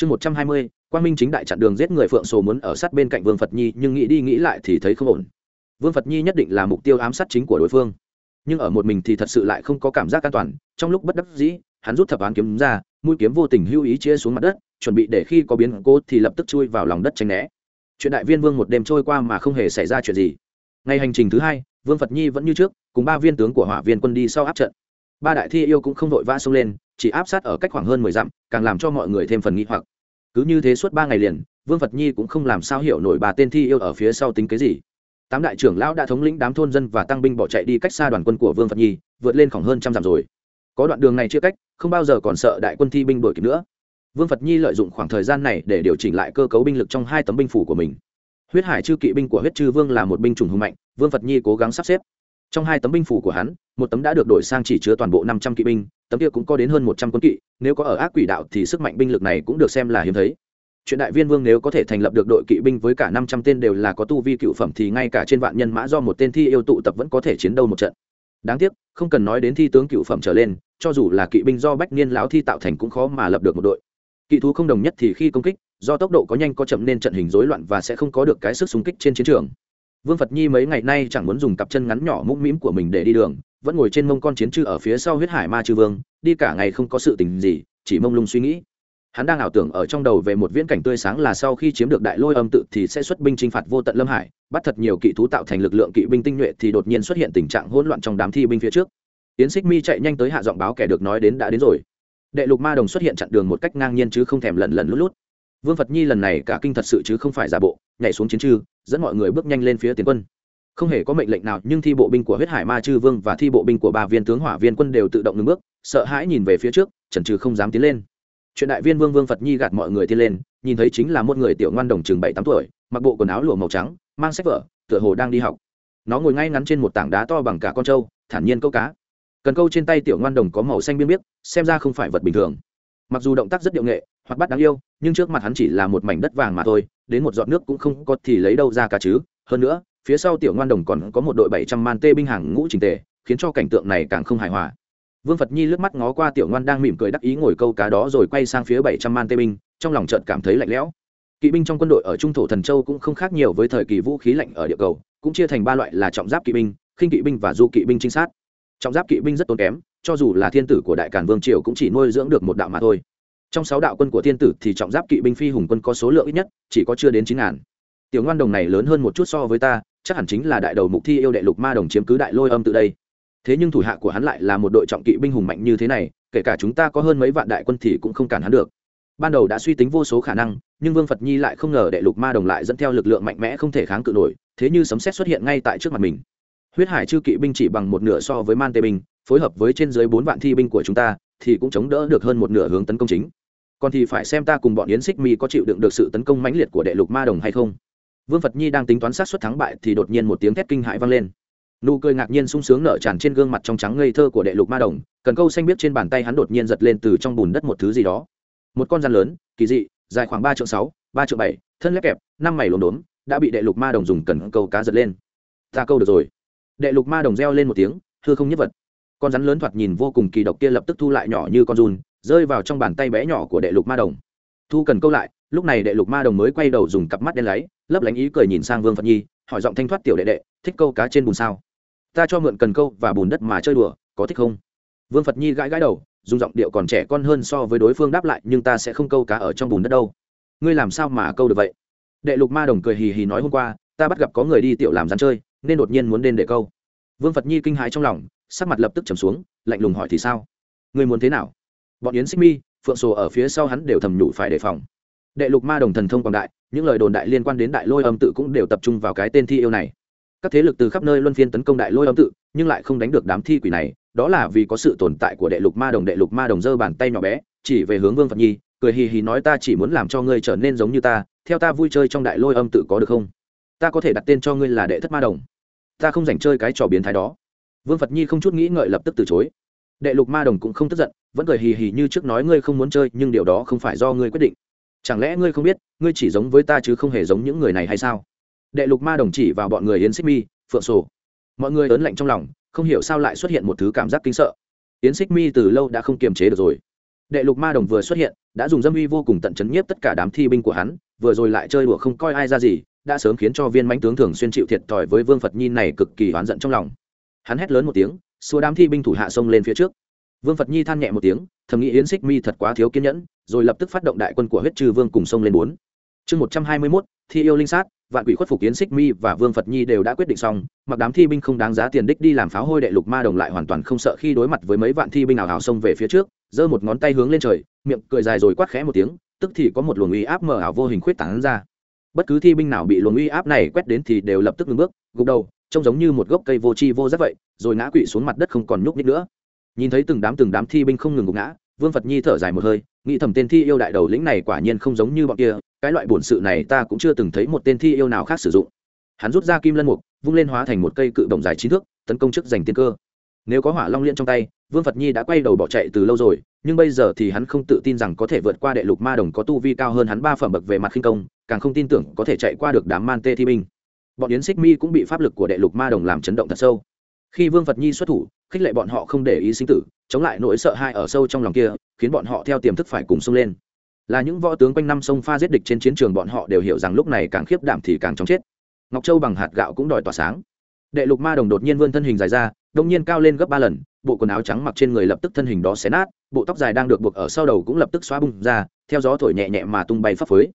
chương một trăm hai mươi, quang minh chính đại chặn đường giết người phượng sổ muốn ở sát bên cạnh vương phật nhi, nhưng nghĩ đi nghĩ lại thì thấy không ổn. Vương phật nhi nhất định là mục tiêu ám sát chính của đối phương. Nhưng ở một mình thì thật sự lại không có cảm giác an toàn, trong lúc bất đắc dĩ, hắn rút thập án kiếm ra, mũi kiếm vô tình hưu ý chia xuống mặt đất, chuẩn bị để khi có biến cố thì lập tức chui vào lòng đất tranh né. Chuyện đại viên vương một đêm trôi qua mà không hề xảy ra chuyện gì. Ngày hành trình thứ hai, vương phật nhi vẫn như trước, cùng ba viên tướng của hỏa viên quân đi sau áp trận. Ba đại thi yêu cũng không vội vã xông lên chỉ áp sát ở cách khoảng hơn mười dặm, càng làm cho mọi người thêm phần nghi hoặc. Cứ như thế suốt ba ngày liền, vương phật nhi cũng không làm sao hiểu nổi bà tên thi yêu ở phía sau tính cái gì. Tám đại trưởng lão đã thống lĩnh đám thôn dân và tăng binh bỏ chạy đi cách xa đoàn quân của vương phật nhi, vượt lên khoảng hơn trăm dặm rồi. Có đoạn đường này chia cách, không bao giờ còn sợ đại quân thi binh đuổi kịp nữa. Vương phật nhi lợi dụng khoảng thời gian này để điều chỉnh lại cơ cấu binh lực trong hai tấm binh phủ của mình. Huyết hải chư kỵ binh của huyết chư vương là một binh chủng hùng mạnh, vương phật nhi cố gắng sắp xếp. Trong hai tấm binh phủ của hắn, một tấm đã được đổi sang chỉ chứa toàn bộ năm trăm kỵ binh tấm kia cũng có đến hơn một trăm quân kỵ, nếu có ở ác quỷ đạo thì sức mạnh binh lực này cũng được xem là hiếm thấy. Chuyện đại viên vương nếu có thể thành lập được đội kỵ binh với cả năm trăm tên đều là có tu vi cựu phẩm thì ngay cả trên vạn nhân mã do một tên thi yêu tụ tập vẫn có thể chiến đấu một trận. Đáng tiếc, không cần nói đến thi tướng cựu phẩm trở lên, cho dù là kỵ binh do bách niên lão thi tạo thành cũng khó mà lập được một đội. Kỵ thú không đồng nhất thì khi công kích, do tốc độ có nhanh có chậm nên trận hình rối loạn và sẽ không có được cái sức súng kích trên chiến trường. Vương phật nhi mấy ngày nay chẳng muốn dùng cặp chân ngắn nhỏ mũm mĩm của mình để đi đường vẫn ngồi trên mông con chiến chư ở phía sau huyết hải ma chư vương, đi cả ngày không có sự tình gì, chỉ mông lung suy nghĩ. Hắn đang ảo tưởng ở trong đầu về một viễn cảnh tươi sáng là sau khi chiếm được đại lôi âm tự thì sẽ xuất binh chinh phạt vô tận lâm hải, bắt thật nhiều kỵ thú tạo thành lực lượng kỵ binh tinh nhuệ thì đột nhiên xuất hiện tình trạng hỗn loạn trong đám thi binh phía trước. Tiến xích mi chạy nhanh tới hạ giọng báo kẻ được nói đến đã đến rồi. Đệ lục ma đồng xuất hiện chặn đường một cách ngang nhiên chứ không thèm lần lần lút lút. Vương phật nhi lần này cả kinh thật sự chứ không phải giả bộ, nhảy xuống chiến trư dẫn mọi người bước nhanh lên phía tiến quân không hề có mệnh lệnh nào, nhưng thi bộ binh của huyết hải ma chư vương và thi bộ binh của ba viên tướng hỏa viên quân đều tự động ngừng bước, sợ hãi nhìn về phía trước, chần trừ không dám tiến lên. Chuyện đại viên vương vương phật nhi gạt mọi người tiến lên, nhìn thấy chính là một người tiểu ngoan đồng chừng bảy tám tuổi, mặc bộ quần áo lụa màu trắng, mang sách vở, tựa hồ đang đi học. Nó ngồi ngay ngắn trên một tảng đá to bằng cả con trâu, thản nhiên câu cá. Cần câu trên tay tiểu ngoan đồng có màu xanh biên biếc, xem ra không phải vật bình thường. Mặc dù động tác rất điệu nghệ hoặc bắt đáng yêu, nhưng trước mặt hắn chỉ là một mảnh đất vàng mà thôi, đến một giọt nước cũng không có thì lấy đâu ra cả chứ. Hơn nữa phía sau tiểu ngoan đồng còn có một đội bảy trăm man tê binh hàng ngũ trình tề, khiến cho cảnh tượng này càng không hài hòa. Vương phật nhi lướt mắt ngó qua tiểu ngoan đang mỉm cười đắc ý ngồi câu cá đó rồi quay sang phía bảy trăm man tê binh, trong lòng trợt cảm thấy lạnh lẽo. Kỵ binh trong quân đội ở trung thổ thần châu cũng không khác nhiều với thời kỳ vũ khí lạnh ở địa cầu, cũng chia thành ba loại là trọng giáp kỵ binh, khinh kỵ binh và du kỵ binh trinh sát. Trọng giáp kỵ binh rất tốn kém, cho dù là thiên tử của đại càn vương triều cũng chỉ nuôi dưỡng được một đạo mà thôi. Trong sáu đạo quân của thiên tử thì trọng giáp kỵ binh phi hùng quân có số lượng ít nhất, chỉ có chưa đến chín ngàn. Tiểu ngoan đồng này lớn hơn một chút so với ta chắc hẳn chính là đại đầu mục thi yêu đệ lục ma đồng chiếm cứ đại lôi âm tự đây. Thế nhưng thủ hạ của hắn lại là một đội trọng kỵ binh hùng mạnh như thế này, kể cả chúng ta có hơn mấy vạn đại quân thì cũng không cản hắn được. Ban đầu đã suy tính vô số khả năng, nhưng vương phật nhi lại không ngờ đệ lục ma đồng lại dẫn theo lực lượng mạnh mẽ không thể kháng cự nổi, thế như sấm xét xuất hiện ngay tại trước mặt mình. Huyết hải chư kỵ binh chỉ bằng một nửa so với man tê binh, phối hợp với trên dưới bốn vạn thi binh của chúng ta, thì cũng chống đỡ được hơn một nửa hướng tấn công chính. Còn thì phải xem ta cùng bọn yến xích mi có chịu đựng được sự tấn công mãnh liệt của đệ lục ma đồng hay không vương phật nhi đang tính toán sát xuất thắng bại thì đột nhiên một tiếng thét kinh hãi vang lên. Nụ cười ngạc nhiên sung sướng nở tràn trên gương mặt trong trắng ngây thơ của đệ lục ma đồng, cần câu xanh biết trên bàn tay hắn đột nhiên giật lên từ trong bùn đất một thứ gì đó. Một con rắn lớn, kỳ dị, dài khoảng ba triệu sáu, ba triệu bảy, thân lép kẹp, năm mày lốm đốm, đã bị đệ lục ma đồng dùng cần câu cá giật lên. Ta câu được rồi. Đệ lục ma đồng reo lên một tiếng thưa không nhất vật. Con rắn lớn thoạt nhìn vô cùng kỳ độc kia lập tức thu lại nhỏ như con run, rơi vào trong bàn tay bé nhỏ của đệ lục ma đồng. Thu cần câu lại lúc này đệ lục ma đồng mới quay đầu dùng cặp mắt đen láy lấp lánh ý cười nhìn sang vương phật nhi, hỏi giọng thanh thoát tiểu đệ đệ, thích câu cá trên bùn sao? Ta cho mượn cần câu và bùn đất mà chơi đùa, có thích không? Vương phật nhi gãi gãi đầu, dùng giọng điệu còn trẻ con hơn so với đối phương đáp lại, nhưng ta sẽ không câu cá ở trong bùn đất đâu. Ngươi làm sao mà câu được vậy? Đệ lục ma đồng cười hì hì nói hôm qua, ta bắt gặp có người đi tiểu làm rắn chơi, nên đột nhiên muốn đến để câu. Vương phật nhi kinh hãi trong lòng, sắc mặt lập tức trầm xuống, lạnh lùng hỏi thì sao? Ngươi muốn thế nào? Bọn yến xích mi, phượng sổ ở phía sau hắn đều thầm nhủ phải đề phòng đệ lục ma đồng thần thông quảng đại, những lời đồn đại liên quan đến đại lôi âm tự cũng đều tập trung vào cái tên thi yêu này. Các thế lực từ khắp nơi luân phiên tấn công đại lôi âm tự, nhưng lại không đánh được đám thi quỷ này, đó là vì có sự tồn tại của đệ lục ma đồng. Đệ lục ma đồng giơ bàn tay nhỏ bé, chỉ về hướng vương phật nhi, cười hì hì nói ta chỉ muốn làm cho ngươi trở nên giống như ta, theo ta vui chơi trong đại lôi âm tự có được không? Ta có thể đặt tên cho ngươi là đệ thất ma đồng. Ta không dành chơi cái trò biến thái đó. Vương phật nhi không chút nghĩ ngợi lập tức từ chối. Đệ lục ma đồng cũng không tức giận, vẫn cười hì hì như trước nói ngươi không muốn chơi, nhưng điều đó không phải do ngươi quyết định chẳng lẽ ngươi không biết, ngươi chỉ giống với ta chứ không hề giống những người này hay sao? Đệ lục ma đồng chỉ vào bọn người yến xích mi, phượng sổ. Mọi người ớn lạnh trong lòng, không hiểu sao lại xuất hiện một thứ cảm giác kinh sợ. Yến xích mi từ lâu đã không kiềm chế được rồi. Đệ lục ma đồng vừa xuất hiện, đã dùng dâm uy vô cùng tận chấn nhiếp tất cả đám thi binh của hắn, vừa rồi lại chơi đùa không coi ai ra gì, đã sớm khiến cho viên mãnh tướng thường xuyên chịu thiệt thòi với vương phật nhi này cực kỳ oán giận trong lòng. Hắn hét lớn một tiếng, xua đám thi binh thủ hạ xông lên phía trước. Vương phật nhi than nhẹ một tiếng, thầm nghĩ yến xích mi thật quá thiếu kiên nhẫn rồi lập tức phát động đại quân của huyết trừ vương cùng xông lên bốn. Chương một trăm hai mươi mốt, thi yêu linh sát, vạn quỷ khuất phục kiến xích mi và vương phật nhi đều đã quyết định xong, mặc đám thi binh không đáng giá tiền đích đi làm pháo hôi đệ lục ma đồng lại hoàn toàn không sợ khi đối mặt với mấy vạn thi binh ảo hào xông về phía trước, giơ một ngón tay hướng lên trời, miệng cười dài rồi quát khẽ một tiếng, tức thì có một luồng uy áp mờ ảo vô hình khuyết tảng ra. Bất cứ thi binh nào bị luồng uy áp này quét đến thì đều lập tức ngừng bước, gục đầu, trông giống như một gốc cây vô tri vô giác vậy, rồi ngã quỵ xuống mặt đất không còn nhúc nhích nữa. Nhìn thấy từng đám từng đám thi binh không ngừng gục ngã vương phật nhi thở dài một hơi, nghĩ thầm tên thi yêu đại đầu lĩnh này quả nhiên không giống như bọn kia, cái loại bổn sự này ta cũng chưa từng thấy một tên thi yêu nào khác sử dụng. Hắn rút ra kim lân mục, vung lên hóa thành một cây cự động dài chín thước, tấn công trước giành tiên cơ. Nếu có hỏa long liên trong tay, vương phật nhi đã quay đầu bỏ chạy từ lâu rồi, nhưng bây giờ thì hắn không tự tin rằng có thể vượt qua đệ lục ma đồng có tu vi cao hơn hắn ba phẩm bậc về mặt khinh công, càng không tin tưởng có thể chạy qua được đám man tê thi binh. Bọn yến xích mi cũng bị pháp lực của đệ lục ma đồng làm chấn động thật sâu khi vương phật nhi xuất thủ, khích lệ bọn họ không để ý sinh tử, chống lại nỗi sợ hãi ở sâu trong lòng kia, khiến bọn họ theo tiềm thức phải cùng sung lên. Là những võ tướng quanh năm sông pha giết địch trên chiến trường bọn họ đều hiểu rằng lúc này càng khiếp đảm thì càng chóng chết. Ngọc châu bằng hạt gạo cũng đòi tỏa sáng. Đệ lục ma đồng đột nhiên vươn thân hình dài ra, đông nhiên cao lên gấp ba lần, bộ quần áo trắng mặc trên người lập tức thân hình đó xé nát, bộ tóc dài đang được buộc ở sau đầu cũng lập tức xóa bung ra, theo gió thổi nhẹ nhẹ mà tung bay phấp phới.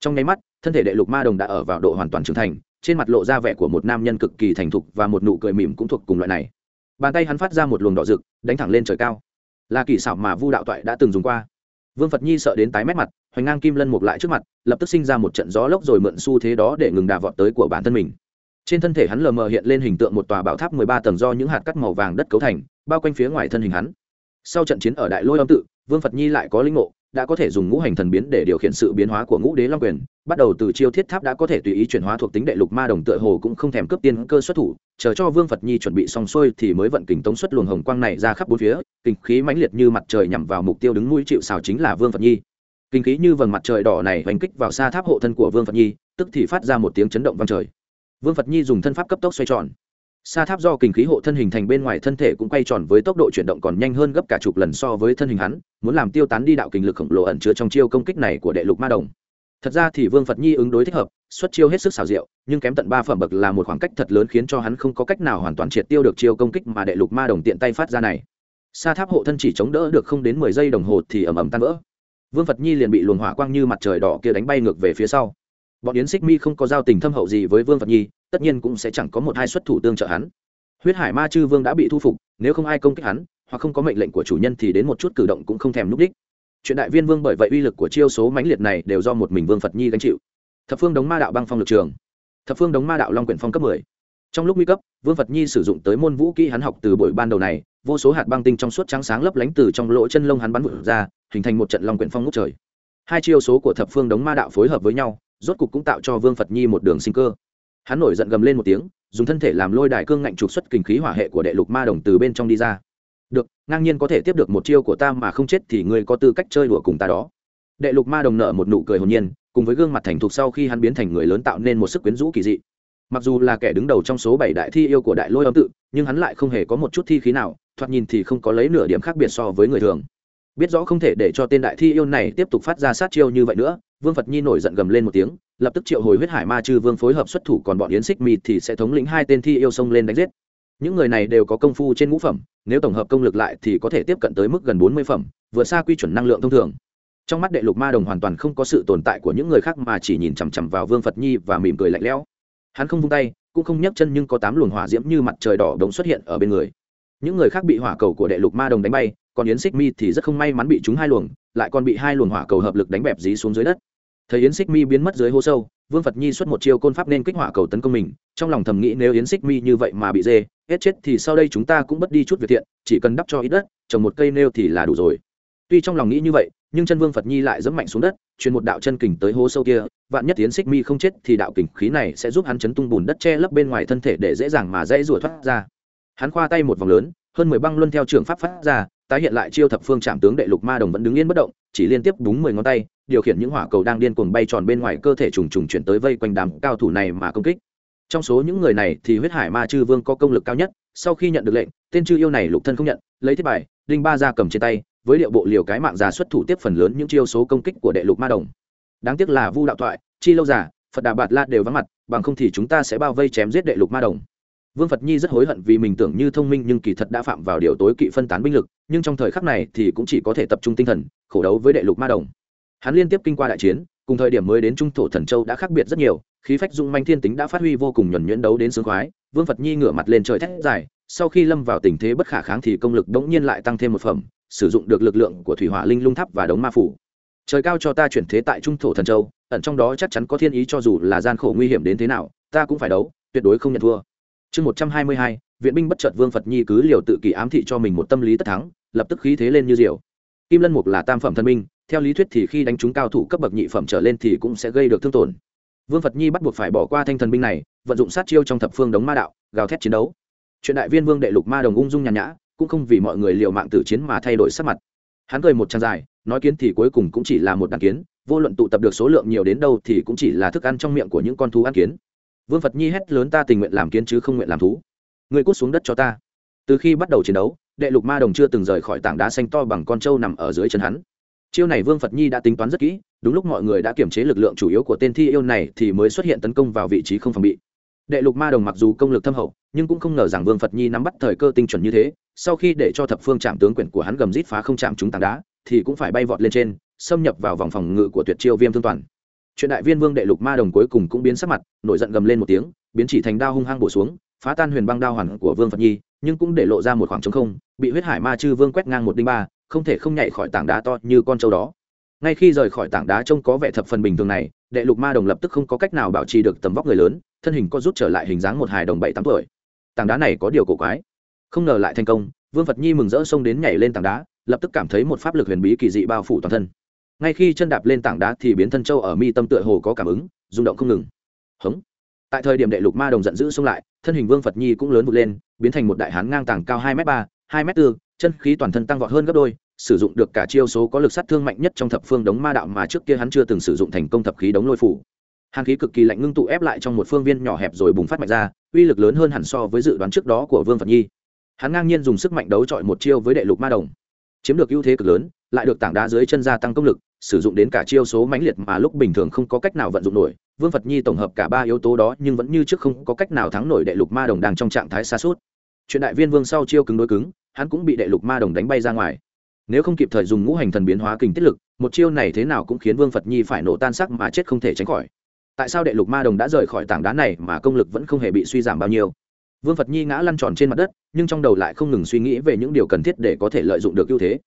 Trong nháy mắt, thân thể đệ lục ma đồng đã ở vào độ hoàn toàn trưởng thành trên mặt lộ ra vẻ của một nam nhân cực kỳ thành thục và một nụ cười mỉm cũng thuộc cùng loại này. Bàn tay hắn phát ra một luồng đỏ rực, đánh thẳng lên trời cao. Là kỳ xảo mà vu đạo toại đã từng dùng qua. Vương phật nhi sợ đến tái mét mặt, hoành ngang kim lân mục lại trước mặt, lập tức sinh ra một trận gió lốc rồi mượn xu thế đó để ngừng đà vọt tới của bản thân mình. Trên thân thể hắn lờ mờ hiện lên hình tượng một tòa bảo tháp mười ba tầng do những hạt cắt màu vàng đất cấu thành, bao quanh phía ngoài thân hình hắn. Sau trận chiến ở đại lôi âm tự, vương phật nhi lại có linh ngộ đã có thể dùng ngũ hành thần biến để điều khiển sự biến hóa của ngũ đế long quyền, bắt đầu từ chiêu thiết tháp đã có thể tùy ý chuyển hóa thuộc tính đệ lục ma đồng tựa hồ cũng không thèm cướp tiên cơ xuất thủ, chờ cho vương phật nhi chuẩn bị xong xuôi thì mới vận kình tống xuất luồng hồng quang này ra khắp bốn phía, kinh khí mãnh liệt như mặt trời nhằm vào mục tiêu đứng mũi chịu xào chính là vương phật nhi. Kinh khí như vầng mặt trời đỏ này oanh kích vào xa tháp hộ thân của vương phật nhi, tức thì phát ra một tiếng chấn động vang trời. Vương phật nhi dùng thân pháp cấp tốc xoay tròn. Sa tháp do kình khí hộ thân hình thành bên ngoài thân thể cũng quay tròn với tốc độ chuyển động còn nhanh hơn gấp cả chục lần so với thân hình hắn, muốn làm tiêu tán đi đạo kình lực khổng lồ ẩn chứa trong chiêu công kích này của đệ lục ma đồng. Thật ra thì Vương Phật Nhi ứng đối thích hợp, xuất chiêu hết sức xảo diệu, nhưng kém tận ba phẩm bậc là một khoảng cách thật lớn khiến cho hắn không có cách nào hoàn toàn triệt tiêu được chiêu công kích mà đệ lục ma đồng tiện tay phát ra này. Sa tháp hộ thân chỉ chống đỡ được không đến mười giây đồng hồ thì ầm ầm tan vỡ. Vương Phật Nhi liền bị luồng hỏa quang như mặt trời đỏ kia đánh bay ngược về phía sau. Bọn Yến Xích Mi không có giao tình thâm hậu gì với Vương Phật Nhi, tất nhiên cũng sẽ chẳng có một hai xuất thủ tương trợ hắn. Huyết hải ma chư vương đã bị thu phục, nếu không ai công kích hắn, hoặc không có mệnh lệnh của chủ nhân thì đến một chút cử động cũng không thèm núp đích. Chuyện đại viên vương bởi vậy uy lực của chiêu số mãnh liệt này đều do một mình vương phật nhi gánh chịu. Thập phương đống ma đạo băng phong lực trường. Thập phương đống ma đạo long quyển phong cấp mười. Trong lúc nguy cấp, vương phật nhi sử dụng tới môn vũ kỹ hắn học từ buổi ban đầu này, vô số hạt băng tinh trong suốt trắng sáng lấp lánh từ trong lỗ chân lông hắn bắn vụt ra, hình thành một trận long quyển phong ngút trời. Hai chiêu số của thập phương đống ma đạo phối hợp với nhau, rốt cục cũng tạo cho vương phật nhi một đường sinh cơ hắn nổi giận gầm lên một tiếng, dùng thân thể làm lôi đài cương ngạnh trục xuất kinh khí hỏa hệ của đệ lục ma đồng từ bên trong đi ra. Được, ngang nhiên có thể tiếp được một chiêu của ta mà không chết thì ngươi có tư cách chơi đùa cùng ta đó. Đệ lục ma đồng nợ một nụ cười hồn nhiên, cùng với gương mặt thành thục sau khi hắn biến thành người lớn tạo nên một sức quyến rũ kỳ dị. Mặc dù là kẻ đứng đầu trong số bảy đại thi yêu của đại lôi âm tự, nhưng hắn lại không hề có một chút thi khí nào, thoạt nhìn thì không có lấy nửa điểm khác biệt so với người thường. Biết rõ không thể để cho tên đại thi yêu này tiếp tục phát ra sát chiêu như vậy nữa, vương phật nhi nổi giận gầm lên một tiếng lập tức triệu hồi huyết hải ma chư vương phối hợp xuất thủ, còn bọn yến xích mịt thì sẽ thống lĩnh hai tên thi yêu sông lên đánh giết. Những người này đều có công phu trên ngũ phẩm, nếu tổng hợp công lực lại thì có thể tiếp cận tới mức gần bốn mươi phẩm, vượt xa quy chuẩn năng lượng thông thường. Trong mắt đệ lục ma đồng hoàn toàn không có sự tồn tại của những người khác mà chỉ nhìn chằm chằm vào vương phật nhi và mỉm cười lạnh lẽo. Hắn không vung tay, cũng không nhấc chân nhưng có tám luồng hỏa diễm như mặt trời đỏ đống xuất hiện ở bên người. Những người khác bị hỏa cầu của đệ lục ma đồng đánh bay, còn yến xích mi thì rất không may mắn bị trúng hai luồng, lại còn bị hai luồng hỏa cầu hợp lực đánh bẹp dí xuống dưới đất thấy yến xích mi biến mất dưới hố sâu, vương phật nhi xuất một chiêu côn pháp nên kích hỏa cầu tấn công mình, trong lòng thầm nghĩ nếu yến xích mi như vậy mà bị dê, hết chết thì sau đây chúng ta cũng mất đi chút việc thiện, chỉ cần đắp cho ít đất, trồng một cây nêu thì là đủ rồi. Tuy trong lòng nghĩ như vậy, nhưng chân vương phật nhi lại dẫm mạnh xuống đất, truyền một đạo chân kình tới hố sâu kia, vạn nhất yến xích mi không chết thì đạo kình khí này sẽ giúp hắn chấn tung bùn đất che lấp bên ngoài thân thể để dễ dàng mà dễ rủa thoát ra. Hắn khoa tay một vòng lớn, hơn mười băng luân theo trường pháp phát ra tái hiện lại chiêu thập phương trạm tướng đệ lục ma đồng vẫn đứng yên bất động, chỉ liên tiếp đúng mười ngón tay, điều khiển những hỏa cầu đang điên cuồng bay tròn bên ngoài cơ thể trùng trùng chuyển tới vây quanh đám cao thủ này mà công kích. Trong số những người này thì huyết hải ma chư vương có công lực cao nhất, sau khi nhận được lệnh, tên chư yêu này lục thân không nhận, lấy thiết bài, đinh ba ra cầm trên tay, với điệu bộ liều cái mạng già xuất thủ tiếp phần lớn những chiêu số công kích của đệ lục ma đồng. Đáng tiếc là vu đạo thoại, chi lâu giả phật đà bạt la đều vắng mặt, bằng không thì chúng ta sẽ bao vây chém giết đệ lục ma đồng vương phật nhi rất hối hận vì mình tưởng như thông minh nhưng kỳ thật đã phạm vào điều tối kỵ phân tán binh lực, nhưng trong thời khắc này thì cũng chỉ có thể tập trung tinh thần, khổ đấu với đệ lục ma đồng. Hắn liên tiếp kinh qua đại chiến, cùng thời điểm mới đến trung thổ thần châu đã khác biệt rất nhiều, khí phách dung manh thiên tính đã phát huy vô cùng nhuẩn nhuyễn đấu đến sướng khoái, vương phật nhi ngửa mặt lên trời thét dài, sau khi lâm vào tình thế bất khả kháng thì công lực đống nhiên lại tăng thêm một phẩm, sử dụng được lực lượng của thủy hỏa linh lung tháp và đống ma phủ. Trời cao cho ta chuyển thế tại trung thổ thần châu, ẩn trong đó chắc chắn có thiên ý cho dù là gian khổ nguy hiểm đến thế nào, ta cũng phải đấu, tuyệt đối không nhận thua chương một trăm hai mươi hai, viện binh bất chợt vương phật nhi cứ liều tự kỷ ám thị cho mình một tâm lý tất thắng, lập tức khí thế lên như diều. Kim lân mục là tam phẩm thân binh theo lý thuyết thì khi đánh trúng cao thủ cấp bậc nhị phẩm trở lên thì cũng sẽ gây được thương tổn. Vương phật nhi bắt buộc phải bỏ qua thanh thần binh này, vận dụng sát chiêu trong thập phương đống ma đạo, gào thét chiến đấu. Chuyện đại viên vương đệ lục ma đồng ung dung nhàn nhã, cũng không vì mọi người liều mạng tử chiến mà thay đổi sắc mặt. Hắn cười một trang dài, nói kiến thì cuối cùng cũng chỉ là một đàn kiến, vô luận tụ tập được số lượng nhiều đến đâu thì cũng chỉ là thức ăn trong miệng của những con thú ăn kiến vương phật nhi hét lớn ta tình nguyện làm kiến chứ không nguyện làm thú. Người cút xuống đất cho ta. Từ khi bắt đầu chiến đấu, đệ lục ma đồng chưa từng rời khỏi tảng đá xanh to bằng con trâu nằm ở dưới chân hắn. Chiêu này vương phật nhi đã tính toán rất kỹ, đúng lúc mọi người đã kiểm chế lực lượng chủ yếu của tên thi yêu này thì mới xuất hiện tấn công vào vị trí không phòng bị. Đệ lục ma đồng mặc dù công lực thâm hậu, nhưng cũng không ngờ rằng vương phật nhi nắm bắt thời cơ tinh chuẩn như thế, sau khi để cho thập phương chạm tướng quyển của hắn gầm rít phá không chạm chúng tảng đá, thì cũng phải bay vọt lên trên, xâm nhập vào vòng phòng ngự của tuyệt chiêu viêm thương toàn chuyện đại viên vương đệ lục ma đồng cuối cùng cũng biến sắc mặt, nổi giận gầm lên một tiếng, biến chỉ thành đao hung hăng bổ xuống, phá tan huyền băng đao hoàn của vương phật nhi, nhưng cũng để lộ ra một khoảng trống không, bị huyết hải ma chư vương quét ngang một đinh ba, không thể không nhảy khỏi tảng đá to như con trâu đó. Ngay khi rời khỏi tảng đá trông có vẻ thập phần bình thường này, đệ lục ma đồng lập tức không có cách nào bảo trì được tầm vóc người lớn, thân hình có rút trở lại hình dáng một hài đồng bảy tám tuổi. Tảng đá này có điều cổ quái. Không ngờ lại thành công, vương phật nhi mừng rỡ xông đến nhảy lên tảng đá, lập tức cảm thấy một pháp lực huyền bí kỳ dị bao phủ toàn thân ngay khi chân đạp lên tảng đá thì biến thân châu ở mi tâm tựa hồ có cảm ứng, rung động không ngừng. Hống. Tại thời điểm đệ lục ma đồng giận dữ xông lại, thân hình vương phật nhi cũng lớn vụt lên, biến thành một đại hán ngang tảng cao hai m ba, hai m bốn chân khí toàn thân tăng vọt hơn gấp đôi, sử dụng được cả chiêu số có lực sát thương mạnh nhất trong thập phương đống ma đạo mà trước kia hắn chưa từng sử dụng thành công thập khí đống lôi phủ. Hàn khí cực kỳ lạnh ngưng tụ ép lại trong một phương viên nhỏ hẹp rồi bùng phát mạnh ra, uy lực lớn hơn hẳn so với dự đoán trước đó của vương phật nhi. Hắn ngang nhiên dùng sức mạnh đấu trọi một chiêu với đệ lục ma đồng. Chiếm được ưu thế cực lớn, lại được tảng đá dưới chân gia tăng công lực sử dụng đến cả chiêu số mãnh liệt mà lúc bình thường không có cách nào vận dụng nổi. Vương phật nhi tổng hợp cả ba yếu tố đó nhưng vẫn như trước không có cách nào thắng nổi đệ lục ma đồng đang trong trạng thái xa suốt chuyện đại viên vương sau chiêu cứng đối cứng, hắn cũng bị đệ lục ma đồng đánh bay ra ngoài. Nếu không kịp thời dùng ngũ hành thần biến hóa kình tiết lực, một chiêu này thế nào cũng khiến vương phật nhi phải nổ tan sắc mà chết không thể tránh khỏi. Tại sao đệ lục ma đồng đã rời khỏi tảng đá này mà công lực vẫn không hề bị suy giảm bao nhiêu? Vương phật nhi ngã lăn tròn trên mặt đất, nhưng trong đầu lại không ngừng suy nghĩ về những điều cần thiết để có thể lợi dụng được ưu thế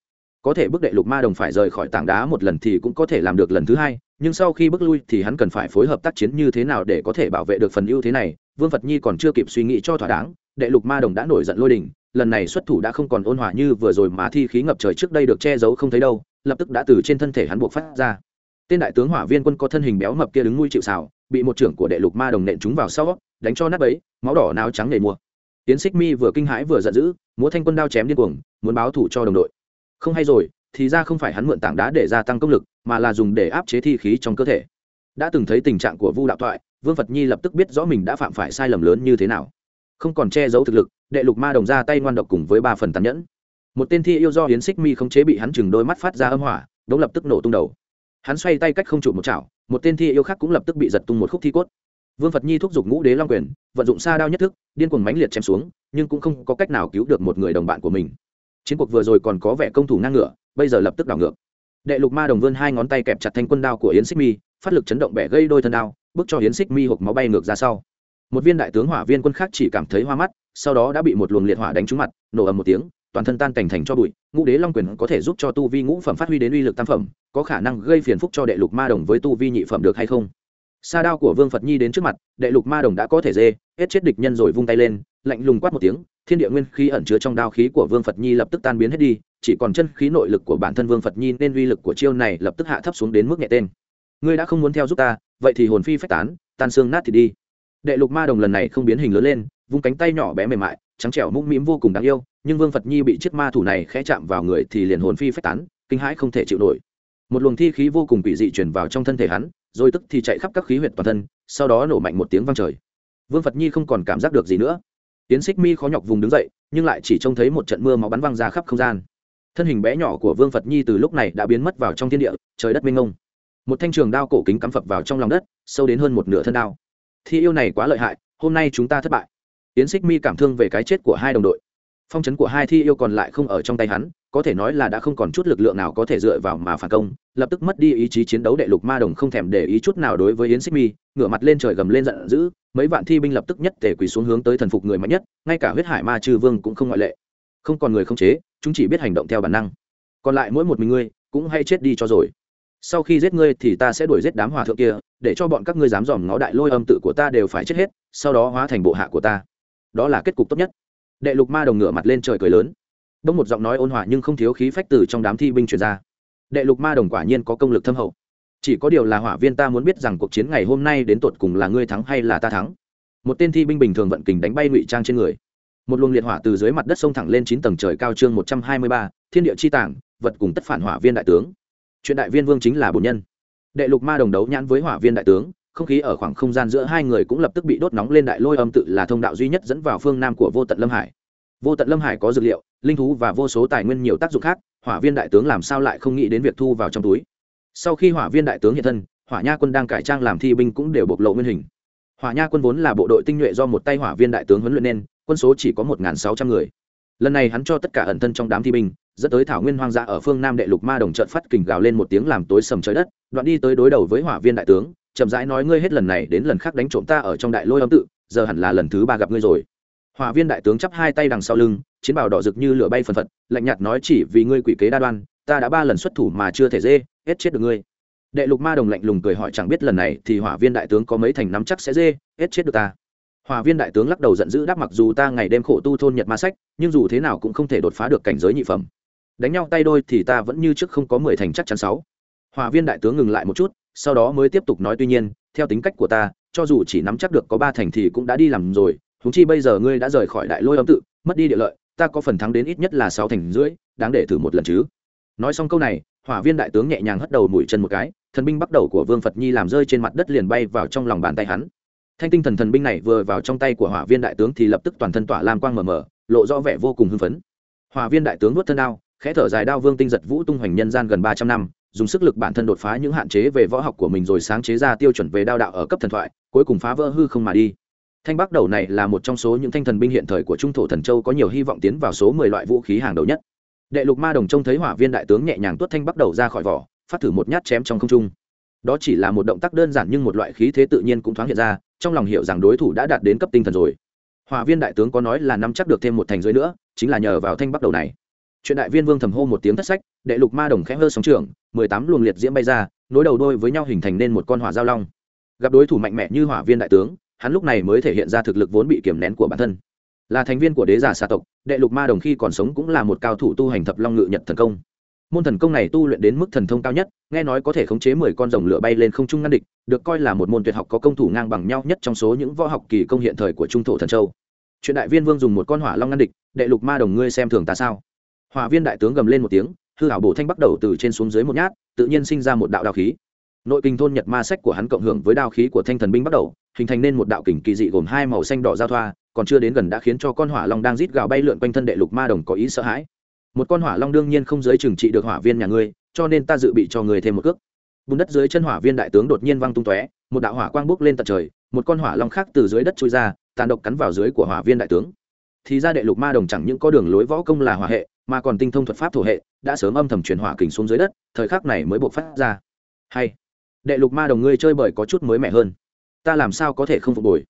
có thể bức đệ lục ma đồng phải rời khỏi tảng đá một lần thì cũng có thể làm được lần thứ hai, nhưng sau khi bước lui thì hắn cần phải phối hợp tác chiến như thế nào để có thể bảo vệ được phần ưu thế này, vương phật nhi còn chưa kịp suy nghĩ cho thỏa đáng, đệ lục ma đồng đã nổi giận lôi đình, lần này xuất thủ đã không còn ôn hòa như vừa rồi mà thi khí ngập trời trước đây được che giấu không thấy đâu, lập tức đã từ trên thân thể hắn buộc phát ra. Tên đại tướng hỏa viên quân có thân hình béo mập kia đứng nuôi chịu xào bị một trưởng của đệ lục ma đồng nện chúng vào sau, đánh cho nát bấy, máu đỏ náo trắng nề mua tiến xích mi vừa kinh hãi vừa giận dữ, múa thanh quân đao chém điên cuồng, muốn báo thủ cho đồng đội không hay rồi, thì ra không phải hắn mượn tảng đá để gia tăng công lực, mà là dùng để áp chế thi khí trong cơ thể. Đã từng thấy tình trạng của vu đạo thoại, vương phật nhi lập tức biết rõ mình đã phạm phải sai lầm lớn như thế nào. Không còn che giấu thực lực, đệ lục ma đồng ra tay ngoan độc cùng với ba phần tàn nhẫn. Một tên thi yêu do hiến xích mi không chế bị hắn chừng đôi mắt phát ra âm hỏa, đống lập tức nổ tung đầu. Hắn xoay tay cách không trụ một chảo, một tên thi yêu khác cũng lập tức bị giật tung một khúc thi cốt. Vương phật nhi thúc giục ngũ đế long quyền, vận dụng xa đao nhất thức, điên cuồng mãnh liệt chém xuống, nhưng cũng không có cách nào cứu được một người đồng bạn của mình chiến cuộc vừa rồi còn có vẻ công thủ ngang ngửa, bây giờ lập tức đảo ngược. Đệ lục ma đồng vươn hai ngón tay kẹp chặt thanh quân đao của yến xích mi, phát lực chấn động bẻ gây đôi thân đao, bước cho yến xích mi hộp máu bay ngược ra sau. Một viên đại tướng hỏa viên quân khác chỉ cảm thấy hoa mắt, sau đó đã bị một luồng liệt hỏa đánh trúng mặt, nổ ầm một tiếng, toàn thân tan cảnh thành cho bụi, ngũ đế long quyền có thể giúp cho tu vi ngũ phẩm phát huy đến uy lực tam phẩm, có khả năng gây phiền phức cho đệ lục ma đồng với tu vi nhị phẩm được hay không? Sa đao của vương phật nhi đến trước mặt, đệ lục ma đồng đã có thể dê, hết chết địch nhân rồi vung tay lên, lạnh lùng quát một tiếng thiên địa nguyên khí ẩn chứa trong đao khí của vương phật nhi lập tức tan biến hết đi, chỉ còn chân khí nội lực của bản thân vương phật nhi nên uy lực của chiêu này lập tức hạ thấp xuống đến mức nhẹ tên. Ngươi đã không muốn theo giúp ta, vậy thì hồn phi phách tán, tan xương nát thì đi. Đệ lục ma đồng lần này không biến hình lớn lên, vung cánh tay nhỏ bé mềm mại, trắng trẻo mũm mĩm vô cùng đáng yêu, nhưng vương phật nhi bị chiếc ma thủ này khẽ chạm vào người thì liền hồn phi phách tán, kinh hãi không thể chịu nổi. Một luồng thi khí vô cùng quỷ dị chuyển vào trong thân thể hắn, rồi tức thì chạy khắp các khí huyệt toàn thân, sau đó nổ mạnh một tiếng vang trời. Vương phật nhi không còn cảm giác được gì nữa tiến xích mi khó nhọc vùng đứng dậy, nhưng lại chỉ trông thấy một trận mưa máu bắn văng ra khắp không gian. Thân hình bé nhỏ của vương phật nhi từ lúc này đã biến mất vào trong thiên địa, trời đất minh ngông một thanh trường đao cổ kính cắm phập vào trong lòng đất, sâu đến hơn một nửa thân đao. Thi yêu này quá lợi hại, hôm nay chúng ta thất bại. Yến xích mi cảm thương về cái chết của hai đồng đội. Phong chấn của hai thi yêu còn lại không ở trong tay hắn, có thể nói là đã không còn chút lực lượng nào có thể dựa vào mà phản công, lập tức mất đi ý chí chiến đấu đệ lục ma đồng không thèm để ý chút nào đối với yến xích mi, ngửa mặt lên trời gầm lên giận dữ mấy vạn thi binh lập tức nhất tề quỳ xuống hướng tới thần phục người mạnh nhất, ngay cả huyết hải ma trừ vương cũng không ngoại lệ. Không còn người không chế, chúng chỉ biết hành động theo bản năng. Còn lại mỗi một mình ngươi, cũng hay chết đi cho rồi. Sau khi giết ngươi thì ta sẽ đuổi giết đám hòa thượng kia, để cho bọn các ngươi dám dòm ngó đại lôi âm tự của ta đều phải chết hết, sau đó hóa thành bộ hạ của ta. Đó là kết cục tốt nhất. Đệ lục ma đồng ngửa mặt lên trời cười lớn. Đông một giọng nói ôn hòa nhưng không thiếu khí phách từ trong đám thi binh truyền ra. Đệ lục ma đồng quả nhiên có công lực thâm hậu chỉ có điều là hỏa viên ta muốn biết rằng cuộc chiến ngày hôm nay đến tột cùng là ngươi thắng hay là ta thắng. Một tên thi binh bình thường vận kình đánh bay ngụy trang trên người. Một luồng liệt hỏa từ dưới mặt đất sông thẳng lên chín tầng trời cao chương một trăm hai mươi ba, thiên địa chi tảng, vật cùng tất phản hỏa viên đại tướng. Chuyện đại viên vương chính là bổn nhân. Đệ lục ma đồng đấu nhãn với hỏa viên đại tướng, không khí ở khoảng không gian giữa hai người cũng lập tức bị đốt nóng lên đại lôi âm tự là thông đạo duy nhất dẫn vào phương nam của vô tận lâm hải. Vô tận lâm hải có dược liệu, linh thú và vô số tài nguyên nhiều tác dụng khác, hỏa viên đại tướng làm sao lại không nghĩ đến việc thu vào trong túi sau khi hỏa viên đại tướng hiện thân, hỏa nha quân đang cải trang làm thi binh cũng đều bộc lộ nguyên hình. Hỏa nha quân vốn là bộ đội tinh nhuệ do một tay hỏa viên đại tướng huấn luyện nên, quân số chỉ có một sáu trăm người. Lần này hắn cho tất cả ẩn thân trong đám thi binh, dẫn tới thảo nguyên hoang dã ở phương nam đệ lục ma đồng trận phát kình gào lên một tiếng làm tối sầm trời đất, đoạn đi tới đối đầu với hỏa viên đại tướng, chậm rãi nói ngươi hết lần này đến lần khác đánh trộm ta ở trong đại lôi âm tự, giờ hẳn là lần thứ ba gặp ngươi rồi. Hỏa viên đại tướng chắp hai tay đằng sau lưng, chiến bào đỏ rực như lửa bay phần phật, lạnh nhạt nói chỉ vì ngươi quỷ kế đa đoan, ta đã ba lần xuất thủ mà chưa thể dê hết chết được ngươi. Đệ lục ma đồng lạnh lùng cười hỏi, chẳng biết lần này thì hỏa viên đại tướng có mấy thành nắm chắc sẽ dê, hết chết được ta. Hỏa viên đại tướng lắc đầu giận dữ đáp, mặc dù ta ngày đêm khổ tu thôn nhật ma sách, nhưng dù thế nào cũng không thể đột phá được cảnh giới nhị phẩm. Đánh nhau tay đôi thì ta vẫn như trước không có mười thành chắc chắn sáu. Hỏa viên đại tướng ngừng lại một chút, sau đó mới tiếp tục nói, tuy nhiên, theo tính cách của ta, cho dù chỉ nắm chắc được có ba thành thì cũng đã đi làm rồi húng chi bây giờ ngươi đã rời khỏi đại lôi âm tự, mất đi địa lợi, ta có phần thắng đến ít nhất là sáu thành rưỡi, đáng để thử một lần chứ nói xong câu này, hỏa viên đại tướng nhẹ nhàng hất đầu mũi chân một cái, thần binh bắt đầu của vương phật nhi làm rơi trên mặt đất liền bay vào trong lòng bàn tay hắn. Thanh tinh thần thần binh này vừa vào trong tay của hỏa viên đại tướng thì lập tức toàn thân tỏa lam quang mờ mờ, lộ rõ vẻ vô cùng hưng phấn. Hỏa viên đại tướng nuốt thân đao, khẽ thở dài đao vương tinh giật vũ tung hoành nhân gian gần ba trăm năm, dùng sức lực bản thân đột phá những hạn chế về võ học của mình rồi sáng chế ra tiêu chuẩn về đao đạo ở cấp thần thoại, cuối cùng phá vỡ hư không mà đi. Thanh bắc đầu này là một trong số những thanh thần binh hiện thời của trung thổ thần châu có nhiều hy vọng tiến vào số mười loại vũ khí hàng đầu nhất đệ lục ma đồng trông thấy hỏa viên đại tướng nhẹ nhàng tuốt thanh bắc đầu ra khỏi vỏ, phát thử một nhát chém trong không trung. Đó chỉ là một động tác đơn giản nhưng một loại khí thế tự nhiên cũng thoáng hiện ra, trong lòng hiểu rằng đối thủ đã đạt đến cấp tinh thần rồi. Hỏa viên đại tướng có nói là nắm chắc được thêm một thành dưới nữa, chính là nhờ vào thanh bắc đầu này. Chuyện đại viên vương thầm hô một tiếng thất sách, đệ lục ma đồng khẽ hơ sóng trường, mười tám luồng liệt diễm bay ra, nối đầu đôi với nhau hình thành nên một con hỏa giao long. Gặp đối thủ mạnh mẽ như hỏa viên đại tướng, hắn lúc này mới thể hiện ra thực lực vốn bị kiềm nén của bản thân là thành viên của đế giả xà tộc, đệ lục ma đồng khi còn sống cũng là một cao thủ tu hành thập long ngự nhật thần công. Môn thần công này tu luyện đến mức thần thông cao nhất, nghe nói có thể khống chế mười con rồng lửa bay lên không trung ngăn địch, được coi là một môn tuyệt học có công thủ ngang bằng nhau nhất trong số những võ học kỳ công hiện thời của trung thổ thần châu. Chuyện đại viên vương dùng một con hỏa long ngăn địch, đệ lục ma đồng ngươi xem thường ta sao? Hỏa viên đại tướng gầm lên một tiếng, hư hảo bổ thanh bắt đầu từ trên xuống dưới một nhát, tự nhiên sinh ra một đạo đao khí. Nội kinh thôn nhật ma sách của hắn cộng hưởng với đao khí của thanh thần binh bắt đầu, hình thành nên một đạo kình kỳ dị gồm hai màu xanh đỏ giao thoa còn chưa đến gần đã khiến cho con hỏa long đang rít gào bay lượn quanh thân đệ lục ma đồng có ý sợ hãi. Một con hỏa long đương nhiên không giới trừng trị được hỏa viên nhà ngươi, cho nên ta dự bị cho người thêm một cước. Bùn đất dưới chân hỏa viên đại tướng đột nhiên văng tung tóe, một đạo hỏa quang bốc lên tận trời, một con hỏa long khác từ dưới đất trôi ra, tàn độc cắn vào dưới của hỏa viên đại tướng. Thì ra đệ lục ma đồng chẳng những có đường lối võ công là hỏa hệ, mà còn tinh thông thuật pháp thổ hệ, đã sớm âm thầm chuyển hỏa kình xuống dưới đất, thời khắc này mới buộc phát ra. Hay, đệ lục ma đồng ngươi chơi bời có chút mới mẻ hơn. Ta làm sao có thể không phục hồi?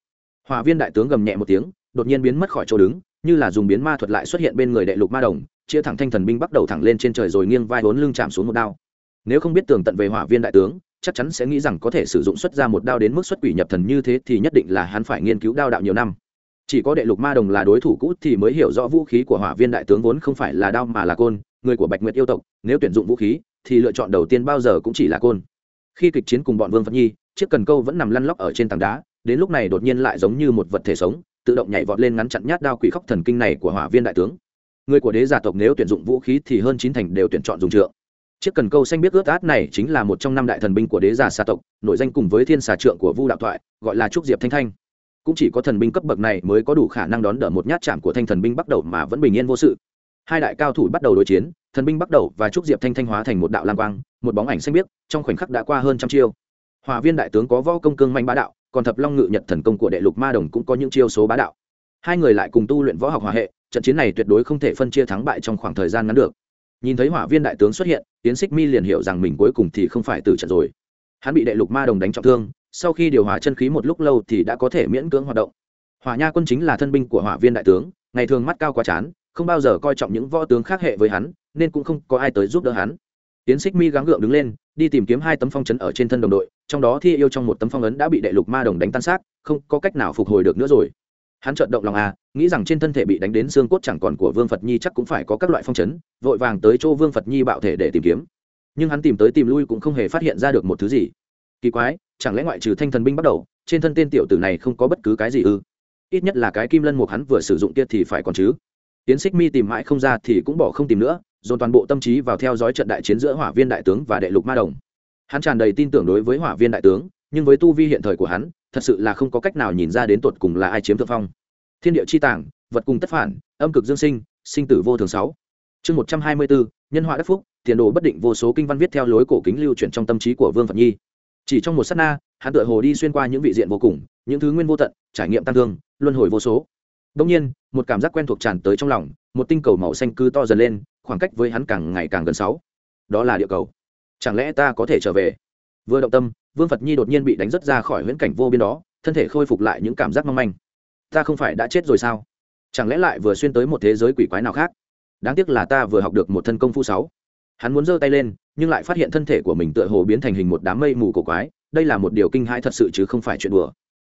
Hòa viên đại tướng gầm nhẹ một tiếng, đột nhiên biến mất khỏi chỗ đứng, như là dùng biến ma thuật lại xuất hiện bên người đệ lục ma đồng, chia thẳng thanh thần binh bắt đầu thẳng lên trên trời rồi nghiêng vai vốn lưng chạm xuống một đao. Nếu không biết tường tận về hỏa viên đại tướng, chắc chắn sẽ nghĩ rằng có thể sử dụng xuất ra một đao đến mức xuất quỷ nhập thần như thế thì nhất định là hắn phải nghiên cứu đao đạo nhiều năm. Chỉ có đệ lục ma đồng là đối thủ cũ thì mới hiểu rõ vũ khí của hỏa viên đại tướng vốn không phải là đao mà là côn, người của bạch nguyệt yêu tộc, nếu tuyển dụng vũ khí, thì lựa chọn đầu tiên bao giờ cũng chỉ là côn. Khi kịch chiến cùng bọn vương phật nhi, chiếc cần câu vẫn nằm lăn lóc ở trên tảng đá đến lúc này đột nhiên lại giống như một vật thể sống, tự động nhảy vọt lên ngắn chặn nhát đao quỷ khóc thần kinh này của hỏa viên đại tướng. Người của đế giả tộc nếu tuyển dụng vũ khí thì hơn chín thành đều tuyển chọn dùng trượng. Chiếc cần câu xanh biết ướt át này chính là một trong năm đại thần binh của đế giả xà tộc, nội danh cùng với thiên xà trượng của vu đạo thoại, gọi là trúc diệp thanh thanh. Cũng chỉ có thần binh cấp bậc này mới có đủ khả năng đón đỡ một nhát chạm của thanh thần binh bắt đầu mà vẫn bình yên vô sự. Hai đại cao thủ bắt đầu đối chiến, thần binh bắt đầu và trúc diệp thanh thanh hóa thành một đạo lam quang, một bóng ảnh xanh biếc, trong khoảnh khắc đã qua hơn trăm chiêu. Hòa viên đại tướng có võ công cương manh bá đạo còn thập long ngự nhật thần công của đệ lục ma đồng cũng có những chiêu số bá đạo. Hai người lại cùng tu luyện võ học hòa hệ, trận chiến này tuyệt đối không thể phân chia thắng bại trong khoảng thời gian ngắn được. Nhìn thấy hỏa viên đại tướng xuất hiện tiến xích mi liền hiểu rằng mình cuối cùng thì không phải từ trận rồi. Hắn bị đệ lục ma đồng đánh trọng thương, sau khi điều hòa chân khí một lúc lâu thì đã có thể miễn cưỡng hoạt động. Hỏa nha quân chính là thân binh của hỏa viên đại tướng, ngày thường mắt cao quá chán, không bao giờ coi trọng những võ tướng khác hệ với hắn, nên cũng không có ai tới giúp đỡ hắn tiến xích mi gắng gượng đứng lên, đi tìm kiếm hai tấm phong chấn ở trên thân đồng đội, trong đó thi yêu trong một tấm phong ấn đã bị đệ lục ma đồng đánh tan xác, không có cách nào phục hồi được nữa rồi. Hắn chợt động lòng à nghĩ rằng trên thân thể bị đánh đến xương cốt chẳng còn của vương phật nhi chắc cũng phải có các loại phong chấn, vội vàng tới chỗ vương phật nhi bạo thể để tìm kiếm. Nhưng hắn tìm tới tìm lui cũng không hề phát hiện ra được một thứ gì. Kỳ quái, chẳng lẽ ngoại trừ thanh thần binh bắt đầu, trên thân tên tiểu tử này không có bất cứ cái gì ư? Ít nhất là cái kim lân mục hắn vừa sử dụng kia thì phải còn chứ. Tiến xích mi tìm mãi không ra thì cũng bỏ không tìm nữa dồn toàn bộ tâm trí vào theo dõi trận đại chiến giữa hỏa viên đại tướng và đệ lục ma đồng. Hắn tràn đầy tin tưởng đối với hỏa viên đại tướng nhưng với tu vi hiện thời của hắn thật sự là không có cách nào nhìn ra đến tột cùng là ai chiếm thượng phong. Thiên địa chi tảng, vật cùng tất phản âm cực dương sinh sinh tử vô thường sáu. Chương một trăm hai mươi bốn nhân họa đất phúc tiền đồ bất định vô số kinh văn viết theo lối cổ kính lưu chuyển trong tâm trí của vương phật nhi. Chỉ trong một s á t na hắn tựa hồ đi xuyên qua những vị diện vô cùng những thứ nguyên vô tận trải nghiệm tăng thương luân hồi vô số. Đông nhiên một cảm giác quen thuộc tràn tới trong lòng một tinh cầu màu xanh cứ to dần lên khoảng cách với hắn càng ngày càng gần sáu. Đó là địa cầu. Chẳng lẽ ta có thể trở về? Vừa động tâm, vương phật nhi đột nhiên bị đánh rất ra khỏi huyễn cảnh vô biên đó, thân thể khôi phục lại những cảm giác mong manh. Ta không phải đã chết rồi sao? Chẳng lẽ lại vừa xuyên tới một thế giới quỷ quái nào khác? Đáng tiếc là ta vừa học được một thân công phu sáu. Hắn muốn giơ tay lên, nhưng lại phát hiện thân thể của mình tựa hồ biến thành hình một đám mây mù cổ quái. Đây là một điều kinh hãi thật sự chứ không phải chuyện đùa.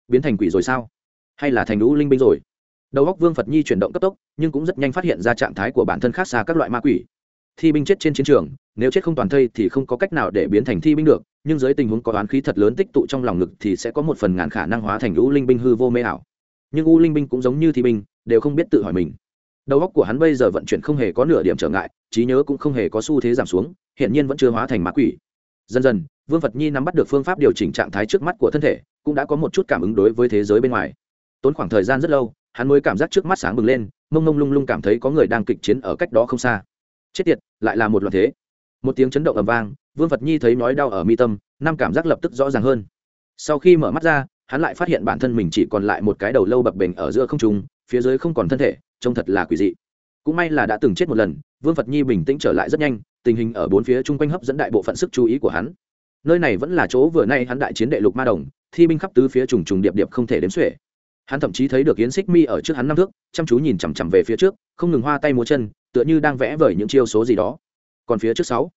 Biến thành quỷ rồi sao? Hay là thành lũ linh binh rồi? Đầu góc vương phật nhi chuyển động cấp tốc, nhưng cũng rất nhanh phát hiện ra trạng thái của bản thân khác xa các loại ma quỷ. Thi binh chết trên chiến trường, nếu chết không toàn thây thì không có cách nào để biến thành thi binh được, nhưng dưới tình huống có oán khí thật lớn tích tụ trong lòng ngực thì sẽ có một phần ngàn khả năng hóa thành u linh binh hư vô mê ảo. Nhưng u linh binh cũng giống như thi binh, đều không biết tự hỏi mình. Đầu óc của hắn bây giờ vận chuyển không hề có nửa điểm trở ngại, trí nhớ cũng không hề có xu thế giảm xuống, hiện nhiên vẫn chưa hóa thành ma quỷ. Dần dần, vương phật nhi nắm bắt được phương pháp điều chỉnh trạng thái trước mắt của thân thể, cũng đã có một chút cảm ứng đối với thế giới bên ngoài. Tốn khoảng thời gian rất lâu hắn mới cảm giác trước mắt sáng bừng lên, mông mông lung lung cảm thấy có người đang kịch chiến ở cách đó không xa. Chết tiệt, lại là một loạt thế. Một tiếng chấn động ầm vang, vương phật nhi thấy nói đau ở mi tâm, năm cảm giác lập tức rõ ràng hơn. Sau khi mở mắt ra, hắn lại phát hiện bản thân mình chỉ còn lại một cái đầu lâu bập bềnh ở giữa không trung, phía dưới không còn thân thể, trông thật là quỷ dị. Cũng may là đã từng chết một lần, vương phật nhi bình tĩnh trở lại rất nhanh, tình hình ở bốn phía chung quanh hấp dẫn đại bộ phận sức chú ý của hắn. Nơi này vẫn là chỗ vừa nay hắn đại chiến đệ lục ma đồng, thi binh khắp tứ phía trùng trùng điệp điệp không thể đếm xuể hắn thậm chí thấy được yến xích mi ở trước hắn năm thước, chăm chú nhìn chằm chằm về phía trước, không ngừng hoa tay múa chân, tựa như đang vẽ vời những chiêu số gì đó. Còn phía trước sáu,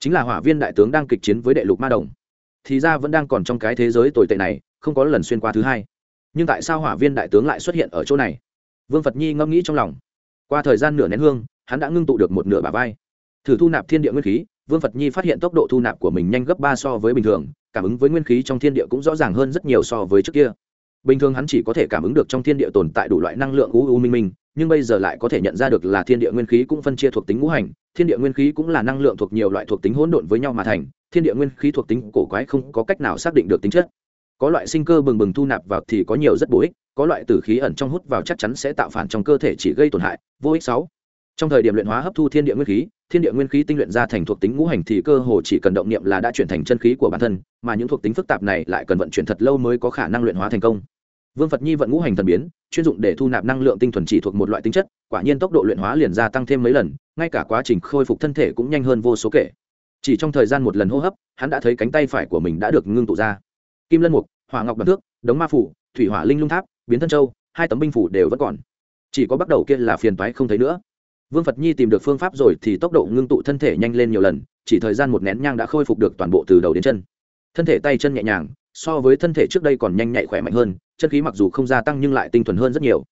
chính là hỏa viên đại tướng đang kịch chiến với đệ lục ma đồng. Thì ra vẫn đang còn trong cái thế giới tồi tệ này, không có lần xuyên qua thứ hai. Nhưng tại sao hỏa viên đại tướng lại xuất hiện ở chỗ này? Vương phật nhi ngẫm nghĩ trong lòng. Qua thời gian nửa nén hương, hắn đã ngưng tụ được một nửa bà vai. Thử thu nạp thiên địa nguyên khí, vương phật nhi phát hiện tốc độ thu nạp của mình nhanh gấp ba so với bình thường, cảm ứng với nguyên khí trong thiên địa cũng rõ ràng hơn rất nhiều so với trước kia bình thường hắn chỉ có thể cảm ứng được trong thiên địa tồn tại đủ loại năng lượng u u minh minh, nhưng bây giờ lại có thể nhận ra được là thiên địa nguyên khí cũng phân chia thuộc tính ngũ hành. Thiên địa nguyên khí cũng là năng lượng thuộc nhiều loại thuộc tính hỗn độn với nhau mà thành. Thiên địa nguyên khí thuộc tính cổ quái không có cách nào xác định được tính chất. Có loại sinh cơ bừng bừng thu nạp vào thì có nhiều rất bổ ích, có loại tử khí ẩn trong hút vào chắc chắn sẽ tạo phản trong cơ thể chỉ gây tổn hại, vô ích sáu. Trong thời điểm luyện hóa hấp thu thiên địa nguyên khí, thiên địa nguyên khí tinh luyện ra thành thuộc tính ngũ hành thì cơ hồ chỉ cần động niệm là đã chuyển thành chân khí của bản thân, mà những thuộc tính phức tạp này lại cần vận chuyển thật lâu mới có khả năng luyện hóa thành công vương phật nhi vận ngũ hành thần biến, chuyên dụng để thu nạp năng lượng tinh thuần chỉ thuộc một loại tính chất, quả nhiên tốc độ luyện hóa liền gia tăng thêm mấy lần, ngay cả quá trình khôi phục thân thể cũng nhanh hơn vô số kể. Chỉ trong thời gian một lần hô hấp, hắn đã thấy cánh tay phải của mình đã được ngưng tụ ra. Kim lân mục, hỏa ngọc bằng thước, đống ma phủ, thủy hỏa linh lung tháp, biến thân châu, hai tấm binh phủ đều vẫn còn. Chỉ có bắt đầu kia là phiền toái không thấy nữa. Vương phật nhi tìm được phương pháp rồi thì tốc độ ngưng tụ thân thể nhanh lên nhiều lần, chỉ thời gian một nén nhang đã khôi phục được toàn bộ từ đầu đến chân. Thân thể tay chân nhẹ nhàng so với thân thể trước đây còn nhanh nhạy khỏe mạnh hơn, chân khí mặc dù không gia tăng nhưng lại tinh thuần hơn rất nhiều.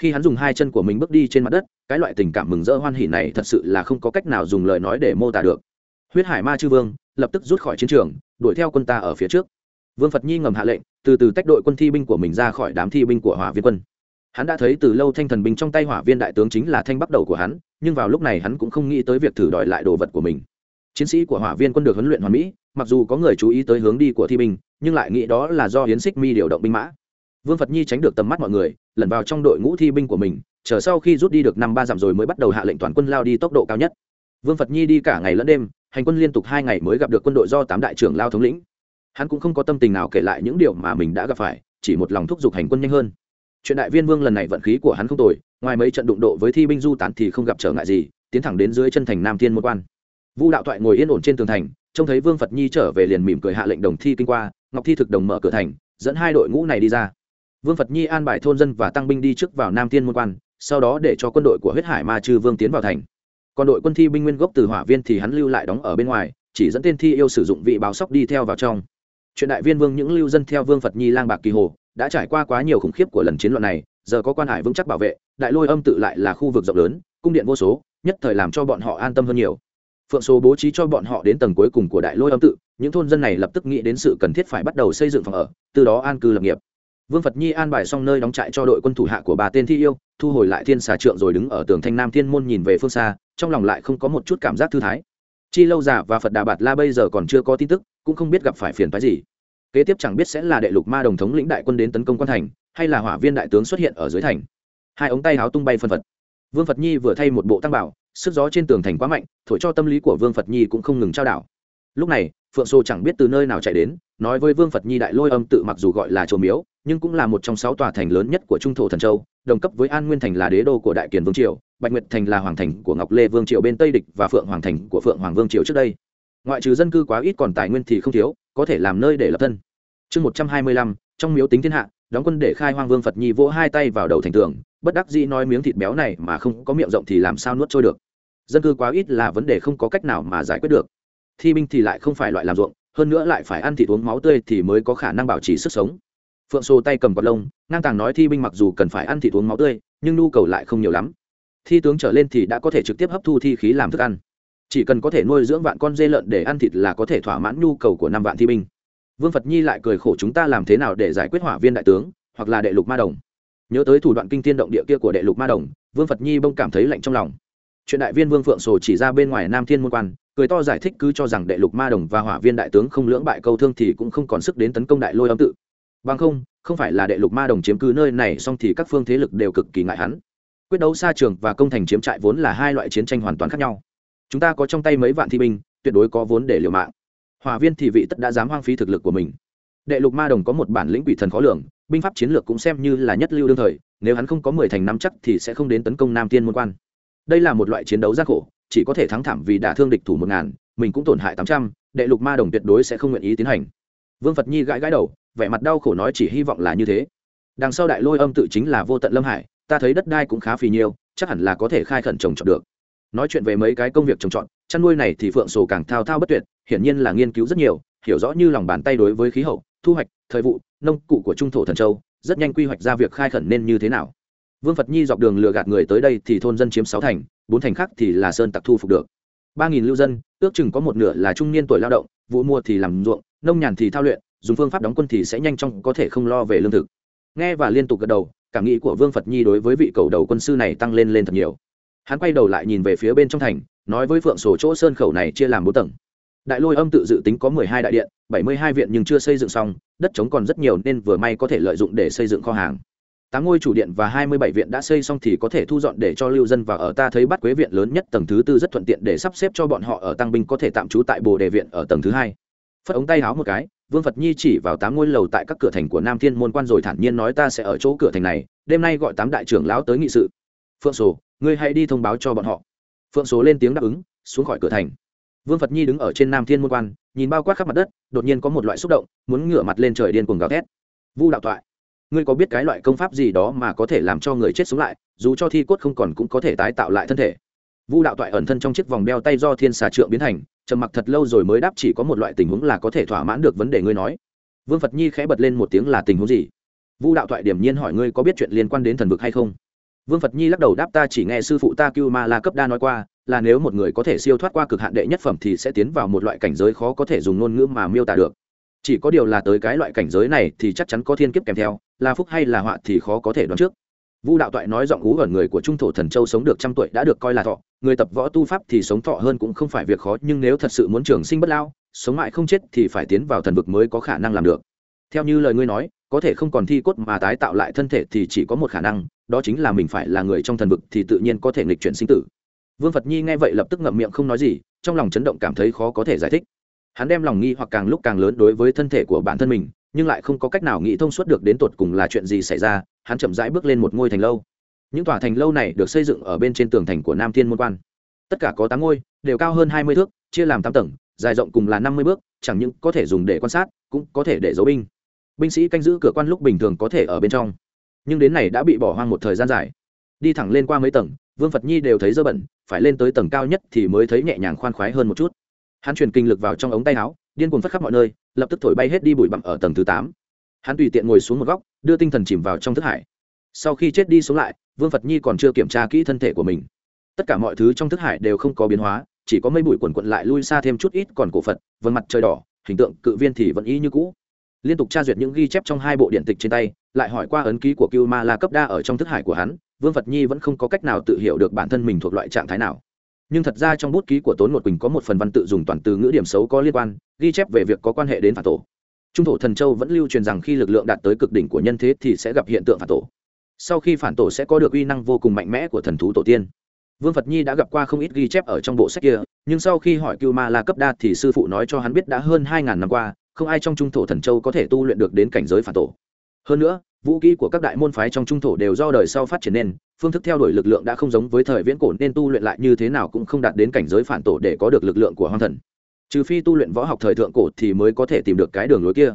Khi hắn dùng hai chân của mình bước đi trên mặt đất, cái loại tình cảm mừng rỡ hoan hỉ này thật sự là không có cách nào dùng lời nói để mô tả được. Huyết hải ma chư vương lập tức rút khỏi chiến trường, đuổi theo quân ta ở phía trước. Vương phật nhi ngầm hạ lệnh, từ từ tách đội quân thi binh của mình ra khỏi đám thi binh của hỏa viên quân. Hắn đã thấy từ lâu thanh thần binh trong tay hỏa viên đại tướng chính là thanh bắt đầu của hắn, nhưng vào lúc này hắn cũng không nghĩ tới việc thử đòi lại đồ vật của mình. Chiến sĩ của hỏa viên quân được huấn luyện hoàn mỹ mặc dù có người chú ý tới hướng đi của thi binh, nhưng lại nghĩ đó là do hiến xích mi điều động binh mã. Vương phật nhi tránh được tầm mắt mọi người, lẩn vào trong đội ngũ thi binh của mình, chờ sau khi rút đi được năm ba dặm rồi mới bắt đầu hạ lệnh toàn quân lao đi tốc độ cao nhất. Vương phật nhi đi cả ngày lẫn đêm, hành quân liên tục hai ngày mới gặp được quân đội do tám đại trưởng lao thống lĩnh. Hắn cũng không có tâm tình nào kể lại những điều mà mình đã gặp phải, chỉ một lòng thúc giục hành quân nhanh hơn. Chuyện đại viên vương lần này vận khí của hắn không tồi, ngoài mấy trận đụng độ với thi binh du tán thì không gặp trở ngại gì, tiến thẳng đến dưới chân thành nam thiên một quan. Vu đạo thoại ngồi yên ổn trên tường thành trông thấy vương phật nhi trở về liền mỉm cười hạ lệnh đồng thi kinh qua, ngọc thi thực đồng mở cửa thành, dẫn hai đội ngũ này đi ra. Vương phật nhi an bài thôn dân và tăng binh đi trước vào nam thiên môn quan, sau đó để cho quân đội của huyết hải ma chư vương tiến vào thành. Còn đội quân thi binh nguyên gốc từ hỏa viên thì hắn lưu lại đóng ở bên ngoài, chỉ dẫn tên thi yêu sử dụng vị báo sóc đi theo vào trong. Chuyện đại viên vương những lưu dân theo vương phật nhi lang bạc kỳ hồ, đã trải qua quá nhiều khủng khiếp của lần chiến loạn này, giờ có quan hải vững chắc bảo vệ, đại lôi âm tự lại là khu vực rộng lớn, cung điện vô số, nhất thời làm cho bọn họ an tâm hơn nhiều phượng số bố trí cho bọn họ đến tầng cuối cùng của đại lôi âm tự, những thôn dân này lập tức nghĩ đến sự cần thiết phải bắt đầu xây dựng phòng ở, từ đó an cư lập nghiệp. Vương phật nhi an bài xong nơi đóng trại cho đội quân thủ hạ của bà tên thi yêu, thu hồi lại thiên xà trượng rồi đứng ở tường thanh nam thiên môn nhìn về phương xa, trong lòng lại không có một chút cảm giác thư thái. Chi lâu giả và phật đà bạt la bây giờ còn chưa có tin tức, cũng không biết gặp phải phiền phái gì. Kế tiếp chẳng biết sẽ là đệ lục ma đồng thống lĩnh đại quân đến tấn công quan thành, hay là hỏa viên đại tướng xuất hiện ở dưới thành. Hai ống tay háo tung bay phân phật. Vương phật nhi vừa thay một bộ tăng bảo sức gió trên tường thành quá mạnh, thổi cho tâm lý của vương phật nhi cũng không ngừng trao đảo. Lúc này, phượng sô chẳng biết từ nơi nào chạy đến, nói với vương phật nhi đại lôi âm tự mặc dù gọi là châu miếu, nhưng cũng là một trong sáu tòa thành lớn nhất của trung thổ thần châu, đồng cấp với an nguyên thành là đế đô của đại kiền vương triều, bạch nguyệt thành là hoàng thành của ngọc lê vương triều bên tây địch và phượng hoàng thành của phượng hoàng vương triều trước đây. Ngoại trừ dân cư quá ít còn tài nguyên thì không thiếu, có thể làm nơi để lập thân. Chương một trăm hai mươi lăm, trong miếu tính thiên hạ, đóng quân để khai hoang vương phật nhi vỗ hai tay vào đầu thành tường, bất đắc dĩ nói miếng thịt béo này mà không có miệng rộng thì làm sao nuốt trôi được dân cư quá ít là vấn đề không có cách nào mà giải quyết được. Thi binh thì lại không phải loại làm ruộng, hơn nữa lại phải ăn thịt uống máu tươi thì mới có khả năng bảo trì sức sống. Phượng xô tay cầm quạt lông, ngang tàng nói thi binh mặc dù cần phải ăn thịt uống máu tươi, nhưng nhu cầu lại không nhiều lắm. Thi tướng trở lên thì đã có thể trực tiếp hấp thu thi khí làm thức ăn. Chỉ cần có thể nuôi dưỡng vạn con dê lợn để ăn thịt là có thể thỏa mãn nhu cầu của năm vạn thi binh. Vương phật nhi lại cười khổ chúng ta làm thế nào để giải quyết hỏa viên đại tướng, hoặc là đệ lục ma đồng. Nhớ tới thủ đoạn kinh thiên động địa kia của đệ lục ma đồng, vương phật nhi bông cảm thấy lạnh trong lòng chuyện đại viên vương phượng sổ chỉ ra bên ngoài nam thiên môn quan, cười to giải thích cứ cho rằng đệ lục ma đồng và hỏa viên đại tướng không lưỡng bại câu thương thì cũng không còn sức đến tấn công đại lôi âm tự. Bằng không không phải là đệ lục ma đồng chiếm cứ nơi này xong thì các phương thế lực đều cực kỳ ngại hắn. Quyết đấu xa trường và công thành chiếm trại vốn là hai loại chiến tranh hoàn toàn khác nhau. Chúng ta có trong tay mấy vạn thi binh, tuyệt đối có vốn để liều mạng. Hòa viên thì vị tất đã dám hoang phí thực lực của mình. Đệ lục ma đồng có một bản lĩnh quỷ thần khó lường, binh pháp chiến lược cũng xem như là nhất lưu đương thời, nếu hắn không có mười thành năm chắc thì sẽ không đến tấn công nam tiên môn quan đây là một loại chiến đấu gian khổ, chỉ có thể thắng thảm vì đả thương địch thủ một ngàn, mình cũng tổn hại tám trăm, đệ lục ma đồng tuyệt đối sẽ không nguyện ý tiến hành. Vương phật nhi gãi gãi đầu, vẻ mặt đau khổ nói chỉ hy vọng là như thế. Đằng sau đại lôi âm tự chính là vô tận lâm hải, ta thấy đất đai cũng khá phì nhiêu, chắc hẳn là có thể khai khẩn trồng trọt được. Nói chuyện về mấy cái công việc trồng trọt, chăn nuôi này thì phượng sổ càng thao thao bất tuyệt, hiển nhiên là nghiên cứu rất nhiều, hiểu rõ như lòng bàn tay đối với khí hậu, thu hoạch, thời vụ, nông cụ của trung thổ thần châu, rất nhanh quy hoạch ra việc khai khẩn nên như thế nào vương phật nhi dọc đường lừa gạt người tới đây thì thôn dân chiếm sáu thành, bốn thành khác thì là sơn tặc thu phục được. Ba nghìn lưu dân, ước chừng có một nửa là trung niên tuổi lao động, vụ mua thì làm ruộng, nông nhàn thì thao luyện, dùng phương pháp đóng quân thì sẽ nhanh chóng có thể không lo về lương thực. Nghe và liên tục gật đầu, cảm nghĩ của vương phật nhi đối với vị cầu đầu quân sư này tăng lên lên thật nhiều. Hắn quay đầu lại nhìn về phía bên trong thành, nói với phượng sổ chỗ sơn khẩu này chia làm bốn tầng. Đại lôi âm tự dự tính có mười hai đại điện, bảy mươi hai viện nhưng chưa xây dựng xong, đất trống còn rất nhiều nên vừa may có thể lợi dụng để xây dựng kho hàng tám ngôi chủ điện và hai mươi bảy viện đã xây xong thì có thể thu dọn để cho lưu dân và ở ta thấy bắt quế viện lớn nhất tầng thứ tư rất thuận tiện để sắp xếp cho bọn họ ở tăng binh có thể tạm trú tại bồ đề viện ở tầng thứ hai. Phất ống tay háo một cái, vương phật nhi chỉ vào tám ngôi lầu tại các cửa thành của nam thiên môn quan rồi thản nhiên nói ta sẽ ở chỗ cửa thành này, đêm nay gọi tám đại trưởng lão tới nghị sự. Phượng sổ, ngươi hãy đi thông báo cho bọn họ. Phượng số lên tiếng đáp ứng, xuống khỏi cửa thành. Vương phật nhi đứng ở trên nam thiên môn quan, nhìn bao quát khắp mặt đất, đột nhiên có một loại xúc động, muốn ngửa mặt lên trời điên cuồng gào thét. Vu đạo thoại ngươi có biết cái loại công pháp gì đó mà có thể làm cho người chết sống lại, dù cho thi cốt không còn cũng có thể tái tạo lại thân thể. Vu đạo toại ẩn thân trong chiếc vòng đeo tay do thiên xà trượng biến thành, trầm mặc thật lâu rồi mới đáp chỉ có một loại tình huống là có thể thỏa mãn được vấn đề ngươi nói. Vương phật nhi khẽ bật lên một tiếng là tình huống gì? Vu đạo toại điểm nhiên hỏi ngươi có biết chuyện liên quan đến thần vực hay không? Vương phật nhi lắc đầu đáp ta chỉ nghe sư phụ ta cưu ma la cấp đa nói qua, là nếu một người có thể siêu thoát qua cực hạn đệ nhất phẩm thì sẽ tiến vào một loại cảnh giới khó có thể dùng ngôn ngữ mà miêu tả được chỉ có điều là tới cái loại cảnh giới này thì chắc chắn có thiên kiếp kèm theo, là phúc hay là họa thì khó có thể đoán trước. Vu đạo toại nói giọng ú ẩn người của trung thổ thần châu sống được trăm tuổi đã được coi là thọ, người tập võ tu pháp thì sống thọ hơn cũng không phải việc khó, nhưng nếu thật sự muốn trường sinh bất lao, sống mãi không chết thì phải tiến vào thần vực mới có khả năng làm được. Theo như lời ngươi nói, có thể không còn thi cốt mà tái tạo lại thân thể thì chỉ có một khả năng, đó chính là mình phải là người trong thần vực thì tự nhiên có thể nghịch chuyển sinh tử. Vương phật nhi nghe vậy lập tức ngậm miệng không nói gì, trong lòng chấn động cảm thấy khó có thể giải thích hắn đem lòng nghi hoặc càng lúc càng lớn đối với thân thể của bản thân mình, nhưng lại không có cách nào nghĩ thông suốt được đến tột cùng là chuyện gì xảy ra, hắn chậm rãi bước lên một ngôi thành lâu. Những tòa thành lâu này được xây dựng ở bên trên tường thành của nam thiên môn quan. Tất cả có tám ngôi, đều cao hơn hai mươi thước, chia làm tám tầng, dài rộng cùng là năm mươi bước, chẳng những có thể dùng để quan sát, cũng có thể để giấu binh. Binh sĩ canh giữ cửa quan lúc bình thường có thể ở bên trong. Nhưng đến này đã bị bỏ hoang một thời gian dài. Đi thẳng lên qua mấy tầng, vương phật nhi đều thấy dơ bẩn, phải lên tới tầng cao nhất thì mới thấy nhẹ nhàng khoan khoái hơn một chút hắn truyền kinh lực vào trong ống tay áo, điên cuồng phất khắp mọi nơi, lập tức thổi bay hết đi bụi bặm ở tầng thứ tám. Hắn tùy tiện ngồi xuống một góc, đưa tinh thần chìm vào trong thức hải. Sau khi chết đi xuống lại, vương phật nhi còn chưa kiểm tra kỹ thân thể của mình. Tất cả mọi thứ trong thức hải đều không có biến hóa, chỉ có mây bụi quần quận lại lui xa thêm chút ít còn cổ phật vân mặt trời đỏ, hình tượng cự viên thì vẫn y như cũ. Liên tục tra duyệt những ghi chép trong hai bộ điện tịch trên tay, lại hỏi qua ấn ký của cưu ma la cấp đa ở trong thức hải của hắn, vương phật nhi vẫn không có cách nào tự hiểu được bản thân mình thuộc loại trạng thái nào nhưng thật ra trong bút ký của tốn một quỳnh có một phần văn tự dùng toàn từ ngữ điểm xấu có liên quan, ghi chép về việc có quan hệ đến phản tổ. Trung thổ thần châu vẫn lưu truyền rằng khi lực lượng đạt tới cực đỉnh của nhân thế thì sẽ gặp hiện tượng phản tổ. Sau khi phản tổ sẽ có được uy năng vô cùng mạnh mẽ của thần thú tổ tiên. Vương phật nhi đã gặp qua không ít ghi chép ở trong bộ sách kia, nhưng sau khi hỏi cưu ma la cấp đa thì sư phụ nói cho hắn biết đã hơn hai ngàn năm qua, không ai trong trung thổ thần châu có thể tu luyện được đến cảnh giới phản tổ. Hơn nữa, vũ kỹ của các đại môn phái trong trung thổ đều do đời sau phát triển nên phương thức theo đuổi lực lượng đã không giống với thời viễn cổ, nên tu luyện lại như thế nào cũng không đạt đến cảnh giới phản tổ để có được lực lượng của hoang thần. Trừ phi tu luyện võ học thời thượng cổ thì mới có thể tìm được cái đường lối kia.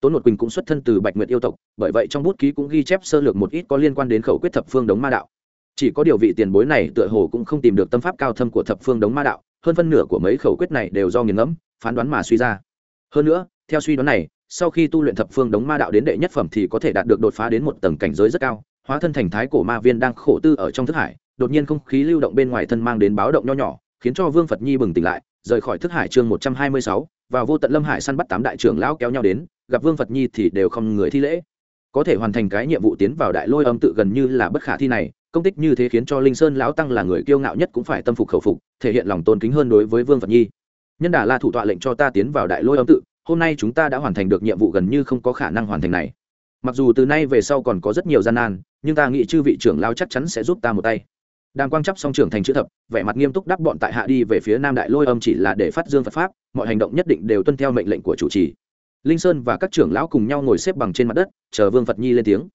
Tốn một quỳnh cũng xuất thân từ bạch nguyệt yêu tộc, bởi vậy trong bút ký cũng ghi chép sơ lược một ít có liên quan đến khẩu quyết thập phương đống ma đạo. Chỉ có điều vị tiền bối này tựa hồ cũng không tìm được tâm pháp cao thâm của thập phương đống ma đạo, hơn phân nửa của mấy khẩu quyết này đều do nghiền ngẫm, phán đoán mà suy ra. Hơn nữa, theo suy đoán này, sau khi tu luyện thập phương đống ma đạo đến đệ nhất phẩm thì có thể đạt được đột phá đến một tầng cảnh giới rất cao hóa thân thành thái cổ ma viên đang khổ tư ở trong thức hải, đột nhiên không khí lưu động bên ngoài thân mang đến báo động nho nhỏ, khiến cho vương phật nhi bừng tỉnh lại, rời khỏi thức hải chương một trăm hai mươi sáu và vô tận lâm hải săn bắt tám đại trưởng lão kéo nhau đến, gặp vương phật nhi thì đều không người thi lễ. Có thể hoàn thành cái nhiệm vụ tiến vào đại lôi âm tự gần như là bất khả thi này, công tích như thế khiến cho linh sơn lão tăng là người kiêu ngạo nhất cũng phải tâm phục khẩu phục, thể hiện lòng tôn kính hơn đối với vương phật nhi. Nhân đà la thủ tọa lệnh cho ta tiến vào đại lôi âm tự, hôm nay chúng ta đã hoàn thành được nhiệm vụ gần như không có khả năng hoàn thành này mặc dù từ nay về sau còn có rất nhiều gian nan, nhưng ta nghĩ chư vị trưởng lao chắc chắn sẽ giúp ta một tay. Đàng quang chấp song trưởng thành chữ thập, vẻ mặt nghiêm túc đắp bọn tại hạ đi về phía nam đại lôi âm chỉ là để phát dương phật pháp, mọi hành động nhất định đều tuân theo mệnh lệnh của chủ trì. Linh sơn và các trưởng lão cùng nhau ngồi xếp bằng trên mặt đất, chờ vương phật nhi lên tiếng.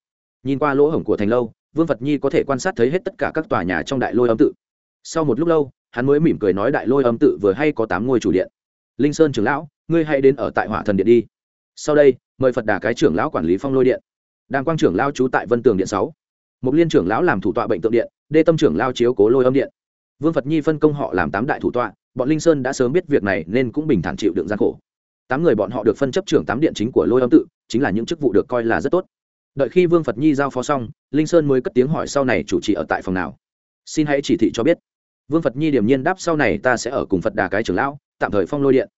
Nhìn qua lỗ hổng của thành lâu, vương phật nhi có thể quan sát thấy hết tất cả các tòa nhà trong đại lôi âm tự. Sau một lúc lâu, hắn mới mỉm cười nói đại lôi âm tự vừa hay có tám ngôi chủ điện. Linh sơn trưởng lão, ngươi hãy đến ở tại hỏa thần điện đi sau đây, mời phật đà cái trưởng lão quản lý phong lôi điện. Đàng quang trưởng lao trú tại vân tường điện sáu. Một liên trưởng lão làm thủ tọa bệnh tượng điện, đê tâm trưởng lao chiếu cố lôi âm điện. Vương phật nhi phân công họ làm tám đại thủ tọa, bọn linh sơn đã sớm biết việc này nên cũng bình thản chịu đựng gian khổ. Tám người bọn họ được phân chấp trưởng tám điện chính của lôi âm tự, chính là những chức vụ được coi là rất tốt. Đợi khi vương phật nhi giao phó xong, linh sơn mới cất tiếng hỏi sau này chủ trì ở tại phòng nào. Xin hãy chỉ thị cho biết. Vương phật nhi điểm nhiên đáp sau này ta sẽ ở cùng phật đà cái trưởng lão, tạm thời phong lôi điện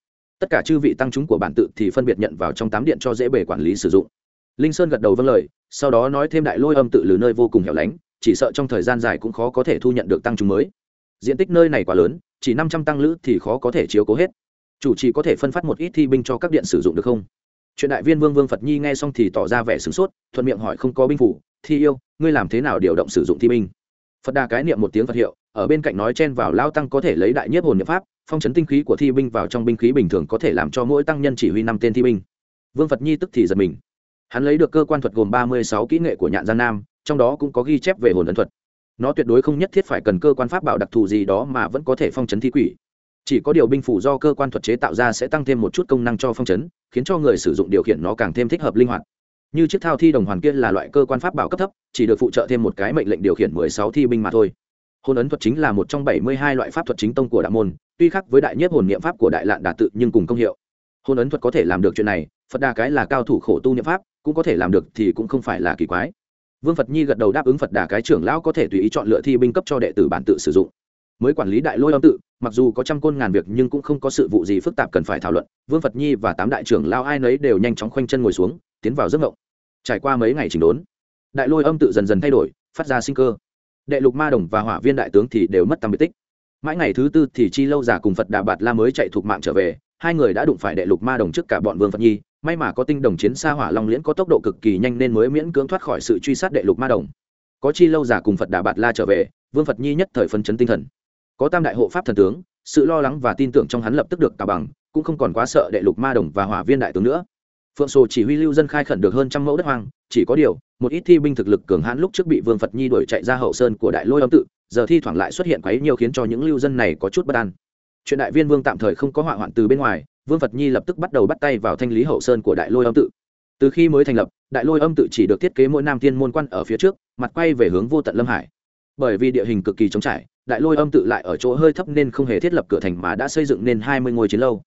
tất cả chư vị tăng chúng của bản tự thì phân biệt nhận vào trong tám điện cho dễ bề quản lý sử dụng. Linh sơn gật đầu vâng lời, sau đó nói thêm đại lôi âm tự lừ nơi vô cùng hẻo lánh, chỉ sợ trong thời gian dài cũng khó có thể thu nhận được tăng chúng mới. Diện tích nơi này quá lớn, chỉ năm trăm tăng lữ thì khó có thể chiếu cố hết. Chủ trì có thể phân phát một ít thi binh cho các điện sử dụng được không? Chuyện đại viên vương vương phật nhi nghe xong thì tỏ ra vẻ sửng sốt, thuận miệng hỏi không có binh phủ, thi yêu, ngươi làm thế nào điều động sử dụng thi binh? Phật đà cái niệm một tiếng phật hiệu ở bên cạnh nói chen vào lao tăng có thể lấy đại nhất hồn niệm pháp, phong chấn tinh khí của thi binh vào trong binh khí bình thường có thể làm cho mỗi tăng nhân chỉ huy năm tên thi binh. Vương phật nhi tức thì giật mình. Hắn lấy được cơ quan thuật gồm ba mươi sáu kỹ nghệ của nhạn gian nam, trong đó cũng có ghi chép về hồn ấn thuật. Nó tuyệt đối không nhất thiết phải cần cơ quan pháp bảo đặc thù gì đó mà vẫn có thể phong chấn thi quỷ. Chỉ có điều binh phủ do cơ quan thuật chế tạo ra sẽ tăng thêm một chút công năng cho phong chấn, khiến cho người sử dụng điều khiển nó càng thêm thích hợp linh hoạt. Như chiếc thao thi đồng hoàn kia là loại cơ quan pháp bảo cấp thấp, chỉ được phụ trợ thêm một cái mệnh lệnh điều khiển mười sáu thi binh mà thôi hồn ấn thuật chính là một trong bảy mươi hai loại pháp thuật chính tông của đạo môn, tuy khác với đại nhất hồn niệm pháp của đại lạn đà tự nhưng cùng công hiệu. Hồn ấn thuật có thể làm được chuyện này, phật đà cái là cao thủ khổ tu niệm pháp, cũng có thể làm được thì cũng không phải là kỳ quái. Vương phật nhi gật đầu đáp ứng phật đà cái trưởng lão có thể tùy ý chọn lựa thi binh cấp cho đệ tử bản tự sử dụng. Mới quản lý đại lôi âm tự, mặc dù có trăm côn ngàn việc nhưng cũng không có sự vụ gì phức tạp cần phải thảo luận, vương phật nhi và tám đại trưởng lao ai nấy đều nhanh chóng khoanh chân ngồi xuống, tiến vào giấc ngộng. Trải qua mấy ngày chỉnh đốn, đại lôi âm tự dần dần thay đổi, phát ra sinh cơ đệ lục ma đồng và hỏa viên đại tướng thì đều mất tầm biệt tích. Mãi ngày thứ tư thì chi lâu giả cùng phật đà bạt la mới chạy thuộc mạng trở về, hai người đã đụng phải đệ lục ma đồng trước cả bọn vương phật nhi. May mà có tinh đồng chiến xa hỏa long liễn có tốc độ cực kỳ nhanh nên mới miễn cưỡng thoát khỏi sự truy sát đệ lục ma đồng. Có chi lâu giả cùng phật đà bạt la trở về, vương phật nhi nhất thời phấn chấn tinh thần. Có tam đại hộ pháp thần tướng, sự lo lắng và tin tưởng trong hắn lập tức được cả bằng, cũng không còn quá sợ đệ lục ma đồng và hỏa viên đại tướng nữa phượng sổ chỉ huy lưu dân khai khẩn được hơn trăm mẫu đất hoang, chỉ có điều, một ít thi binh thực lực cường hãn lúc trước bị vương phật nhi đuổi chạy ra hậu sơn của đại lôi âm tự, giờ thi thoảng lại xuất hiện quấy nhiều khiến cho những lưu dân này có chút bất an. Chuyện đại viên vương tạm thời không có hỏa hoạn từ bên ngoài, vương phật nhi lập tức bắt đầu bắt tay vào thanh lý hậu sơn của đại lôi âm tự. Từ khi mới thành lập, đại lôi âm tự chỉ được thiết kế mỗi nam tiên môn quan ở phía trước, mặt quay về hướng vô tận lâm hải. Bởi vì địa hình cực kỳ trống trải, đại lôi âm tự lại ở chỗ hơi thấp nên không hề thiết lập cửa thành mà đã xây dựng nên hai mươi ngôi chiến lâu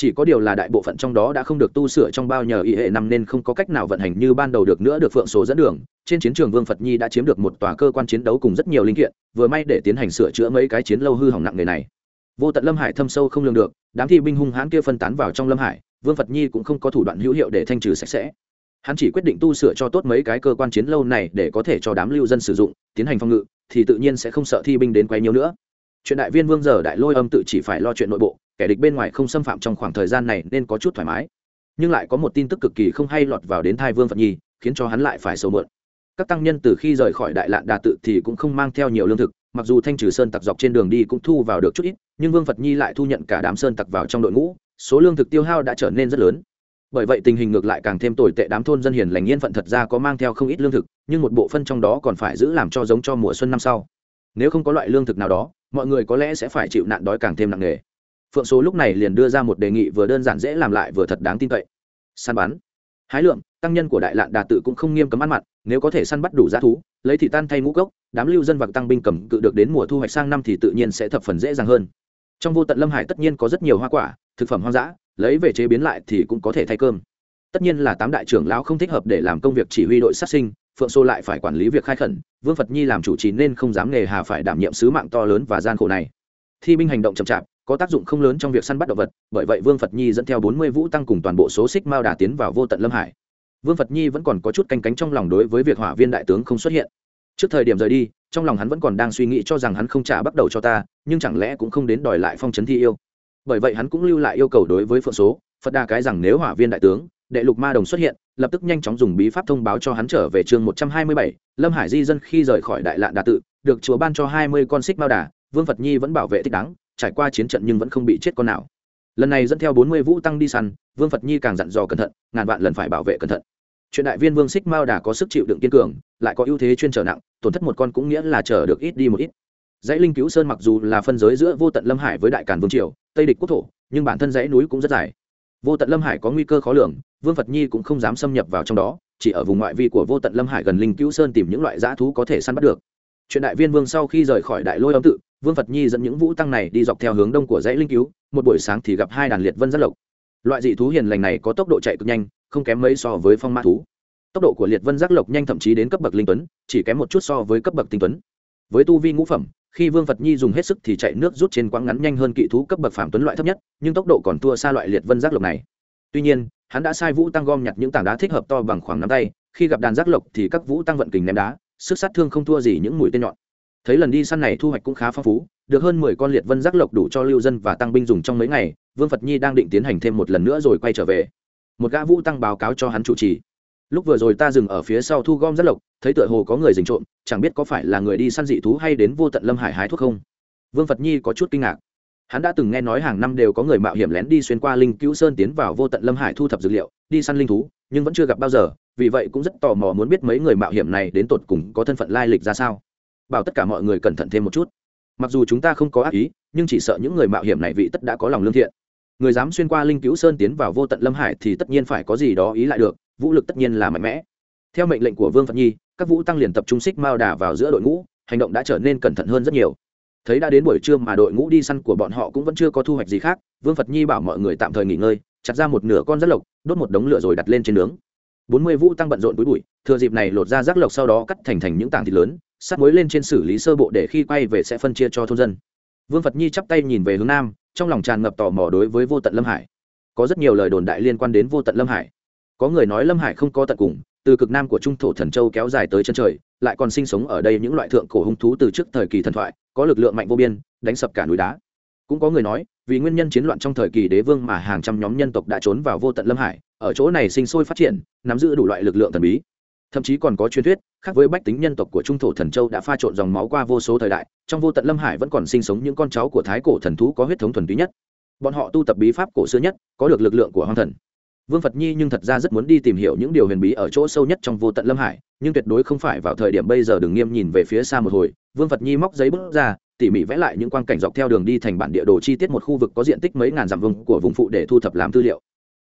chỉ có điều là đại bộ phận trong đó đã không được tu sửa trong bao nhờ ý hệ năm nên không có cách nào vận hành như ban đầu được nữa được phượng số dẫn đường. Trên chiến trường vương phật nhi đã chiếm được một tòa cơ quan chiến đấu cùng rất nhiều linh kiện, vừa may để tiến hành sửa chữa mấy cái chiến lâu hư hỏng nặng người này. Vô tận lâm hải thâm sâu không lường được, đám thi binh hung hãn kia phân tán vào trong lâm hải, vương phật nhi cũng không có thủ đoạn hữu hiệu để thanh trừ sạch sẽ. Hắn chỉ quyết định tu sửa cho tốt mấy cái cơ quan chiến lâu này để có thể cho đám lưu dân sử dụng, tiến hành phòng ngự, thì tự nhiên sẽ không sợ thi binh đến quay nhiều nữa. Chuyện đại viên vương giờ đại lôi âm tự chỉ phải lo chuyện nội bộ kẻ địch bên ngoài không xâm phạm trong khoảng thời gian này nên có chút thoải mái. Nhưng lại có một tin tức cực kỳ không hay lọt vào đến thai vương phật nhi, khiến cho hắn lại phải sầu mượn. Các tăng nhân từ khi rời khỏi đại lạn đà tự thì cũng không mang theo nhiều lương thực, mặc dù thanh trừ sơn tặc dọc trên đường đi cũng thu vào được chút ít, nhưng vương phật nhi lại thu nhận cả đám sơn tặc vào trong đội ngũ, số lương thực tiêu hao đã trở nên rất lớn. Bởi vậy tình hình ngược lại càng thêm tồi tệ đám thôn dân hiền lành yên phận thật ra có mang theo không ít lương thực, nhưng một bộ phân trong đó còn phải giữ làm cho giống cho mùa xuân năm sau. Nếu không có loại lương thực nào đó, mọi người có lẽ sẽ phải chịu nạn đói càng thêm nặng nề phượng số lúc này liền đưa ra một đề nghị vừa đơn giản dễ làm lại vừa thật đáng tin cậy. Săn bắn. Hái lượm, tăng nhân của đại lạn đà tự cũng không nghiêm cấm ăn mặn nếu có thể săn bắt đủ giá thú lấy thị tan thay ngũ cốc đám lưu dân và tăng binh cầm cự được đến mùa thu hoạch sang năm thì tự nhiên sẽ thập phần dễ dàng hơn. Trong vô tận lâm hải tất nhiên có rất nhiều hoa quả thực phẩm hoang dã lấy về chế biến lại thì cũng có thể thay cơm. Tất nhiên là tám đại trưởng lão không thích hợp để làm công việc chỉ huy đội sát sinh phượng xô lại phải quản lý việc khai khẩn vương phật nhi làm chủ trì nên không dám nghề hà phải đảm nhiệm sứ mạng to lớn và gian khổ này. Thi binh hành động chậm chạp có tác dụng không lớn trong việc săn bắt động vật, bởi vậy vương phật nhi dẫn theo bốn mươi vũ tăng cùng toàn bộ số xích mao đà tiến vào vô tận lâm hải. Vương phật nhi vẫn còn có chút canh cánh trong lòng đối với việc hỏa viên đại tướng không xuất hiện. Trước thời điểm rời đi, trong lòng hắn vẫn còn đang suy nghĩ cho rằng hắn không trả bắt đầu cho ta, nhưng chẳng lẽ cũng không đến đòi lại phong trấn thi yêu. Bởi vậy hắn cũng lưu lại yêu cầu đối với phượng số, phật đa cái rằng nếu hỏa viên đại tướng, đệ lục ma đồng xuất hiện, lập tức nhanh chóng dùng bí pháp thông báo cho hắn trở về chương một trăm hai mươi bảy, lâm hải di dân khi rời khỏi đại lạn đà tự, được chúa ban cho hai mươi con xích mao đà, vương phật nhi vẫn bảo vệ thích đáng trải qua chiến trận nhưng vẫn không bị chết con nào. Lần này dẫn theo bốn mươi vũ tăng đi săn, vương phật nhi càng dặn dò cẩn thận, ngàn vạn lần phải bảo vệ cẩn thận. Chuyện đại viên vương xích mao đà có sức chịu đựng kiên cường, lại có ưu thế chuyên trở nặng, tổn thất một con cũng nghĩa là trở được ít đi một ít. Dãy linh cứu sơn mặc dù là phân giới giữa vô tận lâm hải với đại càn vương triều, tây địch quốc thổ, nhưng bản thân dãy núi cũng rất dài. Vô tận lâm hải có nguy cơ khó lường, vương phật nhi cũng không dám xâm nhập vào trong đó, chỉ ở vùng ngoại vi của vô tận lâm hải gần linh cứu sơn tìm những loại dã thú có thể săn bắt được. Chuyện đại viên vương sau khi rời khỏi đại lôi âm tự vương phật nhi dẫn những vũ tăng này đi dọc theo hướng đông của dãy linh cứu, một buổi sáng thì gặp hai đàn liệt vân giác lộc. Loại dị thú hiền lành này có tốc độ chạy cực nhanh, không kém mấy so với phong mã thú. Tốc độ của liệt vân giác lộc nhanh thậm chí đến cấp bậc linh tuấn, chỉ kém một chút so với cấp bậc tinh tuấn. Với tu vi ngũ phẩm, khi vương phật nhi dùng hết sức thì chạy nước rút trên quãng ngắn nhanh hơn kỵ thú cấp bậc phạm tuấn loại thấp nhất, nhưng tốc độ còn thua xa loại liệt vân giác lộc này. Tuy nhiên, hắn đã sai vũ tăng gom nhặt những tảng đá thích hợp to bằng khoảng nắm tay, khi gặp đàn giác lộc thì các vũ tăng vận kình ném đá, sức sát thương không thua gì những mũi tên nhọn thấy lần đi săn này thu hoạch cũng khá phong phú, được hơn mười con liệt vân giác lộc đủ cho lưu dân và tăng binh dùng trong mấy ngày, vương phật nhi đang định tiến hành thêm một lần nữa rồi quay trở về. Một gã vũ tăng báo cáo cho hắn chủ trì. Lúc vừa rồi ta dừng ở phía sau thu gom giác lộc, thấy tựa hồ có người dình trộm, chẳng biết có phải là người đi săn dị thú hay đến vô tận lâm hải hái thuốc không. Vương phật nhi có chút kinh ngạc. Hắn đã từng nghe nói hàng năm đều có người mạo hiểm lén đi xuyên qua linh cứu sơn tiến vào vô tận lâm hải thu thập dược liệu, đi săn linh thú, nhưng vẫn chưa gặp bao giờ, vì vậy cũng rất tò mò muốn biết mấy người mạo hiểm này đến tột cùng có thân phận lai lịch ra sao bảo tất cả mọi người cẩn thận thêm một chút. Mặc dù chúng ta không có ác ý, nhưng chỉ sợ những người mạo hiểm này vị tất đã có lòng lương thiện. Người dám xuyên qua linh cứu sơn tiến vào vô tận lâm hải thì tất nhiên phải có gì đó ý lại được, vũ lực tất nhiên là mạnh mẽ. Theo mệnh lệnh của vương phật nhi, các vũ tăng liền tập trung xích mao đà vào giữa đội ngũ, hành động đã trở nên cẩn thận hơn rất nhiều. Thấy đã đến buổi trưa mà đội ngũ đi săn của bọn họ cũng vẫn chưa có thu hoạch gì khác, vương phật nhi bảo mọi người tạm thời nghỉ ngơi, chặt ra một nửa con rác lộc, đốt một đống lửa rồi đặt lên trên nướng. Bốn mươi vũ tăng bận rộn túi bụi, thừa dịp này lột ra rác lộc sau đó cắt thành thành những tảng thịt lớn sắt muối lên trên xử lý sơ bộ để khi quay về sẽ phân chia cho thôn dân. Vương phật nhi chắp tay nhìn về hướng nam, trong lòng tràn ngập tò mò đối với vô tận lâm hải. Có rất nhiều lời đồn đại liên quan đến vô tận lâm hải. Có người nói lâm hải không có tận cùng, từ cực nam của trung thổ thần châu kéo dài tới chân trời, lại còn sinh sống ở đây những loại thượng cổ hung thú từ trước thời kỳ thần thoại, có lực lượng mạnh vô biên, đánh sập cả núi đá. Cũng có người nói, vì nguyên nhân chiến loạn trong thời kỳ đế vương mà hàng trăm nhóm nhân tộc đã trốn vào vô tận lâm hải, ở chỗ này sinh sôi phát triển, nắm giữ đủ loại lực lượng thần bí. Thậm chí còn có truyền thuyết khác với bách tính nhân tộc của trung thổ thần châu đã pha trộn dòng máu qua vô số thời đại, trong vô tận lâm hải vẫn còn sinh sống những con cháu của thái cổ thần thú có huyết thống thuần túy nhất. Bọn họ tu tập bí pháp cổ xưa nhất, có được lực lượng của hoang thần. Vương phật nhi nhưng thật ra rất muốn đi tìm hiểu những điều huyền bí ở chỗ sâu nhất trong vô tận lâm hải, nhưng tuyệt đối không phải vào thời điểm bây giờ đừng nghiêm nhìn về phía xa một hồi. Vương phật nhi móc giấy bút ra, tỉ mỉ vẽ lại những quang cảnh dọc theo đường đi thành bản địa đồ chi tiết một khu vực có diện tích mấy ngàn dặm vùng của vùng phụ để thu thập làm tư liệu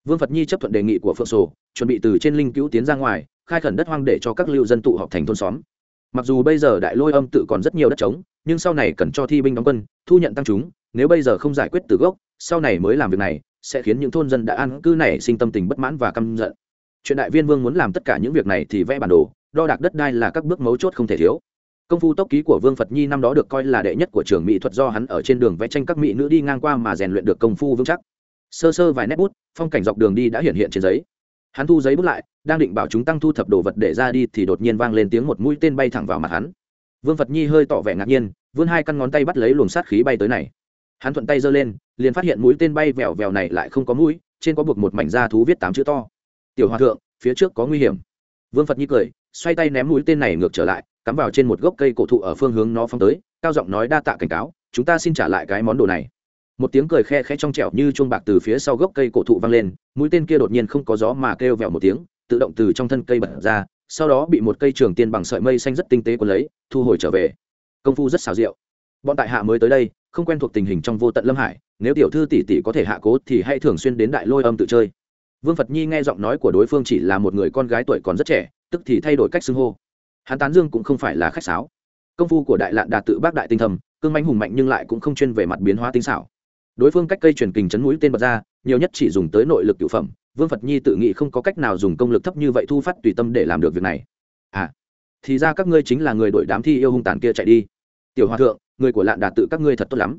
vương phật nhi chấp thuận đề nghị của phượng sổ, chuẩn bị từ trên linh cứu tiến ra ngoài, khai khẩn đất hoang để cho các lưu dân tụ họp thành thôn xóm. Mặc dù bây giờ đại lôi âm tự còn rất nhiều đất trống, nhưng sau này cần cho thi binh đóng quân, thu nhận tăng chúng, nếu bây giờ không giải quyết từ gốc, sau này mới làm việc này, sẽ khiến những thôn dân đã an cư này sinh tâm tình bất mãn và căm giận. Chuyện đại viên vương muốn làm tất cả những việc này thì vẽ bản đồ, đo đạc đất đai là các bước mấu chốt không thể thiếu. Công phu tốc ký của vương phật nhi năm đó được coi là đệ nhất của trường mỹ thuật do hắn ở trên đường vẽ tranh các mỹ nữ đi ngang qua mà rèn luyện được công phu vững chắc. Sơ sơ vài nét bút phong cảnh dọc đường đi đã hiện hiện trên giấy. Hắn thu giấy bút lại, đang định bảo chúng tăng thu thập đồ vật để ra đi thì đột nhiên vang lên tiếng một mũi tên bay thẳng vào mặt hắn. Vương phật nhi hơi tỏ vẻ ngạc nhiên, vươn hai căn ngón tay bắt lấy luồng sát khí bay tới này. Hắn thuận tay giơ lên, liền phát hiện mũi tên bay vèo vèo này lại không có mũi, trên có buộc một mảnh da thú viết tám chữ to. Tiểu hòa thượng, phía trước có nguy hiểm. Vương phật nhi cười, xoay tay ném mũi tên này ngược trở lại, cắm vào trên một gốc cây cổ thụ ở phương hướng nó phóng tới, cao giọng nói đa tạ cảnh cáo, chúng ta xin trả lại cái món đồ này một tiếng cười khe khẽ trong trẻo như chuông bạc từ phía sau gốc cây cổ thụ vang lên, mũi tên kia đột nhiên không có gió mà kêu vẹo một tiếng, tự động từ trong thân cây bật ra, sau đó bị một cây trường tiên bằng sợi mây xanh rất tinh tế cuốn lấy, thu hồi trở về. Công phu rất xào rượu bọn tại hạ mới tới đây, không quen thuộc tình hình trong vô tận lâm hải, nếu tiểu thư tỷ tỷ có thể hạ cố thì hãy thường xuyên đến đại lôi âm tự chơi. Vương phật nhi nghe giọng nói của đối phương chỉ là một người con gái tuổi còn rất trẻ, tức thì thay đổi cách xưng hô. Hắn tán dương cũng không phải là khách sáo. Công phu của đại lạn đạt tự bác đại tinh thầm, cương manh hùng mạnh nhưng lại cũng không chuyên về mặt biến hóa tinh xảo đối phương cách cây truyền kình chấn mũi tên bật ra, nhiều nhất chỉ dùng tới nội lực cựu phẩm, vương phật nhi tự nghĩ không có cách nào dùng công lực thấp như vậy thu phát tùy tâm để làm được việc này. À thì ra các ngươi chính là người đội đám thi yêu hung tàn kia chạy đi. Tiểu hòa thượng, người của lạn Đà tự các ngươi thật tốt lắm.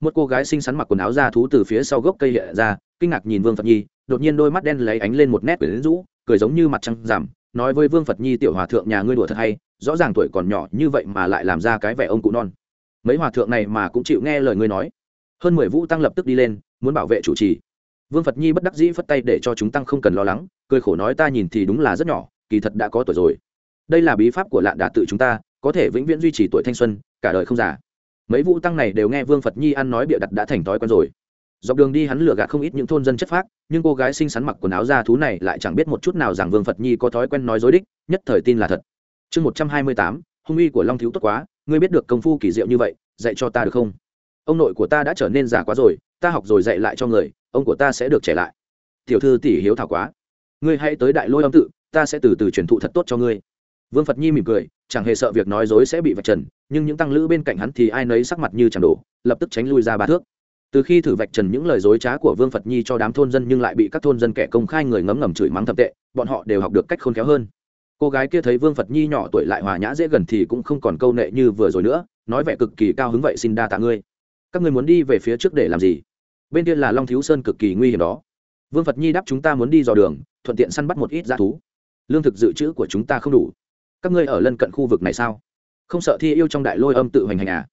Một cô gái xinh xắn mặc quần áo da thú từ phía sau gốc cây hiện ra, kinh ngạc nhìn vương phật nhi, đột nhiên đôi mắt đen lấy ánh lên một nét quyển rũ, cười giống như mặt trăng giảm, nói với vương phật nhi, tiểu hòa thượng, nhà ngươi đùa thật hay, rõ ràng tuổi còn nhỏ như vậy mà lại làm ra cái vẻ ông cụ non. Mấy hòa thượng này mà cũng chịu nghe lời ngươi nói hơn mười vũ tăng lập tức đi lên, muốn bảo vệ chủ trì. Vương phật nhi bất đắc dĩ phất tay để cho chúng tăng không cần lo lắng, cười khổ nói ta nhìn thì đúng là rất nhỏ, kỳ thật đã có tuổi rồi. Đây là bí pháp của lạn đà tự chúng ta, có thể vĩnh viễn duy trì tuổi thanh xuân, cả đời không già. Mấy vũ tăng này đều nghe vương phật nhi ăn nói bịa đặt đã thành thói quen rồi. Dọc đường đi hắn lừa gạt không ít những thôn dân chất phác, nhưng cô gái xinh xắn mặc quần áo da thú này lại chẳng biết một chút nào rằng vương phật nhi có thói quen nói dối đích, nhất thời tin là thật. Chương một trăm hai mươi tám, hung uy của long thiếu tốt quá, ngươi biết được công phu kỳ diệu như vậy, dạy cho ta được không? Ông nội của ta đã trở nên già quá rồi, ta học rồi dạy lại cho người, ông của ta sẽ được trẻ lại. Tiểu thư tỷ hiếu thảo quá. Ngươi hãy tới đại lôi âm tự, ta sẽ từ từ truyền thụ thật tốt cho ngươi. Vương phật nhi mỉm cười, chẳng hề sợ việc nói dối sẽ bị vạch trần, nhưng những tăng lữ bên cạnh hắn thì ai nấy sắc mặt như chẳng đổ, lập tức tránh lui ra ba thước. Từ khi thử vạch trần những lời dối trá của vương phật nhi cho đám thôn dân nhưng lại bị các thôn dân kẻ công khai người ngấm ngầm chửi mắng thậm tệ, bọn họ đều học được cách khôn khéo hơn. Cô gái kia thấy vương phật nhi nhỏ tuổi lại hòa nhã dễ gần thì cũng không còn câu nệ như vừa rồi nữa, nói vẻ cực kỳ cao hứng vậy xin đa tạ ngươi các người muốn đi về phía trước để làm gì? Bên kia là long thiếu sơn cực kỳ nguy hiểm đó. Vương phật nhi đáp chúng ta muốn đi dò đường, thuận tiện săn bắt một ít g thú. Lương thực dự trữ của chúng ta không đủ. Các ngươi ở lân cận khu vực này sao? Không sợ thi yêu trong đại lôi âm tự hoành hành à?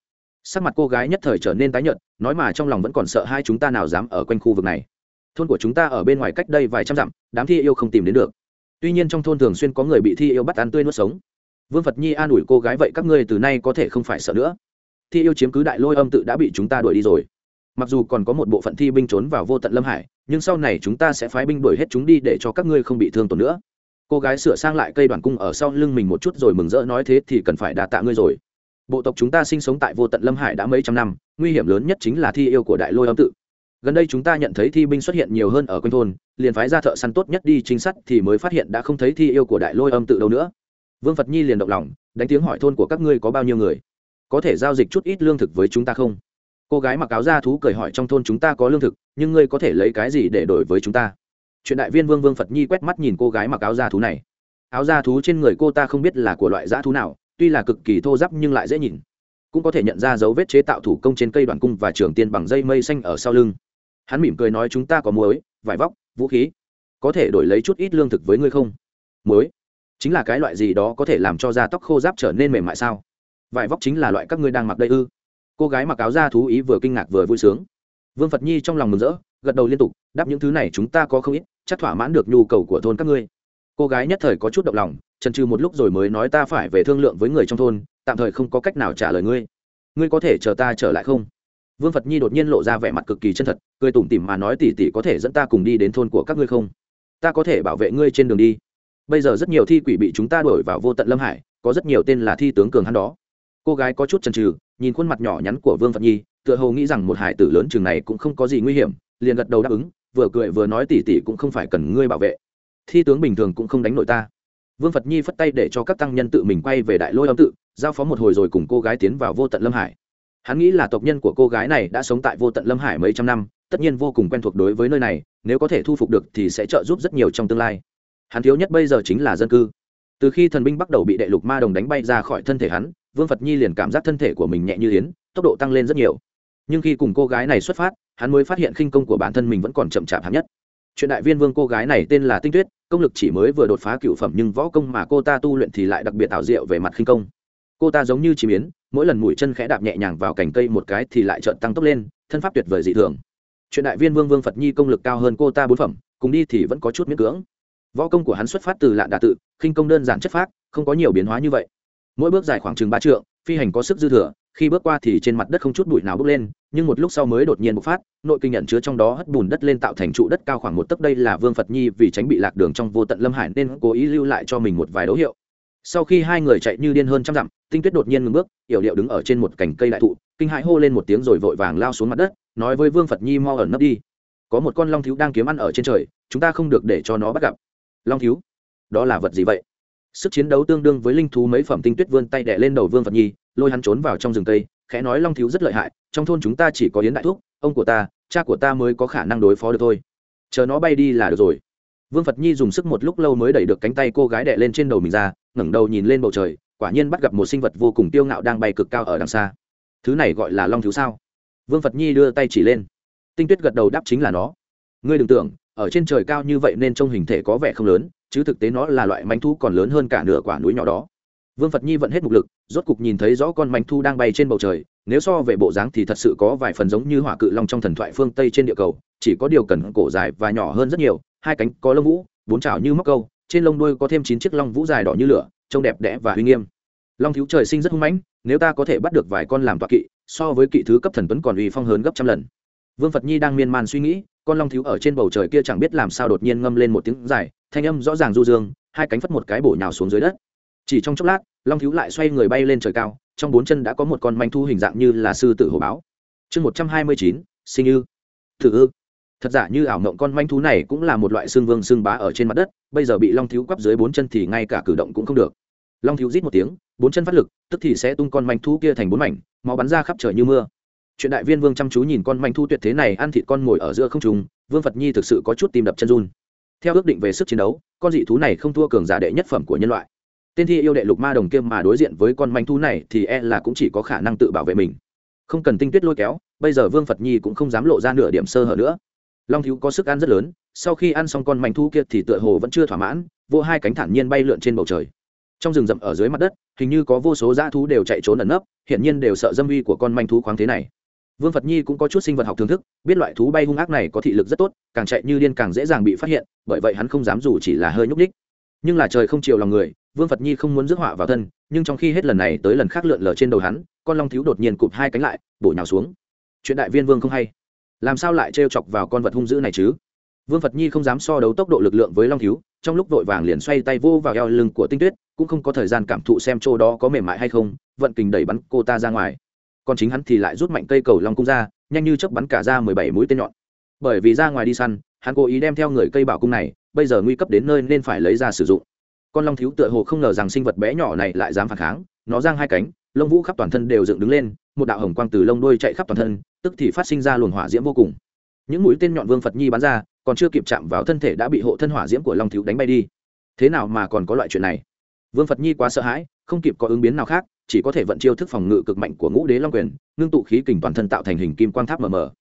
Sắc mặt cô gái nhất thời trở nên tái nhợt, nói mà trong lòng vẫn còn sợ hai chúng ta nào dám ở quanh khu vực này. Thôn của chúng ta ở bên ngoài cách đây vài trăm dặm, đám thi yêu không tìm đến được. Tuy nhiên trong thôn thường xuyên có người bị thi yêu bắt ăn tươi nuốt sống. Vương phật nhi an ủi cô gái vậy các ngươi từ nay có thể không phải sợ nữa thi yêu chiếm cứ đại lôi âm tự đã bị chúng ta đuổi đi rồi. Mặc dù còn có một bộ phận thi binh trốn vào vô tận lâm hải, nhưng sau này chúng ta sẽ phái binh đuổi hết chúng đi để cho các ngươi không bị thương tổn nữa. Cô gái sửa sang lại cây đoàn cung ở sau lưng mình một chút rồi mừng rỡ nói thế thì cần phải đà tạ ngươi rồi. Bộ tộc chúng ta sinh sống tại vô tận lâm hải đã mấy trăm năm, nguy hiểm lớn nhất chính là thi yêu của đại lôi âm tự. Gần đây chúng ta nhận thấy thi binh xuất hiện nhiều hơn ở quanh thôn, liền phái ra thợ săn tốt nhất đi trinh sát thì mới phát hiện đã không thấy thi yêu của đại lôi âm tự đâu nữa. Vương phật nhi liền động lòng, đánh tiếng hỏi thôn của các ngươi có bao nhiêu người? Có thể giao dịch chút ít lương thực với chúng ta không? Cô gái mặc áo da thú cười hỏi trong thôn chúng ta có lương thực, nhưng ngươi có thể lấy cái gì để đổi với chúng ta? Chuyện đại viên vương vương phật nhi quét mắt nhìn cô gái mặc áo da thú này. Áo da thú trên người cô ta không biết là của loại da thú nào, tuy là cực kỳ thô giáp nhưng lại dễ nhìn. Cũng có thể nhận ra dấu vết chế tạo thủ công trên cây đoạn cung và trường tiên bằng dây mây xanh ở sau lưng. Hắn mỉm cười nói chúng ta có muối, vải vóc, vũ khí. Có thể đổi lấy chút ít lương thực với ngươi không? Muối? Chính là cái loại gì đó có thể làm cho da tóc khô giáp trở nên mềm mại sao? Vải vóc chính là loại các ngươi đang mặc đây ư? Cô gái mặc áo da thú ý vừa kinh ngạc vừa vui sướng. Vương phật nhi trong lòng mừng rỡ, gật đầu liên tục, đáp những thứ này chúng ta có không ít, chắc thỏa mãn được nhu cầu của thôn các ngươi. Cô gái nhất thời có chút động lòng trần trừ một lúc rồi mới nói ta phải về thương lượng với người trong thôn, tạm thời không có cách nào trả lời ngươi. Ngươi có thể chờ ta trở lại không? Vương phật nhi đột nhiên lộ ra vẻ mặt cực kỳ chân thật, cười tủm tỉm mà nói tỉ tỉ có thể dẫn ta cùng đi đến thôn của các ngươi không? Ta có thể bảo vệ ngươi trên đường đi. Bây giờ rất nhiều thi quỷ bị chúng ta đuổi vào vô tận lâm hải, có rất nhiều tên là thi tướng cường hắn đó cô gái có chút chần chừ, nhìn khuôn mặt nhỏ nhắn của vương phật nhi, tựa hồ nghĩ rằng một hải tử lớn chừng này cũng không có gì nguy hiểm, liền gật đầu đáp ứng, vừa cười vừa nói tỉ tỉ cũng không phải cần ngươi bảo vệ. Thi tướng bình thường cũng không đánh nội ta. Vương phật nhi phất tay để cho các tăng nhân tự mình quay về đại lôi âm tự, giao phó một hồi rồi cùng cô gái tiến vào vô tận lâm hải. Hắn nghĩ là tộc nhân của cô gái này đã sống tại vô tận lâm hải mấy trăm năm, tất nhiên vô cùng quen thuộc đối với nơi này, nếu có thể thu phục được thì sẽ trợ giúp rất nhiều trong tương lai. Hắn thiếu nhất bây giờ chính là dân cư. Từ khi thần binh bắt đầu bị đệ lục ma đồng đánh bay ra khỏi thân thể hắn vương phật nhi liền cảm giác thân thể của mình nhẹ như yến tốc độ tăng lên rất nhiều. Nhưng khi cùng cô gái này xuất phát hắn mới phát hiện khinh công của bản thân mình vẫn còn chậm chạp hạng nhất. Chuyện đại viên vương cô gái này tên là tinh tuyết công lực chỉ mới vừa đột phá cựu phẩm nhưng võ công mà cô ta tu luyện thì lại đặc biệt tạo diệu về mặt khinh công. Cô ta giống như chìm yến, mỗi lần mũi chân khẽ đạp nhẹ nhàng vào cành cây một cái thì lại trợn tăng tốc lên thân pháp tuyệt vời dị thường. Chuyện đại viên vương vương phật nhi công lực cao hơn cô ta bốn phẩm cùng đi thì vẫn có chút miễn cưỡng. Võ công của hắn xuất phát từ lạ đà tự khinh công đơn giản chất phác không có nhiều biến hóa như vậy mỗi bước dài khoảng chừng ba trượng, phi hành có sức dư thừa, khi bước qua thì trên mặt đất không chút bụi nào bước lên, nhưng một lúc sau mới đột nhiên bộc phát, nội kinh nhận chứa trong đó hất bùn đất lên tạo thành trụ đất cao khoảng một tấc, đây là vương phật nhi vì tránh bị lạc đường trong vô tận lâm hải nên cố ý lưu lại cho mình một vài dấu hiệu. Sau khi hai người chạy như điên hơn trăm dặm, tinh tuyết đột nhiên ngừng bước, yểu điệu đứng ở trên một cành cây đại thụ, kinh hãi hô lên một tiếng rồi vội vàng lao xuống mặt đất, nói với vương phật nhi mau ẩn nấp đi. Có một con long thiếu đang kiếm ăn ở trên trời, chúng ta không được để cho nó bắt gặp. Long thiếu, đó là vật gì vậy? Sức chiến đấu tương đương với linh thú mấy phẩm tinh tuyết vươn tay đẻ lên đầu vương phật nhi lôi hắn trốn vào trong rừng tây, khẽ nói long thiếu rất lợi hại trong thôn chúng ta chỉ có yến đại thúc ông của ta cha của ta mới có khả năng đối phó được thôi. Chờ nó bay đi là được rồi. Vương phật nhi dùng sức một lúc lâu mới đẩy được cánh tay cô gái đẻ lên trên đầu mình ra ngẩng đầu nhìn lên bầu trời quả nhiên bắt gặp một sinh vật vô cùng tiêu ngạo đang bay cực cao ở đằng xa. Thứ này gọi là long thiếu sao? Vương phật nhi đưa tay chỉ lên. Tinh tuyết gật đầu đáp chính là nó. Ngươi đừng tưởng ở trên trời cao như vậy nên trông hình thể có vẻ không lớn chứ thực tế nó là loại manh thu còn lớn hơn cả nửa quả núi nhỏ đó. Vương phật nhi vẫn hết mục lực, rốt cục nhìn thấy rõ con manh thu đang bay trên bầu trời, nếu so về bộ dáng thì thật sự có vài phần giống như hỏa cự long trong thần thoại phương tây trên địa cầu, chỉ có điều cần cổ dài và nhỏ hơn rất nhiều, hai cánh có lông vũ, bốn chảo như móc câu, trên lông đuôi có thêm chín chiếc long vũ dài đỏ như lửa, trông đẹp đẽ và uy nghiêm. Long thiếu trời sinh rất hung mãnh, nếu ta có thể bắt được vài con làm tọa kỵ, so với kỵ thứ cấp thần tuấn còn uy phong hơn gấp trăm lần vương phật nhi đang miên man suy nghĩ, con long thiếu ở trên bầu trời kia chẳng biết làm sao đột nhiên ngâm lên một tiếng dài, thanh âm rõ ràng du dương, hai cánh phất một cái bổ nhào xuống dưới đất. Chỉ trong chốc lát, long thiếu lại xoay người bay lên trời cao, trong bốn chân đã có một con manh thu hình dạng như là sư tử hồ báo. Chương một trăm hai mươi chín, sinh ư. Thử ư. Thật giả như ảo mộng con manh thú này cũng là một loại xương vương xương bá ở trên mặt đất, bây giờ bị long thiếu quắp dưới bốn chân thì ngay cả cử động cũng không được. Long thiếu rít một tiếng, bốn chân phát lực, tức thì sẽ tung con manh thú kia thành bốn mảnh, máu bắn ra khắp trời như mưa chuyện đại viên vương chăm chú nhìn con manh thú tuyệt thế này ăn thịt con ngồi ở giữa không trùng vương phật nhi thực sự có chút tim đập chân run. Theo ước định về sức chiến đấu, con dị thú này không thua cường giả đệ nhất phẩm của nhân loại. Tên thi yêu đệ lục ma đồng kiêm mà đối diện với con manh thú này thì e là cũng chỉ có khả năng tự bảo vệ mình. Không cần tinh tuyết lôi kéo, bây giờ vương phật nhi cũng không dám lộ ra nửa điểm sơ hở nữa. Long thiếu có sức ăn rất lớn, sau khi ăn xong con manh thú kia thì tựa hồ vẫn chưa thỏa mãn vô hai cánh thản nhiên bay lượn trên bầu trời. Trong rừng rậm ở dưới mặt đất, hình như có vô số dã thú đều chạy trốn ẩn nấp, hiển nhiên đều sợ dâm uy của con manh thú khoáng thế này vương phật nhi cũng có chút sinh vật học thưởng thức, biết loại thú bay hung ác này có thị lực rất tốt, càng chạy như điên càng dễ dàng bị phát hiện, bởi vậy hắn không dám dù chỉ là hơi nhúc ních nhưng là trời không chiều lòng người, vương phật nhi không muốn rước họa vào thân, nhưng trong khi hết lần này tới lần khác lượn lờ trên đầu hắn, con long thiếu đột nhiên cụp hai cánh lại, bổ nhào xuống. Chuyện đại viên vương không hay. Làm sao lại trêu chọc vào con vật hung dữ này chứ? Vương phật nhi không dám so đấu tốc độ lực lượng với long thiếu, trong lúc vội vàng liền xoay tay vô vào eo lưng của tinh tuyết, cũng không có thời gian cảm thụ xem chỗ đó có mềm mại hay không, vận kình đẩy bắn cô ta ra ngoài còn chính hắn thì lại rút mạnh cây cầu long cung ra, nhanh như chớp bắn cả ra mười bảy mũi tên nhọn. Bởi vì ra ngoài đi săn, hắn cố ý đem theo người cây bảo cung này, bây giờ nguy cấp đến nơi nên phải lấy ra sử dụng. Con long thiếu tựa hồ không ngờ rằng sinh vật bé nhỏ này lại dám phản kháng, nó giang hai cánh, lông vũ khắp toàn thân đều dựng đứng lên, một đạo hồng quang từ lông đuôi chạy khắp toàn thân, tức thì phát sinh ra luồng hỏa diễm vô cùng. Những mũi tên nhọn vương phật nhi bắn ra, còn chưa kịp chạm vào thân thể đã bị hộ thân hỏa diễm của long thiếu đánh bay đi. Thế nào mà còn có loại chuyện này? Vương phật nhi quá sợ hãi, không kịp có ứng biến nào khác chỉ có thể vận chiêu thức phòng ngự cực mạnh của ngũ đế long quyền, ngưng tụ khí kình toàn thân tạo thành hình kim quang tháp mờ mờ.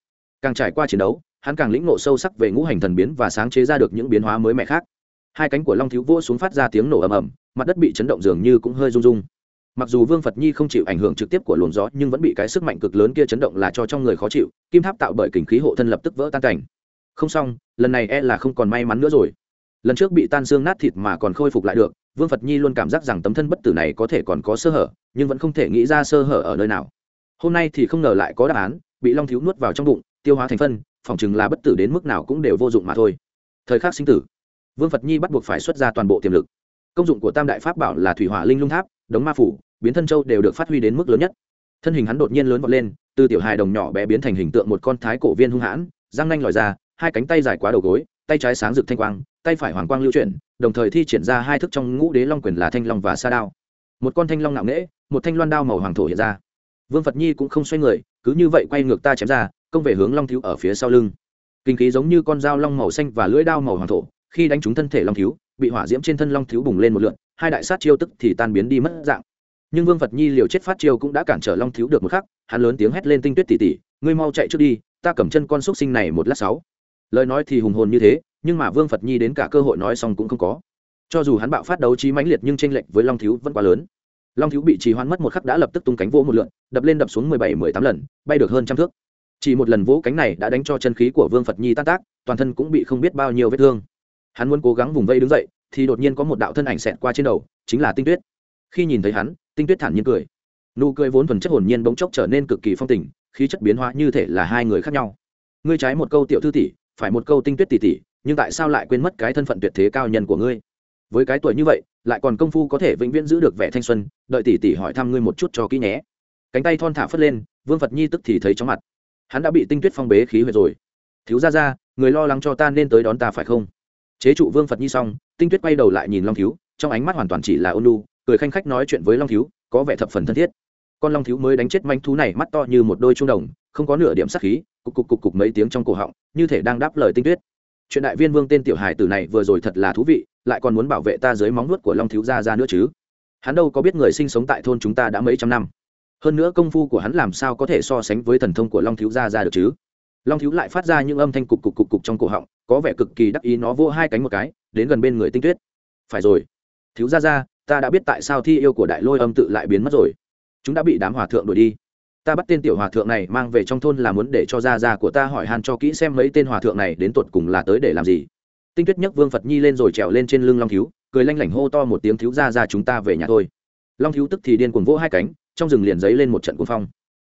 Càng trải qua chiến đấu, hắn càng lĩnh ngộ sâu sắc về ngũ hành thần biến và sáng chế ra được những biến hóa mới mẻ khác. Hai cánh của long thiếu vô xuống phát ra tiếng nổ ầm ầm, mặt đất bị chấn động dường như cũng hơi rung rung. Mặc dù vương phật nhi không chịu ảnh hưởng trực tiếp của luồng gió, nhưng vẫn bị cái sức mạnh cực lớn kia chấn động là cho trong người khó chịu, kim tháp tạo bởi kình khí hộ thân lập tức vỡ tan cảnh. Không xong, lần này e là không còn may mắn nữa rồi. Lần trước bị tan xương nát thịt mà còn khôi phục lại được vương phật nhi luôn cảm giác rằng tấm thân bất tử này có thể còn có sơ hở, nhưng vẫn không thể nghĩ ra sơ hở ở nơi nào. Hôm nay thì không ngờ lại có đáp án, bị long thiếu nuốt vào trong bụng, tiêu hóa thành phân, phỏng chừng là bất tử đến mức nào cũng đều vô dụng mà thôi. Thời khắc sinh tử, vương phật nhi bắt buộc phải xuất ra toàn bộ tiềm lực. Công dụng của tam đại pháp bảo là thủy hỏa linh lung tháp, đống ma phủ, biến thân châu đều được phát huy đến mức lớn nhất. Thân hình hắn đột nhiên lớn vọt lên, từ tiểu hài đồng nhỏ bé biến thành hình tượng một con thái cổ viên hung hãn, răng nanh lòi ra, hai cánh tay dài quá đầu gối, tay trái sáng rực thanh quang, tay phải hoàng quang lưu chuyển đồng thời thi triển ra hai thức trong ngũ đế long quyền là thanh long và sa đao. Một con thanh long nặng nễ một thanh loan đao màu hoàng thổ hiện ra. Vương phật nhi cũng không xoay người, cứ như vậy quay ngược ta chém ra, công về hướng long thiếu ở phía sau lưng. Kinh khí giống như con dao long màu xanh và lưỡi đao màu hoàng thổ, khi đánh trúng thân thể long thiếu, bị hỏa diễm trên thân long thiếu bùng lên một lượn, hai đại sát chiêu tức thì tan biến đi mất dạng. Nhưng vương phật nhi liều chết phát chiêu cũng đã cản trở long thiếu được một khắc, hắn lớn tiếng hét lên tinh tuyết tỉ tỉ, ngươi mau chạy trước đi, ta cầm chân con xúc sinh này một lát sáu. Lời nói thì hùng hồn như thế nhưng mà vương phật nhi đến cả cơ hội nói xong cũng không có cho dù hắn bạo phát đấu trí mãnh liệt nhưng tranh lệch với long thiếu vẫn quá lớn long thiếu bị trì hoãn mất một khắc đã lập tức tung cánh vỗ một lượn đập lên đập xuống mười bảy mười tám lần bay được hơn trăm thước chỉ một lần vỗ cánh này đã đánh cho chân khí của vương phật nhi tan tác toàn thân cũng bị không biết bao nhiêu vết thương hắn muốn cố gắng vùng vây đứng dậy thì đột nhiên có một đạo thân ảnh xẹt qua trên đầu chính là tinh tuyết khi nhìn thấy hắn tinh tuyết thản nhiên cười nụ cười vốn thuần chất hồn nhiên bỗng chốc trở nên cực kỳ phong tình khí chất biến hóa như thể là hai người khác nhau ngươi trái một câu tiểu thư tỷ, phải một câu tinh tuyết tỷ tỷ nhưng tại sao lại quên mất cái thân phận tuyệt thế cao nhân của ngươi? Với cái tuổi như vậy, lại còn công phu có thể vĩnh viễn giữ được vẻ thanh xuân, đợi tỷ tỷ hỏi thăm ngươi một chút cho kỹ nhé. Cánh tay thon thả phất lên, vương phật nhi tức thì thấy chóng mặt. Hắn đã bị tinh tuyết phong bế khí huyệt rồi. Thiếu ra ra người lo lắng cho ta nên tới đón ta phải không? Chế trụ vương phật nhi xong, tinh tuyết quay đầu lại nhìn long thiếu, trong ánh mắt hoàn toàn chỉ là ôn lu cười khanh khách nói chuyện với long thiếu, có vẻ thập phần thân thiết. Con long thiếu mới đánh chết manh thú này mắt to như một đôi trung đồng, không có nửa điểm sắc khí, cục cục cục cục mấy tiếng trong cổ họng, như thể đang đáp lời tinh tuyết chuyện đại viên vương tên tiểu hài tử này vừa rồi thật là thú vị, lại còn muốn bảo vệ ta dưới móng nuốt của long thiếu gia ra nữa chứ? Hắn đâu có biết người sinh sống tại thôn chúng ta đã mấy trăm năm. Hơn nữa công phu của hắn làm sao có thể so sánh với thần thông của long thiếu gia ra được chứ? Long thiếu lại phát ra những âm thanh cục cục cục cục trong cổ họng, có vẻ cực kỳ đắc ý nó vỗ hai cánh một cái, đến gần bên người tinh tuyết. Phải rồi. Thiếu gia ra ta đã biết tại sao thi yêu của đại lôi âm tự lại biến mất rồi. Chúng đã bị đám hòa thượng đuổi đi ta bắt tên tiểu hòa thượng này mang về trong thôn là muốn để cho gia gia của ta hỏi han cho kỹ xem mấy tên hòa thượng này đến tột cùng là tới để làm gì. Tinh tuyết nhấc vương phật nhi lên rồi trèo lên trên lưng long thiếu, cười lanh lảnh hô to một tiếng thiếu gia gia chúng ta về nhà thôi. Long thiếu tức thì điên cuồng vỗ hai cánh, trong rừng liền dấy lên một trận cuồng phong.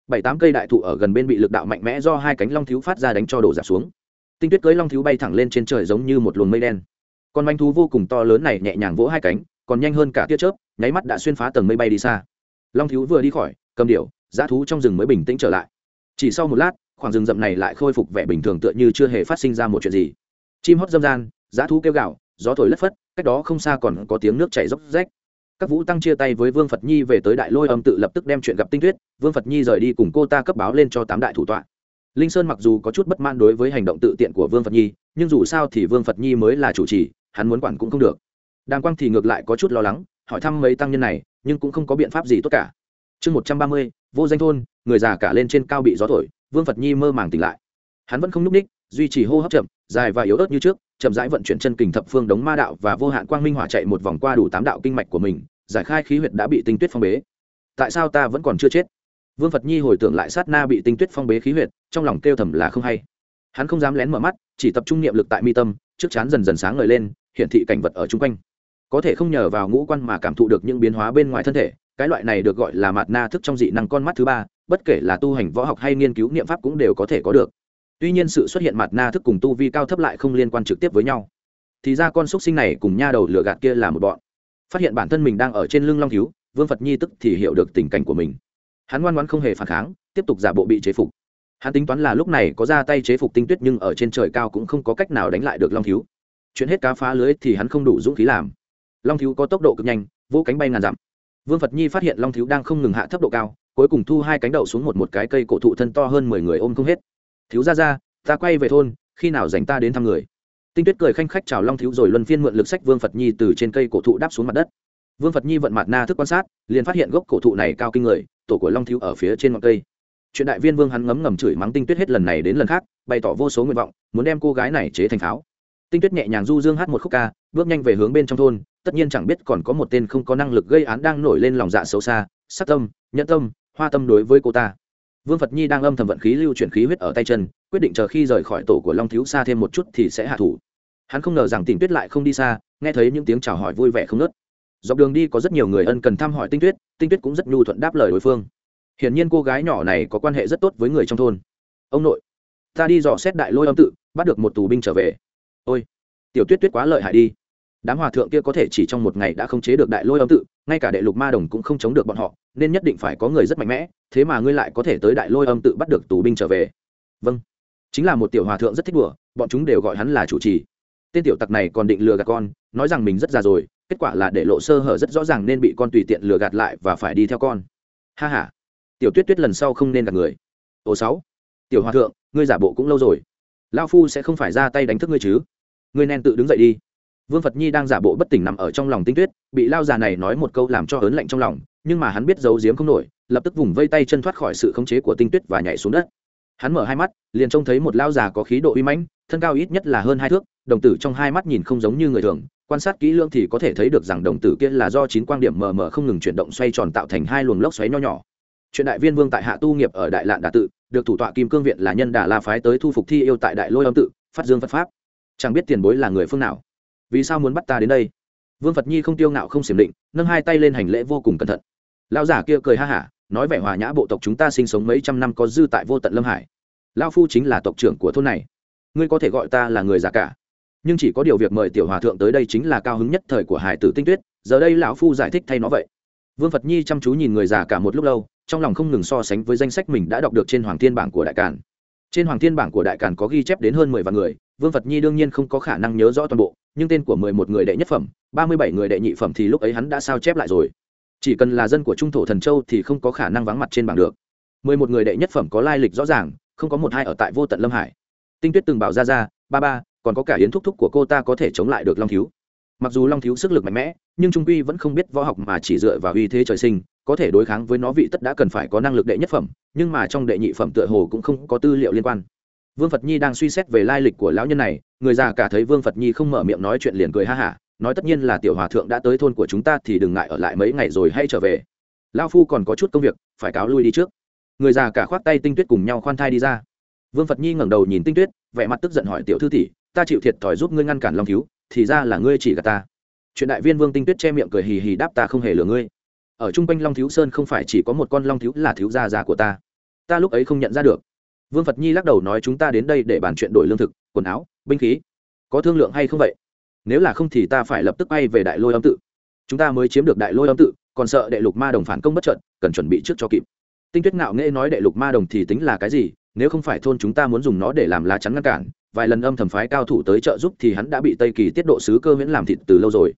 Bảy tám cây đại thụ ở gần bên bị lực đạo mạnh mẽ do hai cánh long thiếu phát ra đánh cho đổ giảm xuống. Tinh tuyết cưới long thiếu bay thẳng lên trên trời giống như một luồng mây đen. Con manh thú vô cùng to lớn này nhẹ nhàng vỗ hai cánh, còn nhanh hơn cả tia chớp, nháy mắt đã xuyên phá tầng mây bay đi xa. Long thiếu vừa đi khỏi, cầm điệu giá thú trong rừng mới bình tĩnh trở lại. Chỉ sau một lát, khoảng rừng rậm này lại khôi phục vẻ bình thường tựa như chưa hề phát sinh ra một chuyện gì. Chim hót dâm gian giá thú kêu gạo gió thổi lất phất, cách đó không xa còn có tiếng nước chảy dốc rách. Các vũ tăng chia tay với vương phật nhi về tới đại lôi âm tự lập tức đem chuyện gặp tinh tuyết vương phật nhi rời đi cùng cô ta cấp báo lên cho tám đại thủ tọa. Linh sơn mặc dù có chút bất mãn đối với hành động tự tiện của vương phật nhi, nhưng dù sao thì vương phật nhi mới là chủ trì, hắn muốn quản cũng không được. Đàng quang thì ngược lại có chút lo lắng, hỏi thăm mấy tăng nhân này, nhưng cũng không có biện pháp gì tốt cả. Chương một trăm ba mươi vô danh thôn, người già cả lên trên cao bị gió thổi, vương phật nhi mơ màng tỉnh lại. Hắn vẫn không nhúc ních, duy trì hô hấp chậm, dài và yếu ớt như trước, chậm rãi vận chuyển chân kình thập phương đống ma đạo và vô hạn quang minh hỏa chạy một vòng qua đủ tám đạo kinh mạch của mình, giải khai khí huyệt đã bị tinh tuyết phong bế. Tại sao ta vẫn còn chưa chết? Vương phật nhi hồi tưởng lại sát na bị tinh tuyết phong bế khí huyệt trong lòng kêu thầm là không hay. Hắn không dám lén mở mắt, chỉ tập trung niệm lực tại mi tâm, trước chán dần dần sáng ngời lên, hiển thị cảnh vật ở chung quanh. Có thể không nhờ vào ngũ quan mà cảm thụ được những biến hóa bên ngoài thân thể cái loại này được gọi là mạt na thức trong dị năng con mắt thứ ba, bất kể là tu hành võ học hay nghiên cứu niệm pháp cũng đều có thể có được. Tuy nhiên sự xuất hiện mạt na thức cùng tu vi cao thấp lại không liên quan trực tiếp với nhau. Thì ra con xúc sinh này cùng nha đầu lửa gạt kia là một bọn. Phát hiện bản thân mình đang ở trên lưng long thiếu, vương phật nhi tức thì hiểu được tình cảnh của mình. Hắn ngoan ngoan không hề phản kháng, tiếp tục giả bộ bị chế phục. Hắn tính toán là lúc này có ra tay chế phục tinh tuyết nhưng ở trên trời cao cũng không có cách nào đánh lại được long thiếu. Chuyện hết cá phá lưới thì hắn không đủ dũng khí làm. Long thiếu có tốc độ cực nhanh, vỗ cánh bay ngàn dặm vương phật nhi phát hiện long thiếu đang không ngừng hạ thấp độ cao, cuối cùng thu hai cánh đậu xuống một một cái cây cổ thụ thân to hơn mười người ôm không hết. Thiếu ra ra ta quay về thôn, khi nào dành ta đến thăm người. Tinh tuyết cười khanh khách chào long thiếu rồi luân phiên mượn lực sách vương phật nhi từ trên cây cổ thụ đáp xuống mặt đất. Vương phật nhi vận mặt na thức quan sát, liền phát hiện gốc cổ thụ này cao kinh người, tổ của long thiếu ở phía trên ngọn cây. Chuyện đại viên vương hắn ngấm ngầm chửi mắng tinh tuyết hết lần này đến lần khác, bày tỏ vô số nguyện vọng, muốn đem cô gái này chế thành pháo tinh tuyết nhẹ nhàng du dương hát một khúc ca, bước nhanh về hướng bên trong thôn, tất nhiên chẳng biết còn có một tên không có năng lực gây án đang nổi lên lòng dạ xấu xa, sắc tâm, nhẫn tâm, hoa tâm đối với cô ta. Vương phật nhi đang âm thầm vận khí lưu chuyển khí huyết ở tay chân, quyết định chờ khi rời khỏi tổ của long thiếu xa thêm một chút thì sẽ hạ thủ. Hắn không ngờ rằng tình tuyết lại không đi xa, nghe thấy những tiếng chào hỏi vui vẻ không nớt dọc đường đi có rất nhiều người ân cần thăm hỏi tinh tuyết tinh tuyết cũng rất nhu thuận đáp lời đối phương. Hiển nhiên cô gái nhỏ này có quan hệ rất tốt với người trong thôn. Ông nội, ta đi dò xét đại lôi âm tự, bắt được một tù binh trở về ôi, tiểu tuyết tuyết quá lợi hại đi. Đám hòa thượng kia có thể chỉ trong một ngày đã không chế được đại lôi âm tự, ngay cả đệ lục ma đồng cũng không chống được bọn họ, nên nhất định phải có người rất mạnh mẽ, thế mà ngươi lại có thể tới đại lôi âm tự bắt được tù binh trở về. Vâng. Chính là một tiểu hòa thượng rất thích đùa, bọn chúng đều gọi hắn là chủ trì. Tên tiểu tặc này còn định lừa gạt con, nói rằng mình rất già rồi, kết quả là để lộ sơ hở rất rõ ràng nên bị con tùy tiện lừa gạt lại và phải đi theo con. Ha h a tiểu tuyết tuyết lần sau không nên gạt người. Ồ sáu. Tiểu hòa thượng, ngươi giả bộ cũng lâu rồi lao phu sẽ không phải ra tay đánh thức ngươi chứ? Ngươi nên tự đứng dậy đi. Vương phật nhi đang giả bộ bất tỉnh nằm ở trong lòng tinh tuyết, bị lao già này nói một câu làm cho ớn lạnh trong lòng, nhưng mà hắn biết giấu giếm không nổi, lập tức vùng vây tay chân thoát khỏi sự khống chế của tinh tuyết và nhảy xuống đất. Hắn mở hai mắt, liền trông thấy một lao già có khí độ uy mãnh, thân cao ít nhất là hơn hai thước, đồng tử trong hai mắt nhìn không giống như người thường, quan sát kỹ lưỡng thì có thể thấy được rằng đồng tử kia là do chín quang điểm mờ mờ không ngừng chuyển động xoay tròn tạo thành hai luồng lốc xoáy nho nhỏ. Chuyện đại viên vương tại hạ tu nghiệp ở đại lạn đà tự được thủ tọa kim cương viện là nhân đà la phái tới thu phục thi yêu tại đại lôi âm tự, phát dương phật pháp. Chẳng biết tiền bối là người phương nào. Vì sao muốn bắt ta đến đây? Vương phật nhi không tiêu ngạo không xiểm định, nâng hai tay lên hành lễ vô cùng cẩn thận. Lão giả kia cười ha hả, nói vẻ hòa nhã bộ tộc chúng ta sinh sống mấy trăm năm có dư tại vô tận lâm hải. Lao phu chính là tộc trưởng của thôn này. Ngươi có thể gọi ta là người già cả. Nhưng chỉ có điều việc mời tiểu hòa thượng tới đây chính là cao hứng nhất thời của hải tử tinh tuyết, giờ đây lão phu giải thích thay nó vậy. Vương phật nhi chăm chú nhìn người già cả một lúc lâu trong lòng không ngừng so sánh với danh sách mình đã đọc được trên hoàng thiên bảng của đại càn. Trên hoàng thiên bảng của đại càn có ghi chép đến hơn mười vạn người, vương phật nhi đương nhiên không có khả năng nhớ rõ toàn bộ, nhưng tên của mười một người đệ nhất phẩm, ba mươi bảy người đệ nhị phẩm thì lúc ấy hắn đã sao chép lại rồi. Chỉ cần là dân của trung thổ thần châu thì không có khả năng vắng mặt trên bảng được. mười một người đệ nhất phẩm có lai lịch rõ ràng, không có một hai ở tại vô tận lâm hải. Tinh tuyết từng bảo ra ra ba ba, còn có cả yến thúc thúc của cô ta có thể chống lại được long thiếu. Mặc dù long thiếu sức lực mạnh mẽ, nhưng trung quy vẫn không biết võ học mà chỉ dựa vào uy thế trời sinh có thể đối kháng với nó vị tất đã cần phải có năng lực đệ nhất phẩm, nhưng mà trong đệ nhị phẩm tựa hồ cũng không có tư liệu liên quan. Vương phật nhi đang suy xét về lai lịch của lão nhân này, người già cả thấy vương phật nhi không mở miệng nói chuyện liền cười ha hả, nói tất nhiên là tiểu hòa thượng đã tới thôn của chúng ta thì đừng ngại ở lại mấy ngày rồi hay trở về. Lao phu còn có chút công việc, phải cáo lui đi trước. Người già cả khoác tay tinh tuyết cùng nhau khoan thai đi ra. Vương phật nhi ngẩng đầu nhìn tinh tuyết, vẻ mặt tức giận hỏi, tiểu thư tỷ, ta chịu thiệt thòi giúp ngươi ngăn cản long cứu, thì ra là ngươi chỉ gạt ta. Chuyện đại viên vương tinh tuyết che miệng cười hì hì đáp, ta không hề lừa ngươi ở chung quanh long thiếu sơn không phải chỉ có một con long thiếu là thiếu gia già của ta. Ta lúc ấy không nhận ra được. Vương phật nhi lắc đầu nói chúng ta đến đây để bàn chuyện đổi lương thực, quần áo, binh khí. Có thương lượng hay không vậy? Nếu là không thì ta phải lập tức bay về đại lôi âm tự. Chúng ta mới chiếm được đại lôi âm tự, còn sợ đệ lục ma đồng phản công bất trận cần chuẩn bị trước cho kịp. Tinh tuyết ngạo nghễ nói đệ lục ma đồng thì tính là cái gì? Nếu không phải thôn chúng ta muốn dùng nó để làm lá chắn ngăn cản, vài lần âm thầm phái cao thủ tới trợ giúp thì hắn đã bị tây kỳ tiết độ sứ cơ miễn làm thịt từ lâu rồi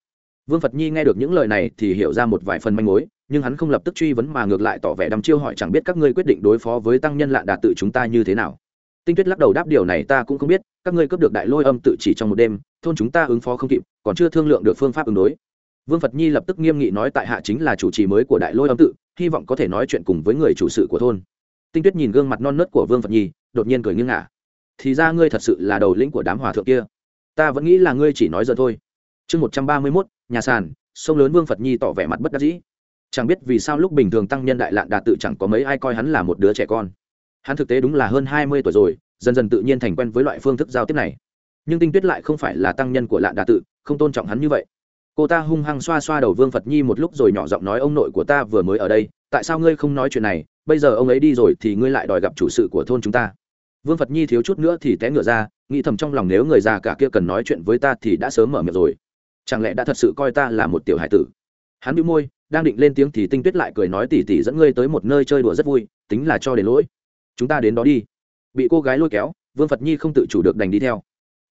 vương phật nhi nghe được những lời này thì hiểu ra một vài phần manh mối, nhưng hắn không lập tức truy vấn mà ngược lại tỏ vẻ đăm chiêu hỏi chẳng biết các ngươi quyết định đối phó với tăng nhân lạ đạt tự chúng ta như thế nào. Tinh tuyết lắc đầu đáp điều này ta cũng không biết, các ngươi cướp được đại lôi âm tự chỉ trong một đêm, thôn chúng ta ứng phó không kịp, còn chưa thương lượng được phương pháp ứng đối. Vương phật nhi lập tức nghiêm nghị nói tại hạ chính là chủ trì mới của đại lôi âm tự, hy vọng có thể nói chuyện cùng với người chủ sự của thôn. Tinh tuyết nhìn gương mặt non nớt của vương phật nhi, đột nhiên cười nghiêng ngả. Thì ra ngươi thật sự là đầu lĩnh của đám hòa thượng kia. Ta vẫn nghĩ là ngươi chỉ nói giờ thôi. Chương một trăm ba mươi mốt nhà sàn, sông lớn vương phật nhi tỏ vẻ mặt bất đắc dĩ. Chẳng biết vì sao lúc bình thường tăng nhân đại lạn đà tự chẳng có mấy ai coi hắn là một đứa trẻ con. Hắn thực tế đúng là hơn hai mươi tuổi rồi, dần dần tự nhiên thành quen với loại phương thức giao tiếp này. Nhưng tinh tuyết lại không phải là tăng nhân của lạn đà tự, không tôn trọng hắn như vậy. Cô ta hung hăng xoa xoa đầu vương phật nhi một lúc rồi nhỏ giọng nói, ông nội của ta vừa mới ở đây, tại sao ngươi không nói chuyện này? Bây giờ ông ấy đi rồi thì ngươi lại đòi gặp chủ sự của thôn chúng ta. Vương phật nhi thiếu chút nữa thì té ngựa ra, nghĩ thầm trong lòng nếu người già cả kia cần nói chuyện với ta thì đã sớm mở miệng rồi chẳng lẽ đã thật sự coi ta là một tiểu hải tử? Hắn bị môi, đang định lên tiếng thì tinh tuyết lại cười nói tỉ tỉ dẫn ngươi tới một nơi chơi đùa rất vui, tính là cho đến lỗi. Chúng ta đến đó đi. Bị cô gái lôi kéo, vương phật nhi không tự chủ được đành đi theo.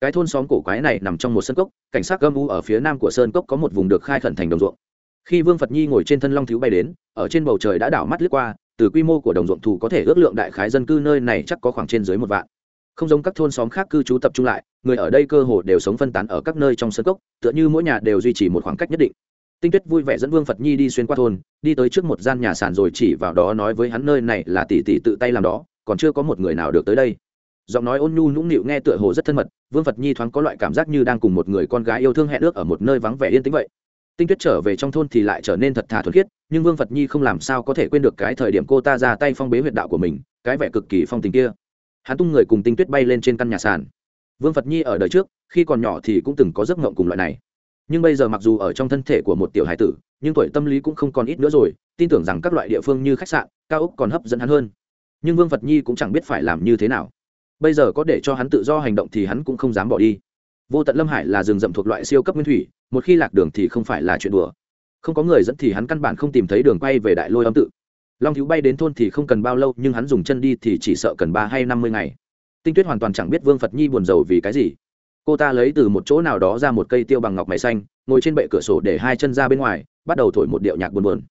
Cái thôn xóm cổ quái này nằm trong một sân cốc, cảnh sát gâm u ở phía nam của sơn cốc có một vùng được khai khẩn thành đồng ruộng. Khi vương phật nhi ngồi trên thân long thiếu bay đến, ở trên bầu trời đã đảo mắt lướt qua, từ quy mô của đồng ruộng thủ có thể ước lượng đại khái dân cư nơi này chắc có khoảng trên dưới một vạn không giống các thôn xóm khác cư trú tập trung lại, người ở đây cơ hồ đều sống phân tán ở các nơi trong sân cốc, tựa như mỗi nhà đều duy trì một khoảng cách nhất định. Tinh tuyết vui vẻ dẫn vương phật nhi đi xuyên qua thôn, đi tới trước một gian nhà sàn rồi chỉ vào đó nói với hắn nơi này là tỷ tỷ tự tay làm đó, còn chưa có một người nào được tới đây. Giọng nói ôn nhu nũng nịu nghe tựa hồ rất thân mật, vương phật nhi thoáng có loại cảm giác như đang cùng một người con gái yêu thương hẹn ước ở một nơi vắng vẻ yên tĩnh vậy. Tinh tuyết trở về trong thôn thì lại trở nên thật thà thuần khiết, nhưng vương phật nhi không làm sao có thể quên được cái thời điểm cô ta ra tay phong bế huyệt đạo của mình, cái vẻ cực kỳ phong tình kia hắn tung người cùng tinh tuyết bay lên trên căn nhà sàn. Vương phật nhi ở đời trước, khi còn nhỏ thì cũng từng có giấc ngộng cùng loại này. Nhưng bây giờ mặc dù ở trong thân thể của một tiểu hải tử, nhưng tuổi tâm lý cũng không còn ít nữa rồi, tin tưởng rằng các loại địa phương như khách sạn, cao ốc còn hấp dẫn hắn hơn. Nhưng vương phật nhi cũng chẳng biết phải làm như thế nào. Bây giờ có để cho hắn tự do hành động thì hắn cũng không dám bỏ đi. Vô tận lâm hải là rừng rậm thuộc loại siêu cấp nguyên thủy, một khi lạc đường thì không phải là chuyện đùa. Không có người dẫn thì hắn căn bản không tìm thấy đường quay về đại lôi âm tự long thiếu bay đến thôn thì không cần bao lâu, nhưng hắn dùng chân đi thì chỉ sợ cần ba hay năm mươi ngày. Tinh tuyết hoàn toàn chẳng biết vương phật nhi buồn rầu vì cái gì. Cô ta lấy từ một chỗ nào đó ra một cây tiêu bằng ngọc mày xanh, ngồi trên bệ cửa sổ để hai chân ra bên ngoài, bắt đầu thổi một điệu nhạc buồn buồn.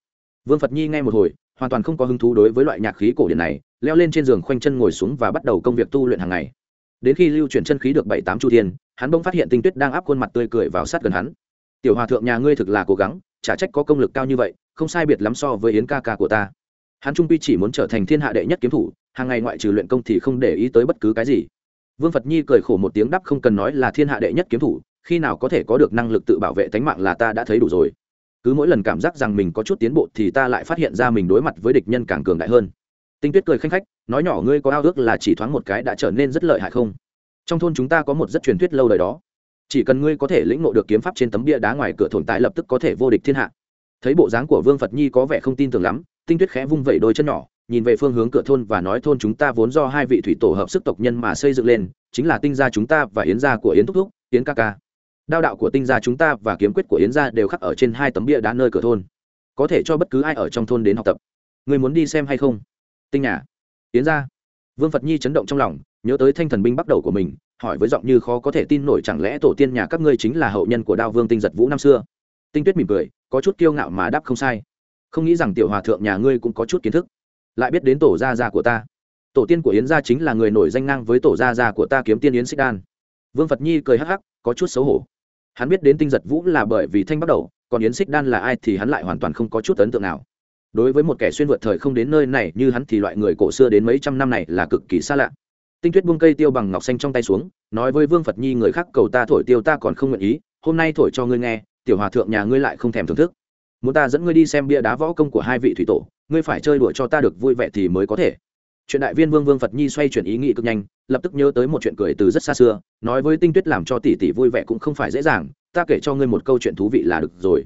Vương phật nhi nghe một hồi, hoàn toàn không có hứng thú đối với loại nhạc khí cổ điển này, leo lên trên giường khoanh chân ngồi xuống và bắt đầu công việc tu luyện hàng ngày. Đến khi lưu chuyển chân khí được bảy tám chu thiên, hắn bỗng phát hiện tinh tuyết đang áp khuôn mặt tươi cười vào sát gần hắn. Tiểu hòa thượng, nhà ngươi thực là cố gắng, chả trách có công lực cao như vậy, không sai biệt lắm so với yến ca ca của ta hắn trung pi chỉ muốn trở thành thiên hạ đệ nhất kiếm thủ, hàng ngày ngoại trừ luyện công thì không để ý tới bất cứ cái gì. Vương phật nhi cười khổ một tiếng đắp không cần nói là thiên hạ đệ nhất kiếm thủ, khi nào có thể có được năng lực tự bảo vệ tánh mạng là ta đã thấy đủ rồi. Cứ mỗi lần cảm giác rằng mình có chút tiến bộ thì ta lại phát hiện ra mình đối mặt với địch nhân càng cường đại hơn. Tinh tuyết cười khanh khách, nói nhỏ ngươi có ao ước là chỉ thoáng một cái đã trở nên rất lợi hại không? Trong thôn chúng ta có một rất truyền thuyết lâu đời đó. Chỉ cần ngươi có thể lĩnh ngộ được kiếm pháp trên tấm bia đá ngoài cửa thổn tại lập tức có thể vô địch thiên hạ. Thấy bộ dáng của vương phật nhi có vẻ không tin tưởng lắm tinh tuyết khẽ vung vẩy đôi chân nhỏ, nhìn về phương hướng cửa thôn và nói thôn chúng ta vốn do hai vị thủy tổ hợp sức tộc nhân mà xây dựng lên, chính là tinh gia chúng ta và yến gia của yến thúc thúc, yến ca ca. Đao đạo của tinh gia chúng ta và kiếm quyết của yến gia đều khắc ở trên hai tấm bia đá nơi cửa thôn. Có thể cho bất cứ ai ở trong thôn đến học tập. Người muốn đi xem hay không? Tinh nhà. Yến gia. Vương phật nhi chấn động trong lòng, nhớ tới thanh thần binh bắt đầu của mình, hỏi với giọng như khó có thể tin nổi chẳng lẽ tổ tiên nhà các ngươi chính là hậu nhân của đao vương tinh giật vũ năm xưa? Tinh tuyết mỉm cười, có chút kiêu ngạo mà đáp không sai không nghĩ rằng tiểu hòa thượng nhà ngươi cũng có chút kiến thức. Lại biết đến tổ gia gia của ta. Tổ tiên của yến gia chính là người nổi danh ngang với tổ gia gia của ta kiếm tiên yến xích đan. Vương phật nhi cười hắc hắc, có chút xấu hổ. Hắn biết đến tinh giật vũ là bởi vì thanh bắt đầu, còn yến xích đan là ai thì hắn lại hoàn toàn không có chút ấn tượng nào. Đối với một kẻ xuyên vượt thời không đến nơi này như hắn thì loại người cổ xưa đến mấy trăm năm này là cực kỳ xa lạ. Tinh tuyết buông cây tiêu bằng ngọc xanh trong tay xuống, nói với vương phật nhi người khác cầu ta thổi tiêu ta còn không nguyện ý, hôm nay thổi cho ngươi nghe, tiểu hòa thượng nhà ngươi lại không thèm thưởng thức muốn ta dẫn ngươi đi xem bia đá võ công của hai vị thủy tổ, ngươi phải chơi đùa cho ta được vui vẻ thì mới có thể. Chuyện đại viên vương vương phật nhi xoay chuyển ý nghĩ cực nhanh, lập tức nhớ tới một chuyện cười từ rất xa xưa, nói với tinh tuyết làm cho tỷ tỷ vui vẻ cũng không phải dễ dàng, ta kể cho ngươi một câu chuyện thú vị là được rồi.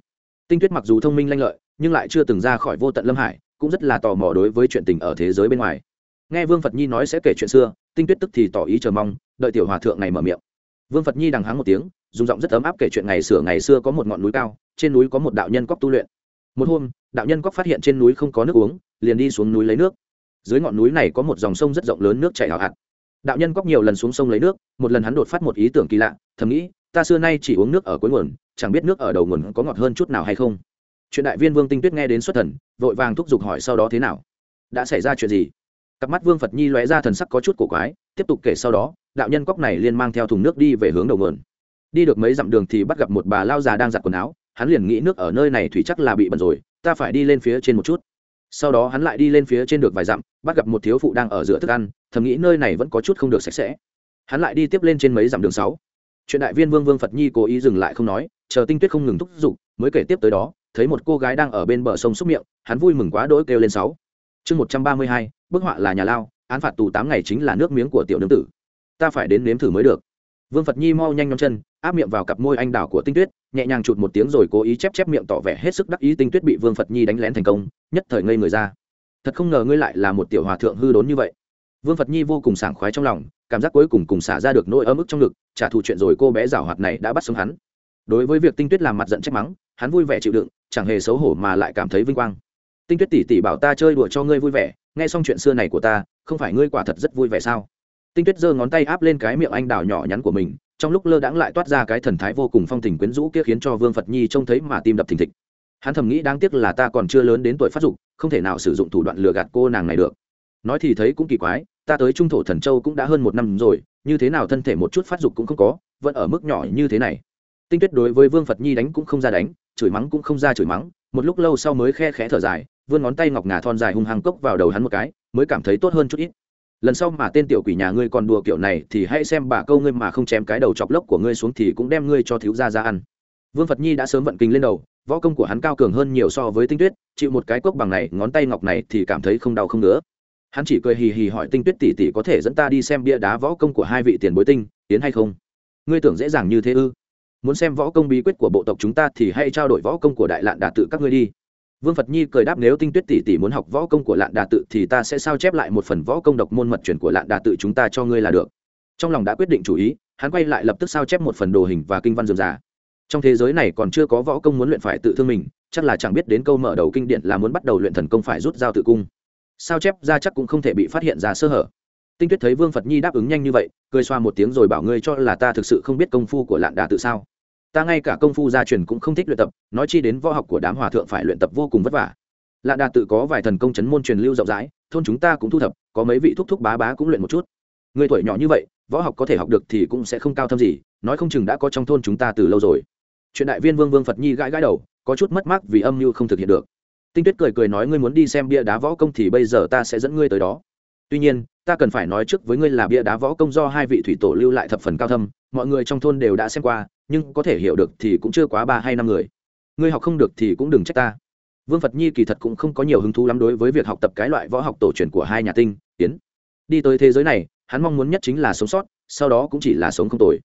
Tinh tuyết mặc dù thông minh lanh lợi, nhưng lại chưa từng ra khỏi vô tận lâm hải, cũng rất là tò mò đối với chuyện tình ở thế giới bên ngoài. Nghe vương phật nhi nói sẽ kể chuyện xưa, tinh tuyết tức thì tỏ ý chờ mong, đợi tiểu hòa thượng này mở miệng. Vương phật nhi đằng hắng một tiếng dùng giọng rất ấm áp kể chuyện ngày xưa. Ngày xưa có một ngọn núi cao, trên núi có một đạo nhân cóc tu luyện. Một hôm, đạo nhân cóc phát hiện trên núi không có nước uống, liền đi xuống núi lấy nước. Dưới ngọn núi này có một dòng sông rất rộng lớn nước chảy hào hạt đạo nhân cóc nhiều lần xuống sông lấy nước, một lần hắn đột phát một ý tưởng kỳ lạ, thầm nghĩ, ta xưa nay chỉ uống nước ở cuối nguồn, chẳng biết nước ở đầu nguồn có ngọt hơn chút nào hay không. Chuyện đại viên vương tinh tuyết nghe đến xuất thần, vội vàng thúc giục hỏi sau đó thế nào. Đã xảy ra chuyện gì? Cặp mắt vương phật nhi lóe ra thần sắc có chút cổ quái, tiếp tục kể sau đó, đạo nhân cóc này liên mang theo thùng nước đi về hướng đầu nguồn đi được mấy dặm đường thì bắt gặp một bà lao già đang giặt quần áo, hắn liền nghĩ nước ở nơi này thủy chắc là bị bẩn rồi, ta phải đi lên phía trên một chút. Sau đó hắn lại đi lên phía trên được vài dặm, bắt gặp một thiếu phụ đang ở giữa thức ăn, thầm nghĩ nơi này vẫn có chút không được sạch sẽ. Hắn lại đi tiếp lên trên mấy dặm đường sáu. Chuyện đại viên vương vương phật nhi cố ý dừng lại không nói, chờ tinh tuyết không ngừng thúc giục, mới kể tiếp tới đó, thấy một cô gái đang ở bên bờ sông xúc miệng, hắn vui mừng quá đỗi kêu lên sáu. Chương một trăm ba mươi hai, bức họa là nhà lao, án phạt tù tám ngày chính là nước miếng của tiểu nương tử. Ta phải đến nếm thử mới được vương phật nhi mau nhanh nhóm chân, áp miệng vào cặp môi anh đào của tinh tuyết, nhẹ nhàng chụt một tiếng rồi cố ý chép chép miệng tỏ vẻ hết sức đắc ý tinh tuyết bị vương phật nhi đánh lén thành công, nhất thời ngây người ra. Thật không ngờ ngươi lại là một tiểu hòa thượng hư đốn như vậy. Vương phật nhi vô cùng sảng khoái trong lòng, cảm giác cuối cùng cùng xả ra được nỗi ấm ức trong ngực, trả thù chuyện rồi cô bé giảo hoạt này đã bắt sống hắn. Đối với việc tinh tuyết làm mặt giận trách mắng, hắn vui vẻ chịu đựng, chẳng hề xấu hổ mà lại cảm thấy vinh quang. Tinh tuyết tỉ tỉ bảo ta chơi đùa cho ngươi vui vẻ, nghe xong chuyện xưa này của ta, không phải ngươi quả thật rất vui vẻ sao? Tinh tuyết giơ ngón tay áp lên cái miệng anh đào nhỏ nhắn của mình, trong lúc lơ đãng lại toát ra cái thần thái vô cùng phong tình quyến rũ kia khiến cho vương phật nhi trông thấy mà tim đập thình thịch. Hắn thầm nghĩ đáng tiếc là ta còn chưa lớn đến tuổi phát dục, không thể nào sử dụng thủ đoạn lừa gạt cô nàng này được. Nói thì thấy cũng kỳ quái, ta tới trung thổ thần châu cũng đã hơn một năm rồi, như thế nào thân thể một chút phát dục cũng không có, vẫn ở mức nhỏ như thế này. Tinh tuyết đối với vương phật nhi đánh cũng không ra đánh, chửi mắng cũng không ra chửi mắng, một lúc lâu sau mới khe khẽ thở dài, vươn ngón tay ngọc ngà thon dài hung hăng cốc vào đầu hắn một cái, mới cảm thấy tốt hơn chút ít lần sau mà tên tiểu quỷ nhà ngươi còn đùa kiểu này thì hãy xem bà câu ngươi mà không chém cái đầu chọc lốc của ngươi xuống thì cũng đem ngươi cho thiếu gia ra ăn. Vương phật nhi đã sớm vận kinh lên đầu, võ công của hắn cao cường hơn nhiều so với tinh tuyết, chịu một cái cốc bằng này, ngón tay ngọc này thì cảm thấy không đau không nữa hắn chỉ cười hì hì hỏi tinh tuyết tỷ tỷ có thể dẫn ta đi xem bia đá võ công của hai vị tiền bối tinh, tiến hay không? Ngươi tưởng dễ dàng như thế ư? Muốn xem võ công bí quyết của bộ tộc chúng ta thì hãy trao đổi võ công của đại lạn Đạt tự các ngươi đi vương phật nhi cười đáp nếu tinh tuyết tỷ tỷ muốn học võ công của lạn đà tự thì ta sẽ sao chép lại một phần võ công độc môn mật truyền của lạn đà tự chúng ta cho ngươi là được. Trong lòng đã quyết định chủ ý, hắn quay lại lập tức sao chép một phần đồ hình và kinh văn dườm già. Trong thế giới này còn chưa có võ công muốn luyện phải tự thương mình, chắc là chẳng biết đến câu mở đầu kinh điển là muốn bắt đầu luyện thần công phải rút dao tự cung. Sao chép ra chắc cũng không thể bị phát hiện ra sơ hở. Tinh tuyết thấy vương phật nhi đáp ứng nhanh như vậy, cười xoa một tiếng rồi bảo ngươi cho là ta thực sự không biết công phu của lạn đà tự sao ta ngay cả công phu gia truyền cũng không thích luyện tập, nói chi đến võ học của đám hòa thượng phải luyện tập vô cùng vất vả. Lạ đà tự có vài thần công chấn môn truyền lưu rộng rãi, thôn chúng ta cũng thu thập, có mấy vị thúc thúc bá bá cũng luyện một chút. Người tuổi nhỏ như vậy, võ học có thể học được thì cũng sẽ không cao thâm gì, nói không chừng đã có trong thôn chúng ta từ lâu rồi. Chuyện đại viên vương vương phật nhi gãi gãi đầu, có chút mất mát vì âm mưu không thực hiện được. Tinh tuyết cười cười nói, ngươi muốn đi xem bia đá võ công thì bây giờ ta sẽ dẫn ngươi tới đó. Tuy nhiên, ta cần phải nói trước với ngươi là bia đá võ công do hai vị thủy tổ lưu lại thập phần cao thâm, mọi người trong thôn đều đã xem qua nhưng có thể hiểu được thì cũng chưa quá ba hay năm người. Ngươi học không được thì cũng đừng trách ta. Vương phật nhi kỳ thật cũng không có nhiều hứng thú lắm đối với việc học tập cái loại võ học tổ truyền của hai nhà tinh tiến đi tới thế giới này, hắn mong muốn nhất chính là sống sót, sau đó cũng chỉ là sống không tồi.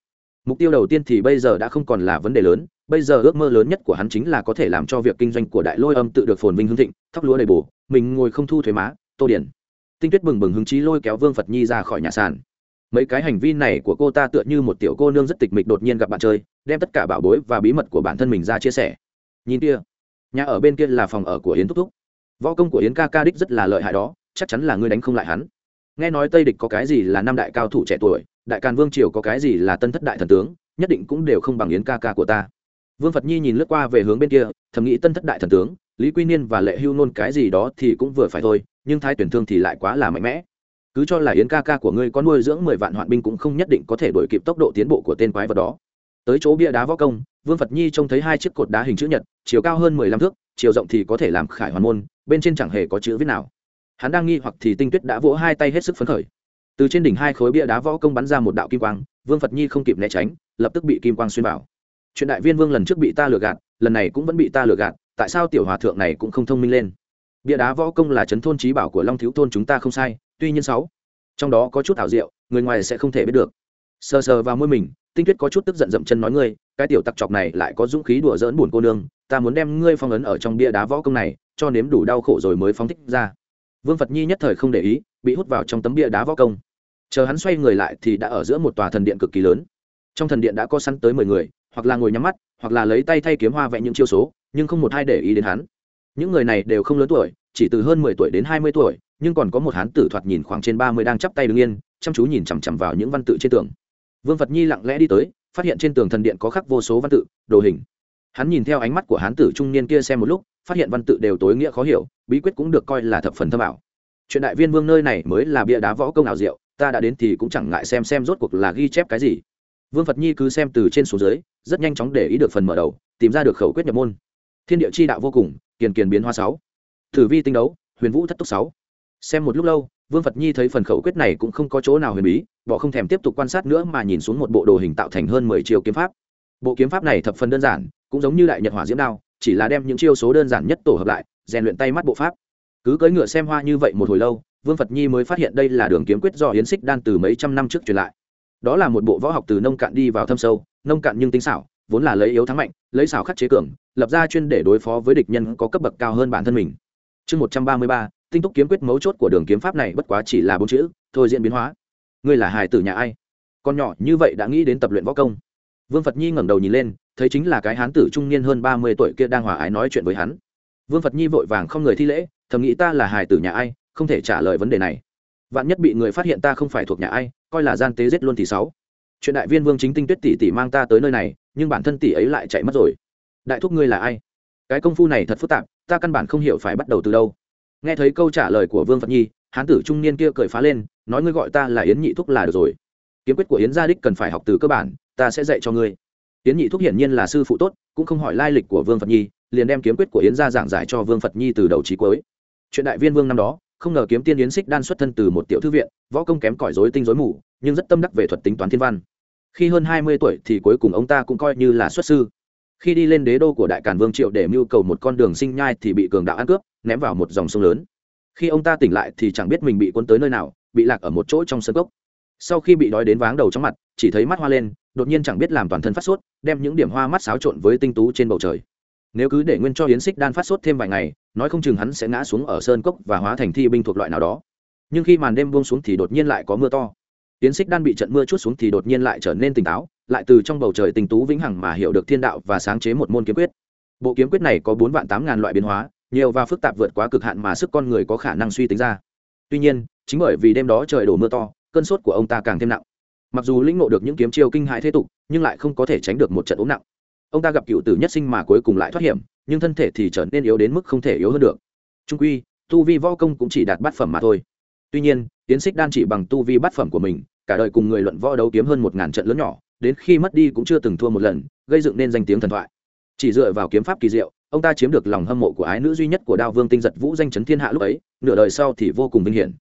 Mục tiêu đầu tiên thì bây giờ đã không còn là vấn đề lớn, bây giờ ước mơ lớn nhất của hắn chính là có thể làm cho việc kinh doanh của đại lôi âm tự được phồn vinh hương thịnh, thóc lúa đầy bù mình ngồi không thu thuế má, tô điển. Tinh tuyết bừng bừng hứng chí lôi kéo vương phật nhi ra khỏi nhà sàn mấy cái hành vi này của cô ta tựa như một tiểu cô nương rất tịch mịch đột nhiên gặp bạn chơi, đem tất cả bảo bối và bí mật của bản thân mình ra chia sẻ. Nhìn kia, nhà ở bên kia là phòng ở của yến thúc thúc. Võ công của yến ca ca đích rất là lợi hại đó, chắc chắn là ngươi đánh không lại hắn. Nghe nói tây địch có cái gì là năm đại cao thủ trẻ tuổi, đại càn vương triều có cái gì là tân thất đại thần tướng, nhất định cũng đều không bằng yến ca ca của ta. Vương phật nhi nhìn lướt qua về hướng bên kia, thầm nghĩ tân thất đại thần tướng, lý quy niên và lệ hưu nôn cái gì đó thì cũng vừa phải thôi, nhưng thái tuyển thương thì lại quá là mạnh mẽ cứ cho là yến ca ca của ngươi có nuôi dưỡng mười vạn hoạn binh cũng không nhất định có thể đổi kịp tốc độ tiến bộ của tên quái vật đó. Tới chỗ bia đá võ công, vương phật nhi trông thấy hai chiếc cột đá hình chữ nhật, chiều cao hơn mười lăm thước, chiều rộng thì có thể làm khải hoàn môn, bên trên chẳng hề có chữ viết nào. Hắn đang nghi hoặc thì tinh tuyết đã vỗ hai tay hết sức phấn khởi. Từ trên đỉnh hai khối bia đá võ công bắn ra một đạo kim quang, vương phật nhi không kịp né tránh, lập tức bị kim quang xuyên vào. Chuyện đại viên vương lần trước bị ta lừa gạt, lần này cũng vẫn bị ta lừa gạt, tại sao tiểu hòa thượng này cũng không thông minh lên? Bia đá võ công là chấn thôn trí bảo của long thiếu thôn chúng ta không sai tuy nhiên sáu, trong đó có chút ảo diệu, người ngoài sẽ không thể biết được. Sờ sờ vào môi mình, tinh tuyết có chút tức giận dậm chân nói ngươi, cái tiểu tặc chọc này lại có dũng khí đùa dỡn buồn cô nương, ta muốn đem ngươi phong ấn ở trong bia đá võ công này, cho nếm đủ đau khổ rồi mới phóng thích ra. Vương phật nhi nhất thời không để ý, bị hút vào trong tấm bia đá võ công. Chờ hắn xoay người lại thì đã ở giữa một tòa thần điện cực kỳ lớn. Trong thần điện đã có sẵn tới mười người, hoặc là ngồi nhắm mắt, hoặc là lấy tay thay kiếm hoa vẽ những chiêu số, nhưng không một ai để ý đến hắn. Những người này đều không lớn tuổi, chỉ từ hơn mười tuổi đến hai mươi tuổi nhưng còn có một hán tử thoạt nhìn khoảng trên ba mươi đang chắp tay đứng yên, chăm chú nhìn chằm chằm vào những văn tự trên tường. Vương phật nhi lặng lẽ đi tới, phát hiện trên tường thần điện có khắc vô số văn tự, đồ hình. Hắn nhìn theo ánh mắt của hán tử trung niên kia xem một lúc, phát hiện văn tự đều tối nghĩa khó hiểu, bí quyết cũng được coi là thập phần thâm ảo. Chuyện đại viên vương nơi này mới là bia đá võ công ảo diệu, ta đã đến thì cũng chẳng ngại xem xem rốt cuộc là ghi chép cái gì. Vương phật nhi cứ xem từ trên xuống dưới, rất nhanh chóng để ý được phần mở đầu, tìm ra được khẩu quyết nhập môn. Thiên địa chi đạo vô cùng, kiền kiền biến hoa sáu. Thử vi tinh đấu, huyền vũ thất túc sáu xem một lúc lâu, vương phật nhi thấy phần khẩu quyết này cũng không có chỗ nào huyền bí, bỏ không thèm tiếp tục quan sát nữa mà nhìn xuống một bộ đồ hình tạo thành hơn mười chiều kiếm pháp. Bộ kiếm pháp này thập phần đơn giản, cũng giống như đại nhật hỏa diễm đao, chỉ là đem những chiêu số đơn giản nhất tổ hợp lại, rèn luyện tay mắt bộ pháp. Cứ cưỡi ngựa xem hoa như vậy một hồi lâu, vương phật nhi mới phát hiện đây là đường kiếm quyết do hiến xích đan từ mấy trăm năm trước truyền lại. Đó là một bộ võ học từ nông cạn đi vào thâm sâu, nông cạn nhưng tinh xảo, vốn là lấy yếu thắng mạnh, lấy xảo khắc chế cường, lập ra chuyên để đối phó với địch nhân có cấp bậc cao hơn bản thân mình. Chương một trăm ba mươi ba tinh túc kiếm quyết mấu chốt của đường kiếm pháp này bất quá chỉ là bốn chữ, thôi diễn biến hóa. Ngươi là hài tử nhà ai? Con nhỏ như vậy đã nghĩ đến tập luyện võ công. Vương phật nhi ngẩng đầu nhìn lên, thấy chính là cái hán tử trung niên hơn ba mươi tuổi kia đang hòa ái nói chuyện với hắn. Vương phật nhi vội vàng không người thi lễ, thầm nghĩ ta là hài tử nhà ai, không thể trả lời vấn đề này. Vạn nhất bị người phát hiện ta không phải thuộc nhà ai, coi là gian tế giết luôn thì sáu. Chuyện đại viên vương chính tinh tuyết tỷ tỷ mang ta tới nơi này, nhưng bản thân tỷ ấy lại chạy mất rồi. Đại thúc ngươi là ai? Cái công phu này thật phức tạp, ta căn bản không hiểu phải bắt đầu từ đâu nghe thấy câu trả lời của vương phật nhi, hán tử trung niên kia cười phá lên, nói ngươi gọi ta là yến nhị thúc là được rồi. Kiếm quyết của yến gia đích cần phải học từ cơ bản, ta sẽ dạy cho ngươi. Yến nhị thúc hiển nhiên là sư phụ tốt, cũng không hỏi lai lịch của vương phật nhi, liền đem kiếm quyết của yến gia giảng giải cho vương phật nhi từ đầu trí cuối. Chuyện đại viên vương năm đó, không ngờ kiếm tiên yến xích đan xuất thân từ một tiểu thư viện, võ công kém cỏi dối tinh dối mù, nhưng rất tâm đắc về thuật tính toán thiên văn. Khi hơn hai mươi tuổi thì cuối cùng ông ta cũng coi như là xuất sư. Khi đi lên đế đô của đại càn vương triệu để mưu cầu một con đường sinh nhai thì bị cường đạo ăn cướp ném vào một dòng sông lớn. Khi ông ta tỉnh lại thì chẳng biết mình bị cuốn tới nơi nào, bị lạc ở một chỗ trong sân cốc. Sau khi bị đói đến váng đầu trong mặt, chỉ thấy mắt hoa lên, đột nhiên chẳng biết làm toàn thân phát sốt, đem những điểm hoa mắt xáo trộn với tinh tú trên bầu trời. Nếu cứ để nguyên cho yến xích đan phát sốt thêm vài ngày, nói không chừng hắn sẽ ngã xuống ở sơn cốc và hóa thành thi binh thuộc loại nào đó. Nhưng khi màn đêm buông xuống thì đột nhiên lại có mưa to. Yến xích đan bị trận mưa chút xuống thì đột nhiên lại trở nên tỉnh táo, lại từ trong bầu trời tinh tú vĩnh hằng mà hiểu được thiên đạo và sáng chế một môn kiếm quyết. Bộ kiếm quyết này có bốn vạn tám ngàn loại biến hóa nhiều và phức tạp vượt quá cực hạn mà sức con người có khả năng suy tính ra. Tuy nhiên, chính bởi vì đêm đó trời đổ mưa to, cơn sốt của ông ta càng thêm nặng. Mặc dù lĩnh ngộ được những kiếm chiêu kinh hãi thế tục, nhưng lại không có thể tránh được một trận ốm nặng. Ông ta gặp cựu tử nhất sinh mà cuối cùng lại thoát hiểm, nhưng thân thể thì trở nên yếu đến mức không thể yếu hơn được. Trung quy, tu vi võ công cũng chỉ đạt bát phẩm mà thôi. Tuy nhiên, tiến xích đan chỉ bằng tu vi bát phẩm của mình, cả đời cùng người luận võ đấu kiếm hơn một ngàn trận lớn nhỏ, đến khi mất đi cũng chưa từng thua một lần, gây dựng nên danh tiếng thần thoại. Chỉ dựa vào kiếm pháp kỳ diệu ông ta chiếm được lòng hâm mộ của ái nữ duy nhất của đao vương tinh giật vũ danh chấn thiên hạ lúc ấy, nửa đời sau thì vô cùng vinh hiển.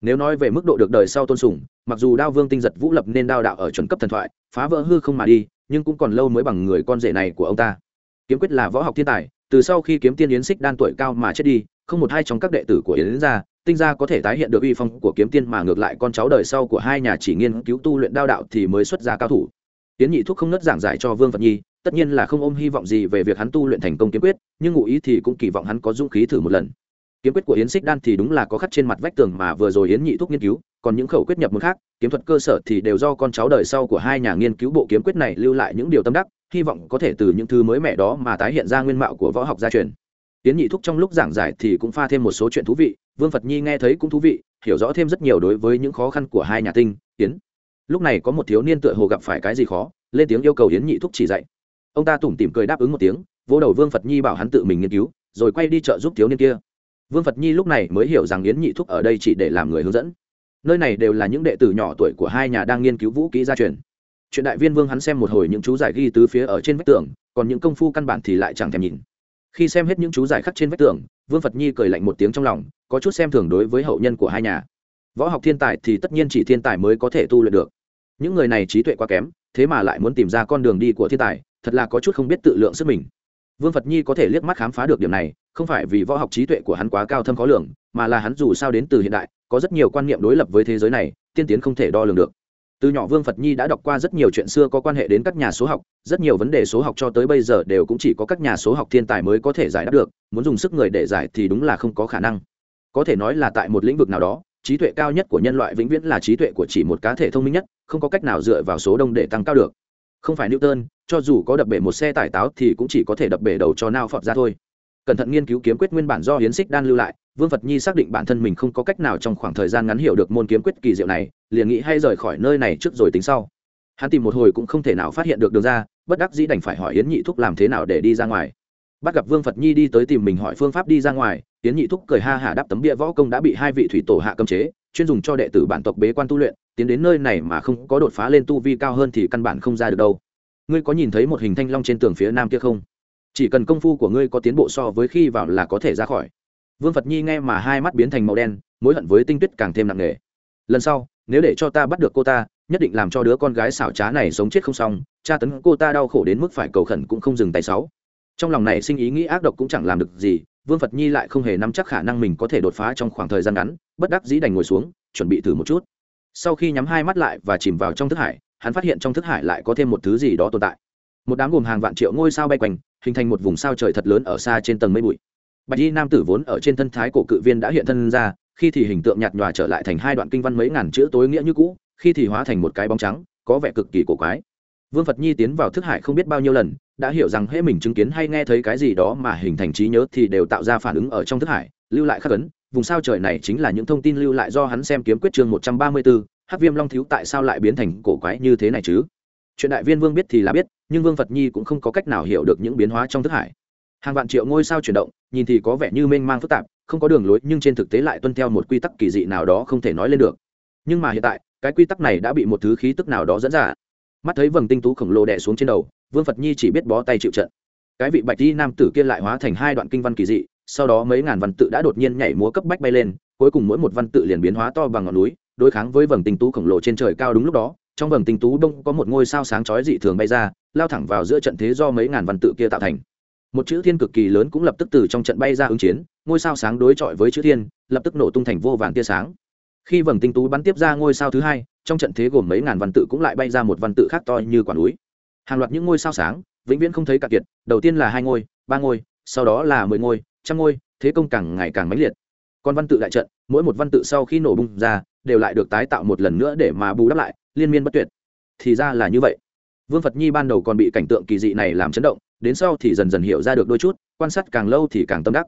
Nếu nói về mức độ được đời sau tôn sùng, mặc dù đao vương tinh giật vũ lập nên đao đạo ở chuẩn cấp thần thoại, phá vỡ hư không mà đi, nhưng cũng còn lâu mới bằng người con rể này của ông ta. Kiếm quyết là võ học thiên tài, từ sau khi kiếm tiên yến xích đan tuổi cao mà chết đi, không một hai trong các đệ tử của yến gia, tinh gia có thể tái hiện được uy phong của kiếm tiên mà ngược lại con cháu đời sau của hai nhà chỉ nghiên cứu tu luyện đao đạo thì mới xuất ra cao thủ. Tiến nhị thúc không nớt giảng giải cho vương phật nhi tất nhiên là không ôm hy vọng gì về việc hắn tu luyện thành công kiếm quyết, nhưng ngụ ý thì cũng kỳ vọng hắn có dũng khí thử một lần. Kiếm quyết của yến xích đan thì đúng là có khắc trên mặt vách tường mà vừa rồi yến nhị thúc nghiên cứu, còn những khẩu quyết nhập môn khác, kiếm thuật cơ sở thì đều do con cháu đời sau của hai nhà nghiên cứu bộ kiếm quyết này lưu lại những điều tâm đắc, hy vọng có thể từ những thứ mới mẻ đó mà tái hiện ra nguyên mạo của võ học gia truyền. Yến nhị thúc trong lúc giảng giải thì cũng pha thêm một số chuyện thú vị, vương phật nhi nghe thấy cũng thú vị, hiểu rõ thêm rất nhiều đối với những khó khăn của hai nhà tinh, yến. Lúc này có một thiếu niên tựa hồ gặp phải cái gì khó, lên tiếng yêu cầu yến nhị thúc chỉ dạy ông ta tủm tỉm cười đáp ứng một tiếng, vỗ đầu vương phật nhi bảo hắn tự mình nghiên cứu, rồi quay đi chợ giúp thiếu niên kia. Vương phật nhi lúc này mới hiểu rằng yến nhị thúc ở đây chỉ để làm người hướng dẫn. Nơi này đều là những đệ tử nhỏ tuổi của hai nhà đang nghiên cứu vũ kỹ gia truyền. Chuyện đại viên vương hắn xem một hồi những chú giải ghi tứ phía ở trên vách tường, còn những công phu căn bản thì lại chẳng thèm nhìn. Khi xem hết những chú giải khắc trên vách tường, vương phật nhi cười lạnh một tiếng trong lòng, có chút xem thường đối với hậu nhân của hai nhà. Võ học thiên tài thì tất nhiên chỉ thiên tài mới có thể tu luyện được. Những người này trí tuệ quá kém, thế mà lại muốn tìm ra con đường đi của thiên tài thật là có chút không biết tự lượng sức mình. Vương phật nhi có thể liếc mắt khám phá được điểm này, không phải vì võ học trí tuệ của hắn quá cao thâm khó lường, mà là hắn dù sao đến từ hiện đại, có rất nhiều quan niệm đối lập với thế giới này, tiên tiến không thể đo lường được. Từ nhỏ vương phật nhi đã đọc qua rất nhiều chuyện xưa có quan hệ đến các nhà số học, rất nhiều vấn đề số học cho tới bây giờ đều cũng chỉ có các nhà số học thiên tài mới có thể giải đáp được, muốn dùng sức người để giải thì đúng là không có khả năng. Có thể nói là tại một lĩnh vực nào đó, trí tuệ cao nhất của nhân loại vĩnh viễn là trí tuệ của chỉ một cá thể thông minh nhất, không có cách nào dựa vào số đông để tăng cao được không phải newton, cho dù có đập bể một xe tải táo thì cũng chỉ có thể đập bể đầu cho nao phọt ra thôi. Cẩn thận nghiên cứu kiếm quyết nguyên bản do hiến xích đan lưu lại, vương phật nhi xác định bản thân mình không có cách nào trong khoảng thời gian ngắn hiểu được môn kiếm quyết kỳ diệu này, liền nghĩ hay rời khỏi nơi này trước rồi tính sau. Hắn tìm một hồi cũng không thể nào phát hiện được đường ra, bất đắc dĩ đành phải hỏi yến nhị thúc làm thế nào để đi ra ngoài. Bắt gặp vương phật nhi đi tới tìm mình hỏi phương pháp đi ra ngoài, yến nhị thúc cười ha hả đáp tấm bia võ công đã bị hai vị thủy tổ hạ cấm chế, chuyên dùng cho đệ tử bản tộc bế quan tu luyện tiến đến nơi này mà không có đột phá lên tu vi cao hơn thì căn bản không ra được đâu. Ngươi có nhìn thấy một hình thanh long trên tường phía nam kia không? Chỉ cần công phu của ngươi có tiến bộ so với khi vào là có thể ra khỏi. Vương phật nhi nghe mà hai mắt biến thành màu đen, mối hận với tinh tuyết càng thêm nặng nề. Lần sau, nếu để cho ta bắt được cô ta, nhất định làm cho đứa con gái xảo trá này sống chết không xong tra tấn cô ta đau khổ đến mức phải cầu khẩn cũng không dừng tay sáu. Trong lòng này sinh ý nghĩ ác độc cũng chẳng làm được gì, vương phật nhi lại không hề nắm chắc khả năng mình có thể đột phá trong khoảng thời gian ngắn, bất đắc dĩ đành ngồi xuống, chuẩn bị thử một chút sau khi nhắm hai mắt lại và chìm vào trong thức hải, hắn phát hiện trong thức hải lại có thêm một thứ gì đó tồn tại. Một đám gồm hàng vạn triệu ngôi sao bay quanh, hình thành một vùng sao trời thật lớn ở xa trên tầng mây bụi. Bạch y nam tử vốn ở trên thân thái cổ cự viên đã hiện thân ra, khi thì hình tượng nhạt nhòa trở lại thành hai đoạn kinh văn mấy ngàn chữ tối nghĩa như cũ, khi thì hóa thành một cái bóng trắng, có vẻ cực kỳ cổ quái. Vương phật nhi tiến vào thức hải không biết bao nhiêu lần, đã hiểu rằng hễ mình chứng kiến hay nghe thấy cái gì đó mà hình thành trí nhớ thì đều tạo ra phản ứng ở trong thức hải, lưu lại khắc ấn vùng sao trời này chính là những thông tin lưu lại do hắn xem kiếm quyết chương một trăm ba mươi 134, hắc viêm long thiếu tại sao lại biến thành cổ quái như thế này chứ? Chuyện đại viên vương biết thì là biết nhưng vương phật nhi cũng không có cách nào hiểu được những biến hóa trong thức hải. Hàng vạn triệu ngôi sao chuyển động nhìn thì có vẻ như mênh mang phức tạp không có đường lối nhưng trên thực tế lại tuân theo một quy tắc kỳ dị nào đó không thể nói lên được. Nhưng mà hiện tại cái quy tắc này đã bị một thứ khí tức nào đó dẫn ra. Mắt thấy vầng tinh tú khổng lồ đè xuống trên đầu vương phật nhi chỉ biết bó tay chịu trận. Cái vị bạch di nam tử kia lại hóa thành hai đoạn kinh văn kỳ dị sau đó mấy ngàn văn tự đã đột nhiên nhảy múa cấp bách bay lên, cuối cùng mỗi một văn tự liền biến hóa to bằng ngọn núi, đối kháng với vầng tinh tú khổng lồ trên trời cao đúng lúc đó, trong vầng tinh tú đông có một ngôi sao sáng chói dị thường bay ra, lao thẳng vào giữa trận thế do mấy ngàn văn tự kia tạo thành. Một chữ thiên cực kỳ lớn cũng lập tức từ trong trận bay ra ứng chiến, ngôi sao sáng đối chọi với chữ thiên, lập tức nổ tung thành vô vàng tia sáng. Khi vầng tinh tú bắn tiếp ra ngôi sao thứ hai, trong trận thế gồm mấy ngàn văn tự cũng lại bay ra một văn tự khác to như quả núi. Hàng loạt những ngôi sao sáng, vĩnh viễn không thấy cạn kiệt, đầu tiên là hai ngôi, ba ngôi, sau đó là mười ngôi trăm ngôi, thế công càng ngày càng mãnh liệt. Còn văn tự đại trận, mỗi một văn tự sau khi nổ bung ra, đều lại được tái tạo một lần nữa để mà bù đắp lại, liên miên bất tuyệt. Thì ra là như vậy. Vương phật nhi ban đầu còn bị cảnh tượng kỳ dị này làm chấn động, đến sau thì dần dần hiểu ra được đôi chút, quan sát càng lâu thì càng tâm đắc.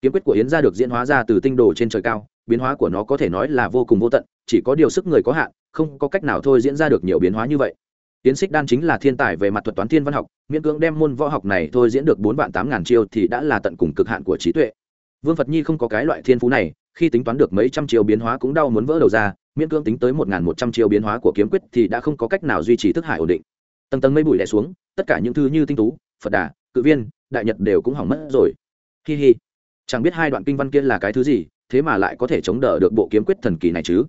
Kiếm quyết của yến gia được diễn hóa ra từ tinh đồ trên trời cao, biến hóa của nó có thể nói là vô cùng vô tận, chỉ có điều sức người có hạn, không có cách nào thôi diễn ra được nhiều biến hóa như vậy tiến xích đan chính là thiên tài về mặt thuật toán thiên văn học, miễn cưỡng đem môn võ học này thôi diễn được bốn vạn tám ngàn chiêu thì đã là tận cùng cực hạn của trí tuệ. Vương phật nhi không có cái loại thiên phú này, khi tính toán được mấy trăm chiêu biến hóa cũng đau muốn vỡ đầu ra, miễn cưỡng tính tới một ngàn một trăm chiêu biến hóa của kiếm quyết thì đã không có cách nào duy trì thức hải ổn định. Tầng tầng mây bụi đè xuống, tất cả những thứ như tinh tú, phật đà, cự viên, đại nhật đều cũng hỏng mất rồi. Hi hi. Chẳng biết hai đoạn kinh văn kia là cái thứ gì, thế mà lại có thể chống đỡ được bộ kiếm quyết thần kỳ này chứ?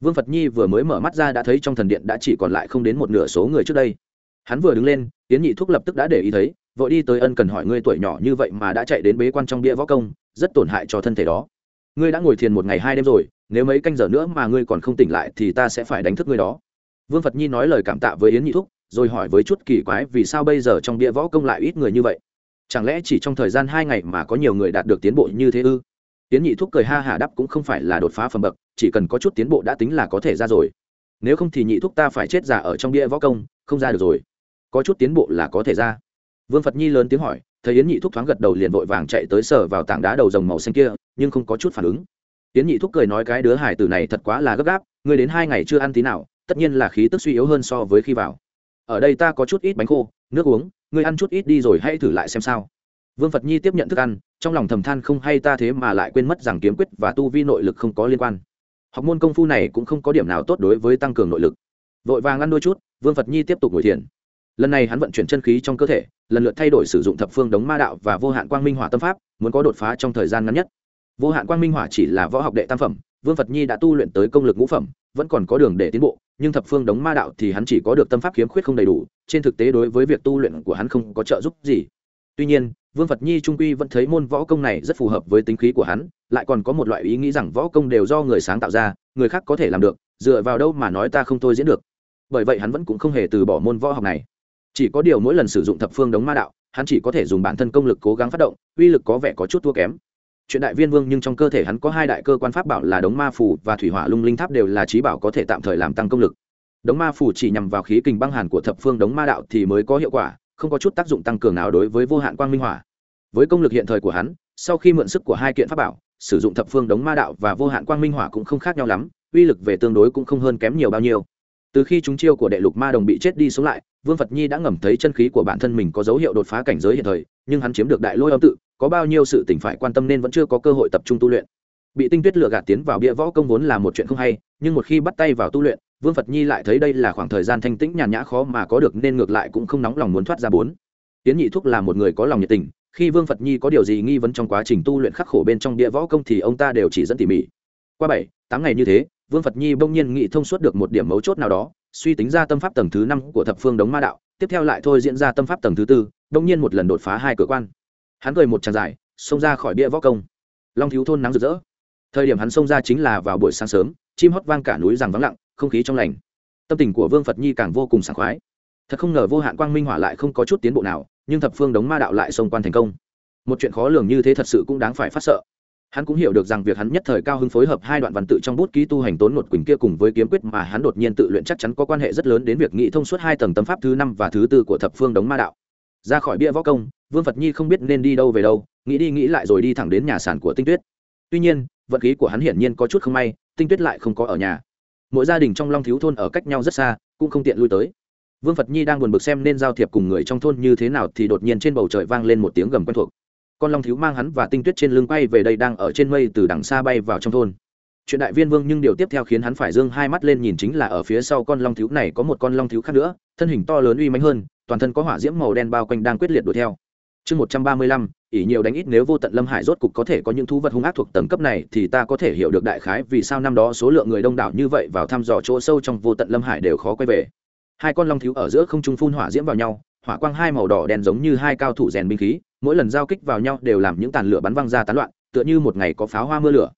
Vương phật nhi vừa mới mở mắt ra đã thấy trong thần điện đã chỉ còn lại không đến một nửa số người trước đây. Hắn vừa đứng lên tiến nhị thúc lập tức đã để ý thấy, vội đi tới ân cần hỏi ngươi tuổi nhỏ như vậy mà đã chạy đến bế quan trong bia võ công, rất tổn hại cho thân thể đó. Ngươi đã ngồi thiền một ngày hai đêm rồi, nếu mấy canh giờ nữa mà ngươi còn không tỉnh lại thì ta sẽ phải đánh thức ngươi đó. Vương phật nhi nói lời cảm tạ với yến nhị thúc, rồi hỏi với chút kỳ quái vì sao bây giờ trong bia võ công lại ít người như vậy. Chẳng lẽ chỉ trong thời gian hai ngày mà có nhiều người đạt được tiến bộ như thế ư? Yến nhị thúc cười ha hả đắp cũng không phải là đột phá phẩm bậc chỉ cần có chút tiến bộ đã tính là có thể ra rồi. Nếu không thì nhị thúc ta phải chết giả ở trong bia võ công, không ra được rồi. Có chút tiến bộ là có thể ra. Vương phật nhi lớn tiếng hỏi, thấy yến nhị thúc thoáng gật đầu liền vội vàng chạy tới sở vào tảng đá đầu rồng màu xanh kia, nhưng không có chút phản ứng. Yến nhị thúc cười nói cái đứa hải tử này thật quá là gấp gáp người đến hai ngày chưa ăn tí nào, tất nhiên là khí tức suy yếu hơn so với khi vào. Ở đây ta có chút ít bánh khô, nước uống người ăn chút ít đi rồi hãy thử lại xem sao. Vương phật nhi tiếp nhận thức ăn, trong lòng thầm than không hay ta thế mà lại quên mất rằng kiếm quyết và tu vi nội lực không có liên quan học môn công phu này cũng không có điểm nào tốt đối với tăng cường nội lực. Vội vàng ăn đôi chút, vương phật nhi tiếp tục ngồi thiền. Lần này hắn vận chuyển chân khí trong cơ thể, lần lượt thay đổi sử dụng thập phương đống ma đạo và vô hạn quang minh hỏa tâm pháp, muốn có đột phá trong thời gian ngắn nhất. Vô hạn quang minh hỏa chỉ là võ học đệ tam phẩm, vương phật nhi đã tu luyện tới công lực ngũ phẩm, vẫn còn có đường để tiến bộ, nhưng thập phương đống ma đạo thì hắn chỉ có được tâm pháp khiếm khuyết không đầy đủ, trên thực tế đối với việc tu luyện của hắn không có trợ giúp gì. Tuy nhiên vương phật nhi trung quy vẫn thấy môn võ công này rất phù hợp với tính khí của hắn, lại còn có một loại ý nghĩ rằng võ công đều do người sáng tạo ra, người khác có thể làm được, dựa vào đâu mà nói ta không thôi diễn được. Bởi vậy hắn vẫn cũng không hề từ bỏ môn võ học này. Chỉ có điều mỗi lần sử dụng thập phương đống ma đạo, hắn chỉ có thể dùng bản thân công lực cố gắng phát động, uy lực có vẻ có chút thua kém. Chuyện đại viên vương nhưng trong cơ thể hắn có hai đại cơ quan pháp bảo là đống ma phù và thủy hỏa lung linh tháp đều là trí bảo có thể tạm thời làm tăng công lực. Đống ma phù chỉ nhằm vào khí kình băng hàn của thập phương đống ma đạo thì mới có hiệu quả không có chút tác dụng tăng cường nào đối với vô hạn quang minh hỏa. Với công lực hiện thời của hắn, sau khi mượn sức của hai kiện pháp bảo, sử dụng thập phương đống ma đạo và vô hạn quang minh hỏa cũng không khác nhau lắm, uy lực về tương đối cũng không hơn kém nhiều bao nhiêu. Từ khi chúng chiêu của đệ lục ma đồng bị chết đi sống lại, vương phật nhi đã ngầm thấy chân khí của bản thân mình có dấu hiệu đột phá cảnh giới hiện thời, nhưng hắn chiếm được đại lôi âm tự, có bao nhiêu sự tỉnh phải quan tâm nên vẫn chưa có cơ hội tập trung tu luyện. Bị tinh tuyết lựa gạt tiến vào bia võ công vốn là một chuyện không hay, nhưng một khi bắt tay vào tu luyện vương phật nhi lại thấy đây là khoảng thời gian thanh tĩnh nhàn nhã khó mà có được nên ngược lại cũng không nóng lòng muốn thoát ra bốn. Tiến nhị thúc là một người có lòng nhiệt tình, khi vương phật nhi có điều gì nghi vấn trong quá trình tu luyện khắc khổ bên trong bia võ công thì ông ta đều chỉ dẫn tỉ mỉ. Qua bảy, tám ngày như thế, vương phật nhi bỗng nhiên nghị thông suốt được một điểm mấu chốt nào đó, suy tính ra tâm pháp tầng thứ năm của thập phương đống ma đạo, tiếp theo lại thôi diễn ra tâm pháp tầng thứ tư đông nhiên một lần đột phá hai cửa quan. Hắn cười một tràng dài, xông ra khỏi bia võ công. Long thiếu thôn nắng rực rỡ. Thời điểm hắn xông ra chính là vào buổi sáng sớm, chim hót vang cả núi rằng vắng lặng không khí trong lành. Tâm tình của vương phật nhi càng vô cùng sảng khoái. Thật không ngờ vô hạn quang minh hỏa lại không có chút tiến bộ nào, nhưng thập phương đống ma đạo lại xông quan thành công. Một chuyện khó lường như thế thật sự cũng đáng phải phát sợ. Hắn cũng hiểu được rằng việc hắn nhất thời cao hứng phối hợp hai đoạn văn tự trong bút ký tu hành tốn một quỳnh kia cùng với kiếm quyết mà hắn đột nhiên tự luyện chắc chắn có quan hệ rất lớn đến việc nghĩ thông suốt hai tầng tâm pháp thứ năm và thứ tư của thập phương đống ma đạo. Ra khỏi bia võ công, vương phật nhi không biết nên đi đâu về đâu, nghĩ đi nghĩ lại rồi đi thẳng đến nhà sản của tinh tuyết. Tuy nhiên, vận khí của hắn hiển nhiên có chút không may, tinh tuyết lại không có ở nhà mỗi gia đình trong long thiếu thôn ở cách nhau rất xa, cũng không tiện lui tới. Vương phật nhi đang buồn bực xem nên giao thiệp cùng người trong thôn như thế nào thì đột nhiên trên bầu trời vang lên một tiếng gầm quen thuộc. Con long thiếu mang hắn và tinh tuyết trên lưng bay về đây đang ở trên mây từ đằng xa bay vào trong thôn. Chuyện đại viên vương nhưng điều tiếp theo khiến hắn phải dương hai mắt lên nhìn chính là ở phía sau con long thiếu này có một con long thiếu khác nữa, thân hình to lớn uy mãnh hơn, toàn thân có hỏa diễm màu đen bao quanh đang quyết liệt đuổi theo. Chương một trăm ba mươi lăm ỷ nhiều đánh ít nếu vô tận lâm hải rốt cục có thể có những thú vật hung ác thuộc tầng cấp này thì ta có thể hiểu được đại khái vì sao năm đó số lượng người đông đảo như vậy vào thăm dò chỗ sâu trong vô tận lâm hải đều khó quay về. Hai con long thiếu ở giữa không trung phun hỏa diễm vào nhau, hỏa quang hai màu đỏ đen giống như hai cao thủ rèn binh khí, mỗi lần giao kích vào nhau đều làm những tàn lửa bắn văng ra tán loạn, tựa như một ngày có pháo hoa mưa lửa.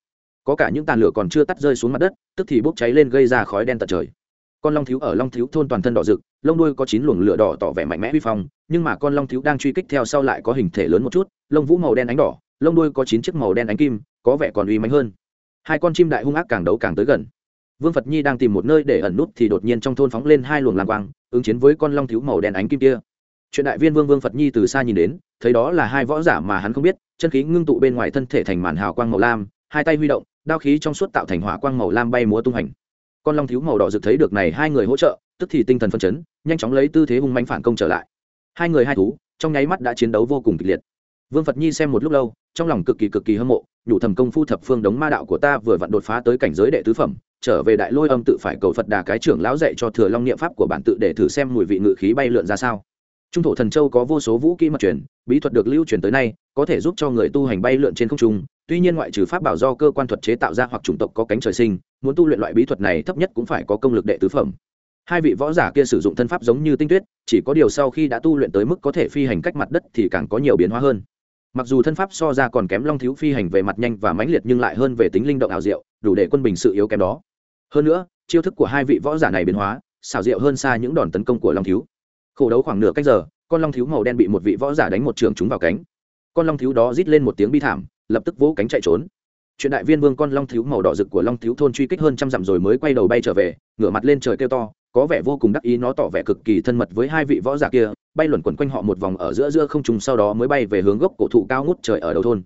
Có cả những tàn lửa còn chưa tắt rơi xuống mặt đất, tức thì bốc cháy lên gây ra khói đen tận trời con long thiếu ở long thiếu thôn toàn thân đỏ rực, lông đuôi có chín luồng lửa đỏ tỏ vẻ mạnh mẽ uy phong, nhưng mà con long thiếu đang truy kích theo sau lại có hình thể lớn một chút, lông vũ màu đen ánh đỏ, lông đuôi có chín chiếc màu đen ánh kim, có vẻ còn uy mãnh hơn. Hai con chim đại hung ác càng đấu càng tới gần. Vương phật nhi đang tìm một nơi để ẩn nút thì đột nhiên trong thôn phóng lên hai luồng làm quang, ứng chiến với con long thiếu màu đen ánh kim kia. Chuyện đại viên vương vương phật nhi từ xa nhìn đến, thấy đó là hai võ giả mà hắn không biết, chân khí ngưng tụ bên ngoài thân thể thành màn hào quang màu lam, hai tay huy động, đao khí trong suốt tạo thành hỏa quang màu lam bay múa tung hành con long thiếu màu đỏ rực thấy được này hai người hỗ trợ, tức thì tinh thần phân chấn, nhanh chóng lấy tư thế hung manh phản công trở lại. Hai người hai thú, trong nháy mắt đã chiến đấu vô cùng kịch liệt. Vương phật nhi xem một lúc lâu, trong lòng cực kỳ cực kỳ hâm mộ, nhủ thầm công phu thập phương đống ma đạo của ta vừa vặn đột phá tới cảnh giới đệ tứ phẩm, trở về đại lôi âm tự phải cầu phật đà cái trưởng lão dạy cho thừa long niệm pháp của bản tự để thử xem mùi vị ngự khí bay lượn ra sao. Trung thổ thần châu có vô số vũ kỹ mật truyền, bí thuật được lưu truyền tới nay có thể giúp cho người tu hành bay lượn trên không trung, tuy nhiên ngoại trừ pháp bảo do cơ quan thuật chế tạo ra hoặc chủng tộc có cánh trời sinh, muốn tu luyện loại bí thuật này thấp nhất cũng phải có công lực đệ tứ phẩm. Hai vị võ giả kia sử dụng thân pháp giống như tinh tuyết, chỉ có điều sau khi đã tu luyện tới mức có thể phi hành cách mặt đất thì càng có nhiều biến hóa hơn. Mặc dù thân pháp so ra còn kém long thiếu phi hành về mặt nhanh và mãnh liệt nhưng lại hơn về tính linh động ảo diệu, đủ để quân bình sự yếu kém đó. Hơn nữa, chiêu thức của hai vị võ giả này biến hóa, xảo diệu hơn xa những đòn tấn công của long thiếu. Khổ đấu khoảng nửa cách giờ, con long thiếu màu đen bị một vị võ giả đánh một trường trúng vào cánh con long thiếu đó rít lên một tiếng bi thảm, lập tức vỗ cánh chạy trốn. Chuyện đại viên vương con long thiếu màu đỏ rực của long thiếu thôn truy kích hơn trăm dặm rồi mới quay đầu bay trở về, ngửa mặt lên trời kêu to, có vẻ vô cùng đắc ý, nó tỏ vẻ cực kỳ thân mật với hai vị võ giả kia, bay luẩn quẩn quanh họ một vòng ở giữa giữa không trung sau đó mới bay về hướng gốc cổ thụ cao ngút trời ở đầu thôn.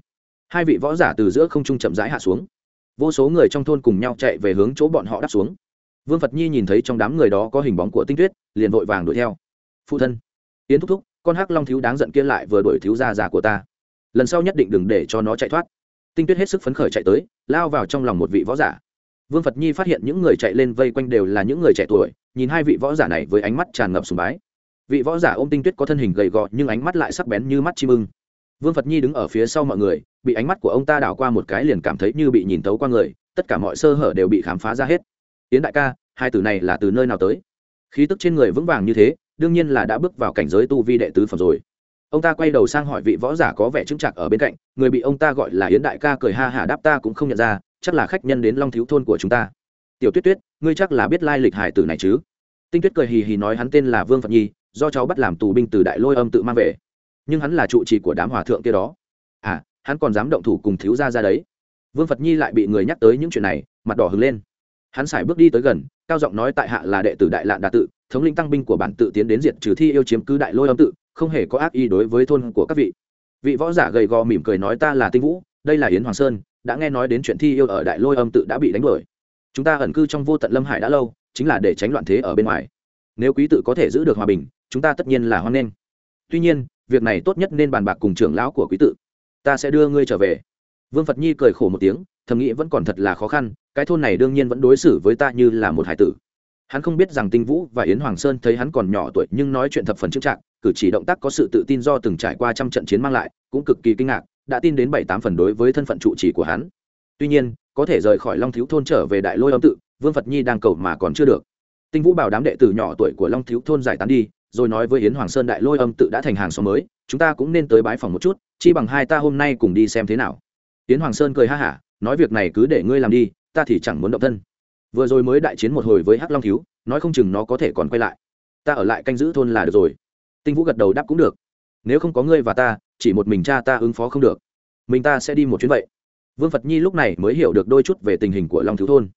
Hai vị võ giả từ giữa không trung chậm rãi hạ xuống. Vô số người trong thôn cùng nhau chạy về hướng chỗ bọn họ đáp xuống. Vương phật nhi nhìn thấy trong đám người đó có hình bóng của tinh tuyết, liền vội vàng đuổi theo. Phụ thân, yến thúc thúc, con hắc long thiếu đáng giận kia lại vừa đuổi thiếu gia già của ta lần sau nhất định đừng để cho nó chạy thoát. Tinh tuyết hết sức phấn khởi chạy tới, lao vào trong lòng một vị võ giả. Vương phật nhi phát hiện những người chạy lên vây quanh đều là những người trẻ tuổi, nhìn hai vị võ giả này với ánh mắt tràn ngập sùng bái. Vị võ giả ôm tinh tuyết có thân hình gầy gò, nhưng ánh mắt lại sắc bén như mắt chim ưng. Vương phật nhi đứng ở phía sau mọi người, bị ánh mắt của ông ta đảo qua một cái liền cảm thấy như bị nhìn tấu qua người, tất cả mọi sơ hở đều bị khám phá ra hết. Tiến đại ca, hai từ này là từ nơi nào tới? Khí tức trên người vững vàng như thế, đương nhiên là đã bước vào cảnh giới tu vi đệ tứ phẩm rồi ông ta quay đầu sang hỏi vị võ giả có vẻ chứng chặt ở bên cạnh, người bị ông ta gọi là yến đại ca cười ha hả đáp ta cũng không nhận ra, chắc là khách nhân đến long thiếu thôn của chúng ta. Tiểu tuyết tuyết, ngươi chắc là biết lai lịch hải tử này chứ? Tinh tuyết cười hì hì nói hắn tên là vương phật nhi, do cháu bắt làm tù binh từ đại lôi âm tự mang về. Nhưng hắn là trụ trì của đám hòa thượng kia đó. À hắn còn dám động thủ cùng thiếu gia ra đấy. Vương phật nhi lại bị người nhắc tới những chuyện này, mặt đỏ hứng lên. Hắn sải bước đi tới gần, cao giọng nói tại hạ là đệ tử đại lạn đà tự, thống lĩnh tăng binh của bản tự tiến đến diện trừ thi yêu chiếm cứ đại lôi âm tự không hề có ác ý đối với thôn của các vị. Vị võ giả gầy gò mỉm cười nói ta là tinh vũ, đây là yến hoàng sơn, đã nghe nói đến chuyện thi yêu ở đại lôi âm tự đã bị đánh đuổi. Chúng ta ẩn cư trong vô tận lâm hải đã lâu, chính là để tránh loạn thế ở bên ngoài. Nếu quý tự có thể giữ được hòa bình, chúng ta tất nhiên là hoan nghênh. Tuy nhiên, việc này tốt nhất nên bàn bạc cùng trưởng lão của quý tự ta sẽ đưa ngươi trở về. Vương phật nhi cười khổ một tiếng, thầm nghĩ vẫn còn thật là khó khăn, cái thôn này đương nhiên vẫn đối xử với ta như là một hải tử. Hắn không biết rằng tinh vũ và yến hoàng sơn thấy hắn còn nhỏ tuổi nhưng nói chuyện thập phần trưng trạng cử chỉ động tác có sự tự tin do từng trải qua trăm trận chiến mang lại, cũng cực kỳ kinh ngạc, đã tin đến bảy tám phần đối với thân phận trụ trì của hắn. Tuy nhiên, có thể rời khỏi long thiếu thôn trở về đại lôi âm tự, vương phật nhi đang cầu mà còn chưa được. Tinh vũ bảo đám đệ tử nhỏ tuổi của long thiếu thôn giải tán đi, rồi nói với yến hoàng sơn đại lôi âm tự đã thành hàng xóm mới, chúng ta cũng nên tới bái phòng một chút, chi bằng hai ta hôm nay cùng đi xem thế nào. Yến hoàng sơn cười ha hả, nói việc này cứ để ngươi làm đi, ta thì chẳng muốn động thân. Vừa rồi mới đại chiến một hồi với hắc long thiếu, nói không chừng nó có thể còn quay lại. Ta ở lại canh giữ thôn là được rồi tinh vũ gật đầu đáp cũng được. Nếu không có ngươi và ta, chỉ một mình cha ta ứng phó không được. Mình ta sẽ đi một chuyến vậy. Vương phật nhi lúc này mới hiểu được đôi chút về tình hình của long thiếu thôn.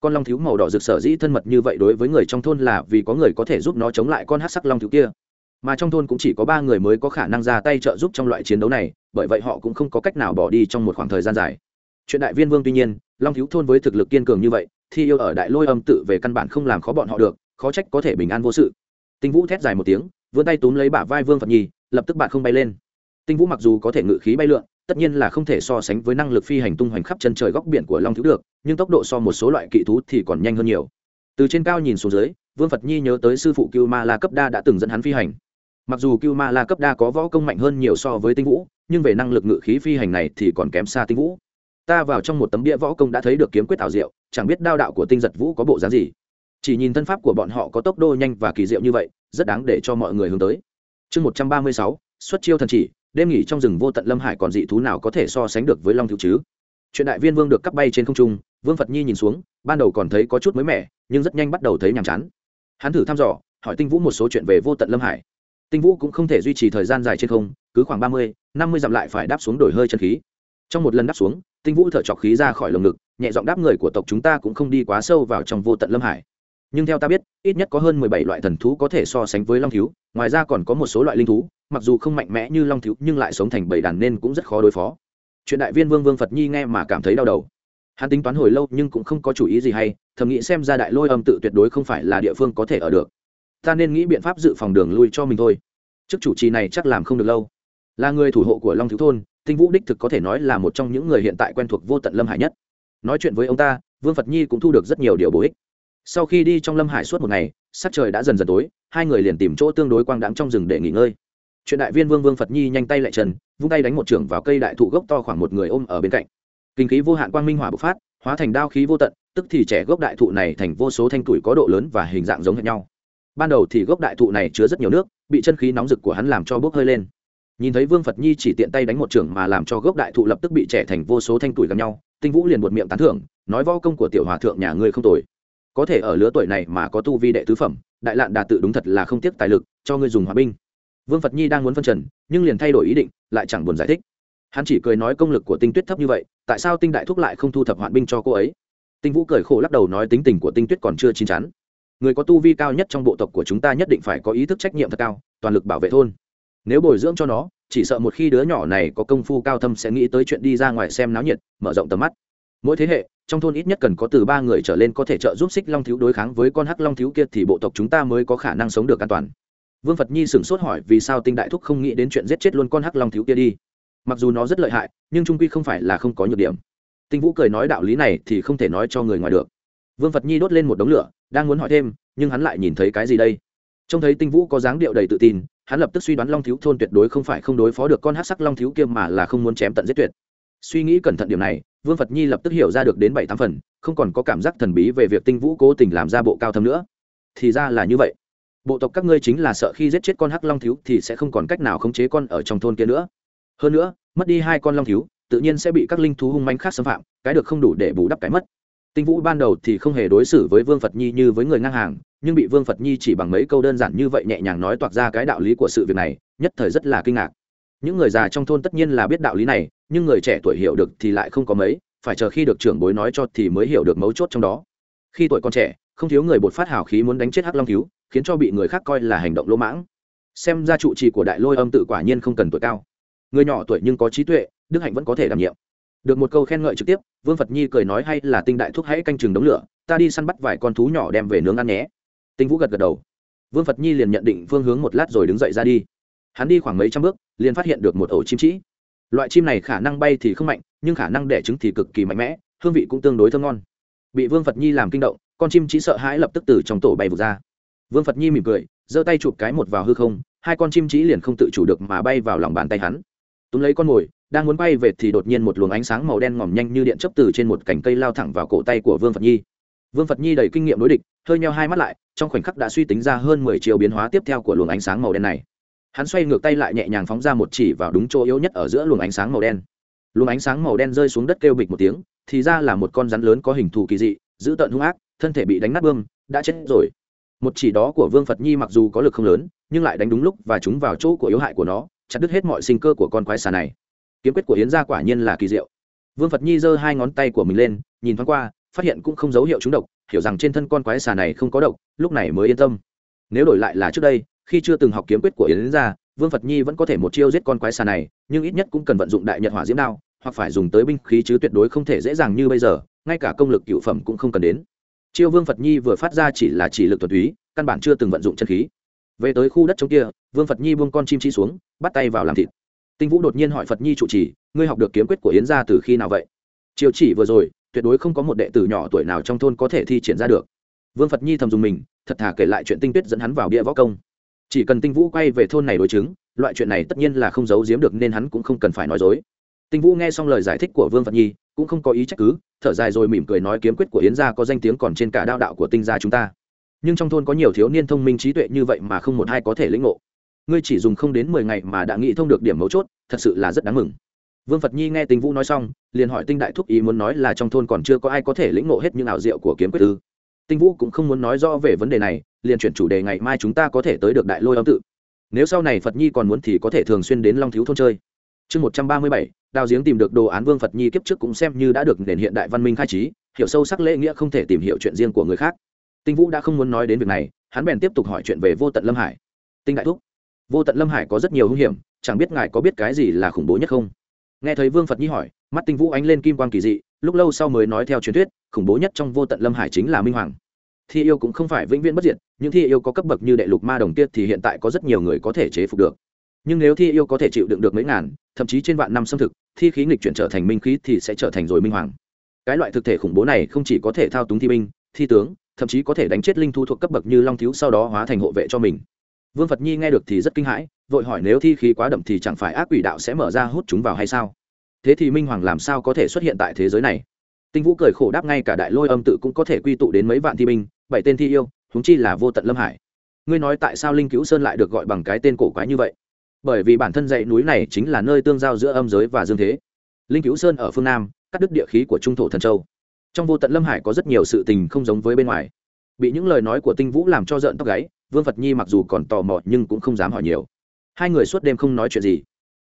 Con long thiếu màu đỏ rực sở dĩ thân mật như vậy đối với người trong thôn là vì có người có thể giúp nó chống lại con hát sắc long thiếu kia. Mà trong thôn cũng chỉ có ba người mới có khả năng ra tay trợ giúp trong loại chiến đấu này, bởi vậy họ cũng không có cách nào bỏ đi trong một khoảng thời gian dài. Chuyện đại viên vương tuy nhiên, long thiếu thôn với thực lực kiên cường như vậy, thi yêu ở đại lôi âm tự về căn bản không làm khó bọn họ được, khó trách có thể bình an vô sự. Tinh vũ thét dài một tiếng vươn tay túm lấy bả vai vương phật nhi, lập tức bạn không bay lên. Tinh vũ mặc dù có thể ngự khí bay lượn, tất nhiên là không thể so sánh với năng lực phi hành tung hoành khắp chân trời góc biển của long thiếu được, nhưng tốc độ so một số loại kỵ thú thì còn nhanh hơn nhiều. Từ trên cao nhìn xuống dưới, vương phật nhi nhớ tới sư phụ cưu ma la cấp đa đã từng dẫn hắn phi hành. Mặc dù cưu ma la cấp đa có võ công mạnh hơn nhiều so với tinh vũ, nhưng về năng lực ngự khí phi hành này thì còn kém xa tinh vũ. Ta vào trong một tấm bia võ công đã thấy được kiếm quyết ảo diệu, chẳng biết đao đạo của tinh giật vũ có bộ dáng gì chỉ nhìn thân pháp của bọn họ có tốc độ nhanh và kỳ diệu như vậy, rất đáng để cho mọi người hướng tới. Chương một trăm ba mươi sáu, xuất chiêu thần chỉ, đêm nghỉ trong rừng vô tận lâm hải còn dị thú nào có thể so sánh được với long thiếu chứ? Chuyện đại viên vương được cắp bay trên không trung, vương phật nhi nhìn xuống, ban đầu còn thấy có chút mới mẻ, nhưng rất nhanh bắt đầu thấy nhàm chán. Hắn thử thăm dò, hỏi tinh vũ một số chuyện về vô tận lâm hải. Tinh vũ cũng không thể duy trì thời gian dài trên không, cứ khoảng ba mươi, năm mươi dặm lại phải đáp xuống đổi hơi chân khí. Trong một lần đáp xuống, tinh vũ thở trọc khí ra khỏi lồng ngực, nhẹ giọng đáp người của tộc chúng ta cũng không đi quá sâu vào trong vô tận lâm hải nhưng theo ta biết, ít nhất có hơn mười bảy loại thần thú có thể so sánh với long thiếu, ngoài ra còn có một số loại linh thú, mặc dù không mạnh mẽ như long thiếu, nhưng lại sống thành bảy đàn nên cũng rất khó đối phó. Chuyện đại viên vương vương phật nhi nghe mà cảm thấy đau đầu. Hắn tính toán hồi lâu nhưng cũng không có chủ ý gì hay, thầm nghĩ xem ra đại lôi âm tự tuyệt đối không phải là địa phương có thể ở được. Ta nên nghĩ biện pháp dự phòng đường lui cho mình thôi. Chức chủ trì này chắc làm không được lâu. Là người thủ hộ của long thiếu thôn, tinh vũ đích thực có thể nói là một trong những người hiện tại quen thuộc vô tận lâm hải nhất. Nói chuyện với ông ta, vương phật nhi cũng thu được rất nhiều điều bổ ích sau khi đi trong lâm hải suốt một ngày, sắc trời đã dần dần tối, hai người liền tìm chỗ tương đối quang đáng trong rừng để nghỉ ngơi. Chuyện đại viên vương vương phật nhi nhanh tay lại trần, vung tay đánh một trưởng vào cây đại thụ gốc to khoảng một người ôm ở bên cạnh. Kinh khí vô hạn quang minh hỏa bộc phát, hóa thành đao khí vô tận, tức thì trẻ gốc đại thụ này thành vô số thanh tuổi có độ lớn và hình dạng giống hệt nhau. Ban đầu thì gốc đại thụ này chứa rất nhiều nước, bị chân khí nóng rực của hắn làm cho bốc hơi lên. Nhìn thấy vương phật nhi chỉ tiện tay đánh một trưởng mà làm cho gốc đại thụ lập tức bị trẻ thành vô số thanh tuổi gặp nhau, tinh vũ liền buột miệng tán thưởng, nói võ công của tiểu hòa thượng nhà ngươi không tồi có thể ở lứa tuổi này mà có tu vi đệ tứ phẩm, đại lạn đà tự đúng thật là không tiếc tài lực, cho ngươi dùng hòa binh. Vương phật nhi đang muốn phân trần, nhưng liền thay đổi ý định, lại chẳng buồn giải thích. Hắn chỉ cười nói công lực của tinh tuyết thấp như vậy, tại sao tinh đại thúc lại không thu thập hoạn binh cho cô ấy? Tinh vũ cười khổ lắc đầu nói tính tình của tinh tuyết còn chưa chín chắn. Người có tu vi cao nhất trong bộ tộc của chúng ta nhất định phải có ý thức trách nhiệm thật cao, toàn lực bảo vệ thôn. Nếu bồi dưỡng cho nó, chỉ sợ một khi đứa nhỏ này có công phu cao thâm sẽ nghĩ tới chuyện đi ra ngoài xem náo nhiệt, mở rộng tầm mắt mỗi thế hệ, trong thôn ít nhất cần có từ ba người trở lên có thể trợ giúp xích long thiếu đối kháng với con hắc long thiếu kia thì bộ tộc chúng ta mới có khả năng sống được an toàn. Vương phật nhi sửng sốt hỏi vì sao tinh đại thúc không nghĩ đến chuyện giết chết luôn con hắc long thiếu kia đi. Mặc dù nó rất lợi hại, nhưng trung quy không phải là không có nhược điểm. Tinh vũ cười nói đạo lý này thì không thể nói cho người ngoài được. Vương phật nhi đốt lên một đống lửa, đang muốn hỏi thêm, nhưng hắn lại nhìn thấy cái gì đây? Trông thấy tinh vũ có dáng điệu đầy tự tin, hắn lập tức suy đoán long thiếu thôn tuyệt đối không phải không đối phó được con hát sắc long thiếu kia mà là không muốn chém tận giết tuyệt. Suy nghĩ cẩn thận điểm này vương phật nhi lập tức hiểu ra được đến bảy tám phần, không còn có cảm giác thần bí về việc tinh vũ cố tình làm ra bộ cao thâm nữa. Thì ra là như vậy. Bộ tộc các ngươi chính là sợ khi giết chết con hắc long thiếu thì sẽ không còn cách nào khống chế con ở trong thôn kia nữa. Hơn nữa, mất đi hai con long thiếu, tự nhiên sẽ bị các linh thú hung manh khác xâm phạm, cái được không đủ để bù đắp cái mất. Tinh vũ ban đầu thì không hề đối xử với vương phật nhi như với người ngang hàng, nhưng bị vương phật nhi chỉ bằng mấy câu đơn giản như vậy nhẹ nhàng nói toạc ra cái đạo lý của sự việc này, nhất thời rất là kinh ngạc. Những người già trong thôn tất nhiên là biết đạo lý này nhưng người trẻ tuổi hiểu được thì lại không có mấy, phải chờ khi được trưởng bối nói cho thì mới hiểu được mấu chốt trong đó. Khi tuổi còn trẻ, không thiếu người bột phát hào khí muốn đánh chết hắc long cứu, khiến cho bị người khác coi là hành động lỗ mãng. Xem ra trụ trì của đại lôi âm tự quả nhiên không cần tuổi cao. Người nhỏ tuổi nhưng có trí tuệ, đức hạnh vẫn có thể đảm nhiệm. Được một câu khen ngợi trực tiếp, vương phật nhi cười nói hay là tinh đại thuốc hãy canh chừng đống lửa, ta đi săn bắt vài con thú nhỏ đem về nướng ăn nhé. Tinh vũ gật gật đầu. Vương phật nhi liền nhận định phương hướng một lát rồi đứng dậy ra đi. Hắn đi khoảng mấy trăm bước, liền phát hiện được một ổ chim trĩ loại chim này khả năng bay thì không mạnh, nhưng khả năng đẻ trứng thì cực kỳ mạnh mẽ, hương vị cũng tương đối thơm ngon. Bị vương phật nhi làm kinh động, con chim chỉ sợ hãi lập tức từ trong tổ bay vụt ra. Vương phật nhi mỉm cười, giơ tay chụp cái một vào hư không, hai con chim chỉ liền không tự chủ được mà bay vào lòng bàn tay hắn. Túm lấy con mồi, đang muốn bay về thì đột nhiên một luồng ánh sáng màu đen ngòm nhanh như điện chấp từ trên một cành cây lao thẳng vào cổ tay của vương phật nhi. Vương phật nhi đầy kinh nghiệm đối địch, hơi nheo hai mắt lại, trong khoảnh khắc đã suy tính ra hơn mười chiều biến hóa tiếp theo của luồng ánh sáng màu đen này hắn xoay ngược tay lại nhẹ nhàng phóng ra một chỉ vào đúng chỗ yếu nhất ở giữa luồng ánh sáng màu đen. Luồng ánh sáng màu đen rơi xuống đất kêu bịch một tiếng thì ra là một con rắn lớn có hình thù kỳ dị dữ tợn hung ác thân thể bị đánh nát bươm, đã chết rồi. Một chỉ đó của vương phật nhi mặc dù có lực không lớn nhưng lại đánh đúng lúc và trúng vào chỗ của yếu hại của nó chặt đứt hết mọi sinh cơ của con quái xà này. Kiếm quyết của yến gia quả nhiên là kỳ diệu. Vương phật nhi giơ hai ngón tay của mình lên nhìn thoáng qua phát hiện cũng không dấu hiệu trúng độc hiểu rằng trên thân con quái xà này không có độc lúc này mới yên tâm. Nếu đổi lại là trước đây khi chưa từng học kiếm quyết của yến gia, vương phật nhi vẫn có thể một chiêu giết con quái xà này, nhưng ít nhất cũng cần vận dụng đại nhật hỏa diễm đao, hoặc phải dùng tới binh khí chứ tuyệt đối không thể dễ dàng như bây giờ, ngay cả công lực cựu phẩm cũng không cần đến. Chiêu vương phật nhi vừa phát ra chỉ là chỉ lực thuật túy, căn bản chưa từng vận dụng chân khí. Về tới khu đất trống kia, vương phật nhi buông con chim chi xuống, bắt tay vào làm thịt. Tinh vũ đột nhiên hỏi phật nhi trụ trì, ngươi học được kiếm quyết của yến gia từ khi nào vậy? Chiều chỉ vừa rồi, tuyệt đối không có một đệ tử nhỏ tuổi nào trong thôn có thể thi triển ra được. Vương phật nhi thầm dùng mình, thật thà kể lại chuyện tinh tuyết dẫn hắn vào bia võ công chỉ cần tinh vũ quay về thôn này đối chứng, loại chuyện này tất nhiên là không giấu giếm được nên hắn cũng không cần phải nói dối. Tinh vũ nghe xong lời giải thích của vương phật nhi, cũng không có ý trách cứ, thở dài rồi mỉm cười nói kiếm quyết của yến gia có danh tiếng còn trên cả đao đạo của tinh gia chúng ta. Nhưng trong thôn có nhiều thiếu niên thông minh trí tuệ như vậy mà không một ai có thể lĩnh ngộ. Ngươi chỉ dùng không đến mười ngày mà đã nghĩ thông được điểm mấu chốt, thật sự là rất đáng mừng. Vương phật nhi nghe Tinh vũ nói xong, liền hỏi tinh đại thúc ý muốn nói là trong thôn còn chưa có ai có thể lĩnh ngộ hết những ảo diệu của kiếm quyết ư? Tinh vũ cũng không muốn nói rõ về vấn đề này liền chuyển chủ đề ngày mai chúng ta có thể tới được đại lôi âm tự. Nếu sau này phật nhi còn muốn thì có thể thường xuyên đến long thiếu thôn chơi. Chương một trăm ba mươi bảy, đào giếng tìm được đồ án vương phật nhi kiếp trước cũng xem như đã được nền hiện đại văn minh khai trí, hiểu sâu sắc lễ nghĩa không thể tìm hiểu chuyện riêng của người khác. Tinh vũ đã không muốn nói đến việc này, hắn bèn tiếp tục hỏi chuyện về vô tận lâm hải. Tinh đại thúc, vô tận lâm hải có rất nhiều hung hiểm, chẳng biết ngài có biết cái gì là khủng bố nhất không? Nghe thấy vương phật nhi hỏi, mắt tinh vũ ánh lên kim quan kỳ dị, lúc lâu sau mới nói theo truyền thuyết, khủng bố nhất trong vô tận lâm hải chính là minh hoàng thi yêu cũng không phải vĩnh viễn bất diệt, những thi yêu có cấp bậc như đệ lục ma đồng tiết thì hiện tại có rất nhiều người có thể chế phục được. Nhưng nếu thi yêu có thể chịu đựng được mấy ngàn, thậm chí trên vạn năm xâm thực, thi khí nghịch chuyển trở thành minh khí thì sẽ trở thành rồi minh hoàng. Cái loại thực thể khủng bố này không chỉ có thể thao túng thi binh, thi tướng, thậm chí có thể đánh chết linh thu thuộc cấp bậc như long thiếu sau đó hóa thành hộ vệ cho mình. Vương phật nhi nghe được thì rất kinh hãi, vội hỏi nếu thi khí quá đậm thì chẳng phải ác quỷ đạo sẽ mở ra hút chúng vào hay sao? Thế thì minh hoàng làm sao có thể xuất hiện tại thế giới này? Tinh vũ cười khổ đáp ngay cả đại lôi âm tự cũng có thể quy tụ đến mấy vạn thi binh bảy tên thi yêu húng chi là vô tận lâm hải. Ngươi nói tại sao linh cứu sơn lại được gọi bằng cái tên cổ quái như vậy? Bởi vì bản thân dãy núi này chính là nơi tương giao giữa âm giới và dương thế. Linh cứu sơn ở phương nam, cắt đứt địa khí của trung thổ thần châu. Trong vô tận lâm hải có rất nhiều sự tình không giống với bên ngoài. Bị những lời nói của tinh vũ làm cho rợn tóc gáy, vương phật nhi mặc dù còn tò mò nhưng cũng không dám hỏi nhiều. Hai người suốt đêm không nói chuyện gì.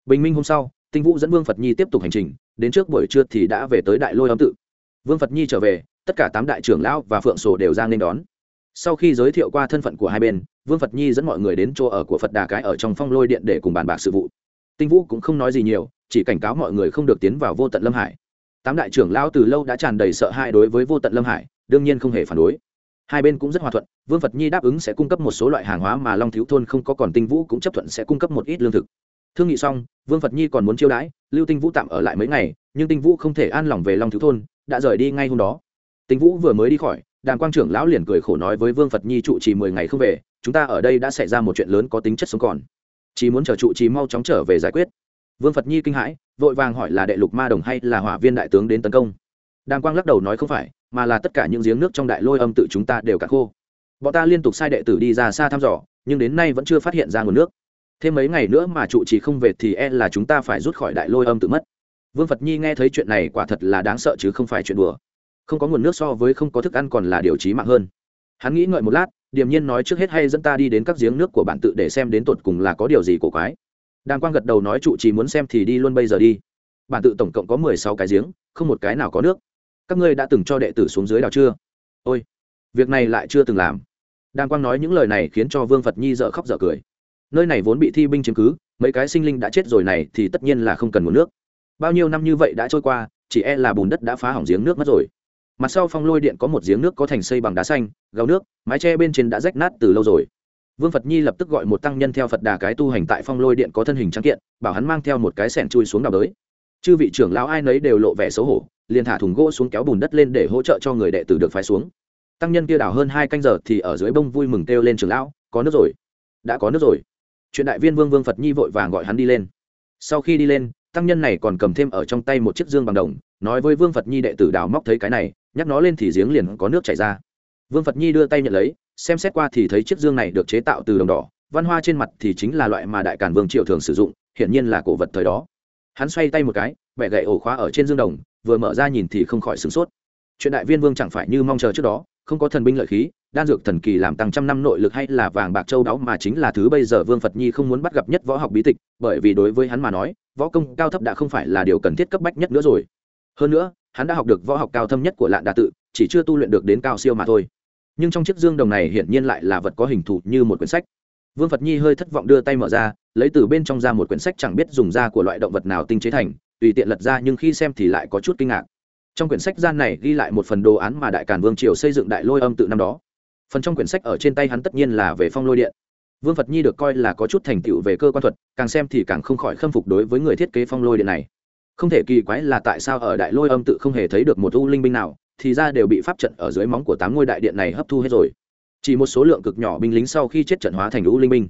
Bình minh hôm sau, tinh vũ dẫn vương phật nhi tiếp tục hành trình, đến trước buổi trưa thì đã về tới đại lôi âm tự. Vương phật nhi trở về tất cả tám đại trưởng lão và phượng sổ đều ra nên đón. Sau khi giới thiệu qua thân phận của hai bên, vương phật nhi dẫn mọi người đến chỗ ở của phật đà cái ở trong phong lôi điện để cùng bàn bạc sự vụ. Tinh vũ cũng không nói gì nhiều, chỉ cảnh cáo mọi người không được tiến vào vô tận lâm hải. Tám đại trưởng lão từ lâu đã tràn đầy sợ hãi đối với vô tận lâm hải, đương nhiên không hề phản đối. Hai bên cũng rất hòa thuận, vương phật nhi đáp ứng sẽ cung cấp một số loại hàng hóa mà long thiếu thôn không có, còn tinh vũ cũng chấp thuận sẽ cung cấp một ít lương thực. Thương nghị xong, vương phật nhi còn muốn chiêu đãi, lưu tinh vũ tạm ở lại mấy ngày, nhưng tinh vũ không thể an lòng về long thiếu thôn, đã rời đi ngay hôm đó tinh vũ vừa mới đi khỏi, đàm quang trưởng lão liền cười khổ nói với vương phật nhi trụ trì mười ngày không về, chúng ta ở đây đã xảy ra một chuyện lớn có tính chất sống còn. Chỉ muốn chờ trụ trì mau chóng trở về giải quyết. Vương phật nhi kinh hãi, vội vàng hỏi là đệ lục ma đồng hay là hỏa viên đại tướng đến tấn công. Đàm quang lắc đầu nói không phải, mà là tất cả những giếng nước trong đại lôi âm tự chúng ta đều cạn khô. Bọn ta liên tục sai đệ tử đi ra xa thăm dò, nhưng đến nay vẫn chưa phát hiện ra nguồn nước. Thêm mấy ngày nữa mà trụ trì không về thì e là chúng ta phải rút khỏi đại lôi âm tự mất. Vương phật nhi nghe thấy chuyện này quả thật là đáng sợ chứ không phải chuyện đùa không có nguồn nước so với không có thức ăn còn là điều trí mạng hơn. Hắn nghĩ ngợi một lát, điềm nhiên nói trước hết hay dẫn ta đi đến các giếng nước của bản tự để xem đến tột cùng là có điều gì cổ quái. Đàng quang gật đầu nói trụ trì muốn xem thì đi luôn bây giờ đi. Bản tự tổng cộng có mười sáu cái giếng, không một cái nào có nước. Các ngươi đã từng cho đệ tử xuống dưới đào chưa? Ôi, việc này lại chưa từng làm. Đàng quang nói những lời này khiến cho vương phật nhi dợ khóc dợ cười. Nơi này vốn bị thi binh chiếm cứ, mấy cái sinh linh đã chết rồi này thì tất nhiên là không cần nguồn nước. Bao nhiêu năm như vậy đã trôi qua, chỉ e là bùn đất đã phá hỏng giếng nước mất rồi mặt sau phong lôi điện có một giếng nước có thành xây bằng đá xanh gào nước, mái tre bên trên đã rách nát từ lâu rồi. Vương phật nhi lập tức gọi một tăng nhân theo phật đà cái tu hành tại phong lôi điện có thân hình trắng kiện, bảo hắn mang theo một cái sẻn chui xuống đào đới. Chư vị trưởng lão ai nấy đều lộ vẻ xấu hổ, liền thả thùng gỗ xuống kéo bùn đất lên để hỗ trợ cho người đệ tử được phái xuống. Tăng nhân kia đào hơn hai canh giờ thì ở dưới bông vui mừng kêu lên trưởng lão, có nước rồi, đã có nước rồi. Chuyện đại viên vương vương phật nhi vội vàng gọi hắn đi lên. Sau khi đi lên, tăng nhân này còn cầm thêm ở trong tay một chiếc dương bằng đồng nói với vương phật nhi đệ tử đào móc thấy cái này, nhắc nó lên thì giếng liền có nước chảy ra. Vương phật nhi đưa tay nhận lấy, xem xét qua thì thấy chiếc dương này được chế tạo từ đồng đỏ, văn hoa trên mặt thì chính là loại mà đại cản vương triệu thường sử dụng, hiển nhiên là cổ vật thời đó. Hắn xoay tay một cái bẻ gậy ổ khóa ở trên dương đồng, vừa mở ra nhìn thì không khỏi sửng sốt. Chuyện đại viên vương chẳng phải như mong chờ trước đó, không có thần binh lợi khí, đan dược thần kỳ làm tăng trăm năm nội lực hay là vàng bạc châu đáo mà chính là thứ bây giờ vương phật nhi không muốn bắt gặp nhất võ học bí tịch, bởi vì đối với hắn mà nói, võ công cao thấp đã không phải là điều cần thiết cấp bách nhất nữa rồi hơn nữa, hắn đã học được võ học cao thâm nhất của lạn đà tự, chỉ chưa tu luyện được đến cao siêu mà thôi. Nhưng trong chiếc dương đồng này hiển nhiên lại là vật có hình thù như một quyển sách. Vương phật nhi hơi thất vọng đưa tay mở ra, lấy từ bên trong ra một quyển sách chẳng biết dùng da của loại động vật nào tinh chế thành, tùy tiện lật ra nhưng khi xem thì lại có chút kinh ngạc. Trong quyển sách gian này ghi lại một phần đồ án mà đại càn vương triều xây dựng đại lôi âm tự năm đó. Phần trong quyển sách ở trên tay hắn tất nhiên là về phong lôi điện. Vương phật nhi được coi là có chút thành tựu về cơ quan thuật, càng xem thì càng không khỏi khâm phục đối với người thiết kế phong lôi điện này không thể kỳ quái là tại sao ở đại lôi âm tự không hề thấy được một u linh binh nào, thì ra đều bị pháp trận ở dưới móng của tám ngôi đại điện này hấp thu hết rồi. Chỉ một số lượng cực nhỏ binh lính sau khi chết trận hóa thành u linh binh.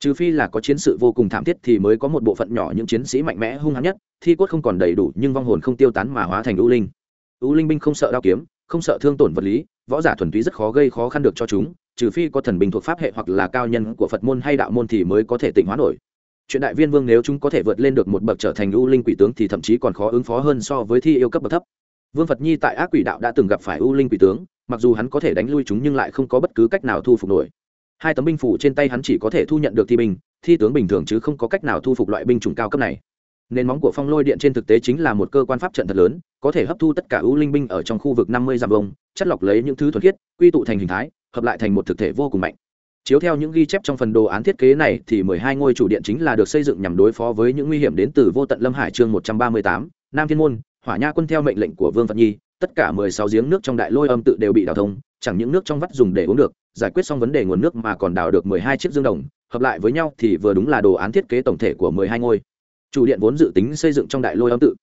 Trừ phi là có chiến sự vô cùng thảm thiết thì mới có một bộ phận nhỏ những chiến sĩ mạnh mẽ hung hãn nhất, thi cốt không còn đầy đủ nhưng vong hồn không tiêu tán mà hóa thành u linh. U linh binh không sợ đao kiếm, không sợ thương tổn vật lý, võ giả thuần túy rất khó gây khó khăn được cho chúng, trừ phi có thần binh thuộc pháp hệ hoặc là cao nhân của phật môn hay đạo môn thì mới có thể tịnh hóa nổi chuyện đại viên vương nếu chúng có thể vượt lên được một bậc trở thành u linh quỷ tướng thì thậm chí còn khó ứng phó hơn so với thi yêu cấp bậc thấp. Vương phật nhi tại ác quỷ đạo đã từng gặp phải u linh quỷ tướng, mặc dù hắn có thể đánh lui chúng nhưng lại không có bất cứ cách nào thu phục nổi. Hai tấm binh phủ trên tay hắn chỉ có thể thu nhận được thi binh, thi tướng bình thường chứ không có cách nào thu phục loại binh chủng cao cấp này. Nền móng của phong lôi điện trên thực tế chính là một cơ quan pháp trận thật lớn, có thể hấp thu tất cả ưu linh binh ở trong khu vực năm mươi dặm vông chất lọc lấy những thứ thuần khiết, quy tụ thành hình thái, hợp lại thành một thực thể vô cùng mạnh chiếu theo những ghi chép trong phần đồ án thiết kế này thì mười hai ngôi chủ điện chính là được xây dựng nhằm đối phó với những nguy hiểm đến từ vô tận lâm hải chương một trăm ba mươi tám, nam thiên môn, hỏa nha quân theo mệnh lệnh của vương phật nhi, tất cả mười sáu giếng nước trong đại lôi âm tự đều bị đào thông, chẳng những nước trong vắt dùng để uống được, giải quyết xong vấn đề nguồn nước mà còn đào được mười hai chiếc dương đồng, hợp lại với nhau thì vừa đúng là đồ án thiết kế tổng thể của mười hai ngôi. Chủ điện vốn dự tính xây dựng trong đại lôi âm tự.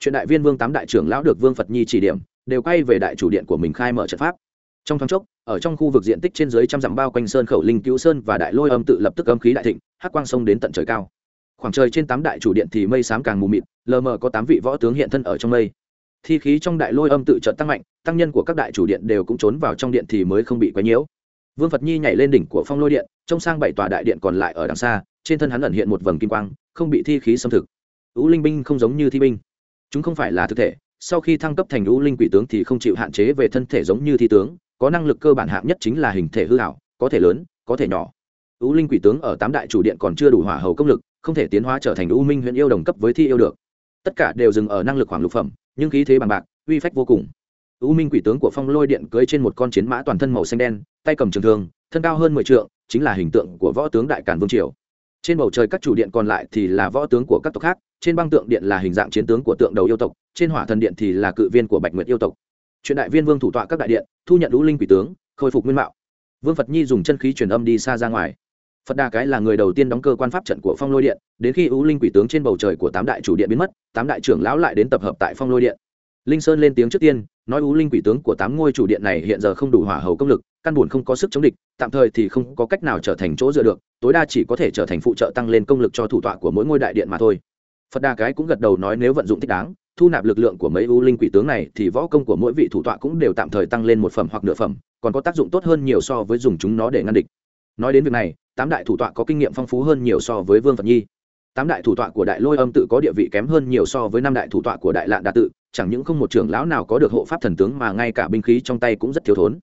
Chuyện đại viên vương tám đại trưởng lão được vương phật nhi chỉ điểm, đều quay về đại chủ điện của mình khai mở trận pháp trong thoáng chốc, ở trong khu vực diện tích trên dưới trăm dặm bao quanh sơn khẩu linh cứu sơn và đại lôi âm tự lập tức âm khí đại thịnh, hắc quang sông đến tận trời cao. Khoảng trời trên tám đại chủ điện thì mây xám càng mù mịt, lờ mờ có tám vị võ tướng hiện thân ở trong mây. Thi khí trong đại lôi âm tự trận tăng mạnh, tăng nhân của các đại chủ điện đều cũng trốn vào trong điện thì mới không bị quấy nhiễu. Vương phật nhi nhảy lên đỉnh của phong lôi điện, trông sang bảy tòa đại điện còn lại ở đằng xa, trên thân hắn ẩn hiện một vầng kim quang, không bị thi khí xâm thực. Ứ linh binh không giống như thi binh. Chúng không phải là thực thể sau khi thăng cấp thành U linh quỷ tướng thì không chịu hạn chế về thân thể giống như thi tướng, có năng lực cơ bản hạng nhất chính là hình thể hư hảo, có thể lớn, có thể nhỏ. U linh quỷ tướng ở tám đại chủ điện còn chưa đủ hỏa hầu công lực, không thể tiến hóa trở thành u minh huyện yêu đồng cấp với thi yêu được. Tất cả đều dừng ở năng lực khoảng lục phẩm, nhưng khí thế bằng bạc, uy phách vô cùng. U minh quỷ tướng của phong lôi điện cưỡi trên một con chiến mã toàn thân màu xanh đen, tay cầm trường thương, thân cao hơn mười trượng, chính là hình tượng của võ tướng đại cản vương triều. Trên bầu trời các chủ điện còn lại thì là võ tướng của các tộc khác trên băng tượng điện là hình dạng chiến tướng của tượng đầu yêu tộc, trên hỏa thần điện thì là cự viên của bạch nguyệt yêu tộc. Chuyện đại viên vương thủ tọa các đại điện, thu nhận lũ linh quỷ tướng, khôi phục nguyên mạo. Vương phật nhi dùng chân khí truyền âm đi xa ra ngoài. Phật đà cái là người đầu tiên đóng cơ quan pháp trận của phong lôi điện, đến khi ưu linh quỷ tướng trên bầu trời của tám đại chủ điện biến mất, tám đại trưởng lão lại đến tập hợp tại phong lôi điện. Linh sơn lên tiếng trước tiên, nói ưu linh quỷ tướng của tám ngôi chủ điện này hiện giờ không đủ hỏa hầu công lực, căn buồn không có sức chống địch, tạm thời thì không có cách nào trở thành chỗ dựa được, tối đa chỉ có thể trở thành phụ trợ tăng lên công lực cho thủ tọa của mỗi ngôi đại điện mà thôi phật đà cái cũng gật đầu nói nếu vận dụng thích đáng, thu nạp lực lượng của mấy u linh quỷ tướng này thì võ công của mỗi vị thủ tọa cũng đều tạm thời tăng lên một phẩm hoặc nửa phẩm, còn có tác dụng tốt hơn nhiều so với dùng chúng nó để ngăn địch. Nói đến việc này, tám đại thủ tọa có kinh nghiệm phong phú hơn nhiều so với vương phật nhi. Tám đại thủ tọa của đại lôi âm tự có địa vị kém hơn nhiều so với năm đại thủ tọa của đại lạn đa tự, chẳng những không một trưởng lão nào có được hộ pháp thần tướng mà ngay cả binh khí trong tay cũng rất thiếu thốn.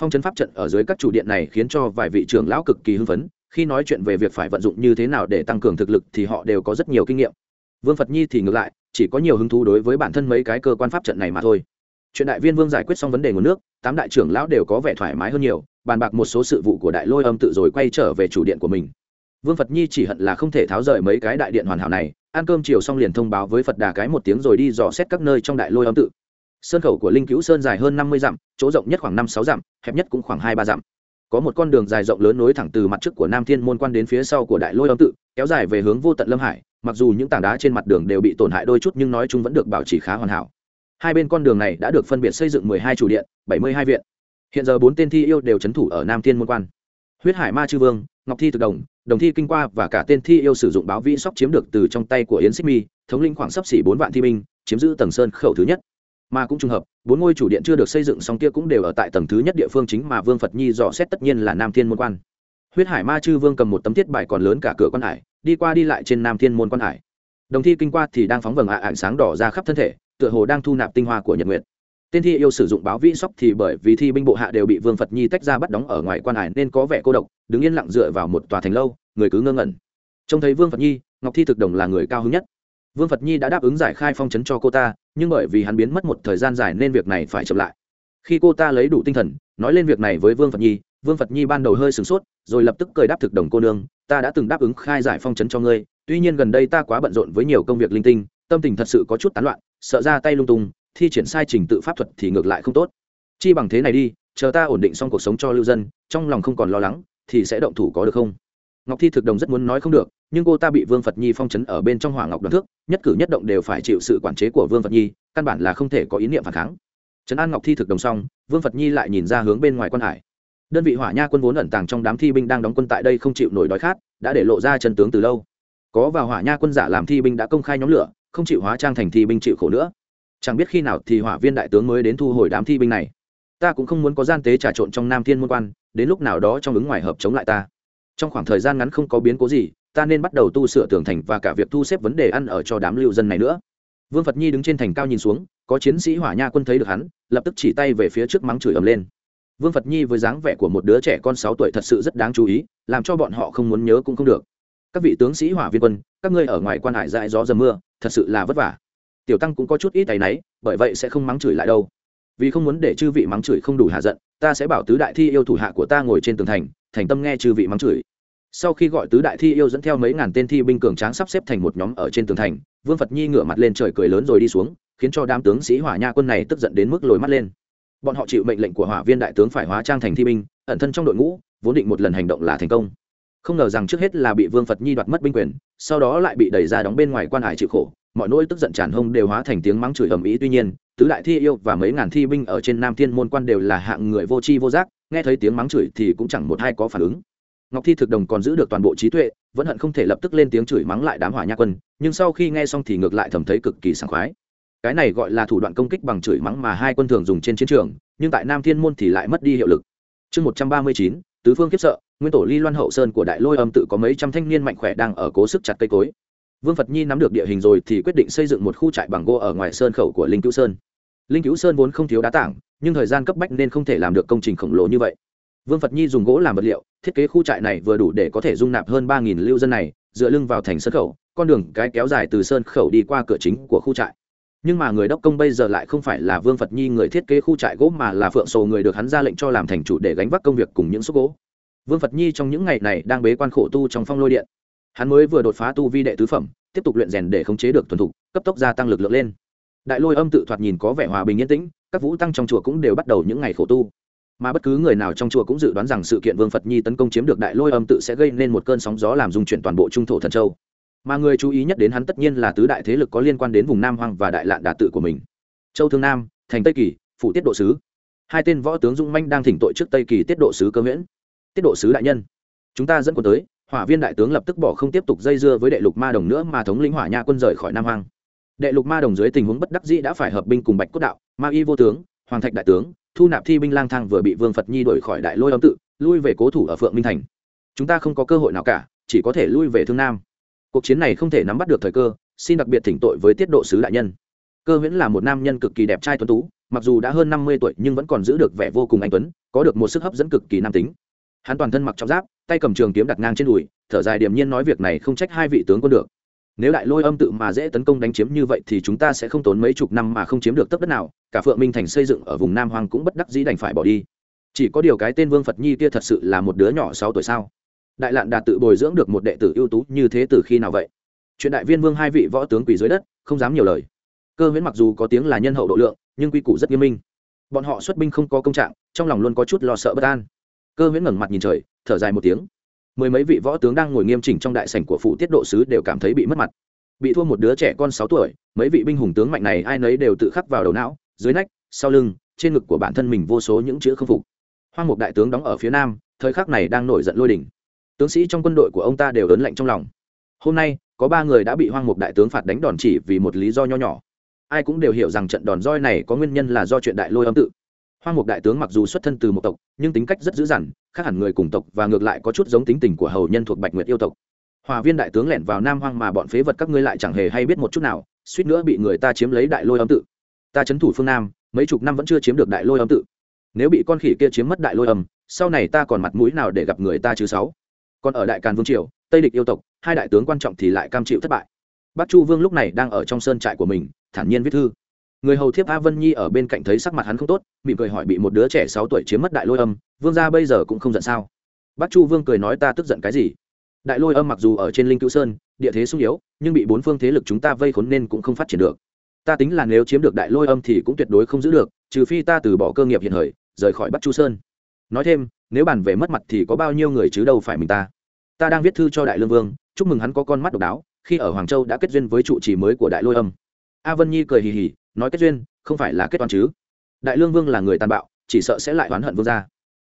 Phong trấn pháp trận ở dưới các chủ điện này khiến cho vài vị trưởng lão cực kỳ hưng phấn, khi nói chuyện về việc phải vận dụng như thế nào để tăng cường thực lực thì họ đều có rất nhiều kinh nghiệm vương phật nhi thì ngược lại, chỉ có nhiều hứng thú đối với bản thân mấy cái cơ quan pháp trận này mà thôi. Chuyện đại viên vương giải quyết xong vấn đề nguồn nước, tám đại trưởng lão đều có vẻ thoải mái hơn nhiều, bàn bạc một số sự vụ của đại lôi âm tự rồi quay trở về chủ điện của mình. Vương phật nhi chỉ hận là không thể tháo rời mấy cái đại điện hoàn hảo này, ăn cơm chiều xong liền thông báo với phật đà cái một tiếng rồi đi dò xét các nơi trong đại lôi âm tự. Sơn khẩu của linh cứu sơn dài hơn năm mươi dặm, chỗ rộng nhất khoảng năm sáu dặm, hẹp nhất cũng khoảng hai ba dặm. Có một con đường dài rộng lớn nối thẳng từ mặt trước của nam thiên môn quan đến phía sau của đại lôi âm tự, kéo dài về hướng vô tận lâm hải mặc dù những tảng đá trên mặt đường đều bị tổn hại đôi chút nhưng nói chung vẫn được bảo trì khá hoàn hảo. Hai bên con đường này đã được phân biệt xây dựng mười hai chủ điện bảy mươi hai viện. Hiện giờ bốn tên thi yêu đều chấn thủ ở nam thiên môn quan. Huyết hải ma chư vương ngọc thi thực đồng đồng thi kinh qua và cả tên thi yêu sử dụng báo vĩ sóc chiếm được từ trong tay của yến xích mi thống linh khoảng sắp xỉ bốn vạn thi minh, chiếm giữ tầng sơn khẩu thứ nhất. Mà cũng trùng hợp bốn ngôi chủ điện chưa được xây dựng xong kia cũng đều ở tại tầng thứ nhất địa phương chính mà vương phật nhi dò xét tất nhiên là nam thiên môn quan. Huyết hải ma chư vương cầm một tấm thiết bài còn lớn cả cửa quan hải đi qua đi lại trên nam thiên môn quan hải. Đồng thi kinh qua thì đang phóng vầng ạ ảnh sáng đỏ ra khắp thân thể, tựa hồ đang thu nạp tinh hoa của nhật nguyệt. Tên thi yêu sử dụng báo vĩ sóc thì bởi vì thi binh bộ hạ đều bị vương phật nhi tách ra bắt đóng ở ngoài quan hải nên có vẻ cô độc, đứng yên lặng dựa vào một tòa thành lâu, người cứ ngơ ngẩn. Trông thấy vương phật nhi, ngọc thi thực đồng là người cao hứng nhất. Vương phật nhi đã đáp ứng giải khai phong chấn cho cô ta, nhưng bởi vì hắn biến mất một thời gian dài nên việc này phải chậm lại. Khi cô ta lấy đủ tinh thần nói lên việc này với vương phật nhi vương phật nhi ban đầu hơi sửng sốt rồi lập tức cười đáp thực đồng cô nương ta đã từng đáp ứng khai giải phong chấn cho ngươi tuy nhiên gần đây ta quá bận rộn với nhiều công việc linh tinh tâm tình thật sự có chút tán loạn sợ ra tay lung tung thi triển sai trình tự pháp thuật thì ngược lại không tốt chi bằng thế này đi chờ ta ổn định xong cuộc sống cho lưu dân trong lòng không còn lo lắng thì sẽ động thủ có được không ngọc thi thực đồng rất muốn nói không được nhưng cô ta bị vương phật nhi phong chấn ở bên trong hỏa ngọc đoàn thước nhất cử nhất động đều phải chịu sự quản chế của vương phật nhi căn bản là không thể có ý niệm phản kháng trấn an ngọc thi thực đồng xong, vương phật nhi lại nhìn ra hướng bên ngoài quan hải. đơn vị hỏa nha quân vốn ẩn tàng trong đám thi binh đang đóng quân tại đây không chịu nổi đói khát, đã để lộ ra chân tướng từ lâu. có vào hỏa nha quân giả làm thi binh đã công khai nhóm lửa, không chịu hóa trang thành thi binh chịu khổ nữa. chẳng biết khi nào thì hỏa viên đại tướng mới đến thu hồi đám thi binh này. ta cũng không muốn có gian tế trà trộn trong nam thiên môn quan, đến lúc nào đó trong ứng ngoài hợp chống lại ta. trong khoảng thời gian ngắn không có biến cố gì, ta nên bắt đầu tu sửa tường thành và cả việc thu xếp vấn đề ăn ở cho đám lưu dân này nữa vương phật nhi đứng trên thành cao nhìn xuống, có chiến sĩ hỏa nha quân thấy được hắn, lập tức chỉ tay về phía trước mắng chửi ầm lên. Vương phật nhi với dáng vẻ của một đứa trẻ con sáu tuổi thật sự rất đáng chú ý, làm cho bọn họ không muốn nhớ cũng không được. Các vị tướng sĩ hỏa viên quân, các ngươi ở ngoài quan hải dại gió dầm mưa, thật sự là vất vả. Tiểu tăng cũng có chút ít tay náy, bởi vậy sẽ không mắng chửi lại đâu. Vì không muốn để chư vị mắng chửi không đủ hạ giận, ta sẽ bảo tứ đại thi yêu thủ hạ của ta ngồi trên tường thành thành tâm nghe chư vị mắng chửi sau khi gọi tứ đại thi yêu dẫn theo mấy ngàn tên thi binh cường tráng sắp xếp thành một nhóm ở trên tường thành, vương phật nhi ngửa mặt lên trời cười lớn rồi đi xuống, khiến cho đám tướng sĩ hỏa nha quân này tức giận đến mức lồi mắt lên. Bọn họ chịu mệnh lệnh của hỏa viên đại tướng phải hóa trang thành thi binh, ẩn thân trong đội ngũ, vốn định một lần hành động là thành công. Không ngờ rằng trước hết là bị vương phật nhi đoạt mất binh quyền, sau đó lại bị đẩy ra đóng bên ngoài quan hải chịu khổ, mọi nỗi tức giận tràn hông đều hóa thành tiếng mắng chửi ầm ĩ. Tuy nhiên, tứ đại thi yêu và mấy ngàn thi binh ở trên nam thiên môn quan đều là hạng người vô tri vô giác, nghe thấy tiếng mắng chửi thì cũng chẳng một hai có phản ứng ngọc thi thực đồng còn giữ được toàn bộ trí tuệ, vẫn hận không thể lập tức lên tiếng chửi mắng lại đám hỏa nha quân, nhưng sau khi nghe xong thì ngược lại thầm thấy cực kỳ sảng khoái. Cái này gọi là thủ đoạn công kích bằng chửi mắng mà hai quân thường dùng trên chiến trường, nhưng tại nam thiên môn thì lại mất đi hiệu lực. Chương một trăm ba mươi chín, tứ phương khiếp sợ, nguyên tổ ly loan hậu sơn của đại lôi âm tự có mấy trăm thanh niên mạnh khỏe đang ở cố sức chặt cây cối. Vương phật nhi nắm được địa hình rồi thì quyết định xây dựng một khu trại bằng gỗ ở ngoài sơn khẩu của linh cứu sơn. Linh cứu sơn vốn không thiếu đá tảng, nhưng thời gian cấp bách nên không thể làm được công trình khổng lồ như vậy vương phật nhi dùng gỗ làm vật liệu, thiết kế khu trại này vừa đủ để có thể dung nạp hơn ba nghìn lưu dân này, dựa lưng vào thành sơn khẩu, con đường cái kéo dài từ sơn khẩu đi qua cửa chính của khu trại. Nhưng mà người đốc công bây giờ lại không phải là vương phật nhi người thiết kế khu trại gỗ mà là phượng sổ người được hắn ra lệnh cho làm thành chủ để gánh vác công việc cùng những xúc gỗ. Vương phật nhi trong những ngày này đang bế quan khổ tu trong phong lôi điện. Hắn mới vừa đột phá tu vi đệ tứ phẩm, tiếp tục luyện rèn để khống chế được thuần thục, cấp tốc gia tăng lực lượng lên. Đại lôi âm tự thoạt nhìn có vẻ hòa bình yên tĩnh, các vũ tăng trong chùa cũng đều bắt đầu những ngày khổ tu mà bất cứ người nào trong chùa cũng dự đoán rằng sự kiện vương phật nhi tấn công chiếm được đại lôi âm tự sẽ gây nên một cơn sóng gió làm dung chuyển toàn bộ trung thổ thần châu. Mà người chú ý nhất đến hắn tất nhiên là tứ đại thế lực có liên quan đến vùng nam hoang và đại lạn đà tự của mình. Châu thương nam, thành tây kỳ, phủ tiết độ sứ. Hai tên võ tướng dung manh đang thỉnh tội trước tây kỳ tiết độ sứ cơ nguyễn. tiết độ sứ đại nhân, chúng ta dẫn quân tới, hỏa viên đại tướng lập tức bỏ không tiếp tục dây dưa với đệ lục ma đồng nữa mà thống lĩnh hỏa nha quân rời khỏi nam hoang. Đệ lục ma đồng dưới tình huống bất đắc dĩ đã phải hợp binh cùng bạch cốt đạo, ma y vô tướng, hoàng thạch đại tướng thu nạp thi binh lang thang vừa bị vương phật nhi đuổi khỏi đại lôi âm tự, lui về cố thủ ở phượng minh thành. Chúng ta không có cơ hội nào cả, chỉ có thể lui về thương nam. Cuộc chiến này không thể nắm bắt được thời cơ, xin đặc biệt thỉnh tội với tiết độ sứ đại nhân. Cơ viễn là một nam nhân cực kỳ đẹp trai tuấn tú, mặc dù đã hơn năm mươi tuổi nhưng vẫn còn giữ được vẻ vô cùng anh tuấn, có được một sức hấp dẫn cực kỳ nam tính. Hắn toàn thân mặc trọng giáp, tay cầm trường kiếm đặt ngang trên đùi, thở dài điềm nhiên nói việc này không trách hai vị tướng quân được nếu đại lôi âm tự mà dễ tấn công đánh chiếm như vậy thì chúng ta sẽ không tốn mấy chục năm mà không chiếm được tất đất nào, cả phượng minh thành xây dựng ở vùng nam hoàng cũng bất đắc dĩ đành phải bỏ đi. Chỉ có điều cái tên vương phật nhi kia thật sự là một đứa nhỏ sáu tuổi sao? Đại lạn đạt tự bồi dưỡng được một đệ tử ưu tú như thế từ khi nào vậy? Chuyện đại viên vương hai vị võ tướng quỳ dưới đất, không dám nhiều lời. Cơ huyễn mặc dù có tiếng là nhân hậu độ lượng, nhưng quy củ rất nghiêm minh. Bọn họ xuất binh không có công trạng, trong lòng luôn có chút lo sợ bất an. Cơ huyễn ngẩng mặt nhìn trời, thở dài một tiếng mười mấy vị võ tướng đang ngồi nghiêm chỉnh trong đại sảnh của phủ tiết độ sứ đều cảm thấy bị mất mặt. Bị thua một đứa trẻ con sáu tuổi, mấy vị binh hùng tướng mạnh này ai nấy đều tự khắc vào đầu não, dưới nách, sau lưng, trên ngực của bản thân mình vô số những chữ không phục. Hoang mục đại tướng đóng ở phía nam, thời khắc này đang nổi giận lôi đỉnh tướng sĩ trong quân đội của ông ta đều ớn lạnh trong lòng. Hôm nay, có ba người đã bị hoang mục đại tướng phạt đánh đòn chỉ vì một lý do nho nhỏ. Ai cũng đều hiểu rằng trận đòn roi này có nguyên nhân là do chuyện đại lôi âm tự hoa mục đại tướng mặc dù xuất thân từ một tộc, nhưng tính cách rất dữ dằn, khác hẳn người cùng tộc và ngược lại có chút giống tính tình của hầu nhân thuộc bạch nguyệt yêu tộc. Hòa viên đại tướng lẻn vào nam hoang mà bọn phế vật các ngươi lại chẳng hề hay biết một chút nào, suýt nữa bị người ta chiếm lấy đại lôi âm tự. Ta c thủ phương nam, mấy chục năm vẫn chưa chiếm được đại lôi âm tự. Nếu bị con khỉ kia chiếm mất đại lôi âm, sau này ta còn mặt mũi nào để gặp người ta chứ sáu? Còn ở đại càn vương triều, tây địch yêu tộc, hai đại tướng quan trọng thì lại cam chịu thất bại. Bác chu vương lúc này đang ở trong sơn trại của mình, thản nhiên viết thư người hầu thiếp a vân nhi ở bên cạnh thấy sắc mặt hắn không tốt, mỉm cười hỏi bị một đứa trẻ sáu tuổi chiếm mất đại lôi âm, vương gia bây giờ cũng không giận sao? Bác chu vương cười nói ta tức giận cái gì? Đại lôi âm mặc dù ở trên linh cứu sơn, địa thế sung yếu, nhưng bị bốn phương thế lực chúng ta vây khốn nên cũng không phát triển được. Ta tính là nếu chiếm được đại lôi âm thì cũng tuyệt đối không giữ được, trừ phi ta từ bỏ cơ nghiệp hiện hời, rời khỏi bắc chu sơn. Nói thêm, nếu bàn về mất mặt thì có bao nhiêu người chứ đâu phải mình ta. Ta đang viết thư cho đại lương vương, chúc mừng hắn có con mắt độc đáo, khi ở hoàng châu đã kết duyên với trụ trì mới của đại lôi âm. A vân nhi cười hì hì nói kết duyên, không phải là kết toán chứ. Đại lương vương là người tàn bạo, chỉ sợ sẽ lại oán hận vương gia.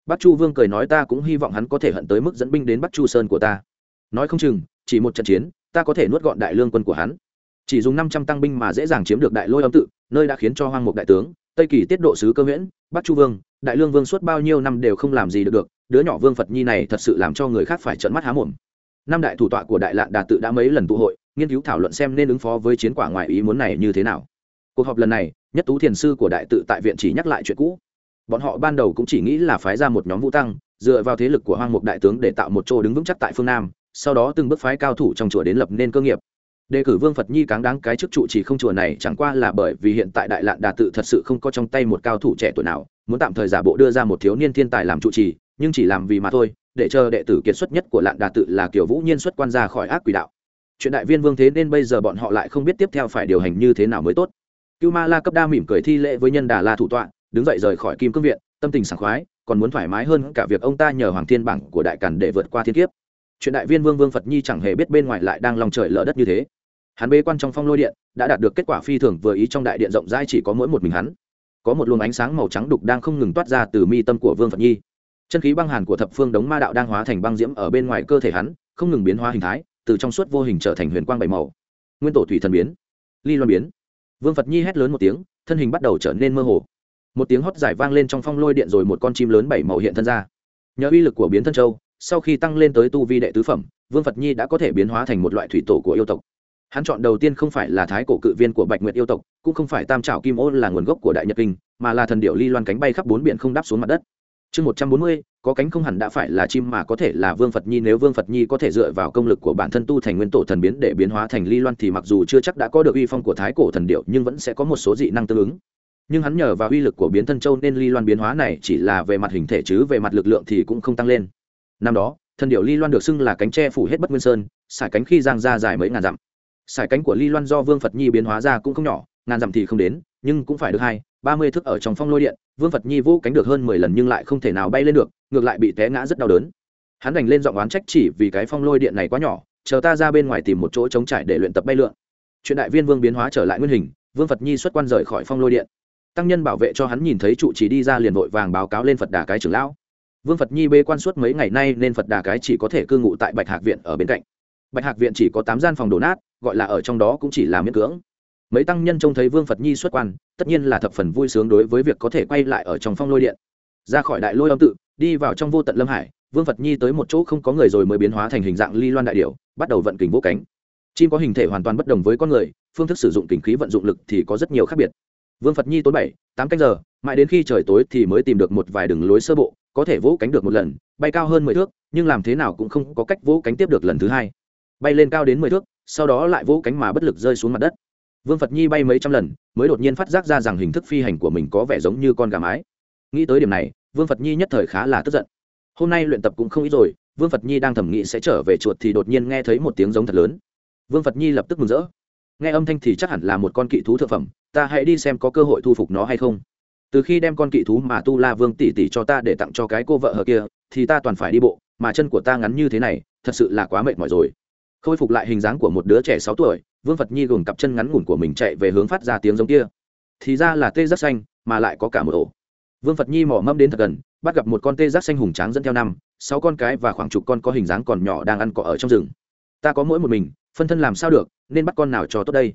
Bắc chu vương cười nói ta cũng hy vọng hắn có thể hận tới mức dẫn binh đến bắc chu sơn của ta. Nói không chừng, chỉ một trận chiến, ta có thể nuốt gọn đại lương quân của hắn. Chỉ dùng năm trăm tăng binh mà dễ dàng chiếm được đại lôi âm tự, nơi đã khiến cho hoang mục đại tướng, tây kỳ tiết độ sứ cơ nguyễn bắc chu vương, đại lương vương suốt bao nhiêu năm đều không làm gì được được, đứa nhỏ vương phật nhi này thật sự làm cho người khác phải trợn mắt há mồm. Năm đại thủ tọa của đại lạn đà tự đã mấy lần tụ hội, nghiên cứu thảo luận xem nên ứng phó với chiến quả ngoài ý muốn này như thế nào cuộc họp lần này, nhất tú thiền sư của đại tự tại viện chỉ nhắc lại chuyện cũ. Bọn họ ban đầu cũng chỉ nghĩ là phái ra một nhóm vũ tăng, dựa vào thế lực của hoang mục đại tướng để tạo một chỗ đứng vững chắc tại phương nam, sau đó từng bước phái cao thủ trong chùa đến lập nên cơ nghiệp. Đề cử vương phật nhi cáng đáng cái chức trụ chỉ không chùa này chẳng qua là bởi vì hiện tại đại lạn đà tự thật sự không có trong tay một cao thủ trẻ tuổi nào, muốn tạm thời giả bộ đưa ra một thiếu niên thiên tài làm trụ trì, nhưng chỉ làm vì mà thôi, để chờ đệ tử kiệt xuất nhất của lạn đà tự là kiểu vũ nhiên xuất quan ra khỏi ác quỷ đạo. Chuyện đại viên vương thế nên bây giờ bọn họ lại không biết tiếp theo phải điều hành như thế nào mới tốt cưu ma la cấp đa mỉm cười thi lễ với nhân đà la thủ tọa, đứng dậy rời khỏi kim cương viện, tâm tình sảng khoái, còn muốn thoải mái hơn cả việc ông ta nhờ hoàng thiên bảng của đại càn để vượt qua thiên kiếp. Chuyện đại viên vương vương phật nhi chẳng hề biết bên ngoài lại đang lòng trời lỡ đất như thế. Hắn bê quan trong phong lôi điện, đã đạt được kết quả phi thường vừa ý trong đại điện rộng rãi chỉ có mỗi một mình hắn. Có một luồng ánh sáng màu trắng đục đang không ngừng toát ra từ mi tâm của vương phật nhi. Chân khí băng hàn của thập phương đống ma đạo đang hóa thành băng diễm ở bên ngoài cơ thể hắn, không ngừng biến hóa hình thái, từ trong suốt vô hình trở thành huyền quang bảy màu. Nguyên tổ thủy thần biến, ly loan biến vương phật nhi hét lớn một tiếng, thân hình bắt đầu trở nên mơ hồ. Một tiếng hót giải vang lên trong phong lôi điện rồi một con chim lớn bảy màu hiện thân ra. Nhờ uy lực của biến thân châu, sau khi tăng lên tới tu vi đệ tứ phẩm, vương phật nhi đã có thể biến hóa thành một loại thủy tổ của yêu tộc. Hắn chọn đầu tiên không phải là thái cổ cự viên của bạch nguyệt yêu tộc, cũng không phải tam trảo kim ô là nguồn gốc của đại nhật kinh, mà là thần điệu ly loan cánh bay khắp bốn biển không đáp xuống mặt đất. Chương một trăm bốn mươi có cánh không hẳn đã phải là chim mà có thể là vương phật nhi. Nếu vương phật nhi có thể dựa vào công lực của bản thân tu thành nguyên tổ thần biến để biến hóa thành ly loan thì mặc dù chưa chắc đã có được uy phong của thái cổ thần điệu, nhưng vẫn sẽ có một số dị năng tương ứng. Nhưng hắn nhờ vào uy lực của biến thân châu nên ly loan biến hóa này chỉ là về mặt hình thể chứ về mặt lực lượng thì cũng không tăng lên. Năm đó, thần điệu ly loan được xưng là cánh tre phủ hết bất nguyên sơn, sải cánh khi giang ra dài mấy ngàn dặm. Sải cánh của ly loan do vương phật nhi biến hóa ra cũng không nhỏ, ngàn dặm thì không đến, nhưng cũng phải được hai ba mươi thước ở trong phong lôi điện, vương phật nhi vũ cánh được hơn mười lần nhưng lại không thể nào bay lên được, ngược lại bị té ngã rất đau đớn. Hắn đành lên giọng oán trách chỉ vì cái phong lôi điện này quá nhỏ, chờ ta ra bên ngoài tìm một chỗ trống trải để luyện tập bay lượn. Chuyện đại viên vương biến hóa trở lại nguyên hình, vương phật nhi xuất quan rời khỏi phong lôi điện. Tăng nhân bảo vệ cho hắn nhìn thấy trụ trì đi ra liền vội vàng báo cáo lên phật đà cái trưởng lão. Vương phật nhi bê quan suốt mấy ngày nay nên phật đà cái chỉ có thể cư ngụ tại bạch hạc viện ở bên cạnh. Bạch hạc viện chỉ có tám gian phòng đổ nát, gọi là ở trong đó cũng chỉ là miễn cưỡng mấy tăng nhân trông thấy vương phật nhi xuất quan, tất nhiên là thập phần vui sướng đối với việc có thể quay lại ở trong phong lôi điện. Ra khỏi đại lôi âm tự, đi vào trong vô tận lâm hải, vương phật nhi tới một chỗ không có người rồi mới biến hóa thành hình dạng ly loan đại điệu bắt đầu vận kình vô cánh. Chim có hình thể hoàn toàn bất đồng với con người, phương thức sử dụng kình khí vận dụng lực thì có rất nhiều khác biệt. Vương phật nhi tối bảy, tám canh giờ, mãi đến khi trời tối thì mới tìm được một vài đường lối sơ bộ, có thể vỗ cánh được một lần, bay cao hơn mười thước, nhưng làm thế nào cũng không có cách vỗ cánh tiếp được lần thứ hai. Bay lên cao đến mười thước, sau đó lại vỗ cánh mà bất lực rơi xuống mặt đất vương phật nhi bay mấy trăm lần, mới đột nhiên phát giác ra rằng hình thức phi hành của mình có vẻ giống như con gà mái. Nghĩ tới điểm này, vương phật nhi nhất thời khá là tức giận. Hôm nay luyện tập cũng không ít rồi, vương phật nhi đang thẩm nghĩ sẽ trở về chuột thì đột nhiên nghe thấy một tiếng giống thật lớn. Vương phật nhi lập tức mừng rỡ. Nghe âm thanh thì chắc hẳn là một con kỵ thú thượng phẩm, ta hãy đi xem có cơ hội thu phục nó hay không. Từ khi đem con kỵ thú mà tu la vương tỷ tỷ cho ta để tặng cho cái cô vợ hờ kia, thì ta toàn phải đi bộ, mà chân của ta ngắn như thế này, thật sự là quá mệt mỏi rồi. Khôi phục lại hình dáng của một đứa trẻ sáu tuổi vương phật nhi gồm cặp chân ngắn ngủn của mình chạy về hướng phát ra tiếng giống kia. Thì ra là tê giác xanh, mà lại có cả một ổ. Vương phật nhi mỏ mâm đến thật gần, bắt gặp một con tê giác xanh hùng tráng dẫn theo năm, sáu con cái và khoảng chục con có hình dáng còn nhỏ đang ăn cỏ ở trong rừng. Ta có mỗi một mình, phân thân làm sao được, nên bắt con nào cho tốt đây?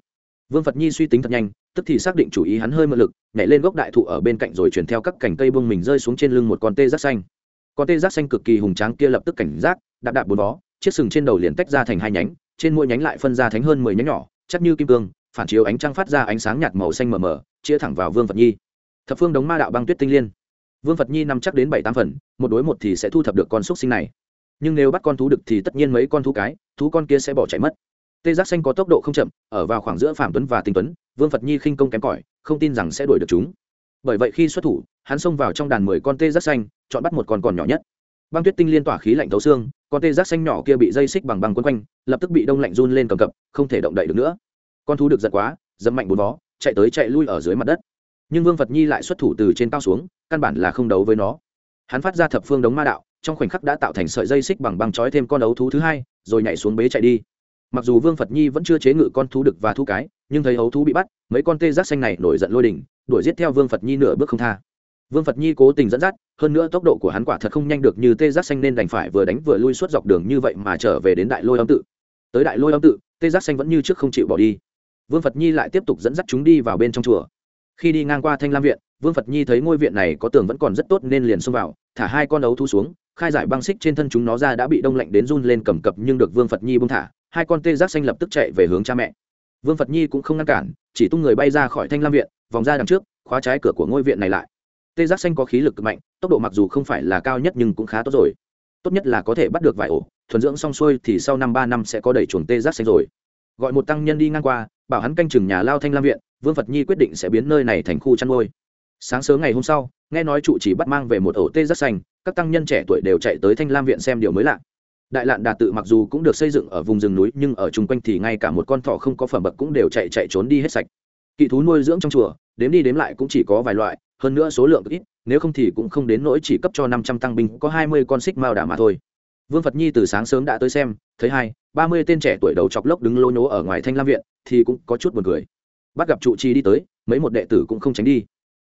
Vương phật nhi suy tính thật nhanh, tức thì xác định chủ ý hắn hơi mượn lực, nhảy lên gốc đại thụ ở bên cạnh rồi chuyển theo các cành cây bông mình rơi xuống trên lưng một con tê giác xanh. Con tê giác xanh cực kỳ hùng tráng kia lập tức cảnh giác, đạp đạp bốn vó chiếc sừng trên đầu liền tách ra thành hai nhánh trên mỗi nhánh lại phân ra thánh hơn mười nhánh nhỏ, chắc như kim cương, phản chiếu ánh trăng phát ra ánh sáng nhạt màu xanh mờ mờ, chia thẳng vào vương phật nhi. Thập phương đống ma đạo băng tuyết tinh liên. Vương phật nhi nằm chắc đến bảy tám phần, một đối một thì sẽ thu thập được con xúc sinh này. Nhưng nếu bắt con thú đực thì tất nhiên mấy con thú cái, thú con kia sẽ bỏ chạy mất. Tê giác xanh có tốc độ không chậm, ở vào khoảng giữa phạm tuấn và tinh tuấn, vương phật nhi khinh công kém cỏi, không tin rằng sẽ đuổi được chúng. Bởi vậy khi xuất thủ, hắn xông vào trong đàn mười con tê giác xanh, chọn bắt một con còn nhỏ nhất băng tuyết tinh liên tỏa khí lạnh thấu xương, con tê giác xanh nhỏ kia bị dây xích bằng băng quấn quanh, lập tức bị đông lạnh run lên cầm cập, không thể động đậy được nữa. Con thú được giật quá dẫm mạnh bốn vó, chạy tới chạy lui ở dưới mặt đất. Nhưng vương phật nhi lại xuất thủ từ trên cao xuống, căn bản là không đấu với nó. Hắn phát ra thập phương đống ma đạo, trong khoảnh khắc đã tạo thành sợi dây xích bằng băng trói thêm con ấu thú thứ hai, rồi nhảy xuống bế chạy đi. Mặc dù vương phật nhi vẫn chưa chế ngự con thú đực và thú cái, nhưng thấy ấu thú bị bắt, mấy con tê giác xanh này nổi giận lôi đỉnh đuổi giết theo vương phật nhi nửa bước không tha vương phật nhi cố tình dẫn dắt, hơn nữa tốc độ của hắn quả thật không nhanh được như tê giác xanh nên đành phải vừa đánh vừa lui suốt dọc đường như vậy mà trở về đến đại lôi âm tự. Tới đại lôi âm tự, tê giác xanh vẫn như trước không chịu bỏ đi. Vương phật nhi lại tiếp tục dẫn dắt chúng đi vào bên trong chùa. Khi đi ngang qua thanh lam viện, vương phật nhi thấy ngôi viện này có tường vẫn còn rất tốt nên liền xông vào, thả hai con ấu thu xuống, khai giải băng xích trên thân chúng nó ra đã bị đông lạnh đến run lên cầm cập nhưng được vương phật nhi bông thả, hai con tê giác xanh lập tức chạy về hướng cha mẹ. Vương phật nhi cũng không ngăn cản, chỉ tung người bay ra khỏi thanh lam viện, vòng ra đằng trước, khóa trái cửa của ngôi viện này lại tê giác xanh có khí lực cực mạnh, tốc độ mặc dù không phải là cao nhất nhưng cũng khá tốt rồi. Tốt nhất là có thể bắt được vài ổ, thuần dưỡng xong xuôi thì sau năm ba năm sẽ có đầy chuồng tê giác xanh rồi. Gọi một tăng nhân đi ngang qua, bảo hắn canh chừng nhà lao thanh lam viện, vương phật nhi quyết định sẽ biến nơi này thành khu chăn nuôi. Sáng sớm ngày hôm sau, nghe nói trụ chỉ bắt mang về một ổ tê giác xanh, các tăng nhân trẻ tuổi đều chạy tới thanh lam viện xem điều mới lạ. Đại lạn đà tự mặc dù cũng được xây dựng ở vùng rừng núi, nhưng ở chung quanh thì ngay cả một con thỏ không có phẩm bậc cũng đều chạy chạy trốn đi hết sạch. Kỵ thú nuôi dưỡng trong chùa, đếm đi đếm lại cũng chỉ có vài loại hơn nữa số lượng ít, nếu không thì cũng không đến nỗi chỉ cấp cho năm trăm tăng binh, có hai mươi con xích mao đả mà thôi. Vương phật nhi từ sáng sớm đã tới xem, thấy hai, ba mươi tên trẻ tuổi đầu chọc lốc đứng lô nhố ở ngoài thanh lam viện, thì cũng có chút buồn cười. Bắt gặp trụ trì đi tới, mấy một đệ tử cũng không tránh đi.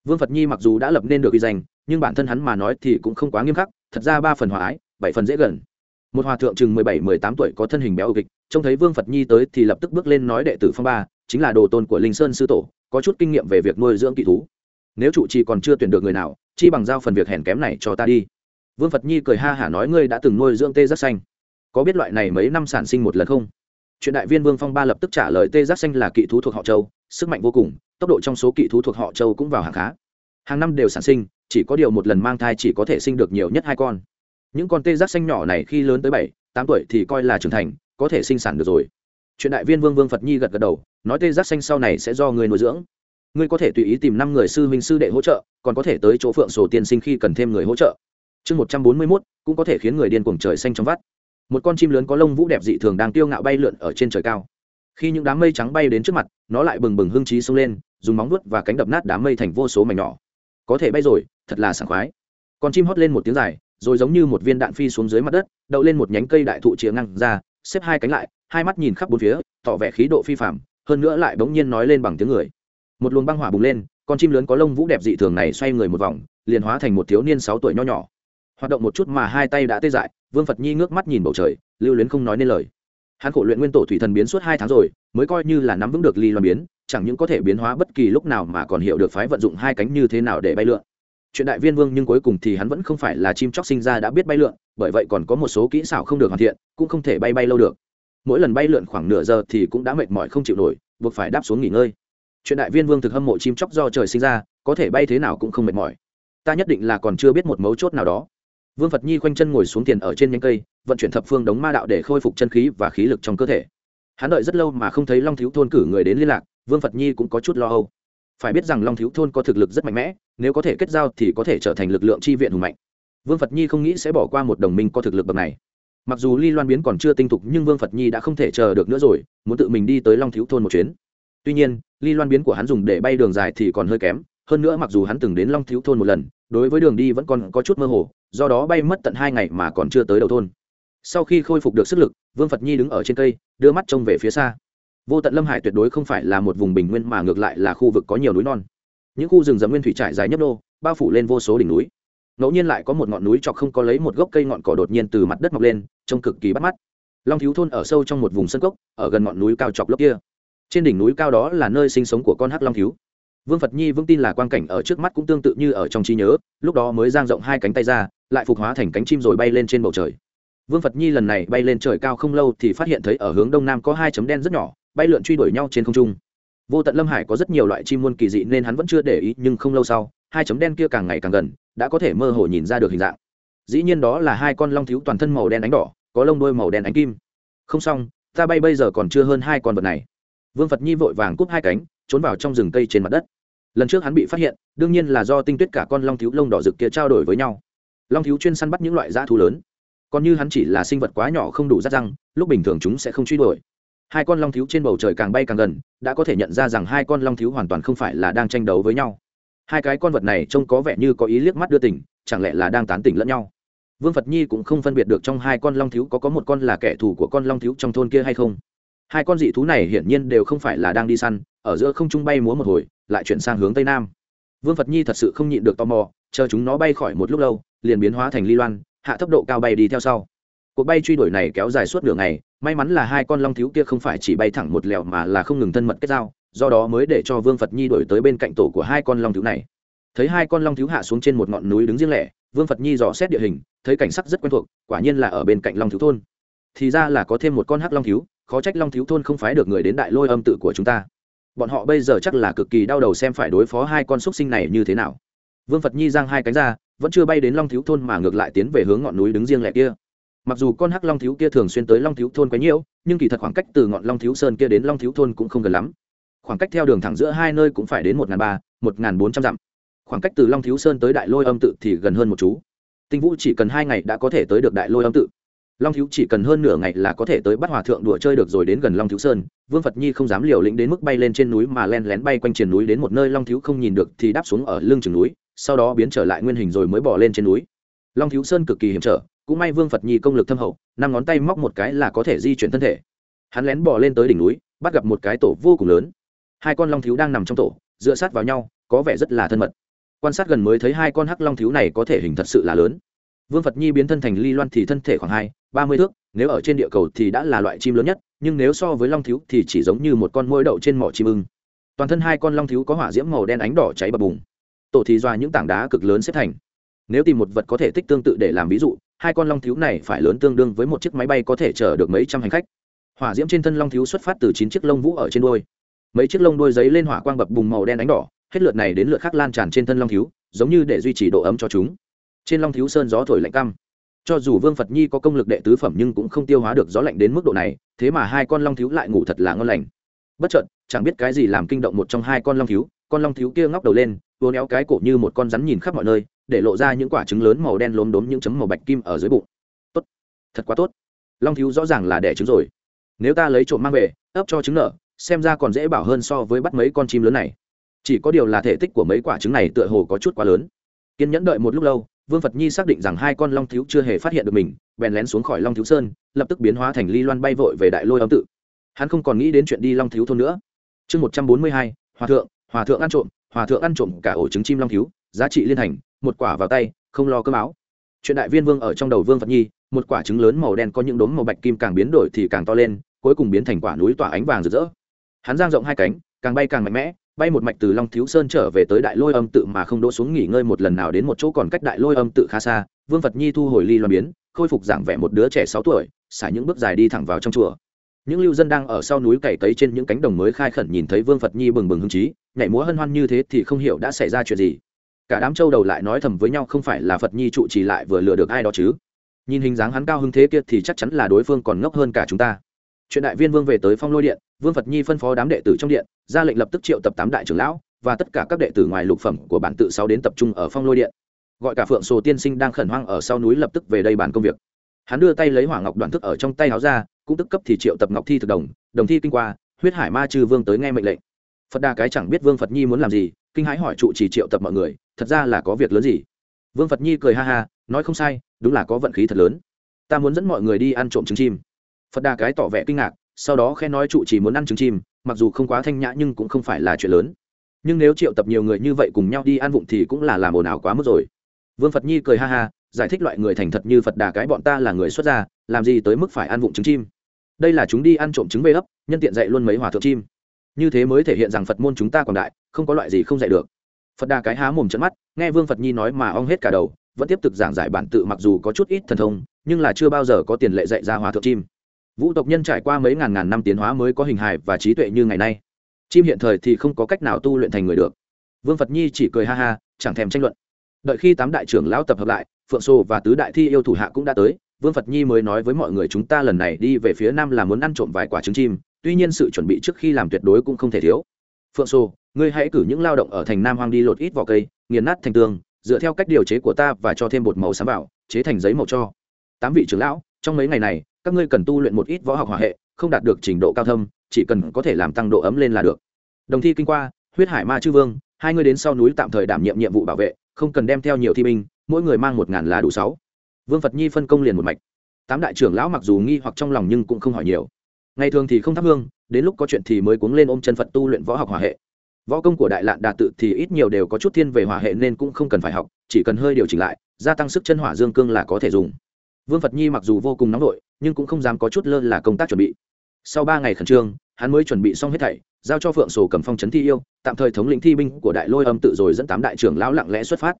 Vương phật nhi mặc dù đã lập nên được uy danh, nhưng bản thân hắn mà nói thì cũng không quá nghiêm khắc, thật ra ba phần hòa ái, bảy phần dễ gần. Một hòa thượng chừng mười bảy, mười tám tuổi có thân hình béo ưu kịch, trông thấy vương phật nhi tới thì lập tức bước lên nói đệ tử phong ba, chính là đồ tôn của linh sơn sư tổ, có chút kinh nghiệm về việc nuôi dưỡng kỳ thú nếu trụ trì còn chưa tuyển được người nào, chi bằng giao phần việc hèn kém này cho ta đi. Vương phật nhi cười ha hả nói ngươi đã từng nuôi dưỡng tê giác xanh. Có biết loại này mấy năm sản sinh một lần không? Chuyện đại viên vương phong ba lập tức trả lời tê giác xanh là kỵ thú thuộc họ châu, sức mạnh vô cùng, tốc độ trong số kỵ thú thuộc họ châu cũng vào hàng khá. Hàng năm đều sản sinh, chỉ có điều một lần mang thai chỉ có thể sinh được nhiều nhất hai con. Những con tê giác xanh nhỏ này khi lớn tới bảy, tám tuổi thì coi là trưởng thành, có thể sinh sản được rồi. Chuyện đại viên vương vương phật nhi gật gật đầu, nói tê giác xanh sau này sẽ do người nuôi dưỡng ngươi có thể tùy ý tìm năm người sư huynh sư đệ hỗ trợ, còn có thể tới chỗ phượng sổ tiên sinh khi cần thêm người hỗ trợ. Chương một trăm bốn mươi mốt, cũng có thể khiến người điên cuồng trời xanh trong vắt. Một con chim lớn có lông vũ đẹp dị thường đang tiêu ngạo bay lượn ở trên trời cao. Khi những đám mây trắng bay đến trước mặt, nó lại bừng bừng hưng trí xông lên, dùng móng vuốt và cánh đập nát đám mây thành vô số mảnh nhỏ. Có thể bay rồi, thật là sảng khoái. Con chim hót lên một tiếng dài, rồi giống như một viên đạn phi xuống dưới mặt đất, đậu lên một nhánh cây đại thụ chĩa ngăn ra, xếp hai cánh lại, hai mắt nhìn khắp bốn phía, tỏ vẻ khí độ phi phạm hơn nữa lại bỗng nhiên nói lên bằng tiếng người một luồng băng hỏa bùng lên, con chim lớn có lông vũ đẹp dị thường này xoay người một vòng, liền hóa thành một thiếu niên sáu tuổi nho nhỏ. Hoạt động một chút mà hai tay đã tê dại, vương phật nhi ngước mắt nhìn bầu trời, lưu luyến không nói nên lời. Hắn khổ luyện nguyên tổ thủy thần biến suốt hai tháng rồi, mới coi như là nắm vững được ly loan biến, chẳng những có thể biến hóa bất kỳ lúc nào mà còn hiểu được phái vận dụng hai cánh như thế nào để bay lượn. Chuyện đại viên vương nhưng cuối cùng thì hắn vẫn không phải là chim chóc sinh ra đã biết bay lượn, bởi vậy còn có một số kỹ xảo không được hoàn thiện, cũng không thể bay bay lâu được. Mỗi lần bay lượn khoảng nửa giờ thì cũng đã mệt mỏi không chịu nổi, buộc phải đáp xuống nghỉ ngơi chuyện đại viên vương thực hâm mộ chim chóc do trời sinh ra, có thể bay thế nào cũng không mệt mỏi. Ta nhất định là còn chưa biết một mấu chốt nào đó. Vương phật nhi khoanh chân ngồi xuống tiền ở trên nhánh cây, vận chuyển thập phương đống ma đạo để khôi phục chân khí và khí lực trong cơ thể. Hắn đợi rất lâu mà không thấy long thiếu thôn cử người đến liên lạc, vương phật nhi cũng có chút lo âu. Phải biết rằng long thiếu thôn có thực lực rất mạnh mẽ, nếu có thể kết giao thì có thể trở thành lực lượng tri viện hùng mạnh. Vương phật nhi không nghĩ sẽ bỏ qua một đồng minh có thực lực bậc này. Mặc dù ly loan biến còn chưa tinh thục nhưng vương phật nhi đã không thể chờ được nữa rồi, muốn tự mình đi tới long thiếu thôn một chuyến tuy nhiên, ly loan biến của hắn dùng để bay đường dài thì còn hơi kém, hơn nữa mặc dù hắn từng đến long thiếu thôn một lần, đối với đường đi vẫn còn có chút mơ hồ, do đó bay mất tận hai ngày mà còn chưa tới đầu thôn. Sau khi khôi phục được sức lực, vương phật nhi đứng ở trên cây, đưa mắt trông về phía xa. Vô tận lâm hải tuyệt đối không phải là một vùng bình nguyên mà ngược lại là khu vực có nhiều núi non. Những khu rừng rậm nguyên thủy trải dài nhấp đô bao phủ lên vô số đỉnh núi. Ngẫu nhiên lại có một ngọn núi chọc không có lấy một gốc cây ngọn cỏ đột nhiên từ mặt đất mọc lên, trông cực kỳ bắt mắt. Long thiếu thôn ở sâu trong một vùng sân cốc, ở gần ngọn núi cao chọc lốc kia trên đỉnh núi cao đó là nơi sinh sống của con hắc long thiếu. Vương phật nhi vững tin là quang cảnh ở trước mắt cũng tương tự như ở trong trí nhớ, lúc đó mới giang rộng hai cánh tay ra, lại phục hóa thành cánh chim rồi bay lên trên bầu trời. Vương phật nhi lần này bay lên trời cao không lâu thì phát hiện thấy ở hướng đông nam có hai chấm đen rất nhỏ, bay lượn truy đuổi nhau trên không trung. Vô tận lâm hải có rất nhiều loại chim muôn kỳ dị nên hắn vẫn chưa để ý, nhưng không lâu sau, hai chấm đen kia càng ngày càng gần, đã có thể mơ hồ nhìn ra được hình dạng. Dĩ nhiên đó là hai con long thiếu toàn thân màu đen ánh đỏ, có lông đôi màu đen ánh kim. Không xong, ta bay bây giờ còn chưa hơn hai con vật này vương phật nhi vội vàng cúp hai cánh, trốn vào trong rừng cây trên mặt đất. Lần trước hắn bị phát hiện, đương nhiên là do tinh tuyết cả con long thiếu lông đỏ rực kia trao đổi với nhau. Long thiếu chuyên săn bắt những loại dã thú lớn. Còn như hắn chỉ là sinh vật quá nhỏ không đủ rát răng, lúc bình thường chúng sẽ không truy đuổi. Hai con long thiếu trên bầu trời càng bay càng gần, đã có thể nhận ra rằng hai con long thiếu hoàn toàn không phải là đang tranh đấu với nhau. Hai cái con vật này trông có vẻ như có ý liếc mắt đưa tỉnh chẳng lẽ là đang tán tỉnh lẫn nhau? Vương phật nhi cũng không phân biệt được trong hai con long thiếu có có một con là kẻ thù của con long thiếu trong thôn kia hay không hai con dị thú này hiển nhiên đều không phải là đang đi săn, ở giữa không trung bay múa một hồi, lại chuyển sang hướng tây nam. Vương phật nhi thật sự không nhịn được tò mò, chờ chúng nó bay khỏi một lúc lâu, liền biến hóa thành ly loan, hạ tốc độ cao bay đi theo sau. Cuộc bay truy đuổi này kéo dài suốt nửa ngày, may mắn là hai con long thiếu kia không phải chỉ bay thẳng một lèo mà là không ngừng thân mật kết giao, do đó mới để cho vương phật nhi đổi tới bên cạnh tổ của hai con long thiếu này. Thấy hai con long thiếu hạ xuống trên một ngọn núi đứng riêng lẻ, vương phật nhi dò xét địa hình, thấy cảnh sắc rất quen thuộc, quả nhiên là ở bên cạnh long thiếu thôn. Thì ra là có thêm một con hắc long thiếu khó trách long thiếu thôn không phái được người đến đại lôi âm tự của chúng ta. Bọn họ bây giờ chắc là cực kỳ đau đầu xem phải đối phó hai con xúc sinh này như thế nào. Vương phật nhi giang hai cánh ra, vẫn chưa bay đến long thiếu thôn mà ngược lại tiến về hướng ngọn núi đứng riêng lẻ kia. Mặc dù con hắc long thiếu kia thường xuyên tới long thiếu thôn quấy nhiễu nhưng kỳ thật khoảng cách từ ngọn long thiếu sơn kia đến long thiếu thôn cũng không gần lắm. Khoảng cách theo đường thẳng giữa hai nơi cũng phải đến một n g h n ba, một n g h n bốn trăm dặm. Khoảng cách từ long thiếu sơn tới đại lôi âm tự thì gần hơn một chú. Tinh vũ chỉ cần hai ngày đã có thể tới được đại lôi âm tự long thiếu chỉ cần hơn nửa ngày là có thể tới bắt hòa thượng đùa chơi được rồi đến gần long thiếu sơn, vương phật nhi không dám liều lĩnh đến mức bay lên trên núi mà len lén bay quanh triền núi đến một nơi long thiếu không nhìn được thì đáp xuống ở lưng chừng núi, sau đó biến trở lại nguyên hình rồi mới bỏ lên trên núi. Long thiếu sơn cực kỳ hiểm trở, cũng may vương phật nhi công lực thâm hậu, năm ngón tay móc một cái là có thể di chuyển thân thể. Hắn lén bỏ lên tới đỉnh núi, bắt gặp một cái tổ vô cùng lớn. Hai con long thiếu đang nằm trong tổ, dựa sát vào nhau, có vẻ rất là thân mật. Quan sát gần mới thấy hai con hắc long thiếu này có thể hình thật sự là lớn vương phật nhi biến thân thành ly loan thì thân thể khoảng hai, ba mươi thước, nếu ở trên địa cầu thì đã là loại chim lớn nhất, nhưng nếu so với long thiếu thì chỉ giống như một con môi đậu trên mỏ chim ưng. Toàn thân hai con long thiếu có hỏa diễm màu đen ánh đỏ cháy bập bùng. Tổ thì doa những tảng đá cực lớn xếp thành. Nếu tìm một vật có thể tích tương tự để làm ví dụ, hai con long thiếu này phải lớn tương đương với một chiếc máy bay có thể chở được mấy trăm hành khách. Hỏa diễm trên thân long thiếu xuất phát từ chín chiếc lông vũ ở trên đôi mấy chiếc lông đôi giấy lên hỏa quang bập bùng màu đen ánh đỏ, hết lượt này đến lượt khác lan tràn trên thân long thiếu, giống như để duy trì độ ấm cho chúng trên long thiếu sơn gió thổi lạnh căm. Cho dù vương phật nhi có công lực đệ tứ phẩm nhưng cũng không tiêu hóa được gió lạnh đến mức độ này, thế mà hai con long thiếu lại ngủ thật là ngon lành. Bất chợt, chẳng biết cái gì làm kinh động một trong hai con long thiếu, con long thiếu kia ngóc đầu lên vô néo cái cổ như một con rắn nhìn khắp mọi nơi, để lộ ra những quả trứng lớn màu đen lốm đốm những chấm màu bạch kim ở dưới bụng. Tốt, thật quá tốt. Long thiếu rõ ràng là đẻ trứng rồi. Nếu ta lấy trộm mang về, ấp cho trứng nở, xem ra còn dễ bảo hơn so với bắt mấy con chim lớn này. Chỉ có điều là thể tích của mấy quả trứng này tựa hồ có chút quá lớn. Kiên nhẫn đợi một lúc lâu vương phật nhi xác định rằng hai con long thiếu chưa hề phát hiện được mình, bèn lén xuống khỏi long thiếu sơn, lập tức biến hóa thành ly loan bay vội về đại lôi âm tự. Hắn không còn nghĩ đến chuyện đi long thiếu thôn nữa. Chương một trăm bốn mươi hai, hòa thượng hòa thượng ăn trộm, hòa thượng ăn trộm cả ổ trứng chim long thiếu, giá trị liên thành một quả vào tay, không lo cơm áo. Chuyện đại viên vương ở trong đầu vương phật nhi, một quả trứng lớn màu đen có những đốm màu bạch kim càng biến đổi thì càng to lên, cuối cùng biến thành quả núi tỏa ánh vàng rực rỡ. Hắn giang rộng hai cánh, càng bay càng mạnh mẽ bay một mạch từ long thiếu sơn trở về tới đại lôi âm tự mà không đỗ xuống nghỉ ngơi một lần nào đến một chỗ còn cách đại lôi âm tự khá xa, vương phật nhi thu hồi ly loan biến, khôi phục dạng vẻ một đứa trẻ sáu tuổi, xài những bước dài đi thẳng vào trong chùa. Những lưu dân đang ở sau núi cày cấy trên những cánh đồng mới khai khẩn nhìn thấy vương phật nhi bừng bừng hưng trí nhảy múa hân hoan như thế thì không hiểu đã xảy ra chuyện gì. Cả đám châu đầu lại nói thầm với nhau không phải là phật nhi trụ trì lại vừa lừa được ai đó chứ. Nhìn hình dáng hắn cao hưng thế kia thì chắc chắn là đối phương còn ngốc hơn cả chúng ta chuyện đại viên vương về tới phong lôi điện, vương phật nhi phân phó đám đệ tử trong điện, ra lệnh lập tức triệu tập tám đại trưởng lão và tất cả các đệ tử ngoài lục phẩm của bản tự sáu đến tập trung ở phong lôi điện. Gọi cả phượng sồ tiên sinh đang khẩn hoang ở sau núi lập tức về đây bàn công việc. Hắn đưa tay lấy hỏa ngọc đoàn thức ở trong tay áo ra, cũng tức cấp thì triệu tập ngọc thi thực đồng đồng thi kinh qua, huyết hải ma trừ vương tới nghe mệnh lệnh. Phật đà cái chẳng biết vương phật nhi muốn làm gì, kinh hãi hỏi trụ chỉ triệu tập mọi người, thật ra là có việc lớn gì? Vương phật nhi cười ha ha, nói không sai, đúng là có vận khí thật lớn. Ta muốn dẫn mọi người đi ăn trộm trứng chim phật đà cái tỏ vẻ kinh ngạc, sau đó khen nói trụ chỉ muốn ăn trứng chim, mặc dù không quá thanh nhã nhưng cũng không phải là chuyện lớn. Nhưng nếu triệu tập nhiều người như vậy cùng nhau đi ăn vụng thì cũng là làm ồn ào quá mức rồi. Vương phật nhi cười ha ha, giải thích loại người thành thật như phật đà cái bọn ta là người xuất gia, làm gì tới mức phải ăn vụng trứng chim. Đây là chúng đi ăn trộm trứng bê ấp nhân tiện dạy luôn mấy hòa thượng chim. Như thế mới thể hiện rằng phật môn chúng ta còn đại, không có loại gì không dạy được. Phật đà cái há mồm trận mắt, nghe vương phật nhi nói mà ong hết cả đầu, vẫn tiếp tục giảng giải bản tự mặc dù có chút ít thần thông, nhưng là chưa bao giờ có tiền lệ dạy ra hòa thượng chim vũ tộc nhân trải qua mấy ngàn ngàn năm tiến hóa mới có hình hài và trí tuệ như ngày nay. Chim hiện thời thì không có cách nào tu luyện thành người được. Vương phật nhi chỉ cười ha ha, chẳng thèm tranh luận. Đợi khi tám đại trưởng lão tập hợp lại, phượng sô và tứ đại thi yêu thủ hạ cũng đã tới, vương phật nhi mới nói với mọi người chúng ta lần này đi về phía nam là muốn ăn trộm vài quả trứng chim, tuy nhiên sự chuẩn bị trước khi làm tuyệt đối cũng không thể thiếu. Phượng sô, ngươi hãy cử những lao động ở thành nam hoang đi lột ít vỏ cây, nghiền nát thành tương dựa theo cách điều chế của ta và cho thêm bột màu xám vào, chế thành giấy màu cho. Tám vị trưởng lão, trong mấy ngày này các ngươi cần tu luyện một ít võ học hỏa hệ, không đạt được trình độ cao thâm, chỉ cần có thể làm tăng độ ấm lên là được. Đồng thi kinh qua, huyết hải ma chư vương, hai người đến sau núi tạm thời đảm nhiệm nhiệm vụ bảo vệ, không cần đem theo nhiều thi binh, mỗi người mang một ngàn là đủ sáu. Vương phật nhi phân công liền một mạch. Tám đại trưởng lão mặc dù nghi hoặc trong lòng nhưng cũng không hỏi nhiều. Ngày thường thì không thắp hương, đến lúc có chuyện thì mới cuống lên ôm chân phật tu luyện võ học hỏa hệ. Võ công của đại lạn đạt tự thì ít nhiều đều có chút thiên về hỏa hệ nên cũng không cần phải học, chỉ cần hơi điều chỉnh lại, gia tăng sức chân hỏa dương cương là có thể dùng vương phật nhi mặc dù vô cùng nóng vội nhưng cũng không dám có chút lơ là công tác chuẩn bị. Sau ba ngày khẩn trương, hắn mới chuẩn bị xong hết thảy, giao cho phượng sổ cầm phong trấn thi yêu, tạm thời thống lĩnh thi binh của đại lôi âm tự rồi dẫn tám đại trưởng lão lặng lẽ xuất phát.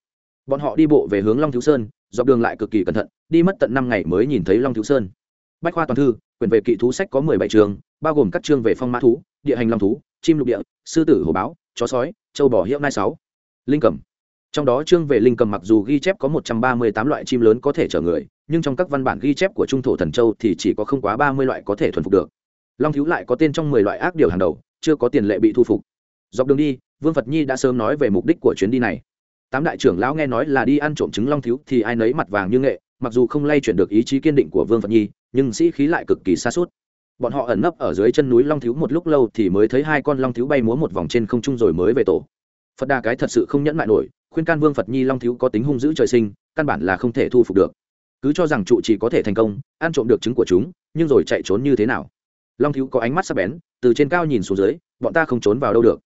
Bọn họ đi bộ về hướng long thiếu sơn, dọc đường lại cực kỳ cẩn thận, đi mất tận năm ngày mới nhìn thấy long thiếu sơn. Bách khoa toàn thư, quyển về kỵ thú sách có mười bảy trường, bao gồm các chương về phong mã thú, địa hành long thú, chim lục địa, sư tử hồ báo, chó sói, châu bò hiệu nai sáu. Linh cầm. Trong đó chương về linh cầm mặc dù ghi chép có một trăm ba mươi tám loại chim lớn có thể chở người nhưng trong các văn bản ghi chép của trung thổ thần châu thì chỉ có không quá ba mươi loại có thể thuần phục được. Long thiếu lại có tên trong mười loại ác điều hàng đầu, chưa có tiền lệ bị thu phục. Dọc đường đi, vương phật nhi đã sớm nói về mục đích của chuyến đi này. Tám đại trưởng lão nghe nói là đi ăn trộm trứng long thiếu thì ai nấy mặt vàng như nghệ, mặc dù không lay chuyển được ý chí kiên định của vương phật nhi, nhưng sĩ khí lại cực kỳ xa suốt bọn họ ẩn nấp ở dưới chân núi long thiếu một lúc lâu thì mới thấy hai con long thiếu bay múa một vòng trên không trung rồi mới về tổ. Phật đà cái thật sự không nhẫn mại nổi, khuyên can vương phật nhi long thiếu có tính hung dữ trời sinh, căn bản là không thể thu phục được cứ cho rằng trụ chỉ có thể thành công, ăn trộm được trứng của chúng, nhưng rồi chạy trốn như thế nào? Long thiếu có ánh mắt sắc bén, từ trên cao nhìn xuống dưới, bọn ta không trốn vào đâu được.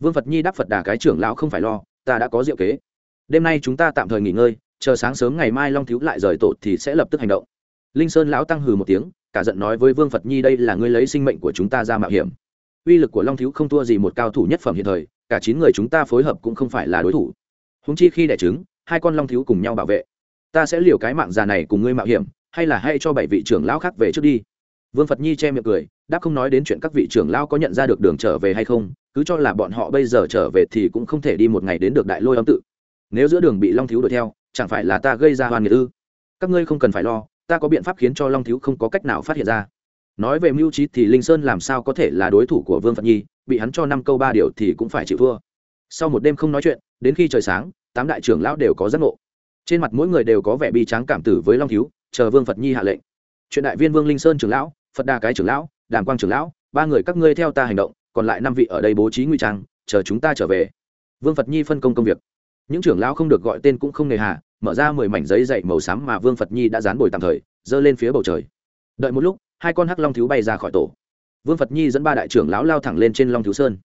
Vương phật nhi đáp phật đà cái trưởng lão không phải lo, ta đã có diệu kế. Đêm nay chúng ta tạm thời nghỉ ngơi, chờ sáng sớm ngày mai long thiếu lại rời tổ thì sẽ lập tức hành động. Linh sơn lão tăng hừ một tiếng, cả giận nói với vương phật nhi đây là ngươi lấy sinh mệnh của chúng ta ra mạo hiểm. Uy lực của long thiếu không thua gì một cao thủ nhất phẩm hiện thời, cả chín người chúng ta phối hợp cũng không phải là đối thủ. Húng chi khi đẻ trứng, hai con long thiếu cùng nhau bảo vệ ta sẽ liều cái mạng già này cùng ngươi mạo hiểm, hay là hay cho bảy vị trưởng lão khác về trước đi. Vương phật nhi che miệng cười đã không nói đến chuyện các vị trưởng lão có nhận ra được đường trở về hay không, cứ cho là bọn họ bây giờ trở về thì cũng không thể đi một ngày đến được đại lôi âm tự. Nếu giữa đường bị long thiếu đuổi theo, chẳng phải là ta gây ra hoàn nghiệt ư? Các ngươi không cần phải lo, ta có biện pháp khiến cho long thiếu không có cách nào phát hiện ra. Nói về mưu trí thì linh sơn làm sao có thể là đối thủ của vương phật nhi, bị hắn cho năm câu ba điều thì cũng phải chịu thua. Sau một đêm không nói chuyện, đến khi trời sáng, tám đại trưởng lão đều có giấc ngộ trên mặt mỗi người đều có vẻ bi tráng cảm tử với long thiếu, chờ vương phật nhi hạ lệnh. Chuyện đại viên vương linh sơn trưởng lão, phật đà cái trưởng lão, đàm quang trưởng lão, ba người các ngươi theo ta hành động, còn lại năm vị ở đây bố trí nguy trang, chờ chúng ta trở về. Vương phật nhi phân công công việc. Những trưởng lão không được gọi tên cũng không nề hà, mở ra mười mảnh giấy dậy màu xám mà vương phật nhi đã dán bồi tạm thời, giơ lên phía bầu trời. Đợi một lúc, hai con hắc long thiếu bay ra khỏi tổ. Vương phật nhi dẫn ba đại trưởng lão lao thẳng lên trên long thiếu sơn.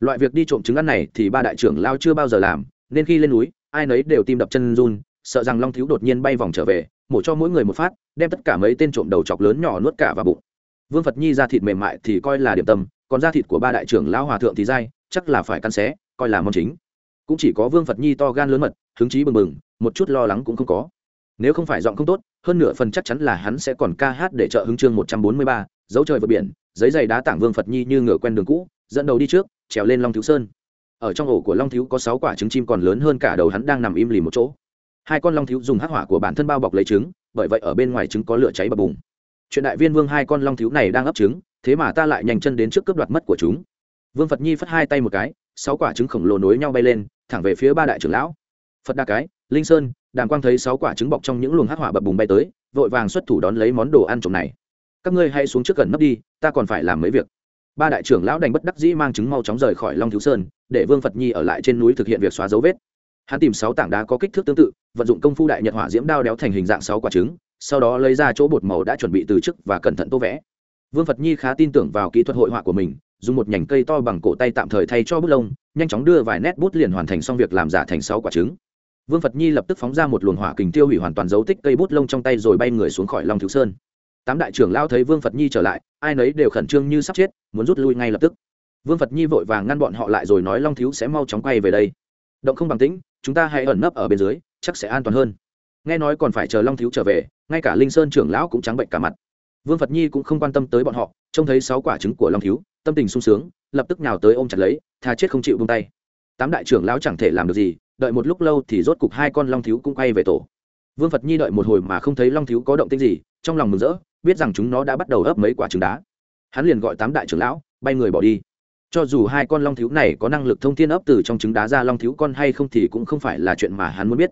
Loại việc đi trộm trứng ăn này thì ba đại trưởng lao chưa bao giờ làm, nên khi lên núi, ai nấy đều tim đập chân run sợ rằng long thiếu đột nhiên bay vòng trở về, mổ cho mỗi người một phát, đem tất cả mấy tên trộm đầu chọc lớn nhỏ nuốt cả vào bụng. Vương phật nhi ra thịt mềm mại thì coi là điểm tâm, còn da thịt của ba đại trưởng lão hòa thượng thì dai, chắc là phải căn xé, coi là món chính. Cũng chỉ có vương phật nhi to gan lớn mật, hứng chí bừng bừng, một chút lo lắng cũng không có. Nếu không phải giọng không tốt, hơn nửa phần chắc chắn là hắn sẽ còn ca hát để trợ hứng chương một trăm bốn mươi ba, dấu trời vượt biển, giấy giày đá tảng vương phật nhi như ngựa quen đường cũ, dẫn đầu đi trước, trèo lên long thiếu sơn. Ở trong ổ của long thiếu có sáu quả trứng chim còn lớn hơn cả đầu hắn đang nằm im lì một chỗ hai con long thiếu dùng hắc hỏa của bản thân bao bọc lấy trứng, bởi vậy ở bên ngoài trứng có lửa cháy bập bùng. Chuyện đại viên vương hai con long thiếu này đang ấp trứng, thế mà ta lại nhanh chân đến trước cướp đoạt mất của chúng. Vương phật nhi phất hai tay một cái, sáu quả trứng khổng lồ nối nhau bay lên, thẳng về phía ba đại trưởng lão. Phật đa cái, linh sơn, đàm quang thấy sáu quả trứng bọc trong những luồng hắc hỏa bập bùng bay tới, vội vàng xuất thủ đón lấy món đồ ăn trộm này. Các ngươi hãy xuống trước gần nấp đi, ta còn phải làm mấy việc. Ba đại trưởng lão đành bất đắc dĩ mang trứng mau chóng rời khỏi long thiếu sơn, để vương phật nhi ở lại trên núi thực hiện việc xóa dấu vết hắn tìm sáu tảng đá có kích thước tương tự, vận dụng công phu đại nhật hỏa diễm đao đéo thành hình dạng sáu quả trứng, sau đó lấy ra chỗ bột màu đã chuẩn bị từ chức và cẩn thận tô vẽ. Vương phật nhi khá tin tưởng vào kỹ thuật hội họa của mình, dùng một nhành cây to bằng cổ tay tạm thời thay cho bút lông, nhanh chóng đưa vài nét bút liền hoàn thành xong việc làm giả thành sáu quả trứng. Vương phật nhi lập tức phóng ra một luồng hỏa kình tiêu hủy hoàn toàn dấu tích cây bút lông trong tay rồi bay người xuống khỏi long thiếu sơn. Tám đại trưởng lao thấy vương phật nhi trở lại, ai nấy đều khẩn trương như sắp chết, muốn rút lui ngay lập tức. Vương phật nhi vội vàng ngăn bọn họ lại rồi nói long thiếu sẽ mau chóng quay về đây động không bằng tĩnh, chúng ta hãy ẩn nấp ở bên dưới, chắc sẽ an toàn hơn. Nghe nói còn phải chờ long thiếu trở về, ngay cả linh sơn trưởng lão cũng trắng bệnh cả mặt. Vương phật nhi cũng không quan tâm tới bọn họ, trông thấy sáu quả trứng của long thiếu, tâm tình sung sướng, lập tức nhào tới ôm chặt lấy, tha chết không chịu bông tay. Tám đại trưởng lão chẳng thể làm được gì, đợi một lúc lâu thì rốt cục hai con long thiếu cũng quay về tổ. Vương phật nhi đợi một hồi mà không thấy long thiếu có động tinh gì, trong lòng mừng rỡ, biết rằng chúng nó đã bắt đầu ấp mấy quả trứng đá. Hắn liền gọi tám đại trưởng lão, bay người bỏ đi cho dù hai con long thiếu này có năng lực thông thiên ấp từ trong trứng đá ra long thiếu con hay không thì cũng không phải là chuyện mà hắn muốn biết.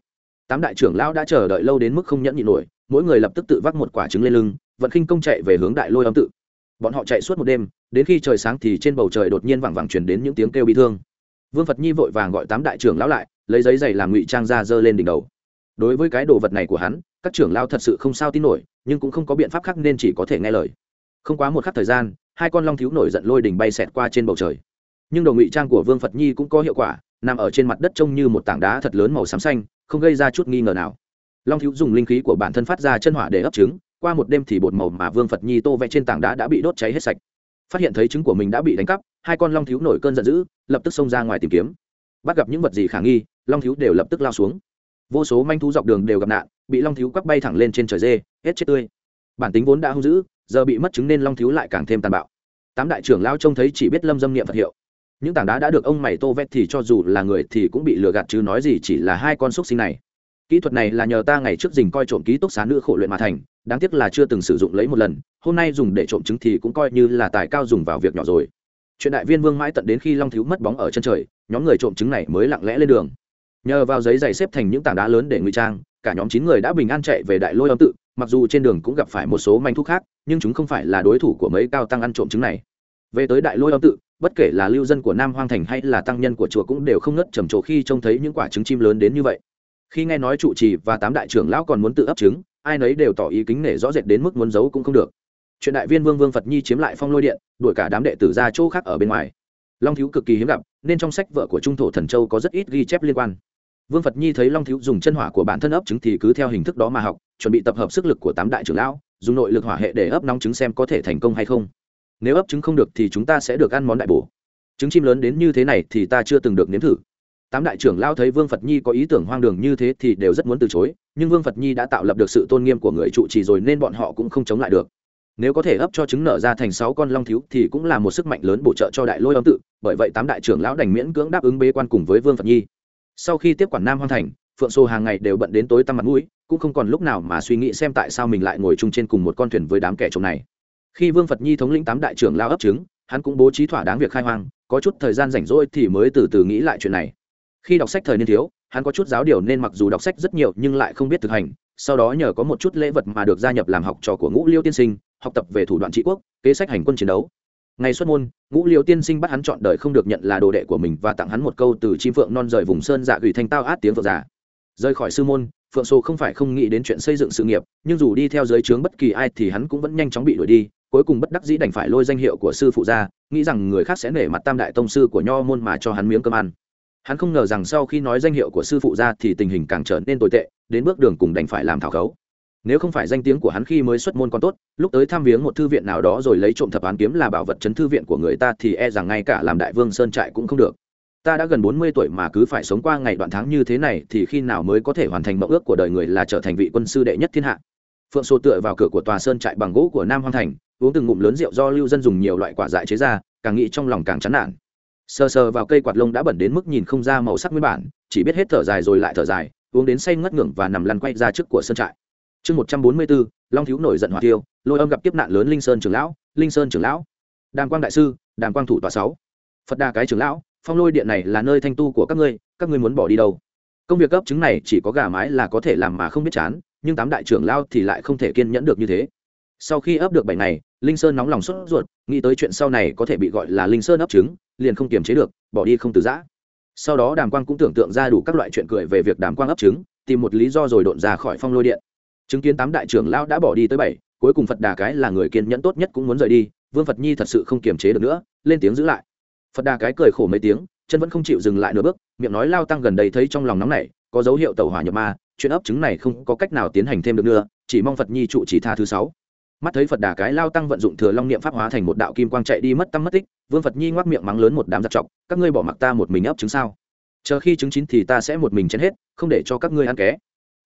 Tám đại trưởng lão đã chờ đợi lâu đến mức không nhẫn nhịn nổi, mỗi người lập tức tự vác một quả trứng lên lưng, vận khinh công chạy về hướng đại lôi âm tự. Bọn họ chạy suốt một đêm, đến khi trời sáng thì trên bầu trời đột nhiên vẳng vẳng chuyển đến những tiếng kêu bị thương. Vương phật nhi vội vàng gọi tám đại trưởng lão lại, lấy giấy giày làm ngụy trang ra dơ lên đỉnh đầu. Đối với cái đồ vật này của hắn, các trưởng lão thật sự không sao tin nổi, nhưng cũng không có biện pháp khác nên chỉ có thể nghe lời. Không quá một khắc thời gian hai con long thiếu nổi giận lôi đỉnh bay xẹt qua trên bầu trời. Nhưng đồ ngụy trang của vương phật nhi cũng có hiệu quả, nằm ở trên mặt đất trông như một tảng đá thật lớn màu xám xanh, không gây ra chút nghi ngờ nào. Long thiếu dùng linh khí của bản thân phát ra chân hỏa để ấp trứng, qua một đêm thì bột màu mà vương phật nhi tô vẽ trên tảng đá đã bị đốt cháy hết sạch. Phát hiện thấy trứng của mình đã bị đánh cắp, hai con long thiếu nổi cơn giận dữ, lập tức xông ra ngoài tìm kiếm. Bắt gặp những vật gì khả nghi, long thiếu đều lập tức lao xuống. Vô số manh thú dọc đường đều gặp nạn, bị long thiếu quắc bay thẳng lên trên trời dê, hết chết tươi. Bản tính vốn đã hung dữ giờ bị mất chứng nên long thiếu lại càng thêm tàn bạo. Tám đại trưởng lao trông thấy chỉ biết lâm dâm niệm phật hiệu. Những tảng đá đã được ông mày tô vét thì cho dù là người thì cũng bị lừa gạt chứ nói gì chỉ là hai con xúc sinh này. Kỹ thuật này là nhờ ta ngày trước dình coi trộm ký túc xá nữ khổ luyện mà thành, đáng tiếc là chưa từng sử dụng lấy một lần, hôm nay dùng để trộm trứng thì cũng coi như là tài cao dùng vào việc nhỏ rồi. Chuyện đại viên vương mãi tận đến khi long thiếu mất bóng ở chân trời, nhóm người trộm trứng này mới lặng lẽ lên đường. Nhờ vào giấy giày xếp thành những tảng đá lớn để ngụy trang, cả nhóm chín người đã bình an chạy về đại lôi âm tự mặc dù trên đường cũng gặp phải một số manh thú khác, nhưng chúng không phải là đối thủ của mấy cao tăng ăn trộm trứng này. Về tới đại lôi âm tự, bất kể là lưu dân của nam hoang thành hay là tăng nhân của chùa cũng đều không ngất trầm trồ khi trông thấy những quả trứng chim lớn đến như vậy. Khi nghe nói trụ trì và tám đại trưởng lão còn muốn tự ấp trứng, ai nấy đều tỏ ý kính nể rõ rệt đến mức muốn giấu cũng không được. Chuyện đại viên vương vương phật nhi chiếm lại phong lôi điện, đuổi cả đám đệ tử ra chỗ khác ở bên ngoài. Long thiếu cực kỳ hiếm gặp, nên trong sách vợ của trung thổ thần châu có rất ít ghi chép liên quan vương phật nhi thấy long thiếu dùng chân hỏa của bản thân ấp trứng thì cứ theo hình thức đó mà học, chuẩn bị tập hợp sức lực của tám đại trưởng lão, dùng nội lực hỏa hệ để ấp nóng trứng xem có thể thành công hay không. Nếu ấp trứng không được thì chúng ta sẽ được ăn món đại bổ. Trứng chim lớn đến như thế này thì ta chưa từng được nếm thử. Tám đại trưởng lao thấy vương phật nhi có ý tưởng hoang đường như thế thì đều rất muốn từ chối, nhưng vương phật nhi đã tạo lập được sự tôn nghiêm của người trụ trì rồi nên bọn họ cũng không chống lại được. Nếu có thể ấp cho trứng nở ra thành sáu con long thiếu thì cũng là một sức mạnh lớn bổ trợ cho đại lôi âm tự, bởi vậy tám đại trưởng lão đành miễn cưỡng đáp ứng bế quan cùng với vương phật nhi sau khi tiếp quản nam hoang thành, phượng sô hàng ngày đều bận đến tối tăm mặt mũi, cũng không còn lúc nào mà suy nghĩ xem tại sao mình lại ngồi chung trên cùng một con thuyền với đám kẻ trộm này. Khi vương phật nhi thống lĩnh tám đại trưởng lao ấp trứng, hắn cũng bố trí thỏa đáng việc khai hoang, có chút thời gian rảnh rỗi thì mới từ từ nghĩ lại chuyện này. Khi đọc sách thời niên thiếu, hắn có chút giáo điều nên mặc dù đọc sách rất nhiều nhưng lại không biết thực hành, sau đó nhờ có một chút lễ vật mà được gia nhập làm học trò của ngũ liêu tiên sinh, học tập về thủ đoạn trị quốc, kế sách hành quân chiến đấu ngày xuất môn, ngũ liêu tiên sinh bắt hắn chọn đời không được nhận là đồ đệ của mình và tặng hắn một câu từ chim phượng non rời vùng sơn dạ gửi thanh tao át tiếng vợ già. Rời khỏi sư môn, phượng sô không phải không nghĩ đến chuyện xây dựng sự nghiệp, nhưng dù đi theo giới trướng bất kỳ ai thì hắn cũng vẫn nhanh chóng bị đuổi đi, cuối cùng bất đắc dĩ đành phải lôi danh hiệu của sư phụ ra, nghĩ rằng người khác sẽ nể mặt tam đại tông sư của nho môn mà cho hắn miếng cơm ăn. Hắn không ngờ rằng sau khi nói danh hiệu của sư phụ ra thì tình hình càng trở nên tồi tệ, đến bước đường cùng đành phải làm thảo khấu nếu không phải danh tiếng của hắn khi mới xuất môn còn tốt, lúc tới thăm viếng một thư viện nào đó rồi lấy trộm thập án kiếm là bảo vật chấn thư viện của người ta thì e rằng ngay cả làm đại vương sơn trại cũng không được. Ta đã gần bốn mươi tuổi mà cứ phải sống qua ngày đoạn tháng như thế này thì khi nào mới có thể hoàn thành mộng ước của đời người là trở thành vị quân sư đệ nhất thiên hạ? Phượng sô tựa vào cửa của tòa sơn trại bằng gỗ của nam hoang thành, uống từng ngụm lớn rượu do lưu dân dùng nhiều loại quả dại chế ra, càng nghĩ trong lòng càng chán nản. Sờ sờ vào cây quạt lông đã bẩn đến mức nhìn không ra màu sắc nguyên bản, chỉ biết hết thở dài rồi lại thở dài, uống đến say ngất ngưỡng và nằm lăn quay ra trước của sơn trại chương một trăm bốn mươi bốn, long thiếu nổi giận hỏa tiêu lôi âm gặp kiếp nạn lớn linh sơn trưởng lão, linh sơn trưởng lão. Đàm quang đại sư, đàm quang thủ tòa sáu. Phật đà cái trưởng lão, phong lôi điện này là nơi thanh tu của các ngươi các ngươi muốn bỏ đi đâu? Công việc cấp chứng này chỉ có gà mái là có thể làm mà không biết chán, nhưng tám đại trưởng lao thì lại không thể kiên nhẫn được như thế. Sau khi ấp được bảy ngày, linh sơn nóng lòng sốt ruột, nghĩ tới chuyện sau này có thể bị gọi là linh sơn ấp trứng, liền không kiềm chế được, bỏ đi không từ giã. Sau đó đàm quang cũng tưởng tượng ra đủ các loại chuyện cười về việc đàm quang ấp trứng, tìm một lý do rồi độn ra khỏi phong lôi điện chứng kiến tám đại trưởng lão đã bỏ đi tới bảy, cuối cùng phật đà cái là người kiên nhẫn tốt nhất cũng muốn rời đi, vương phật nhi thật sự không kiềm chế được nữa, lên tiếng giữ lại. Phật đà cái cười khổ mấy tiếng, chân vẫn không chịu dừng lại nửa bước, miệng nói lao tăng gần đây thấy trong lòng nóng này có dấu hiệu tàu hỏa nhập ma, chuyện ấp trứng này không có cách nào tiến hành thêm được nữa, chỉ mong phật nhi trụ chỉ tha thứ sáu. Mắt thấy phật đà cái lao tăng vận dụng thừa long niệm pháp hóa thành một đạo kim quang chạy đi mất tâm mất tích, vương phật nhi ngoác miệng mắng lớn một đám giặc trọc các ngươi bỏ mặc ta một mình ấp trứng sao? Chờ khi trứng chín thì ta sẽ một mình chén hết, không để cho các ngươi ăn ké.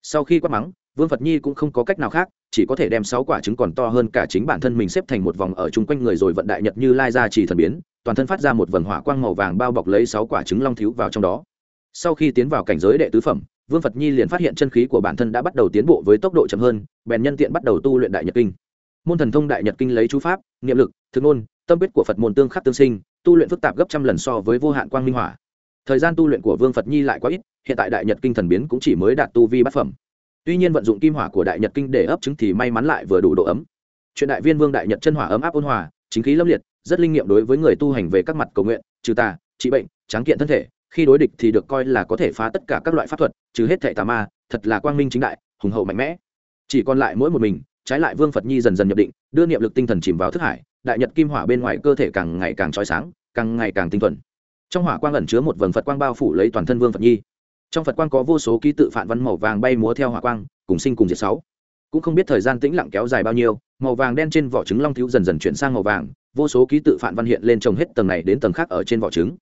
Sau khi quát mắng vương phật nhi cũng không có cách nào khác, chỉ có thể đem sáu quả trứng còn to hơn cả chính bản thân mình xếp thành một vòng ở chung quanh người rồi vận đại nhật như lai ra chỉ thần biến, toàn thân phát ra một vầng hỏa quang màu vàng bao bọc lấy sáu quả trứng long thiếu vào trong đó. Sau khi tiến vào cảnh giới đệ tứ phẩm, vương phật nhi liền phát hiện chân khí của bản thân đã bắt đầu tiến bộ với tốc độ chậm hơn, bèn nhân tiện bắt đầu tu luyện đại nhật kinh. Môn thần thông đại nhật kinh lấy chú pháp, niệm lực, thực ngôn, tâm biết của phật môn tương khắc tương sinh, tu luyện phức tạp gấp trăm lần so với vô hạn quang minh hỏa. Thời gian tu luyện của vương phật nhi lại quá ít, hiện tại đại nhật kinh thần biến cũng chỉ mới đạt tu vi bát phẩm tuy nhiên vận dụng kim hỏa của đại nhật kinh để ấp trứng thì may mắn lại vừa đủ độ ấm. Chuyện đại viên vương đại nhật chân hỏa ấm áp ôn hòa, chính khí lâm liệt, rất linh nghiệm đối với người tu hành về các mặt cầu nguyện, trừ tà, trị bệnh, tráng kiện thân thể. Khi đối địch thì được coi là có thể phá tất cả các loại pháp thuật, trừ hết thệ tà ma, thật là quang minh chính đại, hùng hậu mạnh mẽ. Chỉ còn lại mỗi một mình, trái lại vương phật nhi dần dần nhập định, đưa niệm lực tinh thần chìm vào thức hải, đại nhật kim hỏa bên ngoài cơ thể càng ngày càng trói sáng, càng ngày càng tinh thuần. Trong hỏa quang ẩn chứa một vầng phật quang bao phủ lấy toàn thân vương phật nhi trong phật quang có vô số ký tự phản văn màu vàng bay múa theo hỏa quang, cùng sinh cùng diệt sáu. Cũng không biết thời gian tĩnh lặng kéo dài bao nhiêu, màu vàng đen trên vỏ trứng long thiếu dần dần chuyển sang màu vàng, vô số ký tự phản văn hiện lên trồng hết tầng này đến tầng khác ở trên vỏ trứng.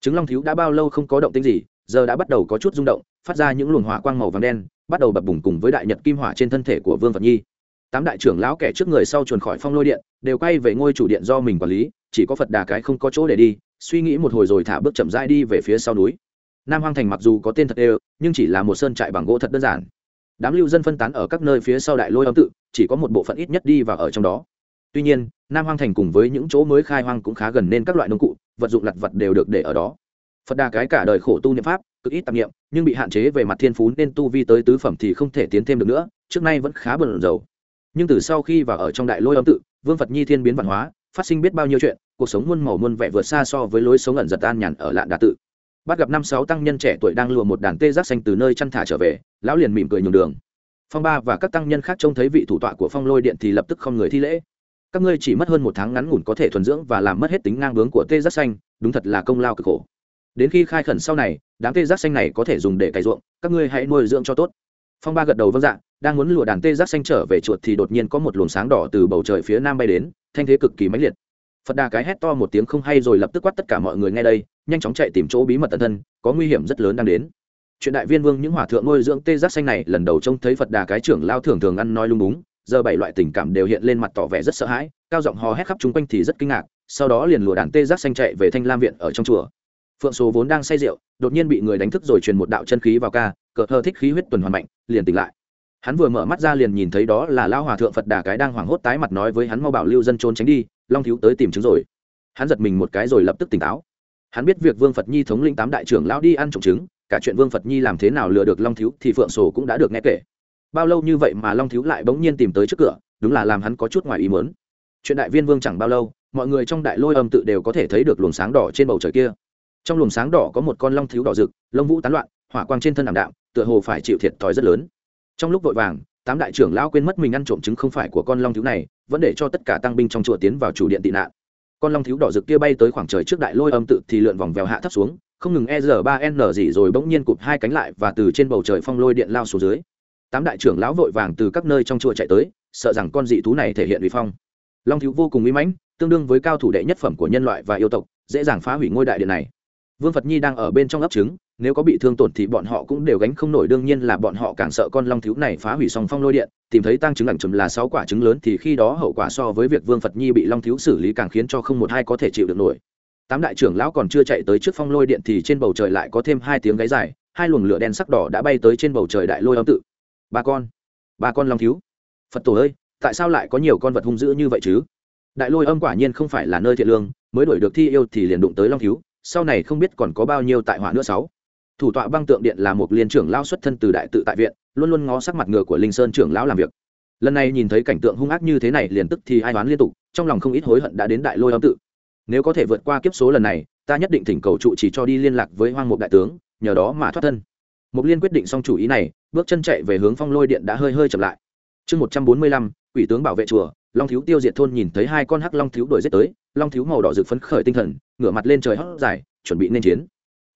Trứng long thiếu đã bao lâu không có động tĩnh gì, giờ đã bắt đầu có chút rung động, phát ra những luồng hỏa quang màu vàng đen, bắt đầu bập bùng cùng với đại nhật kim hỏa trên thân thể của vương phật nhi. Tám đại trưởng lão kẻ trước người sau chuồn khỏi phong lôi điện, đều quay về ngôi chủ điện do mình quản lý, chỉ có phật đà cái không có chỗ để đi, suy nghĩ một hồi rồi thả bước chậm rãi đi về phía sau núi nam hoang thành mặc dù có tên thật đều, nhưng chỉ là một sơn trại bằng gỗ thật đơn giản. Đám lưu dân phân tán ở các nơi phía sau đại lôi âm tự, chỉ có một bộ phận ít nhất đi và ở trong đó. Tuy nhiên, nam hoang thành cùng với những chỗ mới khai hoang cũng khá gần nên các loại nông cụ, vật dụng lặt vật đều được để ở đó. Phật đà cái cả đời khổ tu niệm pháp, cực ít tạp niệm, nhưng bị hạn chế về mặt thiên phú nên tu vi tới tứ phẩm thì không thể tiến thêm được nữa, trước nay vẫn khá bận rầu nhưng từ sau khi vào ở trong đại lôi âm tự, vương phật nhi thiên biến văn hóa, phát sinh biết bao nhiêu chuyện, cuộc sống muôn màu muôn vẻ vượt xa so với lối sống ẩn giật an nhàn ở lạn đà tự bắt gặp năm sáu tăng nhân trẻ tuổi đang lùa một đàn tê giác xanh từ nơi chăn thả trở về, lão liền mỉm cười nhường đường. Phong ba và các tăng nhân khác trông thấy vị thủ tọa của phong lôi điện thì lập tức không người thi lễ. Các ngươi chỉ mất hơn một tháng ngắn ngủn có thể thuần dưỡng và làm mất hết tính ngang bướng của tê giác xanh, đúng thật là công lao cực khổ. Đến khi khai khẩn sau này, đám tê giác xanh này có thể dùng để cày ruộng, các ngươi hãy nuôi dưỡng cho tốt. Phong ba gật đầu vâng dạ đang muốn lùa đàn tê giác xanh trở về chuột thì đột nhiên có một luồng sáng đỏ từ bầu trời phía nam bay đến, thanh thế cực kỳ mãnh liệt phật đà cái hét to một tiếng không hay rồi lập tức quát tất cả mọi người ngay đây, nhanh chóng chạy tìm chỗ bí mật tận thân, có nguy hiểm rất lớn đang đến. Chuyện đại viên vương những hòa thượng nuôi dưỡng tê giác xanh này lần đầu trông thấy phật đà cái trưởng lao thường thường ăn nói lung búng, giờ bảy loại tình cảm đều hiện lên mặt tỏ vẻ rất sợ hãi, cao giọng hò hét khắp chung quanh thì rất kinh ngạc, sau đó liền lùa đàn tê giác xanh chạy về thanh lam viện ở trong chùa. Phượng số vốn đang say rượu, đột nhiên bị người đánh thức rồi truyền một đạo chân khí vào ca, cờ thơ thích khí huyết tuần hoàn mạnh, liền tỉnh lại. Hắn vừa mở mắt ra liền nhìn thấy đó là lao hòa thượng phật đà cái đang hoảng hốt tái mặt nói với hắn mau bảo lưu dân trốn tránh đi long thiếu tới tìm chứng rồi. Hắn giật mình một cái rồi lập tức tỉnh táo. Hắn biết việc vương phật nhi thống lĩnh tám đại trưởng lão đi ăn trộm trứng, cả chuyện vương phật nhi làm thế nào lừa được long thiếu thì phượng sổ cũng đã được nghe kể. Bao lâu như vậy mà long thiếu lại bỗng nhiên tìm tới trước cửa, đúng là làm hắn có chút ngoài ý mớn chuyện đại viên vương chẳng bao lâu, mọi người trong đại lôi âm tự đều có thể thấy được luồng sáng đỏ trên bầu trời kia. Trong luồng sáng đỏ có một con long thiếu đỏ rực, lông vũ tán loạn, hỏa quang trên thân ảm đạm, tựa hồ phải chịu thiệt thòi rất lớn. Trong lúc vội vàng, tám đại trưởng lão quên mất mình ăn trộm trứng không phải của con long thiếu này vẫn để cho tất cả tăng binh trong chùa tiến vào chủ điện tị nạn. Con long thiếu đỏ rực kia bay tới khoảng trời trước đại lôi âm tự thì lượn vòng vèo hạ thấp xuống, không ngừng e r ba n gì rồi bỗng nhiên cụp hai cánh lại và từ trên bầu trời phong lôi điện lao xuống dưới. Tám đại trưởng lão vội vàng từ các nơi trong chùa chạy tới, sợ rằng con dị thú này thể hiện uy phong. Long thiếu vô cùng uy mãnh, tương đương với cao thủ đệ nhất phẩm của nhân loại và yêu tộc, dễ dàng phá hủy ngôi đại điện này. Vương phật nhi đang ở bên trong ấp trứng nếu có bị thương tổn thì bọn họ cũng đều gánh không nổi, đương nhiên là bọn họ càng sợ con long thiếu này phá hủy song phong lôi điện, tìm thấy tăng chứng lặng chùm là sáu quả trứng lớn thì khi đó hậu quả so với việc vương phật nhi bị long thiếu xử lý càng khiến cho không một hai có thể chịu được nổi. Tám đại trưởng lão còn chưa chạy tới trước phong lôi điện thì trên bầu trời lại có thêm hai tiếng gáy dài, hai luồng lửa đen sắc đỏ đã bay tới trên bầu trời đại lôi âm tự. Ba con ba con long thiếu. Phật tổ ơi, tại sao lại có nhiều con vật hung dữ như vậy chứ? Đại lôi âm quả nhiên không phải là nơi thiện lương, mới đuổi được thi yêu thì liền đụng tới long thiếu, sau này không biết còn có bao nhiêu tại họa nữa sáu thủ tọa băng tượng điện là một liên trưởng lao xuất thân từ đại tự tại viện, luôn luôn ngó sắc mặt ngựa của linh sơn trưởng lão làm việc. Lần này nhìn thấy cảnh tượng hung ác như thế này liền tức thì ai đoán liên tục, trong lòng không ít hối hận đã đến đại lôi âm tự. Nếu có thể vượt qua kiếp số lần này, ta nhất định thỉnh cầu trụ chỉ cho đi liên lạc với hoang mục đại tướng, nhờ đó mà thoát thân. Mục liên quyết định xong chủ ý này, bước chân chạy về hướng phong lôi điện đã hơi hơi chậm lại. Chương một trăm bốn mươi lăm, quỷ tướng bảo vệ chùa, long thiếu tiêu diệt thôn nhìn thấy hai con hắc long thiếu đuổi giết tới, long thiếu màu đỏ rực phấn khởi tinh thần, ngửa mặt lên trời hót dài, chuẩn bị nên chiến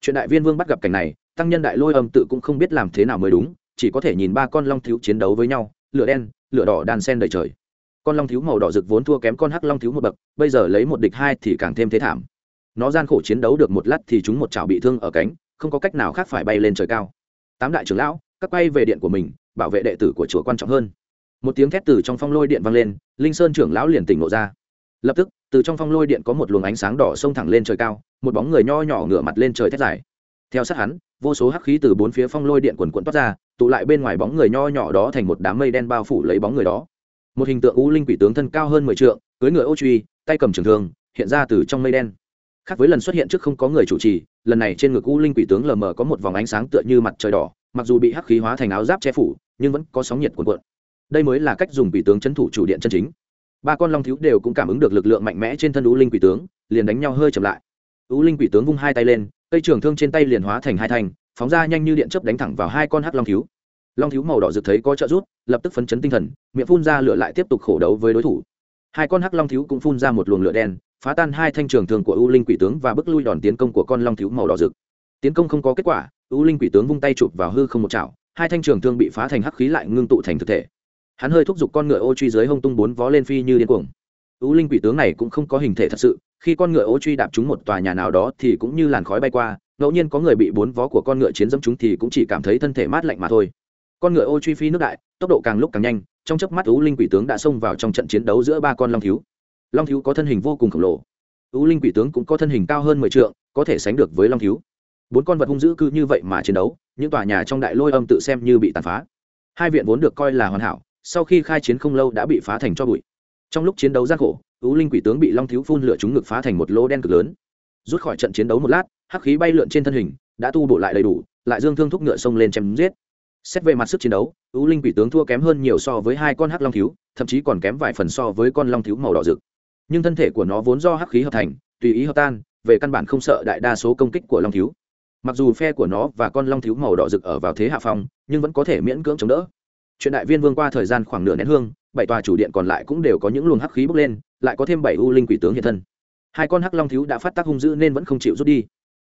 chuyện đại viên vương bắt gặp cảnh này, tăng nhân đại lôi âm tự cũng không biết làm thế nào mới đúng, chỉ có thể nhìn ba con long thiếu chiến đấu với nhau, lửa đen, lửa đỏ đàn sen đầy trời. Con long thiếu màu đỏ rực vốn thua kém con hắc long thiếu một bậc, bây giờ lấy một địch hai thì càng thêm thế thảm. Nó gian khổ chiến đấu được một lát thì chúng một chảo bị thương ở cánh, không có cách nào khác phải bay lên trời cao. Tám đại trưởng lão, các quay về điện của mình, bảo vệ đệ tử của chùa quan trọng hơn. Một tiếng thét từ trong phong lôi điện vang lên, linh sơn trưởng lão liền tỉnh ngộ ra. Lập tức, từ trong phong lôi điện có một luồng ánh sáng đỏ xông thẳng lên trời cao một bóng người nho nhỏ ngửa mặt lên trời thét dài. Theo sát hắn, vô số hắc khí từ bốn phía phong lôi điện quần quận toát ra, tụ lại bên ngoài bóng người nho nhỏ đó thành một đám mây đen bao phủ lấy bóng người đó. Một hình tượng u linh quỷ tướng thân cao hơn mười trượng cưới người ô truy, tay cầm trường thương, hiện ra từ trong mây đen. Khác với lần xuất hiện trước không có người chủ trì, lần này trên ngực u linh quỷ tướng lờ mờ có một vòng ánh sáng tựa như mặt trời đỏ, mặc dù bị hắc khí hóa thành áo giáp che phủ, nhưng vẫn có sóng nhiệt cuồn cuộn. Đây mới là cách dùng quỷ tướng c thủ chủ điện chân chính. Ba con long thiếu đều cũng cảm ứng được lực lượng mạnh mẽ trên thân u linh quỷ tướng, liền đánh nhau hơi chậm lại u linh quỷ tướng vung hai tay lên cây trường thương trên tay liền hóa thành hai thanh, phóng ra nhanh như điện chớp đánh thẳng vào hai con hắc long thiếu. Long thiếu màu đỏ rực thấy có trợ rút lập tức phấn chấn tinh thần miệng phun ra lửa lại tiếp tục khổ đấu với đối thủ. Hai con hắc long thiếu cũng phun ra một luồng lửa đen phá tan hai thanh trường thương của u linh quỷ tướng và bước lui đòn tiến công của con long thiếu màu đỏ rực. Tiến công không có kết quả u linh quỷ tướng vung tay chụp vào hư không một chảo hai thanh trường thương bị phá thành hắc khí lại ngưng tụ thành thực thể. Hắn hơi thúc giục con ngựa ô truy dưới hông tung bốn vó lên phi như điên cuồng u linh quỷ tướng này cũng không có hình thể thật sự, khi con ngựa ô truy đạp chúng một tòa nhà nào đó thì cũng như làn khói bay qua, ngẫu nhiên có người bị bốn vó của con ngựa chiến dẫm chúng thì cũng chỉ cảm thấy thân thể mát lạnh mà thôi. Con ngựa ô truy phi nước đại, tốc độ càng lúc càng nhanh, trong chớp mắt ú linh quỷ tướng đã xông vào trong trận chiến đấu giữa ba con long thiếu. Long thiếu có thân hình vô cùng khổng lồ. Ú linh quỷ tướng cũng có thân hình cao hơn mười trượng, có thể sánh được với long thiếu. Bốn con vật hung dữ cứ như vậy mà chiến đấu, những tòa nhà trong đại lôi âm tự xem như bị tàn phá. Hai viện vốn được coi là hoàn hảo, sau khi khai chiến không lâu đã bị phá thành cho bụi trong lúc chiến đấu gian khổ ú linh quỷ tướng bị long thiếu phun lửa chúng ngực phá thành một lô đen cực lớn. Rút khỏi trận chiến đấu một lát, hắc khí bay lượn trên thân hình, đã tu bổ lại đầy đủ, lại dương thương thúc ngựa xông lên chém giết. Xét về mặt sức chiến đấu ú linh quỷ tướng thua kém hơn nhiều so với hai con hắc long thiếu, thậm chí còn kém vài phần so với con long thiếu màu đỏ rực. Nhưng thân thể của nó vốn do hắc khí hợp thành, tùy ý hợp tan, về căn bản không sợ đại đa số công kích của long thiếu. Mặc dù phe của nó và con long thiếu màu đỏ rực ở vào thế hạ phong, nhưng vẫn có thể miễn cưỡng chống đỡ. Chuyện đại viên vương qua thời gian khoảng nửa nén hương bảy tòa chủ điện còn lại cũng đều có những luồng hắc khí bốc lên, lại có thêm bảy u linh quỷ tướng hiện thân. Hai con hắc long thiếu đã phát tác hung dữ nên vẫn không chịu rút đi.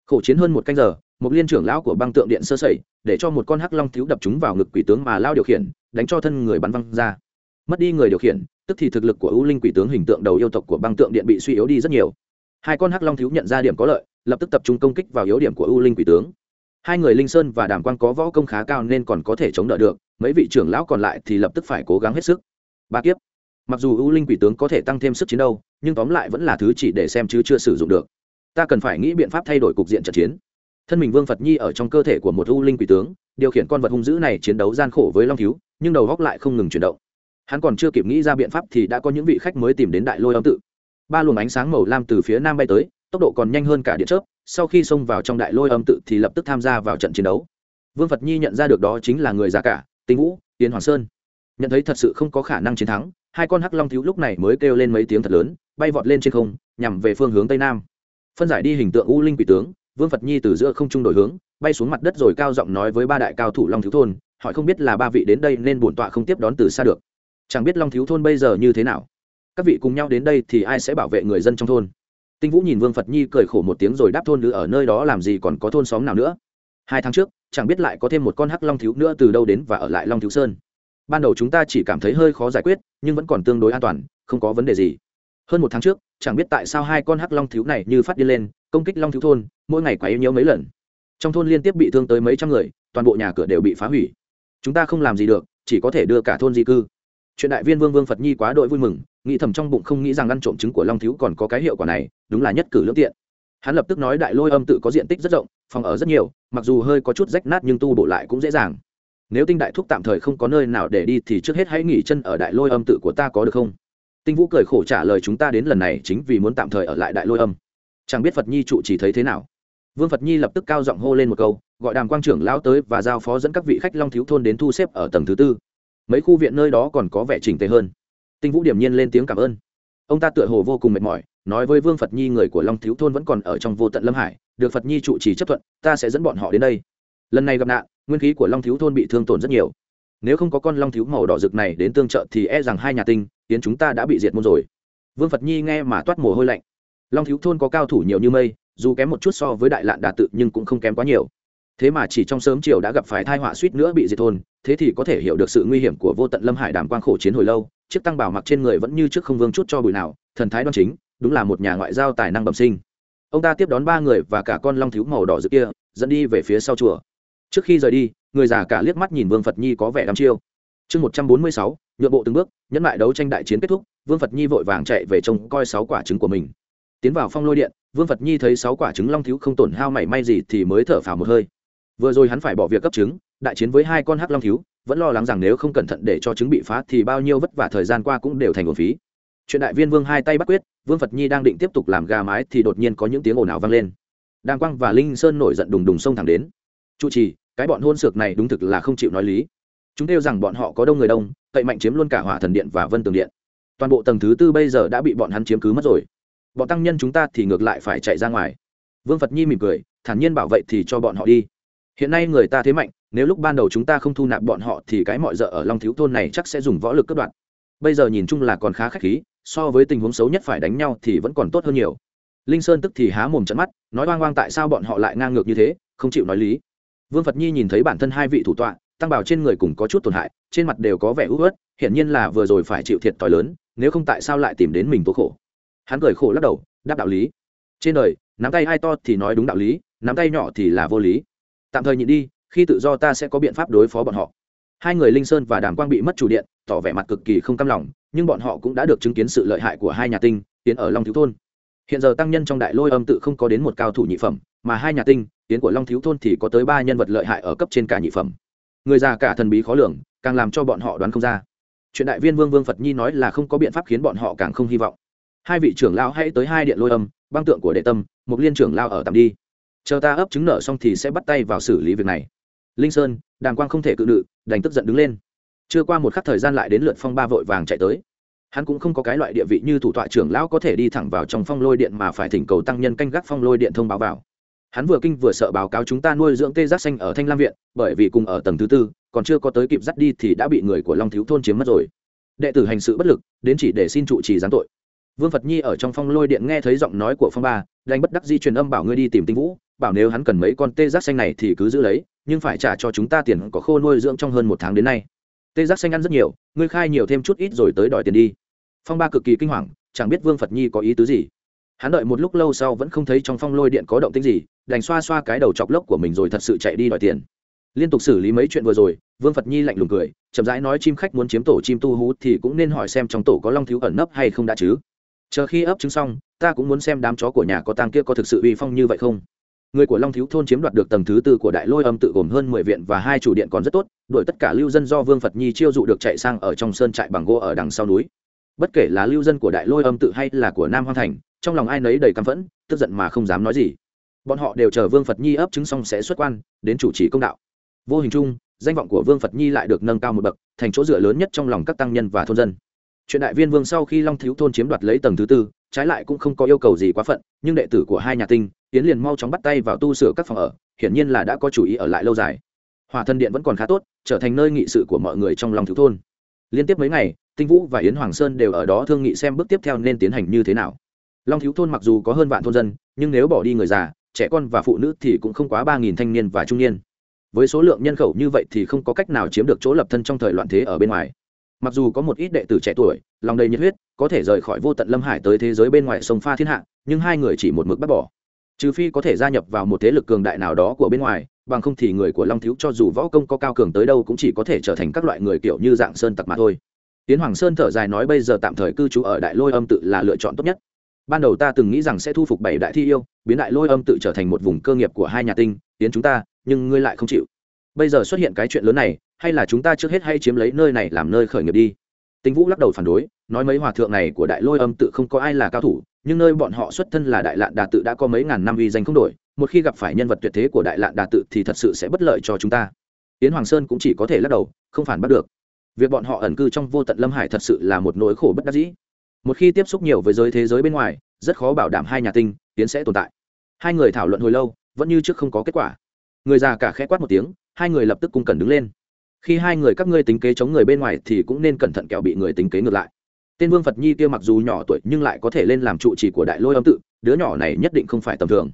Khổ chiến hơn một canh giờ, một liên trưởng lão của băng tượng điện sơ sẩy, để cho một con hắc long thiếu đập chúng vào ngực quỷ tướng mà lao điều khiển, đánh cho thân người bắn văng ra. Mất đi người điều khiển, tức thì thực lực của u linh quỷ tướng hình tượng đầu yêu tộc của băng tượng điện bị suy yếu đi rất nhiều. Hai con hắc long thiếu nhận ra điểm có lợi, lập tức tập trung công kích vào yếu điểm của u linh quỷ tướng. Hai người linh sơn và đàm quang có võ công khá cao nên còn có thể chống đỡ được, mấy vị trưởng lão còn lại thì lập tức phải cố gắng hết sức ba kiếp. Mặc dù ưu linh quỷ tướng có thể tăng thêm sức chiến đấu, nhưng tóm lại vẫn là thứ chỉ để xem chứ chưa sử dụng được. Ta cần phải nghĩ biện pháp thay đổi cục diện trận chiến. Thân mình vương phật nhi ở trong cơ thể của một ưu linh quỷ tướng, điều khiển con vật hung dữ này chiến đấu gian khổ với long thiếu, nhưng đầu góc lại không ngừng chuyển động. Hắn còn chưa kịp nghĩ ra biện pháp thì đã có những vị khách mới tìm đến đại lôi âm tự. Ba luồng ánh sáng màu lam từ phía nam bay tới, tốc độ còn nhanh hơn cả điện chớp, sau khi xông vào trong đại lôi âm tự thì lập tức tham gia vào trận chiến đấu. Vương phật nhi nhận ra được đó chính là người già cả, tinh vũ tiến hoàng sơn nhận thấy thật sự không có khả năng chiến thắng, hai con hắc long thiếu lúc này mới kêu lên mấy tiếng thật lớn, bay vọt lên trên không, nhằm về phương hướng tây nam. Phân giải đi hình tượng u linh quỷ tướng, vương phật nhi từ giữa không trung đổi hướng, bay xuống mặt đất rồi cao giọng nói với ba đại cao thủ long thiếu thôn, hỏi không biết là ba vị đến đây nên bổn tọa không tiếp đón từ xa được. Chẳng biết long thiếu thôn bây giờ như thế nào? Các vị cùng nhau đến đây thì ai sẽ bảo vệ người dân trong thôn? Tinh vũ nhìn vương phật nhi cười khổ một tiếng rồi đáp thôn nữ ở nơi đó làm gì còn có thôn xóm nào nữa? Hai tháng trước, chẳng biết lại có thêm một con hắc long thiếu nữa từ đâu đến và ở lại long thiếu sơn ban đầu chúng ta chỉ cảm thấy hơi khó giải quyết, nhưng vẫn còn tương đối an toàn, không có vấn đề gì. Hơn một tháng trước, chẳng biết tại sao hai con hắc long thiếu này như phát điên lên, công kích long thiếu thôn, mỗi ngày quá yếu nhiễu mấy lần. Trong thôn liên tiếp bị thương tới mấy trăm người, toàn bộ nhà cửa đều bị phá hủy. Chúng ta không làm gì được, chỉ có thể đưa cả thôn di cư. Chuyện đại viên vương vương phật nhi quá đội vui mừng, nghĩ thầm trong bụng không nghĩ rằng ăn trộm trứng của long thiếu còn có cái hiệu quả này, đúng là nhất cử lương tiện. Hắn lập tức nói đại lôi âm tự có diện tích rất rộng, phòng ở rất nhiều, mặc dù hơi có chút rách nát nhưng tu bổ lại cũng dễ dàng nếu tinh đại thúc tạm thời không có nơi nào để đi thì trước hết hãy nghỉ chân ở đại lôi âm tự của ta có được không? Tinh vũ cười khổ trả lời chúng ta đến lần này chính vì muốn tạm thời ở lại đại lôi âm. Chẳng biết phật nhi trụ chỉ thấy thế nào. Vương phật nhi lập tức cao giọng hô lên một câu, gọi đàm quang trưởng lão tới và giao phó dẫn các vị khách long thiếu thôn đến thu xếp ở tầng thứ tư. Mấy khu viện nơi đó còn có vẻ chỉnh tề hơn. Tinh vũ điểm nhiên lên tiếng cảm ơn. Ông ta tựa hồ vô cùng mệt mỏi, nói với vương phật nhi người của long thiếu thôn vẫn còn ở trong vô tận lâm hải, được phật nhi trụ trì chấp thuận, ta sẽ dẫn bọn họ đến đây. Lần này gặp nạn nguyên khí của long thiếu thôn bị thương tổn rất nhiều. Nếu không có con long thiếu màu đỏ rực này đến tương trợ thì e rằng hai nhà tinh tiến chúng ta đã bị diệt môn rồi. Vương phật nhi nghe mà toát mồ hôi lạnh. Long thiếu thôn có cao thủ nhiều như mây, dù kém một chút so với đại lạn đà tự nhưng cũng không kém quá nhiều. Thế mà chỉ trong sớm chiều đã gặp phải thai họa suýt nữa bị diệt thôn, thế thì có thể hiểu được sự nguy hiểm của vô tận lâm hải đàm quang khổ chiến hồi lâu, chiếc tăng bảo mặc trên người vẫn như trước không vương chút cho bụi nào, thần thái đoan chính, đúng là một nhà ngoại giao tài năng bẩm sinh. Ông ta tiếp đón ba người và cả con long thiếu màu đỏ rực kia, dẫn đi về phía sau chùa trước khi rời đi, người già cả liếc mắt nhìn vương phật nhi có vẻ đăm chiêu. Chương một trăm bốn mươi sáu, nhượng bộ từng bước, nhẫn lại đấu tranh đại chiến kết thúc, vương phật nhi vội vàng chạy về trông coi sáu quả trứng của mình. Tiến vào phong lôi điện, vương phật nhi thấy sáu quả trứng long thiếu không tổn hao mảy may gì thì mới thở phào một hơi. Vừa rồi hắn phải bỏ việc cấp trứng, đại chiến với hai con hắc long thiếu, vẫn lo lắng rằng nếu không cẩn thận để cho trứng bị phá thì bao nhiêu vất vả thời gian qua cũng đều thành nguồn phí. Chuyện đại viên vương hai tay bắt quyết, vương phật nhi đang định tiếp tục làm gà mái thì đột nhiên có những tiếng ồn ào vang lên. Đàng quang và linh sơn nổi giận đùng đùng xông thẳng đến. Trụ trì cái bọn hôn sược này đúng thực là không chịu nói lý. Chúng kêu rằng bọn họ có đông người đông, cậy mạnh chiếm luôn cả hỏa thần điện và vân tường điện. Toàn bộ tầng thứ tư bây giờ đã bị bọn hắn chiếm cứ mất rồi. Bọn tăng nhân chúng ta thì ngược lại phải chạy ra ngoài. Vương phật nhi mỉm cười, thản nhiên bảo vệ thì cho bọn họ đi. Hiện nay người ta thế mạnh, nếu lúc ban đầu chúng ta không thu nạp bọn họ thì cái mọi d ở long thiếu thôn này chắc sẽ dùng võ lực cất đoạn bây giờ nhìn chung là còn khá k h á c h khí, so với tình huống xấu nhất phải đánh nhau thì vẫn còn tốt hơn nhiều. Linh sơn tức thì há mồm trận mắt, nói oang oang tại sao bọn họ lại ngang ngược như thế, không chịu nói lý vương phật nhi nhìn thấy bản thân hai vị thủ tọa, tăng bảo trên người cùng có chút tổn hại, trên mặt đều có vẻ ưu ớt hiển nhiên là vừa rồi phải chịu thiệt t h i lớn, nếu không tại sao lại tìm đến mình tố khổ? Hắn cười khổ lắc đầu, đáp đạo lý. Trên đời, nắm tay ai to thì nói đúng đạo lý, nắm tay nhỏ thì là vô lý. Tạm thời nhịn đi, khi tự do ta sẽ có biện pháp đối phó bọn họ. Hai người linh sơn và đàm quang bị mất chủ điện, tỏ vẻ mặt cực kỳ không cam lòng, nhưng bọn họ cũng đã được chứng kiến sự lợi hại của hai nhà tinh, tiến ở long thiếu thôn. Hiện giờ tăng nhân trong đại lôi âm tự không có đến một cao thủ nhị phẩm mà hai nhà tinh tiến của long thiếu thôn thì có tới ba nhân vật lợi hại ở cấp trên cả nhị phẩm. Người già cả thần bí khó lường, càng làm cho bọn họ đoán không ra. Chuyện đại viên vương vương phật nhi nói là không có biện pháp khiến bọn họ càng không hy vọng. Hai vị trưởng lao hãy tới hai điện lôi âm, băng tượng của đệ tâm một liên trưởng lao ở tạm đi. Chờ ta ấp trứng nở xong thì sẽ bắt tay vào xử lý việc này. Linh sơn, đàng quang không thể cự đự đành tức giận đứng lên. Chưa qua một khắc thời gian lại đến lượt phong ba vội vàng chạy tới. Hắn cũng không có cái loại địa vị như thủ tọa trưởng lão có thể đi thẳng vào trong phong lôi điện mà phải thỉnh cầu tăng nhân canh gác phong lôi điện thông báo vào hắn vừa kinh vừa sợ báo cáo chúng ta nuôi dưỡng tê giác xanh ở thanh lam viện, bởi vì cùng ở tầng thứ tư, còn chưa có tới kịp dắt đi thì đã bị người của long thiếu thôn chiếm mất rồi. Đệ tử hành sự bất lực, đến chỉ để xin trụ trì giáng tội. Vương phật nhi ở trong phong lôi điện nghe thấy giọng nói của phong ba, đành bất đắc di truyền âm bảo ngươi đi tìm tinh vũ, bảo nếu hắn cần mấy con tê giác xanh này thì cứ giữ lấy, nhưng phải trả cho chúng ta tiền có khô nuôi dưỡng trong hơn một tháng đến nay. Tê giác xanh ăn rất nhiều, ngươi khai nhiều thêm chút ít rồi tới đòi tiền đi. Phong ba cực kỳ kinh hoàng, chẳng biết vương phật nhi có ý tứ gì hắn đợi một lúc lâu sau vẫn không thấy trong phong lôi điện có động tĩnh gì, đành xoa xoa cái đầu chọc lốc của mình rồi thật sự chạy đi đòi tiền. Liên tục xử lý mấy chuyện vừa rồi, vương phật nhi lạnh lùng cười, chậm rãi nói chim khách muốn chiếm tổ chim tu hú thì cũng nên hỏi xem trong tổ có long thiếu ẩn nấp hay không đã chứ. Chờ khi ấp trứng xong, ta cũng muốn xem đám chó của nhà có tang kia có thực sự uy phong như vậy không. Người của long thiếu thôn chiếm đoạt được tầng thứ tư của đại lôi âm tự gồm hơn mười viện và hai chủ điện còn rất tốt, đuổi tất cả lưu dân do vương phật nhi chiêu dụ được chạy sang ở trong sơn trại bằng gỗ ở đằng sau núi. Bất kể là lưu dân của đại lôi âm tự hay là của nam hoang thành trong lòng ai nấy đầy căm phẫn, tức giận mà không dám nói gì. Bọn họ đều chờ vương phật nhi ấp trứng xong sẽ xuất quan, đến chủ trì công đạo. Vô hình chung, danh vọng của vương phật nhi lại được nâng cao một bậc, thành chỗ dựa lớn nhất trong lòng các tăng nhân và thôn dân. Chuyện đại viên vương sau khi long thiếu thôn chiếm đoạt lấy tầng thứ tư, trái lại cũng không có yêu cầu gì quá phận, nhưng đệ tử của hai nhà tinh tiến liền mau chóng bắt tay vào tu sửa các phòng ở, hiển nhiên là đã có chủ ý ở lại lâu dài. Hòa thân điện vẫn còn khá tốt, trở thành nơi nghị sự của mọi người trong lòng thiếu thôn. Liên tiếp mấy ngày, tinh vũ và yến hoàng sơn đều ở đó thương nghị xem bước tiếp theo nên tiến hành như thế nào long thiếu thôn mặc dù có hơn vạn thôn dân, nhưng nếu bỏ đi người già, trẻ con và phụ nữ thì cũng không quá ba nghìn thanh niên và trung niên. Với số lượng nhân khẩu như vậy thì không có cách nào chiếm được chỗ lập thân trong thời loạn thế ở bên ngoài. Mặc dù có một ít đệ tử trẻ tuổi, lòng đầy nhiệt huyết, có thể rời khỏi vô tận lâm hải tới thế giới bên ngoài sông pha thiên hạ, nhưng hai người chỉ một mực bắt bỏ. Trừ phi có thể gia nhập vào một thế lực cường đại nào đó của bên ngoài, bằng không thì người của long thiếu cho dù võ công có cao cường tới đâu cũng chỉ có thể trở thành các loại người kiểu như dạng sơn tặc mà thôi. Tiến hoàng sơn thở dài nói bây giờ tạm thời cư trú ở đại lôi âm tự là lựa chọn tốt nhất ban đầu ta từng nghĩ rằng sẽ thu phục bảy đại thi yêu, biến đại lôi âm tự trở thành một vùng cơ nghiệp của hai nhà tinh, tiến chúng ta, nhưng ngươi lại không chịu. Bây giờ xuất hiện cái chuyện lớn này, hay là chúng ta trước hết hay chiếm lấy nơi này làm nơi khởi nghiệp đi? Tinh vũ lắc đầu phản đối, nói mấy hòa thượng này của đại lôi âm tự không có ai là cao thủ, nhưng nơi bọn họ xuất thân là đại lạn đà tự đã có mấy ngàn năm uy danh không đổi, một khi gặp phải nhân vật tuyệt thế của đại lạn đà tự thì thật sự sẽ bất lợi cho chúng ta. Yến hoàng sơn cũng chỉ có thể lắc đầu, không phản bắt được. Việc bọn họ ẩn cư trong vô tận lâm hải thật sự là một nỗi khổ bất đắc dĩ một khi tiếp xúc nhiều với giới thế giới bên ngoài, rất khó bảo đảm hai nhà tinh tiến sẽ tồn tại. Hai người thảo luận hồi lâu, vẫn như trước không có kết quả. Người già cả khẽ quát một tiếng, hai người lập tức cung cần đứng lên. Khi hai người các ngươi tính kế chống người bên ngoài thì cũng nên cẩn thận kẻo bị người tính kế ngược lại. Tên vương phật nhi kia mặc dù nhỏ tuổi nhưng lại có thể lên làm trụ trì của đại lôi âm tự, đứa nhỏ này nhất định không phải tầm thường.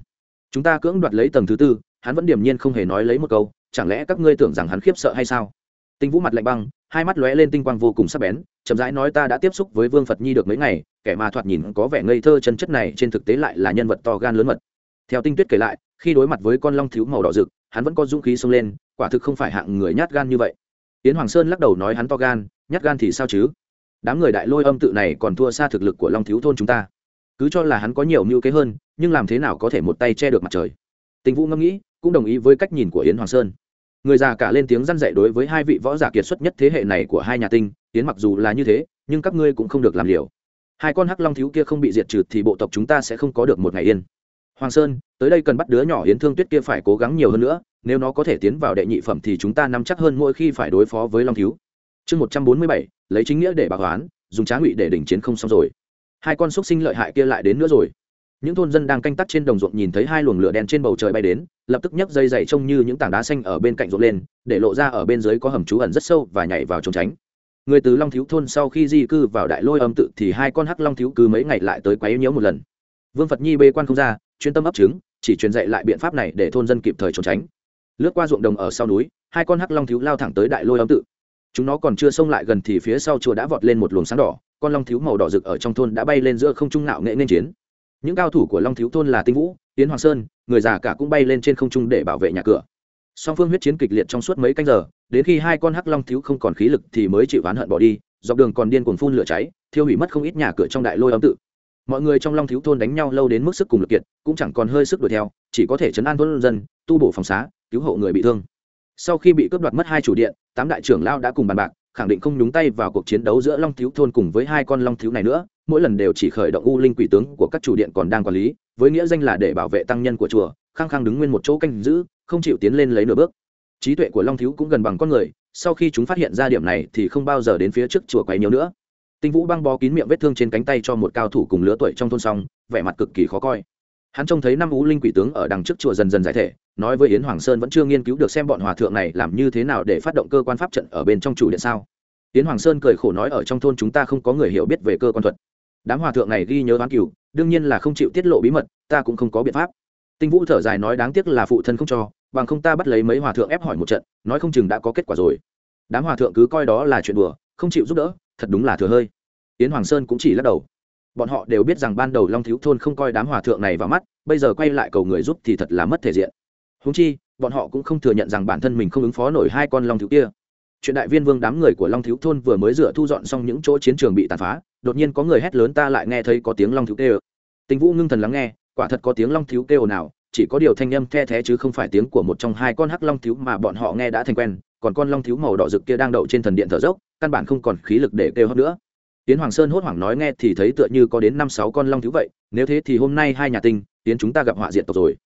Chúng ta cưỡng đoạt lấy tầng thứ tư, hắn vẫn điềm nhiên không hề nói lấy một câu, chẳng lẽ các ngươi tưởng rằng hắn khiếp sợ hay sao? Tinh vũ mặt lạnh băng hai mắt lóe lên tinh quang vô cùng sắc bén, chậm rãi nói ta đã tiếp xúc với vương phật nhi được mấy ngày, kẻ mà thoạt nhìn có vẻ ngây thơ chân chất này trên thực tế lại là nhân vật to gan lớn mật. Theo tinh tuyết kể lại, khi đối mặt với con long thiếu màu đỏ rực, hắn vẫn có dũng khí xông lên, quả thực không phải hạng người nhát gan như vậy. Yến hoàng sơn lắc đầu nói hắn to gan, nhát gan thì sao chứ? Đám người đại lôi âm tự này còn thua xa thực lực của long thiếu thôn chúng ta. Cứ cho là hắn có nhiều mưu kế hơn, nhưng làm thế nào có thể một tay che được mặt trời? Tình vũ ngẫm nghĩ, cũng đồng ý với cách nhìn của yến hoàng sơn người già cả lên tiếng răn dạy đối với hai vị võ giả kiệt xuất nhất thế hệ này của hai nhà tinh tiến mặc dù là như thế, nhưng các ngươi cũng không được làm liều. Hai con hắc long thiếu kia không bị diệt trừ thì bộ tộc chúng ta sẽ không có được một ngày yên. Hoàng sơn, tới đây cần bắt đứa nhỏ hiến thương tuyết kia phải cố gắng nhiều hơn nữa, nếu nó có thể tiến vào đệ nhị phẩm thì chúng ta nắm chắc hơn mỗi khi phải đối phó với long thiếu. Chương một trăm bốn mươi bảy, lấy chính nghĩa để bạc hoán, dùng trá ngụy để đỉnh chiến không xong rồi. Hai con xúc sinh lợi hại kia lại đến nữa rồi những thôn dân đang canh tác trên đồng ruộng nhìn thấy hai luồng lửa đen trên bầu trời bay đến, lập tức nhấc dây dày trông như những tảng đá xanh ở bên cạnh ruộng lên, để lộ ra ở bên dưới có hầm trú ẩn rất sâu và nhảy vào trốn tránh. Người từ long thiếu thôn sau khi di cư vào đại lôi âm tự thì hai con hắc long thiếu cứ mấy ngày lại tới quấy nhiễu một lần. Vương phật nhi bê quan không ra, chuyên tâm ấp trứng, chỉ truyền dạy lại biện pháp này để thôn dân kịp thời trốn tránh. Lướt qua ruộng đồng ở sau núi, hai con hắc long thiếu lao thẳng tới đại lôi âm tự. Chúng nó còn chưa xông lại gần thì phía sau chùa đã vọt lên một luồng sáng đỏ, con long thiếu màu đỏ rực ở trong thôn đã bay lên giữa không trung nạo nghệ nên chiến những cao thủ của long thiếu thôn là tinh vũ tiến hoàng sơn, người già cả cũng bay lên trên không trung để bảo vệ nhà cửa. Song phương huyết chiến kịch liệt trong suốt mấy canh giờ, đến khi hai con hắc long thiếu không còn khí lực thì mới chịu oán hận bỏ đi, dọc đường còn điên cuồng phun lửa cháy, thiêu hủy mất không ít nhà cửa trong đại lôi âm tự. Mọi người trong long thiếu thôn đánh nhau lâu đến mức sức cùng lực kiệt, cũng chẳng còn hơi sức đuổi theo, chỉ có thể chấn an thôn dân, tu bổ phòng xá, cứu hộ người bị thương. Sau khi bị cướp đoạt mất hai chủ điện, tám đại trưởng lao đã cùng bàn bạc khẳng định không nhúng tay vào cuộc chiến đấu giữa long thiếu thôn cùng với hai con long thiếu này nữa, mỗi lần đều chỉ khởi động u linh quỷ tướng của các chủ điện còn đang quản lý, với nghĩa danh là để bảo vệ tăng nhân của chùa, khăng khăng đứng nguyên một chỗ canh giữ, không chịu tiến lên lấy nửa bước. Trí tuệ của long thiếu cũng gần bằng con người, sau khi chúng phát hiện ra điểm này thì không bao giờ đến phía trước chùa quấy nhiều nữa. Tinh vũ băng bó kín miệng vết thương trên cánh tay cho một cao thủ cùng lứa tuổi trong thôn xong, vẻ mặt cực kỳ khó coi hắn trông thấy năm ú linh quỷ tướng ở đằng trước chùa dần dần giải thể, nói với yến hoàng sơn vẫn chưa nghiên cứu được xem bọn hòa thượng này làm như thế nào để phát động cơ quan pháp trận ở bên trong chủ điện sao. Yến hoàng sơn cười khổ nói ở trong thôn chúng ta không có người hiểu biết về cơ quan thuật. Đám hòa thượng này ghi nhớ đoán cửu đương nhiên là không chịu tiết lộ bí mật, ta cũng không có biện pháp. Tinh vũ thở dài nói đáng tiếc là phụ thân không cho, bằng không ta bắt lấy mấy hòa thượng ép hỏi một trận, nói không chừng đã có kết quả rồi. Đám hòa thượng cứ coi đó là chuyện đùa, không chịu giúp đỡ, thật đúng là thừa hơi. Yến hoàng sơn cũng chỉ lắc đầu bọn họ đều biết rằng ban đầu long thiếu thôn không coi đám hòa thượng này vào mắt, bây giờ quay lại cầu người giúp thì thật là mất thể diện. Húng chi, bọn họ cũng không thừa nhận rằng bản thân mình không ứng phó nổi hai con long thiếu kia. Chuyện đại viên vương đám người của long thiếu thôn vừa mới rửa thu dọn xong những chỗ chiến trường bị tàn phá, đột nhiên có người hét lớn ta lại nghe thấy có tiếng long thiếu kêu. Tình vũ ngưng thần lắng nghe, quả thật có tiếng long thiếu kêu nào, chỉ có điều thanh âm the thé chứ không phải tiếng của một trong hai con hắc long thiếu mà bọn họ nghe đã thành quen, còn con long thiếu màu đỏ rực kia đang đậu trên thần điện thở dốc, căn bản không còn khí lực để kêu hấp nữa tiến hoàng sơn hốt hoảng nói nghe thì thấy tựa như có đến năm sáu con long Thú vậy, nếu thế thì hôm nay hai nhà tinh, tiến chúng ta gặp họa diện tộc rồi.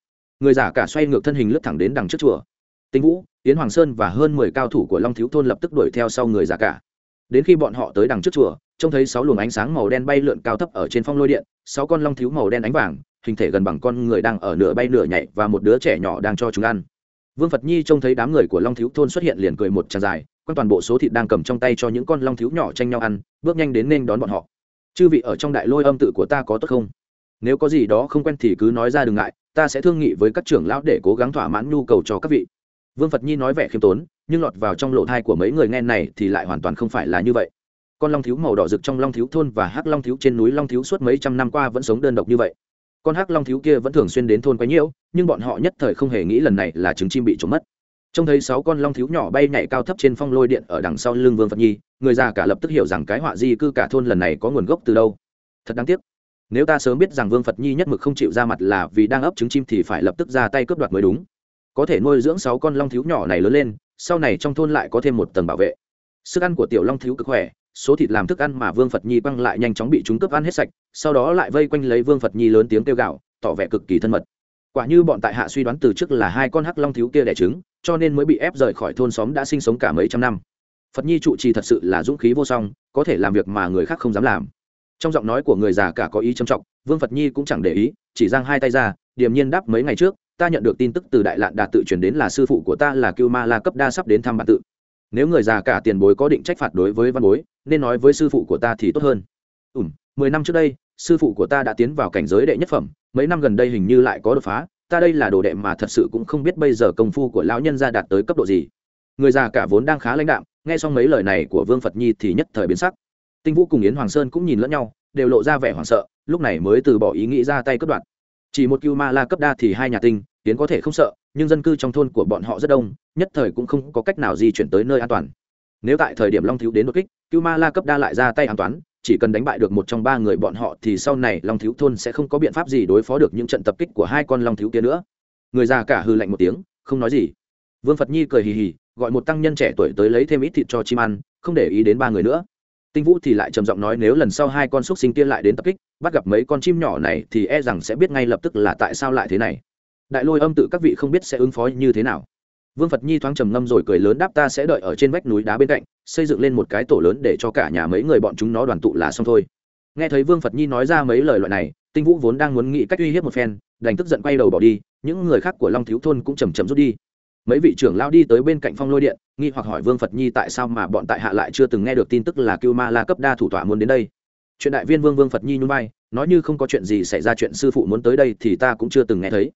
Người giả cả xoay ngược thân hình lướt thẳng đến đằng trước chùa. Tinh vũ, tiến hoàng sơn và hơn mười cao thủ của long thiếu thôn lập tức đuổi theo sau người giả cả. Đến khi bọn họ tới đằng trước chùa, trông thấy sáu luồng ánh sáng màu đen bay lượn cao thấp ở trên phong lôi điện, sáu con long thiếu màu đen ánh vàng, hình thể gần bằng con người đang ở nửa bay nửa nhảy và một đứa trẻ nhỏ đang cho chúng ăn. Vương phật nhi trông thấy đám người của long thiếu thôn xuất hiện liền cười một tràng dài quan toàn bộ số thịt đang cầm trong tay cho những con long thiếu nhỏ tranh nhau ăn, bước nhanh đến nên đón bọn họ. Chư vị ở trong đại lôi âm tự của ta có tốt không? Nếu có gì đó không quen thì cứ nói ra đừng ngại, ta sẽ thương nghị với các trưởng lão để cố gắng thỏa mãn nhu cầu cho các vị. Vương phật nhi nói vẻ khiêm tốn, nhưng lọt vào trong lộ thai của mấy người nghe này thì lại hoàn toàn không phải là như vậy. Con long thiếu màu đỏ rực trong long thiếu thôn và hắc long thiếu trên núi long thiếu suốt mấy trăm năm qua vẫn sống đơn độc như vậy. Con hắc long thiếu kia vẫn thường xuyên đến thôn quấy nhiễu, nhưng bọn họ nhất thời không hề nghĩ lần này là trứng chim bị trộm mất trông thấy sáu con long thiếu nhỏ bay nhảy cao thấp trên phong lôi điện ở đằng sau lưng vương phật nhi, người già cả lập tức hiểu rằng cái họa di cư cả thôn lần này có nguồn gốc từ đâu. Thật đáng tiếc. Nếu ta sớm biết rằng vương phật nhi nhất mực không chịu ra mặt là vì đang ấp trứng chim thì phải lập tức ra tay cướp đoạt mới đúng. Có thể nuôi dưỡng sáu con long thiếu nhỏ này lớn lên, sau này trong thôn lại có thêm một tầng bảo vệ. Sức ăn của tiểu long thiếu cực khỏe, số thịt làm thức ăn mà vương phật nhi băng lại nhanh chóng bị chúng cướp ăn hết sạch, sau đó lại vây quanh lấy vương phật nhi lớn tiếng kêu gạo tỏ vẻ cực kỳ thân mật quả như bọn tại hạ suy đoán từ trước là hai con hắc long thiếu kia đẻ trứng cho nên mới bị ép rời khỏi thôn xóm đã sinh sống cả mấy trăm năm. Phật nhi trụ trì thật sự là dũng khí vô song có thể làm việc mà người khác không dám làm. Trong giọng nói của người già cả có ý trầm trọng vương phật nhi cũng chẳng để ý chỉ giang hai tay ra điềm nhiên đáp mấy ngày trước ta nhận được tin tức từ đại lạn đạt tự chuyển đến là sư phụ của ta là cưu ma la cấp đa sắp đến thăm bản tự. Nếu người già cả tiền bối có định trách phạt đối với văn bối nên nói với sư phụ của ta thì tốt hơn. Ừm, mười năm trước đây sư phụ của ta đã tiến vào cảnh giới đệ nhất phẩm mấy năm gần đây hình như lại có đột phá, ta đây là đồ đệ mà thật sự cũng không biết bây giờ công phu của lão nhân gia đạt tới cấp độ gì. Người già cả vốn đang khá lãnh đạm, nghe xong mấy lời này của vương phật nhi thì nhất thời biến sắc. Tinh vũ cùng yến hoàng sơn cũng nhìn lẫn nhau, đều lộ ra vẻ hoảng sợ, lúc này mới từ bỏ ý nghĩ ra tay cướp đoạt. Chỉ một cưu ma la cấp đa thì hai nhà tinh, yến có thể không sợ, nhưng dân cư trong thôn của bọn họ rất đông, nhất thời cũng không có cách nào di chuyển tới nơi an toàn. Nếu tại thời điểm long thiếu đến đột kích, cưu ma la cấp đa lại ra tay an toàn chỉ cần đánh bại được một trong ba người bọn họ thì sau này long thiếu thôn sẽ không có biện pháp gì đối phó được những trận tập kích của hai con long thiếu kia nữa. Người già cả hư lạnh một tiếng, không nói gì. Vương phật nhi cười hì hì, gọi một tăng nhân trẻ tuổi tới lấy thêm ít thịt cho chim ăn, không để ý đến ba người nữa. Tinh vũ thì lại trầm giọng nói nếu lần sau hai con xúc sinh kia lại đến tập kích, bắt gặp mấy con chim nhỏ này thì e rằng sẽ biết ngay lập tức là tại sao lại thế này. Đại lôi âm tự các vị không biết sẽ ứng phó như thế nào. Vương phật nhi thoáng trầm ngâm rồi cười lớn đáp ta sẽ đợi ở trên vách núi đá bên cạnh xây dựng lên một cái tổ lớn để cho cả nhà mấy người bọn chúng nó đoàn tụ là xong thôi. Nghe thấy vương phật nhi nói ra mấy lời loại này, tinh vũ vốn đang muốn nghĩ cách uy hiếp một phen, đành tức giận quay đầu bỏ đi, những người khác của long thiếu thôn cũng chầm chầm rút đi. Mấy vị trưởng lao đi tới bên cạnh phong lôi điện, nghi hoặc hỏi vương phật nhi tại sao mà bọn tại hạ lại chưa từng nghe được tin tức là cưu ma la cấp đa thủ tọa muốn đến đây. Chuyện đại viên vương vương phật nhi nhún vai, nói như không có chuyện gì xảy ra chuyện sư phụ muốn tới đây thì ta cũng chưa từng nghe thấy.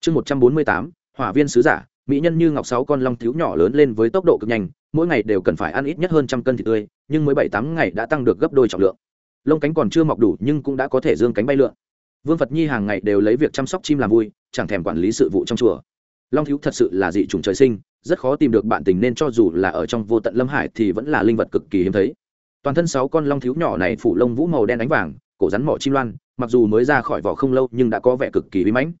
Chương một trăm bốn mươi tám, hỏa viên sứ giả mỹ nhân như ngọc sáu con long thiếu nhỏ lớn lên với tốc độ cực nhanh, mỗi ngày đều cần phải ăn ít nhất hơn trăm cân thịt tươi, nhưng mới bảy tám ngày đã tăng được gấp đôi trọng lượng. Lông cánh còn chưa mọc đủ nhưng cũng đã có thể dương cánh bay lượn. Vương phật nhi hàng ngày đều lấy việc chăm sóc chim làm vui, chẳng thèm quản lý sự vụ trong chùa. Long thiếu thật sự là dị chủng trời sinh, rất khó tìm được bạn tình nên cho dù là ở trong vô tận lâm hải thì vẫn là linh vật cực kỳ hiếm thấy. Toàn thân sáu con long thiếu nhỏ này phủ lông vũ màu đen ánh vàng, cổ rắn mỏ chim loan, mặc dù mới ra khỏi vỏ không lâu nhưng đã có vẻ cực kỳ bí mãnh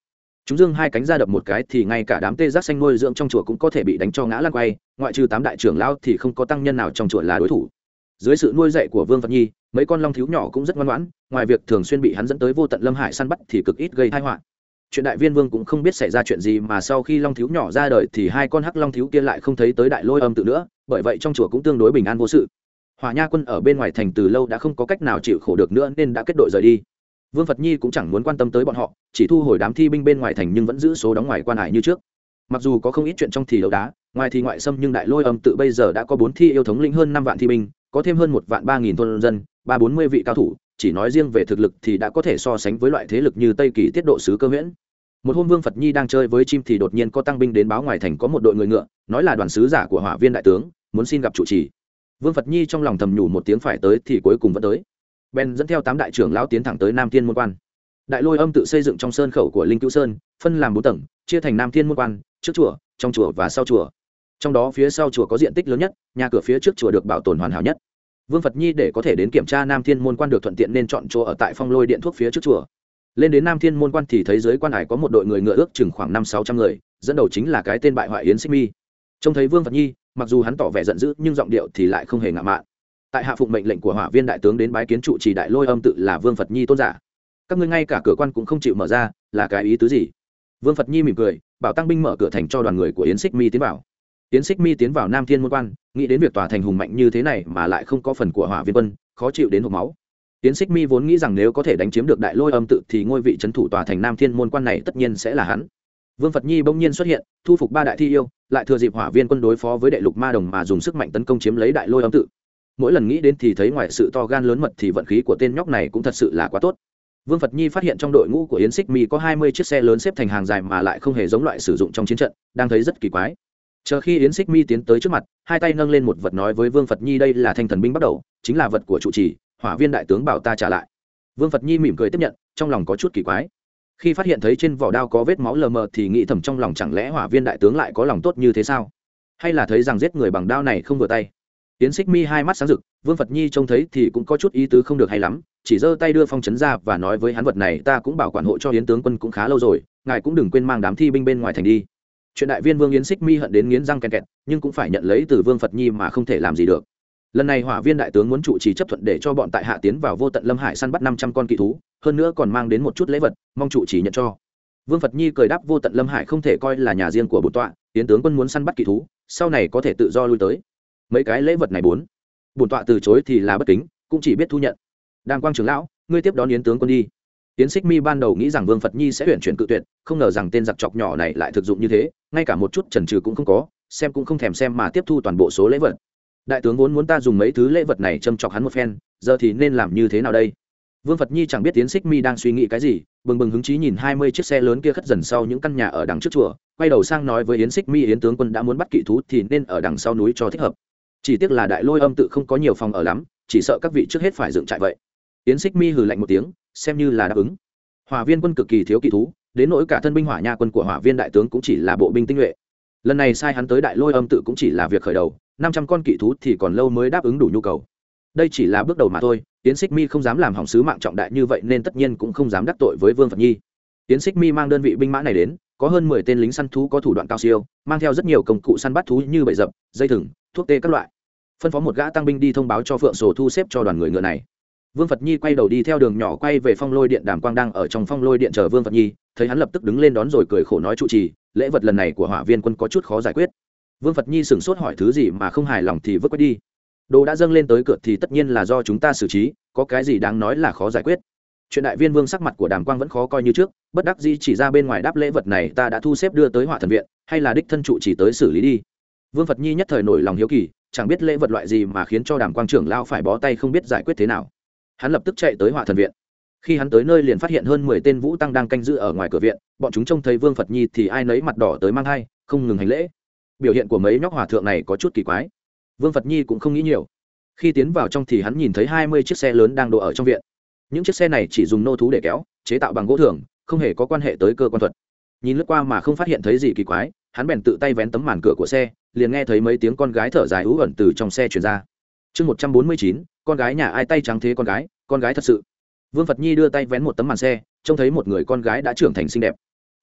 chúng dương hai cánh ra đập một cái thì ngay cả đám tê giác xanh nuôi dưỡng trong chùa cũng có thể bị đánh cho ngã lăn quay, ngoại trừ tám đại trưởng lão thì không có tăng nhân nào trong chùa là đối thủ. Dưới sự nuôi dạy của vương phật nhi, mấy con long thiếu nhỏ cũng rất ngoan ngoãn, ngoài việc thường xuyên bị hắn dẫn tới vô tận lâm hải săn bắt thì cực ít gây tai họa. Chuyện đại viên vương cũng không biết xảy ra chuyện gì mà sau khi long thiếu nhỏ ra đời thì hai con hắc long thiếu kia lại không thấy tới đại lôi âm tự nữa, bởi vậy trong chùa cũng tương đối bình an vô sự. Hỏa nha quân ở bên ngoài thành từ lâu đã không có cách nào chịu khổ được nữa nên đã kết đội rời đi vương phật nhi cũng chẳng muốn quan tâm tới bọn họ, chỉ thu hồi đám thi binh bên ngoài thành nhưng vẫn giữ số đóng ngoài quan hải như trước. Mặc dù có không ít chuyện trong thì đấu đá, ngoài thì ngoại xâm nhưng đại lôi âm tự bây giờ đã có bốn thi yêu thống lĩnh hơn năm vạn thi binh, có thêm hơn một vạn ba nghìn thôn dân, ba bốn mươi vị cao thủ, chỉ nói riêng về thực lực thì đã có thể so sánh với loại thế lực như tây kỳ tiết độ sứ cơ nguyễn một hôm vương phật nhi đang chơi với chim thì đột nhiên có tăng binh đến báo ngoài thành có một đội người ngựa, nói là đoàn sứ giả của hỏa viên đại tướng, muốn xin gặp chủ trì. Vương phật nhi trong lòng thầm nhủ một tiếng phải tới thì cuối cùng vẫn tới ben dẫn theo tám đại trưởng lão tiến thẳng tới nam thiên môn quan. Đại lôi âm tự xây dựng trong sơn khẩu của linh Cửu sơn, phân làm bốn tầng, chia thành nam thiên môn quan, trước chùa, trong chùa và sau chùa. Trong đó phía sau chùa có diện tích lớn nhất, nhà cửa phía trước chùa được bảo tồn hoàn hảo nhất. Vương phật nhi để có thể đến kiểm tra nam thiên môn quan được thuận tiện nên chọn chỗ ở tại phong lôi điện thuốc phía trước chùa. Lên đến nam thiên môn quan thì thấy dưới quan hải có một đội người ngựa ước chừng khoảng năm sáu trăm người, dẫn đầu chính là cái tên bại hoại yến xích mi. Trông thấy vương phật nhi, mặc dù hắn tỏ vẻ giận dữ nhưng giọng điệu thì lại không hề ngạo mạn tại hạ phụng mệnh lệnh của hỏa viên đại tướng đến bái kiến trụ trì đại lôi âm tự là vương phật nhi tôn giả. Các ngươi ngay cả cửa quan cũng không chịu mở ra, là cái ý tứ gì? Vương phật nhi mỉm cười, bảo tăng binh mở cửa thành cho đoàn người của yến xích mi tiến vào. Yến xích mi tiến vào nam thiên môn quan, nghĩ đến việc tòa thành hùng mạnh như thế này mà lại không có phần của hỏa viên quân, khó chịu đến hộp máu. Yến xích mi vốn nghĩ rằng nếu có thể đánh chiếm được đại lôi âm tự thì ngôi vị trấn thủ tòa thành nam thiên môn quan này tất nhiên sẽ là hắn. Vương phật nhi bỗng nhiên xuất hiện, thu phục ba đại thi yêu, lại thừa dịp hỏa viên quân đối phó với đệ lục ma đồng mà dùng sức mạnh tấn công chiếm lấy đại lôi âm tự mỗi lần nghĩ đến thì thấy ngoài sự to gan lớn mật thì vận khí của tên nhóc này cũng thật sự là quá tốt. Vương phật nhi phát hiện trong đội ngũ của yến xích mi có hai mươi chiếc xe lớn xếp thành hàng dài mà lại không hề giống loại sử dụng trong chiến trận, đang thấy rất kỳ quái. Chờ khi yến xích mi tiến tới trước mặt, hai tay nâng lên một vật nói với vương phật nhi đây là thanh thần binh bắt đầu, chính là vật của trụ trì, hỏa viên đại tướng bảo ta trả lại. Vương phật nhi mỉm cười tiếp nhận, trong lòng có chút kỳ quái. Khi phát hiện thấy trên vỏ đao có vết máu lờ mờ thì nghĩ thầm trong lòng chẳng lẽ hỏa viên đại tướng lại có lòng tốt như thế sao? Hay là thấy rằng giết người bằng đao này không vừa tay? Tiến xích mi hai mắt sáng rực, vương phật nhi trông thấy thì cũng có chút ý tứ không được hay lắm, chỉ giơ tay đưa phong trấn ra và nói với hắn vật này ta cũng bảo quản hộ cho Yến tướng quân cũng khá lâu rồi, ngài cũng đừng quên mang đám thi binh bên ngoài thành đi. Chuyện đại viên vương yến xích mi hận đến nghiến răng kèn kẹt, nhưng cũng phải nhận lấy từ vương phật nhi mà không thể làm gì được. Lần này hỏa viên đại tướng muốn trụ trì chấp thuận để cho bọn tại hạ tiến vào vô tận lâm hải săn bắt năm trăm con kỳ thú, hơn nữa còn mang đến một chút lễ vật, mong trụ trì nhận cho. Vương phật nhi cười đáp vô tận lâm hải không thể coi là nhà riêng của bổn tọa tiến tướng quân muốn săn bắt kỳ thú, sau này có thể tự do lui tới mấy cái lễ vật này bốn. Bổn tọa từ chối thì là bất kính, cũng chỉ biết thu nhận. Đàng quang trưởng lão, ngươi tiếp đón yến tướng quân đi. Yến xích mi ban đầu nghĩ rằng vương phật nhi sẽ tuyển chuyển cự tuyệt, không ngờ rằng tên giặc chọc nhỏ này lại thực dụng như thế, ngay cả một chút trần trừ cũng không có, xem cũng không thèm xem mà tiếp thu toàn bộ số lễ vật. Đại tướng vốn muốn ta dùng mấy thứ lễ vật này châm chọc hắn một phen, giờ thì nên làm như thế nào đây? Vương phật nhi chẳng biết tiến xích mi đang suy nghĩ cái gì, bừng bừng hứng chí nhìn hai mươi chiếc xe lớn kia khất dần sau những căn nhà ở đằng trước chùa, quay đầu sang nói với yến xích mi, yến tướng quân đã muốn bắt kỵ thú thì nên ở đằng sau núi cho thích hợp chỉ tiếc là đại lôi âm tự không có nhiều phòng ở lắm, chỉ sợ các vị trước hết phải dựng trại vậy. Yến xích mi hừ lạnh một tiếng, xem như là đáp ứng. Hòa viên quân cực kỳ thiếu kỵ thú, đến nỗi cả thân binh hỏa nha quân của hỏa viên đại tướng cũng chỉ là bộ binh tinh nhuệ. Lần này sai hắn tới đại lôi âm tự cũng chỉ là việc khởi đầu, năm trăm con kỵ thú thì còn lâu mới đáp ứng đủ nhu cầu. Đây chỉ là bước đầu mà thôi tiến xích mi không dám làm hỏng sứ mạng trọng đại như vậy nên tất nhiên cũng không dám đắc tội với vương phật nhi. Tiến xích mi mang đơn vị binh mã này đến, có hơn mười tên lính săn thú có thủ đoạn cao siêu, mang theo rất nhiều công cụ săn bắt thú như bậy dập, dây thừng, thuốc tê các loại phân phó một gã tăng binh đi thông báo cho phượng sổ thu xếp cho đoàn người ngựa này. Vương phật nhi quay đầu đi theo đường nhỏ quay về phong lôi điện đàm quang đang ở trong phong lôi điện chờ vương phật nhi, thấy hắn lập tức đứng lên đón rồi cười khổ nói trụ trì, lễ vật lần này của hỏa viên quân có chút khó giải quyết. Vương phật nhi sửng sốt hỏi thứ gì mà không hài lòng thì vứt quét đi. Đồ đã dâng lên tới cửa thì tất nhiên là do chúng ta xử trí, có cái gì đáng nói là khó giải quyết. Chuyện đại viên vương sắc mặt của đàm quang vẫn khó coi như trước, bất đắc dĩ chỉ ra bên ngoài đáp lễ vật này ta đã thu xếp đưa tới hỏa thần viện, hay là đích thân trụ chỉ tới xử lý đi. Vương phật nhi nhất thời nổi lòng hiếu kỳ chẳng biết lễ vật loại gì mà khiến cho đàm quang trưởng lao phải bó tay không biết giải quyết thế nào. Hắn lập tức chạy tới hỏa thần viện. Khi hắn tới nơi liền phát hiện hơn mười tên vũ tăng đang canh giữ ở ngoài cửa viện, bọn chúng trông thấy vương phật nhi thì ai nấy mặt đỏ tới mang thai, không ngừng hành lễ. Biểu hiện của mấy nhóc hòa thượng này có chút kỳ quái. Vương phật nhi cũng không nghĩ nhiều. Khi tiến vào trong thì hắn nhìn thấy hai mươi chiếc xe lớn đang đổ ở trong viện. Những chiếc xe này chỉ dùng nô thú để kéo, chế tạo bằng gỗ thường, không hề có quan hệ tới cơ quan thuật. Nhìn lướt qua mà không phát hiện thấy gì kỳ quái hắn bèn tự tay vén tấm màn cửa của xe, liền nghe thấy mấy tiếng con gái thở dài ú ẩn từ trong xe chuyển ra. Chương một trăm bốn mươi chín, con gái nhà ai tay trắng thế con gái con gái thật sự. Vương phật nhi đưa tay vén một tấm màn xe, trông thấy một người con gái đã trưởng thành xinh đẹp.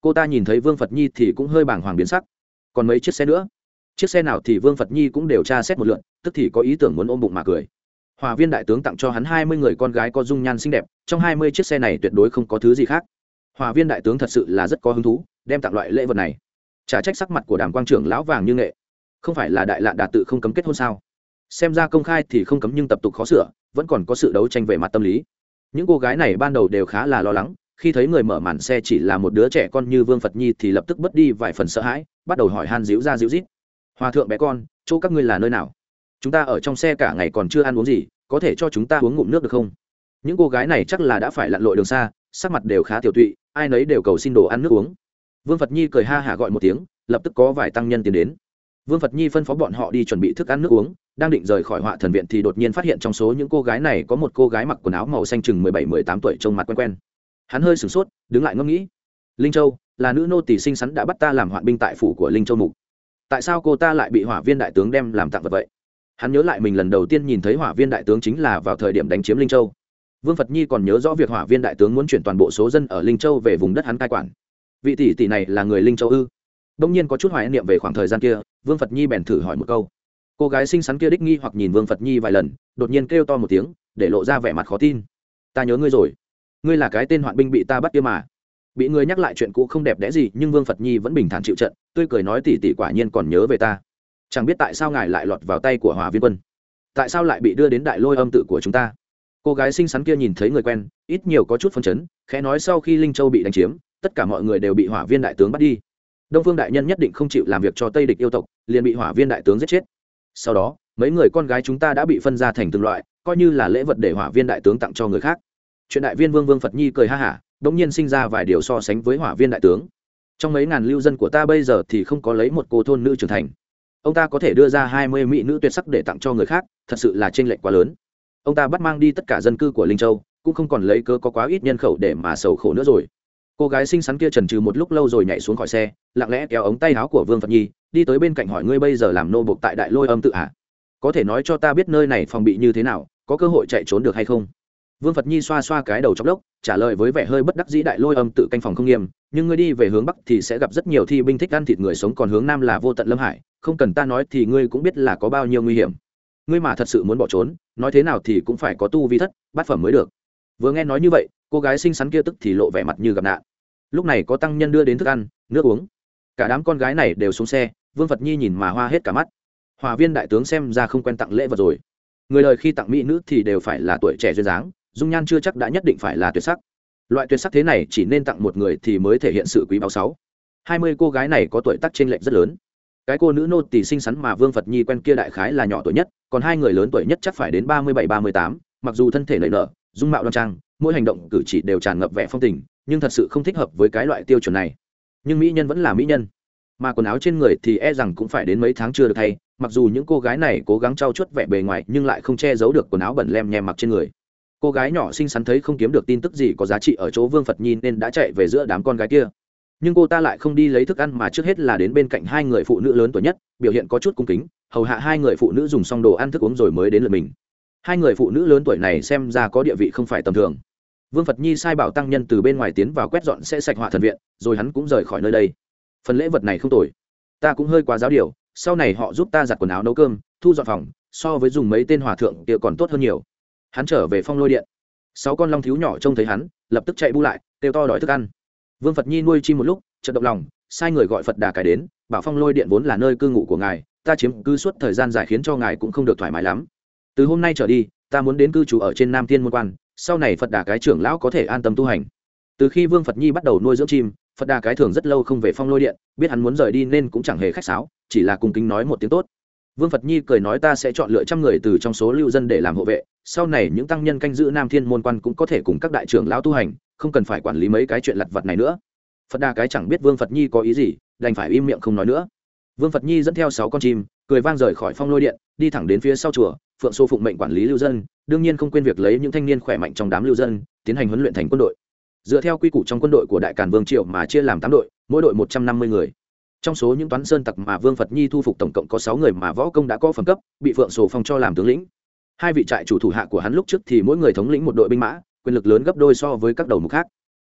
Cô ta nhìn thấy vương phật nhi thì cũng hơi bàng hoàng biến sắc. Còn mấy chiếc xe nữa? Chiếc xe nào thì vương phật nhi cũng đều tra xét một lượn tức thì có ý tưởng muốn ôm bụng mà cười. Hòa viên đại tướng tặng cho hắn hai mươi người con gái có dung nhan xinh đẹp, trong hai mươi chiếc xe này tuyệt đối không có thứ gì khác. Hòa viên đại tướng thật sự là rất có hứng thú, đem tặng loại lễ vật này trả trách sắc mặt của đàm quang trưởng lão vàng như nghệ. Không phải là đại lạ đạt tự không cấm kết hôn sao? Xem ra công khai thì không cấm nhưng tập tục khó sửa, vẫn còn có sự đấu tranh về mặt tâm lý. Những cô gái này ban đầu đều khá là lo lắng, khi thấy người mở màn xe chỉ là một đứa trẻ con như vương phật nhi thì lập tức mất đi vài phần sợ hãi, bắt đầu hỏi han díu ra díu rít. Hòa thượng bé con, chỗ các ngươi là nơi nào? Chúng ta ở trong xe cả ngày còn chưa ăn uống gì, có thể cho chúng ta uống ngụm nước được không? Những cô gái này chắc là đã phải lặn lội đường xa, sắc mặt đều khá tiểu tụy, ai nấy đều cầu xin đồ ăn nước uống vương phật nhi cười ha hả gọi một tiếng, lập tức có vài tăng nhân tiến đến. Vương phật nhi phân phó bọn họ đi chuẩn bị thức ăn nước uống, đang định rời khỏi họa thần viện thì đột nhiên phát hiện trong số những cô gái này có một cô gái mặc quần áo màu xanh chừng mười bảy, mười tám tuổi trông mặt quen quen. Hắn hơi sửng sốt, đứng lại ngẫm nghĩ. Linh châu, là nữ nô tỷ sinh sắn đã bắt ta làm hoạn binh tại phủ của linh châu mục. Tại sao cô ta lại bị hỏa viên đại tướng đem làm tặng vật vậy? Hắn nhớ lại mình lần đầu tiên nhìn thấy hỏa viên đại tướng chính là vào thời điểm đánh chiếm linh châu. Vương phật nhi còn nhớ rõ việc hỏa viên đại tướng muốn chuyển toàn bộ số dân ở linh châu về vùng đất hắn cai quản vị tỷ tỷ này là người linh châu ư? Đông nhiên có chút hoài niệm về khoảng thời gian kia, vương phật nhi bèn thử hỏi một câu. Cô gái xinh xắn kia đích nghi hoặc nhìn vương phật nhi vài lần, đột nhiên kêu to một tiếng, để lộ ra vẻ mặt khó tin. Ta nhớ ngươi rồi. Ngươi là cái tên hoạn binh bị ta bắt kia mà. Bị ngươi nhắc lại chuyện cũ không đẹp đẽ gì, nhưng vương phật nhi vẫn bình thản chịu trận, tươi cười nói tỉ tỉ quả nhiên còn nhớ về ta. Chẳng biết tại sao ngài lại lọt vào tay của hòa viên quân. Tại sao lại bị đưa đến đại lôi âm tự của chúng ta? Cô gái xinh xắn kia nhìn thấy người quen, ít nhiều có chút phân chấn, khẽ nói sau khi linh châu bị đánh chiếm tất cả mọi người đều bị hỏa viên đại tướng bắt đi. Đông phương đại nhân nhất định không chịu làm việc cho tây địch yêu tộc, liền bị hỏa viên đại tướng giết chết. Sau đó, mấy người con gái chúng ta đã bị phân ra thành từng loại, coi như là lễ vật để hỏa viên đại tướng tặng cho người khác. Chuyện đại viên vương vương phật nhi cười ha hả đ nhiên sinh ra vài điều so sánh với hỏa viên đại tướng. Trong mấy ngàn lưu dân của ta bây giờ thì không có lấy một cô thôn nữ trưởng thành. Ông ta có thể đưa ra hai mươi mỹ nữ tuyệt sắc để tặng cho người khác, thật sự là t r ê n lệch quá lớn. Ông ta bắt mang đi tất cả dân cư của linh châu, cũng không còn lấy cớ có quá ít nhân khẩu để mà sầu khổ nữa rồi cô gái xinh xắn kia trần trừ một lúc lâu rồi nhảy xuống khỏi xe, lặng lẽ kéo ống tay áo của vương phật nhi, đi tới bên cạnh hỏi ngươi bây giờ làm nô bộc tại đại lôi âm tự hạ có thể nói cho ta biết nơi này phòng bị như thế nào, có cơ hội chạy trốn được hay không? Vương phật nhi xoa xoa cái đầu trong đốc trả lời với vẻ hơi bất đắc dĩ đại lôi âm tự canh phòng không nghiêm, nhưng ngươi đi về hướng bắc thì sẽ gặp rất nhiều thi binh thích ăn thịt người sống còn hướng nam là vô tận lâm hải, không cần ta nói thì ngươi cũng biết là có bao nhiêu nguy hiểm. Ngươi mà thật sự muốn bỏ trốn, nói thế nào thì cũng phải có tu vi thất, bát phẩm mới được. Vừa nghe nói như vậy cô gái xinh xắn kia tức thì lộ vẻ mặt như gặp nạn. Lúc này có tăng nhân đưa đến thức ăn, nước uống. Cả đám con gái này đều xuống xe, vương phật nhi nhìn mà hoa hết cả mắt. Hòa viên đại tướng xem ra không quen tặng lễ vật rồi. Người lời khi tặng mỹ nữ thì đều phải là tuổi trẻ duyên dáng, dung nhan chưa chắc đã nhất định phải là tuyệt sắc. Loại tuyệt sắc thế này chỉ nên tặng một người thì mới thể hiện sự quý báu sáu. Hai mươi cô gái này có tuổi tác trên lệch rất lớn. Cái cô nữ nô tỳ xinh xắn mà vương phật nhi quen kia đại khái là nhỏ tuổi nhất, còn hai người lớn tuổi nhất chắc phải đến ba mươi bảy, ba mươi tám, mặc dù thân thể lệ nợ dung mạo đoan trang mỗi hành động cử chỉ đều tràn ngập vẻ phong tình, nhưng thật sự không thích hợp với cái loại tiêu chuẩn này. Nhưng mỹ nhân vẫn là mỹ nhân. Mà quần áo trên người thì e rằng cũng phải đến mấy tháng chưa được thay, mặc dù những cô gái này cố gắng trau chuốt vẻ bề ngoài nhưng lại không che giấu được quần áo bẩn lem nhem mặc trên người. Cô gái nhỏ xinh xắn thấy không kiếm được tin tức gì có giá trị ở chỗ vương phật nhi nên đã chạy về giữa đám con gái kia. Nhưng cô ta lại không đi lấy thức ăn mà trước hết là đến bên cạnh hai người phụ nữ lớn tuổi nhất, biểu hiện có chút cung kính, hầu hạ hai người phụ nữ dùng xong đồ ăn thức uống rồi mới đến lượt mình. Hai người phụ nữ lớn tuổi này xem ra có địa vị không phải tầm thường vương phật nhi sai bảo tăng nhân từ bên ngoài tiến vào quét dọn sẽ sạch họa thần viện, rồi hắn cũng rời khỏi nơi đây. Phần lễ vật này không tồi. Ta cũng hơi quá giáo điều, sau này họ giúp ta giặt quần áo nấu cơm, thu dọn phòng, so với dùng mấy tên hòa thượng kia còn tốt hơn nhiều. Hắn trở về phong lôi điện. Sáu con long thiếu nhỏ trông thấy hắn, lập tức chạy bu lại, kêu to đòi thức ăn. Vương phật nhi nuôi chim một lúc, chợt động lòng, sai người gọi phật đà cải đến, bảo phong lôi điện vốn là nơi cư ngụ của ngài, ta chiếm cư suốt thời gian dài khiến cho ngài cũng không được thoải mái lắm. Từ hôm nay trở đi, ta muốn đến cư trú ở trên nam thiên môn quan sau này phật đà cái trưởng lão có thể an tâm tu hành. Từ khi vương phật nhi bắt đầu nuôi dưỡng chim, phật đà cái thường rất lâu không về phong lôi điện, biết hắn muốn rời đi nên cũng chẳng hề khách sáo, chỉ là cùng kính nói một tiếng tốt. Vương phật nhi cười nói ta sẽ chọn lựa trăm người từ trong số lưu dân để làm hộ vệ, sau này những tăng nhân canh giữ nam thiên môn quan cũng có thể cùng các đại trưởng lão tu hành, không cần phải quản lý mấy cái chuyện lặt vặt này nữa. Phật đà cái chẳng biết vương phật nhi có ý gì, đành phải im miệng không nói nữa. Vương phật nhi dẫn theo sáu con chim, cười vang rời khỏi phong lôi điện, đi thẳng đến phía sau chùa, phượng xô phụng mệnh quản lý lưu dân đương nhiên không quên việc lấy những thanh niên khỏe mạnh trong đám lưu dân, tiến hành huấn luyện thành quân đội. Dựa theo quy củ trong quân đội của đại càn vương triều mà chia làm tám đội, mỗi đội một trăm năm mươi người. Trong số những toán sơn tặc mà vương phật nhi thu phục tổng cộng có sáu người mà võ công đã có phẩm cấp, bị phượng sổ phong cho làm tướng lĩnh. Hai vị trại chủ thủ hạ của hắn lúc trước thì mỗi người thống lĩnh một đội binh mã, quyền lực lớn gấp đôi so với các đầu mục khác.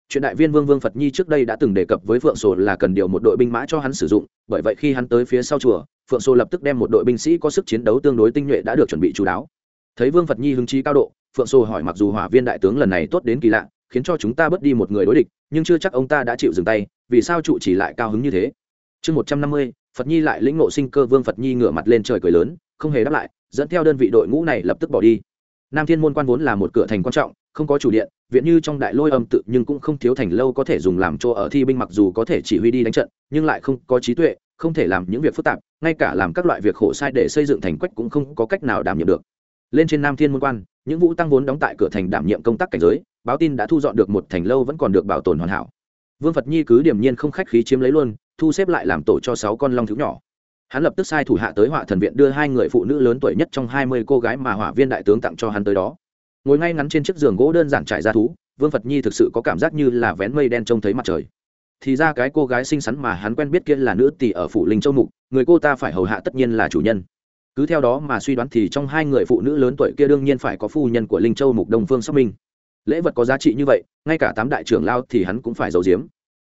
Chuyện đại viên vương vương phật nhi trước đây đã từng đề cập với phượng sổ là cần điều một đội binh mã cho hắn sử dụng, bởi vậy khi hắn tới phía sau chùa, phượng sổ lập tức đem một đội binh sĩ có sức chiến đấu tương đối tinh nhuệ đã được chuẩn bị chú đáo thấy vương phật nhi hứng chi cao độ, phượng Sô hỏi mặc dù hỏa viên đại tướng lần này tốt đến kỳ lạ, khiến cho chúng ta bớt đi một người đối địch, nhưng chưa chắc ông ta đã chịu dừng tay, vì sao trụ chỉ lại cao hứng như thế? Chương một trăm năm mươi, phật nhi lại lĩnh ngộ sinh cơ, vương phật nhi ngửa mặt lên trời cười lớn, không hề đáp lại, dẫn theo đơn vị đội ngũ này lập tức bỏ đi. Nam thiên môn quan vốn là một cửa thành quan trọng, không có chủ điện, viện như trong đại lôi âm tự nhưng cũng không thiếu thành lâu có thể dùng làm chỗ ở thi binh mặc dù có thể chỉ huy đi đánh trận, nhưng lại không có trí tuệ, không thể làm những việc phức tạp, ngay cả làm các loại việc khổ sai để xây dựng thành quách cũng không có cách nào đảm nhiệm được lên trên nam thiên môn quan, những vũ tăng vốn đóng tại cửa thành đảm nhiệm công tác cảnh giới, báo tin đã thu dọn được một thành lâu vẫn còn được bảo tồn hoàn hảo. Vương phật nhi cứ điểm nhiên không khách khí chiếm lấy luôn, thu xếp lại làm tổ cho sáu con long thiếu nhỏ. Hắn lập tức sai thủ hạ tới họa thần viện đưa hai người phụ nữ lớn tuổi nhất trong hai mươi cô gái mà họa viên đại tướng tặng cho hắn tới đó. Ngồi ngay ngắn trên chiếc giường gỗ đơn giản trải ra thú, vương phật nhi thực sự có cảm giác như là vén mây đen trông thấy mặt trời. Thì ra cái cô gái xinh xắn mà hắn quen biết kia là nữ tỷ ở phủ linh châu mục, người cô ta phải hầu hạ tất nhiên là chủ nhân cứ theo đó mà suy đoán thì trong hai người phụ nữ lớn tuổi kia đương nhiên phải có phu nhân của linh châu mục đông phương sóc minh. Lễ vật có giá trị như vậy, ngay cả tám đại trưởng lao thì hắn cũng phải giấu giếm.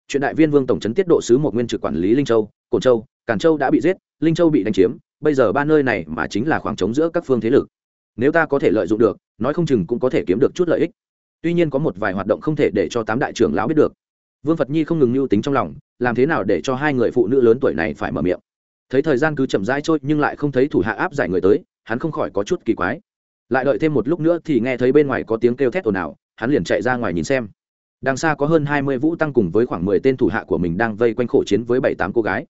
Chuyện đại viên vương tổng trấn tiết độ sứ một nguyên trực quản lý linh châu cồn châu, càn châu đã bị giết, linh châu bị đánh chiếm, bây giờ ba nơi này mà chính là khoảng trống giữa các phương thế lực. Nếu ta có thể lợi dụng được, nói không chừng cũng có thể kiếm được chút lợi ích. Tuy nhiên có một vài hoạt động không thể để cho tám đại trưởng lão biết được. Vương phật nhi không ngừng mưu tính trong lòng, làm thế nào để cho hai người phụ nữ lớn tuổi này phải mở miệng? Thấy thời gian cứ chậm rãi trôi nhưng lại không thấy thủ hạ áp giải người tới, hắn không khỏi có chút kỳ quái. Lại đợi thêm một lúc nữa thì nghe thấy bên ngoài có tiếng kêu thét ồn ào, hắn liền chạy ra ngoài nhìn xem. Đằng xa có hơn hai mươi vũ tăng cùng với khoảng mười tên thủ hạ của mình đang vây quanh khổ chiến với bảy tám cô gái.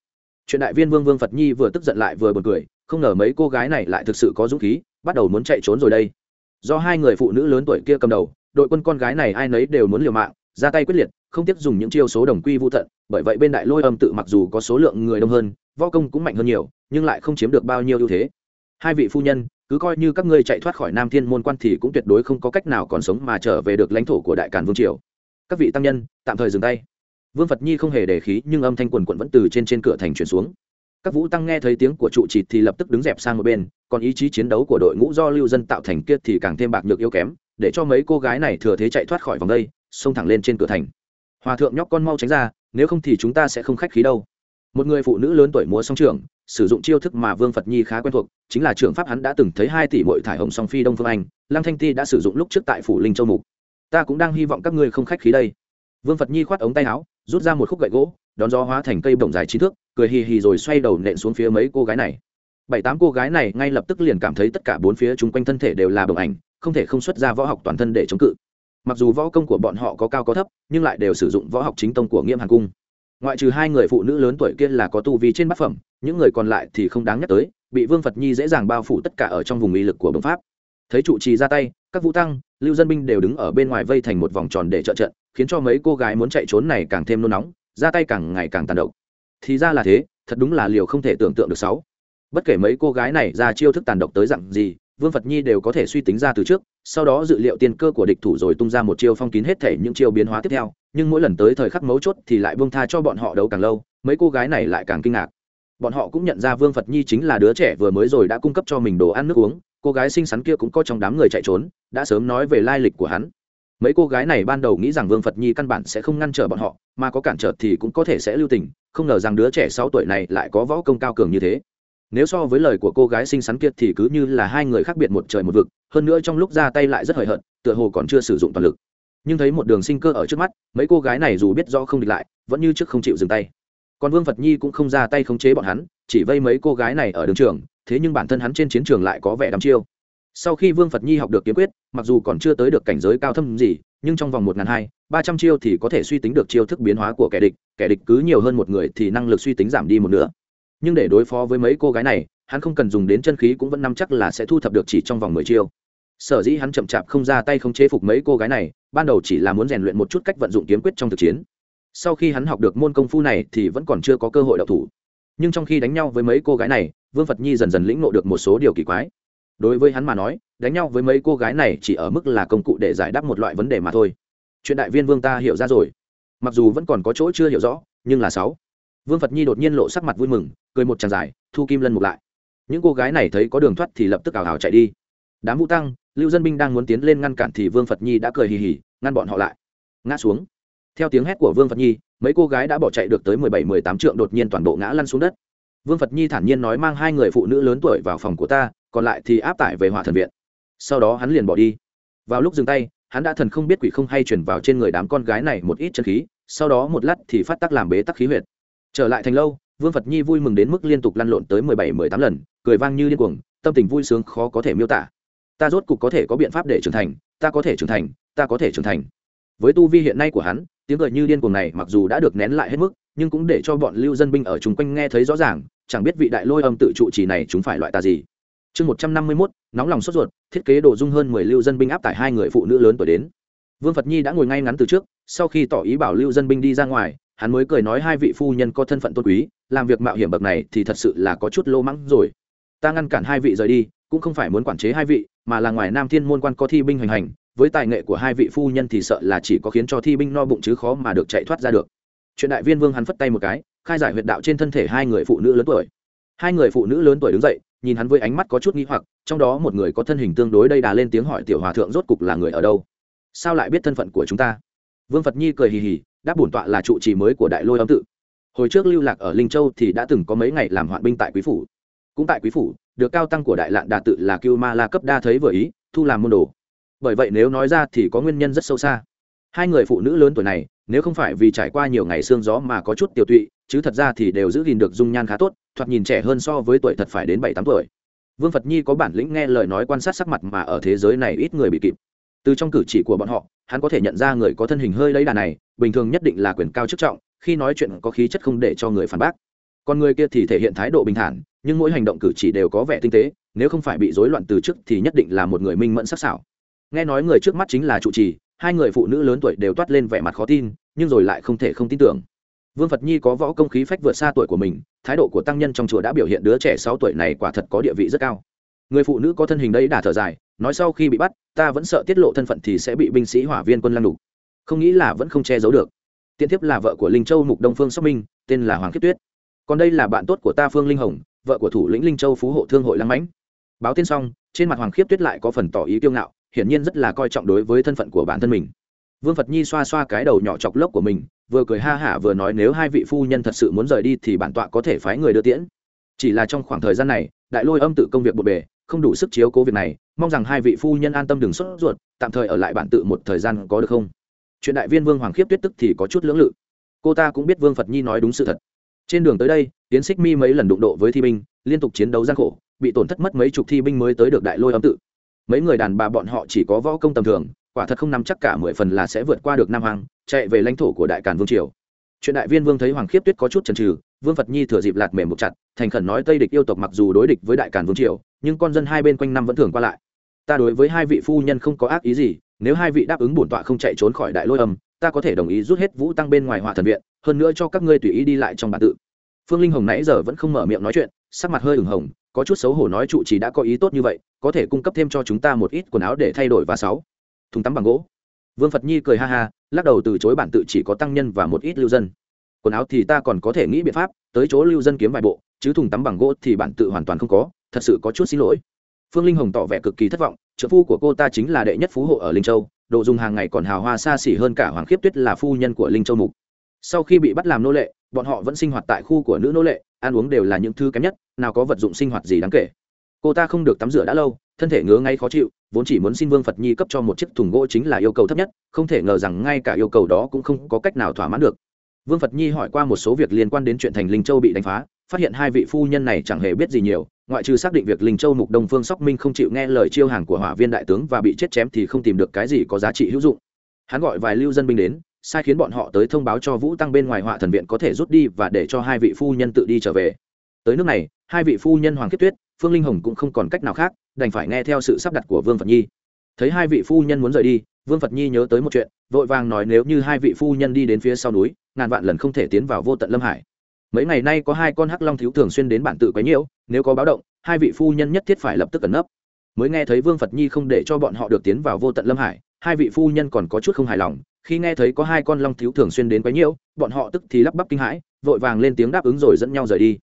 Chuyện đại viên vương vương phật nhi vừa tức giận lại vừa bật cười, không ngờ mấy cô gái này lại thực sự có dũng khí, bắt đầu muốn chạy trốn rồi đây. Do hai người phụ nữ lớn tuổi kia cầm đầu, đội quân con gái này ai nấy đều muốn liều mạng, ra tay quyết liệt, không tiếc dùng những chiêu số đồng quy vô tận bởi vậy bên đại lôi âm tự mặc dù có số lượng người đông hơn, võ công cũng mạnh hơn nhiều, nhưng lại không chiếm được bao nhiêu ưu thế. Hai vị phu nhân, cứ coi như các ngươi chạy thoát khỏi nam thiên môn quan thì cũng tuyệt đối không có cách nào còn sống mà trở về được lãnh thổ của đại càn vương triều. Các vị tăng nhân, tạm thời dừng tay. Vương phật nhi không hề để khí, nhưng âm thanh quần quận vẫn từ trên trên cửa thành chuyển xuống. Các vũ tăng nghe thấy tiếng của trụ trịt thì lập tức đứng dẹp sang một bên, còn ý chí chiến đấu của đội ngũ do lưu dân tạo thành kia thì càng thêm bạc nhược yếu kém, để cho mấy cô gái này thừa thế chạy thoát khỏi vòng đây, xông thẳng lên trên cửa thành. Hòa thượng nhóc con mau tránh ra nếu không thì chúng ta sẽ không khách khí đâu. Một người phụ nữ lớn tuổi múa song trường sử dụng chiêu thức mà vương phật nhi khá quen thuộc, chính là trường pháp hắn đã từng thấy hai tỷ mội thải hồng song phi đông phương anh, lăng thanh ti đã sử dụng lúc trước tại phủ linh châu mục. Ta cũng đang hy vọng các ngươi không khách khí đây. Vương phật nhi khoát ống tay áo, rút ra một khúc gậy gỗ, đón gió hóa thành cây bổng dài trí thước cười hì hì rồi xoay đầu nện xuống phía mấy cô gái này. Bảy tám cô gái này ngay lập tức liền cảm thấy tất cả bốn phía chung quanh thân thể đều là bồng ảnh, không thể không xuất ra võ học toàn thân để chống cự mặc dù võ công của bọn họ có cao có thấp, nhưng lại đều sử dụng võ học chính tông của nghiêm hàn cung. Ngoại trừ hai người phụ nữ lớn tuổi kia là có tu vi trên bát phẩm, những người còn lại thì không đáng nhắc tới, bị vương phật nhi dễ dàng bao phủ tất cả ở trong vùng uy lực của bấm pháp. Thấy trụ trì ra tay, các vũ tăng, lưu dân binh đều đứng ở bên ngoài vây thành một vòng tròn để trợ trận, khiến cho mấy cô gái muốn chạy trốn này càng thêm nôn nóng, ra tay càng ngày càng tàn độc. Thì ra là thế, thật đúng là liều không thể tưởng tượng được sáu. Bất kể mấy cô gái này ra chiêu thức tàn độc tới dặn gì vương phật nhi đều có thể suy tính ra từ trước, sau đó dự liệu tiền cơ của địch thủ rồi tung ra một chiêu phong kín hết thể những chiêu biến hóa tiếp theo, nhưng mỗi lần tới thời khắc mấu chốt thì lại vương tha cho bọn họ đấu càng lâu, mấy cô gái này lại càng kinh ngạc. Bọn họ cũng nhận ra vương phật nhi chính là đứa trẻ vừa mới rồi đã cung cấp cho mình đồ ăn nước uống, cô gái xinh xắn kia cũng có trong đám người chạy trốn, đã sớm nói về lai lịch của hắn. Mấy cô gái này ban đầu nghĩ rằng vương phật nhi căn bản sẽ không ngăn trở bọn họ, mà có cản trở thì cũng có thể sẽ lưu tình, không ngờ rằng đứa trẻ sáu tuổi này lại có võ công cao cường như thế nếu so với lời của cô gái xinh xắn kia thì cứ như là hai người khác biệt một trời một vực, hơn nữa trong lúc ra tay lại rất hời hợt, tựa hồ còn chưa sử dụng toàn lực. Nhưng thấy một đường sinh cơ ở trước mắt, mấy cô gái này dù biết rõ không địch lại, vẫn như trước không chịu dừng tay. Còn vương phật nhi cũng không ra tay khống chế bọn hắn, chỉ vây mấy cô gái này ở đường trường, thế nhưng bản thân hắn trên chiến trường lại có vẻ đắm chiêu. Sau khi vương phật nhi học được kiếm quyết, mặc dù còn chưa tới được cảnh giới cao thâm gì, nhưng trong vòng một ngàn hai, ba trăm chiêu thì có thể suy tính được chiêu thức biến hóa của kẻ địch kẻ địch cứ nhiều hơn một người thì năng lực suy tính giảm đi một nửa nhưng để đối phó với mấy cô gái này, hắn không cần dùng đến chân khí cũng vẫn nắm chắc là sẽ thu thập được chỉ trong vòng mười chiêu. Sở dĩ hắn chậm chạp không ra tay không chế phục mấy cô gái này, ban đầu chỉ là muốn rèn luyện một chút cách vận dụng kiếm quyết trong thực chiến. Sau khi hắn học được môn công phu này thì vẫn còn chưa có cơ hội đọc thủ. Nhưng trong khi đánh nhau với mấy cô gái này, vương phật nhi dần dần lĩnh ngộ được một số điều kỳ quái. Đối với hắn mà nói, đánh nhau với mấy cô gái này chỉ ở mức là công cụ để giải đáp một loại vấn đề mà thôi. Chuyện đại viên vương ta hiểu ra rồi. Mặc dù vẫn còn có chỗ chưa hiểu rõ, nhưng là sáu vương phật nhi đột nhiên lộ sắc mặt vui mừng, cười một tràng dài, thu kim lân mục lại. Những cô gái này thấy có đường thoát thì lập tức ảo ảo chạy đi. Đám vũ tăng, lưu dân binh đang muốn tiến lên ngăn cản thì vương phật nhi đã cười hì hì, ngăn bọn họ lại. Ngã xuống. Theo tiếng hét của vương phật nhi, mấy cô gái đã bỏ chạy được tới mười bảy, mười tám trượng đột nhiên toàn bộ ngã lăn xuống đất. Vương phật nhi thản nhiên nói mang hai người phụ nữ lớn tuổi vào phòng của ta, còn lại thì áp tải về hỏa thần viện. Sau đó hắn liền bỏ đi. Vào lúc dừng tay, hắn đã thần không biết quỷ không hay chuyển vào trên người đám con gái này một ít chân khí, sau đó một lát thì phát tắc làm bế tắc khí huyệt trở lại thành lâu, vương phật nhi vui mừng đến mức liên tục lăn lộn tới mười bảy, mười tám lần, cười vang như điên cuồng, tâm tình vui sướng khó có thể miêu tả. Ta rốt cục có thể có biện pháp để trưởng thành, ta có thể trưởng thành, ta có thể trưởng thành. Với tu vi hiện nay của hắn, tiếng cười như điên cuồng này mặc dù đã được nén lại hết mức, nhưng cũng để cho bọn lưu dân binh ở chung quanh nghe thấy rõ ràng, chẳng biết vị đại lôi âm tự trụ trì này chúng phải loại tà gì. Chương một trăm năm mươi mốt, nóng lòng sốt ruột, thiết kế đồ dung hơn mười lưu dân binh áp tải hai người phụ nữ lớn tuổi đến. Vương phật nhi đã ngồi ngay ngắn từ trước, sau khi tỏ ý bảo lưu dân binh đi ra ngoài hắn mới cười nói hai vị phu nhân có thân phận tôn quý, làm việc mạo hiểm bậc này thì thật sự là có chút lô mắng rồi. Ta ngăn cản hai vị rời đi, cũng không phải muốn quản chế hai vị, mà là ngoài nam thiên môn quan có thi binh hoành hành, với tài nghệ của hai vị phu nhân thì sợ là chỉ có khiến cho thi binh no bụng chứ khó mà được chạy thoát ra được. Chuyện đại viên vương hắn phất tay một cái, khai giải huyệt đạo trên thân thể hai người phụ nữ lớn tuổi. Hai người phụ nữ lớn tuổi đứng dậy, nhìn hắn với ánh mắt có chút nghi hoặc, trong đó một người có thân hình tương đối đây đà lên tiếng hỏi tiểu hòa thượng rốt cục là người ở đâu? Sao lại biết thân phận của chúng ta? Vương phật nhi cười hì hì đáp bổn tọa là trụ trì mới của đại lôi âm tự. Hồi trước lưu lạc ở linh châu thì đã từng có mấy ngày làm hoạn binh tại quý phủ. Cũng tại quý phủ, được cao tăng của đại lạn đà tự là cưu ma la cấp đa thấy vừa ý, thu làm môn đồ. Bởi vậy nếu nói ra thì có nguyên nhân rất sâu xa. Hai người phụ nữ lớn tuổi này, nếu không phải vì trải qua nhiều ngày sương gió mà có chút tiểu tụy, chứ thật ra thì đều giữ gìn được dung nhan khá tốt, thoạt nhìn trẻ hơn so với tuổi thật phải đến bảy tám tuổi. Vương phật nhi có bản lĩnh nghe lời nói quan sát sắc mặt mà ở thế giới này ít người bị kịp. Từ trong cử chỉ của bọn họ, hắn có thể nhận ra người có thân hình hơi lấy đà này bình thường nhất định là quyền cao chức trọng, khi nói chuyện có khí chất không để cho người phản bác. Còn người kia thì thể hiện thái độ bình thản, nhưng mỗi hành động cử chỉ đều có vẻ tinh tế, nếu không phải bị rối loạn từ trước thì nhất định là một người minh mẫn sắc sảo. Nghe nói người trước mắt chính là trụ trì, hai người phụ nữ lớn tuổi đều toát lên vẻ mặt khó tin, nhưng rồi lại không thể không tin tưởng. Vương phật nhi có võ công khí phách vượt xa tuổi của mình, thái độ của tăng nhân trong chùa đã biểu hiện đứa trẻ sáu tuổi này quả thật có địa vị rất cao. Người phụ nữ có thân hình đấy đà thở dài, nói sau khi bị bắt, ta vẫn sợ tiết lộ thân phận thì sẽ bị binh sĩ hỏa viên quân lăng đục không nghĩ là vẫn không che giấu được. Tiên tiếp là vợ của linh châu mục đông phương sóc minh, tên là hoàng kiếp tuyết. Còn đây là bạn tốt của ta phương linh hồng, vợ của thủ lĩnh linh châu phú hộ thương hội lăng mãnh. Báo tên xong, trên mặt hoàng khiếp tuyết lại có phần tỏ ý kiêu ngạo, hiển nhiên rất là coi trọng đối với thân phận của bản thân mình. Vương phật nhi xoa xoa cái đầu nhỏ chọc lốc của mình, vừa cười ha hả vừa nói nếu hai vị phu nhân thật sự muốn rời đi thì bản tọa có thể phái người đưa tiễn. Chỉ là trong khoảng thời gian này, đại lôi âm tự công việc bộn bề, không đủ sức chiếu cố việc này, mong rằng hai vị phu nhân an tâm đừng sốt ruột, tạm thời ở lại bản tự một thời gian có được không? Chuyện đại viên vương hoàng khiếp tuyết tức thì có chút lưỡng lự. Cô ta cũng biết vương phật nhi nói đúng sự thật. Trên đường tới đây tiến xích mi mấy lần đụng độ với thi binh, liên tục chiến đấu gian khổ, bị tổn thất mất mấy chục thi binh mới tới được đại lôi âm tự. Mấy người đàn bà bọn họ chỉ có võ công tầm thường, quả thật không nắm chắc cả mười phần là sẽ vượt qua được nam hoàng chạy về lãnh thổ của đại càn vương triều. Chuyện đại viên vương thấy hoàng khiếp tuyết có chút chần trừ vương phật nhi thừa dịp lạt mềm một chặt, thành khẩn nói tây địch yêu tộc mặc dù đối địch với đại càn vương triều, nhưng con dân hai bên quanh năm vẫn thường qua lại. Ta đối với hai vị phu nhân không có ác ý gì nếu hai vị đáp ứng bổn tọa không chạy trốn khỏi đại lôi âm, ta có thể đồng ý rút hết vũ tăng bên ngoài hòa thần viện, hơn nữa cho các ngươi tùy ý đi lại trong bản tự. Phương linh hồng nãy giờ vẫn không mở miệng nói chuyện, sắc mặt hơi ửng hồng, có chút xấu hổ nói trụ chỉ đã có ý tốt như vậy, có thể cung cấp thêm cho chúng ta một ít quần áo để thay đổi và sáu. Thùng tắm bằng gỗ. Vương phật nhi cười ha ha, lắc đầu từ chối bản tự chỉ có tăng nhân và một ít lưu dân. Quần áo thì ta còn có thể nghĩ biện pháp, tới chỗ lưu dân kiếm vài bộ, chứ thùng tắm bằng gỗ thì bản tự hoàn toàn không có, thật sự có chút xin lỗi phương linh hồng tỏ vẻ cực kỳ thất vọng, trợ phu của cô ta chính là đệ nhất phú hộ ở linh châu, đồ dùng hàng ngày còn hào hoa xa xỉ hơn cả hoàng khiếp tuyết là phu nhân của linh châu mục. Sau khi bị bắt làm nô lệ, bọn họ vẫn sinh hoạt tại khu của nữ nô lệ, ăn uống đều là những thứ kém nhất, nào có vật dụng sinh hoạt gì đáng kể. Cô ta không được tắm rửa đã lâu, thân thể ngứa ngay khó chịu, vốn chỉ muốn xin vương phật nhi cấp cho một chiếc thùng gỗ chính là yêu cầu thấp nhất, không thể ngờ rằng ngay cả yêu cầu đó cũng không có cách nào thỏa mãn được. Vương phật nhi hỏi qua một số việc liên quan đến chuyện thành linh châu bị đánh phá, phát hiện hai vị phu nhân này chẳng hề biết gì nhiều ngoại trừ xác định việc linh châu mục đông phương sóc minh không chịu nghe lời chiêu hàng của hỏa viên đại tướng và bị chết chém thì không tìm được cái gì có giá trị hữu dụng. Hắn gọi vài lưu dân binh đến, sai khiến bọn họ tới thông báo cho vũ tăng bên ngoài họa thần viện có thể rút đi và để cho hai vị phu nhân tự đi trở về. Tới nước này, hai vị phu nhân hoàng kiếp tuyết, phương linh hồng cũng không còn cách nào khác, đành phải nghe theo sự sắp đặt của vương phật nhi. Thấy hai vị phu nhân muốn rời đi, vương phật nhi nhớ tới một chuyện, vội vàng nói nếu như hai vị phu nhân đi đến phía sau núi, ngàn vạn lần không thể tiến vào vô tận lâm hải mấy ngày nay có hai con hắc long thiếu thường xuyên đến bản tự quấy nhiễu, nếu có báo động, hai vị phu nhân nhất thiết phải lập tức ẩn nấp. Mới nghe thấy vương phật nhi không để cho bọn họ được tiến vào vô tận lâm hải, hai vị phu nhân còn có chút không hài lòng, khi nghe thấy có hai con long thiếu thường xuyên đến quấy nhiễu, bọn họ tức thì lắp bắp kinh hãi, vội vàng lên tiếng đáp ứng rồi dẫn nhau rời đi.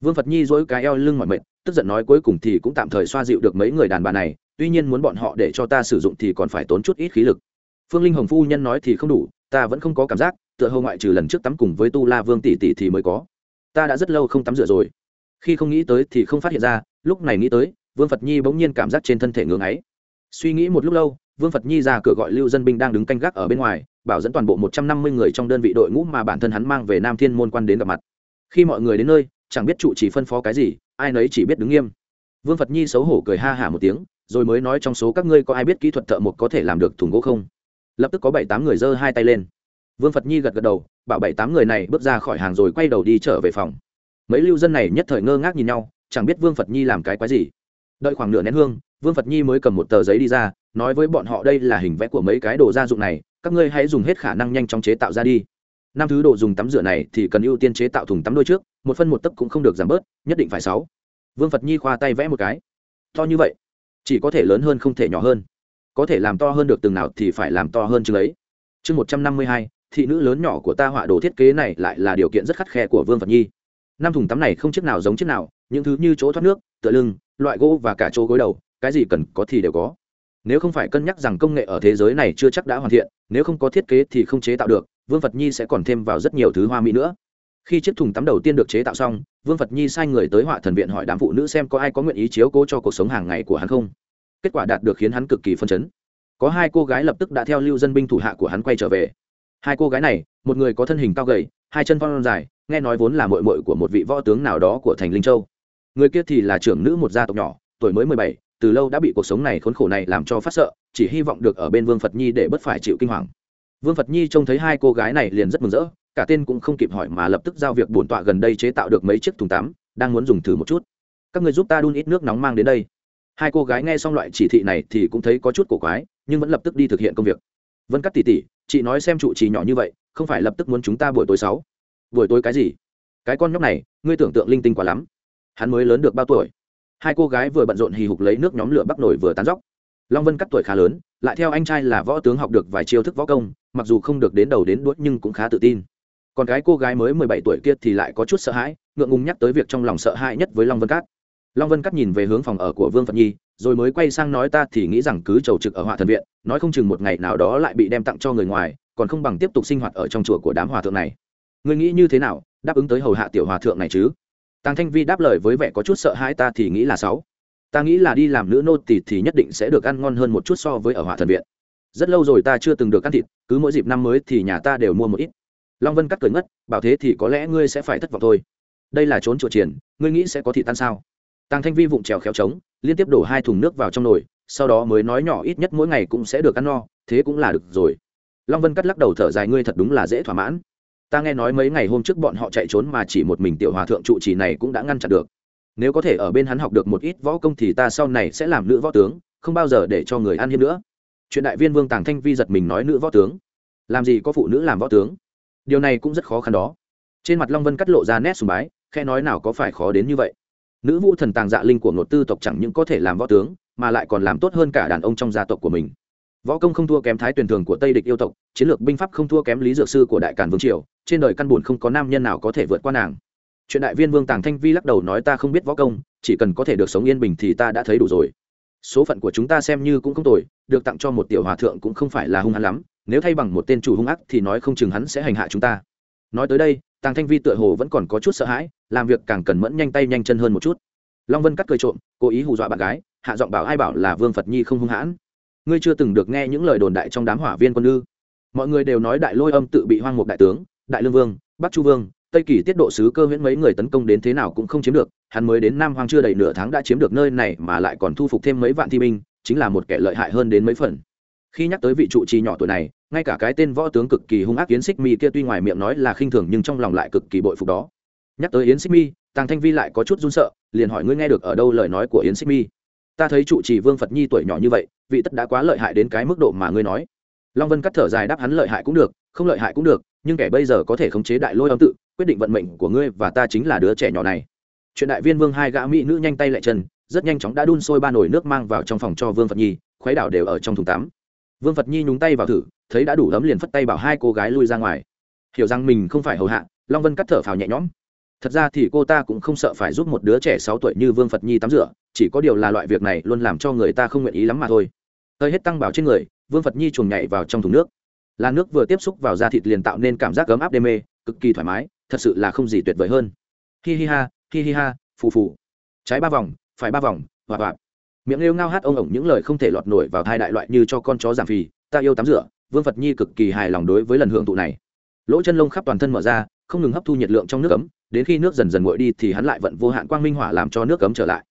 Vương phật nhi dỗi cái eo lưng mọi mệt, tức giận nói cuối cùng thì cũng tạm thời xoa dịu được mấy người đàn bà này, tuy nhiên muốn bọn họ để cho ta sử dụng thì còn phải tốn chút ít khí lực. Phương linh hồng phu nhân nói thì không đủ, ta vẫn không có cảm giác, tựa hồ ngoại trừ lần trước tắm cùng với tu la vương tỷ tỷ thì mới có ta đã rất lâu không tắm rửa rồi. Khi không nghĩ tới thì không phát hiện ra, lúc này nghĩ tới, vương phật nhi bỗng nhiên cảm giác trên thân thể ngưỡng ấy suy nghĩ một lúc lâu, vương phật nhi ra cửa gọi lưu dân binh đang đứng canh gác ở bên ngoài, bảo dẫn toàn bộ một trăm năm mươi người trong đơn vị đội ngũ mà bản thân hắn mang về nam thiên môn quan đến gặp mặt. Khi mọi người đến nơi, chẳng biết trụ chỉ phân phó cái gì, ai nấy chỉ biết đứng nghiêm. Vương phật nhi xấu hổ cười ha hả một tiếng, rồi mới nói trong số các ngươi có ai biết kỹ thuật thợ một có thể làm được thùng gỗ không? Lập tức có bảy tám người giơ hai tay lên. Vương phật nhi gật gật đầu bảo bảy tám người này bước ra khỏi hàng rồi quay đầu đi trở về phòng. Mấy lưu dân này nhất thời ngơ ngác nhìn nhau, chẳng biết vương phật nhi làm cái quái gì. Đợi khoảng nửa nén hương, vương phật nhi mới cầm một tờ giấy đi ra, nói với bọn họ đây là hình vẽ của mấy cái đồ gia dụng này, các ngươi hãy dùng hết khả năng nhanh chóng chế tạo ra đi. Năm thứ đồ dùng tắm rửa này thì cần ưu tiên chế tạo thùng tắm đôi trước, một phân một tấc cũng không được giảm bớt, nhất định phải sáu. Vương phật nhi khoa tay vẽ một cái. To như vậy, chỉ có thể lớn hơn không thể nhỏ hơn. Có thể làm to hơn được từng nào thì phải làm to hơn chừng ấy. Chương một trăm năm mươi hai thị nữ lớn nhỏ của ta họa đồ thiết kế này lại là điều kiện rất khắt khe của vương phật nhi. Năm thùng tắm này không chiếc nào giống chiếc nào, những thứ như chỗ thoát nước, tựa lưng, loại gỗ và cả chỗ gối đầu, cái gì cần có thì đều có. Nếu không phải cân nhắc rằng công nghệ ở thế giới này chưa chắc đã hoàn thiện, nếu không có thiết kế thì không chế tạo được, vương phật nhi sẽ còn thêm vào rất nhiều thứ hoa mỹ nữa. Khi chiếc thùng tắm đầu tiên được chế tạo xong, vương phật nhi sai người tới họa thần viện hỏi đám phụ nữ xem có ai có nguyện ý chiếu cố cho cuộc sống hàng ngày của hắn không. Kết quả đạt được khiến hắn cực kỳ phân chấn. Có hai cô gái lập tức đã theo lưu dân binh thủ hạ của hắn quay trở về hai cô gái này, một người có thân hình cao gầy, hai chân phong dài, nghe nói vốn là mội mội của một vị võ tướng nào đó của thành linh châu. Người kia thì là trưởng nữ một gia tộc nhỏ, tuổi mới mười bảy, từ lâu đã bị cuộc sống này khốn khổ này làm cho phát sợ, chỉ hy vọng được ở bên vương phật nhi để bất phải chịu kinh hoàng. Vương phật nhi trông thấy hai cô gái này liền rất mừng rỡ, cả tên cũng không kịp hỏi mà lập tức giao việc bổn tọa gần đây chế tạo được mấy chiếc thùng tắm, đang muốn dùng thử một chút. Các người giúp ta đun ít nước nóng mang đến đây. Hai cô gái nghe xong loại chỉ thị này thì cũng thấy có chút cổ quái, nhưng vẫn lập tức đi thực hiện công việc. Vân cắt tỉ tỉ chị nói xem trụ trì nhỏ như vậy, không phải lập tức muốn chúng ta buổi tối sáu. Buổi tối cái gì? Cái con nhóc này, ngươi tưởng tượng linh tinh quá lắm. Hắn mới lớn được bao tuổi? Hai cô gái vừa bận rộn hì hục lấy nước nhóm lửa bắc nổi vừa tán dóc. Long vân cắt tuổi khá lớn, lại theo anh trai là võ tướng học được vài chiêu thức võ công, mặc dù không được đến đầu đến đuốt nhưng cũng khá tự tin. Còn cái cô gái mới mười bảy tuổi kia thì lại có chút sợ hãi, ngượng ngùng nhắc tới việc trong lòng sợ hãi nhất với long vân cát long vân cát nhìn về hướng phòng ở của vương phật nhi rồi mới quay sang nói ta thì nghĩ rằng cứ trầu trực ở họa thần viện, nói không chừng một ngày nào đó lại bị đem tặng cho người ngoài, còn không bằng tiếp tục sinh hoạt ở trong chùa của đám hòa thượng này. Ngươi nghĩ như thế nào, đáp ứng tới hầu hạ tiểu hòa thượng này chứ? Tàng thanh vi đáp lời với vẻ có chút sợ hãi ta thì nghĩ là sáu. Ta nghĩ là đi làm nữ nô tỳ thì nhất định sẽ được ăn ngon hơn một chút so với ở hỏa thần viện. Rất lâu rồi ta chưa từng được ăn thịt, cứ mỗi dịp năm mới thì nhà ta đều mua một ít. Long vân cắt cười ngất, bảo thế thì có lẽ ngươi sẽ phải thất vọng thôi. Đây là trốn chùa triển, ngươi nghĩ sẽ có thịt tan sao? Tàng thanh vi vụng trèo khéo trống liên tiếp đổ hai thùng nước vào trong nồi, sau đó mới nói nhỏ ít nhất mỗi ngày cũng sẽ được ăn no, thế cũng là được rồi. Long vân cắt lắc đầu thở dài, ngươi thật đúng là dễ thỏa mãn. Ta nghe nói mấy ngày hôm trước bọn họ chạy trốn mà chỉ một mình tiểu hòa thượng trụ trì này cũng đã ngăn chặn được. Nếu có thể ở bên hắn học được một ít võ công thì ta sau này sẽ làm nữ võ tướng, không bao giờ để cho người ăn hiếp nữa. Chuyện đại viên vương tàng thanh vi giật mình nói nữ võ tướng. Làm gì có phụ nữ làm võ tướng? Điều này cũng rất khó khăn đó. Trên mặt long vân cắt lộ ra nét sùng bái khe nói nào có phải khó đến như vậy? Nữ vũ thần tàng dạ linh của ngột tư tộc chẳng những có thể làm võ tướng, mà lại còn làm tốt hơn cả đàn ông trong gia tộc của mình. Võ công không thua kém thái tuyển thường của tây địch yêu tộc, chiến lược binh pháp không thua kém lý dược sư của đại cản vương triều, trên đời căn buồn không có nam nhân nào có thể vượt qua nàng. Chuyện đại viên vương tàng thanh vi lắc đầu nói ta không biết võ công, chỉ cần có thể được sống yên bình thì ta đã thấy đủ rồi. Số phận của chúng ta xem như cũng không tồi, được tặng cho một tiểu hòa thượng cũng không phải là hung hắn lắm, nếu thay bằng một tên chủ hung ác thì nói không chừng hắn sẽ hành hạ chúng ta. Nói tới đây tàng thanh vi tựa hồ vẫn còn có chút sợ hãi, làm việc càng cần mẫn nhanh tay nhanh chân hơn một chút. Long vân cắt cười trộm, cố ý hù dọa bạn gái, hạ giọng bảo ai bảo là vương phật nhi không hung hãn. Ngươi chưa từng được nghe những lời đồn đại trong đám hỏa viên quân ư? Mọi người đều nói đại lôi âm tự bị hoang mục đại tướng, đại lương vương, bắc chu vương, tây kỳ tiết độ sứ cơ huyễn mấy người tấn công đến thế nào cũng không chiếm được, hắn mới đến nam hoang chưa đầy nửa tháng đã chiếm được nơi này mà lại còn thu phục thêm mấy vạn thi binh, chính là một kẻ lợi hại hơn đến mấy phần. Khi nhắc tới vị trụ trì nhỏ tuổi này ngay cả cái tên võ tướng cực kỳ hung ác yến xích mi kia tuy ngoài miệng nói là khinh thường nhưng trong lòng lại cực kỳ bội phục đó. Nhắc tới yến xích mi, tàng thanh vi lại có chút run sợ, liền hỏi ngươi nghe được ở đâu lời nói của yến xích mi? Ta thấy trụ trì vương phật nhi tuổi nhỏ như vậy, vị tất đã quá lợi hại đến cái mức độ mà ngươi nói. Long vân cắt thở dài đáp hắn lợi hại cũng được, không lợi hại cũng được, nhưng kẻ bây giờ có thể khống chế đại lôi âm tự, quyết định vận mệnh của ngươi và ta chính là đứa trẻ nhỏ này. Chuyện đại viên vương hai gã mỹ nữ nhanh tay lại chân, rất nhanh chóng đã đun sôi ba nồi nước mang vào trong phòng cho vương phật nhi, khuấy đảo đều ở trong thùng tắm vương phật nhi nhúng tay vào thử, thấy đã đủ ấm liền phất tay bảo hai cô gái lui ra ngoài. Hiểu rằng mình không phải hầu hạ, long vân cắt thở phào nhẹ nhõm. Thật ra thì cô ta cũng không sợ phải giúp một đứa trẻ sáu tuổi như vương phật nhi tắm rửa, chỉ có điều là loại việc này luôn làm cho người ta không nguyện ý lắm mà thôi. Hơi hết tăng bảo trên người, vương phật nhi chuồng nhảy vào trong thùng nước. Là nước vừa tiếp xúc vào da thịt liền tạo nên cảm giác ấm áp đê mê, cực kỳ thoải mái, thật sự là không gì tuyệt vời hơn. Hi hi ha, hi hi ha, phù phù. Trái ba vòng, phải ba vòng và vạp miệng rêu ngao hát ông ổng những lời không thể lọt nổi vào hai đại loại như cho con chó giảm phì, ta yêu tắm rửa, vương phật nhi cực kỳ hài lòng đối với lần hưởng thụ này. Lỗ chân lông khắp toàn thân mở ra, không ngừng hấp thu nhiệt lượng trong nước ấm, đến khi nước dần dần nguội đi thì hắn lại vận vô hạn quang minh hỏa làm cho nước cấm trở lại.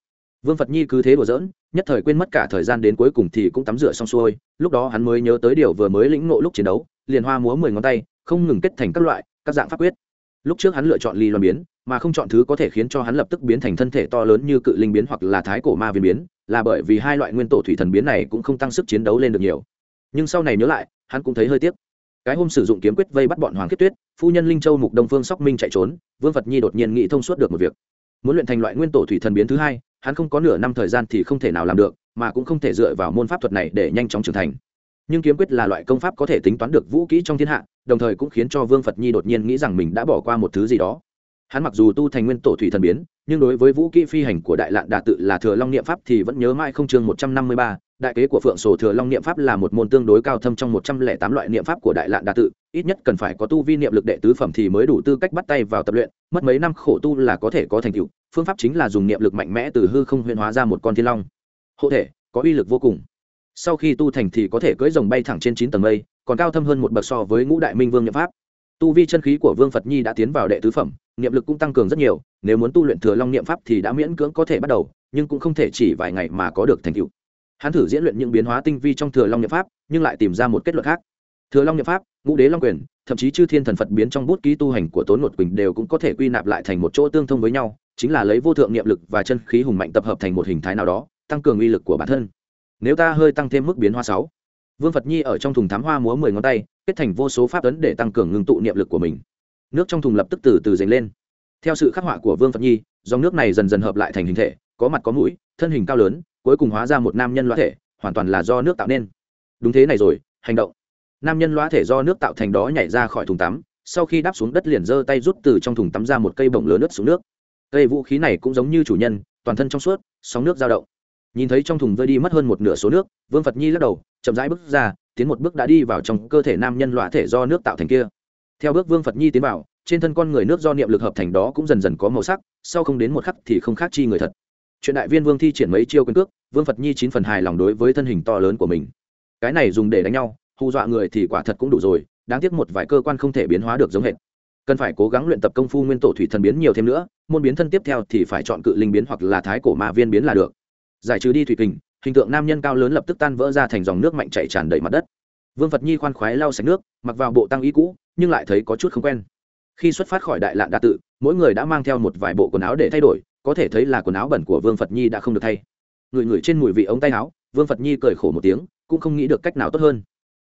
Vương phật nhi cứ thế đùa giỡn, nhất thời quên mất cả thời gian đến cuối cùng thì cũng tắm rửa xong xuôi, lúc đó hắn mới nhớ tới điều vừa mới lĩnh ngộ lúc chiến đấu, liền hoa múa mười ngón tay, không ngừng kết thành các loại, các dạng pháp quyết. Lúc trước hắn lựa chọn ly loan biến mà không chọn thứ có thể khiến cho hắn lập tức biến thành thân thể to lớn như cự linh biến hoặc là thái cổ ma viên biến, là bởi vì hai loại nguyên tổ thủy thần biến này cũng không tăng sức chiến đấu lên được nhiều. Nhưng sau này nhớ lại, hắn cũng thấy hơi tiếc. Cái hôm sử dụng kiếm quyết vây bắt bọn hoàng kết tuyết, phu nhân linh châu mục đông phương sóc minh chạy trốn, vương phật nhi đột nhiên nghĩ thông suốt được một việc. Muốn luyện thành loại nguyên tổ thủy thần biến thứ hai, hắn không có nửa năm thời gian thì không thể nào làm được, mà cũng không thể dựa vào môn pháp thuật này để nhanh chóng trưởng thành. Nhưng kiếm quyết là loại công pháp có thể tính toán được vũ kỹ trong thiên hạ, đồng thời cũng khiến cho vương phật nhi đột nhiên nghĩ rằng mình đã bỏ qua một thứ gì đó hắn mặc dù tu thành nguyên tổ thủy thần biến, nhưng đối với vũ kỹ phi hành của đại lạn đà tự là thừa long niệm pháp thì vẫn nhớ mãi không chương một trăm năm mươi ba, đại kế của phượng sổ thừa long niệm pháp là một môn tương đối cao thâm trong một trăm lẻ tám loại niệm pháp của đại lạn đà tự. Ít nhất cần phải có tu vi niệm lực đệ tứ phẩm thì mới đủ tư cách bắt tay vào tập luyện, mất mấy năm khổ tu là có thể có thành tựu. Phương pháp chính là dùng niệm lực mạnh mẽ từ hư không huyễn hóa ra một con thiên long. Hộ thể, có uy lực vô cùng. Sau khi tu thành thì có thể cưỡi rồng bay thẳng trên chín tầng mây, còn cao thâm hơn một bậc so với ngũ đại minh vương niệm pháp tu vi chân khí của vương phật nhi đã tiến vào đệ tứ phẩm, niệm lực cũng tăng cường rất nhiều, nếu muốn tu luyện thừa long niệm pháp thì đã miễn cưỡng có thể bắt đầu, nhưng cũng không thể chỉ vài ngày mà có được thành tựu. Hắn thử diễn luyện những biến hóa tinh vi trong thừa long niệm pháp, nhưng lại tìm ra một kết luận khác. Thừa long niệm pháp, ngũ đế long quyền, thậm chí chư thiên thần phật biến trong bút ký tu hành của tốn ngột quỳnh đều cũng có thể quy nạp lại thành một chỗ tương thông với nhau, chính là lấy vô thượng niệm lực và chân khí hùng mạnh tập hợp thành một hình thái nào đó, tăng cường uy lực của bản thân. Nếu ta hơi tăng thêm mức biến hóa sáu vương phật nhi ở trong thùng thám hoa múa mười ngón tay, kết thành vô số pháp ấn để tăng cường ngưng tụ niệm lực của mình. Nước trong thùng lập tức từ từ dành lên. Theo sự khắc họa của vương phật nhi, dòng nước này dần dần hợp lại thành hình thể, có mặt có mũi, thân hình cao lớn, cuối cùng hóa ra một nam nhân loa thể, hoàn toàn là do nước tạo nên. Đúng thế này rồi, hành động. Nam nhân loa thể do nước tạo thành đó nhảy ra khỏi thùng tắm, sau khi đáp xuống đất liền giơ tay rút từ trong thùng tắm ra một cây bổng lớn nước xuống nước. Cây vũ khí này cũng giống như chủ nhân, toàn thân trong suốt, sóng nước dao động nhìn thấy trong thùng vơi đi mất hơn một nửa số nước, vương phật nhi lắc đầu, chậm rãi bước ra, tiến một bước đã đi vào trong cơ thể nam nhân loại thể do nước tạo thành kia. Theo bước vương phật nhi tiến vào, trên thân con người nước do niệm lực hợp thành đó cũng dần dần có màu sắc, sau không đến một khắc thì không khác chi người thật. Chuyện đại viên vương thi triển mấy chiêu quyền cước, vương phật nhi chín phần hài lòng đối với thân hình to lớn của mình. Cái này dùng để đánh nhau, hù dọa người thì quả thật cũng đủ rồi, đáng tiếc một vài cơ quan không thể biến hóa được giống hệt. Cần phải cố gắng luyện tập công phu nguyên tổ thủy thần biến nhiều thêm nữa, môn biến thân tiếp theo thì phải chọn cự linh biến hoặc là thái cổ ma viên biến là được giải trừ đi thủy kình, hình tượng nam nhân cao lớn lập tức tan vỡ ra thành dòng nước mạnh chảy tràn đầy mặt đất. Vương phật nhi khoan khoái lau sạch nước, mặc vào bộ tăng y cũ, nhưng lại thấy có chút không quen. Khi xuất phát khỏi đại lạn đa tự, mỗi người đã mang theo một vài bộ quần áo để thay đổi, có thể thấy là quần áo bẩn của vương phật nhi đã không được thay. Người người trên mùi vị ống tay áo, vương phật nhi cười khổ một tiếng, cũng không nghĩ được cách nào tốt hơn.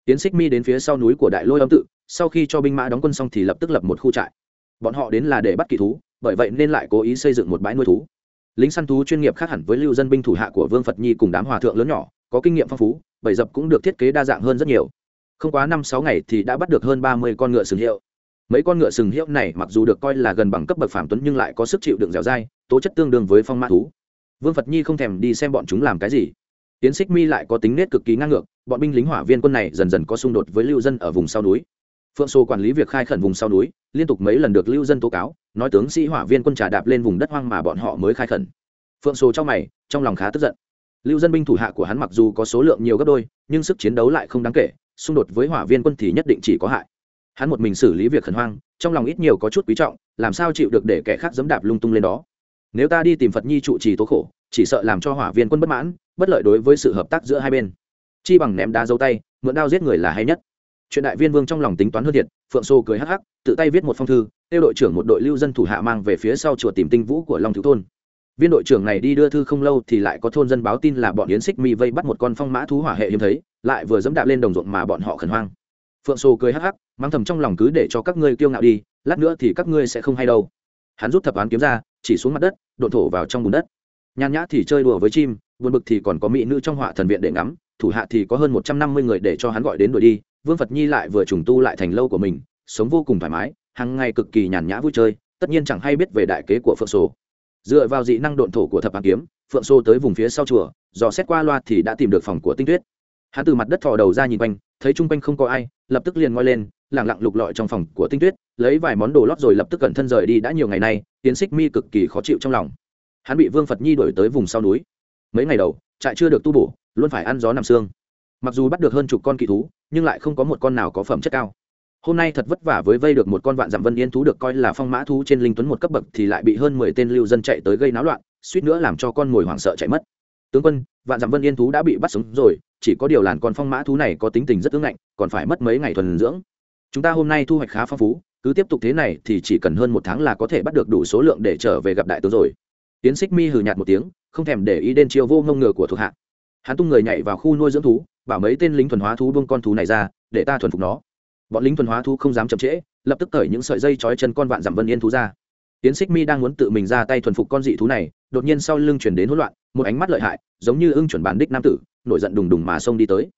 Tiến xích mi đến phía sau núi của đại lôi âm tự, sau khi cho binh mã đóng quân xong thì lập tức lập một khu trại. Bọn họ đến là để bắt kỳ thú, bởi vậy nên lại cố ý xây dựng một bãi nuôi thú lính săn thú chuyên nghiệp khác hẳn với lưu dân binh thủ hạ của vương phật nhi cùng đám hòa thượng lớn nhỏ, có kinh nghiệm phong phú bảy dập cũng được thiết kế đa dạng hơn rất nhiều. Không quá năm sáu ngày thì đã bắt được hơn ba mươi con ngựa sừng hiệu. Mấy con ngựa sừng hiệu này mặc dù được coi là gần bằng cấp bậc phạm tuấn nhưng lại có sức chịu đựng dẻo dai, tố chất tương đương với phong mã thú. Vương phật nhi không thèm đi xem bọn chúng làm cái gì. Tiến xích mi lại có tính nết cực kỳ ngang ngược, bọn binh lính hỏa viên quân này dần dần có xung đột với lưu dân ở vùng sau núi phượng sô quản lý việc khai khẩn vùng sau núi, liên tục mấy lần được lưu dân tố cáo, nói tướng sĩ hỏa viên quân trà đạp lên vùng đất hoang mà bọn họ mới khai khẩn. Phượng sô trong mày, trong lòng khá tức giận. Lưu dân binh thủ hạ của hắn mặc dù có số lượng nhiều gấp đôi, nhưng sức chiến đấu lại không đáng kể, xung đột với hỏa viên quân thì nhất định chỉ có hại. Hắn một mình xử lý việc khẩn hoang, trong lòng ít nhiều có chút quý trọng, làm sao chịu được để kẻ khác dẫm đạp lung tung lên đó? Nếu ta đi tìm phật nhi trụ trì tố khổ, chỉ sợ làm cho hỏa viên quân bất mãn, bất lợi đối với sự hợp tác giữa hai bên. Chi bằng ném đá dấu tay, mượn đao giết người là hay nhất chuyện đại viên vương trong lòng tính toán hơn thiệt, phượng sô cười hắc hắc, tự tay viết một phong thư tiêu đội trưởng một đội lưu dân thủ hạ mang về phía sau chùa tìm tinh vũ của long thiếu thôn. Viên đội trưởng này đi đưa thư không lâu thì lại có thôn dân báo tin là bọn yến xích mi vây bắt một con phong mã thú hỏa hệ hiếm thấy, lại vừa dẫm đạp lên đồng ruộng mà bọn họ khẩn hoang. Phượng sô cười hắc hắc, mang thầm trong lòng cứ để cho các ngươi kiêu ngạo đi, lát nữa thì các ngươi sẽ không hay đâu. Hắn rút thập án kiếm ra, chỉ xuống mặt đất, độn thổ vào trong bùn đất. Nhàn nhã thì chơi đùa với chim, buồn bực thì còn có mỹ nữ trong họa thần viện để ngắm, thủ hạ thì có hơn một trăm năm mươi người để cho hắn gọi đến đuổi đi vương phật nhi lại vừa trùng tu lại thành lâu của mình, sống vô cùng thoải mái hàng ngày cực kỳ nhàn nhã vui chơi, tất nhiên chẳng hay biết về đại kế của phượng sổ dựa vào dị năng độn thổ của thập hàn kiếm, phượng sô tới vùng phía sau chùa, dò xét qua loa thì đã tìm được phòng của tinh tuyết. Hắn từ mặt đất thò đầu ra nhìn quanh, thấy chung quanh không có ai, lập tức liền ngoi lên lẳng lặng lục lọi trong phòng của tinh tuyết, lấy vài món đồ lót rồi lập tức cẩn thân rời đi đã nhiều ngày nay, tiến xích mi cực kỳ khó chịu trong lòng. Hắn bị vương phật nhi đuổi tới vùng sau núi. Mấy ngày đầu, trại chưa được tu bổ, luôn phải ăn gió nằm xương. Mặc dù bắt được hơn chục con kỳ thú nhưng lại không có một con nào có phẩm chất cao. Hôm nay thật vất vả với vây được một con vạn dặm vân yên thú được coi là phong mã thú trên linh tuấn một cấp bậc thì lại bị hơn mười tên lưu dân chạy tới gây náo loạn, suýt nữa làm cho con mồi hoảng sợ chạy mất. Tướng quân, vạn dặm vân yên thú đã bị bắt sống rồi, chỉ có điều làn con phong mã thú này có tính tình rất ương ngạnh, còn phải mất mấy ngày thuần dưỡng. Chúng ta hôm nay thu hoạch khá phong phú, cứ tiếp tục thế này thì chỉ cần hơn một tháng là có thể bắt được đủ số lượng để trở về gặp đại tướng rồi. Tiến xích mi hừ nhạt một tiếng, không thèm để ý đến chiêu vô ngông ngừa của thuộc hạ. Hắn tung người nhảy vào khu nuôi dưỡng thú bảo mấy tên lính thuần hóa thú buông con thú này ra, để ta thuần phục nó. Bọn lính thuần hóa thú không dám chậm trễ, lập tức cởi những sợi dây trói chân con vạn dặm vân yên thú ra. Tiến xích mi đang muốn tự mình ra tay thuần phục con dị thú này, đột nhiên sau lưng chuyển đến hỗn loạn, một ánh mắt lợi hại, giống như ưng chuẩn bản đích nam tử, nổi giận đùng đùng mà xông đi tới.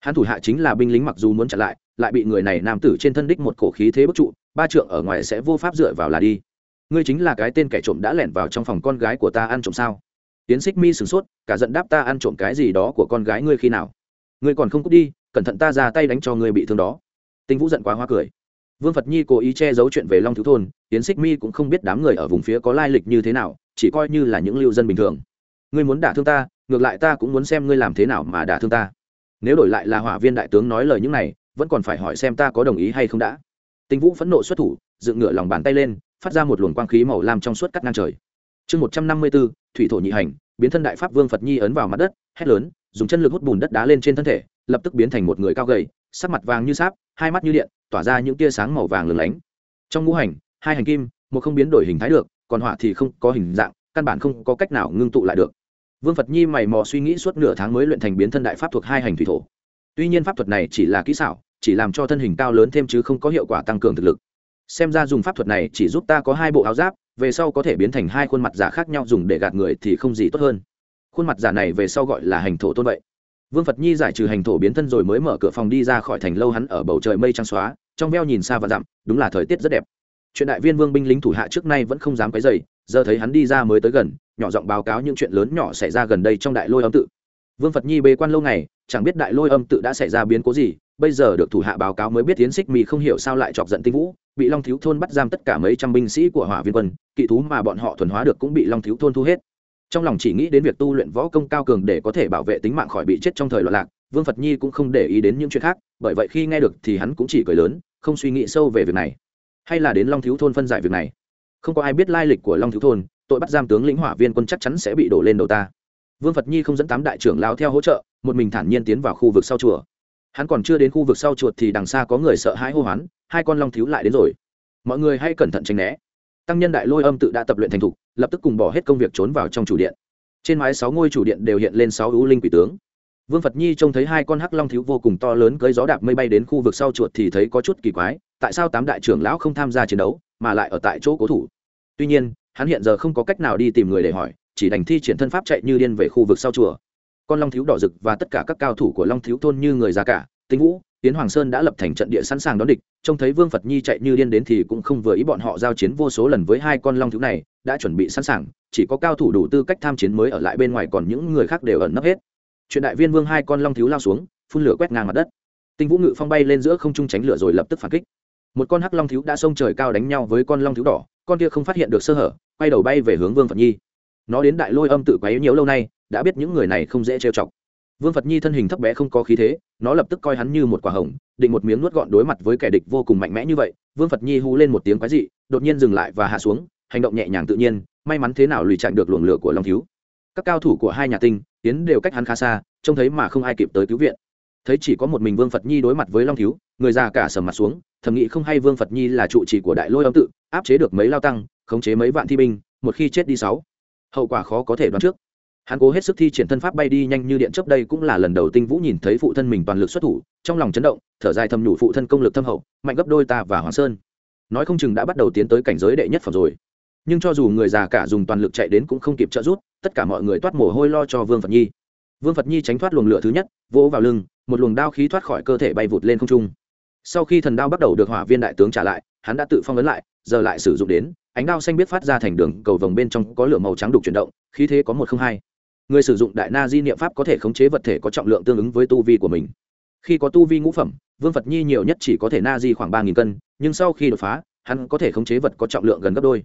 Hắn thủ hạ chính là binh lính mặc dù muốn chặn lại lại bị người này nam tử trên thân đích một cổ khí thế bức trụ, ba trượng ở ngoài sẽ vô pháp dựa vào là đi. Ngươi chính là cái tên kẻ trộm đã lẻn vào trong phòng con gái của ta ăn trộm sao? Tiến xích mi sửng sốt, cả giận đáp ta ăn trộm cái gì đó của con gái ngươi khi nào? Ngươi còn không cút đi, cẩn thận ta ra tay đánh cho ngươi bị thương đó. Tinh vũ giận quá hoa cười. Vương phật nhi cố ý che giấu chuyện về long Thú thôn tiến xích mi cũng không biết đám người ở vùng phía có lai lịch như thế nào, chỉ coi như là những lưu dân bình thường. Ngươi muốn đả thương ta, ngược lại ta cũng muốn xem ngươi làm thế nào mà đả thương ta. Nếu đổi lại là hỏa viên đại tướng nói lời những này, vẫn còn phải hỏi xem ta có đồng ý hay không đã. Tinh vũ phẫn nộ xuất thủ, dựng ngựa lòng bàn tay lên, phát ra một luồng quang khí màu lam trong suốt cắt ngang trời. Chương một trăm năm mươi b ố thủy thổ nhị hành, biến thân đại pháp vương phật nhi ấn vào mặt đất, hét lớn dùng chân lực hút bùn đất đá lên trên thân thể, lập tức biến thành một người cao gầy, sắc mặt vàng như sáp, hai mắt như điện, tỏa ra những tia sáng màu vàng lừng lánh. Trong ngũ hành, hai hành kim, một không biến đổi hình thái được, còn họa thì không có hình dạng, căn bản không có cách nào ngưng tụ lại được. Vương phật nhi mày mò suy nghĩ suốt nửa tháng mới luyện thành biến thân đại pháp thuộc hai hành thủy thổ. Tuy nhiên pháp thuật này chỉ là kỹ xảo, chỉ làm cho thân hình cao lớn thêm chứ không có hiệu quả tăng cường thực lực. Xem ra dùng pháp thuật này chỉ giúp ta có hai bộ áo giáp, về sau có thể biến thành hai khuôn mặt giả khác nhau dùng để gạt người thì không gì tốt hơn khuôn mặt giả này về sau gọi là hành thổ tôn vậy. Vương phật nhi giải trừ hành thổ biến thân rồi mới mở cửa phòng đi ra khỏi thành lâu hắn ở bầu trời mây trắng xóa, trong veo nhìn xa và dặm, đúng là thời tiết rất đẹp. Chuyện đại viên vương binh lính thủ hạ trước nay vẫn không dám cái dày giờ thấy hắn đi ra mới tới gần, nhỏ giọng báo cáo những chuyện lớn nhỏ xảy ra gần đây trong đại lôi âm tự. Vương phật nhi bê quan lâu ngày, chẳng biết đại lôi âm tự đã xảy ra biến cố gì, bây giờ được thủ hạ báo cáo mới biết tiến xích mì không hiểu sao lại chọc giận tinh vũ, bị long thiếu thôn bắt giam tất cả mấy trăm binh sĩ của hỏa viên quân, kỵ thú mà bọn họ thuần hóa được cũng bị long thiếu thôn thu hết trong lòng chỉ nghĩ đến việc tu luyện võ công cao cường để có thể bảo vệ tính mạng khỏi bị chết trong thời loạn lạc, vương phật nhi cũng không để ý đến những chuyện khác, bởi vậy khi nghe được thì hắn cũng chỉ cười lớn, không suy nghĩ sâu về việc này. Hay là đến long thiếu thôn phân giải việc này. Không có ai biết lai lịch của long thiếu thôn, tội bắt giam tướng lĩnh hỏa viên quân chắc chắn sẽ bị đổ lên đầu ta. Vương phật nhi không dẫn tám đại trưởng lao theo hỗ trợ, một mình thản nhiên tiến vào khu vực sau chùa. Hắn còn chưa đến khu vực sau chuột thì đằng xa có người sợ hãi hô hoán, hai con long thiếu lại đến rồi. Mọi người hãy cẩn thận tránh né. Tăng nhân đại lôi âm tự đã tập luyện thành thục lập tức cùng bỏ hết công việc trốn vào trong chủ điện. Trên mái sáu ngôi chủ điện đều hiện lên sáu ưu linh quỷ tướng. Vương phật nhi trông thấy hai con hắc long thiếu vô cùng to lớn cưới gió đạp mây bay đến khu vực sau chuột thì thấy có chút kỳ quái, tại sao tám đại trưởng lão không tham gia chiến đấu, mà lại ở tại chỗ cố thủ? Tuy nhiên, hắn hiện giờ không có cách nào đi tìm người để hỏi, chỉ đành thi triển thân pháp chạy như điên về khu vực sau chùa. Con long thiếu đỏ rực và tất cả các cao thủ của long thiếu thôn như người già cả, tinh vũ tiến hoàng sơn đã lập thành trận địa sẵn sàng đón địch, trông thấy vương phật nhi chạy như điên đến thì cũng không vừa ý bọn họ giao chiến vô số lần với hai con long thiếu này, đã chuẩn bị sẵn sàng, chỉ có cao thủ đủ tư cách tham chiến mới ở lại bên ngoài còn những người khác đều ẩn nấp hết. Chuyện đại viên vương hai con long thiếu lao xuống, phun lửa quét ngang mặt đất. Tinh vũ ngự phong bay lên giữa không trung tránh lửa rồi lập tức phản kích. Một con hắc long thiếu đã xông trời cao đánh nhau với con long thiếu đỏ, con kia không phát hiện được sơ hở, quay đầu bay về hướng vương phật nhi. Nó đến đại lôi âm tự quấy nhiều lâu nay, đã biết những người này không dễ trêu chọc vương phật nhi thân hình thấp bé không có khí thế, nó lập tức coi hắn như một quả hồng, định một miếng nuốt gọn đối mặt với kẻ địch vô cùng mạnh mẽ như vậy. Vương phật nhi hú lên một tiếng quái dị, đột nhiên dừng lại và hạ xuống, hành động nhẹ nhàng tự nhiên, may mắn thế nào lùi chặn được luồng lửa của long thiếu. Các cao thủ của hai nhà tinh, tiến đều cách hắn khá xa, trông thấy mà không ai kịp tới cứu viện. Thấy chỉ có một mình vương phật nhi đối mặt với long thiếu, người già cả sầm mặt xuống, thầm nghĩ không hay vương phật nhi là trụ trì của đại lôi âm tự, áp chế được mấy lao tăng, khống chế mấy vạn thi binh, một khi chết đi sáu. Hậu quả khó có thể đoán trước hắn cố hết sức thi triển thân pháp bay đi nhanh như điện chớp, đây cũng là lần đầu tinh vũ nhìn thấy phụ thân mình toàn lực xuất thủ, trong lòng chấn động, thở dài thầm nhủ phụ thân công lực thâm hậu, mạnh gấp đôi ta và hoàng sơn. Nói không chừng đã bắt đầu tiến tới cảnh giới đệ nhất phẩm rồi. Nhưng cho dù người già cả dùng toàn lực chạy đến cũng không kịp trợ giúp, tất cả mọi người toát mồ hôi lo cho vương phật nhi. Vương phật nhi tránh thoát luồng lửa thứ nhất, vỗ vào lưng, một luồng đao khí thoát khỏi cơ thể bay vụt lên không trung. Sau khi thần đao bắt đầu được hỏa viên đại tướng trả lại, hắn đã tự phong ấn lại, giờ lại sử dụng đến, ánh đao xanh biết phát ra thành đường, cầu vồng bên trong có lửa màu trắng đục chuyển động, khí thế có một không hai người sử dụng đại na di niệm pháp có thể khống chế vật thể có trọng lượng tương ứng với tu vi của mình. Khi có tu vi ngũ phẩm, vương phật nhi nhiều nhất chỉ có thể na di khoảng ba nghìn cân, nhưng sau khi đột phá, hắn có thể khống chế vật có trọng lượng gần gấp đôi.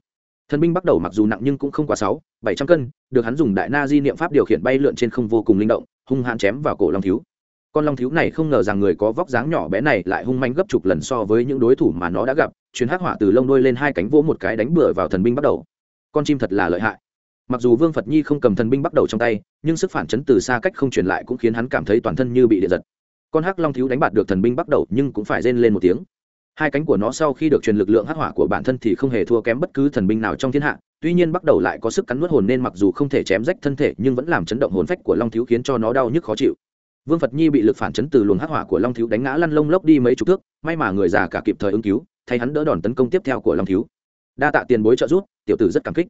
Thần binh bắt đầu mặc dù nặng nhưng cũng không quá sáu, bảy trăm cân, được hắn dùng đại na di niệm pháp điều khiển bay lượn trên không vô cùng linh động, hung hãn chém vào cổ long thiếu. Con long thiếu này không ngờ rằng người có vóc dáng nhỏ bé này lại hung manh gấp chục lần so với những đối thủ mà nó đã gặp, chuyến hắc hỏa từ lông đôi lên hai cánh vỗ một cái đánh bừa vào thần binh bắt đầu. Con chim thật là lợi hại mặc dù vương phật nhi không cầm thần binh bắt đầu trong tay, nhưng sức phản chấn từ xa cách không truyền lại cũng khiến hắn cảm thấy toàn thân như bị điện giật. Con hắc long thiếu đánh bạt được thần binh bắt đầu, nhưng cũng phải rên lên một tiếng. Hai cánh của nó sau khi được truyền lực lượng hắc hỏa của bản thân thì không hề thua kém bất cứ thần binh nào trong thiên hạ, tuy nhiên bắt đầu lại có sức cắn nuốt hồn nên mặc dù không thể chém rách thân thể, nhưng vẫn làm chấn động hồn phách của long thiếu khiến cho nó đau nhức khó chịu. Vương phật nhi bị lực phản chấn từ luồng hắc hỏa của long thiếu đánh ngã lăn lông lốc đi mấy chục thước, may mà người già cả kịp thời ứng cứu, thay hắn đỡ đòn tấn công tiếp theo của long thiếu. Đa tạ tiền bối trợ giúp, tiểu tử rất cảm kích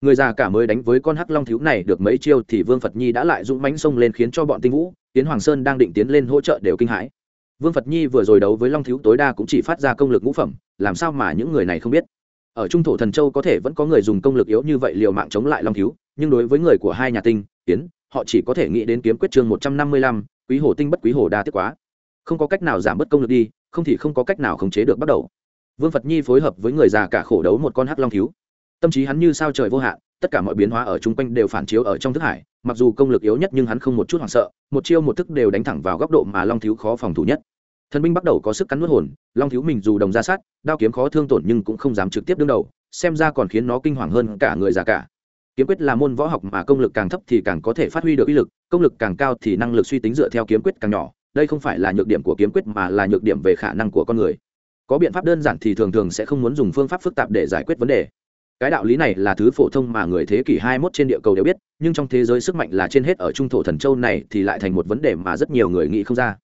người già cả mới đánh với con hắc long thiếu này được mấy chiêu thì vương phật nhi đã lại dũng mánh xông lên khiến cho bọn tinh vũ, tiến hoàng sơn đang định tiến lên hỗ trợ đều kinh hãi. vương phật nhi vừa rồi đấu với long thiếu tối đa cũng chỉ phát ra công lực ngũ phẩm, làm sao mà những người này không biết? ở trung thổ thần châu có thể vẫn có người dùng công lực yếu như vậy liều mạng chống lại long thiếu, nhưng đối với người của hai nhà tinh, tiến, họ chỉ có thể nghĩ đến kiếm quyết chương một trăm năm mươi lăm, quý hồ tinh bất quý hồ đa tiếc quá. không có cách nào giảm bớt công lực đi, không thì không có cách nào khống chế được bắt đầu. vương phật nhi phối hợp với người già cả khổ đấu một con hắc long thiếu tâm trí hắn như sao trời vô hạn, tất cả mọi biến hóa ở chung quanh đều phản chiếu ở trong thức hải, mặc dù công lực yếu nhất nhưng hắn không một chút hoảng sợ, một chiêu một thức đều đánh thẳng vào góc độ mà long thiếu khó phòng thủ nhất. Thần binh bắt đầu có sức cắn nuốt hồn, long thiếu mình dù đồng ra sát, đao kiếm khó thương tổn nhưng cũng không dám trực tiếp đương đầu, xem ra còn khiến nó kinh hoàng hơn cả người già cả. Kiếm quyết là môn võ học mà công lực càng thấp thì càng có thể phát huy được uy lực, công lực càng cao thì năng lực suy tính dựa theo kiếm quyết càng nhỏ, đây không phải là nhược điểm của kiếm quyết mà là nhược điểm về khả năng của con người. Có biện pháp đơn giản thì thường thường sẽ không muốn dùng phương pháp phức tạp để giải quyết vấn đề cái đạo lý này là thứ phổ thông mà người thế kỷ 21 trên địa cầu đều biết, nhưng trong thế giới sức mạnh là trên hết ở trung thổ thần châu này thì lại thành một vấn đề mà rất nhiều người nghĩ không ra.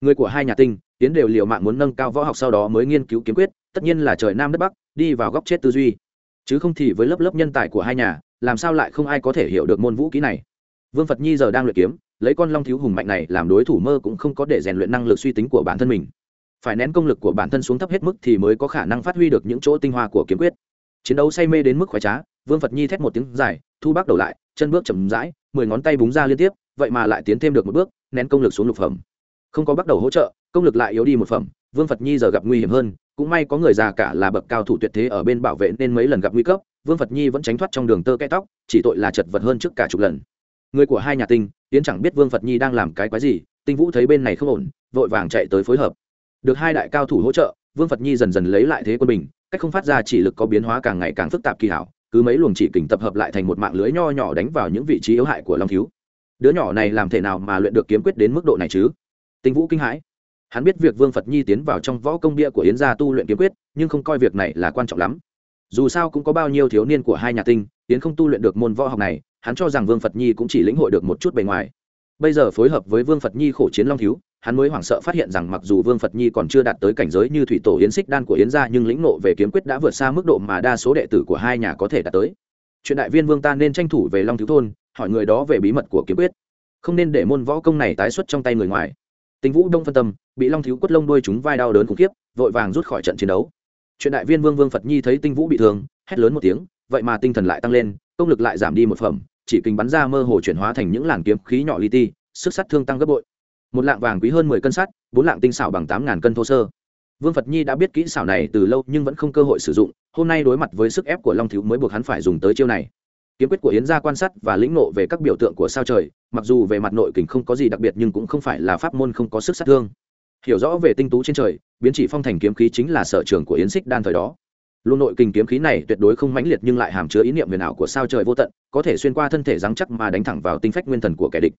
Người của hai nhà tinh, tiến đều liều mạng muốn nâng cao võ học sau đó mới nghiên cứu kiếm quyết, tất nhiên là trời nam đất bắc, đi vào góc chết tư duy. Chứ không thì với lớp lớp nhân tài của hai nhà, làm sao lại không ai có thể hiểu được môn vũ kỹ này? Vương phật nhi giờ đang luyện kiếm, lấy con long thiếu hùng mạnh này làm đối thủ mơ cũng không có để rèn luyện năng lực suy tính của bản thân mình. Phải nén công lực của bản thân xuống thấp hết mức thì mới có khả năng phát huy được những chỗ tinh hoa của kiếm quyết chiến đấu say mê đến mức khoái trá, vương phật nhi thét một tiếng dài, thu bác đầu lại, chân bước chậm rãi, mười ngón tay búng ra liên tiếp, vậy mà lại tiến thêm được một bước, nén công lực xuống lục phẩm. Không có bắt đầu hỗ trợ, công lực lại yếu đi một phẩm, vương phật nhi giờ gặp nguy hiểm hơn, cũng may có người già cả là bậc cao thủ tuyệt thế ở bên bảo vệ nên mấy lần gặp nguy cấp, vương phật nhi vẫn tránh thoát trong đường tơ kẽ tóc, chỉ tội là chật vật hơn trước cả chục lần. Người của hai nhà tinh tiến chẳng biết vương phật nhi đang làm cái quái gì, tinh vũ thấy bên này không ổn, vội vàng chạy tới phối hợp. Được hai đại cao thủ hỗ trợ, vương phật nhi dần dần lấy lại thế quân bình cách không phát ra chỉ lực có biến hóa càng ngày càng phức tạp kỳ hảo, cứ mấy luồng chỉ kình tập hợp lại thành một mạng lưới nho nhỏ đánh vào những vị trí yếu hại của long thiếu. Đứa nhỏ này làm thể nào mà luyện được kiếm quyết đến mức độ này chứ? Tinh vũ kinh hãi. Hắn biết việc vương phật nhi tiến vào trong võ công bia của yến gia tu luyện kiếm quyết, nhưng không coi việc này là quan trọng lắm. Dù sao cũng có bao nhiêu thiếu niên của hai nhà tinh, yến không tu luyện được môn võ học này, hắn cho rằng vương phật nhi cũng chỉ lĩnh hội được một chút bề ngoài bây giờ phối hợp với vương phật nhi khổ chiến long thiếu, hắn mới hoảng sợ phát hiện rằng mặc dù vương phật nhi còn chưa đạt tới cảnh giới như thủy tổ yến xích đan của yến gia, nhưng lĩnh nộ về kiếm quyết đã vượt xa mức độ mà đa số đệ tử của hai nhà có thể đạt tới. Chuyện đại viên vương ta nên tranh thủ về long thiếu thôn, hỏi người đó về bí mật của kiếm quyết. Không nên để môn võ công này tái xuất trong tay người ngoài. Tình vũ đông phân tâm, bị long thiếu quất lông đuôi chúng vai đau đớn khủng khiếp, vội vàng rút khỏi trận chiến đấu. Chuyện đại viên vương vương phật nhi thấy tinh vũ bị thương, hét lớn một tiếng, vậy mà tinh thần lại tăng lên, công lực lại giảm đi một phẩm chỉ kinh bắn ra mơ hồ chuyển hóa thành những làn kiếm khí nhỏ li ti, sức sát thương tăng gấp bội. Một lạng vàng quý hơn mười cân sắt, bốn lạng tinh xảo bằng tám ngàn cân thô sơ. Vương phật nhi đã biết kỹ xảo này từ lâu nhưng vẫn không cơ hội sử dụng, hôm nay đối mặt với sức ép của long thiếu mới buộc hắn phải dùng tới chiêu này. Kiếm quyết của yến gia quan sát và lĩnh nộ về các biểu tượng của sao trời, mặc dù về mặt nội kình không có gì đặc biệt nhưng cũng không phải là pháp môn không có sức sát thương. Hiểu rõ về tinh tú trên trời, biến chỉ phong thành kiếm khí chính là sở trường của yến xích đan thời đó luôn nội kình kiếm khí này tuyệt đối không mãnh liệt nhưng lại hàm chứa ý niệm huyền ảo của sao trời vô tận, có thể xuyên qua thân thể rắn chắc mà đánh thẳng vào tinh phách nguyên thần của kẻ địch.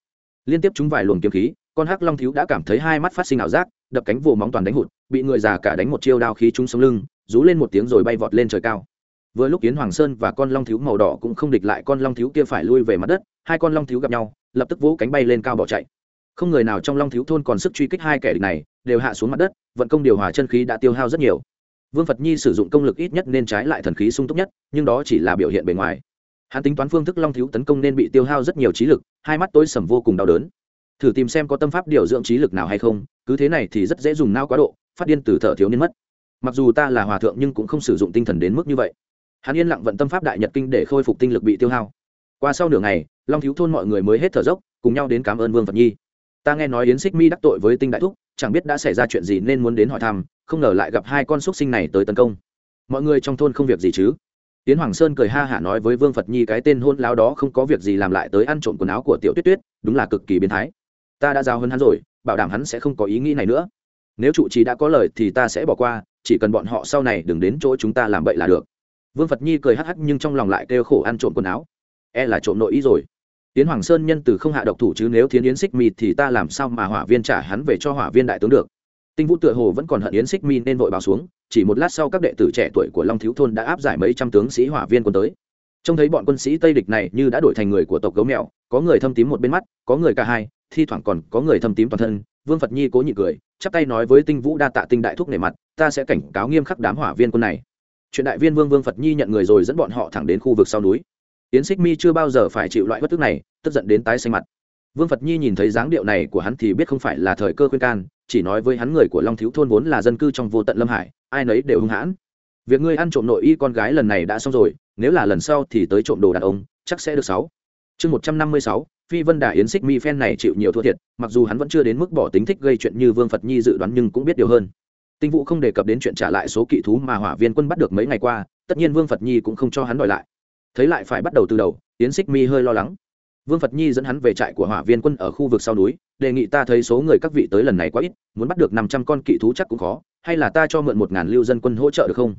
Liên tiếp chúng vài luồng kiếm khí, con hắc long thiếu đã cảm thấy hai mắt phát sinh ảo giác, đập cánh vồ móng toàn đánh hụt, bị người già cả đánh một chiêu đao khí trúng sống lưng, rú lên một tiếng rồi bay vọt lên trời cao. Vừa lúc kiến hoàng sơn và con long thiếu màu đỏ cũng không địch lại con long thiếu kia phải lui về mặt đất, hai con long thiếu gặp nhau, lập tức vỗ cánh bay lên cao bỏ chạy. Không người nào trong long thiếu thôn còn sức truy kích hai kẻ địch này, đều hạ xuống mặt đất, vận công điều hòa chân khí đã tiêu hao rất nhiều vương phật nhi sử dụng công lực ít nhất nên trái lại thần khí sung túc nhất, nhưng đó chỉ là biểu hiện bề ngoài. Hắn tính toán phương thức long thiếu tấn công nên bị tiêu hao rất nhiều trí lực, hai mắt tối sầm vô cùng đau đớn. Thử tìm xem có tâm pháp điều dưỡng trí lực nào hay không, cứ thế này thì rất dễ dùng nao quá độ, phát điên từ thợ thiếu niên mất. Mặc dù ta là hòa thượng nhưng cũng không sử dụng tinh thần đến mức như vậy. Hắn yên lặng vận tâm pháp đại nhật kinh để khôi phục tinh lực bị tiêu hao. Qua sau nửa ngày, long thiếu thôn mọi người mới hết thở dốc, cùng nhau đến cảm ơn vương phật nhi. Ta nghe nói yến xích mi đắc tội với tinh đại thúc, chẳng biết đã xảy ra chuyện gì nên muốn đến hỏi thăm không ngờ lại gặp hai con xúc sinh này tới tấn công. Mọi người trong thôn không việc gì chứ? Tiến hoàng sơn cười ha hả nói với vương phật nhi cái tên hôn láo đó không có việc gì làm lại tới ăn trộm quần áo của tiểu tuyết tuyết, đúng là cực kỳ biến thái. Ta đã giao hơn hắn rồi, bảo đảm hắn sẽ không có ý nghĩ này nữa. Nếu trụ trì đã có lời thì ta sẽ bỏ qua, chỉ cần bọn họ sau này đừng đến chỗ chúng ta làm bậy là được. Vương phật nhi cười hắc hắc nhưng trong lòng lại kêu khổ ăn trộm quần áo. E là trộm nội ý rồi. Tiến hoàng sơn nhân từ không hạ độc thủ chứ nếu thiến yến xích mịt thì ta làm sao mà hỏa viên trả hắn về cho hỏa viên đại tướng được? Tinh vũ tựa hồ vẫn còn hận yến xích mi nên vội báo xuống, chỉ một lát sau các đệ tử trẻ tuổi của long thiếu thôn đã áp giải mấy trăm tướng sĩ hỏa viên quân tới. Trông thấy bọn quân sĩ tây địch này như đã đổi thành người của tộc gấu mèo, có người thâm tím một bên mắt, có người cả hai, thi thoảng còn có người thâm tím toàn thân, vương phật nhi cố nhịn cười, chắp tay nói với tinh vũ đa tạ tinh đại thúc nể mặt, ta sẽ cảnh cáo nghiêm khắc đám hỏa viên quân này. Chuyện đại viên vương vương phật nhi nhận người rồi dẫn bọn họ thẳng đến khu vực sau núi. Yến xích mi chưa bao giờ phải chịu loại bất tức này, tức giận đến tái xanh mặt. Vương phật nhi nhìn thấy dáng điệu này của hắn thì biết không phải là thời cơ khuyên can chỉ nói với hắn người của long thiếu thôn vốn là dân cư trong vô tận lâm hải, ai nấy đều hung hãn. Việc ngươi ăn trộm nội y con gái lần này đã xong rồi, nếu là lần sau thì tới trộm đồ đàn ông, chắc sẽ được sáu. Chương một trăm năm mươi sáu, phi vân đà yến xích mi phen này chịu nhiều thua thiệt, mặc dù hắn vẫn chưa đến mức bỏ tính thích gây chuyện như vương phật nhi dự đoán nhưng cũng biết điều hơn. Tinh vũ không đề cập đến chuyện trả lại số kỵ thú mà hỏa viên quân bắt được mấy ngày qua, tất nhiên vương phật nhi cũng không cho hắn đòi lại. Thấy lại phải bắt đầu từ đầu, yến xích mi hơi lo lắng vương phật nhi dẫn hắn về trại của hỏa viên quân ở khu vực sau núi, đề nghị ta thấy số người các vị tới lần này quá ít, muốn bắt được năm trăm con kỵ thú chắc cũng khó, hay là ta cho mượn một ngàn lưu dân quân hỗ trợ được không?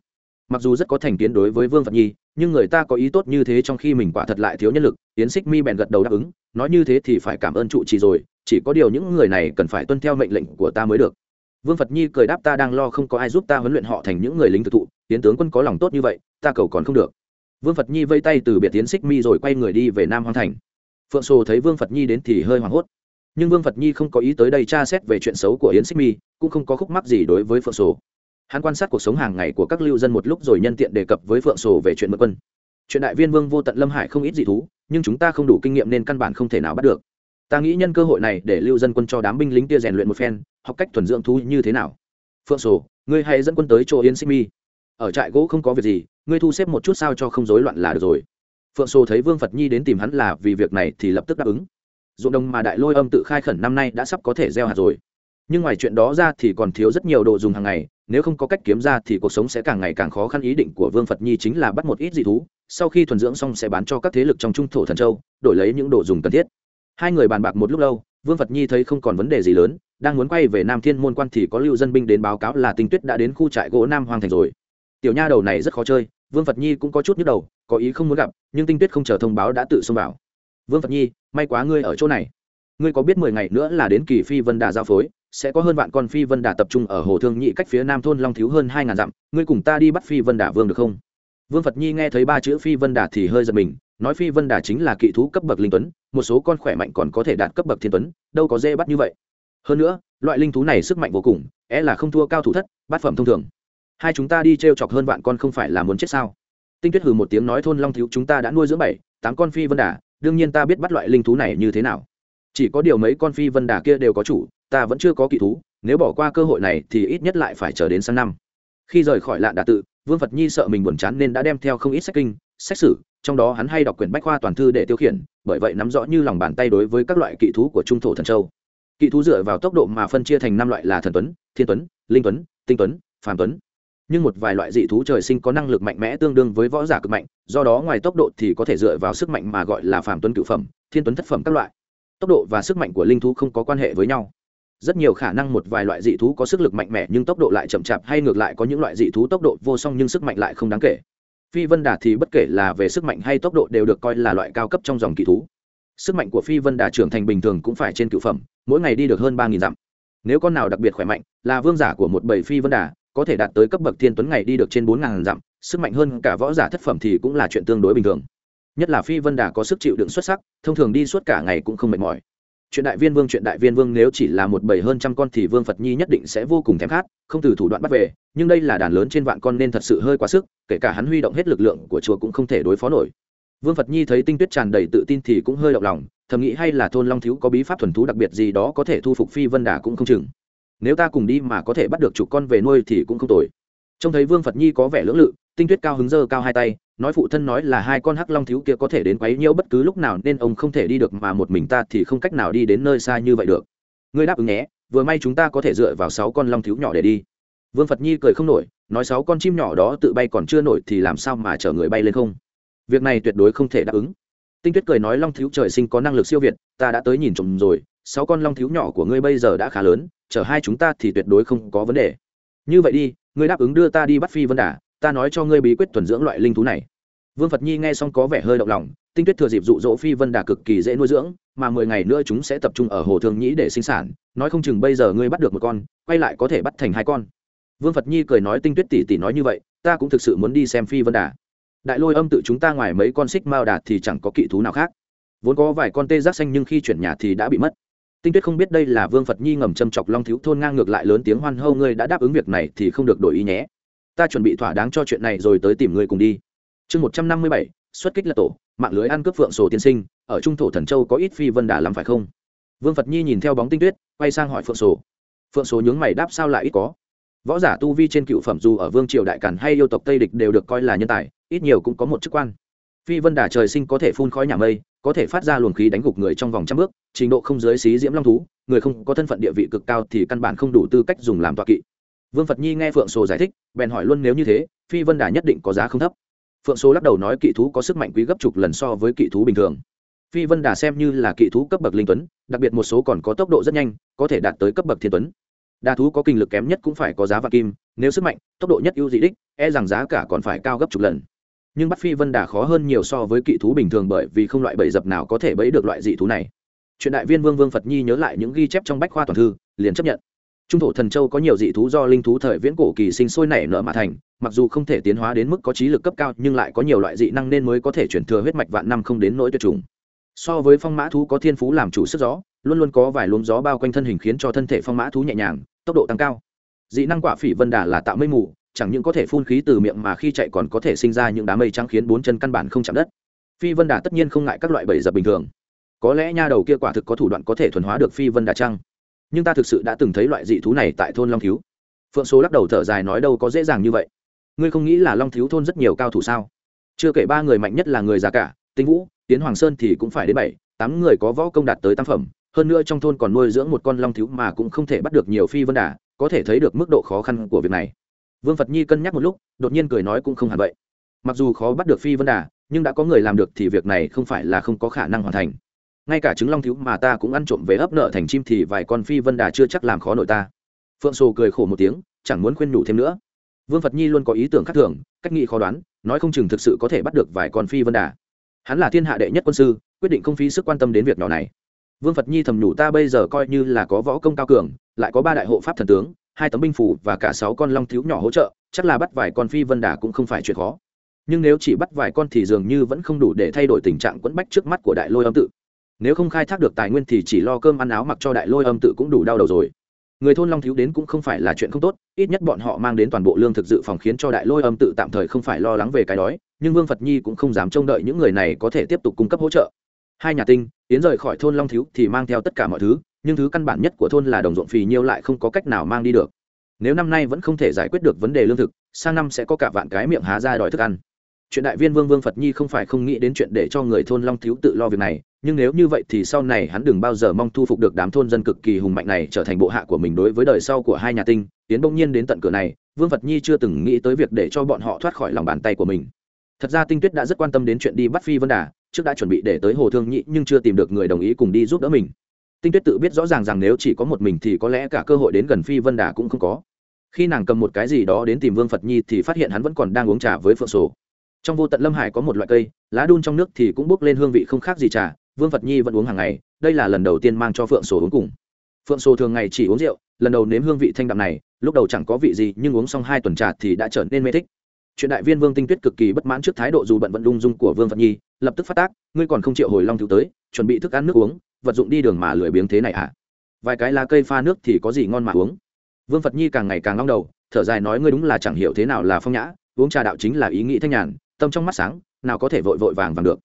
Mặc dù rất có thành kiến đối với vương phật nhi, nhưng người ta có ý tốt như thế trong khi mình quả thật lại thiếu nhân lực tiến xích mi bèn gật đầu đáp ứng, nói như thế thì phải cảm ơn trụ trì rồi, chỉ có điều những người này cần phải tuân theo mệnh lệnh của ta mới được. Vương phật nhi cười đáp ta đang lo không có ai giúp ta huấn luyện họ thành những người lính thực thụ tiến tướng quân có lòng tốt như vậy, ta cầu còn không được. Vương phật nhi vây tay từ biệt tiến xích mi rồi quay người đi về nam hoàng thành phượng sô thấy vương phật nhi đến thì hơi hoảng hốt. Nhưng vương phật nhi không có ý tới đây tra xét về chuyện xấu của yến xích mi, cũng không có khúc mắc gì đối với phượng sổ hắn quan sát cuộc sống hàng ngày của các lưu dân một lúc rồi nhân tiện đề cập với phượng sổ về chuyện mượn quân. Chuyện đại viên vương vô tận lâm hải không ít dị thú, nhưng chúng ta không đủ kinh nghiệm nên căn bản không thể nào bắt được. Ta nghĩ nhân cơ hội này để lưu dân quân cho đám binh lính kia rèn luyện một phen, học cách thuần dưỡng thú như thế nào. Phượng sổ ngươi hãy dẫn quân tới chỗ yến xích mi. Ở trại gỗ không có việc gì, ngươi thu xếp một chút sao cho không rối loạn là được rồi phượng Sô thấy vương phật nhi đến tìm hắn là vì việc này thì lập tức đáp ứng. Ruộng đồng mà đại lôi âm tự khai khẩn năm nay đã sắp có thể gieo hạt rồi. Nhưng ngoài chuyện đó ra thì còn thiếu rất nhiều đồ dùng hàng ngày, nếu không có cách kiếm ra thì cuộc sống sẽ càng ngày càng khó khăn. Ý định của vương phật nhi chính là bắt một ít dị thú, sau khi thuần dưỡng xong sẽ bán cho các thế lực trong trung thổ thần châu, đổi lấy những đồ dùng cần thiết. Hai người bàn bạc một lúc lâu, vương phật nhi thấy không còn vấn đề gì lớn, đang muốn quay về nam thiên môn quan thì có lưu dân binh đến báo cáo là tinh tuyết đã đến khu trại gỗ nam hoàng thành rồi. Tiểu nha đầu này rất khó chơi vương phật nhi cũng có chút nhức đầu, có ý không muốn gặp, nhưng tinh tuyết không chờ thông báo đã tự xông vào. Vương phật nhi, may quá ngươi ở chỗ này. Ngươi có biết mười ngày nữa là đến kỳ phi vân đà giao phối, sẽ có hơn vạn con phi vân đà tập trung ở hồ thương nhị cách phía nam thôn long thiếu hơn hai ngàn dặm, ngươi cùng ta đi bắt phi vân đà vương được không? Vương phật nhi nghe thấy ba chữ phi vân đà thì hơi giật mình, nói phi vân đà chính là kỵ thú cấp bậc linh tuấn, một số con khỏe mạnh còn có thể đạt cấp bậc thiên tuấn, đâu có dễ bắt như vậy. Hơn nữa, loại linh thú này sức mạnh vô cùng é là không thua cao thủ thất, bát phẩm thông thường hai chúng ta đi t r e o chọc hơn vạn con không phải là muốn chết sao? Tinh tuyết hừ một tiếng nói thôn long thiếu chúng ta đã nuôi dưỡng bảy, tám con phi vân đà, đương nhiên ta biết bắt loại linh thú này như thế nào. Chỉ có điều mấy con phi vân đà kia đều có chủ, ta vẫn chưa có kỳ thú, nếu bỏ qua cơ hội này thì ít nhất lại phải chờ đến sang năm. Khi rời khỏi lạn đà tự, vương phật nhi sợ mình buồn chán nên đã đem theo không ít sách kinh, sách sử, trong đó hắn hay đọc quyển bách khoa toàn thư để tiêu khiển, bởi vậy nắm rõ như lòng bàn tay đối với các loại kỵ thú của trung thổ thần châu. Kỵ thú dựa vào tốc độ mà phân chia thành năm loại là thần tuấn, thiên tuấn, linh tuấn, tinh tuấn, phàm tuấn nhưng một vài loại dị thú trời sinh có năng lực mạnh mẽ tương đương với võ giả cực mạnh, do đó ngoài tốc độ thì có thể dựa vào sức mạnh mà gọi là phàm tuấn cự phẩm, thiên tuấn thất phẩm các loại. Tốc độ và sức mạnh của linh thú không có quan hệ với nhau. Rất nhiều khả năng một vài loại dị thú có sức lực mạnh mẽ nhưng tốc độ lại chậm chạp hay ngược lại có những loại dị thú tốc độ vô song nhưng sức mạnh lại không đáng kể. Phi vân đà thì bất kể là về sức mạnh hay tốc độ đều được coi là loại cao cấp trong dòng kỳ thú. Sức mạnh của phi vân đà trưởng thành bình thường cũng phải trên cựu phẩm, mỗi ngày đi được hơn ba dặm. Nếu con nào đặc biệt khỏe mạnh, là vương giả của một bầy phi vân đà có thể đạt tới cấp bậc thiên tuấn ngày đi được trên bốn ngàn dặm, sức mạnh hơn cả võ giả thất phẩm thì cũng là chuyện tương đối bình thường. Nhất là phi vân đà có sức chịu đựng xuất sắc, thông thường đi suốt cả ngày cũng không mệt mỏi. Chuyện đại viên vương, chuyện đại viên vương nếu chỉ là một bầy hơn trăm con thì vương phật nhi nhất định sẽ vô cùng thèm khát, không từ thủ đoạn bắt về, nhưng đây là đàn lớn trên vạn con nên thật sự hơi quá sức, kể cả hắn huy động hết lực lượng của chùa cũng không thể đối phó nổi. Vương phật nhi thấy tinh tuyết tràn đầy tự tin thì cũng hơi động lòng, thầm nghĩ hay là thôn long thiếu có bí pháp thuần thú đặc biệt gì đó có thể thu phục phi vân đà cũng không chừng nếu ta cùng đi mà có thể bắt được chục con về nuôi thì cũng không tồi. Trông thấy vương phật nhi có vẻ lưỡng lự, tinh tuyết cao hứng dơ cao hai tay, nói phụ thân nói là hai con hắc long thiếu kia có thể đến quấy nhiễu bất cứ lúc nào nên ông không thể đi được mà một mình ta thì không cách nào đi đến nơi xa như vậy được. Ngươi đáp ứng nhé, vừa may chúng ta có thể dựa vào sáu con long thiếu nhỏ để đi. Vương phật nhi cười không nổi, nói sáu con chim nhỏ đó tự bay còn chưa nổi thì làm sao mà chở người bay lên không? Việc này tuyệt đối không thể đáp ứng. Tinh tuyết cười nói long thiếu trời sinh có năng lực siêu việt, ta đã tới nhìn trộm rồi sáu con long thiếu nhỏ của ngươi bây giờ đã khá lớn chở hai chúng ta thì tuyệt đối không có vấn đề. Như vậy đi, ngươi đáp ứng đưa ta đi bắt phi vân đà, ta nói cho ngươi bí quyết thuần dưỡng loại linh thú này. Vương phật nhi nghe xong có vẻ hơi động lòng, tinh tuyết thừa dịp dụ dỗ phi vân đà cực kỳ dễ nuôi dưỡng, mà mười ngày nữa chúng sẽ tập trung ở hồ thương nhĩ để sinh sản, nói không chừng bây giờ ngươi bắt được một con, quay lại có thể bắt thành hai con. Vương phật nhi cười nói tinh tuyết tỷ tỷ nói như vậy, ta cũng thực sự muốn đi xem phi vân đà. Đại lôi âm tự chúng ta ngoài mấy con xích mao đà thì chẳng có kỵ thú nào khác. Vốn có vài con tê giác xanh nhưng khi chuyển nhà thì đã bị mất tinh tuyết không biết đây là vương phật nhi ngầm châm chọc long thiếu thôn ngang ngược lại lớn tiếng hoan hô, ngươi đã đáp ứng việc này thì không được đổi ý nhé. Ta chuẩn bị thỏa đáng cho chuyện này rồi tới tìm ngươi cùng đi. Chương một trăm năm mươi bảy, xuất kích là tổ, mạng lưới ăn cướp phượng sổ tiên sinh, ở trung thổ thần châu có ít phi vân đà lắm phải không? Vương phật nhi nhìn theo bóng tinh tuyết, quay sang hỏi phượng sổ. Phượng sổ nhướng mày đáp, sao lại ít có? Võ giả tu vi trên cựu phẩm dù ở vương triều đại cản hay yêu tộc tây địch đều được coi là nhân tài, ít nhiều cũng có một chức quan. Phi vân đà trời sinh có thể phun khói nhà mây có thể phát ra luồng khí đánh gục người trong vòng trăm bước, trình độ không dưới xí diễm long thú, người không có thân phận địa vị cực cao thì căn bản không đủ tư cách dùng làm tọa kỵ. Vương phật nhi nghe phượng sô giải thích, bèn hỏi luôn nếu như thế, phi vân đà nhất định có giá không thấp. Phượng số lắc đầu nói kỵ thú có sức mạnh quý gấp chục lần so với kỵ thú bình thường. Phi vân đà xem như là kỵ thú cấp bậc linh tuấn, đặc biệt một số còn có tốc độ rất nhanh, có thể đạt tới cấp bậc thiên tuấn. Đa thú có kinh lực kém nhất cũng phải có giá và kim, nếu sức mạnh, tốc độ nhất ưu dị đích e rằng giá cả còn phải cao gấp chục lần nhưng bắt phi vân đà khó hơn nhiều so với kỵ thú bình thường bởi vì không loại bẫy dập nào có thể bẫy được loại dị thú này. Chuyện đại viên vương vương phật nhi nhớ lại những ghi chép trong bách khoa toàn thư, liền chấp nhận. Trung thổ thần châu có nhiều dị thú do linh thú thời viễn cổ kỳ sinh sôi nảy nở mà thành, mặc dù không thể tiến hóa đến mức có trí lực cấp cao, nhưng lại có nhiều loại dị năng nên mới có thể chuyển thừa huyết mạch vạn năm không đến nỗi tuyệt chủng. So với phong mã thú có thiên phú làm chủ sức gió, luôn luôn có vài luống gió bao quanh thân hình khiến cho thân thể phong mã thú nhẹ nhàng, tốc độ tăng cao. Dị năng quả phỉ vân đà là tạo mây mù chẳng những có thể phun khí từ miệng mà khi chạy còn có thể sinh ra những đám mây trắng khiến bốn chân căn bản không chạm đất. Phi vân đà tất nhiên không ngại các loại bẫy dập bình thường. Có lẽ nha đầu kia quả thực có thủ đoạn có thể thuần hóa được phi vân đà trăng nhưng ta thực sự đã từng thấy loại dị thú này tại thôn long thiếu. Phượng số lắc đầu thở dài nói đâu có dễ dàng như vậy. Ngươi không nghĩ là long thiếu thôn rất nhiều cao thủ sao? Chưa kể ba người mạnh nhất là người già cả, tinh vũ, tiến hoàng sơn thì cũng phải đến bảy, tám người có võ công đạt tới tam phẩm, hơn nữa trong thôn còn nuôi dưỡng một con long thiếu mà cũng không thể bắt được nhiều phi vân đà, có thể thấy được mức độ khó khăn của việc này vương phật nhi cân nhắc một lúc, đột nhiên cười nói cũng không hẳn vậy. Mặc dù khó bắt được phi vân đà, nhưng đã có người làm được thì việc này không phải là không có khả năng hoàn thành. Ngay cả trứng long thiếu mà ta cũng ăn trộm về ấp nợ thành chim thì vài con phi vân đà chưa chắc làm khó nội ta. Phượng sồ cười khổ một tiếng, chẳng muốn khuyên nhủ thêm nữa. Vương phật nhi luôn có ý tưởng khác thường, cách nghĩ khó đoán, nói không chừng thực sự có thể bắt được vài con phi vân đà. Hắn là thiên hạ đệ nhất quân sư, quyết định không phí sức quan tâm đến việc nhỏ này. Vương phật nhi thầm nhủ ta bây giờ coi như là có võ công cao cường, lại có ba đại hộ pháp thần tướng hai tấm binh phủ và cả sáu con long thiếu nhỏ hỗ trợ, chắc là bắt vài con phi vân đà cũng không phải chuyện khó. Nhưng nếu chỉ bắt vài con thì dường như vẫn không đủ để thay đổi tình trạng quẫn bách trước mắt của đại lôi âm tự. Nếu không khai thác được tài nguyên thì chỉ lo cơm ăn áo mặc cho đại lôi âm tự cũng đủ đau đầu rồi. Người thôn long thiếu đến cũng không phải là chuyện không tốt, ít nhất bọn họ mang đến toàn bộ lương thực dự phòng khiến cho đại lôi âm tự tạm thời không phải lo lắng về cái đói, nhưng vương phật nhi cũng không dám trông đợi những người này có thể tiếp tục cung cấp hỗ trợ. Hai nhà tinh, tiến rời khỏi thôn long thiếu thì mang theo tất cả mọi thứ nhưng thứ căn bản nhất của thôn là đồng ruộng phì nhiêu lại không có cách nào mang đi được. Nếu năm nay vẫn không thể giải quyết được vấn đề lương thực, sang năm sẽ có cả vạn cái miệng há ra đòi thức ăn. Chuyện đại viên vương vương phật nhi không phải không nghĩ đến chuyện để cho người thôn long thiếu tự lo việc này, nhưng nếu như vậy thì sau này hắn đừng bao giờ mong thu phục được đám thôn dân cực kỳ hùng mạnh này trở thành bộ hạ của mình đối với đời sau của hai nhà tinh, tiến bỗng nhiên đến tận cửa này, vương phật nhi chưa từng nghĩ tới việc để cho bọn họ thoát khỏi lòng bàn tay của mình. Thật ra tinh tuyết đã rất quan tâm đến chuyện đi bắt phi vân đà, trước đã chuẩn bị để tới hồ thương nhị nhưng chưa tìm được người đồng ý cùng đi giúp đỡ mình tinh tuyết tự biết rõ ràng rằng nếu chỉ có một mình thì có lẽ cả cơ hội đến gần phi vân đà cũng không có. Khi nàng cầm một cái gì đó đến tìm vương phật nhi thì phát hiện hắn vẫn còn đang uống trà với phượng sổ. Trong vô tận lâm hải có một loại cây, lá đun trong nước thì cũng bốc lên hương vị không khác gì trà, vương phật nhi vẫn uống hàng ngày, đây là lần đầu tiên mang cho phượng sổ uống cùng. Phượng sổ thường ngày chỉ uống rượu, lần đầu nếm hương vị thanh đạm này, lúc đầu chẳng có vị gì, nhưng uống xong hai tuần trà thì đã trở nên mê thích. Chuyện đại viên vương tinh tuyết cực kỳ bất mãn trước thái độ dù bận vận lung dung của vương phật nhi, lập tức phát tác, ngươi còn không chịu hồi long thiếu tới, chuẩn bị thức ăn nước uống vật dụng đi đường mà lười biếng thế này à vài cái lá cây pha nước thì có gì ngon mà uống? Vương phật nhi càng ngày càng long đầu, thở dài nói ngươi đúng là chẳng hiểu thế nào là phong nhã, uống trà đạo chính là ý nghĩ thanh nhàn, tâm trong mắt sáng, nào có thể vội vội vàng vàng được.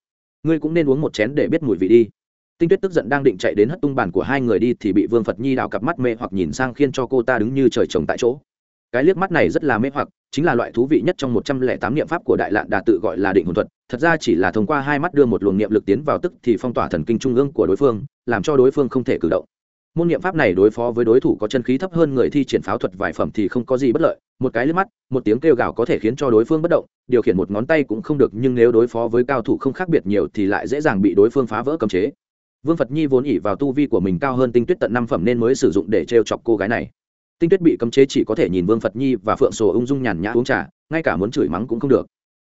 Ngươi cũng nên uống một chén để biết mùi vị đi. Tinh tuyết tức giận đang định chạy đến hất tung bàn của hai người đi thì bị vương phật nhi đào cặp mắt mê hoặc nhìn sang khiến cho cô ta đứng như trời trồng tại chỗ. Cái liếc mắt này rất là mê hoặc, chính là loại thú vị nhất trong một trăm lẻ tám niệm pháp của đại lạn đà tự gọi là định hồn thuật thật ra chỉ là thông qua hai mắt đưa một luồng niệm lực tiến vào tức thì phong tỏa thần kinh trung ương của đối phương, làm cho đối phương không thể cử động. Môn niệm pháp này đối phó với đối thủ có chân khí thấp hơn người thi triển pháo thuật vài phẩm thì không có gì bất lợi, một cái liếc mắt, một tiếng kêu gào có thể khiến cho đối phương bất động, điều khiển một ngón tay cũng không được, nhưng nếu đối phó với cao thủ không khác biệt nhiều thì lại dễ dàng bị đối phương phá vỡ cấm chế. Vương phật nhi vốn ỉ vào tu vi của mình cao hơn tinh tuyết tận năm phẩm nên mới sử dụng để t chọc cô gái này. Tinh tuyết bị cấm chế chỉ có thể nhìn vương phật nhi và phượng sổ ung dung nhàn nhã uống trà, ngay cả muốn chửi mắng cũng không được.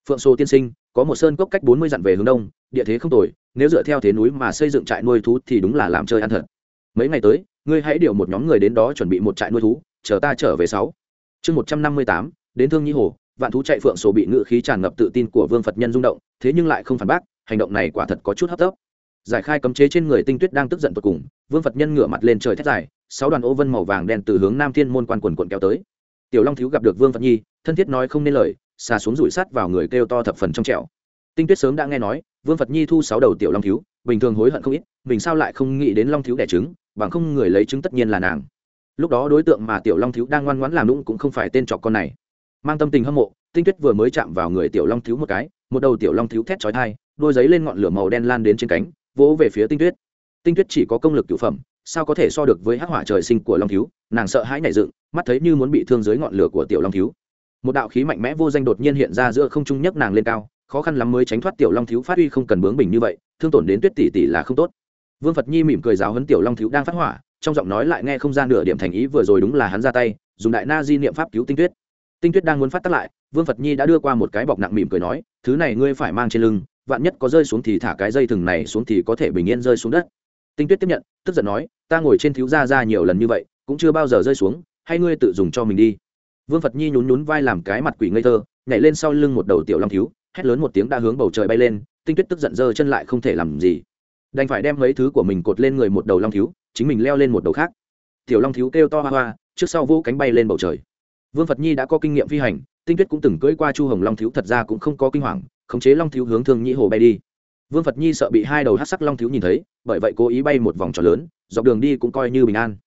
Phượng sổ tiên sinh có một sơn cốc cách bốn mươi dặn về hướng đông, địa thế không tồi, nếu dựa theo thế núi mà xây dựng trại nuôi thú thì đúng là làm chơi ăn thật. Mấy ngày tới, ngươi hãy điều một nhóm người đến đó chuẩn bị một trại nuôi thú, chờ ta trở về sáu. Chương một trăm năm mươi tám, đến thương nhi hồ, vạn thú chạy phượng sổ bị ngự khí tràn ngập tự tin của vương phật nhân rung động, thế nhưng lại không phản bác, hành động này quả thật có chút hấp tấp. Giải khai cấm chế trên người tinh tuyết đang tức giận tột cùng, vương phật nhân ngửa mặt lên trời thét dài, sáu đoàn ô vân màu vàng đen từ hướng nam thiên môn quan quần quận kéo tới. Tiểu long thiếu gặp được vương phật nhi, thân thiết nói không nên lời xà xuống rủi sắt vào người kêu to thập phần trong trẻo. Tinh tuyết sớm đã nghe nói, vương phật nhi thu sáu đầu tiểu long thiếu, bình thường hối hận không ít, mình sao lại không nghĩ đến long thiếu đẻ trứng, bằng không người lấy trứng tất nhiên là nàng. Lúc đó đối tượng mà tiểu long thiếu đang ngoan ngoãn làm lũng cũng không phải tên trọc con này. Mang tâm tình hâm mộ, tinh tuyết vừa mới chạm vào người tiểu long thiếu một cái, một đầu tiểu long thiếu thét chói thai đôi giấy lên ngọn lửa màu đen lan đến trên cánh, vỗ về phía tinh tuyết. Tinh tuyết chỉ có công lực cửu phẩm, sao có thể so được với hắc hỏa trời sinh của long thiếu, nàng sợ hãi nảy dựng, mắt thấy như muốn bị thương dưới ngọn lửa của tiểu long thiếu một đạo khí mạnh mẽ vô danh đột nhiên hiện ra giữa không trung nhấc nàng lên cao, khó khăn lắm mới tránh thoát tiểu long thiếu phát huy không cần bướng bình như vậy, thương tổn đến tuyết tỷ tỷ là không tốt. Vương phật nhi mỉm cười giáo hấn tiểu long thiếu đang phát hỏa, trong giọng nói lại nghe không gian nửa điểm thành ý vừa rồi đúng là hắn ra tay, dùng đại na di niệm pháp cứu tinh tuyết. Tinh tuyết đang muốn phát tắc lại, vương phật nhi đã đưa qua một cái bọc nặng mỉm cười nói, thứ này ngươi phải mang trên lưng, vạn nhất có rơi xuống thì thả cái dây thừng này xuống thì có thể bình yên rơi xuống đất. Tinh tuyết tiếp nhận, tức giận nói, ta ngồi trên thiếu gia ra nhiều lần như vậy, cũng chưa bao giờ rơi xuống, hay ngươi tự dùng cho mình đi vương phật nhi nhún nhún vai làm cái mặt quỷ ngây thơ, nhảy lên sau lưng một đầu tiểu long thiếu, hét lớn một tiếng đã hướng bầu trời bay lên, tinh tuyết tức giận dơ chân lại không thể làm gì. Đành phải đem mấy thứ của mình cột lên người một đầu long thiếu, chính mình leo lên một đầu khác. Tiểu long thiếu kêu to hoa hoa, trước sau vỗ cánh bay lên bầu trời. Vương phật nhi đã có kinh nghiệm phi hành, tinh tuyết cũng từng cưỡi qua chu hồng long thiếu thật ra cũng không có kinh hoàng, khống chế long thiếu hướng thương nhĩ hồ bay đi. Vương phật nhi sợ bị hai đầu hát sắc long thiếu nhìn thấy, bởi vậy cố ý bay một vòng tròn lớn, dọc đường đi cũng coi như bình an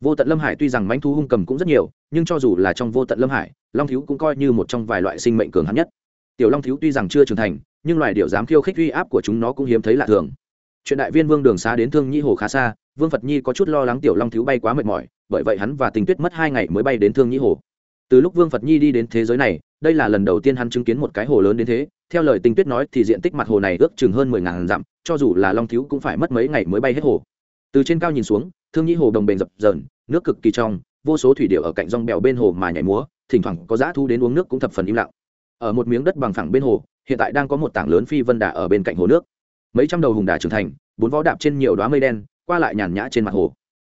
vô tận lâm hải tuy rằng mánh thú hung cầm cũng rất nhiều, nhưng cho dù là trong vô tận lâm hải, long thiếu cũng coi như một trong vài loại sinh mệnh cường hắn nhất. Tiểu long thiếu tuy rằng chưa trưởng thành, nhưng loài điệu dám khiêu khích uy áp của chúng nó cũng hiếm thấy lạ thường. Chuyện đại viên vương đường xá đến thương nhi hồ khá xa, vương phật nhi có chút lo lắng tiểu long thiếu bay quá mệt mỏi, bởi vậy hắn và tình tuyết mất hai ngày mới bay đến thương nhi hồ. Từ lúc vương phật nhi đi đến thế giới này, đây là lần đầu tiên hắn chứng kiến một cái hồ lớn đến thế. Theo lời tình tuyết nói thì diện tích mặt hồ này ước chừng hơn mười ngàn dặm, cho dù là long thiếu cũng phải mất mấy ngày mới bay hết hồ từ trên cao nhìn xuống, thương nhĩ hồ đồng bền dập dờn, nước cực kỳ trong, vô số thủy điệu ở cạnh rong bèo bên hồ mà nhảy múa, thỉnh thoảng có dã thu đến uống nước cũng thập phần im lặng. Ở một miếng đất bằng phẳng bên hồ, hiện tại đang có một tảng lớn phi vân đà ở bên cạnh hồ nước. Mấy trăm đầu hùng đà trưởng thành, bốn vó đạp trên nhiều đoá mây đen, qua lại nhàn nhã trên mặt hồ.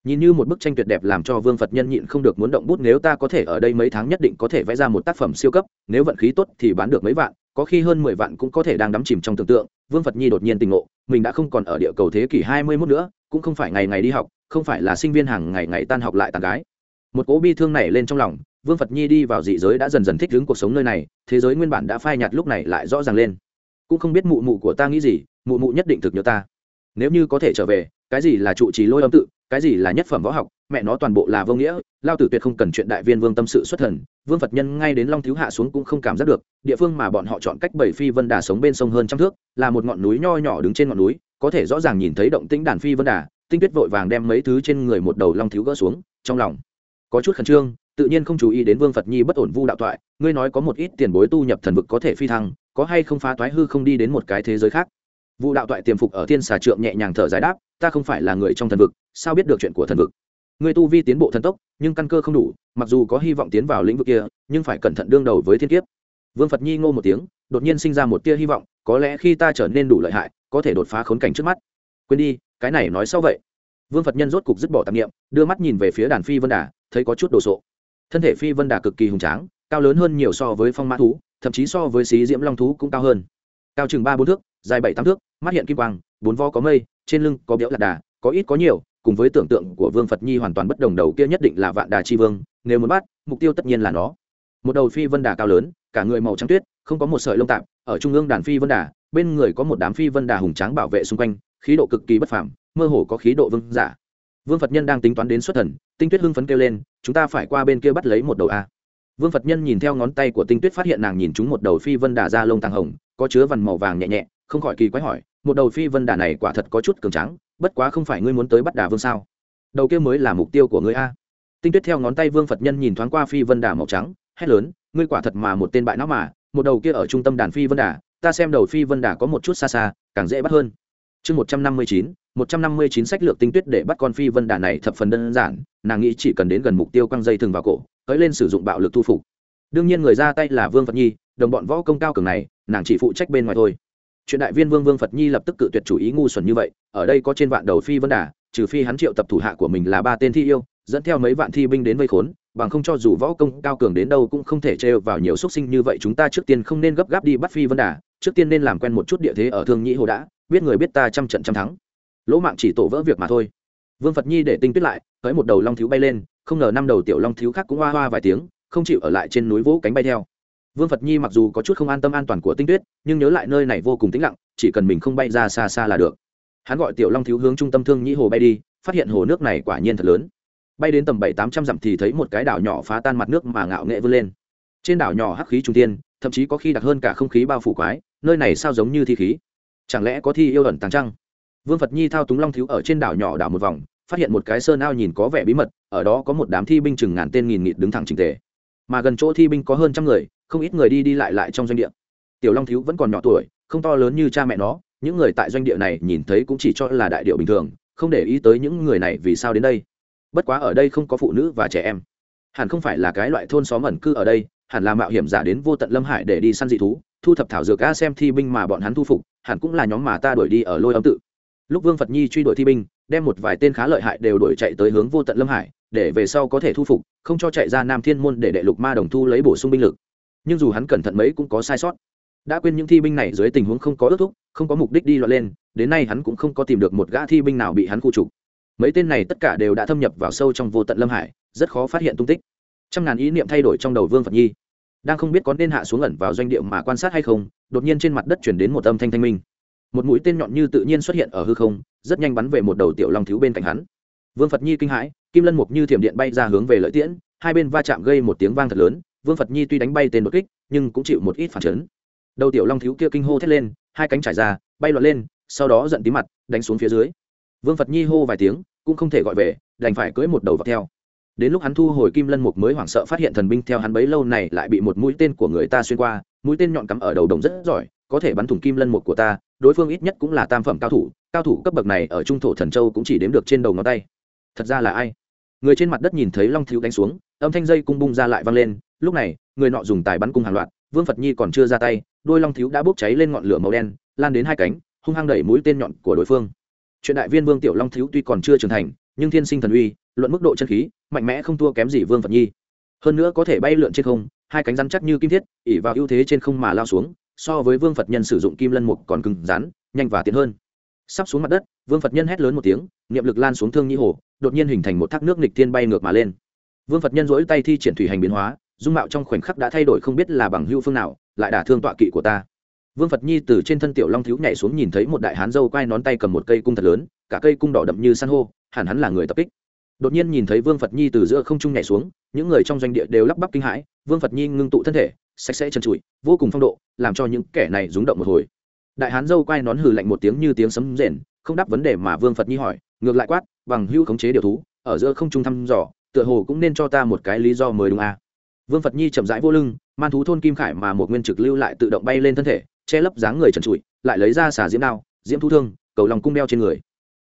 Nhìn như một bức tranh tuyệt đẹp làm cho vương phật nhân nhịn không được muốn động bút, nếu ta có thể ở đây mấy tháng nhất định có thể vẽ ra một tác phẩm siêu cấp, nếu vận khí tốt thì bán được mấy vạn có khi hơn mười vạn cũng có thể đang đắm chìm trong tưởng tượng, vương phật nhi đột nhiên tình ngộ, mình đã không còn ở địa cầu thế kỷ hai mươi mốt nữa, cũng không phải ngày ngày đi học, không phải là sinh viên hàng ngày ngày tan học lại tàn gái. Một cố bi thương này lên trong lòng, vương phật nhi đi vào dị giới đã dần dần thích ứng cuộc sống nơi này, thế giới nguyên bản đã phai nhạt lúc này lại rõ ràng lên. Cũng không biết mụ mụ của ta nghĩ gì, mụ mụ nhất định thực nhớ ta. Nếu như có thể trở về cái gì là trụ trì lôi âm tự, cái gì là nhất phẩm võ học, mẹ nó toàn bộ là vô nghĩa, lao tử tuyệt không cần chuyện đại viên vương tâm sự xuất thần, vương phật nhân ngay đến long thiếu hạ xuống cũng không cảm giác được, địa phương mà bọn họ chọn cách bảy phi vân đà sống bên sông hơn trăm thước, là một ngọn núi nho nhỏ đứng trên ngọn núi, có thể rõ ràng nhìn thấy động tĩnh đàn phi vân đà, tinh tuyết vội vàng đem mấy thứ trên người một đầu long thiếu gỡ xuống, trong lòng có chút khẩn trương, tự nhiên không chú ý đến vương phật nhi bất ổn vu đạo thoại, ngươi nói có một ít tiền bối tu nhập thần vực có thể phi thăng, có hay không phá toái hư không đi đến một cái thế giới khác vụ đạo toại tiềm phục ở thiên xà trượng nhẹ nhàng thở giải đáp, ta không phải là người trong thần vực, sao biết được chuyện của thần vực? Người tu vi tiến bộ thần tốc, nhưng căn cơ không đủ, mặc dù có hy vọng tiến vào lĩnh vực kia, nhưng phải cẩn thận đương đầu với thiên kiếp. Vương phật nhi ngô một tiếng, đột nhiên sinh ra một tia hy vọng, có lẽ khi ta trở nên đủ lợi hại, có thể đột phá khốn cảnh trước mắt. Quên đi, cái này nói sau vậy. Vương phật nhân rốt cục dứt bỏ tạp nghiệm đưa mắt nhìn về phía đàn phi vân đà, thấy có chút đồ sộ. Thân thể phi vân đà cực kỳ hùng tráng, cao lớn hơn nhiều so với phong mã thú, thậm chí so với xí diễm long thú cũng cao hơn cao chừng ba bốn thước, dài bảy tám thước, mắt hiện kim quang, bốn vo có mây, trên lưng có béo lạc đà, có ít có nhiều, cùng với tưởng tượng của vương phật nhi hoàn toàn bất đồng đầu kia nhất định là vạn đà chi vương, nếu muốn bắt, mục tiêu tất nhiên là nó. Một đầu phi vân đà cao lớn, cả người màu trắng tuyết, không có một sợi lông tạp, ở trung ương đàn phi vân đà, bên người có một đám phi vân đà hùng tráng bảo vệ xung quanh, khí độ cực kỳ bất phẳng mơ hồ có khí độ vương giả. Vương phật nhân đang tính toán đến xuất thần, tinh tuyết hưng phấn kêu lên, chúng ta phải qua bên kia bắt lấy một đầu a vương phật nhân nhìn theo ngón tay của tinh tuyết phát hiện nàng nhìn chúng một đầu phi vân đà ra lông tàng hồng, có chứa vằn màu vàng nhẹ nhẹ, không khỏi kỳ quái hỏi, một đầu phi vân đà này quả thật có chút cường trắng bất quá không phải ngươi muốn tới bắt đà vương sao? Đầu kia mới là mục tiêu của ngươi a. Tinh tuyết theo ngón tay vương phật nhân nhìn thoáng qua phi vân đà màu trắng, hét lớn, ngươi quả thật mà một tên bại não mà, một đầu kia ở trung tâm đàn phi vân đà, ta xem đầu phi vân đà có một chút xa xa, càng dễ bắt hơn. Chương một trăm năm mươi chín, một trăm năm mươi chín sách lược tinh tuyết để bắt con phi vân đà này thập phần đơn giản, nàng nghĩ chỉ cần đến gần mục tiêu căng dây thừng vào cổ tới lên sử dụng bạo lực thu phục. Đương nhiên người ra tay là vương phật nhi, đồng bọn võ công cao cường này, nàng chỉ phụ trách bên ngoài thôi. Chuyện đại viên vương vương phật nhi lập tức cự tuyệt chủ ý ngu xuẩn như vậy, ở đây có trên vạn đầu phi vân đà, trừ phi hắn triệu tập thủ hạ của mình là ba tên thi yêu, dẫn theo mấy vạn thi binh đến vây khốn, bằng không cho dù võ công cao cường đến đâu cũng không thể trêu vào nhiều xuất sinh như vậy, chúng ta trước tiên không nên gấp gáp đi bắt phi vân đà, trước tiên nên làm quen một chút địa thế ở thương nhĩ hồ đã, biết người biết ta trăm trận trăm thắng. Lỗ mạng chỉ tổ vỡ việc mà thôi. Vương phật nhi để tinh tuyết lại tới một đầu long thiếu bay lên không ngờ năm đầu tiểu long thiếu khác cũng hoa hoa vài tiếng, không chịu ở lại trên núi vỗ cánh bay theo. Vương phật nhi mặc dù có chút không an tâm an toàn của tinh tuyết, nhưng nhớ lại nơi này vô cùng tĩnh lặng, chỉ cần mình không bay ra xa xa là được. Hắn gọi tiểu long thiếu hướng trung tâm thương nhĩ hồ bay đi, phát hiện hồ nước này quả nhiên thật lớn. Bay đến tầm bảy tám trăm dặm thì thấy một cái đảo nhỏ phá tan mặt nước mà ngạo nghệ vươn lên. Trên đảo nhỏ hắc khí trung tiên thậm chí có khi đặc hơn cả không khí bao phủ quái, nơi này sao giống như thi khí? Chẳng lẽ có thi yêu ẩn tàng trăng vương phật nhi thao túng long thiếu ở trên đảo nhỏ đảo một vòng phát hiện một cái sơn ao nhìn có vẻ bí mật, ở đó có một đám thi binh chừng ngàn tên nghìn nghịt đứng thẳng trình tề. Mà gần chỗ thi binh có hơn trăm người, không ít người đi đi lại lại trong doanh địa. Tiểu long thiếu vẫn còn nhỏ tuổi, không to lớn như cha mẹ nó, những người tại doanh địa này nhìn thấy cũng chỉ cho là đại điệu bình thường, không để ý tới những người này vì sao đến đây. Bất quá ở đây không có phụ nữ và trẻ em. Hẳn không phải là cái loại thôn xóm ẩn cư ở đây, hẳn là mạo hiểm giả đến vô tận lâm hải để đi săn dị thú, thu thập thảo dược a xem thi binh mà bọn hắn thu phục, hẳn cũng là nhóm mà ta đuổi đi ở lôi âm tự. Lúc vương phật nhi truy đuổi thi binh đem một vài tên khá lợi hại đều đuổi chạy tới hướng vô tận lâm hải, để về sau có thể thu phục, không cho chạy ra nam thiên môn để đệ lục ma đồng thu lấy bổ sung binh lực. Nhưng dù hắn cẩn thận mấy cũng có sai sót. Đã quên những thi binh này dưới tình huống không có ước thúc, không có mục đích đi loạn lên, đến nay hắn cũng không có tìm được một gã thi binh nào bị hắn khu trục. Mấy tên này tất cả đều đã thâm nhập vào sâu trong vô tận lâm hải, rất khó phát hiện tung tích. Trăm ngàn ý niệm thay đổi trong đầu vương phật nhi. Đang không biết có nên hạ xuống ẩn vào doanh địa mà quan sát hay không, đột nhiên trên mặt đất chuyển đến một âm thanh thanh minh một mũi tên nhọn như tự nhiên xuất hiện ở hư không, rất nhanh bắn về một đầu tiểu long thiếu bên cạnh hắn. Vương phật nhi kinh hãi, kim lân mục như thiểm điện bay ra hướng về lợi tiễn, hai bên va chạm gây một tiếng vang thật lớn, vương phật nhi tuy đánh bay tên đột kích, nhưng cũng chịu một ít phản chấn. Đầu tiểu long thiếu kia kinh hô thét lên, hai cánh trải ra, bay loạn lên, sau đó giận tí mặt, đánh xuống phía dưới. Vương phật nhi hô vài tiếng, cũng không thể gọi về, đành phải cưỡi một đầu vào theo. Đến lúc hắn thu hồi kim lân mục mới hoảng sợ phát hiện thần binh theo hắn bấy lâu này lại bị một mũi tên của người ta xuyên qua, mũi tên nhọn cắm ở đầu đồng rất giỏi, có thể bắn thủng kim lân mục của ta đối phương ít nhất cũng là tam phẩm cao thủ cao thủ cấp bậc này ở trung thổ thần châu cũng chỉ đếm được trên đầu ngón tay. Thật ra là ai? Người trên mặt đất nhìn thấy long thiếu đánh xuống, âm thanh dây cung bung ra lại vang lên, lúc này, người nọ dùng tài bắn cung hàng loạt, vương phật nhi còn chưa ra tay, đôi long thiếu đã bốc cháy lên ngọn lửa màu đen, lan đến hai cánh, hung hăng đẩy mũi tên nhọn của đối phương. Chuyện đại viên vương tiểu long thiếu tuy còn chưa trưởng thành, nhưng thiên sinh thần uy, luận mức độ chân khí, mạnh mẽ không thua kém gì vương phật nhi. Hơn nữa có thể bay lượn trên không, hai cánh rắn chắc như kim thiết ỉ vào ưu thế trên không mà lao xuống so với vương phật nhân sử dụng kim lân mục còn cứng rắn, nhanh và tiện hơn. Sắp xuống mặt đất, vương phật nhân hét lớn một tiếng, niệm lực lan xuống thương nhi hồ, đột nhiên hình thành một thác nước nghịch thiên bay ngược mà lên. Vương phật nhân dỗi tay thi triển thủy hành biến hóa, dung mạo trong khoảnh khắc đã thay đổi không biết là bằng hưu phương nào, lại đả thương tọa kỵ của ta. Vương phật nhi từ trên thân tiểu long thiếu nhảy xuống nhìn thấy một đại hán dâu quai nón tay cầm một cây cung thật lớn, cả cây cung đỏ đậm như san hô, hẳn hắn là người tập kích. Đột nhiên nhìn thấy vương phật nhi từ giữa không trung nhảy xuống, những người trong doanh địa đều lắp bắp kinh hãi, vương phật nhi ngưng tụ thân thể sạch sẽ chân trụi, vô cùng phong độ, làm cho những kẻ này rúng động một hồi đại hán dâu quai nón hừ lạnh một tiếng như tiếng sấm rền, không đáp vấn đề mà vương phật nhi hỏi, ngược lại quát, bằng hữu khống chế điều thú, ở giữa không trung thăm dò, tựa hồ cũng nên cho ta một cái lý do mới đúng à. vương phật nhi chậm rãi vô lưng, man thú thôn kim khải mà một nguyên trực lưu lại tự động bay lên thân thể, che lấp dáng người trần trụi, lại lấy ra xà diễm đao, diễm thu thương, cầu lòng cung đeo trên người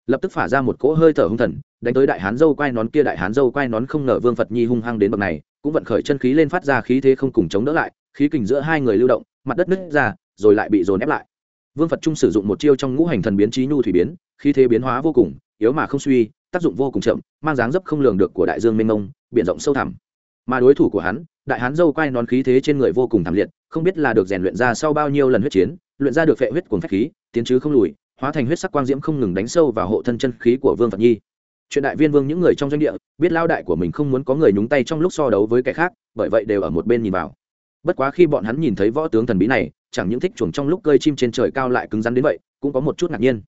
lập tức phả ra một cỗ hơi thở hung thần, đánh tới đại hán dâu quai nón kia đại hán dâu quai nón không ngờ vương phật nhi hung hăng đến bậc này, cũng vận khởi chân khí lên phát ra khí thế không cùng chống đỡ lại khí kình giữa hai người lưu động mặt đất nứt ra rồi lại bị dồn ép lại. Vương phật trung sử dụng một chiêu trong ngũ hành thần biến trí nhu thủy biến khí thế biến hóa vô cùng yếu mà không suy tác dụng vô cùng chậm mang dáng dấp không lường được của đại dương mênh mông biển rộng sâu thẳm. Mà đối thủ của hắn đại hán dâu quai nón khí thế trên người vô cùng thảm liệt không biết là được rèn luyện ra sau bao nhiêu lần huyết chiến luyện ra được phệ huyết cuồng phách khí tiến chứ không lùi hóa thành huyết sắc quang diễm không ngừng đánh sâu vào hộ thân chân khí của vương phật nhi. Chuyện đại viên vương những người trong doanh địa biết lao đại của mình không muốn có người nhúng tay trong lúc so đấu với kẻ khác bởi vậy đều ở một bên nhìn vào bất quá khi bọn hắn nhìn thấy võ tướng thần bí này, chẳng những thích chuồng trong lúc cơi chim trên trời cao lại cứng rắn đến vậy, cũng có một chút ngạc nhiên.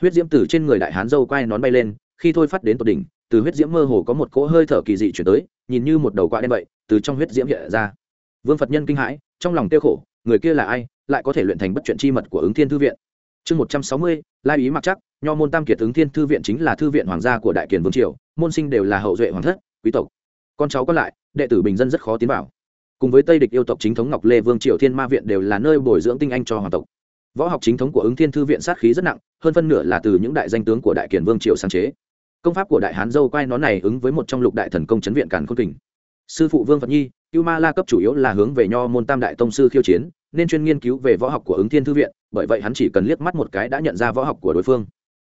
Huyết diễm từ trên người đại hán dâu quay nón bay lên, khi thôi phát đến tột đỉnh, từ huyết diễm mơ hồ có một cỗ hơi thở kỳ dị chuyển tới, nhìn như một đầu quạ đen vậy, từ trong huyết diễm hiện ra. Vương phật nhân kinh hãi, trong lòng tiêu khổ, người kia là ai, lại có thể luyện thành bất chuyện chi mật của ứng thiên thư viện? Chương một trăm sáu mươi, lai ý mặc chắc nho môn tam kiệt ứng thiên thư viện chính là thư viện hoàng gia của đại kiền vương triều, môn sinh đều là hậu duệ hoàng thất, quý tộc. Con cháu còn lại, đệ tử bình dân rất khó tiến vào cùng với tây địch yêu tộc chính thống ngọc lê vương triều thiên ma viện đều là nơi bồi dưỡng tinh anh cho hoàng tộc. Võ học chính thống của ứng thiên thư viện sát khí rất nặng, hơn phân nửa là từ những đại danh tướng của đại kiền vương triều sáng chế. Công pháp của đại hán dâu quai nó này ứng với một trong lục đại thần công chấn viện càn khôn kình. Sư phụ vương phật nhi, cưu ma la cấp chủ yếu là hướng về nho môn tam đại tông sư khiêu chiến, nên chuyên nghiên cứu về võ học của ứng thiên thư viện, bởi vậy hắn chỉ cần liếc mắt một cái đã nhận ra võ học của đối phương.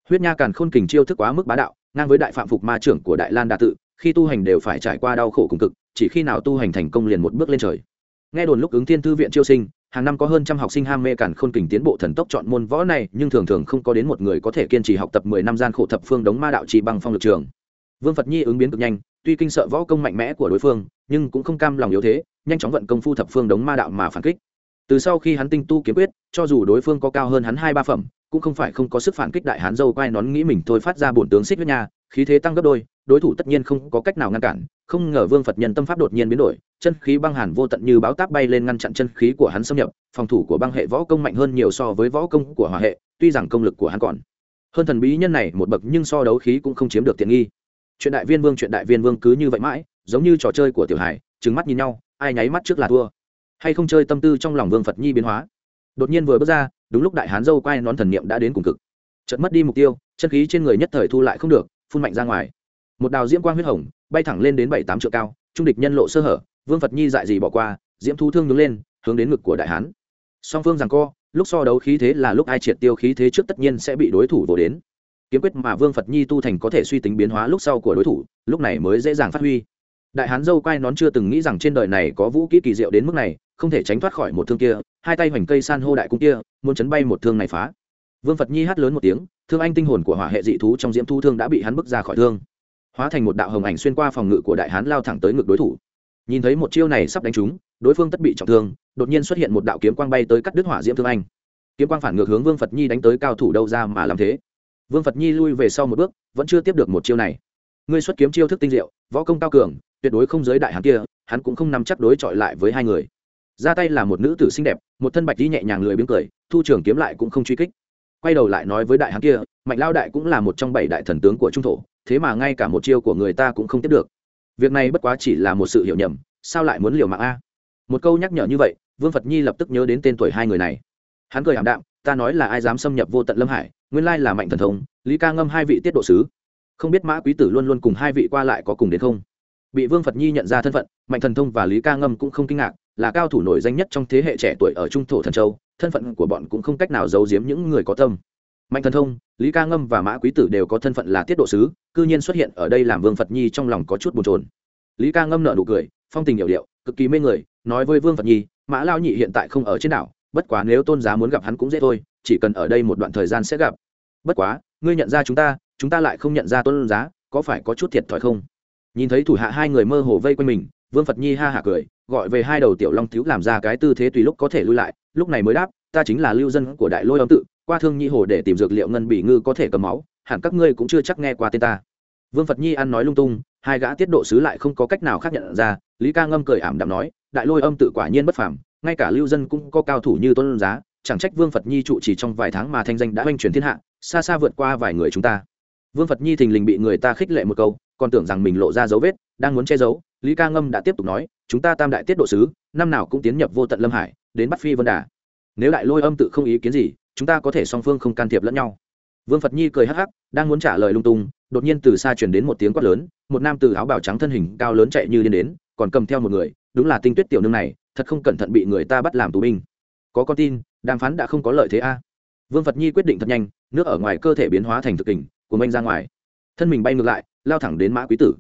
Huyết nha càn khôn kình chiêu thức quá mức bá đạo, ngang với đại phạm phục ma trưởng của đại lan đa tự, khi tu hành đều phải trải qua đau khổ cùng cực chỉ khi nào tu hành thành công liền một bước lên trời. Nghe đồn lúc ứng thiên thư viện chiêu sinh, hàng năm có hơn trăm học sinh ham mê cản khôn kình tiến bộ thần tốc chọn môn võ này, nhưng thường thường không có đến một người có thể kiên trì học tập mười năm gian khổ thập phương đống ma đạo trì bằng phong lực trường. Vương phật nhi ứng biến cực nhanh, tuy kinh sợ võ công mạnh mẽ của đối phương, nhưng cũng không cam lòng yếu thế, nhanh chóng vận công phu thập phương đống ma đạo mà phản kích. Từ sau khi hắn tinh tu kiếm quyết, cho dù đối phương có cao hơn hắn hai ba phẩm cũng không phải không có sức phản kích đại hán dâu quay nón nghĩ mình thôi phát ra bổn tướng xích huyết nha, khí thế tăng gấp đôi, đối thủ tất nhiên không có cách nào ngăn cản, không ngờ vương phật nhân tâm pháp đột nhiên biến đổi, chân khí băng hàn vô tận như báo táp bay lên ngăn chặn chân khí của hắn xâm nhập, phòng thủ của băng hệ võ công mạnh hơn nhiều so với võ công của hỏa hệ, tuy rằng công lực của hắn còn hơn thần bí, nhân này một bậc nhưng so đấu khí cũng không chiếm được tiện nghi. Chuyện đại viên vương, chuyện đại viên vương cứ như vậy mãi, giống như trò chơi của tiểu hải trừng mắt nhìn nhau, ai nháy mắt trước là thua. Hay không chơi tâm tư trong lòng vương phật nhi biến hóa? Đột nhiên vừa bước ra, đúng lúc đại hán dâu quay nón thần niệm đã đến cùng cực. Chợt mất đi mục tiêu, chân khí trên người nhất thời thu lại không được, phun mạnh ra ngoài. Một đào diễm quang huyết hồng, bay thẳng lên đến bảy tám triệu cao, trung địch nhân lộ sơ hở, vương phật nhi dại gì bỏ qua, diễm thu thương đứng lên, hướng đến ngực của đại hán. Song phương rằng co, lúc so đấu khí thế là lúc ai triệt tiêu khí thế trước tất nhiên sẽ bị đối thủ vồ đến. Kiếm quyết mà vương phật nhi tu thành có thể suy tính biến hóa lúc sau của đối thủ, lúc này mới dễ dàng phát huy. Đại hán dâu quai nón chưa từng nghĩ rằng trên đời này có vũ kỹ kỳ diệu đến mức này không thể tránh thoát khỏi một thương kia, hai tay hoành cây san hô đại cung kia, muốn chấn bay một thương này phá. Vương phật nhi hát lớn một tiếng, thương anh tinh hồn của hỏa hệ dị thú trong diễm thu thương đã bị hắn bức ra khỏi thương. Hóa thành một đạo hồng ảnh xuyên qua phòng ngự của đại hán lao thẳng tới ngực đối thủ. Nhìn thấy một chiêu này sắp đánh trúng, đối phương tất bị trọng thương, đột nhiên xuất hiện một đạo kiếm quang bay tới cắt đứt hỏa diễm thương anh. Kiếm quang phản ngược hướng vương phật nhi đánh tới cao thủ đâu ra mà làm thế. Vương phật nhi lui về sau một bước, vẫn chưa tiếp được một chiêu này. Ngươi xuất kiếm chiêu thức tinh diệu, võ công cao cường, tuyệt đối không giới đại hán kia, hắn cũng không nắm chắc đối chọi lại với hai người ra tay là một nữ tử xinh đẹp, một thân bạch đi nhẹ nhàng lười biếng cười, thu trường kiếm lại cũng không truy kích. Quay đầu lại nói với đại hán kia, mạnh lao đại cũng là một trong bảy đại thần tướng của trung thổ, thế mà ngay cả một chiêu của người ta cũng không tiếp được. Việc này bất quá chỉ là một sự hiểu nhầm, sao lại muốn liều mạng a? Một câu nhắc nhở như vậy, vương phật nhi lập tức nhớ đến tên tuổi hai người này. Hắn cười ảm đạm, ta nói là ai dám xâm nhập vô tận lâm hải, nguyên lai là mạnh thần thông, lý ca ngâm hai vị tiết độ sứ. Không biết mã quý tử luôn luôn cùng hai vị qua lại có cùng đến không? Bị vương phật nhi nhận ra thân phận, mạnh thần thông và lý ca ngâm cũng không kinh ngạc là cao thủ nổi danh nhất trong thế hệ trẻ tuổi ở trung thổ thần châu, thân phận của bọn cũng không cách nào giấu giếm những người có tâm. Mạnh thần thông, lý ca ngâm và mã quý tử đều có thân phận là tiết độ sứ, cư nhiên xuất hiện ở đây làm vương phật nhi trong lòng có chút bồn trồn lý ca ngâm nợ nụ cười, phong tình hiệu điệu, cực kỳ mê người, nói với vương phật nhi, mã lao nhị hiện tại không ở trên đảo, bất quá nếu tôn giá muốn gặp hắn cũng dễ thôi, chỉ cần ở đây một đoạn thời gian sẽ gặp. Bất quá, ngươi nhận ra chúng ta chúng ta lại không nhận ra tôn giá, có phải có chút thiệt thòi không? Nhìn thấy thủ hạ hai người mơ hồ vây quanh mình, vương phật nhi ha hả cười gọi về hai đầu tiểu long thiếu làm ra cái tư thế tùy lúc có thể lui lại, lúc này mới đáp, ta chính là lưu dân của đại lôi âm tự, qua thương nhi hồ để tìm dược liệu ngân bị ngư có thể cầm máu, hẳn các ngươi cũng chưa chắc nghe qua tên ta. Vương phật nhi ăn nói lung tung, hai gã tiết độ sứ lại không có cách nào khác nhận ra, lý ca ngâm cười ảm đạm nói, đại lôi âm tự quả nhiên bất phàm, ngay cả lưu dân cũng có cao thủ như tôn giá, chẳng trách vương phật nhi trụ chỉ trong vài tháng mà thanh danh đã oanh truyền thiên hạ, xa xa vượt qua vài người chúng ta. Vương phật nhi thình lình bị người ta khích lệ một câu, còn tưởng rằng mình lộ ra dấu vết, đang muốn che giấu lý ca ngâm đã tiếp tục nói, chúng ta tam đại tiết độ sứ, năm nào cũng tiến nhập vô tận lâm hải, đến bắt phi vân đà. Nếu đại lôi âm tự không ý kiến gì, chúng ta có thể song phương không can thiệp lẫn nhau. Vương phật nhi cười hắc hắc, đang muốn trả lời lung tung, đột nhiên từ xa chuyển đến một tiếng quát lớn, một nam từ áo bào trắng thân hình cao lớn chạy như điên đến, còn cầm theo một người, đúng là tinh tuyết tiểu nương này, thật không cẩn thận bị người ta bắt làm tù binh. Có con tin, đàm phán đã không có lợi thế a. Vương phật nhi quyết định thật nhanh, nước ở ngoài cơ thể biến hóa thành thực kình của anh ra ngoài. Thân mình bay ngược lại, lao thẳng đến mã quý tử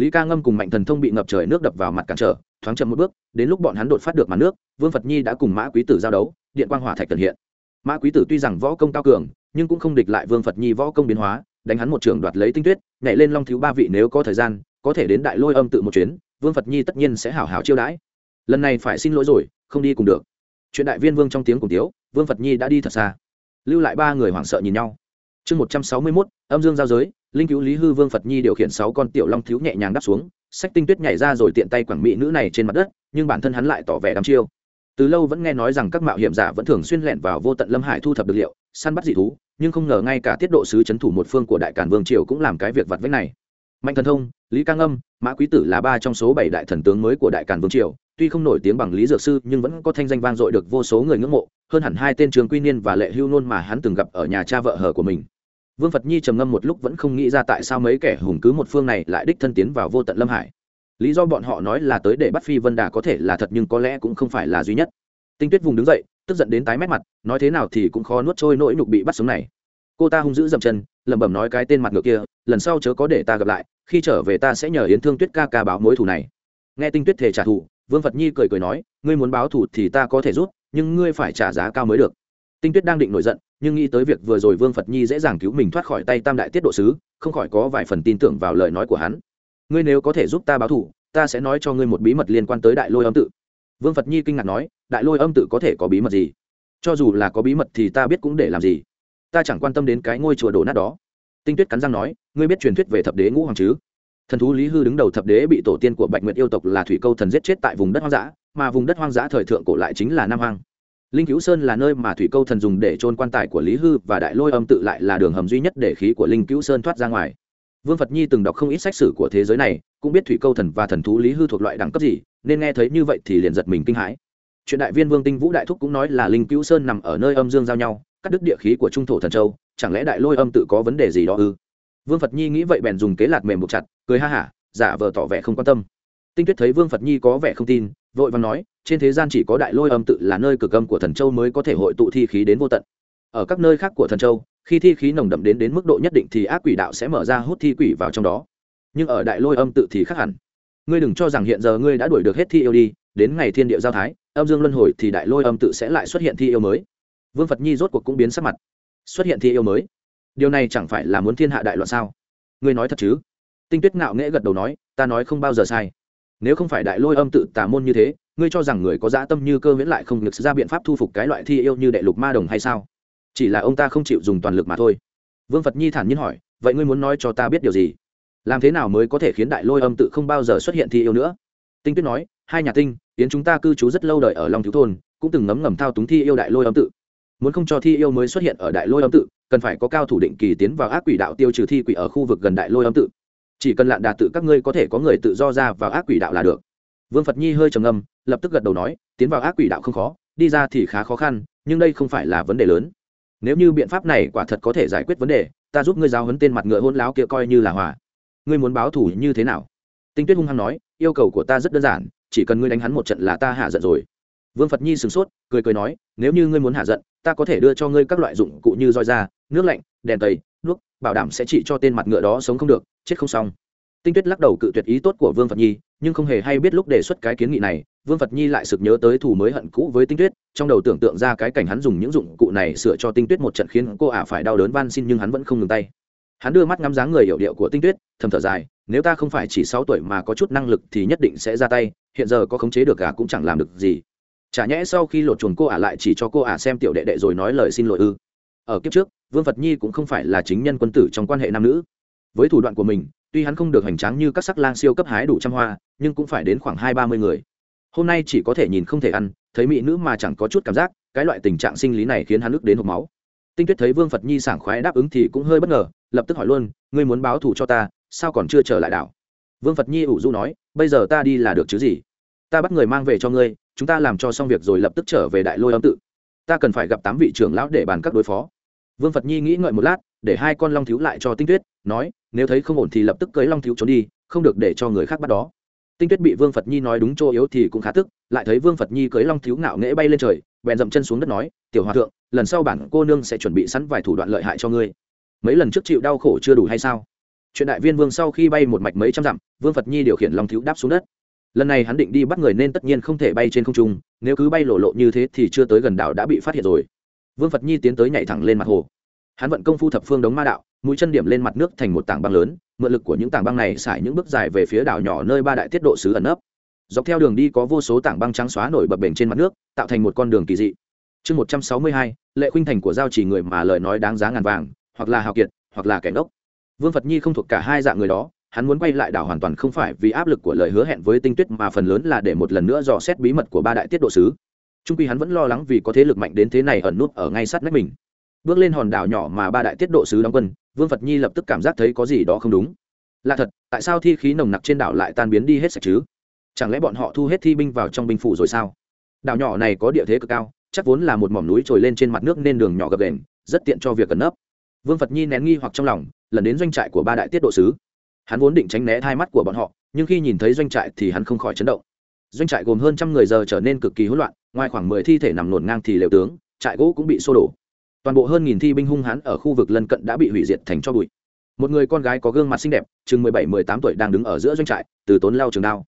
lý ca ngâm cùng mạnh thần thông bị ngập trời nước đập vào mặt cản trở, thoáng chậm một bước, đến lúc bọn hắn đột phát được mặt nước, vương phật nhi đã cùng mã quý tử giao đấu, điện quang hỏa thạch tần hiện. Mã quý tử tuy rằng võ công cao cường, nhưng cũng không địch lại vương phật nhi võ công biến hóa, đánh hắn một trường đoạt lấy tinh tuyết, nhảy lên long thiếu ba vị nếu có thời gian, có thể đến đại lôi âm tự một chuyến, vương phật nhi tất nhiên sẽ hảo hảo chiêu đãi. Lần này phải xin lỗi rồi, không đi cùng được. Chuyện đại viên vương trong tiếng cùng tiếu, vương phật nhi đã đi thật xa. Lưu lại ba người hoảng sợ nhìn nhau. Chương một trăm sáu mươi mốt, âm dương giao giới linh cứu lý hư vương phật nhi điều khiển sáu con tiểu long thiếu nhẹ nhàng đáp xuống sách tinh tuyết nhảy ra rồi tiện tay quảng mỹ nữ này trên mặt đất, nhưng bản thân hắn lại tỏ vẻ đắm chiêu. Từ lâu vẫn nghe nói rằng các mạo hiểm giả vẫn thường xuyên lẹn vào vô tận lâm hải thu thập được liệu, săn bắt dị thú, nhưng không ngờ ngay cả tiết độ sứ c h ấ n thủ một phương của đại cản vương triều cũng làm cái việc vặt vách này. Mạnh thần thông, lý cang âm, mã quý tử là ba trong số bảy đại thần tướng mới của đại cản vương triều, tuy không nổi tiếng bằng lý dược sư, nhưng vẫn có thanh danh vang dội được vô số người ngưỡng mộ, hơn hẳn hai tên trường quy niên và lệ hưu nôn mà hắn từng gặp ở nhà cha vợ hờ của mình vương phật nhi trầm ngâm một lúc vẫn không nghĩ ra tại sao mấy kẻ hùng cứ một phương này lại đích thân tiến vào vô tận lâm hải. Lý do bọn họ nói là tới để bắt phi vân đà có thể là thật nhưng có lẽ cũng không phải là duy nhất. Tinh tuyết vùng đứng dậy, tức giận đến tái mét mặt, nói thế nào thì cũng khó nuốt trôi nỗi nhục bị bắt sống này. Cô ta hung dữ dậm chân, lẩm bẩm nói cái tên mặt ngược kia, lần sau chớ có để ta gặp lại, khi trở về ta sẽ nhờ yến thương tuyết ca ca báo mối thù này. Nghe tinh tuyết thể trả thù, vương phật nhi cười cười nói, ngươi muốn báo thù thì ta có thể rút, nhưng ngươi phải trả giá cao mới được tinh tuyết đang định nổi giận, nhưng nghĩ tới việc vừa rồi vương phật nhi dễ dàng cứu mình thoát khỏi tay tam đại tiết độ sứ, không khỏi có vài phần tin tưởng vào lời nói của hắn. Ngươi nếu có thể giúp ta báo thù, ta sẽ nói cho ngươi một bí mật liên quan tới đại lôi âm tự. Vương phật nhi kinh ngạc nói, đại lôi âm tự có thể có bí mật gì? Cho dù là có bí mật thì ta biết cũng để làm gì? Ta chẳng quan tâm đến cái ngôi chùa đổ nát đó. Tinh tuyết cắn răng nói, ngươi biết truyền thuyết về thập đế ngũ hoàng chứ? Thần thú lý hư đứng đầu thập đế bị tổ tiên của bạch nguyệt yêu tộc là thủy câu thần giết chết tại vùng đất hoang dã, mà vùng đất hoang dã thời thượng cổ lại chính là nam hoang linh cứu sơn là nơi mà thủy câu thần dùng để trôn quan tài của lý hư và đại lôi âm tự lại là đường hầm duy nhất để khí của linh cứu sơn thoát ra ngoài. Vương phật nhi từng đọc không ít sách sử của thế giới này, cũng biết thủy câu thần và thần thú lý hư thuộc loại đẳng cấp gì, nên nghe thấy như vậy thì liền giật mình kinh hãi. Chuyện đại viên vương tinh vũ đại thúc cũng nói là linh cứu sơn nằm ở nơi âm dương giao nhau, cắt đứt địa khí của trung thổ thần châu, chẳng lẽ đại lôi âm tự có vấn đề gì đó ư? Vương phật nhi nghĩ vậy bèn dùng kế lạt mềm buộc chặt, cười ha hả, giả vờ tỏ vẻ không quan tâm. Tinh tuyết thấy vương phật nhi có vẻ không tin vội vàng nói, trên thế gian chỉ có đại lôi âm tự là nơi cực âm của thần châu mới có thể hội tụ thi khí đến vô tận. Ở các nơi khác của thần châu, khi thi khí nồng đậm đến đến mức độ nhất định thì ác quỷ đạo sẽ mở ra hút thi quỷ vào trong đó. Nhưng ở đại lôi âm tự thì khác hẳn. Ngươi đừng cho rằng hiện giờ ngươi đã đuổi được hết thi yêu đi, đến ngày thiên địa giao thái, âm dương luân hồi thì đại lôi âm tự sẽ lại xuất hiện thi yêu mới. Vương phật nhi rốt cuộc cũng biến sắc mặt. Xuất hiện thi yêu mới? Điều này chẳng phải là muốn thiên hạ đại loạn sao? Ngươi nói thật chứ? Tinh tuyết ngạo nghễ gật đầu nói, ta nói không bao giờ sai nếu không phải đại lôi âm tự tà môn như thế, ngươi cho rằng người có dã tâm như cơ Miễn lại không được ra biện pháp thu phục cái loại thi yêu như đệ lục ma đồng hay sao? Chỉ là ông ta không chịu dùng toàn lực mà thôi. Vương phật nhi thản nhiên hỏi, vậy ngươi muốn nói cho ta biết điều gì? Làm thế nào mới có thể khiến đại lôi âm tự không bao giờ xuất hiện thi yêu nữa? Tinh tuyết nói, hai nhà tinh tiến chúng ta cư trú rất lâu đời ở long thiếu thôn, cũng từng ngấm ngầm thao túng thi yêu đại lôi âm tự. Muốn không cho thi yêu mới xuất hiện ở đại lôi âm tự, cần phải có cao thủ định kỳ tiến vào ác quỷ đạo tiêu trừ thi quỷ ở khu vực gần đại lôi âm tự chỉ cần lạn đà tự các ngươi có thể có người tự do ra vào ác quỷ đạo là được. Vương phật nhi hơi trầm ngâm, lập tức gật đầu nói, tiến vào ác quỷ đạo không khó, đi ra thì khá khó khăn, nhưng đây không phải là vấn đề lớn. Nếu như biện pháp này quả thật có thể giải quyết vấn đề, ta giúp ngươi giáo hấn tên mặt ngựa hôn láo kia coi như là hòa. Ngươi muốn báo thủ như thế nào? Tinh tuyết hung hăng nói, yêu cầu của ta rất đơn giản, chỉ cần ngươi đánh hắn một trận là ta hạ giận rồi vương phật nhi sửng sốt, cười cười nói, nếu như ngươi muốn hạ giận, ta có thể đưa cho ngươi các loại dụng cụ như roi da, nước lạnh, đèn tây đuốc, bảo đảm sẽ trị cho tên mặt ngựa đó sống không được, chết không xong. Tinh tuyết lắc đầu cự tuyệt ý tốt của vương phật nhi, nhưng không hề hay biết lúc đề xuất cái kiến nghị này, vương phật nhi lại sực nhớ tới thù mới hận cũ với tinh tuyết, trong đầu tưởng tượng ra cái cảnh hắn dùng những dụng cụ này sửa cho tinh tuyết một trận khiến cô ả phải đau đớn van xin nhưng hắn vẫn không ngừng tay. Hắn đưa mắt ngắm dáng người hiệu điệu của tinh tuyết, thầm thở dài, nếu ta không phải chỉ sáu tuổi mà có chút năng lực thì nhất định sẽ ra tay, hiện giờ có khống chế được gà cũng chẳng làm được gì chả nhẽ sau khi lột chuồn cô ả lại chỉ cho cô ả xem tiểu đệ đệ rồi nói lời xin lỗi ư. Ở kiếp trước, vương phật nhi cũng không phải là chính nhân quân tử trong quan hệ nam nữ. Với thủ đoạn của mình, tuy hắn không được hành tráng như các sắc lang siêu cấp hái đủ trăm hoa, nhưng cũng phải đến khoảng hai ba mươi người. Hôm nay chỉ có thể nhìn không thể ăn, thấy mỹ nữ mà chẳng có chút cảm giác, cái loại tình trạng sinh lý này khiến hắn ức đến hộp máu. Tinh tuyết thấy vương phật nhi sảng khoái đáp ứng thì cũng hơi bất ngờ, lập tức hỏi luôn, ngươi muốn báo thù cho ta, sao còn chưa trở lại đảo? Vương phật nhi ủ du nói, bây giờ ta đi là được chứ gì? Ta bắt người mang về cho ngươi chúng ta làm cho xong việc rồi lập tức trở về đại lôi âm tự. Ta cần phải gặp tám vị trưởng lão để bàn các đối phó. Vương phật nhi nghĩ ngợi một lát, để hai con long thiếu lại cho tinh tuyết, nói, nếu thấy không ổn thì lập tức cưới long thiếu trốn đi, không được để cho người khác bắt đó. Tinh tuyết bị vương phật nhi nói đúng chỗ yếu thì cũng khá tức, lại thấy vương phật nhi cưới long thiếu ngạo nghễ bay lên trời, bèn dậm chân xuống đất nói, tiểu hòa thượng, lần sau bản cô nương sẽ chuẩn bị sẵn vài thủ đoạn lợi hại cho ngươi. Mấy lần trước chịu đau khổ chưa đủ hay sao? Chuyện đại viên vương sau khi bay một mạch mấy trăm dặm, vương phật nhi điều khiển long thiếu đáp xuống đất lần này hắn định đi bắt người nên tất nhiên không thể bay trên không trung, nếu cứ bay lộ lộ như thế thì chưa tới gần đảo đã bị phát hiện rồi. Vương phật nhi tiến tới nhảy thẳng lên mặt hồ. Hắn vận công phu thập phương đống ma đạo, mũi chân điểm lên mặt nước thành một tảng băng lớn, mượn lực của những tảng băng này xải những bước dài về phía đảo nhỏ nơi ba đại tiết độ sứ ẩn nấp. Dọc theo đường đi có vô số tảng băng trắng xóa nổi bập bềnh trên mặt nước, tạo thành một con đường kỳ dị. Chương một trăm sáu mươi hai, lệ khuynh thành của giao chỉ người mà lời nói đáng giá ngàn vàng, hoặc là hào kiệt, hoặc là kẻ ngốc. Vương phật nhi không thuộc cả hai dạng người đó hắn muốn quay lại đảo hoàn toàn không phải vì áp lực của lời hứa hẹn với tinh tuyết mà phần lớn là để một lần nữa dò xét bí mật của ba đại tiết độ sứ. Trung quy hắn vẫn lo lắng vì có thế lực mạnh đến thế này ẩn nút ở ngay sát nách mình. Bước lên hòn đảo nhỏ mà ba đại tiết độ sứ đóng quân, vương phật nhi lập tức cảm giác thấy có gì đó không đúng. Là thật, tại sao thi khí nồng nặc trên đảo lại tan biến đi hết sạch chứ? Chẳng lẽ bọn họ thu hết thi binh vào trong binh phủ rồi sao? Đảo nhỏ này có địa thế cực cao, chắc vốn là một mỏm núi trồi lên trên mặt nước nên đường nhỏ gập đền rất tiện cho việc cẩn nấp. Vương phật nhi nén nghi hoặc trong lòng, lần đến doanh trại của ba đại tiết độ sứ hắn vốn định tránh né hai mắt của bọn họ, nhưng khi nhìn thấy doanh trại thì hắn không khỏi chấn động. Doanh trại gồm hơn trăm người giờ trở nên cực kỳ hỗn loạn, ngoài khoảng mười thi thể nằm nổn ngang thì lều tướng, trại gỗ cũng bị xô đổ. Toàn bộ hơn nghìn thi binh hung hãn ở khu vực lân cận đã bị hủy diệt thành cho bụi. Một người con gái có gương mặt xinh đẹp, chừng mười bảy, mười tám tuổi đang đứng ở giữa doanh trại, từ tốn lao trường đao.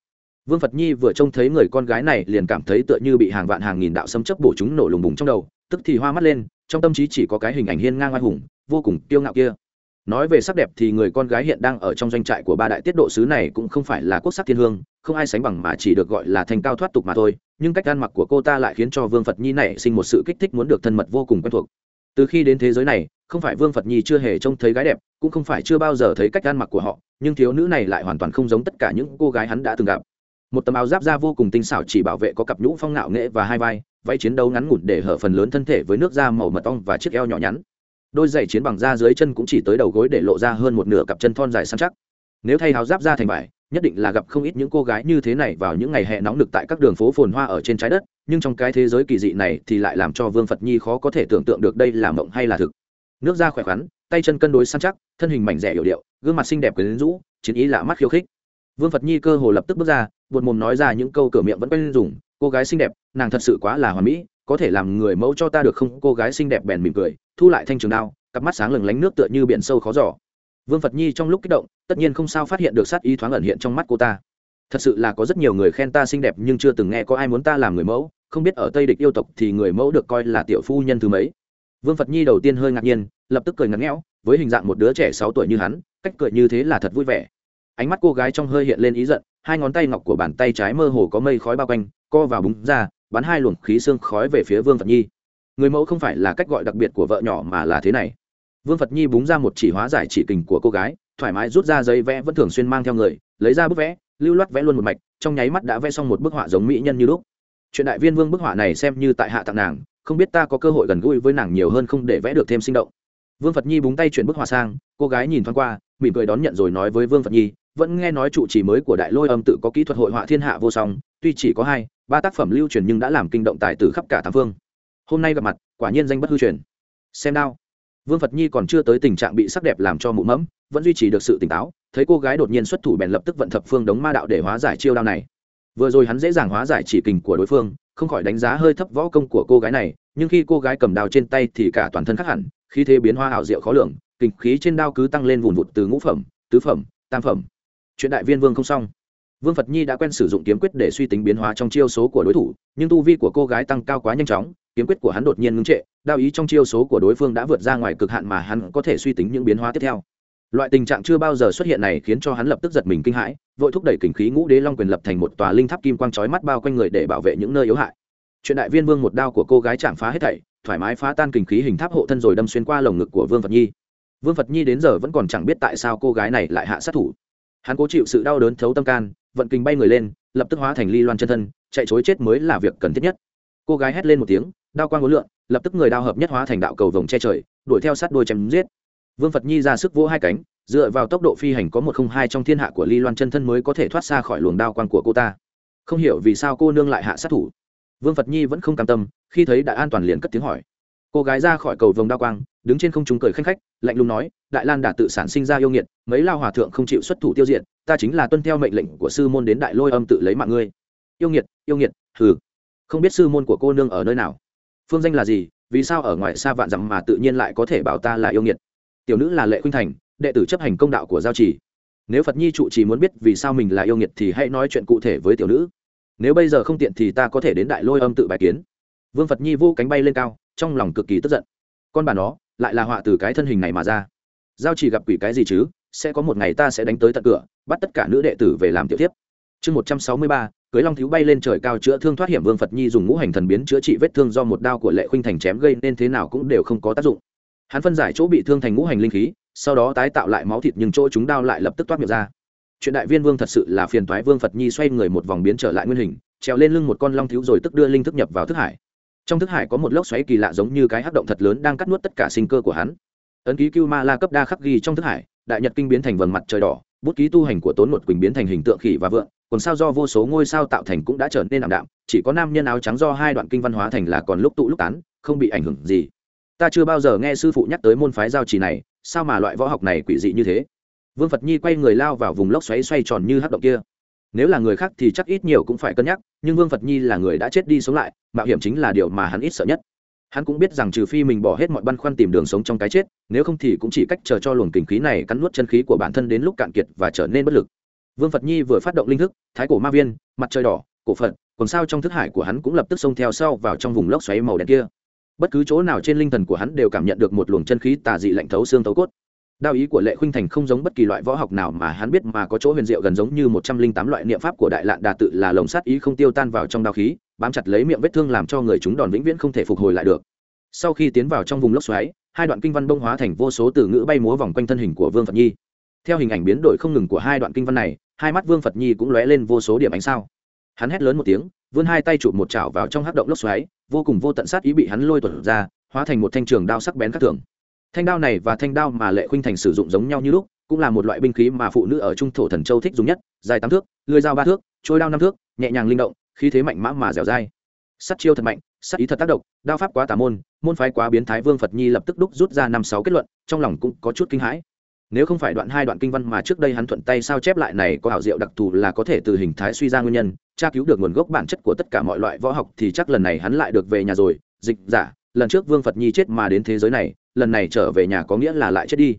Vương phật nhi vừa trông thấy người con gái này liền cảm thấy tựa như bị hàng vạn hàng nghìn đạo xâm chấp bổ chúng nổ lùng bùng trong đầu, tức thì hoa mắt lên, trong tâm trí chỉ có cái hình ảnh hiên ngang oai hùng, vô cùng kiêu ngạo kia nói về sắc đẹp thì người con gái hiện đang ở trong doanh trại của ba đại tiết độ sứ này cũng không phải là quốc sắc thiên hương, không ai sánh bằng mà chỉ được gọi là thành cao thoát tục mà thôi, nhưng cách ăn mặc của cô ta lại khiến cho vương phật nhi này sinh một sự kích thích muốn được thân mật vô cùng quen thuộc. Từ khi đến thế giới này, không phải vương phật nhi chưa hề trông thấy gái đẹp, cũng không phải chưa bao giờ thấy cách ăn mặc của họ, nhưng thiếu nữ này lại hoàn toàn không giống tất cả những cô gái hắn đã từng gặp. Một tấm áo giáp da vô cùng tinh xảo chỉ bảo vệ có cặp nhũ phong nạo nghệ và hai vai, váy chiến đấu ngắn ngủn để hở phần lớn thân thể với nước da màu mật ong và chiếc eo nhỏ nhắn đôi giày chiến bằng da dưới chân cũng chỉ tới đầu gối để lộ ra hơn một nửa cặp chân thon dài săn chắc. Nếu thay háo giáp ra thành vải, nhất định là gặp không ít những cô gái như thế này vào những ngày hè nóng nực tại các đường phố phồn hoa ở trên trái đất, nhưng trong cái thế giới kỳ dị này thì lại làm cho vương phật nhi khó có thể tưởng tượng được đây là mộng hay là thực. Nước da khỏe khoắn, tay chân cân đối săn chắc, thân hình mảnh rẻ hiệu điệu, gương mặt xinh đẹp quyến rũ, chiến ý lạ mắt khiêu khích. Vương phật nhi cơ hồ lập tức bước ra, buột mồm nói ra những câu cửa miệng vẫn quen dùng, cô gái xinh đẹp, nàng thật sự quá là hoàn mỹ có thể làm người mẫu cho ta được không? Cô gái xinh đẹp bèn mỉm cười, thu lại thanh trường đao, cặp mắt sáng lừng lánh nước tựa như biển sâu khó giỏ vương phật nhi trong lúc kích động, tất nhiên không sao phát hiện được sát ý thoáng ẩn hiện trong mắt cô ta. Thật sự là có rất nhiều người khen ta xinh đẹp nhưng chưa từng nghe có ai muốn ta làm người mẫu, không biết ở tây địch yêu tộc thì người mẫu được coi là tiểu phu nhân thứ mấy. Vương phật nhi đầu tiên hơi ngạc nhiên, lập tức cười ngắn ngẽo với hình dạng một đứa trẻ sáu tuổi như hắn, cách cười như thế là thật vui vẻ. Ánh mắt cô gái trong hơi hiện lên ý giận, hai ngón tay ngọc của bàn tay trái mơ hồ có mây khói bao quanh, co vào búng ra bắn hai luồng khí xương khói về phía vương phật nhi. Người mẫu không phải là cách gọi đặc biệt của vợ nhỏ mà là thế này. Vương phật nhi búng ra một chỉ hóa giải chỉ kình của cô gái, thoải mái rút ra giấy vẽ vẫn thường xuyên mang theo người, lấy ra bức vẽ, lưu loát vẽ luôn một mạch, trong nháy mắt đã vẽ xong một bức họa giống mỹ nhân như lúc. Chuyện đại viên vương bức họa này xem như tại hạ tặng nàng, không biết ta có cơ hội gần gũi với nàng nhiều hơn không để vẽ được thêm sinh động. Vương phật nhi búng tay chuyển bức họa sang, cô gái nhìn thoáng qua, mỉm cười đón nhận rồi nói với vương phật nhi, vẫn nghe nói trụ trì mới của đại lôi âm tự có kỹ thuật hội họa thiên hạ vô song, tuy chỉ có hai ba tác phẩm lưu truyền nhưng đã làm kinh động tài tử khắp cả tám phương. Hôm nay gặp mặt, quả nhiên danh bất hư truyền. Xem đao. Vương phật nhi còn chưa tới tình trạng bị sắc đẹp làm cho mụ mẫm, vẫn duy trì được sự tỉnh táo, thấy cô gái đột nhiên xuất thủ bèn lập tức vận thập phương đống ma đạo để hóa giải chiêu đao này. Vừa rồi hắn dễ dàng hóa giải chỉ kình của đối phương, không khỏi đánh giá hơi thấp võ công của cô gái này, nhưng khi cô gái cầm đao trên tay thì cả toàn thân khác hẳn khi thế biến hoa ảo diệu khó lường, kình khí trên đao cứ tăng lên vùn vụt từ ngũ phẩm, tứ phẩm, tam phẩm. Chuyện đại viên vương không xong vương phật nhi đã quen sử dụng kiếm quyết để suy tính biến hóa trong chiêu số của đối thủ, nhưng tu vi của cô gái tăng cao quá nhanh chóng, kiếm quyết của hắn đột nhiên ngưng trệ, đao ý trong chiêu số của đối phương đã vượt ra ngoài cực hạn mà hắn có thể suy tính những biến hóa tiếp theo. Loại tình trạng chưa bao giờ xuất hiện này khiến cho hắn lập tức giật mình kinh hãi, vội thúc đẩy kình khí ngũ đế long quyền lập thành một tòa linh tháp kim quang chói mắt bao quanh người để bảo vệ những nơi yếu hại. Chuyện đại viên vương một đao của cô gái chạm phá hết thảy, thoải mái phá tan kình khí hình tháp hộ thân rồi đâm xuyên qua lồng ngực của vương phật nhi. Vương phật nhi đến giờ vẫn còn chẳng biết tại sao cô gái này lại hạ sát thủ. Hắn cố chịu sự đau đớn thấu tâm can vận kinh bay người lên, lập tức hóa thành ly loan chân thân, chạy chối chết mới là việc cần thiết nhất. Cô gái hét lên một tiếng, đao quang ngũ lượn, lập tức người đao hợp nhất hóa thành đạo cầu vồng che trời, đuổi theo sát đôi chém giết. Vương phật nhi ra sức vỗ hai cánh, dựa vào tốc độ phi hành có một không hai trong thiên hạ của ly loan chân thân mới có thể thoát xa khỏi luồng đao quang của cô ta. Không hiểu vì sao cô nương lại hạ sát thủ. Vương phật nhi vẫn không cam tâm, khi thấy đã an toàn liền cất tiếng hỏi. Cô gái ra khỏi cầu vồng đao quang, đứng trên không trung cười khanh khách, lạnh lùng nói, đại lan đã tự sản sinh ra yêu nghiệt, mấy lao hòa thượng không chịu xuất thủ tiêu diệt ta chính là tuân theo mệnh lệnh của sư môn đến đại lôi âm tự lấy mạng ngươi. Yêu nghiệt yêu nghiệt, hừ. Không biết sư môn của cô nương ở nơi nào. Phương danh là gì, vì sao ở ngoài xa vạn dặm mà tự nhiên lại có thể bảo ta là yêu nghiệt? Tiểu nữ là lệ khuynh thành, đệ tử chấp hành công đạo của giao trì. Nếu phật nhi trụ trì muốn biết vì sao mình là yêu nghiệt thì hãy nói chuyện cụ thể với tiểu nữ. Nếu bây giờ không tiện thì ta có thể đến đại lôi âm tự bài kiến. Vương phật nhi vô cánh bay lên cao, trong lòng cực kỳ tức giận. Con bà nó, lại là họa từ cái thân hình này mà ra. Giao chỉ gặp quỷ cái gì chứ? Sẽ có một ngày ta sẽ đánh tới tận cửa, bắt tất cả nữ đệ tử về làm tiểu tiếp chương một trăm sáu mươi ba, cưới long thiếu bay lên trời cao chữa thương thoát hiểm vương phật nhi dùng ngũ hành thần biến chữa trị vết thương do một đao của lệ khuynh thành chém gây nên thế nào cũng đều không có tác dụng. Hắn phân giải chỗ bị thương thành ngũ hành linh khí, sau đó tái tạo lại máu thịt nhưng chỗ chúng đao lại lập tức toát miệng ra. Chuyện đại viên vương thật sự là phiền toái vương phật nhi xoay người một vòng biến trở lại nguyên hình, trèo lên lưng một con long thiếu rồi tức đưa linh thức nhập vào thức hải. Trong thức hải có một lốc xoáy kỳ lạ giống như cái hắc động thật lớn đang cắt nuốt tất cả sinh cơ của hắn. Ấn ký cưu ma la cấp đa khắc ghi trong thức hải đại nhật kinh biến thành vầng mặt trời đỏ, bút ký tu hành của tốn một quỳnh biến thành hình tượng khỉ và vượng còn sao do vô số ngôi sao tạo thành cũng đã trở nên ảm đạm, chỉ có nam nhân áo trắng do hai đoạn kinh văn hóa thành là còn lúc tụ lúc tán, không bị ảnh hưởng gì. Ta chưa bao giờ nghe sư phụ nhắc tới môn phái giao trì này, sao mà loại võ học này quỷ dị như thế? Vương phật nhi quay người lao vào vùng lốc xoáy xoay tròn như hát động kia. Nếu là người khác thì chắc ít nhiều cũng phải cân nhắc, nhưng vương phật nhi là người đã chết đi sống lại, mạo hiểm chính là điều mà hắn ít sợ nhất hắn cũng biết rằng trừ phi mình bỏ hết mọi băn khoăn tìm đường sống trong cái chết, nếu không thì cũng chỉ cách chờ cho luồng kình khí này cắn nuốt chân khí của bản thân đến lúc cạn kiệt và trở nên bất lực. Vương phật nhi vừa phát động linh thức, thái cổ ma viên, mặt trời đỏ, cổ phật còn sao trong thức hải của hắn cũng lập tức xông theo sau vào trong vùng lốc xoáy màu đen kia. Bất cứ chỗ nào trên linh thần của hắn đều cảm nhận được một luồng chân khí tà dị lạnh thấu xương thấu cốt đao ý của lệ khuynh thành không giống bất kỳ loại võ học nào mà hắn biết mà có chỗ huyền diệu gần giống như một trăm linh tám loại niệm pháp của đại lạn đà tự là lồng sát ý không tiêu tan vào trong đao khí, bám chặt lấy miệng vết thương làm cho người chúng đòn vĩnh viễn không thể phục hồi lại được. Sau khi tiến vào trong vùng lốc xoáy, hai đoạn kinh văn bông hóa thành vô số từ ngữ bay múa vòng quanh thân hình của vương phật nhi. Theo hình ảnh biến đổi không ngừng của hai đoạn kinh văn này, hai mắt vương phật nhi cũng lóe lên vô số điểm ánh sao. Hắn hét lớn một tiếng, vươn hai tay chụp một chảo vào trong hắc động lốc xoáy, vô cùng vô tận sát ý bị hắn lôi tuột ra, hóa thành một thanh trường đao sắc bén các thường thanh đao này và thanh đao mà lệ khuynh thành sử dụng giống nhau như lúc, cũng là một loại binh khí mà phụ nữ ở trung thổ thần châu thích dùng nhất, dài tám thước lưới dao ba thước, trôi đao năm thước, nhẹ nhàng linh động, khí thế mạnh mã mà dẻo dai. Sắt chiêu thật mạnh sắt ý thật tác động, đao pháp quá tà môn môn phái quá biến thái vương phật nhi lập tức đúc rút ra năm sáu kết luận, trong lòng cũng có chút kinh hãi. Nếu không phải đoạn hai đoạn kinh văn mà trước đây hắn thuận tay sao chép lại này có hảo diệu đặc thù là có thể từ hình thái suy ra nguyên nhân, tra cứu được nguồn gốc bản chất của tất cả mọi loại võ học thì chắc lần này hắn lại được về nhà rồi. Dịch giả, lần trước vương phật nhi chết mà đến thế giới này lần này trở về nhà có nghĩa là lại chết đi.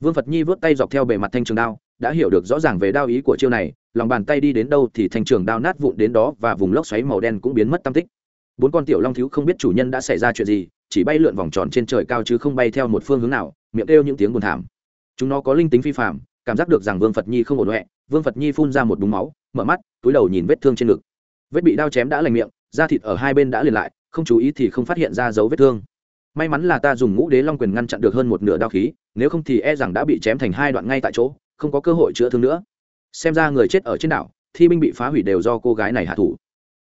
Vương phật nhi vớt tay dọc theo bề mặt thanh trường đao, đã hiểu được rõ ràng về đao ý của chiêu này, lòng bàn tay đi đến đâu thì thanh trường đao nát vụn đến đó và vùng lốc xoáy màu đen cũng biến mất tam tích. Bốn con tiểu long thiếu không biết chủ nhân đã xảy ra chuyện gì, chỉ bay lượn vòng tròn trên trời cao chứ không bay theo một phương hướng nào, miệng kêu những tiếng buồn thảm. Chúng nó có linh tính phi phạm cảm giác được rằng vương phật nhi không ổn huệ, vương phật nhi phun ra một búng máu, mở mắt, túi đầu nhìn vết thương trên ngực. Vết bị đao chém đã lành miệng, da thịt ở hai bên đã liền lại, không chú ý thì không phát hiện ra dấu vết thương may mắn là ta dùng ngũ đế long quyền ngăn chặn được hơn một nửa đao khí, nếu không thì e rằng đã bị chém thành hai đoạn ngay tại chỗ, không có cơ hội chữa thương nữa. Xem ra người chết ở trên đảo, thi binh bị phá hủy đều do cô gái này hạ thủ.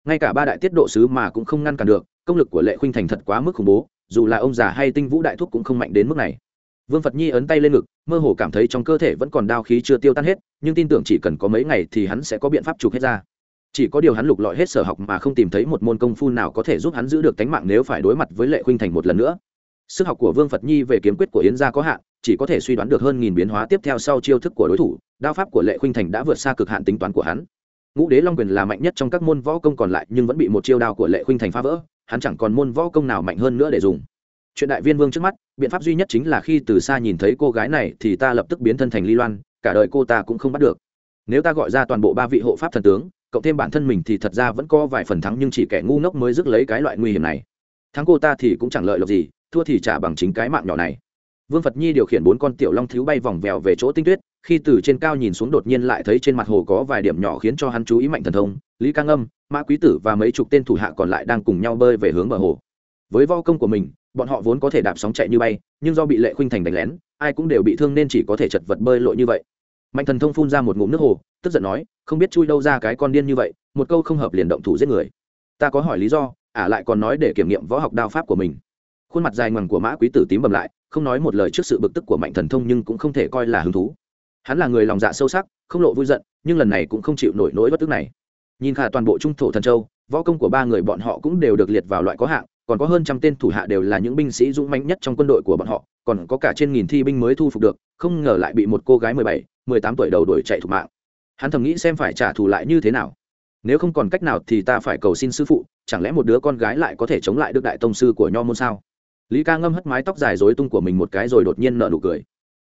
Ngay cả ba đại tiết độ sứ mà cũng không ngăn cản được, công lực của lệ khuynh thành thật quá mức khủng bố, dù là ông già hay tinh vũ đại thúc cũng không mạnh đến mức này. Vương phật nhi ấn tay lên ngực, mơ hồ cảm thấy trong cơ thể vẫn còn đao khí chưa tiêu tan hết, nhưng tin tưởng chỉ cần có mấy ngày thì hắn sẽ có biện pháp chụp hết ra chỉ có điều hắn lục lọi hết sở học mà không tìm thấy một môn công phu nào có thể giúp hắn giữ được tánh mạng nếu phải đối mặt với lệ khuynh thành một lần nữa. Sức học của vương phật nhi về kiếm quyết của yến gia có hạn, chỉ có thể suy đoán được hơn nghìn biến hóa tiếp theo sau chiêu thức của đối thủ, đao pháp của lệ khuynh thành đã vượt xa cực hạn tính toán của hắn. Ngũ đế long quyền là mạnh nhất trong các môn võ công còn lại, nhưng vẫn bị một chiêu đao của lệ khuynh thành phá vỡ, hắn chẳng còn môn võ công nào mạnh hơn nữa để dùng. Chuyện đại viên vương trước mắt, biện pháp duy nhất chính là khi từ xa nhìn thấy cô gái này thì ta lập tức biến thân thành ly loan, cả đời cô ta cũng không bắt được. Nếu ta gọi ra toàn bộ ba vị hộ pháp thần tướng cộng thêm bản thân mình thì thật ra vẫn có vài phần thắng nhưng chỉ kẻ ngu ngốc mới rước lấy cái loại nguy hiểm này. Thắng cô ta thì cũng chẳng lợi lộc gì, thua thì trả bằng chính cái mạng nhỏ này. Vương phật nhi điều khiển bốn con tiểu long thiếu bay vòng vèo về chỗ tinh tuyết, khi từ trên cao nhìn xuống đột nhiên lại thấy trên mặt hồ có vài điểm nhỏ khiến cho hắn chú ý mạnh thần thông, lý cang âm mã quý tử và mấy chục tên thủ hạ còn lại đang cùng nhau bơi về hướng bờ hồ. Với vo công của mình, bọn họ vốn có thể đạp sóng chạy như bay, nhưng do bị lệ khuynh thành đánh lén, ai cũng đều bị thương nên chỉ có thể chật vật bơi lội như vậy mạnh thần thông phun ra một ngụm nước hồ, tức giận nói, không biết chui đâu ra cái con điên như vậy, một câu không hợp liền động thủ giết người. Ta có hỏi lý do, ả lại còn nói để kiểm nghiệm võ học đao pháp của mình. Khuôn mặt dài ngoằng của mã quý tử tím bầm lại, không nói một lời trước sự bực tức của mạnh thần thông nhưng cũng không thể coi là hứng thú. Hắn là người lòng dạ sâu sắc, không lộ vui giận, nhưng lần này cũng không chịu nổi nỗi bất tức này. Nhìn khả toàn bộ trung thổ thần châu, võ công của ba người bọn họ cũng đều được liệt vào loại có hạng, còn có hơn trăm tên thủ hạ đều là những binh sĩ dũng mãnh nhất trong quân đội của bọn họ còn có cả trên nghìn thi binh mới thu phục được, không ngờ lại bị một cô gái mười bảy, mười tám tuổi đầu đuổi chạy thủ mạng. Hắn thầm nghĩ xem phải trả thù lại như thế nào. Nếu không còn cách nào thì ta phải cầu xin sư phụ, chẳng lẽ một đứa con gái lại có thể chống lại được đại tông sư của nho môn sao? Lý ca ngâm hất mái tóc dài dối tung của mình một cái rồi đột nhiên nợ nụ cười.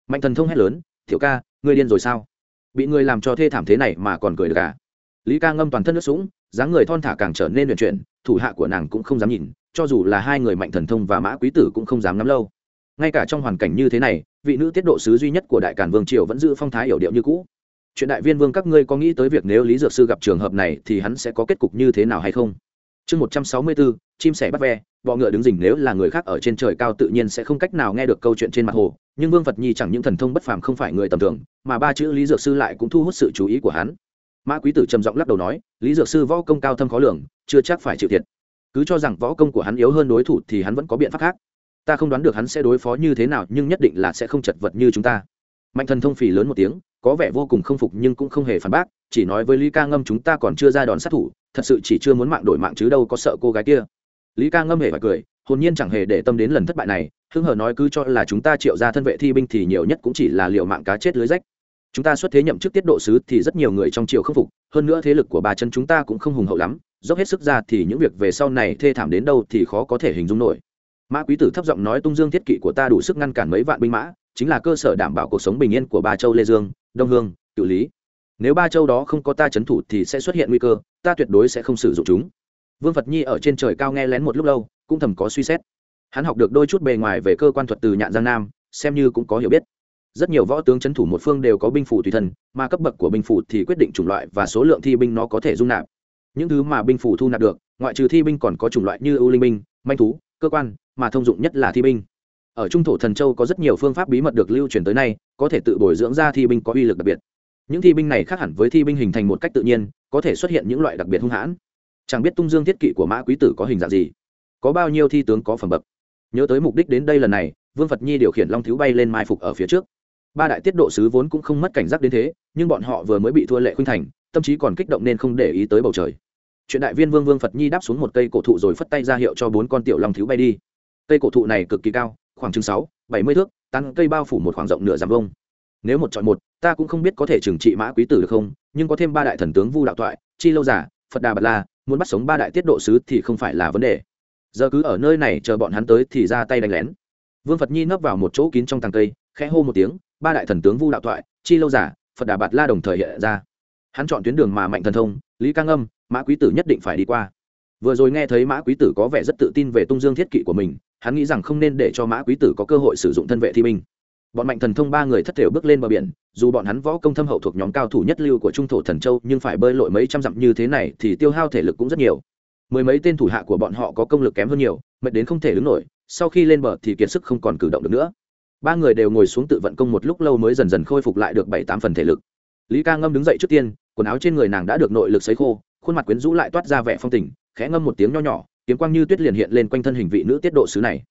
Mạnh thần thông hét lớn thiểu ca, ngươi điên rồi sao? Bị người làm cho thê thảm thế này mà còn cười được à? Lý ca ngâm toàn thân nước sũng, dáng người thon thả càng trở nên luyện chuyển, thủ hạ của nàng cũng không dám nhìn, cho dù là hai người mạnh thần thông và mã quý tử cũng không dám nắm lâu ngay cả trong hoàn cảnh như thế này, vị nữ tiết độ sứ duy nhất của đại cản vương triều vẫn giữ phong thái yểu điệu như cũ. Chuyện đại viên vương các ngươi có nghĩ tới việc nếu lý dược sư gặp trường hợp này thì hắn sẽ có kết cục như thế nào hay không? Chương một trăm sáu mươi bốn, chim sẻ bắt ve, bọ ngựa đứng rình nếu là người khác ở trên trời cao tự nhiên sẽ không cách nào nghe được câu chuyện trên mặt hồ, nhưng vương phật nhi chẳng những thần thông bất phàm không phải người tầm thường, mà ba chữ lý dược sư lại cũng thu hút sự chú ý của hắn. Mã quý tử trầm giọng lắc đầu nói, lý dược sư võ công cao thâm khó lường, chưa chắc phải chịu thiệt. Cứ cho rằng võ công của hắn yếu hơn đối thủ thì hắn vẫn có biện pháp khác ta không đoán được hắn sẽ đối phó như thế nào, nhưng nhất định là sẽ không chật vật như chúng ta. Mạnh thần thông phì lớn một tiếng, có vẻ vô cùng không phục nhưng cũng không hề phản bác, chỉ nói với lý ca ngâm chúng ta còn chưa ra đòn sát thủ, thật sự chỉ chưa muốn mạng đổi mạng chứ đâu có sợ cô gái kia. Lý ca ngâm hề và cười, hồn nhiên chẳng hề để tâm đến lần thất bại này hưng hờ nói cứ cho là chúng ta triệu ra thân vệ thi binh thì nhiều nhất cũng chỉ là liệu mạng cá chết lưới rách. Chúng ta xuất thế nhậm chức tiết độ sứ thì rất nhiều người trong triều không phục, hơn nữa thế lực của bà chân chúng ta cũng không hùng hậu lắm, dốc hết sức ra thì những việc về sau này thê thảm đến đâu thì khó có thể hình dung nổi mã quý tử thấp giọng nói tung dương thiết kỵ của ta đủ sức ngăn cản mấy vạn binh mã, chính là cơ sở đảm bảo cuộc sống bình yên của ba châu lê dương, đông hương Cự lý. Nếu ba châu đó không có ta trấn thủ thì sẽ xuất hiện nguy cơ, ta tuyệt đối sẽ không sử dụng chúng. Vương phật nhi ở trên trời cao nghe lén một lúc lâu, cũng thầm có suy xét. Hắn học được đôi chút bề ngoài về cơ quan thuật từ nhạn giang nam, xem như cũng có hiểu biết. Rất nhiều võ tướng trấn thủ một phương đều có binh phủ tùy thân, mà cấp bậc của binh phủ thì quyết định chủng loại và số lượng thi binh nó có thể dung nạp. Những thứ mà binh phủ thu nạp được, ngoại trừ thi binh còn có chủng loại như ưu linh binh, manh thú cơ quan, mà thông dụng nhất là thi binh. Ở trung thổ thần châu có rất nhiều phương pháp bí mật được lưu truyền tới nay, có thể tự bồi dưỡng ra thi binh có uy lực đặc biệt. Những thi binh này khác hẳn với thi binh hình thành một cách tự nhiên, có thể xuất hiện những loại đặc biệt hung hãn. Chẳng biết tung dương thiết kỵ của mã quý tử có hình dạng gì? Có bao nhiêu thi tướng có phẩm bậc? Nhớ tới mục đích đến đây lần này, vương phật nhi điều khiển long thiếu bay lên mai phục ở phía trước. Ba đại tiết độ sứ vốn cũng không mất cảnh giác đến thế, nhưng bọn họ vừa mới bị thua lệ khuynh thành, tâm trí còn kích động nên không để ý tới bầu trời chuyện đại viên vương vương phật nhi đáp xuống một cây cổ thụ rồi phất tay ra hiệu cho bốn con tiểu long thiếu bay đi. Cây cổ thụ này cực kỳ cao, khoảng chừng sáu, bảy mươi thước tăng cây bao phủ một khoảng rộng nửa dặm vông nếu một chọn một, ta cũng không biết có thể trừng trị mã quý tử được không, nhưng có thêm ba đại thần tướng vu đạo thoại chi lâu giả phật đà bật la, muốn bắt sống ba đại tiết độ sứ thì không phải là vấn đề. Giờ cứ ở nơi này chờ bọn hắn tới thì ra tay đánh lén. Vương phật nhi nấp vào một chỗ kín trong tàng cây, khẽ hô một tiếng, ba đại thần tướng vu đạo thoại chi lâu giả phật đà bạt la đồng thời hiện ra hắn chọn tuyến đường mà mạnh thần thông, lý cang âm, mã quý tử nhất định phải đi qua. Vừa rồi nghe thấy mã quý tử có vẻ rất tự tin về tung dương thiết kỵ của mình, hắn nghĩ rằng không nên để cho mã quý tử có cơ hội sử dụng thân vệ thi binh. Bọn mạnh thần thông ba người thất thể bước lên bờ biển, dù bọn hắn võ công thâm hậu thuộc nhóm cao thủ nhất lưu của trung thổ thần châu, nhưng phải bơi lội mấy trăm dặm như thế này thì tiêu hao thể lực cũng rất nhiều. Mười mấy tên thủ hạ của bọn họ có công lực kém hơn nhiều, mệt đến không thể đứng nổi, sau khi lên bờ thì kiệt sức không còn cử động được nữa. Ba người đều ngồi xuống tự vận công một lúc lâu mới dần dần khôi phục lại được bảy tám phần thể lực lý ca ngâm đứng dậy trước tiên, quần áo trên người nàng đã được nội lực sấy khô, khuôn mặt quyến rũ lại toát ra vẻ phong tình, khẽ ngâm một tiếng nho nhỏ, kiếm quang như tuyết liền hiện lên quanh thân hình vị nữ tiết độ sứ này.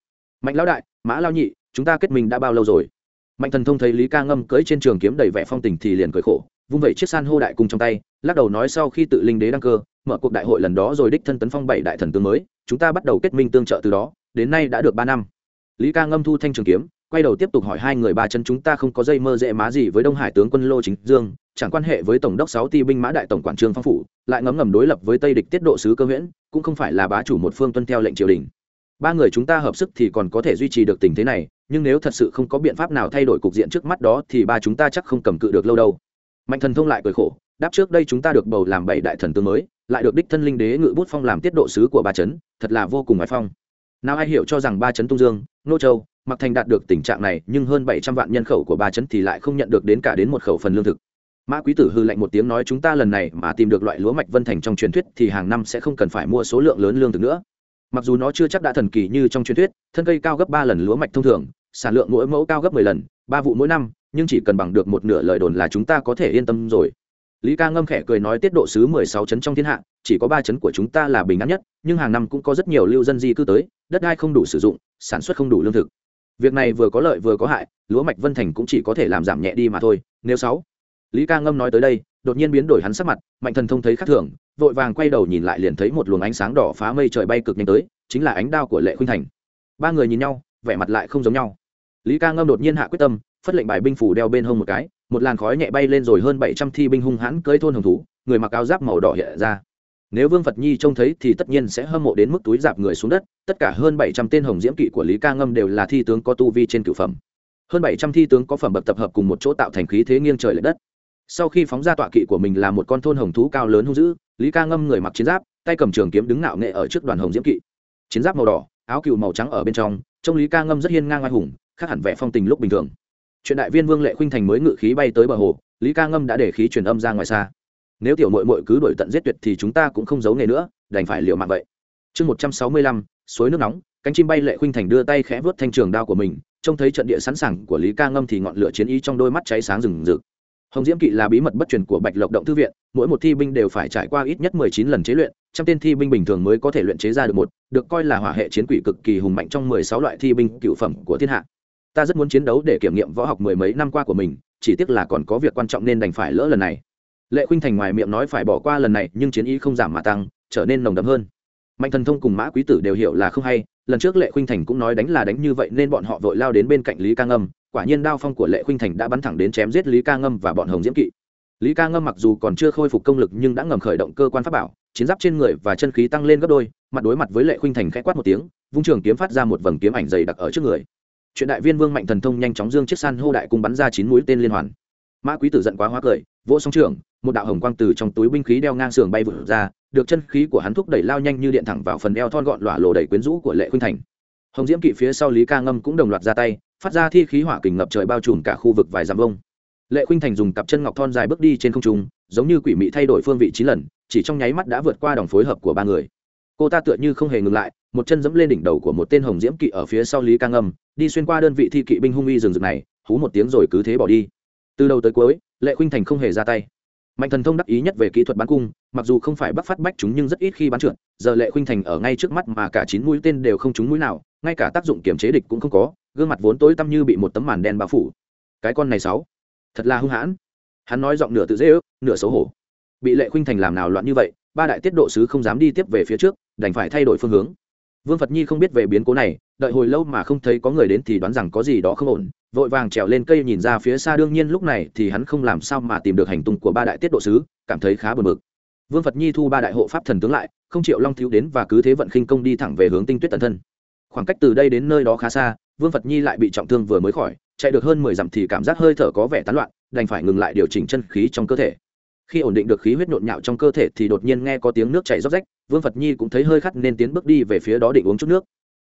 Mạnh lão đại, mã lao nhị, chúng ta kết mình đã bao lâu rồi? Mạnh thần thông thấy lý ca ngâm cưỡi trên trường kiếm đầy vẻ phong tình thì liền cười khổ, vung vẩy chiếc san hô đại cung trong tay, lắc đầu nói sau khi tự linh đế đăng cơ, mở cuộc đại hội lần đó rồi đích thân tấn phong bảy đại thần tướng mới, chúng ta bắt đầu kết minh tương trợ từ đó, đến nay đã được ba năm. Lý ca ngâm thu thanh trường kiếm quay đầu tiếp tục hỏi hai người ba chân chúng ta không có dây mơ dễ má gì với đông hải tướng quân lô chính dương, chẳng quan hệ với tổng đốc sáu ti binh mã đại tổng quản trương phong phủ, lại ngấm ngầm đối lập với tây địch tiết độ sứ cơ nguyễn cũng không phải là bá chủ một phương tuân theo lệnh triều đình. Ba người chúng ta hợp sức thì còn có thể duy trì được tình thế này, nhưng nếu thật sự không có biện pháp nào thay đổi cục diện trước mắt đó thì ba chúng ta chắc không cầm cự được lâu đâu. Mạnh thần thông lại cười khổ, đáp trước đây chúng ta được bầu làm bảy đại thần tướng mới, lại được đích thân linh đế ngự bút phong làm tiết độ sứ của ba trấn thật là vô cùng ngoại phong. Nào ai hiểu cho rằng ba trấn tung dương, nô châu mặc thành đạt được tình trạng này, nhưng hơn bảy trăm vạn nhân khẩu của ba chấn thì lại không nhận được đến cả đến một khẩu phần lương thực. Mã quý tử hư lạnh một tiếng nói, chúng ta lần này mà tìm được loại lúa mạch vân thành trong truyền thuyết thì hàng năm sẽ không cần phải mua số lượng lớn lương thực nữa. Mặc dù nó chưa chắc đã thần kỳ như trong truyền thuyết, thân cây cao gấp ba lần lúa mạch thông thường, sản lượng mỗi mẫu cao gấp mười lần, ba vụ mỗi năm, nhưng chỉ cần bằng được một nửa lời đồn là chúng ta có thể yên tâm rồi. Lý ca ngâm khẽ cười nói, tiết độ sứ mười sáu chấn trong thiên hạ, chỉ có ba chấn của chúng ta là bình an nhất, nhưng hàng năm cũng có rất nhiều lưu dân di cư tới, đất đai không đủ sử dụng, sản xuất không đủ lương thực việc này vừa có lợi vừa có hại, lúa mạch vân thành cũng chỉ có thể làm giảm nhẹ đi mà thôi. Nếu sáu, lý ca ngâm nói tới đây, đột nhiên biến đổi hắn sắc mặt, mạnh thần thông thấy khác thường, vội vàng quay đầu nhìn lại liền thấy một luồng ánh sáng đỏ phá mây trời bay cực nhanh tới, chính là ánh đao của lệ khuynh thành. Ba người nhìn nhau, vẻ mặt lại không giống nhau. Lý ca ngâm đột nhiên hạ quyết tâm, phất lệnh bài binh phủ đeo bên hông một cái, một làn khói nhẹ bay lên rồi hơn bảy trăm thi binh hung hãn cưỡi thôn hồng thú, người mặc áo giáp màu đỏ hiện ra nếu vương phật nhi trông thấy thì tất nhiên sẽ hâm mộ đến mức túi dạp người xuống đất, tất cả hơn bảy trăm tên hồng diễm kỵ của lý ca ngâm đều là thi tướng có tu vi trên cửu phẩm. Hơn bảy trăm thi tướng có phẩm bậc tập hợp cùng một chỗ tạo thành khí thế nghiêng trời l ệ đất. Sau khi phóng ra tọa kỵ của mình là một con thôn hồng thú cao lớn hung dữ, lý ca ngâm người mặc chiến giáp, tay cầm trường kiếm đứng ngạo nghệ ở trước đoàn hồng diễm kỵ. Chiến giáp màu đỏ, áo cựu màu trắng ở bên trong, trông lý ca ngâm rất hiên ngang oai hùng, khác hẳn vẻ phong tình lúc bình thường. Chuyện đại viên vương lệ khuynh thành mới ngự khí bay tới bờ hồ, lý ca ngâm đã để khí truyền âm ra ngoài xa nếu tiểu mội mội cứ đổi tận giết tuyệt thì chúng ta cũng không giấu nghề nữa, đành phải liều mạng vậy. Chương một trăm sáu mươi lăm, suối nước nóng, cánh chim bay lệ khuynh thành đưa tay khẽ vớt thanh trường đao của mình, trông thấy trận địa sẵn sàng của lý ca ngâm thì ngọn lửa chiến ý trong đôi mắt cháy sáng rừng rực. Hồng diễm kỵ là bí mật bất truyền của bạch lộc động thư viện, mỗi một thi binh đều phải trải qua ít nhất mười chín lần chế luyện, trăm tên thi binh bình thường mới có thể luyện chế ra được một, được coi là hỏa hệ chiến quỷ cực kỳ hùng mạnh trong mười sáu loại thi binh cựu phẩm của thiên hạ. Ta rất muốn chiến đấu để kiểm nghiệm võ học mười mấy năm qua của mình, chỉ tiếc là còn có việc quan trọng nên đành phải lỡ lần này lệ khuynh thành ngoài miệng nói phải bỏ qua lần này, nhưng chiến ý không giảm mà tăng, trở nên nồng đậm hơn. Mạnh thần thông cùng mã quý tử đều hiểu là không hay, lần trước lệ khuynh thành cũng nói đánh là đánh như vậy nên bọn họ vội lao đến bên cạnh lý ca ngâm, quả nhiên đao phong của lệ khuynh thành đã bắn thẳng đến chém giết lý ca ngâm và bọn hồng diễm kỵ. Lý ca ngâm mặc dù còn chưa khôi phục công lực nhưng đã ngầm khởi động cơ quan pháp bảo, chiến giáp trên người và chân khí tăng lên gấp đôi, mặt đối mặt với lệ khuynh thành khẽ quát một tiếng, vung trường kiếm phát ra một vầng kiếm ảnh dày đặc ở trước người. Chuyện đại viên vương mạnh thần thông nhanh chóng dương chiếc san hô đại cung bắn ra chín mũi tên liên hoàn. Mã quý tử giận quá hóa cười vỗ song trưởng một đạo hồng quang từ trong túi binh khí đeo ngang sườn bay vụt ra, được chân khí của hắn thúc đẩy lao nhanh như điện thẳng vào phần eo thon gọn lỏa lộ đầy quyến rũ của lệ khuynh thành. Hồng diễm kỵ phía sau lý ca ngâm cũng đồng loạt ra tay, phát ra thi khí hỏa kình ngập trời bao trùm cả khu vực vài dặm vông. Lệ khuynh thành dùng cặp chân ngọc thon dài bước đi trên không trung, giống như quỷ mị thay đổi phương vị chín lần, chỉ trong nháy mắt đã vượt qua đồng phối hợp của ba người. Cô ta tựa như không hề ngừng lại, một chân dẫm lên đỉnh đầu của một tên hồng diễm kỵ ở phía sau lý ca ngâm, đi xuyên qua đơn vị thi kỵ binh hung uy rừng rực này, hú một tiếng rồi cứ thế bỏ đi. Từ đầu tới cuối lệ khuynh thành không hề ra tay. Mạnh thần thông đắc ý nhất về kỹ thuật bắn cung, mặc dù không phải bắc phát bách chúng nhưng rất ít khi bắn trượt, giờ lệ khuynh thành ở ngay trước mắt mà cả chín mũi tên đều không trúng mũi nào, ngay cả tác dụng kiểm chế địch cũng không có, gương mặt vốn tối tăm như bị một tấm màn đen bao phủ. Cái con này sáu, thật là hung hãn. Hắn nói giọng nửa tự dễ ước, nửa xấu hổ. Bị lệ khuynh thành làm nào loạn như vậy, ba đại tiết độ sứ không dám đi tiếp về phía trước, đành phải thay đổi phương hướng vương phật nhi không biết về biến cố này, đợi hồi lâu mà không thấy có người đến thì đoán rằng có gì đó không ổn, vội vàng trèo lên cây nhìn ra phía xa đương nhiên lúc này thì hắn không làm sao mà tìm được hành tung của ba đại tiết độ sứ, cảm thấy khá bờ bực. Vương phật nhi thu ba đại hộ pháp thần tướng lại, không chịu long thiếu đến và cứ thế vận khinh công đi thẳng về hướng tinh tuyết tần thân. Khoảng cách từ đây đến nơi đó khá xa, vương phật nhi lại bị trọng thương vừa mới khỏi, chạy được hơn mười dặm thì cảm giác hơi thở có vẻ tán loạn, đành phải ngừng lại điều chỉnh chân khí trong cơ thể. Khi ổn định được khí huyết nhộn nhạo trong cơ thể thì đột nhiên nghe có tiếng nước chảy róc rách vương phật nhi cũng thấy hơi khát nên tiến bước đi về phía đó định uống chút nước.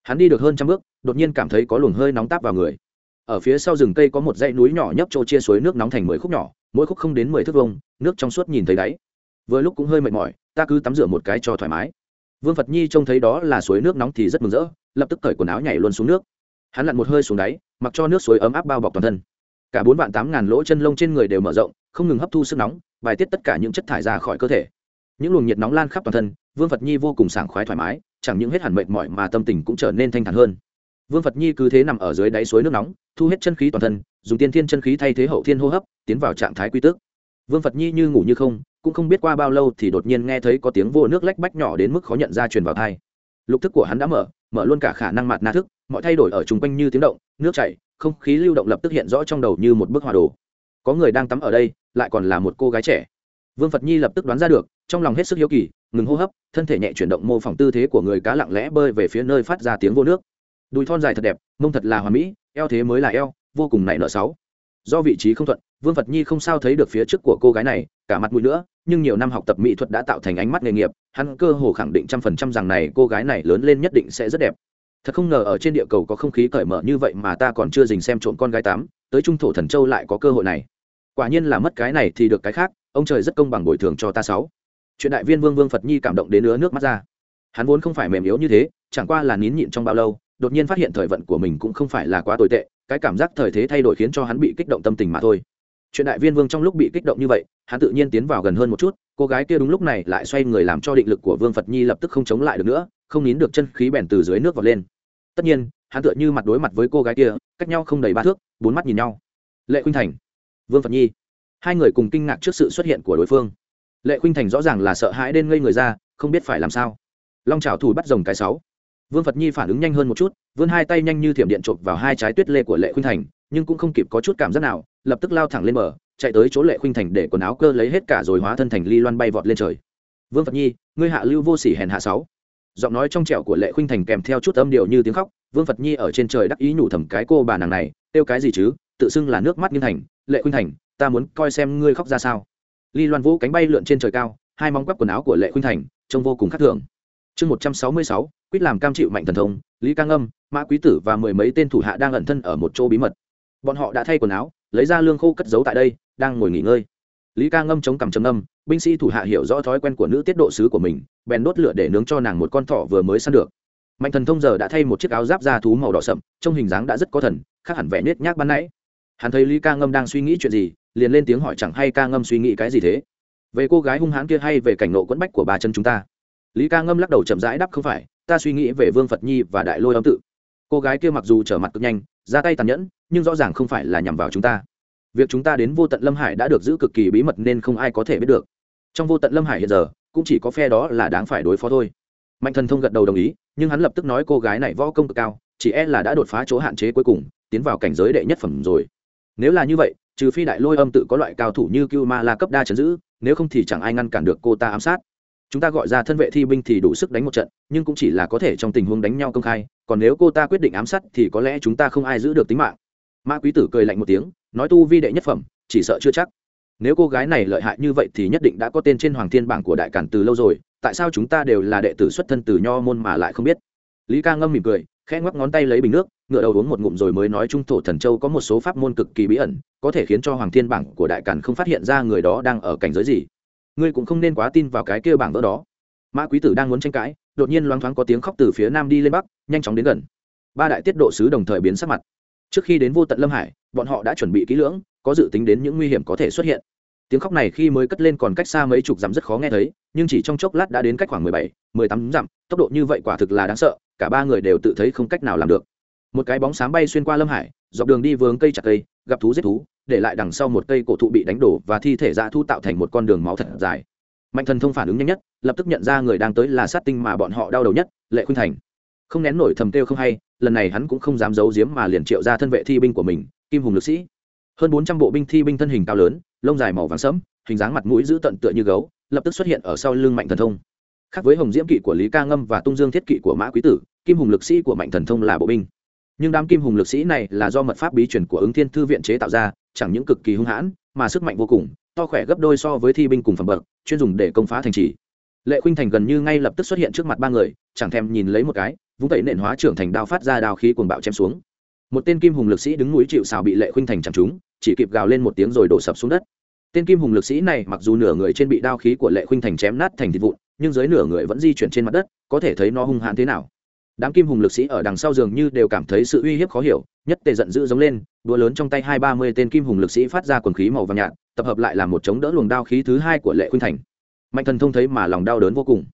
Hắn đi được hơn trăm bước, đột nhiên cảm thấy có luồng hơi nóng táp vào người. Ở phía sau rừng cây có một dãy núi nhỏ nhấp trô chia suối nước nóng thành mười khúc nhỏ, mỗi khúc không đến mười thước vông nước trong suốt nhìn thấy đáy. Vừa lúc cũng hơi mệt mỏi, ta cứ tắm rửa một cái cho thoải mái. Vương phật nhi trông thấy đó là suối nước nóng thì rất mừng rỡ, lập tức cởi quần áo nhảy luôn xuống nước. Hắn lặn một hơi xuống đáy, mặc cho nước suối ấm áp bao bọc toàn thân. Cả bốn vạn tám ngàn lỗ chân lông trên người đều mở rộng, không ngừng hấp thu sức nóng, bài tiết tất cả những chất thải ra khỏi cơ thể những luồng nhiệt nóng lan khắp toàn thân, vương phật nhi vô cùng sảng khoái thoải mái, chẳng những hết hẳn mệt mỏi mà tâm tình cũng trở nên thanh thản hơn. Vương phật nhi cứ thế nằm ở dưới đáy suối nước nóng, thu hết chân khí toàn thân, dùng tiên thiên chân khí thay thế hậu thiên hô hấp, tiến vào trạng thái quy tước. Vương phật nhi như ngủ như không, cũng không biết qua bao lâu thì đột nhiên nghe thấy có tiếng vô nước lách bách nhỏ đến mức khó nhận ra truyền vào thai lục thức của hắn đã mở mở luôn cả khả năng mặt na thức, mọi thay đổi ở chung quanh như tiếng động, nước chảy, không khí lưu động lập tức hiện rõ trong đầu như một bức hòa đồ. Có người đang tắm ở đây, lại còn là một cô gái trẻ vương phật nhi lập tức đoán ra được, trong lòng hết sức hiếu kỳ, ngừng hô hấp, thân thể nhẹ chuyển động mô phỏng tư thế của người cá lặng lẽ bơi về phía nơi phát ra tiếng vô nước. Đùi thon dài thật đẹp, mông thật là hoàn mỹ, eo thế mới là eo, vô cùng nảy nợ sáu. Do vị trí không thuận, vương phật nhi không sao thấy được phía trước của cô gái này, cả mặt mũi nữa, nhưng nhiều năm học tập mỹ thuật đã tạo thành ánh mắt nghề nghiệp, hắn cơ hồ khẳng định trăm phần trăm rằng này cô gái này lớn lên nhất định sẽ rất đẹp. Thật không ngờ ở trên địa cầu có không khí cởi mở như vậy mà ta còn chưa dình xem trộm con gái tám, tới trung thổ thần châu lại có cơ hội này quả nhiên là mất cái này thì được cái khác, ông trời rất công bằng bồi thường cho ta sáu. Chuyện đại viên vương vương phật nhi cảm động đến nứa nước mắt ra. Hắn vốn không phải mềm yếu như thế, chẳng qua là nín nhịn trong bao lâu, đột nhiên phát hiện thời vận của mình cũng không phải là quá tồi tệ, cái cảm giác thời thế thay đổi khiến cho hắn bị kích động tâm tình mà thôi. Chuyện đại viên vương trong lúc bị kích động như vậy, hắn tự nhiên tiến vào gần hơn một chút, cô gái kia đúng lúc này lại xoay người làm cho định lực của vương phật nhi lập tức không chống lại được nữa, không nín được chân khí bèn từ dưới nước vọt lên. Tất nhiên, hắn tựa như mặt đối mặt với cô gái kia, cách nhau không đầy ba thước, bốn mắt nhìn nhau. Lệ khuynh thành vương phật nhi. Hai người cùng kinh ngạc trước sự xuất hiện của đối phương. Lệ khuynh thành rõ ràng là sợ hãi đến ngây người ra, không biết phải làm sao. Long trào thủ bắt rồng cái sáu. Vương phật nhi phản ứng nhanh hơn một chút, vươn hai tay nhanh như thiểm điện chộp vào hai trái tuyết lê của lệ khuynh thành, nhưng cũng không kịp có chút cảm giác nào, lập tức lao thẳng lên bờ, chạy tới chỗ lệ khuynh thành để quần áo cơ lấy hết cả rồi hóa thân thành ly loan bay vọt lên trời. Vương phật nhi, ngươi hạ lưu vô sỉ hèn hạ sáu. Giọng nói trong trẻo của lệ khuynh thành kèm theo chút âm điệu như tiếng khóc, vương phật nhi ở trên trời đắc ý nhủ thầm cái cô bà nàng này kêu cái gì chứ? Tự xưng là nước mắt nghiêng thành lệ khuynh thành, ta muốn coi xem ngươi khóc ra sao. Ly loan vũ cánh bay lượn trên trời cao, hai móng quắp quần áo của lệ khuynh thành, trông vô cùng khắc thường. Chương một trăm sáu mươi sáu quyết làm cam chịu mạnh thần thông, lý cang âm, mã quý tử và mười mấy tên thủ hạ đang ẩn thân ở một chỗ bí mật. Bọn họ đã thay quần áo, lấy ra lương khô cất giấu tại đây, đang ngồi nghỉ ngơi. Lý ca ngâm chống cằm trầm âm binh sĩ thủ hạ hiểu rõ thói quen của nữ tiết độ sứ của mình, bèn đốt lửa để nướng cho nàng một con thỏ vừa mới săn được. Mạnh thần thông giờ đã thay một chiếc áo giáp da thú màu đỏ sậm, trông hình dáng đã rất có thần, khác hẳn vẻ nết nhác ban nãy hắn thấy lý ca ngâm đang suy nghĩ chuyện gì, liền lên tiếng hỏi chẳng hay ca ngâm suy nghĩ cái gì thế? Về cô gái hung hãn kia hay về cảnh nộ quẫn bách của ba chân chúng ta? Lý ca ngâm lắc đầu chậm rãi đáp không phải, ta suy nghĩ về vương phật nhi và đại lôi âm tự. Cô gái kia mặc dù trở mặt cực nhanh, ra tay tàn nhẫn, nhưng rõ ràng không phải là nhằm vào chúng ta. Việc chúng ta đến vô tận lâm hải đã được giữ cực kỳ bí mật nên không ai có thể biết được. Trong vô tận lâm hải hiện giờ, cũng chỉ có phe đó là đáng phải đối phó thôi. Mạnh thần thông gật đầu đồng ý, nhưng hắn lập tức nói cô gái này võ công cực cao, chỉ e là đã đột phá chỗ hạn chế cuối cùng, tiến vào cảnh giới đệ nhất phẩm rồi nếu là như vậy, trừ phi đại lôi âm tự có loại cao thủ như cưu ma la cấp đa chấn giữ, nếu không thì chẳng ai ngăn cản được cô ta ám sát. Chúng ta gọi ra thân vệ thi binh thì đủ sức đánh một trận, nhưng cũng chỉ là có thể trong tình huống đánh nhau công khai, còn nếu cô ta quyết định ám sát thì có lẽ chúng ta không ai giữ được tính mạng. Mã quý tử cười lạnh một tiếng, nói tu vi đệ nhất phẩm, chỉ sợ chưa chắc. Nếu cô gái này lợi hại như vậy thì nhất định đã có tên trên hoàng thiên bảng của đại cản từ lâu rồi, tại sao chúng ta đều là đệ tử xuất thân từ nho môn mà lại không biết? Lý ca ngâm mỉm cười khẽ ngoắc ngón tay lấy bình nước ngựa đầu uống một ngụm rồi mới nói trung thổ thần châu có một số pháp môn cực kỳ bí ẩn, có thể khiến cho hoàng thiên bảng của đại càn không phát hiện ra người đó đang ở cảnh giới gì. Ngươi cũng không nên quá tin vào cái kia bảng vỡ đó. Mã quý tử đang muốn tranh cãi, đột nhiên loáng thoáng có tiếng khóc từ phía nam đi lên bắc, nhanh chóng đến gần. Ba đại tiết độ sứ đồng thời biến sắc mặt. Trước khi đến vô tận lâm hải, bọn họ đã chuẩn bị kỹ lưỡng, có dự tính đến những nguy hiểm có thể xuất hiện tiếng khóc này khi mới cất lên còn cách xa mấy chục dặm rất khó nghe thấy, nhưng chỉ trong chốc lát đã đến cách khoảng mười bảy, mười tám dặm, tốc độ như vậy quả thực là đáng sợ, cả ba người đều tự thấy không cách nào làm được. Một cái bóng sáng bay xuyên qua lâm hải, dọc đường đi vướng cây chặt cây, gặp thú giết thú, để lại đằng sau một cây cổ thụ bị đánh đổ và thi thể dã thu tạo thành một con đường máu thật dài. Mạnh thần thông phản ứng nhanh nhất, lập tức nhận ra người đang tới là sát tinh mà bọn họ đau đầu nhất, lệ khuynh thành. Không nén nổi thầm kêu không hay, lần này hắn cũng không dám giấu giếm mà liền triệu ra thân vệ thi binh của mình, kim hùng lực sĩ hơn bốn trăm bộ binh thi binh thân hình cao lớn, lông dài màu vàng sẫm, hình dáng mặt mũi giữ tận tựa như gấu, lập tức xuất hiện ở sau lưng mạnh thần thông. Khác với hồng diễm kỵ của lý ca ngâm và tung dương thiết kỵ của mã quý tử, kim hùng lực sĩ của mạnh thần thông là bộ binh. Nhưng đám kim hùng lực sĩ này là do mật pháp bí truyền của ứng thiên thư viện chế tạo ra, chẳng những cực kỳ hung hãn, mà sức mạnh vô cùng, to khỏe gấp đôi so với thi binh cùng phẩm bậc, chuyên dùng để công phá thành trì. Lệ khuynh thành gần như ngay lập tức xuất hiện trước mặt ba người, chẳng thèm nhìn lấy một cái, vung tẩy nện hóa trưởng thành đao phát ra đao khí cuồng bạo chém xuống. Một tên kim hùng lực sĩ đứng núi chịu xào bị lệ khuynh thành chẳng trúng chỉ kịp gào lên một tiếng rồi đổ sập xuống đất. Tên kim hùng lực sĩ này mặc dù nửa người trên bị đao khí của lệ khuynh thành chém nát thành thịt vụn, nhưng dưới nửa người vẫn di chuyển trên mặt đất, có thể thấy nó hung hãn thế nào. Đám kim hùng lực sĩ ở đằng sau dường như đều cảm thấy sự uy hiếp khó hiểu, nhất tề giận dữ giống lên, đũa lớn trong tay hai ba mươi tên kim hùng lực sĩ phát ra quần khí màu vàng nhạt, tập hợp lại làm một chống đỡ luồng đao khí thứ hai của lệ khuynh thành. Mạnh thần thông thấy mà lòng đau đớn vô cùng.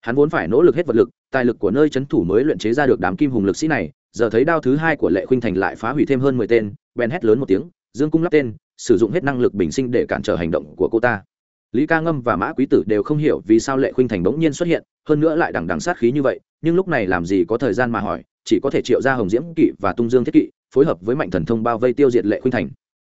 Hắn vốn phải nỗ lực hết vật lực, tài lực của nơi c h ấ n thủ mới luyện chế ra được đám kim hùng lực sĩ này, giờ thấy đao thứ hai của lệ khuynh thành lại phá hủy thêm hơn mười tên, bèn hét lớn một tiếng dương cung lắp tên, sử dụng hết năng lực bình sinh để cản trở hành động của cô ta. Lý ca ngâm và mã quý tử đều không hiểu vì sao lệ khuynh thành bỗng nhiên xuất hiện, hơn nữa lại đằng đằng sát khí như vậy, nhưng lúc này làm gì có thời gian mà hỏi, chỉ có thể triệu ra hồng diễm kỵ và tung dương thiết kỵ, phối hợp với mạnh thần thông bao vây tiêu diệt lệ khuynh thành.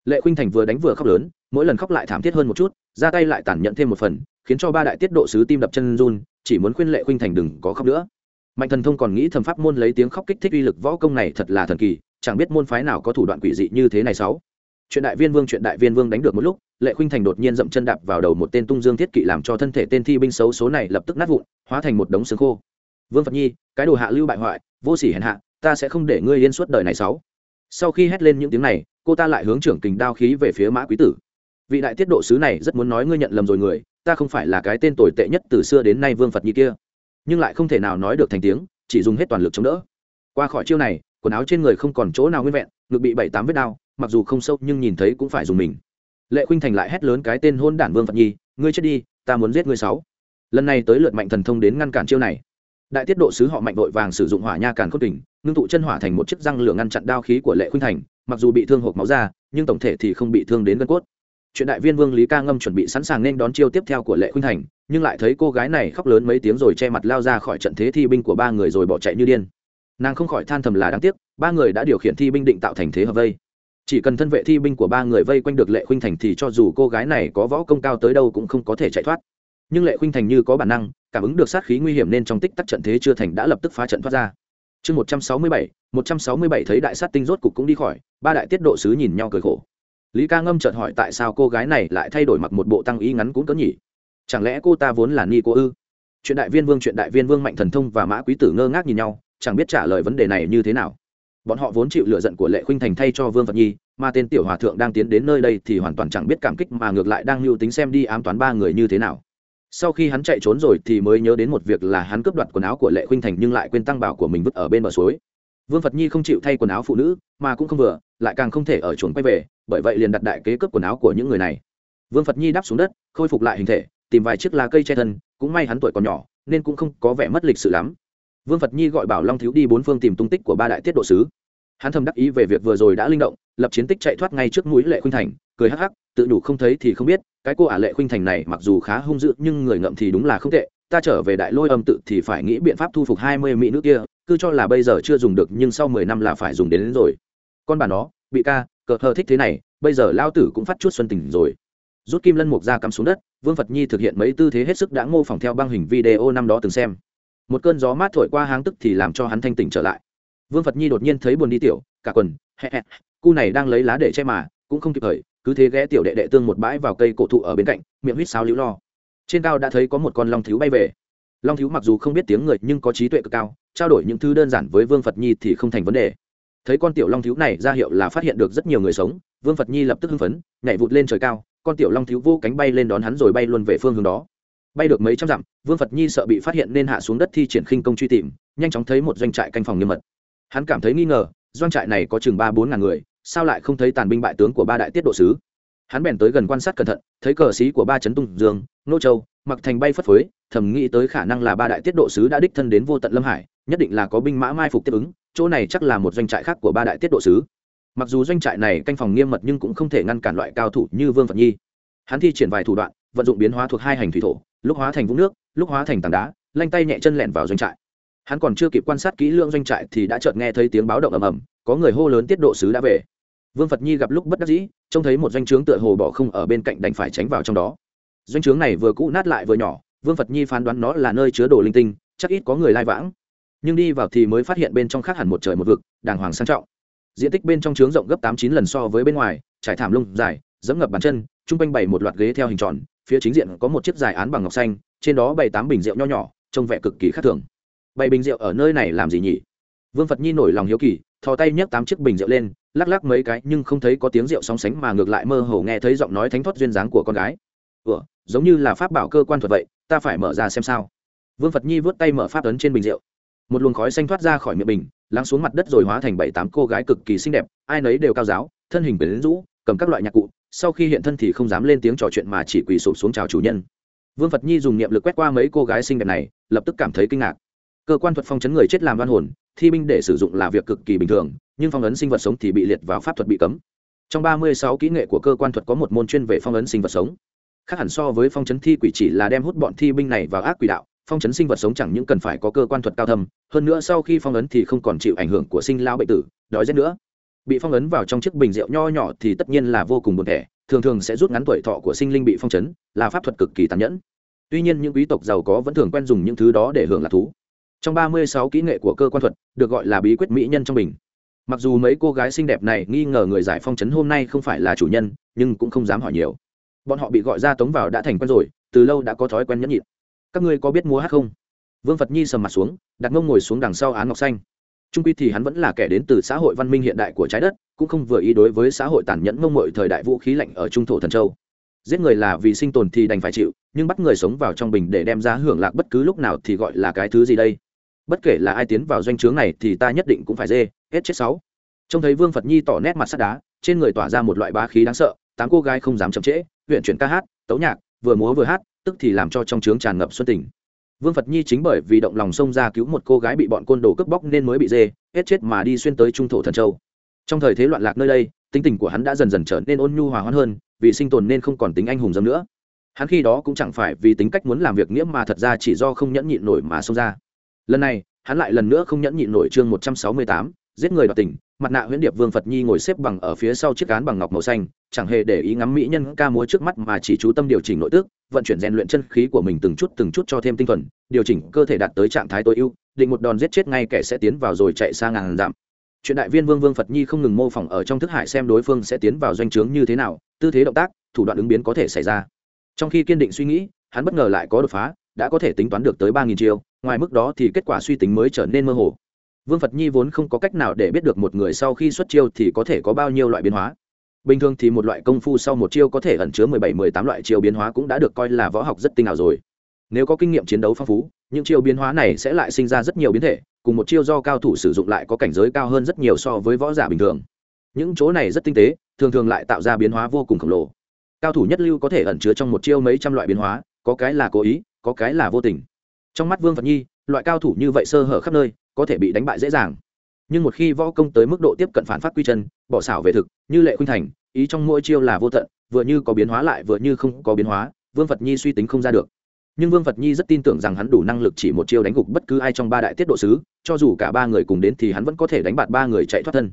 Lệ khuynh thành vừa đánh vừa khóc lớn, mỗi lần khóc lại thảm thiết hơn một chút, ra tay lại tàn nhẫn thêm một phần, khiến cho ba đại tiết độ sứ tim đập chân run, chỉ muốn khuyên lệ khuynh thành đừng có khóc nữa. Mạnh thần thông còn nghĩ thầm pháp môn lấy tiếng khóc kích thích uy lực võ công này thật là thần kỳ, chẳng biết môn phái nào có thủ đoạn quỷ dị như thế này sáu chuyện đại viên vương, chuyện đại viên vương đánh được một lúc, lệ khuynh thành đột nhiên dậm chân đạp vào đầu một tên tung dương thiết kỵ làm cho thân thể tên thi binh xấu số này lập tức nát vụn, hóa thành một đống xương khô. Vương phật nhi, cái đồ hạ lưu bại hoại, vô sỉ hèn hạ, ta sẽ không để ngươi yên suốt đời này sáu. Sau khi hét lên những tiếng này, cô ta lại hướng trưởng kình đao khí về phía mã quý tử. Vị đại tiết độ sứ này rất muốn nói ngươi nhận lầm rồi người, ta không phải là cái tên tồi tệ nhất từ xưa đến nay vương phật nhi kia. Nhưng lại không thể nào nói được thành tiếng, chỉ dùng hết toàn lực chống đỡ. Qua khỏi chiêu này, quần áo trên người không còn chỗ nào nguyên vẹn, ngực bị bảy tám vết đao mặc dù không sâu nhưng nhìn thấy cũng phải dùng mình. Lệ khuynh thành lại hét lớn cái tên hôn đản vương phật nhi, ngươi chết đi, ta muốn giết ngươi sáu. Lần này tới lượt mạnh thần thông đến ngăn cản chiêu này. Đại tiết độ sứ họ mạnh vội vàng sử dụng hỏa nha càn khôn kình, ngưng tụ chân hỏa thành một chiếc răng lửa ngăn chặn đao khí của lệ khuynh thành, mặc dù bị thương hộp máu ra nhưng tổng thể thì không bị thương đến gân cốt. Chuyện đại viên vương lý ca ngâm chuẩn bị sẵn sàng nên đón chiêu tiếp theo của lệ khuynh thành, nhưng lại thấy cô gái này khóc lớn mấy tiếng rồi che mặt lao ra khỏi trận thế thi binh của ba người rồi bỏ chạy như điên. Nàng không khỏi than thầm là đáng tiếc, ba người đã điều khiển thi binh định tạo thành thế hợp vây chỉ cần thân vệ thi binh của ba người vây quanh được lệ khuynh thành thì cho dù cô gái này có võ công cao tới đâu cũng không có thể chạy thoát. Nhưng lệ khuynh thành như có bản năng, cảm ứng được sát khí nguy hiểm nên trong tích tắc trận thế chưa thành đã lập tức phá trận thoát ra. Chương một trăm sáu mươi bảy, một trăm sáu mươi bảy thấy đại sát tinh rốt cục cũng đi khỏi, ba đại tiết độ sứ nhìn nhau cười khổ. Lý ca ngâm chợt hỏi tại sao cô gái này lại thay đổi mặc một bộ tăng ý ngắn cũng cỡ nhỉ? Chẳng lẽ cô ta vốn là ni cô ư? Chuyện đại viên vương, chuyện đại viên vương mạnh thần thông và mã quý tử ngơ ngác nhìn nhau, chẳng biết trả lời vấn đề này như thế nào bọn họ vốn chịu lựa giận của lệ khuynh thành thay cho vương phật nhi, mà tên tiểu hòa thượng đang tiến đến nơi đây thì hoàn toàn chẳng biết cảm kích mà ngược lại đang mưu tính xem đi ám toán ba người như thế nào. Sau khi hắn chạy trốn rồi thì mới nhớ đến một việc là hắn cướp đoạt quần áo của lệ khuynh thành nhưng lại quên tăng bảo của mình vứt ở bên bờ suối. Vương phật nhi không chịu thay quần áo phụ nữ, mà cũng không vừa, lại càng không thể ở chuồng quay về, bởi vậy liền đặt đại kế cướp quần áo của những người này. Vương phật nhi đáp xuống đất, khôi phục lại hình thể, tìm vài chiếc lá cây che thân, cũng may hắn tuổi còn nhỏ, nên cũng không có vẻ mất lịch sự lắm vương phật nhi gọi bảo long thiếu đi bốn phương tìm tung tích của ba đại tiết độ sứ. Hắn thầm đắc ý về việc vừa rồi đã linh động lập chiến tích chạy thoát ngay trước mũi lệ khuynh thành cười hắc hắc tự đủ không thấy thì không biết cái cô ả lệ khuynh thành này mặc dù khá hung dữ nhưng người ngậm thì đúng là không tệ ta trở về đại lôi âm tự thì phải nghĩ biện pháp thu phục hai mươi mỹ nữ kia cứ cho là bây giờ chưa dùng được nhưng sau mười năm là phải dùng đến, đến rồi. Con bà nó bị ca cờ hờ thích thế này bây giờ lao tử cũng phát chút xuân tình rồi. Rút kim lân mục ra cắm xuống đất vương phật nhi thực hiện mấy tư thế hết sức đã ngô phỏng theo băng hình video năm đó từng xem một cơn gió mát thổi qua háng tức thì làm cho hắn thanh tỉnh trở lại. Vương phật nhi đột nhiên thấy buồn đi tiểu, cả quần hẹ hẹ cu này đang lấy lá để che mà, cũng không kịp thời, cứ thế ghé tiểu đệ đệ tương một bãi vào cây cổ thụ ở bên cạnh, miệng huýt sáo liễu lo. Trên cao đã thấy có một con long thiếu bay về. Long thiếu mặc dù không biết tiếng người nhưng có trí tuệ cực cao, trao đổi những thứ đơn giản với vương phật nhi thì không thành vấn đề. Thấy con tiểu long thiếu này ra hiệu là phát hiện được rất nhiều người sống, vương phật nhi lập tức hưng phấn, nhảy vụt lên trời cao, con tiểu long thiếu vô cánh bay lên đón hắn rồi bay luôn về phương hướng đó bay được mấy trăm dặm, vương phật nhi sợ bị phát hiện nên hạ xuống đất thi triển khinh công truy tìm, nhanh chóng thấy một doanh trại canh phòng nghiêm mật. Hắn cảm thấy nghi ngờ, doanh trại này có chừng ba bốn ngàn người, sao lại không thấy tàn binh bại tướng của ba đại tiết độ sứ? Hắn bèn tới gần quan sát cẩn thận, thấy cờ sĩ của ba trấn tung dương, nô châu, mặc thành bay phất phới, thầm nghĩ tới khả năng là ba đại tiết độ sứ đã đích thân đến vô tận lâm hải, nhất định là có binh mã mai phục tiếp ứng, chỗ này chắc là một doanh trại khác của ba đại tiết độ sứ. Mặc dù doanh trại này canh phòng nghiêm mật nhưng cũng không thể ngăn cản loại cao thủ như vương phật nhi. Hắn thi triển vài thủ đoạn vận dụng biến hóa thuộc hai hành thủy thổ, lúc hóa thành vũng nước, lúc hóa thành tảng đá, lanh tay nhẹ chân lẹn vào doanh trại. Hắn còn chưa kịp quan sát kỹ lưỡng doanh trại thì đã chợt nghe thấy tiếng báo động ầm ầm, có người hô lớn tiết độ sứ đã về. Vương phật nhi gặp lúc bất đắc dĩ, trông thấy một doanh trướng tựa hồ bỏ không ở bên cạnh đành phải tránh vào trong đó. Doanh trướng này vừa cũ nát lại vừa nhỏ, vương phật nhi phán đoán nó là nơi chứa đồ linh tinh, chắc ít có người lai vãng. Nhưng đi vào thì mới phát hiện bên trong khác hẳn một trời một vực, đàng hoàng sang trọng. Diện tích bên trong trướng rộng gấp tám chín lần so với bên ngoài, trải thảm lung dài, dẫm ngập bàn chân, chung quanh bày một loạt ghế theo hình tròn phía chính diện có một chiếc dài án bằng ngọc xanh, trên đó bày tám bình rượu nho nhỏ, trông vẻ cực kỳ khác thường. Bày bình rượu ở nơi này làm gì nhỉ? Vương phật nhi nổi lòng hiếu kỳ, thò tay nhấc tám chiếc bình rượu lên, lắc lắc mấy cái nhưng không thấy có tiếng rượu sóng sánh mà ngược lại mơ hồ nghe thấy giọng nói thánh thoát duyên dáng của con gái. Ủa, giống như là pháp bảo cơ quan thuật vậy, ta phải mở ra xem sao. Vương phật nhi vớt tay mở pháp ấn trên bình rượu. Một luồng khói xanh thoát ra khỏi miệng bình, lắng xuống mặt đất rồi hóa thành bảy tám cô gái cực kỳ xinh đẹp, ai nấy đều cao giáo, thân hình quyến rũ, cầm các loại nhạc cụ sau khi hiện thân thì không dám lên tiếng trò chuyện mà chỉ quỳ sụp xuống chào chủ nhân. Vương phật nhi dùng niệm lực quét qua mấy cô gái xinh đẹp này, lập tức cảm thấy kinh ngạc. Cơ quan thuật phong chấn người chết làm đoan hồn, thi binh để sử dụng là việc cực kỳ bình thường, nhưng phong ấn sinh vật sống thì bị liệt vào pháp thuật bị cấm. Trong ba mươi sáu kỹ nghệ của cơ quan thuật có một môn chuyên về phong ấn sinh vật sống. Khác hẳn so với phong chấn thi quỷ chỉ là đem hút bọn thi binh này vào ác quỷ đạo, phong chấn sinh vật sống chẳng những cần phải có cơ quan thuật cao thâm, hơn nữa sau khi phong ấn thì không còn chịu ảnh hưởng của sinh lao bệnh tử, đói rét nữa bị phong ấn vào trong chiếc bình rượu nho nhỏ thì tất nhiên là vô cùng buồn thẻ, thường thường sẽ rút ngắn tuổi thọ của sinh linh bị phong chấn, là pháp thuật cực kỳ tàn nhẫn. Tuy nhiên những quý tộc giàu có vẫn thường quen dùng những thứ đó để hưởng lạc thú. Trong ba mươi sáu kỹ nghệ của cơ quan thuật, được gọi là bí quyết mỹ nhân trong bình. Mặc dù mấy cô gái xinh đẹp này nghi ngờ người giải phong chấn hôm nay không phải là chủ nhân, nhưng cũng không dám hỏi nhiều. Bọn họ bị gọi ra tống vào đã thành quen rồi, từ lâu đã có thói quen nhẫn nhịn. Các ngươi có biết múa hát không? Vương phật nhi sầm mặt xuống, đặt mông ngồi xuống đằng sau án ngọc xanh trung quy thì hắn vẫn là kẻ đến từ xã hội văn minh hiện đại của trái đất, cũng không vừa ý đối với xã hội tàn nhẫn mông mội thời đại vũ khí lạnh ở trung thổ thần châu. Giết người là vì sinh tồn thì đành phải chịu, nhưng bắt người sống vào trong bình để đem ra hưởng lạc bất cứ lúc nào thì gọi là cái thứ gì đây? Bất kể là ai tiến vào doanh trướng này thì ta nhất định cũng phải dê, hết chết sáu. Trông thấy vương phật nhi tỏ nét mặt sắt đá, trên người tỏa ra một loại bá khí đáng sợ, tám cô gái không dám chậm trễ, huyện chuyển ca hát, tấu nhạc, vừa múa vừa hát, tức thì làm cho trong trướng tràn ngập xuân tình vương phật nhi chính bởi vì động lòng xông ra cứu một cô gái bị bọn côn đồ cướp bóc nên mới bị dê, hết chết mà đi xuyên tới trung thổ thần châu. Trong thời thế loạn lạc nơi đây, tính tình của hắn đã dần dần trở nên ôn nhu hòa hoãn hơn, vì sinh tồn nên không còn tính anh hùng dâm nữa. Hắn khi đó cũng chẳng phải vì tính cách muốn làm việc nghĩa mà thật ra chỉ do không nhẫn nhịn nổi mà xông ra. Lần này, hắn lại lần nữa không nhẫn nhịn nổi chương một trăm sáu mươi tám giết người đoạt tình, mặt nạ huyễn điệp vương phật nhi ngồi xếp bằng ở phía sau chiếc cán bằng ngọc màu xanh, chẳng hề để ý ngắm mỹ nhân ca múa trước mắt mà chỉ chú tâm điều chỉnh nội tức, vận chuyển rèn luyện chân khí của mình từng chút từng chút cho thêm tinh thuần, điều chỉnh cơ thể đạt tới trạng thái tối ưu, định một đòn giết chết ngay kẻ sẽ tiến vào rồi chạy xa ngàn dặm. Chuyện đại viên vương vương phật nhi không ngừng mô phỏng ở trong thức hải xem đối phương sẽ tiến vào doanh trướng như thế nào, tư thế động tác, thủ đoạn ứng biến có thể xảy ra. Trong khi kiên định suy nghĩ, hắn bất ngờ lại có đột phá, đã có thể tính toán được tới ba nghìn chiêu, ngoài mức đó thì kết quả suy tính mới trở nên mơ hồ vương phật nhi vốn không có cách nào để biết được một người sau khi xuất chiêu thì có thể có bao nhiêu loại biến hóa. Bình thường thì một loại công phu sau một chiêu có thể ẩn chứa mười bảy, mười tám loại chiêu biến hóa cũng đã được coi là võ học rất tinh ảo rồi. Nếu có kinh nghiệm chiến đấu phong phú, những chiêu biến hóa này sẽ lại sinh ra rất nhiều biến thể, cùng một chiêu do cao thủ sử dụng lại có cảnh giới cao hơn rất nhiều so với võ giả bình thường. Những chỗ này rất tinh tế, thường thường lại tạo ra biến hóa vô cùng khổng lồ. Cao thủ nhất lưu có thể ẩn chứa trong một chiêu mấy trăm loại biến hóa, có cái là cố ý, có cái là vô tình. Trong mắt vương phật nhi, loại cao thủ như vậy sơ hở khắp nơi có thể bị đánh bại dễ dàng. Nhưng một khi võ công tới mức độ tiếp cận phản phát quy chân, bỏ xảo về thực, như lệ khuynh thành, ý trong mỗi chiêu là vô tận, vừa như có biến hóa lại vừa như không có biến hóa, vương phật nhi suy tính không ra được. Nhưng vương phật nhi rất tin tưởng rằng hắn đủ năng lực chỉ một chiêu đánh gục bất cứ ai trong ba đại tiết độ sứ, cho dù cả ba người cùng đến thì hắn vẫn có thể đánh bạt ba người chạy thoát thân.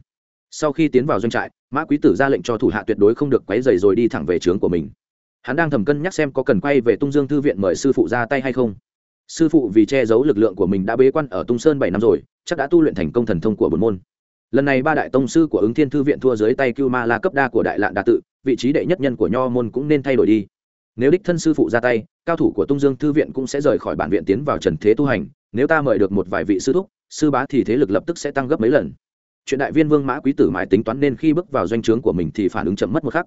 Sau khi tiến vào doanh trại, mã quý tử ra lệnh cho thủ hạ tuyệt đối không được quấy dày rồi đi thẳng về trướng của mình. Hắn đang thầm cân nhắc xem có cần quay về tung dương thư viện mời sư phụ ra tay hay không sư phụ vì che giấu lực lượng của mình đã bế quan ở tung sơn bảy năm rồi, chắc đã tu luyện thành công thần thông của bốn môn. Lần này ba đại tông sư của ứng thiên thư viện thua dưới tay cưu ma la cấp đa của đại lạn đa tự, vị trí đệ nhất nhân của nho môn cũng nên thay đổi đi. Nếu đích thân sư phụ ra tay, cao thủ của tung dương thư viện cũng sẽ rời khỏi bản viện tiến vào trần thế tu hành, nếu ta mời được một vài vị sư thúc, sư bá thì thế lực lập tức sẽ tăng gấp mấy lần. Chuyện đại viên vương mã quý tử mãi tính toán nên khi bước vào doanh trướng của mình thì phản ứng chậm mất một khắc.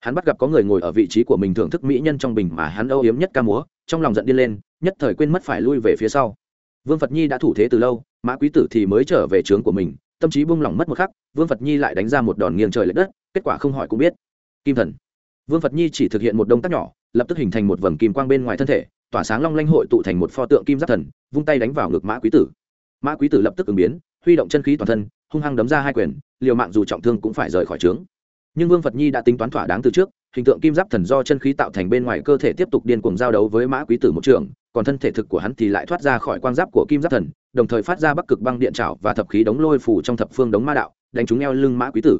Hắn bắt gặp có người ngồi ở vị trí của mình thưởng thức mỹ nhân trong bình mà hắn âu yếm nhất ca múa, trong lòng giận điên lên nhất thời quên mất phải lui về phía sau. Vương phật nhi đã thủ thế từ lâu, mã quý tử thì mới trở về trướng của mình, tâm trí buông lỏng mất một khắc, vương phật nhi lại đánh ra một đòn nghiêng trời l ệ đất, kết quả không hỏi cũng biết. Kim thần. Vương phật nhi chỉ thực hiện một động tác nhỏ, lập tức hình thành một vầng kim quang bên ngoài thân thể, tỏa sáng long lanh hội tụ thành một pho tượng kim giáp thần, vung tay đánh vào ngực mã quý tử. Mã quý tử lập tức ứng biến, huy động chân khí toàn thân, hung hăng đấm ra hai quyền, liều mạng dù trọng thương cũng phải rời khỏi trướng nhưng vương phật nhi đã tính toán thỏa đáng từ trước, hình tượng kim giáp thần do chân khí tạo thành bên ngoài cơ thể tiếp tục điên cuồng giao đấu với mã quý tử một trường còn thân thể thực của hắn thì lại thoát ra khỏi quang giáp của kim giáp thần, đồng thời phát ra bắc cực băng điện trảo và thập khí đống lôi phủ trong thập phương đống ma đạo, đánh trúng eo lưng mã quý tử.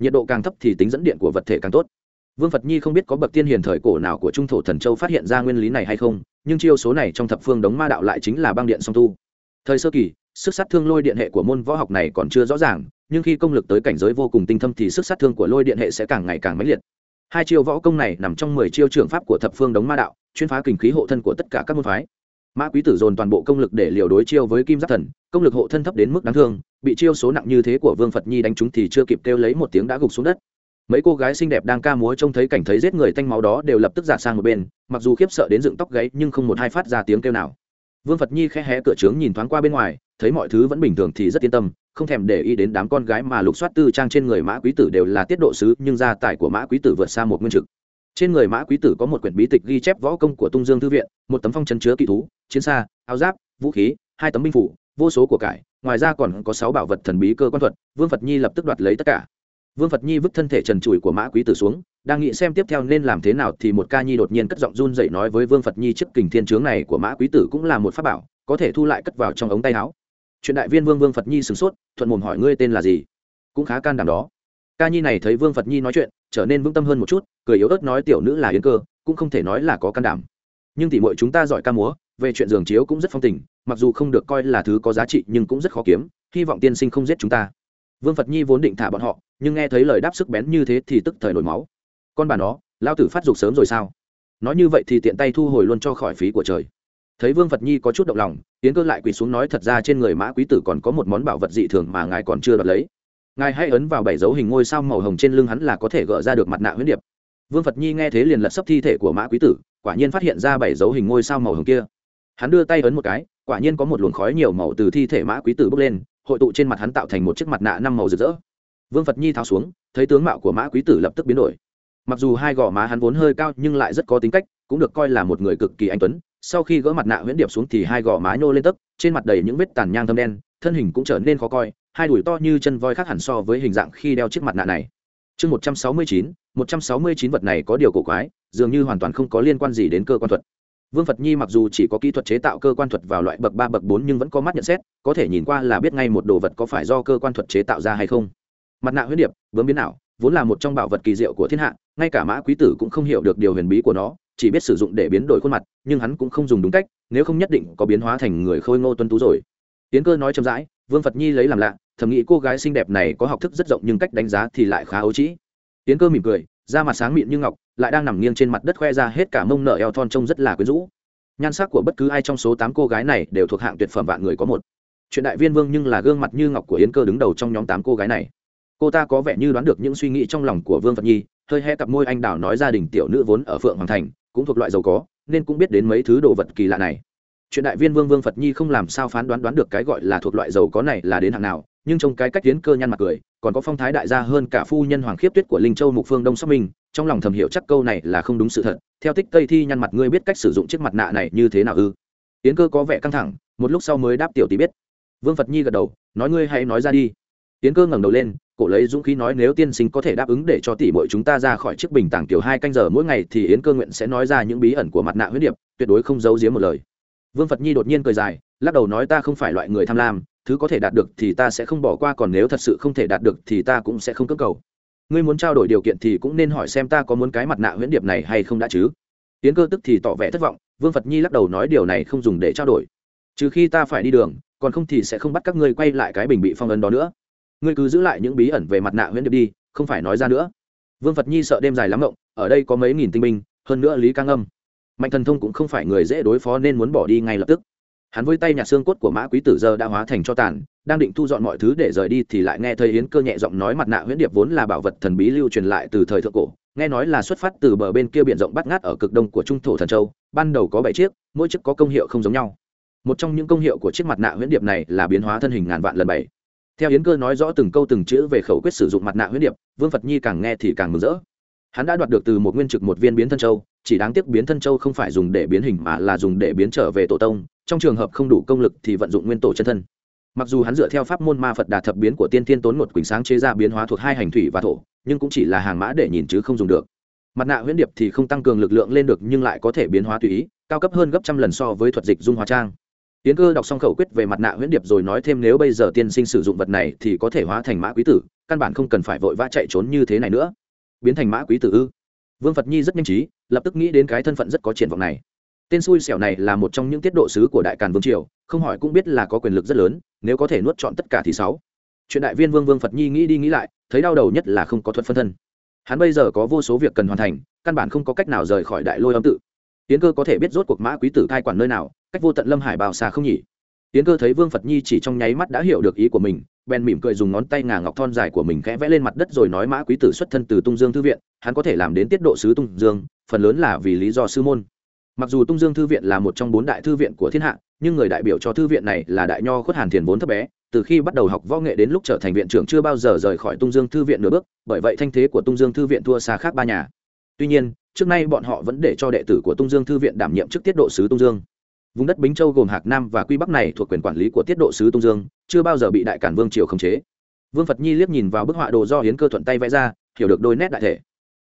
Nhiệt độ càng thấp thì tính dẫn điện của vật thể càng tốt. Vương phật nhi không biết có bậc tiên hiền thời cổ nào của trung thổ thần châu phát hiện ra nguyên lý này hay không, nhưng chiêu số này trong thập phương đống ma đạo lại chính là băng điện song tu. Thời sơ kỳ, sức sát thương lôi điện hệ của môn võ học này còn chưa rõ ràng, nhưng khi công lực tới cảnh giới vô cùng tinh thâm thì sức sát thương của lôi điện hệ sẽ càng ngày càng mãnh liệt. Hai chiêu võ công này nằm trong mười chiêu trường pháp của thập phương đống ma đạo chuyên phá kình khí hộ thân của tất cả các môn phái. Mã quý tử dồn toàn bộ công lực để liều đối chiêu với kim giáp thần, công lực hộ thân thấp đến mức đáng thương, bị chiêu số nặng như thế của vương phật nhi đánh trúng thì chưa kịp kêu lấy một tiếng đã gục xuống đất. Mấy cô gái xinh đẹp đang ca múa trông thấy cảnh thấy giết người tanh máu đó đều lập tức giả sang một bên, mặc dù khiếp sợ đến dựng tóc gáy nhưng không một hai phát ra tiếng kêu nào. Vương phật nhi khẽ hé cửa trướng nhìn thoáng qua bên ngoài, thấy mọi thứ vẫn bình thường thì rất yên tâm, không thèm để ý đến đám con gái mà lục soát tư trang trên người mã quý tử đều là tiết độ sứ, nhưng gia tài của mã quý tử vượt xa một nguyên trực trên người mã quý tử có một quyển bí tịch ghi chép võ công của tung dương thư viện, một tấm phong chấn chứa kỳ thú, chiến xa, áo giáp, vũ khí, hai tấm binh phủ, vô số của cải, ngoài ra còn có sáu bảo vật thần bí cơ quan thuật, vương phật nhi lập tức đoạt lấy tất cả. Vương phật nhi vứt thân thể trần trụi của mã quý tử xuống, đang nghĩ xem tiếp theo nên làm thế nào thì một ca nhi đột nhiên cất giọng run dậy nói với vương phật nhi chiếc kình thiên trướng này của mã quý tử cũng là một pháp bảo, có thể thu lại cất vào trong ống tay áo. Chuyện đại viên vương vương phật nhi sửng sốt, thuận mồm hỏi ngươi tên là gì? Cũng khá can đảm đó. Ca nhi này thấy vương phật nhi nói chuyện trở nên vững tâm hơn một chút, cười yếu ớt nói tiểu nữ là yến cơ, cũng không thể nói là có can đảm. Nhưng tỉ mọi chúng ta giỏi ca múa, về chuyện giường chiếu cũng rất phong tình, mặc dù không được coi là thứ có giá trị nhưng cũng rất khó kiếm, hy vọng tiên sinh không giết chúng ta. Vương phật nhi vốn định thả bọn họ, nhưng nghe thấy lời đáp sức bén như thế thì tức thời nổi máu. Con bà nó lao tử phát dục sớm rồi sao? Nói như vậy thì tiện tay thu hồi luôn cho khỏi phí của trời. Thấy vương phật nhi có chút động lòng tiến cơ lại quỳ xuống nói thật ra trên người mã quý tử còn có một món bảo vật dị thường mà ngài còn chưa đoạt lấy ngài hãy ấn vào bảy dấu hình ngôi sao màu hồng trên lưng hắn là có thể gỡ ra được mặt nạ huyết điệp. Vương phật nhi nghe thế liền lật sấp thi thể của mã quý tử, quả nhiên phát hiện ra bảy dấu hình ngôi sao màu hồng kia. Hắn đưa tay ấn một cái, quả nhiên có một luồng khói nhiều màu từ thi thể mã quý tử bốc lên, hội tụ trên mặt hắn tạo thành một chiếc mặt nạ năm màu rực rỡ. Vương phật nhi tháo xuống, thấy tướng mạo của mã quý tử lập tức biến đổi. Mặc dù hai gò má hắn vốn hơi cao nhưng lại rất có tính cách, cũng được coi là một người cực kỳ anh tuấn, sau khi gỡ mặt nạ huyễn điệp xuống thì hai gò má nhô lên tấp trên mặt đầy những vết tàn nhang thâm đen, thân hình cũng trở nên khó coi hai đùi to như chân voi khác hẳn so với hình dạng khi đeo chiếc mặt nạ này. Chương một trăm sáu mươi chín, một trăm sáu mươi chín vật này có điều cổ quái, dường như hoàn toàn không có liên quan gì đến cơ quan thuật. Vương phật nhi mặc dù chỉ có kỹ thuật chế tạo cơ quan thuật vào loại bậc ba, bậc bốn nhưng vẫn có mắt nhận xét, có thể nhìn qua là biết ngay một đồ vật có phải do cơ quan thuật chế tạo ra hay không. Mặt nạ huyết điệp bướm biến ảo, vốn là một trong bảo vật kỳ diệu của thiên hạ, ngay cả mã quý tử cũng không hiểu được điều huyền bí của nó, chỉ biết sử dụng để biến đổi khuôn mặt, nhưng hắn cũng không dùng đúng cách, nếu không nhất định có biến hóa thành người khôi ngô tuân tú rồi. Tiến cơ nói chậm rãi, vương phật nhi lấy làm lạ thầm nghĩ cô gái xinh đẹp này có học thức rất rộng nhưng cách đánh giá thì lại khá ấu trĩ. Tiến cơ mỉm cười, da mặt sáng mịn như ngọc, lại đang nằm nghiêng trên mặt đất khoe ra hết cả mông nợ eo thon trông rất là quyến rũ. Nhan sắc của bất cứ ai trong số tám cô gái này đều thuộc hạng tuyệt phẩm vạn người có một. Chuyện đại viên vương nhưng là gương mặt như ngọc của yến cơ đứng đầu trong nhóm tám cô gái này. Cô ta có vẻ như đoán được những suy nghĩ trong lòng của vương phật nhi, hơi he cặp môi anh đào nói gia đình tiểu nữ vốn ở phượng hoàng thành, cũng thuộc loại giàu có, nên cũng biết đến mấy thứ đồ vật kỳ lạ này. Chuyện đại viên vương vương phật nhi không làm sao phán đoán đoán được cái gọi là thuộc loại giàu có này là đến hạng nào nhưng trong cái cách tiến cơ nhăn mặt cười, còn có phong thái đại gia hơn cả phu nhân hoàng khiếp tuyết của linh châu mục phương đông sóc minh, trong lòng thầm hiểu chắc câu này là không đúng sự thật, theo tích tây thi nhăn mặt ngươi biết cách sử dụng chiếc mặt nạ này như thế nào ư? Tiến cơ có vẻ căng thẳng, một lúc sau mới đáp tiểu tí biết. Vương phật nhi gật đầu, nói ngươi hãy nói ra đi. Tiến cơ ngẩng đầu lên, cổ lấy dũng khí nói nếu tiên sinh có thể đáp ứng để cho tỷ bội chúng ta ra khỏi chiếc bình tảng tiểu hai canh giờ mỗi ngày thì yến cơ nguyện sẽ nói ra những bí ẩn của mặt nạ huyết điệp, tuyệt đối không giấu giếm một lời. Vương phật nhi đột nhiên cười dài, lắc đầu nói ta không phải loại người tham lam thứ có thể đạt được thì ta sẽ không bỏ qua, còn nếu thật sự không thể đạt được thì ta cũng sẽ không cưỡng cầu. Ngươi muốn trao đổi điều kiện thì cũng nên hỏi xem ta có muốn cái mặt nạ huyễn điệp này hay không đã chứ. Tiến cơ tức thì tỏ vẻ thất vọng, vương phật nhi lắc đầu nói điều này không dùng để trao đổi. Trừ khi ta phải đi đường, còn không thì sẽ không bắt các ngươi quay lại cái bình bị phong ấn đó nữa. Ngươi cứ giữ lại những bí ẩn về mặt nạ huyễn điệp đi, không phải nói ra nữa. Vương phật nhi sợ đêm dài lắm ngộng ở đây có mấy nghìn tinh binh, hơn nữa lý cang âm. Mạnh thần thông cũng không phải người dễ đối phó nên muốn bỏ đi ngay lập tức hắn với tay nhặt xương cốt của mã quý tử giờ đã hóa thành cho tàn, đang định thu dọn mọi thứ để rời đi thì lại nghe thấy yến cơ nhẹ giọng nói mặt nạ huyễn điệp vốn là bảo vật thần bí lưu truyền lại từ thời thượng cổ, nghe nói là xuất phát từ bờ bên kia biển rộng bắt ngát ở cực đông của trung thổ thần châu, ban đầu có bảy chiếc, mỗi chiếc có công hiệu không giống nhau. Một trong những công hiệu của chiếc mặt nạ huyễn điệp này là biến hóa thân hình ngàn vạn lần bảy. Theo yến cơ nói rõ từng câu từng chữ về khẩu quyết sử dụng mặt nạ huyễn điệp, vương phật nhi càng nghe thì càng mừng rỡ. Hắn đã đoạt được từ một nguyên trực một viên biến thân châu chỉ đáng tiếc biến thân châu không phải dùng để biến hình mà là dùng để biến trở về tổ tông, trong trường hợp không đủ công lực thì vận dụng nguyên tổ chân thân. Mặc dù hắn dựa theo pháp môn ma phật đạt thập biến của tiên tiên tốn một quỳnh sáng chế ra biến hóa thuộc hai hành thủy và thổ, nhưng cũng chỉ là hàng mã để nhìn chứ không dùng được. Mặt nạ huyễn điệp thì không tăng cường lực lượng lên được nhưng lại có thể biến hóa tùy ý, cao cấp hơn gấp trăm lần so với thuật dịch dung hóa trang. Tiến cơ đọc xong khẩu quyết về mặt nạ huyễn điệp rồi nói thêm nếu bây giờ tiên sinh sử dụng vật này thì có thể hóa thành mã quý tử, căn bản không cần phải vội vã chạy trốn như thế này nữa. Biến thành mã quý tử ư? Vương phật nhi rất nhanh trí, lập tức nghĩ đến cái thân phận rất có triển vọng này. Tên xui xẻo này là một trong những tiết độ sứ của đại càn vương triều, không hỏi cũng biết là có quyền lực rất lớn, nếu có thể nuốt chọn tất cả thì sáu. Chuyện đại viên vương vương phật nhi nghĩ đi nghĩ lại, thấy đau đầu nhất là không có thuật phân thân. Hắn bây giờ có vô số việc cần hoàn thành, căn bản không có cách nào rời khỏi đại lôi âm tự. Tiến cơ có thể biết rốt cuộc mã quý tử cai quản nơi nào, cách vô tận lâm hải bao xa không nhỉ? Tiến cơ thấy vương phật nhi chỉ trong nháy mắt đã hiểu được ý của mình bèn mỉm cười dùng ngón tay ngà ngọc thon dài của mình khẽ vẽ lên mặt đất rồi nói mã quý tử xuất thân từ tung dương thư viện, hắn có thể làm đến tiết độ sứ tung dương, phần lớn là vì lý do sư môn. Mặc dù tung dương thư viện là một trong bốn đại thư viện của thiên hạ, nhưng người đại biểu cho thư viện này là đại nho khuất hàn thiền vốn thấp bé, từ khi bắt đầu học võ nghệ đến lúc trở thành viện trưởng chưa bao giờ rời khỏi tung dương thư viện nửa bước, bởi vậy thanh thế của tung dương thư viện thua xa khác ba nhà. Tuy nhiên, trước nay bọn họ vẫn để cho đệ tử của tung dương thư viện đảm nhiệm chức tiết độ sứ tung dương vùng đất bính châu gồm hạc nam và quy bắc này thuộc quyền quản lý của tiết độ sứ tung dương, chưa bao giờ bị đại cản vương triều khống chế. Vương phật nhi liếc nhìn vào bức họa đồ do hiến cơ thuận tay vẽ ra, hiểu được đôi nét đại thể.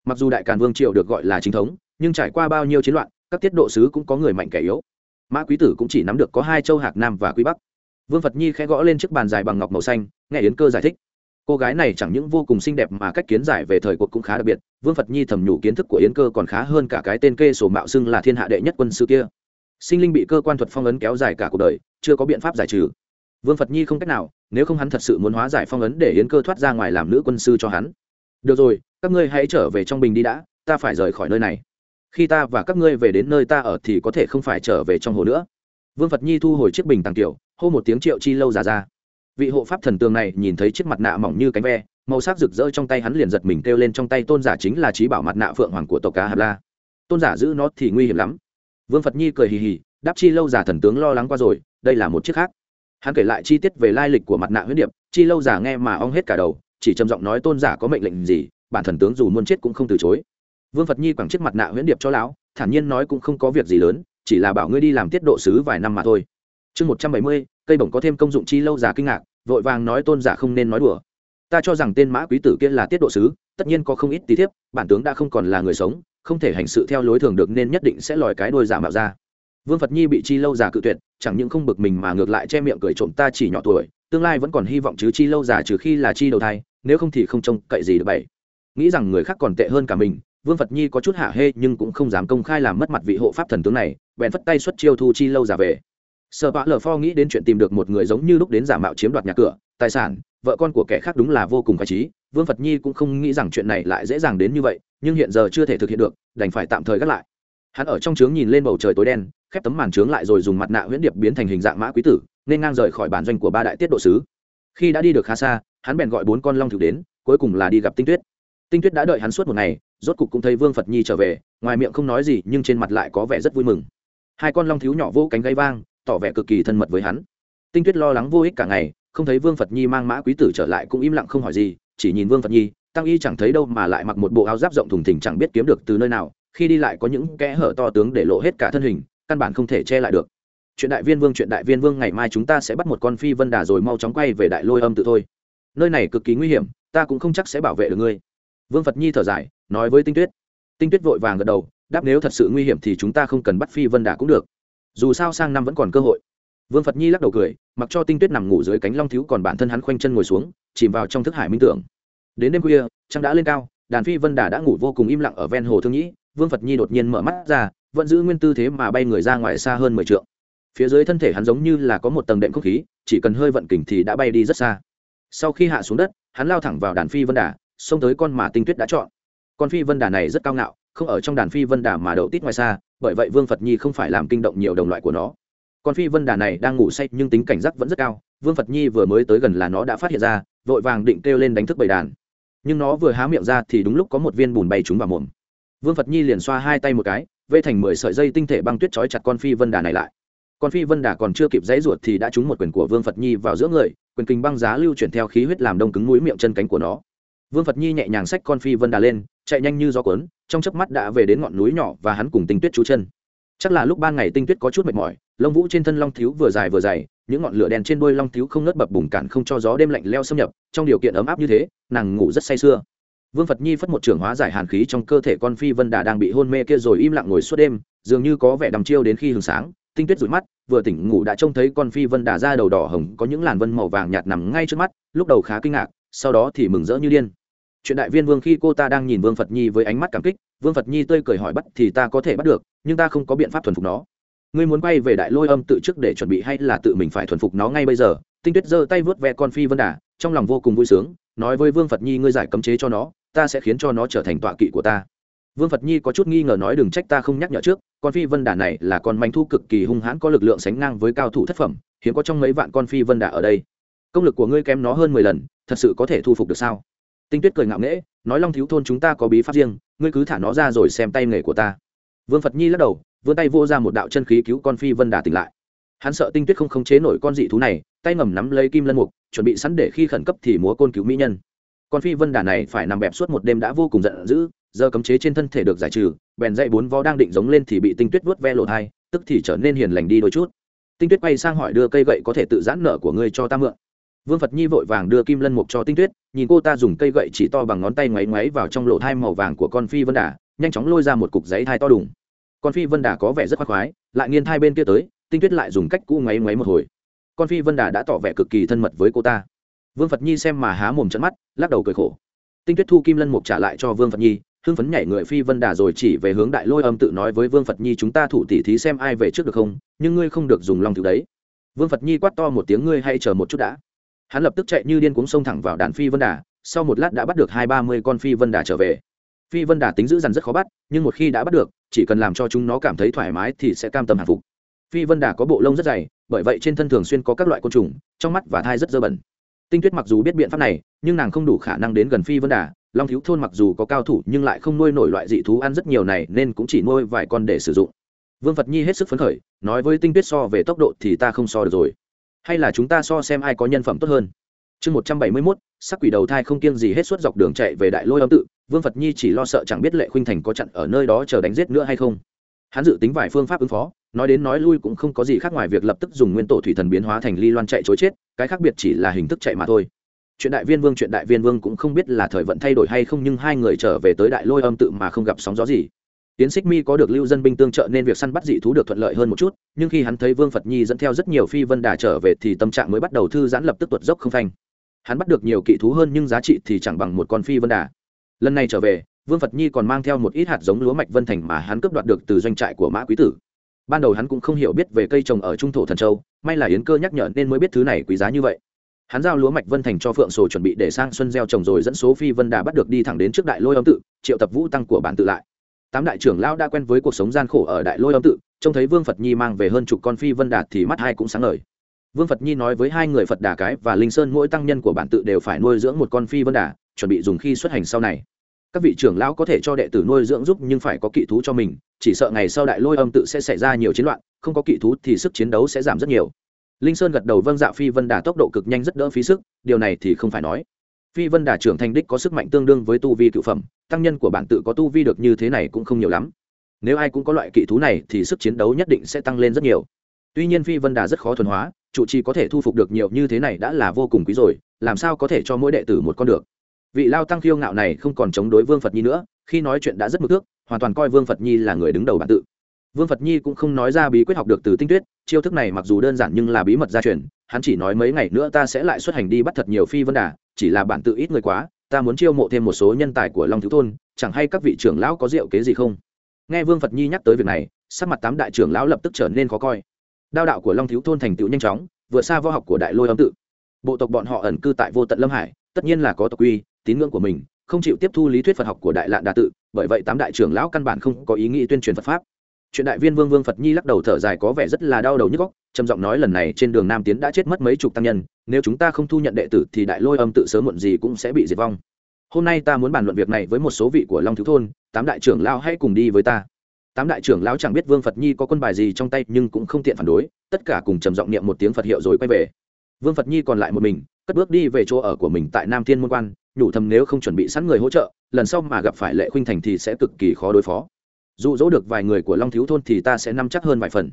Mặc dù đại cản vương triều được gọi là chính thống, nhưng trải qua bao nhiêu chiến loạn, các tiết độ sứ cũng có người mạnh kẻ yếu. Mã quý tử cũng chỉ nắm được có hai châu hạc nam và quy bắc. Vương phật nhi khẽ gõ lên chiếc bàn dài bằng ngọc màu xanh, nghe yến cơ giải thích. Cô gái này chẳng những vô cùng xinh đẹp mà cách kiến giải về thời cuộc cũng khá đặc biệt, vương phật nhi thầm nhủ kiến thức của yến cơ còn khá hơn cả cái tên kê sổ mạo xưng là thiên hạ đệ nhất quân sư kia sinh linh bị cơ quan thuật phong ấn kéo dài cả cuộc đời, chưa có biện pháp giải trừ. Vương phật nhi không cách nào, nếu không hắn thật sự muốn hóa giải phong ấn để yến cơ thoát ra ngoài làm nữ quân sư cho hắn. Được rồi, các ngươi hãy trở về trong bình đi đã, ta phải rời khỏi nơi này. Khi ta và các ngươi về đến nơi ta ở thì có thể không phải trở về trong hồ nữa. Vương phật nhi thu hồi chiếc bình tàng tiểu, hô một tiếng triệu chi lâu già ra. Vị hộ pháp thần tường này nhìn thấy chiếc mặt nạ mỏng như cánh ve, màu sắc rực rỡ trong tay hắn liền giật mình kêu lên trong tay tôn giả chính là trí bảo mặt nạ phượng hoàng của tộc cá hạt la. Tôn giả giữ nó thì nguy hiểm lắm vương phật nhi cười hì hì, đáp chi lâu giả thần tướng lo lắng qua rồi, đây là một chiếc khác. Hắn kể lại chi tiết về lai lịch của mặt nạ huyết điệp, chi lâu giả nghe mà ong hết cả đầu, chỉ trầm giọng nói tôn giả có mệnh lệnh gì, bản thần tướng dù muốn chết cũng không từ chối. Vương phật nhi quẳng chiếc mặt nạ huyễn điệp cho lão, thản nhiên nói cũng không có việc gì lớn, chỉ là bảo ngươi đi làm tiết độ sứ vài năm mà thôi. Chương một trăm bảy mươi, cây bổng có thêm công dụng chi lâu giả kinh ngạc, vội vàng nói tôn giả không nên nói đùa. Ta cho rằng tên mã quý tử kia là tiết độ sứ, tất nhiên có không ít tí thiếp, bản tướng đã không còn là người sống không thể hành sự theo lối thường được nên nhất định sẽ lòi cái đôi giả mạo ra. Vương phật nhi bị chi lâu giả cự tuyệt, chẳng những không bực mình mà ngược lại che miệng cười trộm ta chỉ nhỏ tuổi, tương lai vẫn còn hy vọng chứ chi lâu giả trừ khi là chi đầu thai, nếu không thì không trông cậy gì được bảy nghĩ rằng người khác còn tệ hơn cả mình, vương phật nhi có chút hạ hê nhưng cũng không dám công khai làm mất mặt vị hộ pháp thần tướng này, bèn phất tay xuất chiêu thu chi lâu giả về. Sợ Bã lờ pho nghĩ đến chuyện tìm được một người giống như lúc đến giả mạo chiếm đoạt nhà cửa, tài sản, vợ con của kẻ khác đúng là vô cùng khai trí vương phật nhi cũng không nghĩ rằng chuyện này lại dễ dàng đến như vậy nhưng hiện giờ chưa thể thực hiện được, đành phải tạm thời gác lại. Hắn ở trong trướng nhìn lên bầu trời tối đen, khép tấm màn trướng lại rồi dùng mặt nạ huyễn điệp biến thành hình dạng mã quý tử, nên ngang rời khỏi bản doanh của ba đại tiết độ sứ. Khi đã đi được khá xa, hắn bèn gọi bốn con long thử đến, cuối cùng là đi gặp tinh tuyết. Tinh tuyết đã đợi hắn suốt một ngày, rốt cục cũng thấy vương phật nhi trở về, ngoài miệng không nói gì, nhưng trên mặt lại có vẻ rất vui mừng. Hai con long thiếu nhỏ vô cánh gáy vang, tỏ vẻ cực kỳ thân mật với hắn. Tinh tuyết lo lắng vô ích cả ngày, không thấy vương phật nhi mang mã quý tử trở lại cũng im lặng không hỏi gì, chỉ nhìn vương phật nhi tăng y chẳng thấy đâu mà lại mặc một bộ áo giáp rộng thùng thình chẳng biết kiếm được từ nơi nào, khi đi lại có những kẽ hở to tướng để lộ hết cả thân hình, căn bản không thể che lại được. Chuyện đại viên vương, chuyện đại viên vương, ngày mai chúng ta sẽ bắt một con phi vân đà rồi mau chóng quay về đại lôi âm tự thôi. Nơi này cực kỳ nguy hiểm, ta cũng không chắc sẽ bảo vệ được ngươi. Vương phật nhi thở dài, nói với tinh tuyết. Tinh tuyết vội vàng gật đầu, đáp nếu thật sự nguy hiểm thì chúng ta không cần bắt phi vân đà cũng được. Dù sao sang năm vẫn còn cơ hội. Vương phật nhi lắc đầu cười, mặc cho tinh tuyết nằm ngủ dưới cánh long thiếu còn bản thân hắn khoanh chân ngồi xuống, chìm vào trong thức hải minh tưởng đến đêm khuya, trăng đã lên cao, đàn phi vân đà đã ngủ vô cùng im lặng ở ven hồ thương nhĩ. Vương phật nhi đột nhiên mở mắt ra, vẫn giữ nguyên tư thế mà bay người ra ngoài xa hơn mười t phía dưới thân thể hắn giống như là có một tầng đệm không khí, chỉ cần hơi vận kình thì đã bay đi rất xa. Sau khi hạ xuống đất, hắn lao thẳng vào đàn phi vân đà, xông tới con mà tinh tuyết đã chọn. Con phi vân đà này rất cao ngạo, không ở trong đàn phi vân đà mà đậu tít ngoài xa, bởi vậy vương phật nhi không phải làm kinh động nhiều đồng loại của nó. Con phi vân đà này đang ngủ say nhưng tính cảnh giác vẫn rất cao, vương phật nhi vừa mới tới gần là nó đã phát hiện ra, vội vàng định kêu lên đánh thức bầy đàn nhưng nó vừa há miệng ra thì đúng lúc có một viên bùn bay trúng vào mồm. Vương phật nhi liền xoa hai tay một cái, vây thành mười sợi dây tinh thể băng tuyết trói chặt con phi vân đà này lại. Con phi vân đà còn chưa kịp dãy ruột thì đã trúng một quyền của vương phật nhi vào giữa người, quyền kinh băng giá lưu chuyển theo khí huyết làm đông cứng mũi miệng chân cánh của nó. Vương phật nhi nhẹ nhàng xách con phi vân đà lên, chạy nhanh như gió cuốn, trong chớp mắt đã về đến ngọn núi nhỏ và hắn cùng tinh tuyết trú chân chắc là lúc ban ngày tinh tuyết có chút mệt mỏi, lông vũ trên thân long thiếu vừa dài vừa dày, những ngọn lửa đèn trên đuôi long thiếu không nớt bập bùng cản không cho gió đêm lạnh leo xâm nhập, trong điều kiện ấm áp như thế, nàng ngủ rất say sưa. Vương phật nhi phất một trường hóa giải hàn khí trong cơ thể con phi vân đà đang bị hôn mê kia rồi im lặng ngồi suốt đêm, dường như có vẻ đầm chiêu đến khi hừng sáng, tinh tuyết rụi mắt, vừa tỉnh ngủ đã trông thấy con phi vân đà ra đầu đỏ hồng có những làn vân màu vàng nhạt nằm ngay trước mắt, lúc đầu khá kinh ngạc, sau đó thì mừng rỡ như điên. Chuyện đại viên vương khi cô ta đang nhìn vương phật nhi với ánh mắt cảm kích, vương phật nhi tươi cười hỏi bắt thì ta có thể bắt được nhưng ta không có biện pháp thuần phục nó. Ngươi muốn quay về đại lôi âm tự trước để chuẩn bị hay là tự mình phải thuần phục nó ngay bây giờ? Tinh tuyết giơ tay vớt ve con phi vân đà, trong lòng vô cùng vui sướng, nói với vương phật nhi, ngươi giải cấm chế cho nó, ta sẽ khiến cho nó trở thành tọa kỵ của ta. Vương phật nhi có chút nghi ngờ nói, đừng trách ta không nhắc nhở trước, con phi vân đà này là con manh thu cực kỳ hung hãn, có lực lượng sánh ngang với cao thủ thất phẩm, hiếm có trong mấy vạn con phi vân đà ở đây. Công lực của ngươi kém nó hơn mười lần, thật sự có thể thu phục được sao? Tinh tuyết cười ngạo nghễ, nói, long thiếu thôn chúng ta có bí pháp riêng, ngươi cứ thả nó ra rồi xem tay nghề của ta vương phật nhi lắc đầu, vươn tay vô ra một đạo chân khí cứu con phi vân đà tỉnh lại. Hắn sợ tinh tuyết không khống chế nổi con dị thú này, tay ngầm nắm lấy kim lân mục, chuẩn bị sẵn để khi khẩn cấp thì múa côn cứu mỹ nhân. Con phi vân đà này phải nằm bẹp suốt một đêm đã vô cùng giận dữ, giờ cấm chế trên thân thể được giải trừ, bèn dậy bốn vó đang định giống lên thì bị tinh tuyết vuốt ve lộ thai tức thì trở nên hiền lành đi đôi chút. Tinh tuyết quay sang hỏi đưa cây gậy có thể tự giãn nợ của ngươi cho ta mượn. Vương phật nhi vội vàng đưa kim lân mục cho tinh tuyết, nhìn cô ta dùng cây gậy chỉ to bằng ngón tay ngoáy ngoáy vào trong lỗ thai màu vàng của con phi vân đà nhanh chóng lôi ra một cục giấy thai to đùng. Con phi vân đà có vẻ rất khoác khoái, lại nghiên thai bên kia tới, tinh tuyết lại dùng cách cũ ngoáy ngoáy một hồi. Con phi vân đà đã tỏ vẻ cực kỳ thân mật với cô ta. Vương phật nhi xem mà há mồm trận mắt, lắc đầu cười khổ. Tinh tuyết thu kim lân mục trả lại cho vương phật nhi, hưng phấn nhảy người phi vân đà rồi chỉ về hướng đại lôi âm tự nói với vương phật nhi, chúng ta thủ tỉ thí xem ai về trước được không, nhưng ngươi không được dùng lòng thứ đấy. Vương phật nhi quát to một tiếng, ngươi hay chờ một chút đã. Hắn lập tức chạy như điên cuống sông thẳng vào đàn phi vân đà, sau một lát đã bắt được hai ba mươi con phi vân đà trở về phi vân đà tính giữ dằn rất khó bắt, nhưng một khi đã bắt được, chỉ cần làm cho chúng nó cảm thấy thoải mái thì sẽ cam tâm hạnh phục. Phi vân đà có bộ lông rất dày, bởi vậy trên thân thường xuyên có các loại côn trùng, trong mắt và thai rất dơ bẩn. Tinh tuyết mặc dù biết biện pháp này, nhưng nàng không đủ khả năng đến gần phi vân đà. Long thiếu thôn mặc dù có cao thủ nhưng lại không nuôi nổi loại dị thú ăn rất nhiều này nên cũng chỉ nuôi vài con để sử dụng. Vương phật nhi hết sức phấn khởi, nói với tinh tuyết so về tốc độ thì ta không so được rồi. Hay là chúng ta so xem ai có nhân phẩm tốt hơn? Chương một trăm bảy mươi mốt, sắc quỷ đầu thai không kiêng gì hết suốt dọc đường chạy về đại lôi âm tự, vương phật nhi chỉ lo sợ chẳng biết lệ khuynh thành có chặn ở nơi đó chờ đánh giết nữa hay không. Hắn dự tính vài phương pháp ứng phó, nói đến nói lui cũng không có gì khác ngoài việc lập tức dùng nguyên tổ thủy thần biến hóa thành ly loan chạy chối chết, cái khác biệt chỉ là hình thức chạy mà thôi. Chuyện đại viên vương, chuyện đại viên vương cũng không biết là thời vận thay đổi hay không nhưng hai người trở về tới đại lôi âm tự mà không gặp sóng gió gì. Tiến xích mi có được lưu dân binh tương trợ nên việc săn bắt dị thú được thuận lợi hơn một chút, nhưng khi hắn thấy vương phật nhi dẫn theo rất nhiều phi vân đà trở về thì tâm trạng mới bắt đầu thư giãn lập tức tuột dốc không phanh hắn bắt được nhiều kỵ thú hơn nhưng giá trị thì chẳng bằng một con phi vân đà. Lần này trở về, vương phật nhi còn mang theo một ít hạt giống lúa mạch vân thành mà hắn cướp đoạt được từ doanh trại của mã quý tử. Ban đầu hắn cũng không hiểu biết về cây trồng ở trung thổ thần châu, may là yến cơ nhắc nhở nên mới biết thứ này quý giá như vậy. Hắn giao lúa mạch vân thành cho phượng sổ chuẩn bị để sang xuân gieo trồng rồi dẫn số phi vân đà bắt được đi thẳng đến trước đại lôi âm tự, triệu tập vũ tăng của bản tự lại. Tám đại trưởng lão đã quen với cuộc sống gian khổ ở đại lôi âm tự, trông thấy vương phật nhi mang về hơn chục con phi vân đạt thì mắt hai cũng sáng ngời vương phật nhi nói với hai người phật đà cái và linh sơn mỗi tăng nhân của bản tự đều phải nuôi dưỡng một con phi vân đà, chuẩn bị dùng khi xuất hành sau này. Các vị trưởng lão có thể cho đệ tử nuôi dưỡng giúp nhưng phải có kỵ thú cho mình, chỉ sợ ngày sau đại lôi âm tự sẽ xảy ra nhiều chiến loạn, không có kỵ thú thì sức chiến đấu sẽ giảm rất nhiều. Linh sơn gật đầu vâng dạ phi vân đà tốc độ cực nhanh rất đỡ phí sức, điều này thì không phải nói. Phi vân đà trưởng thành đích có sức mạnh tương đương với tu vi cựu phẩm, tăng nhân của bản tự có tu vi được như thế này cũng không nhiều lắm. Nếu ai cũng có loại kỵ thú này thì sức chiến đấu nhất định sẽ tăng lên rất nhiều. Tuy nhiên phi vân đà rất khó thuần hóa trụ trì có thể thu phục được nhiều như thế này đã là vô cùng quý rồi, làm sao có thể cho mỗi đệ tử một con được? Vị lao tăng khiêu ngạo này không còn chống đối vương phật nhi nữa, khi nói chuyện đã rất mực thước, hoàn toàn coi vương phật nhi là người đứng đầu bản tự. Vương phật nhi cũng không nói ra bí quyết học được từ tinh tuyết, chiêu thức này mặc dù đơn giản nhưng là bí mật gia truyền, hắn chỉ nói mấy ngày nữa ta sẽ lại xuất hành đi bắt thật nhiều phi vân đà, chỉ là bản tự ít người quá, ta muốn chiêu mộ thêm một số nhân tài của long thiếu thôn, chẳng hay các vị trưởng lão có diệu kế gì không? Nghe vương phật nhi nhắc tới việc này, sắc mặt tám đại trưởng lão lập tức trở nên khó coi đao đạo của long thiếu thôn thành tựu nhanh chóng, vượt xa võ học của đại lôi âm tự. Bộ tộc bọn họ ẩn cư tại vô tận lâm hải, tất nhiên là có tộc quy, tín ngưỡng của mình, không chịu tiếp thu lý thuyết phật học của đại lạn đà tự, bởi vậy tám đại trưởng lão căn bản không có ý nghĩ tuyên truyền phật pháp. Chuyện đại viên vương vương phật nhi lắc đầu thở dài có vẻ rất là đau đầu nhức góc trầm giọng nói lần này trên đường nam tiến đã chết mất mấy chục tăng nhân, nếu chúng ta không thu nhận đệ tử thì đại lôi âm tự sớm muộn gì cũng sẽ bị diệt vong. Hôm nay ta muốn bàn luận việc này với một số vị của long thiếu thôn, tám đại trưởng lão hãy cùng đi với ta tám đại trưởng lão chẳng biết vương phật nhi có quân bài gì trong tay, nhưng cũng không tiện phản đối, tất cả cùng trầm giọng niệm một tiếng phật hiệu rồi quay về. Vương phật nhi còn lại một mình, cất bước đi về chỗ ở của mình tại nam thiên môn quan, nhủ thầm nếu không chuẩn bị sẵn người hỗ trợ, lần sau mà gặp phải lệ khuynh thành thì sẽ cực kỳ khó đối phó. Dụ dỗ được vài người của long thiếu thôn thì ta sẽ nắm chắc hơn vài phần.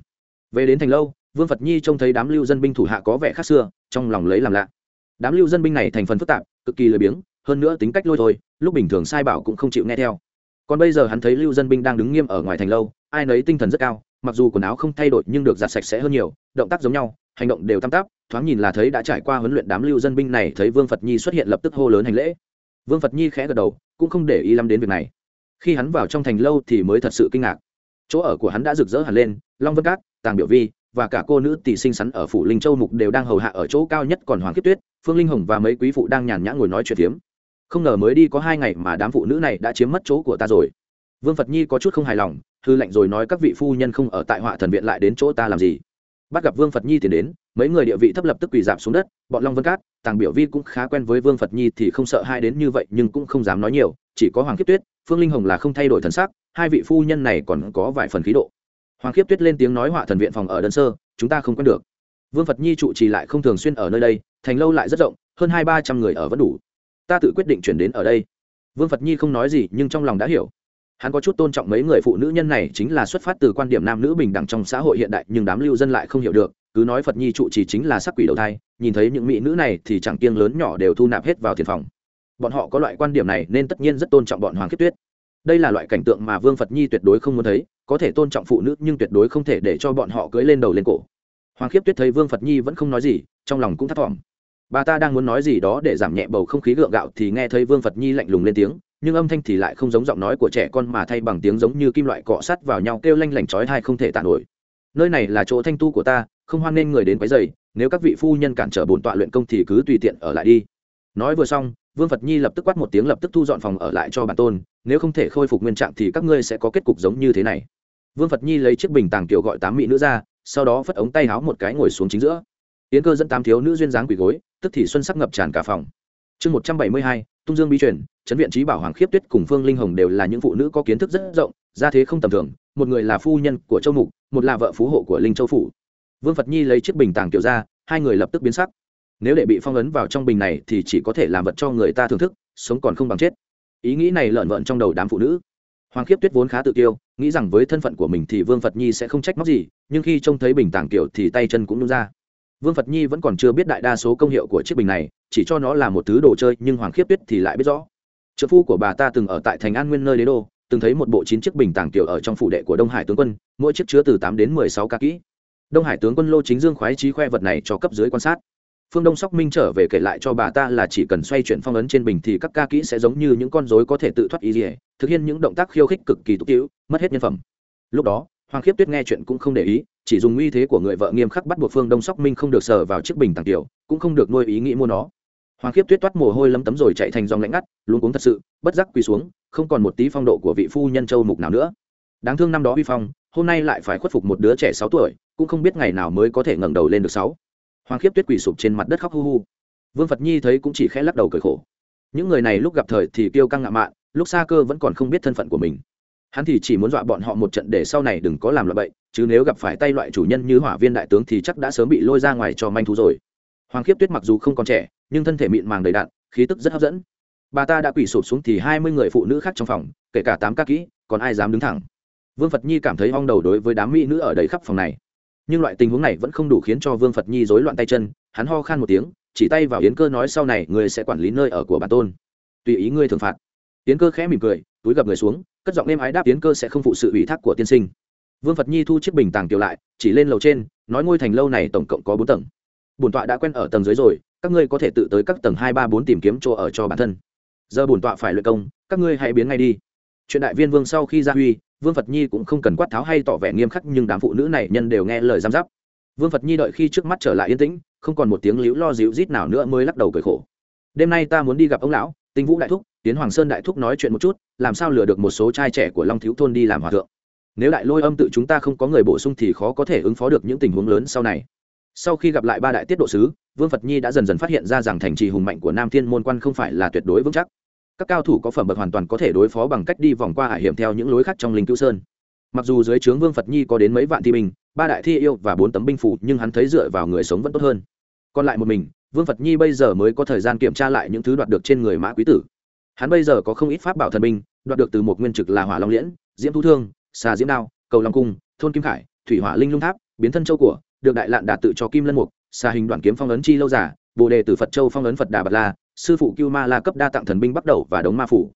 Về đến thành lâu, vương phật nhi trông thấy đám lưu dân binh thủ hạ có vẻ khác xưa, trong lòng lấy làm lạ. Đám lưu dân binh này thành phần phức tạp, cực kỳ lười biếng, hơn nữa tính cách lôi thôi, lúc bình thường sai bảo cũng không chịu nghe theo còn bây giờ hắn thấy lưu dân binh đang đứng nghiêm ở ngoài thành lâu, ai nấy tinh thần rất cao, mặc dù quần áo không thay đổi nhưng được giặt sạch sẽ hơn nhiều, động tác giống nhau, hành động đều tăm tắp, thoáng nhìn là thấy đã trải qua huấn luyện đám lưu dân binh này, thấy vương phật nhi xuất hiện lập tức hô lớn hành lễ. Vương phật nhi khẽ gật đầu, cũng không để ý lắm đến việc này. Khi hắn vào trong thành lâu thì mới thật sự kinh ngạc. Chỗ ở của hắn đã rực rỡ hẳn lên, long vân cát, tàng biểu vi và cả cô nữ tỷ sinh sắn ở phủ linh châu mục đều đang hầu hạ ở chỗ cao nhất còn hoàng kiếp tuyết, phương linh hồng và mấy quý phụ đang nhàn nhã ngồi nói chuyện tiếm không ngờ mới đi có hai ngày mà đám phụ nữ này đã chiếm mất chỗ của ta rồi. Vương phật nhi có chút không hài lòng thư lệnh rồi nói các vị phu nhân không ở tại họa thần viện lại đến chỗ ta làm gì. Bắt gặp vương phật nhi thì đến, mấy người địa vị thấp lập tức quỳ dạp xuống đất, bọn long vân cát, tàng biểu vi cũng khá quen với vương phật nhi thì không sợ hai đến như vậy nhưng cũng không dám nói nhiều, chỉ có hoàng kiếp tuyết, phương linh hồng là không thay đổi thần sắc, hai vị phu nhân này còn có vài phần khí độ. Hoàng kiếp tuyết lên tiếng nói họa thần viện phòng ở đơn sơ, chúng ta không quen được. Vương phật nhi trụ trì lại không thường xuyên ở nơi đây, thành lâu lại rất rộng, hơn hai ba trăm người ở vẫn đủ ta tự quyết định chuyển đến ở đây. Vương phật nhi không nói gì, nhưng trong lòng đã hiểu. Hắn có chút tôn trọng mấy người phụ nữ nhân này chính là xuất phát từ quan điểm nam nữ bình đẳng trong xã hội hiện đại, nhưng đám lưu dân lại không hiểu được, cứ nói phật nhi trụ chỉ chính là sắc quỷ đầu thai, nhìn thấy những mỹ nữ này thì chẳng kiêng lớn nhỏ đều thu nạp hết vào tiền phòng. Bọn họ có loại quan điểm này nên tất nhiên rất tôn trọng bọn hoàng khiết tuyết. Đây là loại cảnh tượng mà vương phật nhi tuyệt đối không muốn thấy, có thể tôn trọng phụ nữ nhưng tuyệt đối không thể để cho bọn họ cưỡi lên đầu lên cổ. Hoàng Kiếp tuyết thấy vương phật nhi vẫn không nói gì, trong lòng cũng thấp thỏm bà ta đang muốn nói gì đó để giảm nhẹ bầu không khí gượng gạo thì nghe thấy vương phật nhi lạnh lùng lên tiếng, nhưng âm thanh thì lại không giống giọng nói của trẻ con mà thay bằng tiếng giống như kim loại cọ sắt vào nhau kêu lanh lảnh chói tai không thể tàn nổi. Nơi này là chỗ thanh tu của ta, không hoan nên người đến quấy dày nếu các vị phu nhân cản trở bổn tọa luyện công thì cứ tùy tiện ở lại đi. Nói vừa xong, vương phật nhi lập tức quát một tiếng lập tức thu dọn phòng ở lại cho bản tôn, nếu không thể khôi phục nguyên trạng thì các ngươi sẽ có kết cục giống như thế này. Vương phật nhi lấy chiếc bình tàng kiểu gọi tám mỹ nữ ra, sau đó phất ống tay háo một cái ngồi xuống chính giữa yến cơ dẫn tám thiếu nữ duyên dáng quỷ gối, tức thì xuân sắc ngập tràn cả phòng. Chương một trăm bảy mươi hai, tung dương bí truyền, trấn viện trí bảo hoàng khiếp tuyết cùng phương linh hồng đều là những phụ nữ có kiến thức rất rộng, gia thế không tầm thường, một người là phu nhân của châu mục, một là vợ phú hộ của linh châu phủ. Vương phật nhi lấy chiếc bình tàng kiểu ra, hai người lập tức biến sắc. Nếu để bị phong ấn vào trong bình này thì chỉ có thể làm vật cho người ta thưởng thức, sống còn không bằng chết. Ý nghĩ này lợn vợn trong đầu đám phụ nữ. Hoàng khiếp tuyết vốn khá tự tiêu nghĩ rằng với thân phận của mình thì vương phật nhi sẽ không trách móc gì, nhưng khi trông thấy bình tàng kiểu thì tay chân cũng nôn ra vương phật nhi vẫn còn chưa biết đại đa số công hiệu của chiếc bình này, chỉ cho nó là một thứ đồ chơi, nhưng hoàng khiếp tuyết thì lại biết rõ. Trợ phu của bà ta từng ở tại thành an nguyên nơi đế đô, từng thấy một bộ chín chiếc bình tàng tiểu ở trong phủ đệ của đông hải tướng quân, mỗi chiếc chứa từ tám đến mười sáu ca kỹ. Đông hải tướng quân lô chính dương khoái trí khoe vật này cho cấp dưới quan sát. Phương đông sóc minh trở về kể lại cho bà ta là chỉ cần xoay chuyển phong ấn trên bình thì các ca kỹ sẽ giống như những con dối có thể tự thoát ý dỉa thực hiện những động tác khiêu khích cực kỳ tục tiễu mất hết nhân phẩm. Lúc đó, hoàng khiếp tuyết nghe chuyện cũng không để ý chỉ dùng uy thế của người vợ nghiêm khắc bắt buộc phương đông sóc minh không được sờ vào chiếc bình tàng tiểu, cũng không được nuôi ý nghĩ mua nó. Hoàng khiếp tuyết toát mồ hôi lấm tấm rồi chạy thành dòng lạnh ngắt luôn cuống thật sự, bất giác quỳ xuống, không còn một tí phong độ của vị phu nhân châu mục nào nữa. Đáng thương năm đó uy phong, hôm nay lại phải khuất phục một đứa trẻ sáu tuổi, cũng không biết ngày nào mới có thể ngẩng đầu lên được sáu. Hoàng khiếp tuyết quỳ sụp trên mặt đất khóc hu hu. Vương phật nhi thấy cũng chỉ khẽ lắc đầu cười khổ. Những người này lúc gặp thời thì kiêu căng ngạo mạn, lúc xa cơ vẫn còn không biết thân phận của mình hắn thì chỉ muốn dọa bọn họ một trận để sau này đừng có làm loại bậy, chứ nếu gặp phải tay loại chủ nhân như hỏa viên đại tướng thì chắc đã sớm bị lôi ra ngoài cho manh thú rồi. Hoàng khiếp tuyết mặc dù không còn trẻ, nhưng thân thể mịn màng đầy đạn khí tức rất hấp dẫn. Bà ta đã quỳ sụp xuống thì hai mươi người phụ nữ khác trong phòng, kể cả tám ca kỹ, còn ai dám đứng thẳng. Vương phật nhi cảm thấy hong đầu đối với đám mỹ nữ ở đầy khắp phòng này. Nhưng loại tình huống này vẫn không đủ khiến cho vương phật nhi rối loạn tay chân, hắn ho khan một tiếng, chỉ tay vào yến cơ nói sau này người sẽ quản lý nơi ở của bản tôn. Tùy ý ngươi thường phạt. Yến cơ khẽ mỉm cười túi gập người xuống, cất giọng êm ái đáp tiến cơ sẽ không phụ sự ủy thác của tiên sinh. Vương phật nhi thu chiếc bình tàng tiểu lại, chỉ lên lầu trên, nói ngôi thành lâu này tổng cộng có bốn tầng. Bổn tọa đã quen ở tầng dưới rồi, các ngươi có thể tự tới các tầng hai, ba, bốn tìm kiếm chỗ ở cho bản thân. Giờ bổn tọa phải luyện công, các ngươi hãy biến ngay đi. Chuyện đại viên vương sau khi ra huy, vương phật nhi cũng không cần quát tháo hay tỏ vẻ nghiêm khắc, nhưng đám phụ nữ này nhân đều nghe lời giam giáp. Vương phật nhi đợi khi trước mắt trở lại yên tĩnh, không còn một tiếng liễu lo dịu rít nào nữa mới lắc đầu cười khổ. Đêm nay ta muốn đi gặp ông lão tinh vũ đại thúc tiến hoàng sơn đại thúc nói chuyện một chút, làm sao lừa được một số trai trẻ của long thiếu thôn đi làm hòa thượng? Nếu đại lôi âm tự chúng ta không có người bổ sung thì khó có thể ứng phó được những tình huống lớn sau này. Sau khi gặp lại ba đại tiết độ sứ, vương phật nhi đã dần dần phát hiện ra rằng thành trì hùng mạnh của nam thiên môn quan không phải là tuyệt đối vững chắc. Các cao thủ có phẩm bậc hoàn toàn có thể đối phó bằng cách đi vòng qua hải hiểm theo những lối khác trong linh cứu sơn. Mặc dù dưới trướng vương phật nhi có đến mấy vạn thi binh, ba đại thi yêu và bốn tấm binh phủ, nhưng hắn thấy dựa vào người sống vẫn tốt hơn. Còn lại một mình, vương phật nhi bây giờ mới có thời gian kiểm tra lại những thứ đoạt được trên người mã quý tử hắn bây giờ có không ít pháp bảo thần binh, đoạt được từ một nguyên trực là hỏa long liễn, diễm thu thương, xà diễm đao, cầu long cung, thôn kim khải, thủy hỏa linh lung tháp, biến thân châu của, được đại lạn đạt tự cho kim lân mục, xà hình đoạn kiếm phong ấn chi lâu giả, bồ đề từ phật châu phong ấn phật đà bật la, sư phụ cưu ma la cấp đa tặng thần binh bắt đầu và đống ma phủ.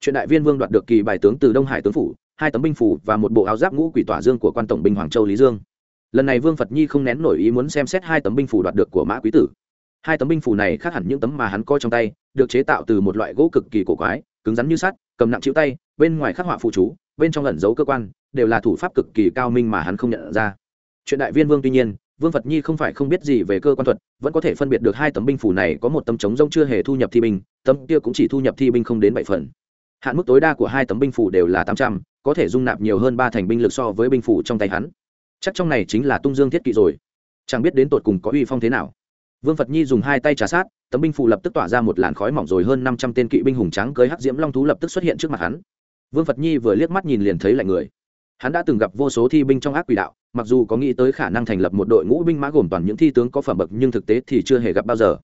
Chuyện đại viên vương đoạt được kỳ bài tướng từ đông hải tướng phủ, hai tấm binh phủ và một bộ áo giáp ngũ quỷ tỏa dương của quan tổng binh hoàng châu lý dương. Lần này vương phật nhi không nén nổi ý muốn xem xét hai tấm binh phủ đoạt được của mã quý tử hai tấm binh phù này khác hẳn những tấm mà hắn coi trong tay, được chế tạo từ một loại gỗ cực kỳ cổ quái, cứng rắn như sắt, cầm nặng chịu tay, bên ngoài khắc họa phụ chú, bên trong ẩn giấu cơ quan, đều là thủ pháp cực kỳ cao minh mà hắn không nhận ra. Chuyện đại viên vương tuy nhiên, vương phật nhi không phải không biết gì về cơ quan thuật, vẫn có thể phân biệt được hai tấm binh phủ này có một tấm chống rông chưa hề thu nhập thi binh, tấm kia cũng chỉ thu nhập thi binh không đến bảy phần. Hạn mức tối đa của hai tấm binh phủ đều là tám trăm, có thể dung nạp nhiều hơn ba thành binh lực so với binh phủ trong tay hắn. Chắc trong này chính là tung dương thiết kỵ rồi. Chẳng biết đến tột cùng có uy phong thế nào vương phật nhi dùng hai tay trả sát, tấm binh phù lập tức tỏa ra một làn khói mỏng rồi hơn năm trăm tên kỵ binh hùng trắng cưới hắc diễm long thú lập tức xuất hiện trước mặt hắn. Vương phật nhi vừa liếc mắt nhìn liền thấy lạnh người. Hắn đã từng gặp vô số thi binh trong ác quỷ đạo, mặc dù có nghĩ tới khả năng thành lập một đội ngũ binh mã gồm toàn những thi tướng có phẩm bậc nhưng thực tế thì chưa hề gặp bao giờ.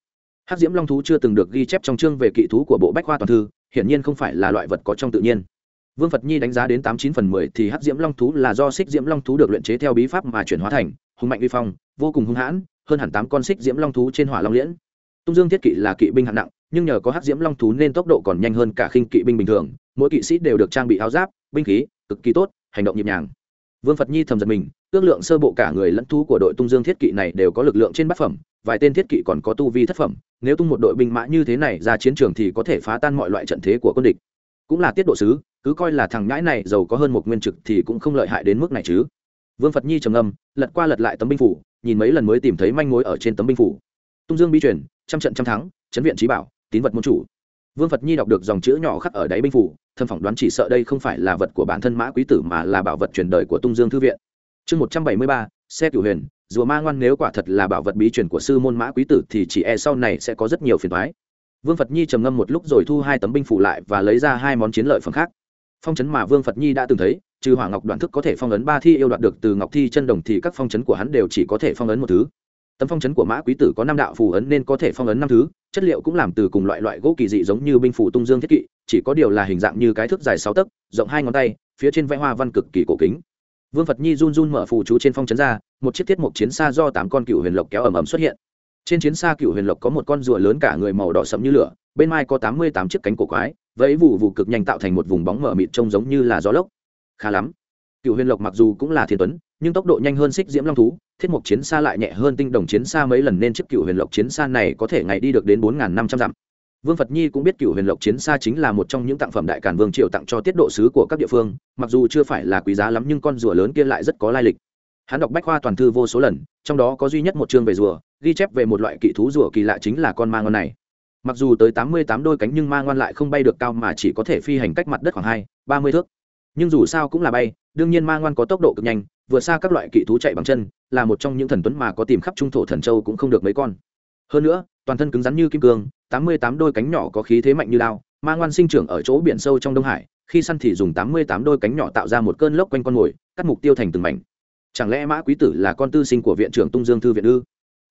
Hắc diễm long thú chưa từng được ghi chép trong chương về kỵ thú của bộ bách khoa toàn thư, hiển nhiên không phải là loại vật có trong tự nhiên. Vương phật nhi đánh giá đến tám chín phần mười thì hắc diễm long thú là do xích diễm long thú được luyện chế theo bí pháp mà chuyển hóa thành, hùng mạnh vi phong, vô cùng hung hãn hơn hẳn tám con xích diễm long thú trên hỏa long liễn. Tung dương thiết kỵ là kỵ binh hạng nặng, nhưng nhờ có hắc diễm long thú nên tốc độ còn nhanh hơn cả khinh kỵ binh bình thường. Mỗi kỵ sĩ đều được trang bị áo giáp, binh khí, cực kỳ tốt, hành động nhịp nhàng. Vương phật nhi thầm giật mình, ước lượng sơ bộ cả người lẫn thú của đội tung dương thiết kỵ này đều có lực lượng trên bát phẩm, vài tên thiết kỵ còn có tu vi thất phẩm. Nếu tung một đội binh mã như thế này ra chiến trường thì có thể phá tan mọi loại trận thế của quân địch. Cũng là tiết độ sứ, cứ coi là thằng nhãi này giàu có hơn một nguyên trực thì cũng không lợi hại đến mức này chứ. Vương phật nhi trầm ngâm, lật qua lật lại tấm binh phủ nhìn mấy lần mới tìm thấy manh mối ở trên tấm binh phủ. Tung dương bi truyền, trăm trận trăm thắng, chấn viện trí bảo, tín vật môn chủ. Vương phật nhi đọc được dòng chữ nhỏ khắc ở đáy binh phủ, thâm phỏng đoán chỉ sợ đây không phải là vật của bản thân mã quý tử mà là bảo vật truyền đời của tung dương thư viện. Chương một trăm bảy mươi ba, xe cửu huyền, rùa ma ngoan nếu quả thật là bảo vật bí truyền của sư môn mã quý tử thì chỉ e sau này sẽ có rất nhiều phiền thoái vương phật nhi trầm ngâm một lúc rồi thu hai tấm binh phủ lại và lấy ra hai món chiến lợi phẩm khác. Phong chấn mà vương phật nhi đã từng thấy trừ hỏa ngọc đoạn thức có thể phong ấn ba thi yêu đoạt được từ ngọc thi chân đồng thì các phong chấn của hắn đều chỉ có thể phong ấn một thứ. Tấm phong chấn của mã quý tử có năm đạo phù ấn nên có thể phong ấn năm thứ, chất liệu cũng làm từ cùng loại loại gỗ kỳ dị giống như binh phủ tung dương thiết kỵ, chỉ có điều là hình dạng như cái thước dài sáu tấc, rộng hai ngón tay, phía trên vẽ hoa văn cực kỳ cổ kính. Vương phật nhi run run mở phù chú trên phong chấn ra, một chiếc thiết mộc chiến xa do tám con cựu huyền lộc kéo ầm ầm xuất hiện. Trên chiến xa cựu huyền lộc có một con rùa lớn cả người màu đỏ sẫm như lửa, bên mai có tám mươi tám chiếc cánh cổ quái, vẫy vụ vụ cực nhanh tạo thành một vùng bóng mở mịt trông giống như là gió lốc khá lắm. Cựu huyền lộc mặc dù cũng là thiên tuấn, nhưng tốc độ nhanh hơn xích diễm long thú, thiết mục chiến xa lại nhẹ hơn tinh đồng chiến xa mấy lần nên chiếc cựu huyền lộc chiến xa này có thể ngày đi được đến bốn năm trăm dặm. Vương phật nhi cũng biết cựu huyền lộc chiến xa chính là một trong những tặng phẩm đại cản vương triều tặng cho tiết độ sứ của các địa phương, mặc dù chưa phải là quý giá lắm nhưng con rùa lớn kia lại rất có lai lịch. Hắn đọc bách khoa toàn thư vô số lần, trong đó có duy nhất một chương về rùa, ghi chép về một loại kỵ thú rùa kỳ lạ chính là con ma ngon này. Mặc dù tới tám mươi tám đôi cánh nhưng ma ngoan lại không bay được cao mà chỉ có thể phi hành cách mặt đất khoảng hai, ba mươi thước nhưng dù sao cũng là bay, đương nhiên ma ngoan có tốc độ cực nhanh vượt xa các loại kỵ thú chạy bằng chân, là một trong những thần tuấn mà có tìm khắp trung thổ thần châu cũng không được mấy con. Hơn nữa, toàn thân cứng rắn như kim cương, tám mươi tám đôi cánh nhỏ có khí thế mạnh như lao ma ngoan sinh trưởng ở chỗ biển sâu trong đông hải, khi săn thì dùng tám mươi tám đôi cánh nhỏ tạo ra một cơn lốc quanh con mồi cắt mục tiêu thành từng mảnh. Chẳng lẽ mã quý tử là con tư sinh của viện trưởng tung dương thư viện ư?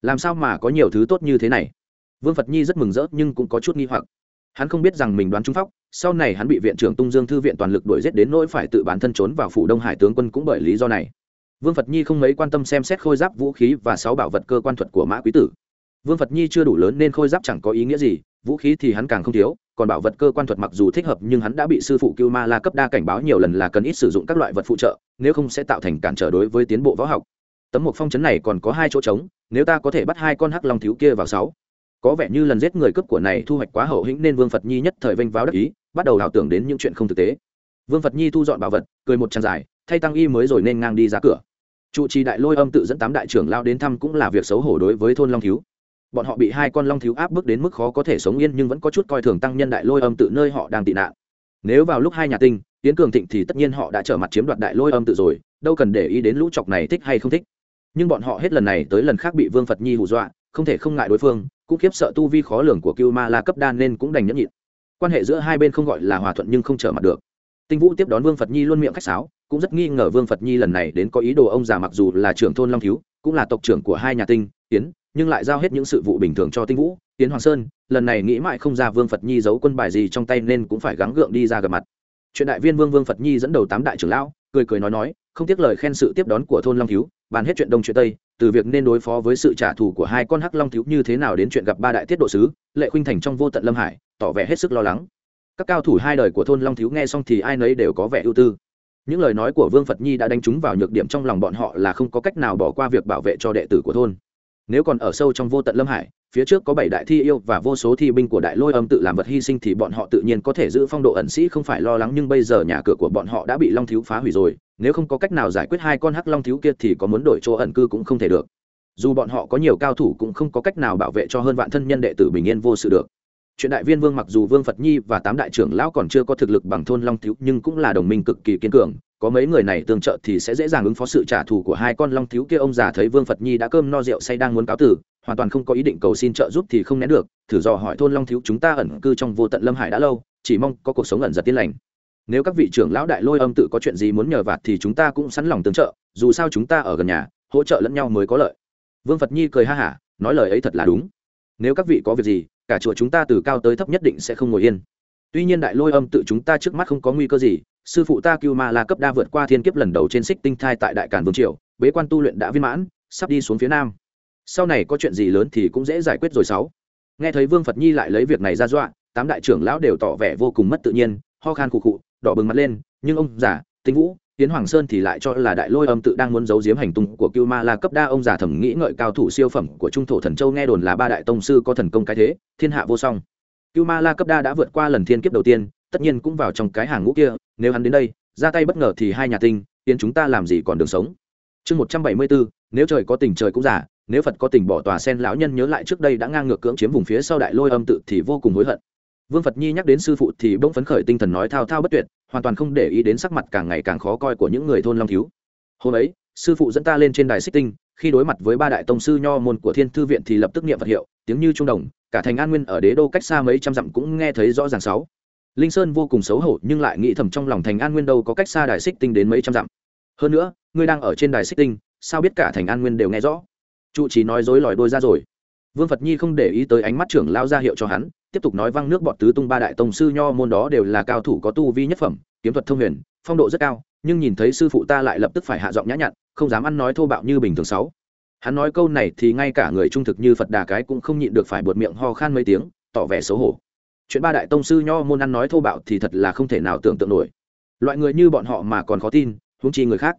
Làm sao mà có nhiều thứ tốt như thế này? Vương phật nhi rất mừng rỡ nhưng cũng có chút nghi hoặc hắn không biết rằng mình đoán trúng phóc, sau này hắn bị viện trưởng tung dương thư viện toàn lực đuổi giết đến nỗi phải tự bản thân trốn vào phủ đông hải tướng quân cũng bởi lý do này. Vương phật nhi không mấy quan tâm xem xét khôi giáp vũ khí và sáu bảo vật cơ quan thuật của mã quý tử. Vương phật nhi chưa đủ lớn nên khôi giáp chẳng có ý nghĩa gì, vũ khí thì hắn càng không thiếu, còn bảo vật cơ quan thuật mặc dù thích hợp nhưng hắn đã bị sư phụ cưu ma la cấp đa cảnh báo nhiều lần là cần ít sử dụng các loại vật phụ trợ, nếu không sẽ tạo thành cản trở đối với tiến bộ võ học. Tấm một phong chấn này còn có hai chỗ trống, nếu ta có thể bắt hai con hắc long thiếu kia vào sáu có vẻ như lần giết người cướp của này thu hoạch quá hậu hĩnh nên vương phật nhi nhất thời vênh váo đắc ý, bắt đầu ảo tưởng đến những chuyện không thực tế. Vương phật nhi thu dọn bảo vật, cười một trang dài, thay tăng y mới rồi nên ngang đi ra cửa. Trụ trì đại lôi âm tự dẫn tám đại trưởng lao đến thăm cũng là việc xấu hổ đối với thôn long thiếu. Bọn họ bị hai con long thiếu áp bức đến mức khó có thể sống yên nhưng vẫn có chút coi thường tăng nhân đại lôi âm tự nơi họ đang tị nạn. Nếu vào lúc hai nhà tinh tiến cường thịnh thì tất nhiên họ đã trở mặt chiếm đoạt đại lôi âm tự rồi, đâu cần để ý đến lũ chọc này thích hay không thích. Nhưng bọn họ hết lần này tới lần khác bị vương phật nhi hù dọa, không thể không ngại đối phương cũng khiếp sợ tu vi khó lường của cưu ma la cấp đan nên cũng đành nhẫn nhịn. Quan hệ giữa hai bên không gọi là hòa thuận nhưng không trở mặt được. Tinh vũ tiếp đón vương phật nhi luôn miệng khách sáo, cũng rất nghi ngờ vương phật nhi lần này đến có ý đồ ông già mặc dù là trưởng thôn long thiếu, cũng là tộc trưởng của hai nhà tinh tiến nhưng lại giao hết những sự vụ bình thường cho tinh vũ tiến hoàng sơn, lần này nghĩ mãi không ra vương phật nhi giấu quân bài gì trong tay nên cũng phải gắng gượng đi ra gặp mặt. Chuyện đại viên vương vương phật nhi dẫn đầu tám đại trưởng lão, cười cười nói nói, không tiếc lời khen sự tiếp đón của thôn long thiếu, bàn hết chuyện đông chuyện tây từ việc nên đối phó với sự trả thù của hai con hắc long thiếu như thế nào đến chuyện gặp ba đại tiết độ sứ, lệ khuynh thành trong vô tận lâm hải, tỏ vẻ hết sức lo lắng. Các cao thủ hai đời của thôn long thiếu nghe xong thì ai nấy đều có vẻ ưu tư. Những lời nói của vương phật nhi đã đánh trúng vào nhược điểm trong lòng bọn họ là không có cách nào bỏ qua việc bảo vệ cho đệ tử của thôn. Nếu còn ở sâu trong vô tận lâm hải phía trước có bảy đại thi yêu và vô số thi binh của đại lôi âm tự làm vật hy sinh thì bọn họ tự nhiên có thể giữ phong độ ẩn sĩ không phải lo lắng, nhưng bây giờ nhà cửa của bọn họ đã bị long thiếu phá hủy rồi. Nếu không có cách nào giải quyết hai con hắc long thiếu kia thì có muốn đổi chỗ ẩn cư cũng không thể được. Dù bọn họ có nhiều cao thủ cũng không có cách nào bảo vệ cho hơn vạn thân nhân đệ tử bình yên vô sự được. Chuyện đại viên vương mặc dù vương phật nhi và tám đại trưởng lão còn chưa có thực lực bằng thôn long thiếu, nhưng cũng là đồng minh cực kỳ kiên cường có mấy người này tương trợ thì sẽ dễ dàng ứng phó sự trả thù của hai con long thiếu kia. Ông già thấy vương phật nhi đã cơm no rượu say đang muốn cáo tử, hoàn toàn không có ý định cầu xin trợ giúp thì không né được. Thử dò hỏi thôn long thiếu chúng ta ẩn cư trong vô tận lâm hải đã lâu, chỉ mong có cuộc sống ẩn giật tiên lành. Nếu các vị trưởng lão đại lôi âm tự có chuyện gì muốn nhờ vạt thì chúng ta cũng sẵn lòng tương trợ, dù sao chúng ta ở gần nhà, hỗ trợ lẫn nhau mới có lợi. Vương phật nhi cười ha hả, nói lời ấy thật là đúng. Nếu các vị có việc gì, cả chùa chúng ta từ cao tới thấp nhất định sẽ không ngồi yên. Tuy nhiên đại lôi âm tự chúng ta trước mắt không có nguy cơ gì sư phụ ta cưu ma la cấp đa vượt qua thiên kiếp lần đầu trên xích tinh thai tại đại cản vương triều, bế quan tu luyện đã viên mãn, sắp đi xuống phía nam. Sau này có chuyện gì lớn thì cũng dễ giải quyết rồi sáu. Nghe thấy vương phật nhi lại lấy việc này ra dọa, tám đại trưởng lão đều tỏ vẻ vô cùng mất tự nhiên, ho khan khụ khụ, đỏ bừng mặt lên, nhưng ông giả tinh vũ tiến hoàng sơn thì lại cho là đại lôi âm tự đang muốn giấu giếm hành tung của cưu ma la cấp đa. Ông già thẩm nghĩ ngợi cao thủ siêu phẩm của trung thổ thần châu nghe đồn là ba đại tông sư có thần công cái thế, thiên hạ vô song. Cưu ma la cấp đa đã vượt qua lần thiên kiếp đầu tiên tất nhiên cũng vào trong cái hàng ngũ kia, nếu hắn đến đây, ra tay bất ngờ thì hai nhà tinh tiến chúng ta làm gì còn đường sống. Chương một trăm bảy mươi bốn, nếu trời có tình trời cũng giả nếu phật có tình bỏ tòa sen lão nhân nhớ lại trước đây đã ngang ngược cưỡng chiếm vùng phía sau đại lôi âm tự thì vô cùng hối hận. Vương phật nhi nhắc đến sư phụ thì bỗng phấn khởi tinh thần nói thao thao bất tuyệt, hoàn toàn không để ý đến sắc mặt càng ngày càng khó coi của những người thôn long thiếu. Hôm ấy, sư phụ dẫn ta lên trên đài xích tinh, khi đối mặt với ba đại tông sư nho môn của thiên thư viện thì lập tức niệm phật hiệu, tiếng như trung đồng, cả thành an nguyên ở đế đô cách xa mấy trăm dặm cũng nghe thấy rõ ràng sáu linh sơn vô cùng xấu hổ nhưng lại nghĩ thầm trong lòng thành an nguyên đâu có cách xa đài xích tinh đến mấy trăm dặm. Hơn nữa, ngươi đang ở trên đài xích tinh, sao biết cả thành an nguyên đều nghe rõ? Trụ chỉ nói dối lòi đôi ra rồi. Vương phật nhi không để ý tới ánh mắt trưởng lao ra hiệu cho hắn, tiếp tục nói văng nước bọt tứ tung ba đại tông sư nho môn đó đều là cao thủ có tu vi nhất phẩm, kiếm thuật thông huyền, phong độ rất cao, nhưng nhìn thấy sư phụ ta lại lập tức phải hạ giọng nhã nhặn, không dám ăn nói thô bạo như bình thường sáu. Hắn nói câu này thì ngay cả người trung thực như phật đà cái cũng không nhịn được phải buột miệng ho khan mấy tiếng, tỏ vẻ xấu hổ chuyện ba đại tông sư nho môn ăn nói thô bạo thì thật là không thể nào tưởng tượng nổi. Loại người như bọn họ mà còn khó tin, huống chi người khác.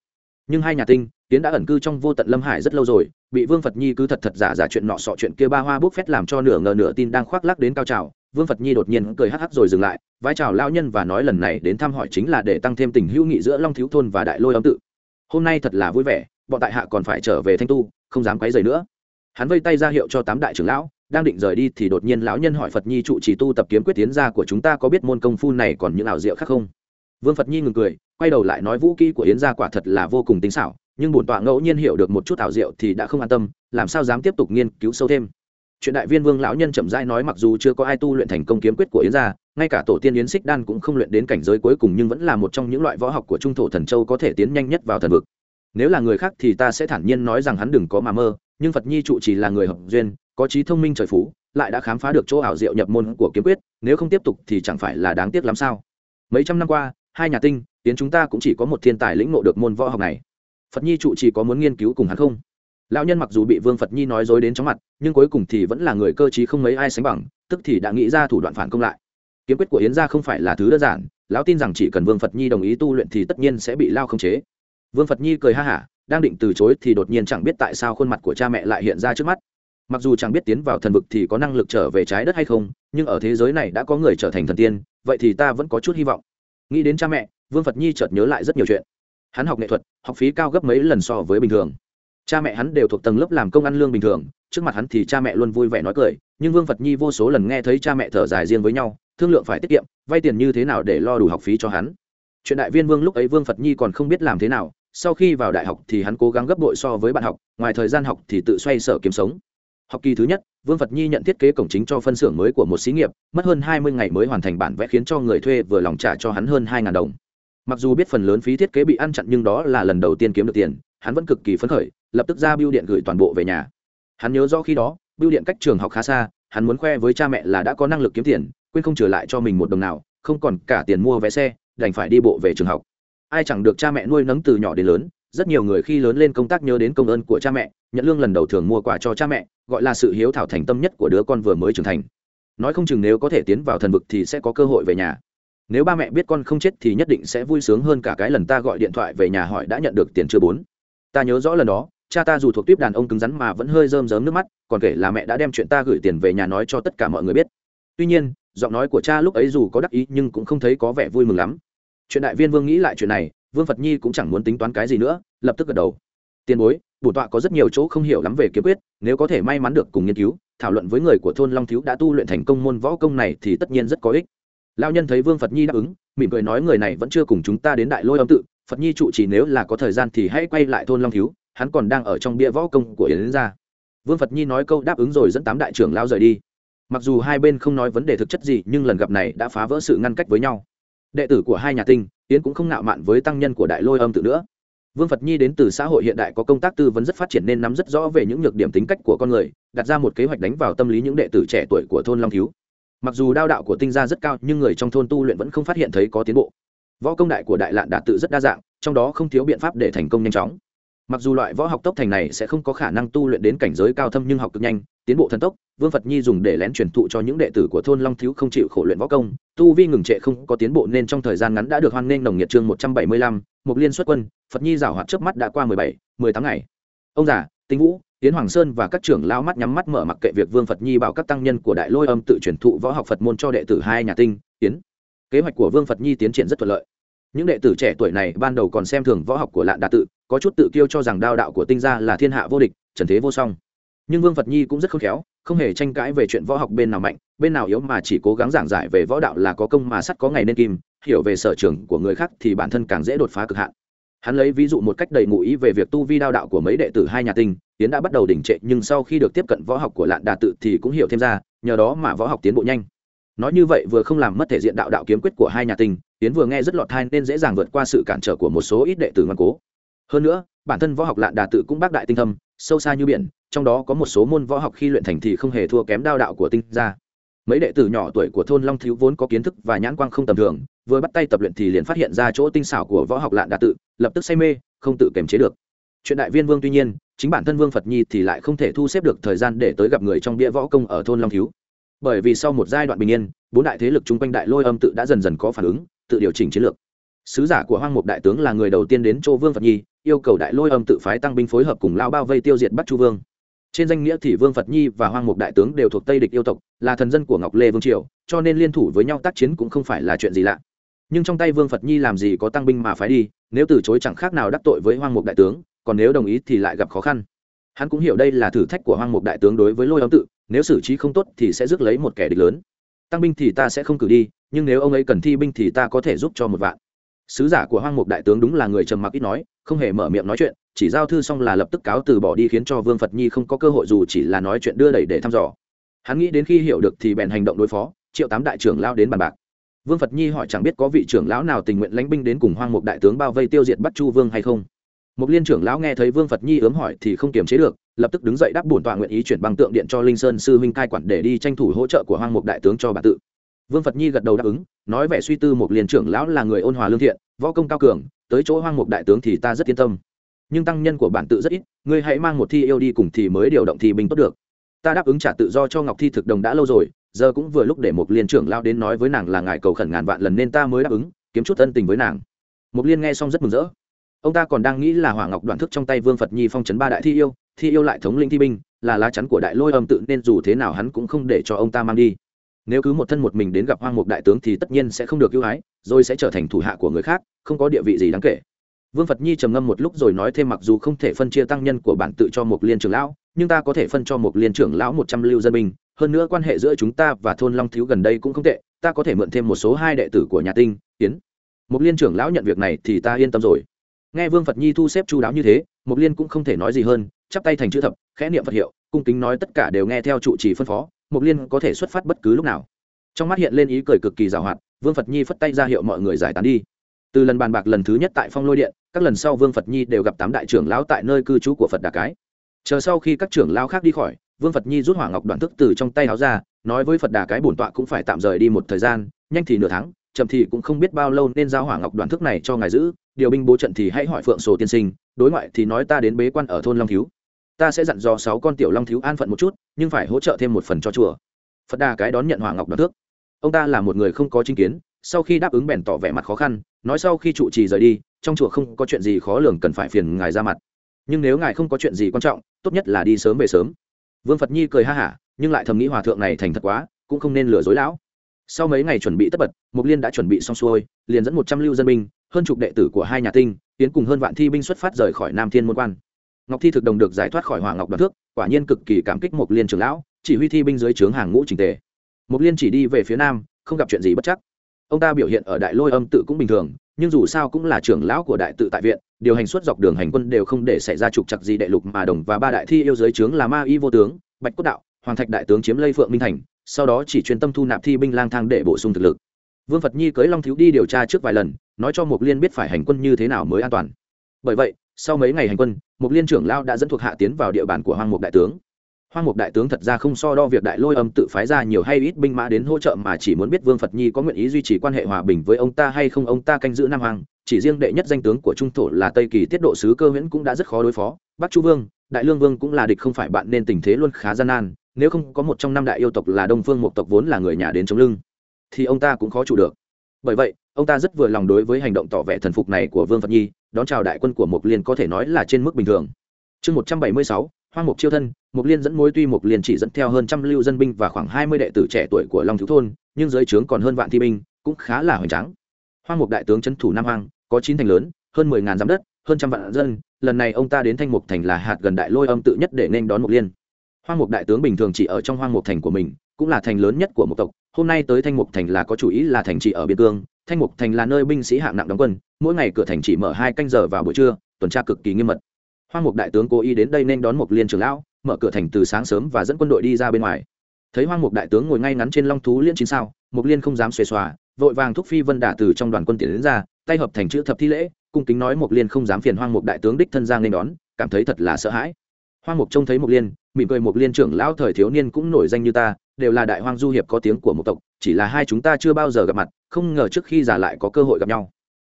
Nhưng hai nhà tinh tiến đã ẩn cư trong vô tận lâm hải rất lâu rồi, bị vương phật nhi cứ thật thật giả giả chuyện nọ sọ chuyện kia ba hoa bốc phét làm cho nửa ngờ nửa tin đang khoác lắc đến cao trào. Vương phật nhi đột nhiên cười hắc hắc rồi dừng lại vai trào lao nhân và nói lần này đến thăm hỏi chính là để tăng thêm tình hữu nghị giữa long thiếu thôn và đại lôi âm tự. Hôm nay thật là vui vẻ, bọn tại hạ còn phải trở về thanh tu, không dám quấy rầy nữa. Hắn vây tay ra hiệu cho tám đại trưởng lão đang định rời đi thì đột nhiên lão nhân hỏi phật nhi trụ trì tu tập kiếm quyết tiến ra của chúng ta có biết môn công phu này còn những ảo diệu khác không? Vương phật nhi ngừng cười, quay đầu lại nói vũ kỹ của yến gia quả thật là vô cùng tinh xảo, nhưng bổn tọa ngẫu nhiên hiểu được một chút ảo diệu thì đã không an tâm, làm sao dám tiếp tục nghiên cứu sâu thêm? Chuyện đại viên vương lão nhân chậm rãi nói mặc dù chưa có ai tu luyện thành công kiếm quyết của yến gia, ngay cả tổ tiên yến xích đan cũng không luyện đến cảnh giới cuối cùng nhưng vẫn là một trong những loại võ học của trung thổ thần châu có thể tiến nhanh nhất vào thần vực. Nếu là người khác thì ta sẽ thản nhiên nói rằng hắn đừng có mà mơ, nhưng phật nhi trụ chỉ là người hợp duyên có trí thông minh trời phú, lại đã khám phá được chỗ ảo diệu nhập môn của kiếm quyết, nếu không tiếp tục thì chẳng phải là đáng tiếc lắm sao? Mấy trăm năm qua, hai nhà tinh, tiến chúng ta cũng chỉ có một thiên tài lĩnh ngộ được môn võ học này. Phật nhi trụ chỉ có muốn nghiên cứu cùng hắn không? Lão nhân mặc dù bị vương phật nhi nói dối đến chóng mặt, nhưng cuối cùng thì vẫn là người cơ t r í không mấy ai sánh bằng, tức thì đã nghĩ ra thủ đoạn phản công lại. Kiếm quyết của yến gia không phải là thứ đơn giản, lão tin rằng chỉ cần vương phật nhi đồng ý tu luyện thì tất nhiên sẽ bị lao không chế. Vương phật nhi cười ha hả, đang định từ chối thì đột nhiên chẳng biết tại sao khuôn mặt của cha mẹ lại hiện ra trước mắt mặc dù chẳng biết tiến vào thần vực thì có năng lực trở về trái đất hay không, nhưng ở thế giới này đã có người trở thành thần tiên, vậy thì ta vẫn có chút hy vọng. Nghĩ đến cha mẹ, vương phật nhi chợt nhớ lại rất nhiều chuyện. Hắn học nghệ thuật, học phí cao gấp mấy lần so với bình thường. Cha mẹ hắn đều thuộc tầng lớp làm công ăn lương bình thường, trước mặt hắn thì cha mẹ luôn vui vẻ nói cười, nhưng vương phật nhi vô số lần nghe thấy cha mẹ thở dài riêng với nhau, thương lượng phải tiết kiệm, vay tiền như thế nào để lo đủ học phí cho hắn. Chuyện đại viên vương lúc ấy vương phật nhi còn không biết làm thế nào, sau khi vào đại học thì hắn cố gắng gấp bội so với bạn học, ngoài thời gian học thì tự xoay sở kiếm sống học kỳ thứ nhất, vương phật nhi nhận thiết kế cổng chính cho phân xưởng mới của một xí nghiệp, mất hơn hai mươi ngày mới hoàn thành bản vẽ khiến cho người thuê vừa lòng trả cho hắn hơn hai đồng. Mặc dù biết phần lớn phí thiết kế bị ăn chặn nhưng đó là lần đầu tiên kiếm được tiền, hắn vẫn cực kỳ phấn khởi, lập tức ra biêu điện gửi toàn bộ về nhà. Hắn nhớ rõ khi đó biêu điện cách trường học khá xa, hắn muốn khoe với cha mẹ là đã có năng lực kiếm tiền, quên không trở lại cho mình một đồng nào, không còn cả tiền mua vé xe, đành phải đi bộ về trường học. Ai chẳng được cha mẹ nuôi nấng từ nhỏ đến lớn rất nhiều người khi lớn lên công tác nhớ đến công ơn của cha mẹ, nhận lương lần đầu thường mua quà cho cha mẹ, gọi là sự hiếu thảo thành tâm nhất của đứa con vừa mới trưởng thành. Nói không chừng nếu có thể tiến vào thần vực thì sẽ có cơ hội về nhà. Nếu ba mẹ biết con không chết thì nhất định sẽ vui sướng hơn cả cái lần ta gọi điện thoại về nhà hỏi đã nhận được tiền chưa bốn. Ta nhớ rõ lần đó, cha ta dù thuộc tuyếp đàn ông cứng rắn mà vẫn hơi rơm rớm nước mắt, còn kể là mẹ đã đem chuyện ta gửi tiền về nhà nói cho tất cả mọi người biết. Tuy nhiên, giọng nói của cha lúc ấy dù có đắc ý nhưng cũng không thấy có vẻ vui mừng lắm. Chuyện đại viên vương nghĩ lại chuyện này vương phật nhi cũng chẳng muốn tính toán cái gì nữa, lập tức gật đầu. Tiền bối, bổ tọa có rất nhiều chỗ không hiểu lắm về kiếm quyết, nếu có thể may mắn được cùng nghiên cứu, thảo luận với người của thôn long thiếu đã tu luyện thành công môn võ công này thì tất nhiên rất có ích. Lao nhân thấy vương phật nhi đáp ứng, mỉm cười nói người này vẫn chưa cùng chúng ta đến đại lôi âm tự, phật nhi trụ chỉ nếu là có thời gian thì hãy quay lại thôn long thiếu, hắn còn đang ở trong bia võ công của yến gia. Vương phật nhi nói câu đáp ứng rồi dẫn tám đại trưởng lao rời đi. Mặc dù hai bên không nói vấn đề thực chất gì, nhưng lần gặp này đã phá vỡ sự ngăn cách với nhau. Đệ tử của hai nhà tinh yến cũng không nạo mạn với tăng nhân của đại lôi âm tự nữa. Vương phật nhi đến từ xã hội hiện đại có công tác tư vấn rất phát triển nên nắm rất rõ về những nhược điểm tính cách của con người, đặt ra một kế hoạch đánh vào tâm lý những đệ tử trẻ tuổi của thôn long thiếu. Mặc dù đao đạo của tinh gia rất cao, nhưng người trong thôn tu luyện vẫn không phát hiện thấy có tiến bộ. Võ công đại của đại lạn đạt tự rất đa dạng, trong đó không thiếu biện pháp để thành công nhanh chóng mặc dù loại võ học tốc thành này sẽ không có khả năng tu luyện đến cảnh giới cao thâm nhưng học cực nhanh, tiến bộ thần tốc, vương phật nhi dùng để lén truyền thụ cho những đệ tử của thôn long thiếu không chịu khổ luyện võ công, tu vi ngừng trệ không có tiến bộ nên trong thời gian ngắn đã được hoan nghênh nồng nhiệt chương một trăm bảy mươi lăm một liên xuất quân, phật nhi giảo hoạt trước mắt đã qua mười bảy, mười tám ngày. Ông già, tinh vũ tiến hoàng sơn và các trưởng lao mắt nhắm mắt mở mặc kệ việc vương phật nhi bảo các tăng nhân của đại lôi âm tự truyền thụ võ học phật môn cho đệ tử hai nhà tinh tiến kế hoạch của vương phật nhi tiến triển rất thuận lợi. Những đệ tử trẻ tuổi này ban đầu còn xem thường võ học của lạn đà tự có chút tự kiêu cho rằng đao đạo của tinh gia là thiên hạ vô địch, trần thế vô song. Nhưng vương phật nhi cũng rất khôn khéo, không hề tranh cãi về chuyện võ học bên nào mạnh, bên nào yếu mà chỉ cố gắng giảng giải về võ đạo là có công mà sắt có ngày nên kim, hiểu về sở trường của người khác thì bản thân càng dễ đột phá cực hạn. Hắn lấy ví dụ một cách đầy ngụ ý về việc tu vi đao đạo của mấy đệ tử hai nhà tinh tiến đã bắt đầu đỉnh trệ, nhưng sau khi được tiếp cận võ học của lạn đà tự thì cũng hiểu thêm ra, nhờ đó mà võ học tiến bộ nhanh. Nói như vậy vừa không làm mất thể diện đạo đạo kiếm quyết của hai nhà tinh tiến vừa nghe rất lọt thai nên dễ dàng vượt qua sự cản trở của một số ít đệ tử ngoan cố hơn nữa, bản thân võ học lạn đà tự cũng bác đại tinh thâm, sâu xa như biển, trong đó có một số môn võ học khi luyện thành thì không hề thua kém đao đạo của tinh gia. Mấy đệ tử nhỏ tuổi của thôn long thiếu vốn có kiến thức và nhãn quang không tầm thường, vừa bắt tay tập luyện thì liền phát hiện ra chỗ tinh xảo của võ học lạn đà tự, lập tức say mê, không tự kiềm chế được. Chuyện đại viên vương tuy nhiên, chính bản thân vương phật nhi thì lại không thể thu xếp được thời gian để tới gặp người trong bia võ công ở thôn long thiếu. Bởi vì sau một giai đoạn bình yên, bốn đại thế lực chung quanh đại lôi âm tự đã dần dần có phản ứng, tự điều chỉnh chiến lược. Sứ giả của hoang mục đại tướng là người đầu tiên đến chỗ vương phật nhi yêu cầu đại lôi âm tự phái tăng binh phối hợp cùng lao bao vây tiêu diệt bắt chu vương. Trên danh nghĩa thì vương phật nhi và hoang mục đại tướng đều thuộc tây địch yêu tộc, là thần dân của ngọc lê vương triều, cho nên liên thủ với nhau tác chiến cũng không phải là chuyện gì lạ. Nhưng trong tay vương phật nhi làm gì có tăng binh mà phái đi, nếu từ chối chẳng khác nào đắc tội với hoang mục đại tướng, còn nếu đồng ý thì lại gặp khó khăn. Hắn cũng hiểu đây là thử thách của hoang mục đại tướng đối với lôi âm tự, nếu xử trí không tốt thì sẽ rước lấy một kẻ địch lớn. Tăng binh thì ta sẽ không cử đi, nhưng nếu ông ấy cần thi binh thì ta có thể giúp cho một vạn sứ giả của hoang mục đại tướng đúng là người trầm mặc ít nói, không hề mở miệng nói chuyện, chỉ giao thư xong là lập tức cáo từ bỏ đi khiến cho vương phật nhi không có cơ hội dù chỉ là nói chuyện đưa đẩy để thăm dò. Hắn nghĩ đến khi hiểu được thì bèn hành động đối phó, triệu tám đại trưởng lao đến bàn bạc. Vương phật nhi hỏi chẳng biết có vị trưởng lão nào tình nguyện lãnh binh đến cùng hoang mục đại tướng bao vây tiêu diệt bắt chu vương hay không. Một liên trưởng lão nghe thấy vương phật nhi ướm hỏi thì không kiềm chế được, lập tức đứng dậy đáp bổn tọa nguyện ý chuyển bằng tượng điện cho linh sơn sư huynh cai quản để đi tranh thủ hỗ trợ của hoang mục đại tướng cho bản tự vương phật nhi gật đầu đáp ứng, nói vẻ suy tư một liên trưởng lão là người ôn hòa lương thiện, võ công cao cường, tới chỗ hoang mục đại tướng thì ta rất yên tâm. Nhưng tăng nhân của bản tự rất ít, ngươi hãy mang một thi yêu đi cùng thì mới điều động thi binh tốt được. Ta đáp ứng trả tự do cho ngọc thi thực đồng đã lâu rồi, giờ cũng vừa lúc để một liên trưởng lao đến nói với nàng là ngài cầu khẩn ngàn vạn lần nên ta mới đáp ứng, kiếm chút ân tình với nàng. Một liên nghe xong rất mừng rỡ. Ông ta còn đang nghĩ là hỏa ngọc đoạn thức trong tay vương phật nhi phong trấn ba đại thi yêu thi yêu lại thống linh thi binh, là lá chắn của đại lôi âm tự nên dù thế nào hắn cũng không để cho ông ta mang đi nếu cứ một thân một mình đến gặp hoang mục đại tướng thì tất nhiên sẽ không được ưu ái, rồi sẽ trở thành thủ hạ của người khác, không có địa vị gì đáng kể. Vương phật nhi trầm ngâm một lúc rồi nói thêm mặc dù không thể phân chia tăng nhân của bản tự cho một liên trưởng lão, nhưng ta có thể phân cho một liên trưởng lão một trăm lưu dân binh, hơn nữa quan hệ giữa chúng ta và thôn long thiếu gần đây cũng không tệ, ta có thể mượn thêm một số hai đệ tử của nhà tinh tiến một liên trưởng lão nhận việc này thì ta yên tâm rồi. Nghe vương phật nhi thu xếp chu đáo như thế một liên cũng không thể nói gì hơn, chắp tay thành chữ thập, khẽ niệm phật hiệu, cung kính nói tất cả đều nghe theo trụ trì phân phó một liên có thể xuất phát bất cứ lúc nào. Trong mắt hiện lên ý cười cực kỳ giảo hoạt, vương phật nhi phất tay ra hiệu mọi người giải tán đi. Từ lần bàn bạc lần thứ nhất tại phong lôi điện, các lần sau vương phật nhi đều gặp tám đại trưởng lão tại nơi cư trú của phật đà cái. Chờ sau khi các trưởng lão khác đi khỏi, vương phật nhi rút hỏa ngọc đoạn thức từ trong tay áo ra, nói với phật đà cái bổn tọa cũng phải tạm rời đi một thời gian, nhanh thì nửa tháng, chậm thì cũng không biết bao lâu nên giao hỏa ngọc đoạn thức này cho ngài giữ, điều binh bố trận thì hãy hỏi phượng sổ tiên sinh, đối ngoại thì nói ta đến bế quan ở thôn long thiếu ta sẽ dặn dò sáu con tiểu long thiếu an phận một chút, nhưng phải hỗ trợ thêm một phần cho chùa. Phật đà cái đón nhận hỏa ngọc đoạn thước. Ông ta là một người không có chính kiến, sau khi đáp ứng bèn tỏ vẻ mặt khó khăn, nói sau khi trụ trì rời đi, trong chùa không có chuyện gì khó lường cần phải phiền ngài ra mặt. Nhưng nếu ngài không có chuyện gì quan trọng, tốt nhất là đi sớm về sớm. Vương phật nhi cười ha hả, nhưng lại thầm nghĩ hòa thượng này thành thật quá, cũng không nên lừa dối lão. Sau mấy ngày chuẩn bị tất bật, mục liên đã chuẩn bị xong xuôi, liền dẫn một trăm lưu dân binh, hơn chục đệ tử của hai nhà tinh, tiến cùng hơn vạn thi binh xuất phát rời khỏi nam thiên môn quan ngọc thi thực đồng được giải thoát khỏi hỏa ngọc đoàn thước, quả nhiên cực kỳ cảm kích mục liên trưởng lão, chỉ huy thi binh dưới trướng hàng ngũ trình tề. Mục liên chỉ đi về phía nam, không gặp chuyện gì bất chắc. Ông ta biểu hiện ở đại lôi âm tự cũng bình thường, nhưng dù sao cũng là trưởng lão của đại tự tại viện, điều hành suốt dọc đường hành quân đều không để xảy ra trục chặt gì đệ lục mà đồng và ba đại thi yêu giới trướng là ma y vô tướng, bạch cốt đạo, hoàng thạch đại tướng chiếm lây phượng minh thành, sau đó chỉ chuyên tâm thu nạp thi binh lang thang để bổ sung thực lực. Vương phật nhi cưới long thiếu đi điều tra trước vài lần, nói cho mục liên biết phải hành quân như thế nào mới an toàn. Bởi vậy sau mấy ngày hành quân một liên trưởng lao đã dẫn thuộc hạ tiến vào địa bàn của hoàng mục đại tướng. Hoang mục đại tướng thật ra không so đo việc đại lôi âm tự phái ra nhiều hay ít binh mã đến hỗ trợ mà chỉ muốn biết vương phật nhi có nguyện ý duy trì quan hệ hòa bình với ông ta hay không, ông ta canh giữ nam hoàng chỉ riêng đệ nhất danh tướng của trung thổ là tây kỳ tiết độ sứ cơ huyễn cũng đã rất khó đối phó. Bắc chu vương, đại lương vương cũng là địch không phải bạn nên tình thế luôn khá gian nan. Nếu không có một trong năm đại yêu tộc là đông phương một tộc vốn là người nhà đến chống lưng, thì ông ta cũng khó chủ được. Bởi vậy, ông ta rất vừa lòng đối với hành động tỏ vẻ thần phục này của vương phật nhi đón chào đại quân của mộc liên có thể nói là trên mức bình thường. Chương một trăm bảy mươi sáu, hoang mục chiêu thân mục liên dẫn mối tuy mục liên chỉ dẫn theo hơn trăm lưu dân binh và khoảng hai mươi đệ tử trẻ tuổi của long thiếu thôn, nhưng dưới trướng còn hơn vạn thi binh, cũng khá là hoành tráng. Hoang mục đại tướng trấn thủ nam hoang, có chín thành lớn, hơn mười ngàn giám đất, hơn trăm vạn dân, lần này ông ta đến thanh mục thành là hạt gần đại lôi âm tự nhất để nên đón mục liên. Hoang mục đại tướng bình thường chỉ ở trong hoang mục thành của mình, cũng là thành lớn nhất của một tộc, hôm nay tới thanh mục thành là có chủ ý là thành trì ở biên cương thanh mục thành là nơi binh sĩ hạng nặng đóng quân, mỗi ngày cửa thành chỉ mở hai canh giờ vào buổi trưa, tuần tra cực kỳ nghiêm mật. Hoang mục đại tướng cố ý đến đây nên đón mục liên trưởng lão, mở cửa thành từ sáng sớm và dẫn quân đội đi ra bên ngoài. Thấy hoang mục đại tướng ngồi ngay ngắn trên long thú liên chín sao, mục liên không dám xuề xòa, vội vàng thúc phi vân đả từ trong đoàn quân tiến đến ra, tay hợp thành chữ thập thi lễ, cung kính nói mục liên không dám phiền hoang mục đại tướng đích thân giang nên đón, cảm thấy thật là sợ hãi. Hoang mục trông thấy mục liên, mỉm cười mục liên trưởng lão thời thiếu niên cũng nổi danh như ta đều là đại hoang du hiệp có tiếng của một tộc, chỉ là hai chúng ta chưa bao giờ gặp mặt, không ngờ trước khi già lại có cơ hội gặp nhau.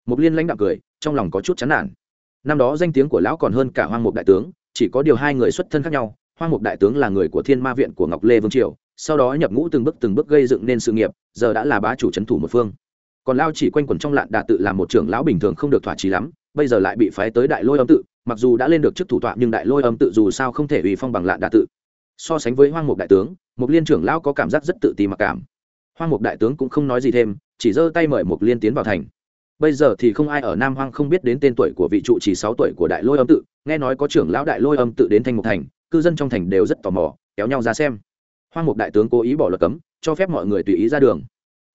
Mục liên lãnh đạo cười, trong lòng có chút chán nản. Năm đó danh tiếng của lão còn hơn cả hoang mục đại tướng, chỉ có điều hai người xuất thân khác nhau, hoang mục đại tướng là người của thiên ma viện của ngọc lê vương triều, sau đó nhập ngũ từng bước từng bước gây dựng nên sự nghiệp, giờ đã là bá chủ c h ấ n thủ một phương. Còn lao chỉ quanh quẩn trong lạn đà tự làm một trưởng lão bình thường không được thỏa trí lắm, bây giờ lại bị phái tới đại lôi âm tự, mặc dù đã lên được chức thủ tọa nhưng đại lôi âm tự dù sao không thể ủy phong bằng lạn đà tự so sánh với hoang mục đại tướng, mục liên trưởng lão có cảm giác rất tự ti mặc cảm. Hoang mục đại tướng cũng không nói gì thêm, chỉ giơ tay mời mục liên tiến vào thành. Bây giờ thì không ai ở nam hoang không biết đến tên tuổi của vị trụ chỉ sáu tuổi của đại lôi âm tự, nghe nói có trưởng lão đại lôi âm tự đến thanh mục thành, cư dân trong thành đều rất tò mò, kéo nhau ra xem. Hoang mục đại tướng cố ý bỏ luật cấm, cho phép mọi người tùy ý ra đường.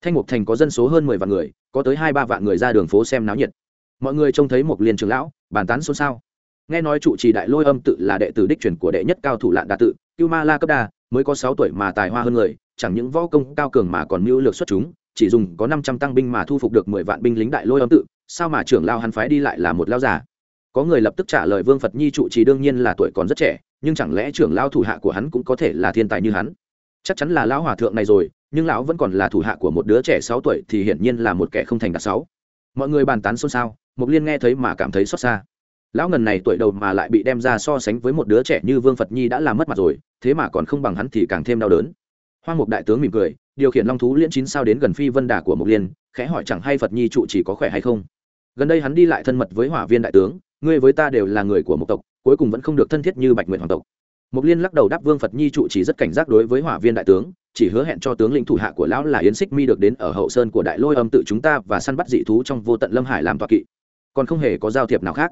Thanh mục thành có dân số hơn mười vạn người, có tới hai ba vạn người ra đường phố xem náo nhiệt. Mọi người trông thấy một liền trưởng lão, bàn tán xôn xao. Nghe nói trụ trì đại lôi âm tự là đệ tử đích truyền của đệ nhất cao thủ lạn đa tự cưu ma la cấp đa, mới có sáu tuổi mà tài hoa hơn người, chẳng những võ công cao cường mà còn mưu lược xuất chúng, chỉ dùng có năm trăm tăng binh mà thu phục được mười vạn binh lính đại lôi âm tự, sao mà trưởng lao hắn phái đi lại là một lao giả? có người lập tức trả lời vương phật nhi trụ trì đương nhiên là tuổi còn rất trẻ, nhưng chẳng lẽ trưởng lao thủ hạ của hắn cũng có thể là thiên tài như hắn? Chắc chắn là lão hòa thượng này rồi, nhưng lão vẫn còn là thủ hạ của một đứa trẻ sáu tuổi thì hiển nhiên là một kẻ không thành đạt sáu. Mọi người bàn tán xôn xao mục liên nghe thấy mà cảm thấy xót xa lão ngần này tuổi đầu mà lại bị đem ra so sánh với một đứa trẻ như vương phật nhi đã làm mất mặt rồi, thế mà còn không bằng hắn thì càng thêm đau đớn. Hoang mục đại tướng mỉm cười, điều khiển long thú liễn chín sao đến gần phi vân đà của mục liên, khẽ hỏi chẳng hay phật nhi trụ chỉ có khỏe hay không? Gần đây hắn đi lại thân mật với hỏa viên đại tướng, ngươi với ta đều là người của một tộc, cuối cùng vẫn không được thân thiết như bạch nguyện hoàng tộc. Mục liên lắc đầu đáp vương phật nhi trụ chỉ rất cảnh giác đối với hỏa viên đại tướng, chỉ hứa hẹn cho tướng lĩnh thủ hạ của lão là yến xích mi được đến ở hậu sơn của đại lôi âm tự chúng ta và săn bắt dị thú trong vô tận lâm hải làm tọa kỵ. Còn không hề có giao thiệp nào khác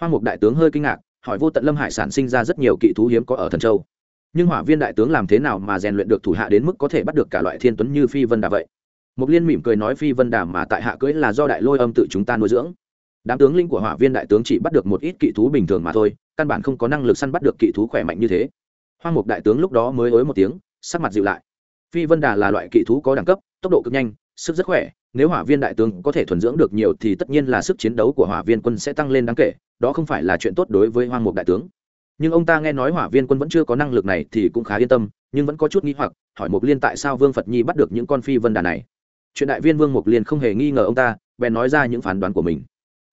hoang mục đại tướng hơi kinh ngạc, hỏi vô tận lâm hải sản sinh ra rất nhiều kỵ thú hiếm có ở thần châu. Nhưng hỏa viên đại tướng làm thế nào mà rèn luyện được thủ hạ đến mức có thể bắt được cả loại thiên tuấn như phi vân đà vậy? Mục liên mỉm cười nói phi vân đà mà tại hạ cưỡi là do đại lôi âm tự chúng ta nuôi dưỡng. Đám tướng linh của hỏa viên đại tướng chỉ bắt được một ít kỵ thú bình thường mà thôi, căn bản không có năng lực săn bắt được kỵ thú khỏe mạnh như thế. Hoang mục đại tướng lúc đó mới ối một tiếng, sắc mặt dịu lại. Phi vân đà là loại kỵ thú có đẳng cấp, tốc độ cực nhanh, sức rất khỏe, nếu hỏa viên đại tướng có thể thuần dưỡng được nhiều thì tất nhiên là sức chiến đấu của hỏa viên quân sẽ tăng lên đáng kể đó không phải là chuyện tốt đối với hoang mục đại tướng. Nhưng ông ta nghe nói hỏa viên quân vẫn chưa có năng lực này thì cũng khá yên tâm, nhưng vẫn có chút nghi hoặc, hỏi mục liên tại sao vương phật nhi bắt được những con phi vân đà này. Chuyện đại viên vương mục liên không hề nghi ngờ ông ta, bèn nói ra những phán đoán của mình.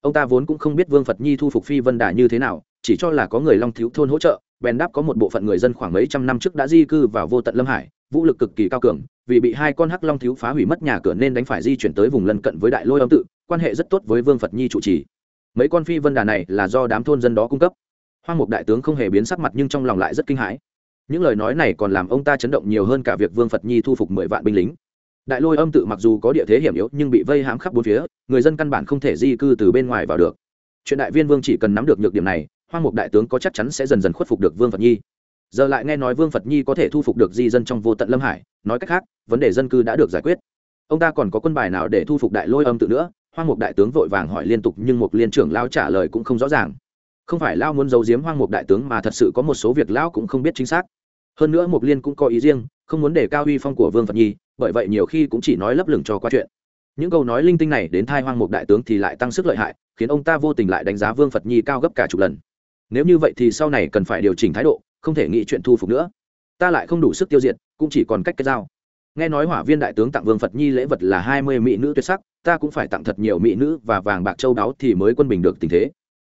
Ông ta vốn cũng không biết vương phật nhi thu phục phi vân đà như thế nào, chỉ cho là có người long thiếu thôn hỗ trợ, bèn đáp có một bộ phận người dân khoảng mấy trăm năm trước đã di cư vào vô tận lâm hải, vũ lực cực kỳ cao cường, vì bị hai con hắc long thiếu phá hủy mất nhà cửa nên đánh phải di chuyển tới vùng lân cận với đại lôi âm tự, quan hệ rất tốt với vương phật nhi chủ trì mấy con phi vân đà này là do đám thôn dân đó cung cấp. Hoang mục đại tướng không hề biến sắc mặt nhưng trong lòng lại rất kinh hãi. Những lời nói này còn làm ông ta chấn động nhiều hơn cả việc vương phật nhi thu phục mười vạn binh lính. Đại lôi âm tự mặc dù có địa thế hiểm yếu nhưng bị vây hãm khắp bốn phía, người dân căn bản không thể di cư từ bên ngoài vào được. Chuyện đại viên vương chỉ cần nắm được nhược điểm này, hoang mục đại tướng có chắc chắn sẽ dần dần khuất phục được vương phật nhi. Giờ lại nghe nói vương phật nhi có thể thu phục được di dân trong vô tận lâm hải, nói cách khác, vấn đề dân cư đã được giải quyết. Ông ta còn có quân bài nào để thu phục đại lôi âm tự nữa? Hoang mục đại tướng vội vàng hỏi liên tục, nhưng một liên trưởng lao trả lời cũng không rõ ràng. Không phải lao muốn giấu giếm hoang mục đại tướng mà thật sự có một số việc lão cũng không biết chính xác. Hơn nữa mục liên cũng có ý riêng, không muốn để cao uy phong của vương phật nhi, bởi vậy nhiều khi cũng chỉ nói lấp lửng cho qua chuyện. Những câu nói linh tinh này đến thai hoang mục đại tướng thì lại tăng sức lợi hại, khiến ông ta vô tình lại đánh giá vương phật nhi cao gấp cả chục lần. Nếu như vậy thì sau này cần phải điều chỉnh thái độ, không thể nghĩ chuyện thu phục nữa. Ta lại không đủ sức tiêu diệt, cũng chỉ còn cách cái dao nghe nói hỏa viên đại tướng tặng vương phật nhi lễ vật là hai mươi mỹ nữ tuyệt sắc, ta cũng phải tặng thật nhiều mỹ nữ và vàng bạc châu đáo thì mới quân bình được tình thế.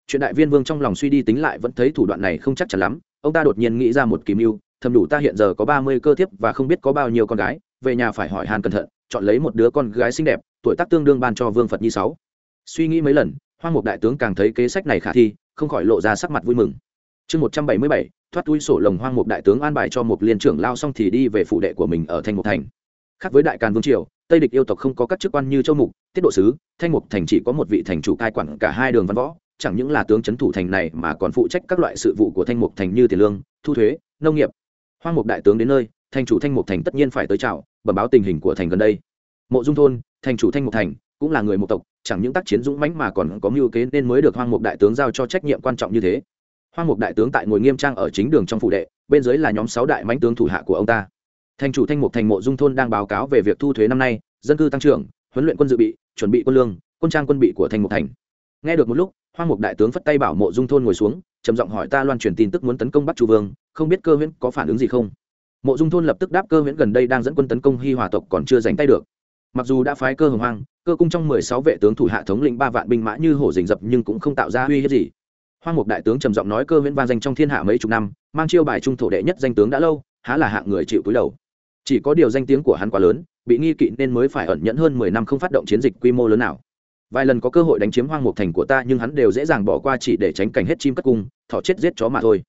Chuyện đại viên vương trong lòng suy đi tính lại vẫn thấy thủ đoạn này không chắc chắn lắm, ông ta đột nhiên nghĩ ra một kìm mưu, thầm đủ ta hiện giờ có ba mươi cơ thiếp và không biết có bao nhiêu con gái, về nhà phải hỏi hàn cẩn thận, chọn lấy một đứa con gái xinh đẹp, tuổi tác tương đương ban cho vương phật nhi sáu. Suy nghĩ mấy lần, hoang mục đại tướng càng thấy kế sách này khả thi, không khỏi lộ ra sắc mặt vui mừng chương một trăm bảy mươi bảy, thoát túi sổ lồng hoang mục đại tướng an bài cho một liên trưởng lao xong thì đi về phụ đệ của mình ở thanh mục thành. Khác với đại càn vương triều, tây địch yêu tộc không có các chức quan như châu mục, tiết độ sứ, thanh mục thành chỉ có một vị thành chủ cai quản cả hai đường văn võ, chẳng những là tướng c h ấ n thủ thành này mà còn phụ trách các loại sự vụ của thanh mục thành như tiền lương, thu thuế, nông nghiệp. Hoang mục đại tướng đến nơi, thành chủ thanh mục thành tất nhiên phải tới chào, bẩm báo tình hình của thành gần đây. Mộ dung thôn, thành chủ thanh mục thành, cũng là người một tộc, chẳng những tác chiến dũng mãnh mà còn có mưu kế nên mới được hoang mục đại tướng giao cho trách nhiệm quan trọng như thế hoa mục đại tướng tại ngồi nghiêm trang ở chính đường trong phủ đệ, bên dưới là nhóm sáu đại mãnh tướng thủ hạ của ông ta. Thành chủ thanh mục thành mộ dung thôn đang báo cáo về việc thu thuế năm nay, dân cư tăng trưởng, huấn luyện quân dự bị, chuẩn bị quân lương, quân trang quân bị của thanh mục thành. Nghe được một lúc hoa mục đại tướng phất tay bảo mộ dung thôn ngồi xuống, trầm giọng hỏi ta loan truyền tin tức muốn tấn công bắc chu vương, không biết cơ huyễn có phản ứng gì không? Mộ dung thôn lập tức đáp cơ huyễn gần đây đang dẫn quân tấn công hy hòa tộc còn chưa giành tay được. Mặc dù đã phái cơ hồng hoang, cơ cung trong mười sáu vệ tướng thủ hạ thống lĩnh ba vạn binh mã như hổ rình rập nhưng cũng không tạo ra uy hiếp gì hoang mục đại tướng trầm giọng nói cơ Viễn vang danh trong thiên hạ mấy chục năm, mang chiêu bài trung thổ đệ nhất danh tướng đã lâu, há là hạng người chịu cúi đầu. Chỉ có điều danh tiếng của hắn quá lớn, bị nghi kỵ nên mới phải ẩn nhẫn hơn mười năm không phát động chiến dịch quy mô lớn nào. Vài lần có cơ hội đánh chiếm hoang mục thành của ta nhưng hắn đều dễ dàng bỏ qua chỉ để tránh cảnh hết chim cất cung thọ chết giết chó mà thôi.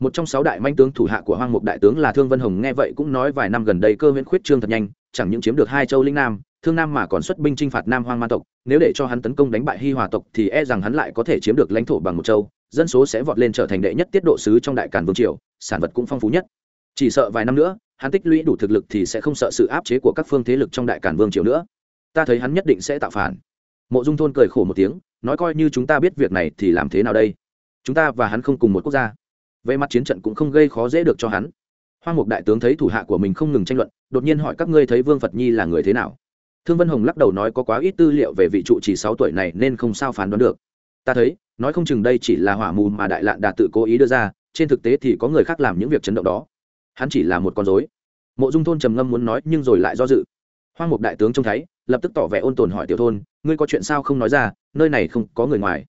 Một trong sáu đại manh tướng thủ hạ của hoang mục đại tướng là thương vân hồng nghe vậy cũng nói vài năm gần đây cơ huyễn khuyết trương thật nhanh, chẳng những chiếm được hai châu linh nam, thương nam mà còn xuất binh chinh phạt nam hoang ma tộc, nếu để cho hắn tấn công đánh bại hi hòa tộc thì e rằng hắn lại có thể chiếm được lãnh thổ bằng một châu dân số sẽ vọt lên trở thành đệ nhất tiết độ sứ trong đại càn vương triều, sản vật cũng phong phú nhất. Chỉ sợ vài năm nữa, hắn tích lũy đủ thực lực thì sẽ không sợ sự áp chế của các phương thế lực trong đại càn vương triều nữa. Ta thấy hắn nhất định sẽ tạo phản. Mộ dung thôn cười khổ một tiếng, nói coi như chúng ta biết việc này thì làm thế nào đây? Chúng ta và hắn không cùng một quốc gia. Về mặt chiến trận cũng không gây khó dễ được cho hắn. Hoa mục đại tướng thấy thủ hạ của mình không ngừng tranh luận, đột nhiên hỏi các ngươi thấy vương phật nhi là người thế nào? Thương vân hồng lắc đầu nói có quá ít tư liệu về vị trụ chỉ sáu tuổi này nên không sao phán đoán được ta thấy, nói không chừng đây chỉ là hỏa mù mà đại lạn đạt tự cố ý đưa ra, trên thực tế thì có người khác làm những việc chấn động đó. Hắn chỉ là một con dối mộ dung thôn trầm ngâm muốn nói nhưng rồi lại do dự. Hoang mục đại tướng trông thấy, lập tức tỏ vẻ ôn tồn hỏi tiểu thôn, ngươi có chuyện sao không nói ra, nơi này không có người ngoài.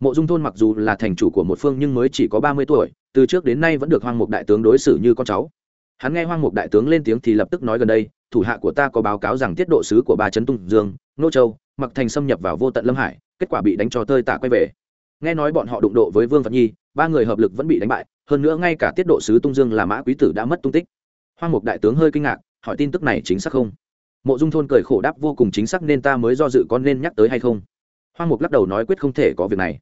Mộ dung thôn mặc dù là thành chủ của một phương nhưng mới chỉ có ba mươi tuổi, từ trước đến nay vẫn được hoang mục đại tướng đối xử như con cháu. Hắn nghe hoang mục đại tướng lên tiếng thì lập tức nói gần đây, thủ hạ của ta có báo cáo rằng tiết độ sứ của ba trấn tung dương, nô châu mặc thành xâm nhập vào vô tận lâm hải kết quả bị đánh cho tơi tạ quay về. Nghe nói bọn họ đụng độ với vương phật nhi, ba người hợp lực vẫn bị đánh bại, hơn nữa ngay cả tiết độ sứ tung dương là mã quý tử đã mất tung tích. Hoang mục đại tướng hơi kinh ngạc, hỏi tin tức này chính xác không? Mộ dung thôn cười khổ đáp vô cùng chính xác nên ta mới do dự con nên nhắc tới hay không? Hoang mục lắc đầu nói quyết không thể có việc này.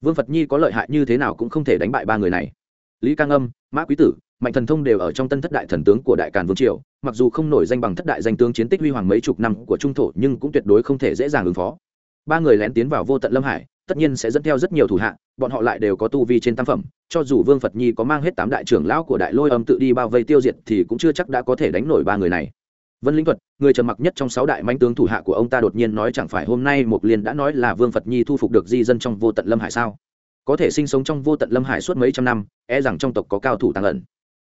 Vương phật nhi có lợi hại như thế nào cũng không thể đánh bại ba người này. Lý cang âm, mã quý tử, mạnh thần thông đều ở trong tân thất đại thần tướng của đại càn vương triều, mặc dù không nổi danh bằng thất đại danh tướng chiến tích huy hoàng mấy chục năm của trung thổ nhưng cũng tuyệt đối không thể dễ dàng ứng phó ba người lén tiến vào vô tận lâm hải, tất nhiên sẽ dẫn theo rất nhiều thủ hạ, bọn họ lại đều có tu vi trên tam phẩm, cho dù vương phật nhi có mang hết tám đại trưởng lão của đại lôi âm tự đi bao vây tiêu diệt thì cũng chưa chắc đã có thể đánh nổi ba người này. Vân linh thuật, người trầm mặc nhất trong sáu đại manh tướng thủ hạ của ông ta đột nhiên nói chẳng phải hôm nay mục liên đã nói là vương phật nhi thu phục được di dân trong vô tận lâm hải sao? Có thể sinh sống trong vô tận lâm hải suốt mấy trăm năm e rằng trong tộc có cao thủ tàng ẩn.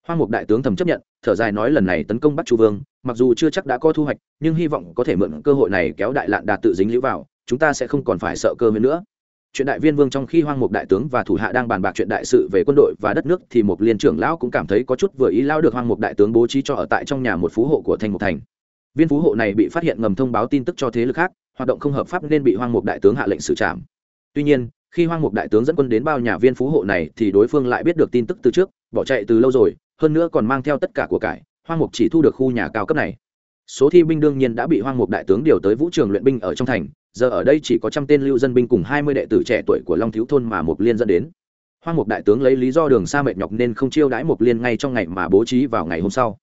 Hoa mục đại tướng thầm chấp nhận, thở dài nói lần này tấn công bắt chu vương, mặc dù chưa chắc đã có thu hoạch, nhưng hy vọng có thể mượn cơ hội này kéo đại lạn đạt tự dính lũ vào chúng ta sẽ không còn phải sợ cơ hơn nữa. Chuyện đại viên vương trong khi hoang mục đại tướng và thủ hạ đang bàn bạc chuyện đại sự về quân đội và đất nước thì một liên trưởng lão cũng cảm thấy có chút vừa ý lao được hoang mục đại tướng bố trí cho ở tại trong nhà một phú hộ của thành mục thành. Viên phú hộ này bị phát hiện ngầm thông báo tin tức cho thế lực khác, hoạt động không hợp pháp nên bị hoang mục đại tướng hạ lệnh xử trảm. Tuy nhiên, khi hoang mục đại tướng dẫn quân đến bao nhà viên phú hộ này thì đối phương lại biết được tin tức từ trước, bỏ chạy từ lâu rồi, hơn nữa còn mang theo tất cả của cải, hoang mục chỉ thu được khu nhà cao cấp này. Số thi binh đương nhiên đã bị hoang mục đại tướng điều tới vũ trường luyện binh ở trong thành giờ ở đây chỉ có trăm tên lưu dân binh cùng hai mươi đệ tử trẻ tuổi của long thiếu thôn mà mục liên dẫn đến. Hoa mục đại tướng lấy lý do đường xa mệt nhọc nên không chiêu đãi mục liên ngay trong ngày mà bố trí vào ngày hôm sau.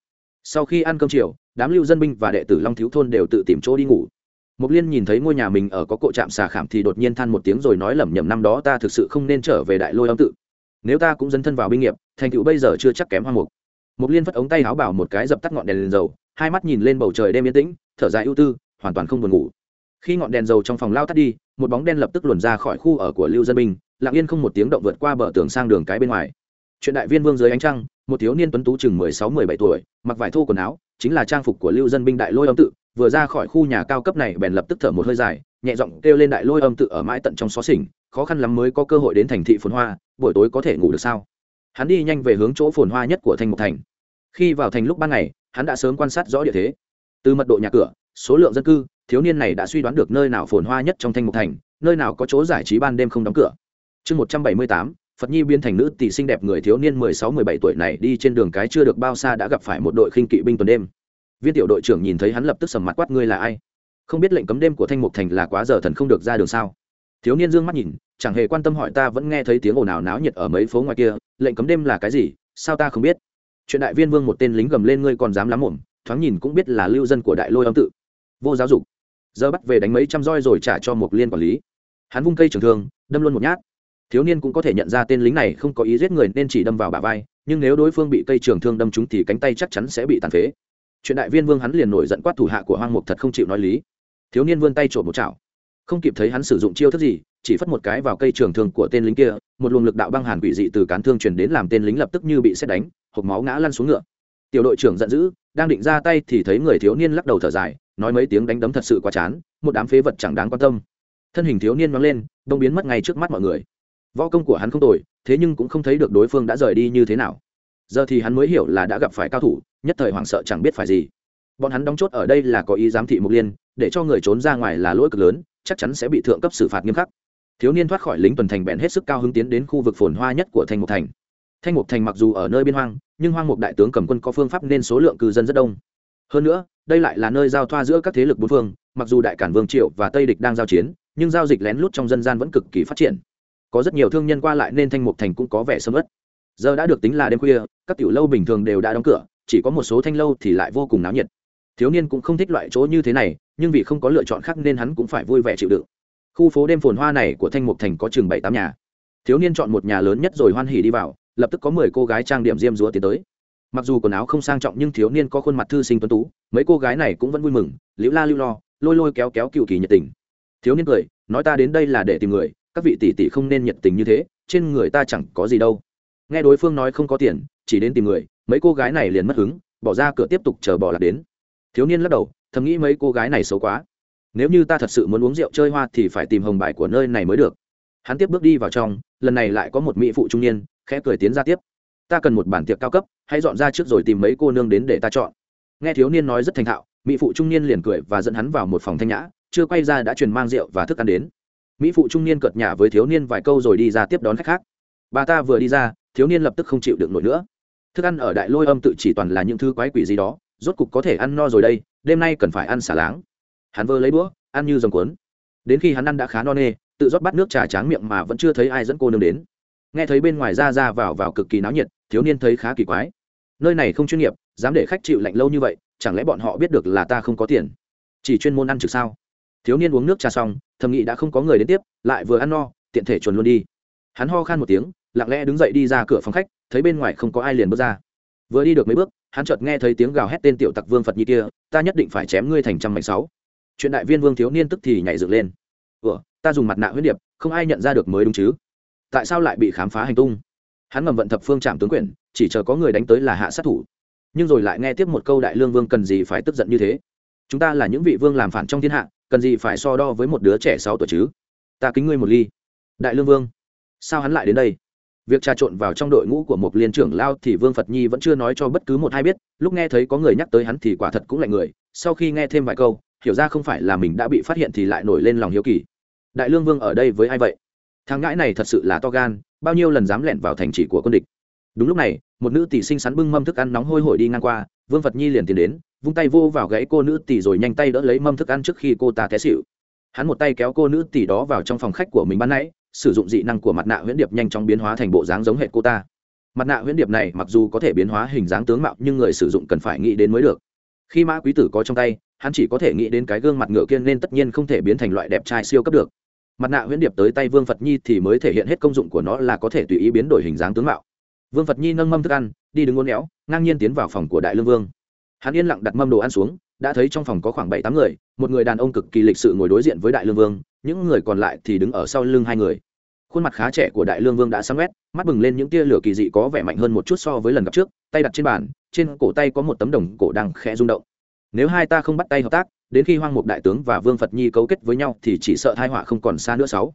Sau khi ăn cơm chiều đám lưu dân binh và đệ tử long thiếu thôn đều tự tìm chỗ đi ngủ. Mục liên nhìn thấy ngôi nhà mình ở có cộ trạm xà khảm thì đột nhiên than một tiếng rồi nói lẩm nhẩm năm đó ta thực sự không nên trở về đại lôi âm tự. Nếu ta cũng dấn thân vào binh nghiệp thành tựu bây giờ chưa chắc kém Hoa mục mục liên phất ống tay áo bảo một cái dập tắt ngọn đèn, lên dầu hai mắt nhìn lên bầu trời đêm yên tĩnh thở dài ưu tư hoàn toàn không buồn ngủ khi ngọn đèn dầu trong phòng lao tắt đi, một bóng đen lập tức luồn ra khỏi khu ở của lưu dân binh lặng yên không một tiếng động vượt qua bờ tường sang đường cái bên ngoài. Chuyện đại viên vương dưới ánh trăng, một thiếu niên tuấn tú chừng mười sáu, mười bảy tuổi, mặc vải thô quần áo, chính là trang phục của lưu dân binh đại lôi âm tự, vừa ra khỏi khu nhà cao cấp này bèn lập tức thở một hơi dài, nhẹ giọng kêu lên đại lôi âm tự ở mãi tận trong xó xỉnh, khó khăn lắm mới có cơ hội đến thành thị phồn hoa, buổi tối có thể ngủ được sao? Hắn đi nhanh về hướng chỗ phồn hoa nhất của thành một thành. Khi vào thành lúc ban ngày, hắn đã sớm quan sát rõ địa thế. Từ mật độ nhà cửa, số lượng dân cư thiếu niên này đã suy đoán được nơi nào phồn hoa nhất trong thanh mục thành, nơi nào có chỗ giải trí ban đêm không đóng cửa. Chương một trăm bảy mươi tám, phật nhi biến thành nữ tỷ xinh đẹp người thiếu niên mười sáu mười bảy tuổi này đi trên đường cái chưa được bao xa đã gặp phải một đội khinh kỵ binh tuần đêm. Viên tiểu đội trưởng nhìn thấy hắn lập tức sầm mặt quát ngươi là ai? Không biết lệnh cấm đêm của thanh mục thành là quá giờ thần không được ra đường sao? Thiếu niên dương mắt nhìn, chẳng hề quan tâm hỏi ta vẫn nghe thấy tiếng ồn ào náo nhiệt ở mấy phố ngoài kia, lệnh cấm đêm là cái gì? Sao ta không biết? Chuyện đại viên vương một tên lính gầm lên ngươi còn dám lắm mồm thoáng nhìn cũng biết là lưu dân của đại lôi âm tự. Vô giáo dục giờ bắt về đánh mấy trăm roi rồi trả cho một liên quản lý. Hắn vung cây trường thương, đâm luôn một nhát. Thiếu niên cũng có thể nhận ra tên lính này không có ý giết người nên chỉ đâm vào bả vai, nhưng nếu đối phương bị cây trường thương đâm trúng thì cánh tay chắc chắn sẽ bị tàn phế. Chuyện đại viên vương hắn liền nổi giận quát thủ hạ của hoang mục thật không chịu nói lý. Thiếu niên vươn tay trộm một chảo. Không kịp thấy hắn sử dụng chiêu thức gì, chỉ phất một cái vào cây trường thương của tên lính kia, một luồng lực đạo băng hàn quỷ dị từ cán thương truyền đến làm tên lính lập tức như bị xét đánh, hộp máu ngã lăn xuống ngựa. Tiểu đội trưởng giận dữ, đang định ra tay thì thấy người thiếu niên lắc đầu thở dài nói mấy tiếng đánh đấm thật sự quá chán, một đám phế vật chẳng đáng quan tâm. Thân hình thiếu niên văng lên, đông biến mất ngay trước mắt mọi người. Võ công của hắn không tồi, thế nhưng cũng không thấy được đối phương đã rời đi như thế nào. Giờ thì hắn mới hiểu là đã gặp phải cao thủ, nhất thời hoảng sợ chẳng biết phải gì. Bọn hắn đóng chốt ở đây là có ý giám thị mục liên, để cho người trốn ra ngoài là lỗi cực lớn, chắc chắn sẽ bị thượng cấp xử phạt nghiêm khắc. Thiếu niên thoát khỏi lính tuần thành bèn hết sức cao hứng tiến đến khu vực phồn hoa nhất của thành mục thành. Thanh mục thành mặc dù ở nơi biên hoang, nhưng hoang mục đại tướng cầm quân có phương pháp nên số lượng cư dân rất đông hơn nữa, đây lại là nơi giao thoa giữa các thế lực bốn phương, mặc dù đại cản vương triệu và tây địch đang giao chiến, nhưng giao dịch lén lút trong dân gian vẫn cực kỳ phát triển. Có rất nhiều thương nhân qua lại nên thanh mục thành cũng có vẻ sầm ớt. Giờ đã được tính là đêm khuya, các tiểu lâu bình thường đều đã đóng cửa, chỉ có một số thanh lâu thì lại vô cùng náo nhiệt. Thiếu niên cũng không thích loại chỗ như thế này, nhưng vì không có lựa chọn khác nên hắn cũng phải vui vẻ chịu đựng. Khu phố đêm phồn hoa này của thanh mục thành có chừng bảy tám nhà. Thiếu niên chọn một nhà lớn nhất rồi hoan hỉ đi vào, lập tức có mười cô gái trang điểm diêm dúa tiến tới mặc dù quần áo không sang trọng nhưng thiếu niên có khuôn mặt thư sinh tuấn tú, mấy cô gái này cũng vẫn vui mừng, liễu la lưu lo, lôi lôi kéo kéo cựu kỳ nhiệt tình. Thiếu niên cười, nói ta đến đây là để tìm người, các vị tỷ tỷ không nên nhiệt tình như thế, trên người ta chẳng có gì đâu. Nghe đối phương nói không có tiền, chỉ đến tìm người, mấy cô gái này liền mất hứng, bỏ ra cửa tiếp tục chờ bỏ lạc đến. Thiếu niên lắc đầu, thầm nghĩ mấy cô gái này xấu quá. Nếu như ta thật sự muốn uống rượu chơi hoa thì phải tìm hồng bài của nơi này mới được. Hắn tiếp bước đi vào trong, lần này lại có một mỹ phụ trung niên, khẽ cười tiến ra tiếp ta cần một bản tiệc cao cấp, hãy dọn ra trước rồi tìm mấy cô nương đến để ta chọn. Nghe thiếu niên nói rất thành thạo, mỹ phụ trung niên liền cười và dẫn hắn vào một phòng thanh nhã, chưa quay ra đã truyền mang rượu và thức ăn đến. Mỹ phụ trung niên cợt nhả với thiếu niên vài câu rồi đi ra tiếp đón khách khác. Bà ta vừa đi ra, thiếu niên lập tức không chịu được nổi nữa. Thức ăn ở đại lôi âm tự chỉ toàn là những thứ quái quỷ gì đó, rốt cục có thể ăn no rồi đây, đêm nay cần phải ăn xả láng. Hắn vơ lấy đũa, ăn như dòng cuốn. Đến khi hắn ăn đã khá no nê, tự rót bát nước trà tráng miệng mà vẫn chưa thấy ai dẫn cô nương đến nghe thấy bên ngoài ra ra vào vào cực kỳ náo nhiệt, thiếu niên thấy khá kỳ quái. Nơi này không chuyên nghiệp, dám để khách chịu lạnh lâu như vậy, chẳng lẽ bọn họ biết được là ta không có tiền? Chỉ chuyên môn ăn trực sao? Thiếu niên uống nước trà xong, thầm nghĩ đã không có người đến tiếp, lại vừa ăn no, tiện thể chuồn luôn đi. Hắn ho khan một tiếng, lặng lẽ đứng dậy đi ra cửa phòng khách, thấy bên ngoài không có ai liền bước ra. Vừa đi được mấy bước, hắn chợt nghe thấy tiếng gào hét tên tiểu tặc vương phật nhi kia, ta nhất định phải chém ngươi thành trăm mảnh sáu. Chuyện đại viên vương thiếu niên tức thì nhảy dựng lên. Ủa, ta dùng mặt nạ huyết điệp, không ai nhận ra được mới đúng chứ? Tại sao lại bị khám phá hành tung? Hắn ngầm vận thập phương trạm tướng quyển chỉ chờ có người đánh tới là hạ sát thủ. Nhưng rồi lại nghe tiếp một câu đại lương vương cần gì phải tức giận như thế? Chúng ta là những vị vương làm phản trong thiên hạ, cần gì phải so đo với một đứa trẻ sáu tuổi chứ? Ta kính ngươi một ly. Đại lương vương, sao hắn lại đến đây? Việc trà trộn vào trong đội ngũ của một liên trưởng lao thì vương phật nhi vẫn chưa nói cho bất cứ một ai biết, lúc nghe thấy có người nhắc tới hắn thì quả thật cũng lạnh người. Sau khi nghe thêm vài câu, hiểu ra không phải là mình đã bị phát hiện thì lại nổi lên lòng hiếu kỳ. Đại lương vương ở đây với ai vậy? Thằng ngãi này thật sự là to gan, bao nhiêu lần dám lẻn vào thành trì của quân địch. Đúng lúc này, một nữ tỷ sinh sắn bưng mâm thức ăn nóng hôi hổi đi ngang qua, vương phật nhi liền tiến đến, vung tay vô vào gãy cô nữ tỷ rồi nhanh tay đỡ lấy mâm thức ăn trước khi cô ta té xịu hắn một tay kéo cô nữ tỷ đó vào trong phòng khách của mình ban nãy, sử dụng dị năng của mặt nạ huyễn điệp nhanh chóng biến hóa thành bộ dáng giống hệ cô ta. Mặt nạ huyễn điệp này mặc dù có thể biến hóa hình dáng tướng mạo, nhưng người sử dụng cần phải nghĩ đến mới được. Khi mã quý tử có trong tay, hắn chỉ có thể nghĩ đến cái gương mặt ngựa kia nên tất nhiên không thể biến thành loại đẹp trai siêu cấp được mặt nạ huyễn điệp tới tay vương phật nhi thì mới thể hiện hết công dụng của nó là có thể tùy ý biến đổi hình dáng tướng mạo. Vương phật nhi nâng mâm thức ăn, đi đứng ngôn éo, ngang nhiên tiến vào phòng của đại lương vương. Hắn yên lặng đặt mâm đồ ăn xuống, đã thấy trong phòng có khoảng bảy tám người, một người đàn ông cực kỳ lịch sự ngồi đối diện với đại lương vương, những người còn lại thì đứng ở sau lưng hai người. Khuôn mặt khá trẻ của đại lương vương đã sáng quét, mắt bừng lên những tia lửa kỳ dị có vẻ mạnh hơn một chút so với lần gặp trước, tay đặt trên bàn, trên cổ tay có một tấm đồng cổ đang khẽ rung động. Nếu hai ta không bắt tay hợp tác đến khi hoang mục đại tướng và vương phật nhi cấu kết với nhau thì chỉ sợ thai họa không còn xa nữa sáu.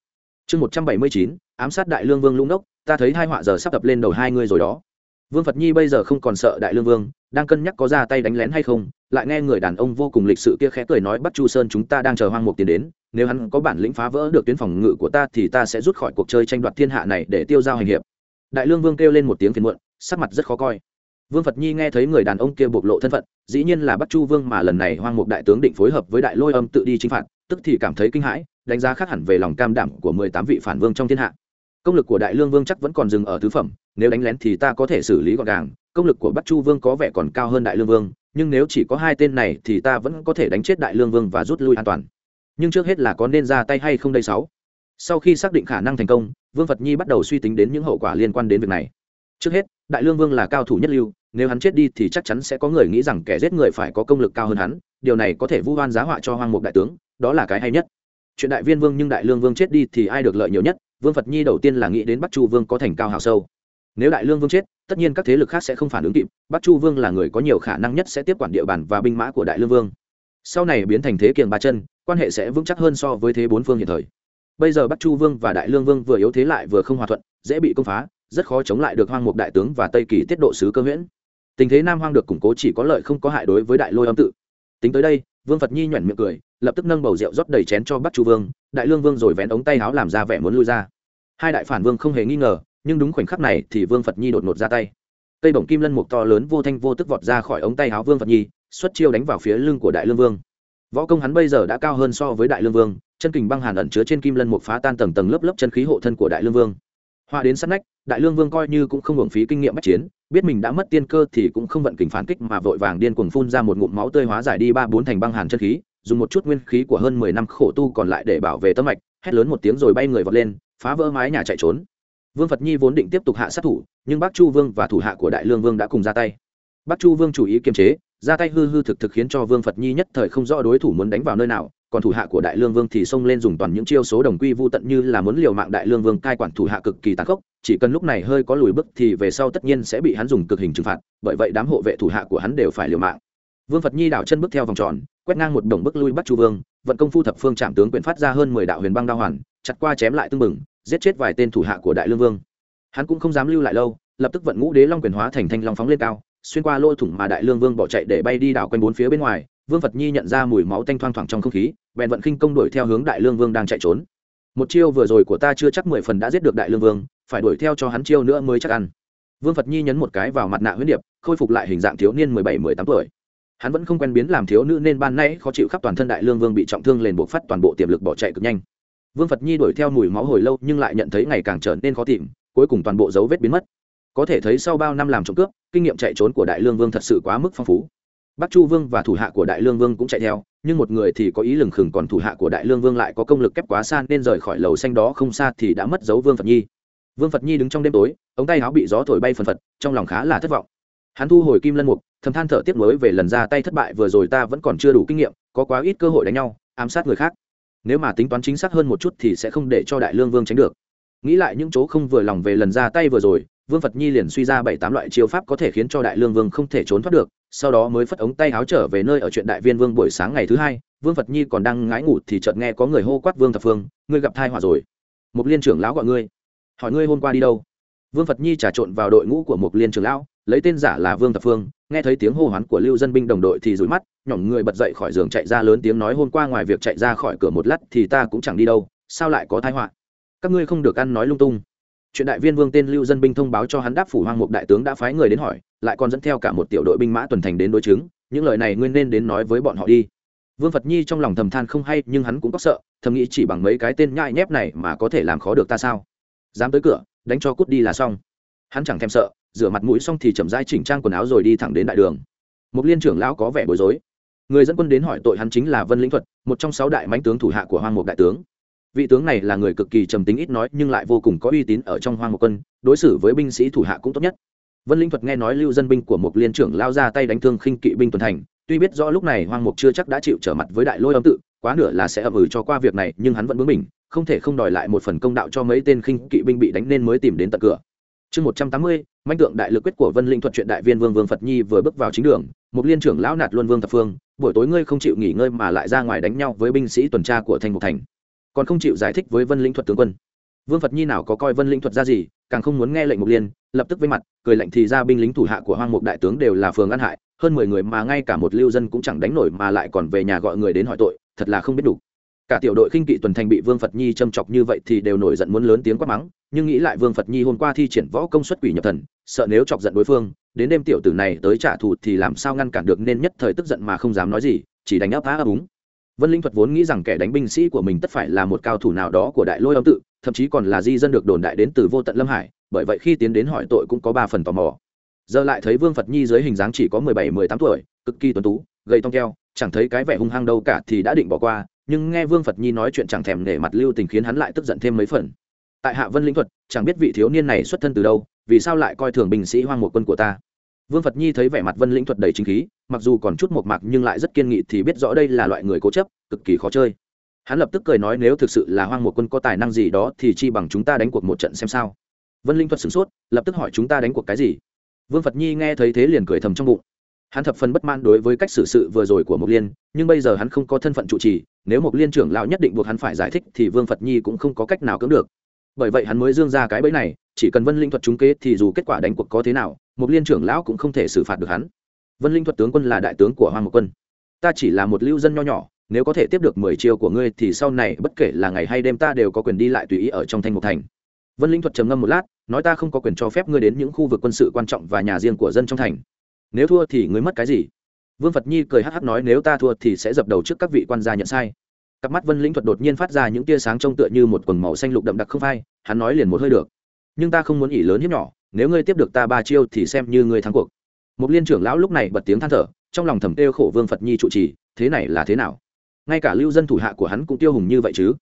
Chương một trăm bảy mươi chín, ám sát đại lương vương lũng đốc ta thấy thai họa giờ sắp tập lên đầu hai người rồi đó. Vương phật nhi bây giờ không còn sợ đại lương vương, đang cân nhắc có ra tay đánh lén hay không, lại nghe người đàn ông vô cùng lịch sự kia khẽ cười nói bắt chu sơn chúng ta đang chờ hoang mục tiến đến, nếu hắn có bản lĩnh phá vỡ được tuyến phòng ngự của ta thì ta sẽ rút khỏi cuộc chơi tranh đoạt thiên hạ này để tiêu giao hành hiệp. Đại lương vương kêu lên một tiếng phiền muộn, sắc mặt rất khó coi. Vương phật nhi nghe thấy người đàn ông kia bộc lộ thân phận dĩ nhiên là bắc chu vương mà lần này hoang mục đại tướng định phối hợp với đại lôi âm tự đi chinh phạt, tức thì cảm thấy kinh hãi, đánh giá khác hẳn về lòng cam đảm của mười tám vị phản vương trong thiên hạ. Công lực của đại lương vương chắc vẫn còn dừng ở tứ phẩm, nếu đánh lén thì ta có thể xử lý gọn gàng, công lực của bắc chu vương có vẻ còn cao hơn đại lương vương, nhưng nếu chỉ có hai tên này thì ta vẫn có thể đánh chết đại lương vương và rút lui an toàn. Nhưng trước hết là có nên ra tay hay không đây sáu? Sau khi xác định khả năng thành công, vương phật nhi bắt đầu suy tính đến những hậu quả liên quan đến việc này. Trước hết, đại lương vương là cao thủ nhất lưu nếu hắn chết đi thì chắc chắn sẽ có người nghĩ rằng kẻ giết người phải có công lực cao hơn hắn, điều này có thể vu oan giá họa cho hoang mục đại tướng, đó là cái hay nhất. Chuyện đại viên vương nhưng đại lương vương chết đi thì ai được lợi nhiều nhất, vương phật nhi đầu tiên là nghĩ đến bắc chu vương có thành cao hào sâu. Nếu đại lương vương chết, tất nhiên các thế lực khác sẽ không phản ứng kịp, bắc chu vương là người có nhiều khả năng nhất sẽ tiếp quản địa bàn và binh mã của đại lương vương. Sau này biến thành thế kiềng ba chân, quan hệ sẽ vững chắc hơn so với thế bốn phương hiện thời. Bây giờ bắc chu vương và đại lương vương vừa yếu thế lại vừa không hòa thuận, dễ bị công phá, rất khó chống lại được hoang mục đại tướng và tây kỳ tiết độ sứ cơ huyễn tình thế nam hoang được củng cố chỉ có lợi không có hại đối với đại lôi âm tự. Tính tới đây, vương phật nhi nhoẻn miệng cười, lập tức nâng bầu rượu rót đầy chén cho bắc chu vương, đại lương vương rồi vén ống tay áo làm ra vẻ muốn lui ra. Hai đại phản vương không hề nghi ngờ, nhưng đúng khoảnh khắc này thì vương phật nhi đột ngột ra tay. Cây bổng kim lân mục to lớn vô thanh vô tức vọt ra khỏi ống tay áo vương phật nhi, xuất chiêu đánh vào phía lưng của đại lương vương. Võ công hắn bây giờ đã cao hơn so với đại lương vương, chân kình băng hàn ẩn chứa trên kim lân mục phá tan tầng tầng lớp lớp chân khí hộ thân của đại lương vương. Hoa đến sát nách, đại lương vương coi như cũng không hưởng phí kinh nghiệm bắt chiến biết mình đã mất tiên cơ thì cũng không vận kình phản kích mà vội vàng điên cuồng phun ra một ngụm máu tươi hóa giải đi ba bốn thành băng hàn chân khí, dùng một chút nguyên khí của hơn mười năm khổ tu còn lại để bảo vệ tâm mạch, hét lớn một tiếng rồi bay người vọt lên, phá vỡ mái nhà chạy trốn. Vương phật nhi vốn định tiếp tục hạ sát thủ, nhưng bác chu vương và thủ hạ của đại lương vương đã cùng ra tay. Bắc chu vương chủ ý kiềm chế, ra tay hư hư thực thực khiến cho vương phật nhi nhất thời không rõ đối thủ muốn đánh vào nơi nào còn thủ hạ của đại lương vương thì xông lên dùng toàn những chiêu số đồng quy vô tận như là muốn liều mạng đại lương vương cai quản thủ hạ cực kỳ tàn khốc, chỉ cần lúc này hơi có lùi bước thì về sau tất nhiên sẽ bị hắn dùng cực hình trừng phạt, bởi vậy đám hộ vệ thủ hạ của hắn đều phải liều mạng. Vương phật nhi đảo chân bước theo vòng tròn, quét ngang một đồng bước lui bắt chu vương, vận công phu thập phương trạm tướng quyền phát ra hơn mười đạo huyền băng đao hoàn, chặt qua chém lại tương bừng, giết chết vài tên thủ hạ của đại lương vương. Hắn cũng không dám lưu lại lâu, lập tức vận ngũ đế long quyền hóa thành thanh long phóng lên cao, xuyên qua lỗ thủng mà đại lương vương bỏ chạy để bay đi đảo quanh bốn phía bên ngoài vương phật nhi nhận ra mùi máu tanh thoang thoảng trong không khí, bèn vận khinh công đuổi theo hướng đại lương vương đang chạy trốn. Một chiêu vừa rồi của ta chưa chắc mười phần đã giết được đại lương vương, phải đuổi theo cho hắn chiêu nữa mới chắc ăn. Vương phật nhi nhấn một cái vào mặt nạ huyết điệp, khôi phục lại hình dạng thiếu niên mười bảy, mười tám tuổi. Hắn vẫn không quen biến làm thiếu nữ nên ban nay khó chịu khắp toàn thân đại lương vương bị trọng thương liền buộc phát toàn bộ tiềm lực bỏ chạy cực nhanh. Vương phật nhi đuổi theo mùi máu hồi lâu nhưng lại nhận thấy ngày càng trở nên khó tìm, cuối cùng toàn bộ dấu vết biến mất. Có thể thấy sau bao năm làm trộm cướp, kinh nghiệm chạy trốn của đại lương vương thật sự quá mức phong phú bắc chu vương và thủ hạ của đại lương vương cũng chạy theo, nhưng một người thì có ý lừng khừng còn thủ hạ của đại lương vương lại có công lực kép quá xa nên rời khỏi lầu xanh đó không xa thì đã mất dấu vương phật nhi. Vương phật nhi đứng trong đêm tối, ống tay áo bị gió thổi bay phần phật, trong lòng khá là thất vọng. Hắn thu hồi kim lân mục, thầm than thở tiếp nối về lần ra tay thất bại vừa rồi ta vẫn còn chưa đủ kinh nghiệm, có quá ít cơ hội đánh nhau, ám sát người khác. Nếu mà tính toán chính xác hơn một chút thì sẽ không để cho đại lương vương tránh được. Nghĩ lại những chỗ không vừa lòng về lần ra tay vừa rồi, vương phật nhi liền suy ra bảy tám loại chiêu pháp có thể khiến cho đại lương vương không thể trốn thoát được sau đó mới phất ống tay áo trở về nơi ở chuyện đại viên vương buổi sáng ngày thứ hai, vương phật nhi còn đang ngái ngủ thì chợt nghe có người hô quát vương thập phương, ngươi gặp thai họa rồi. Một liên trưởng lão gọi ngươi. Hỏi ngươi hôm qua đi đâu? Vương phật nhi trà trộn vào đội ngũ của một liên trưởng lão, lấy tên giả là vương thập phương, nghe thấy tiếng hô hoán của lưu dân binh đồng đội thì rủi mắt nhỏm người bật dậy khỏi giường chạy ra lớn tiếng nói, hôm qua ngoài việc chạy ra khỏi cửa một lát thì ta cũng chẳng đi đâu, sao lại có thai họa? Các ngươi không được ăn nói lung tung. Chuyện đại viên vương tên lưu dân binh thông báo cho hắn đáp phủ hoang mục đại tướng đã phái người đến hỏi lại còn dẫn theo cả một tiểu đội binh mã tuần thành đến đối chứng, những lời này nguyên nên đến nói với bọn họ đi. Vương phật nhi trong lòng thầm than không hay, nhưng hắn cũng có sợ, thầm nghĩ chỉ bằng mấy cái tên nhai nhép này mà có thể làm khó được ta sao? Dám tới cửa, đánh cho cút đi là xong. Hắn chẳng thèm sợ, rửa mặt mũi xong thì chậm rãi chỉnh trang quần áo rồi đi thẳng đến đại đường. Một liên trưởng lão có vẻ bối rối. Người dẫn quân đến hỏi tội hắn chính là vân lĩnh thuật, một trong sáu đại mãnh tướng thủ hạ của hoang mục đại tướng. Vị tướng này là người cực kỳ trầm tính ít nói, nhưng lại vô cùng có uy tín ở trong hoang mục quân, đối xử với binh sĩ thủ hạ cũng tốt nhất vân linh thuật nghe nói lưu dân binh của một liên trưởng lao ra tay đánh thương khinh kỵ binh tuần thành, tuy biết rõ lúc này hoang mục chưa chắc đã chịu trở mặt với đại lôi âm tự, quá nửa là sẽ ấp ừ cho qua việc này, nhưng hắn vẫn bướng mình không thể không đòi lại một phần công đạo cho mấy tên khinh kỵ binh bị đánh nên mới tìm đến tận cửa. Chương một trăm tám mươi, manh tượng đại lực quyết của vân linh thuật chuyện đại viên vương vương phật nhi vừa bước vào chính đường một liên trưởng lão nạt luôn vương thập phương, buổi tối ngươi không chịu nghỉ ngơi mà lại ra ngoài đánh nhau với binh sĩ tuần tra của thành mục thành, còn không chịu giải thích với vân linh thuật tướng quân. Vương phật nhi nào có coi vân linh thuật ra gì, càng không muốn nghe lệnh mục liên lập tức với mặt, cười lạnh thì ra binh lính thủ hạ của hoang mục đại tướng đều là phường ăn hại, hơn mười người mà ngay cả một lưu dân cũng chẳng đánh nổi mà lại còn về nhà gọi người đến hỏi tội, thật là không biết đủ. Cả tiểu đội khinh kỵ tuần thành bị vương phật nhi châm chọc như vậy thì đều nổi giận muốn lớn tiếng quát mắng, nhưng nghĩ lại vương phật nhi hôm qua thi triển võ công suất quỷ nhập thần, sợ nếu chọc giận đối phương, đến đêm tiểu tử này tới trả thù thì làm sao ngăn cản được nên nhất thời tức giận mà không dám nói gì, chỉ đánh ấp á ấp úng. Vân linh thuật vốn nghĩ rằng kẻ đánh binh sĩ của mình tất phải là một cao thủ nào đó của đại lôi âm tự, thậm chí còn là di dân được đồn đại đến từ vô tận lâm hải bởi vậy khi tiến đến hỏi tội cũng có ba phần tò mò. Giờ lại thấy vương phật nhi dưới hình dáng chỉ có mười bảy, mười tám tuổi, cực kỳ tuấn tú, gầy tông keo, chẳng thấy cái vẻ hung hăng đâu cả thì đã định bỏ qua, nhưng nghe vương phật nhi nói chuyện chẳng thèm nể mặt lưu tình khiến hắn lại tức giận thêm mấy phần. Tại hạ vân lĩnh thuật, chẳng biết vị thiếu niên này xuất thân từ đâu, vì sao lại coi thường binh sĩ hoang một quân của ta? Vương phật nhi thấy vẻ mặt vân lĩnh thuật đầy chính khí, mặc dù còn chút một mạc nhưng lại rất kiên nghị thì biết rõ đây là loại người cố chấp, cực kỳ khó chơi. Hắn lập tức cười nói nếu thực sự là hoang một quân có tài năng gì đó thì chi bằng chúng ta đánh cuộc một trận xem sao vân linh thuật sửng sốt, lập tức hỏi chúng ta đánh cuộc cái gì? Vương phật nhi nghe thấy thế liền cười thầm trong bụng. Hắn thập phần bất mãn đối với cách xử sự vừa rồi của mộc liên, nhưng bây giờ hắn không có thân phận trụ trì, nếu mộc liên trưởng lão nhất định buộc hắn phải giải thích thì vương phật nhi cũng không có cách nào cưỡng được. Bởi vậy hắn mới dương ra cái bẫy này, chỉ cần vân linh thuật trúng kế thì dù kết quả đánh cuộc có thế nào, mộc liên trưởng lão cũng không thể xử phạt được hắn. Vân linh thuật tướng quân là đại tướng của hoàng mộc quân. Ta chỉ là một lưu dân nho nhỏ, nếu có thể tiếp được mười chiêu của ngươi thì sau này bất kể là ngày hay đêm ta đều có quyền đi lại tùy ý ở trong thanh mục thành vân linh thuật trầm ngâm một lát, nói ta không có quyền cho phép ngươi đến những khu vực quân sự quan trọng và nhà riêng của dân trong thành. Nếu thua thì ngươi mất cái gì? Vương phật nhi cười hắc hắc nói nếu ta thua thì sẽ dập đầu trước các vị quan gia nhận sai. Cặp mắt vân linh thuật đột nhiên phát ra những tia sáng trông tựa như một quần màu xanh lục đậm đặc không phai, hắn nói liền một hơi được. Nhưng ta không muốn ỉ lớn hiếp nhỏ, nếu ngươi tiếp được ta ba chiêu thì xem như ngươi thắng cuộc. Một liên trưởng lão lúc này bật tiếng than thở, trong lòng thầm tiêu khổ vương phật nhi trụ trì, thế này là thế nào? Ngay cả lưu dân thủ hạ của hắn cũng tiêu hùng như vậy chứ.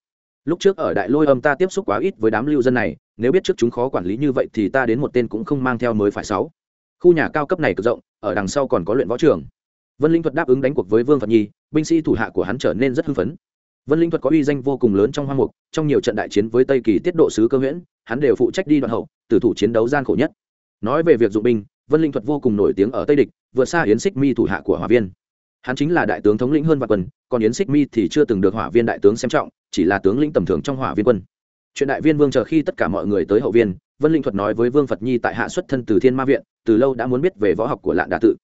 Lúc trước ở đại lôi âm ta tiếp xúc quá ít với đám lưu dân này nếu biết trước chúng khó quản lý như vậy thì ta đến một tên cũng không mang theo mới phải sáu. Khu nhà cao cấp này cực rộng, ở đằng sau còn có luyện võ trường. Vân linh thuật đáp ứng đánh cuộc với vương phật nhi, binh sĩ thủ hạ của hắn trở nên rất hưng phấn. Vân linh thuật có uy danh vô cùng lớn trong hoang mục, trong nhiều trận đại chiến với tây kỳ tiết độ sứ cơ huyễn, hắn đều phụ trách đi đoạn hậu, tử thủ chiến đấu gian khổ nhất. Nói về việc dụng binh, vân linh thuật vô cùng nổi tiếng ở tây địch, vượt xa yến xích mi thủ hạ của hòa viên. Hắn chính là đại tướng thống lĩnh hơn vạn quân, còn yến xích mi thì chưa từng được hỏa viên đại tướng xem trọng, chỉ là tướng lĩnh tầm thường trong hỏa viên quân chuyện đại viên vương chờ khi tất cả mọi người tới hậu viên, vân linh thuật nói với vương phật nhi tại hạ xuất thân từ thiên ma viện, từ lâu đã muốn biết về võ học của lạn đà tự.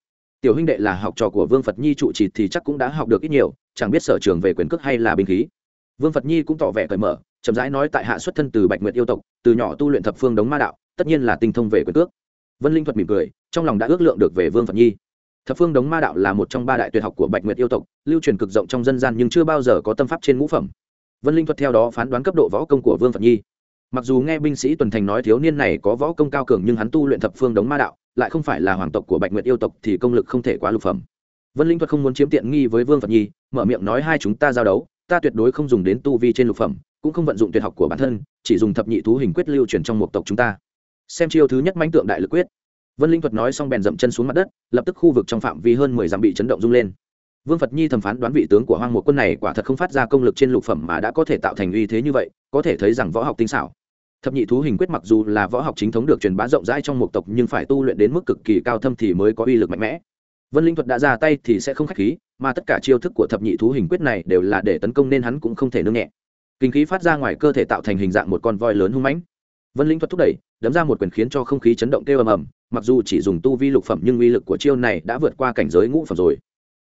Tiểu huynh đệ là học trò của vương phật nhi trụ trì thì chắc cũng đã học được ít nhiều, chẳng biết sở trường về quyền cước hay là binh khí. Vương phật nhi cũng tỏ vẻ cởi mở, chậm rãi nói tại hạ xuất thân từ bạch nguyệt yêu tộc, từ nhỏ tu luyện thập phương đống ma đạo, tất nhiên là tinh thông về quyền cước. Vân linh thuật mỉm cười, trong lòng đã ước lượng được về vương phật nhi. Thập phương đống ma đạo là một trong ba đại tuyệt học của bạch nguyệt yêu tộc, lưu truyền cực rộng trong dân gian nhưng chưa bao giờ có tâm pháp trên ngũ phẩm vân linh thuật theo đó phán đoán cấp độ võ công của vương phật nhi. Mặc dù nghe binh sĩ tuần thành nói thiếu niên này có võ công cao cường nhưng hắn tu luyện thập phương đống ma đạo, lại không phải là hoàng tộc của bạch nguyệt yêu tộc thì công lực không thể quá lục phẩm. Vân linh thuật không muốn chiếm tiện nghi với vương phật nhi, mở miệng nói hai chúng ta giao đấu, ta tuyệt đối không dùng đến tu vi trên lục phẩm, cũng không vận dụng tuyệt học của bản thân, chỉ dùng thập nhị thú hình quyết lưu truyền trong một tộc chúng ta. Xem chiêu thứ nhất mãnh tượng đại lực quyết. Vân linh thuật nói xong bèn dậm chân xuống mặt đất, lập tức khu vực trong phạm vi hơn mười dặm bị chấn động rung lên vương phật nhi thẩm phán đoán vị tướng của hoang một quân này quả thật không phát ra công lực trên lục phẩm mà đã có thể tạo thành uy thế như vậy, có thể thấy rằng võ học tinh xảo. Thập nhị thú hình quyết mặc dù là võ học chính thống được truyền bá rộng rãi trong một tộc nhưng phải tu luyện đến mức cực kỳ cao thâm thì mới có uy lực mạnh mẽ. Vân linh thuật đã ra tay thì sẽ không khách khí, mà tất cả chiêu thức của thập nhị thú hình quyết này đều là để tấn công nên hắn cũng không thể nương nhẹ. Kinh khí phát ra ngoài cơ thể tạo thành hình dạng một con voi lớn hung mãnh. Vân linh thuật thúc đẩy, đấm ra một quyền khiến cho không khí chấn động kêu ầm ầm, mặc dù chỉ dùng tu vi lục phẩm nhưng uy lực của chiêu này đã vượt qua cảnh giới ngũ phẩm rồi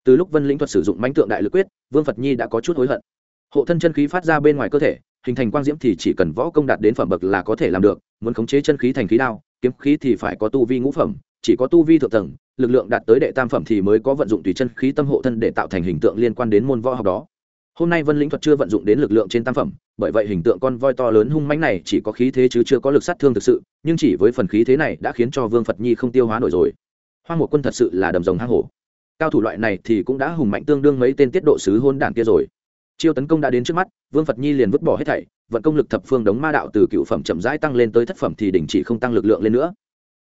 từ lúc vân lĩnh thuật sử dụng mãnh tượng đại lực quyết, vương phật nhi đã có chút hối hận. Hộ thân chân khí phát ra bên ngoài cơ thể, hình thành quang diễm thì chỉ cần võ công đạt đến phẩm bậc là có thể làm được, muốn khống chế chân khí thành khí đao, kiếm khí thì phải có tu vi ngũ phẩm, chỉ có tu vi thượng tầng, lực lượng đạt tới đệ tam phẩm thì mới có vận dụng tùy chân khí tâm hộ thân để tạo thành hình tượng liên quan đến môn võ học đó. Hôm nay vân lĩnh thuật chưa vận dụng đến lực lượng trên tam phẩm, bởi vậy hình tượng con voi to lớn hung mãnh này chỉ có khí thế chứ chưa có lực sát thương thực sự, nhưng chỉ với phần khí thế này đã khiến cho vương phật nhi không tiêu hóa nổi rồi. Hoa một quân thật sự là đầm rồng hang hổ cao thủ loại này thì cũng đã hùng mạnh tương đương mấy tên tiết độ sứ hôn đản kia rồi. Chiêu tấn công đã đến trước mắt, vương phật nhi liền vứt bỏ hết thảy, vận công lực thập phương đống ma đạo từ cựu phẩm chậm rãi tăng lên tới thất phẩm thì đình chỉ không tăng lực lượng lên nữa.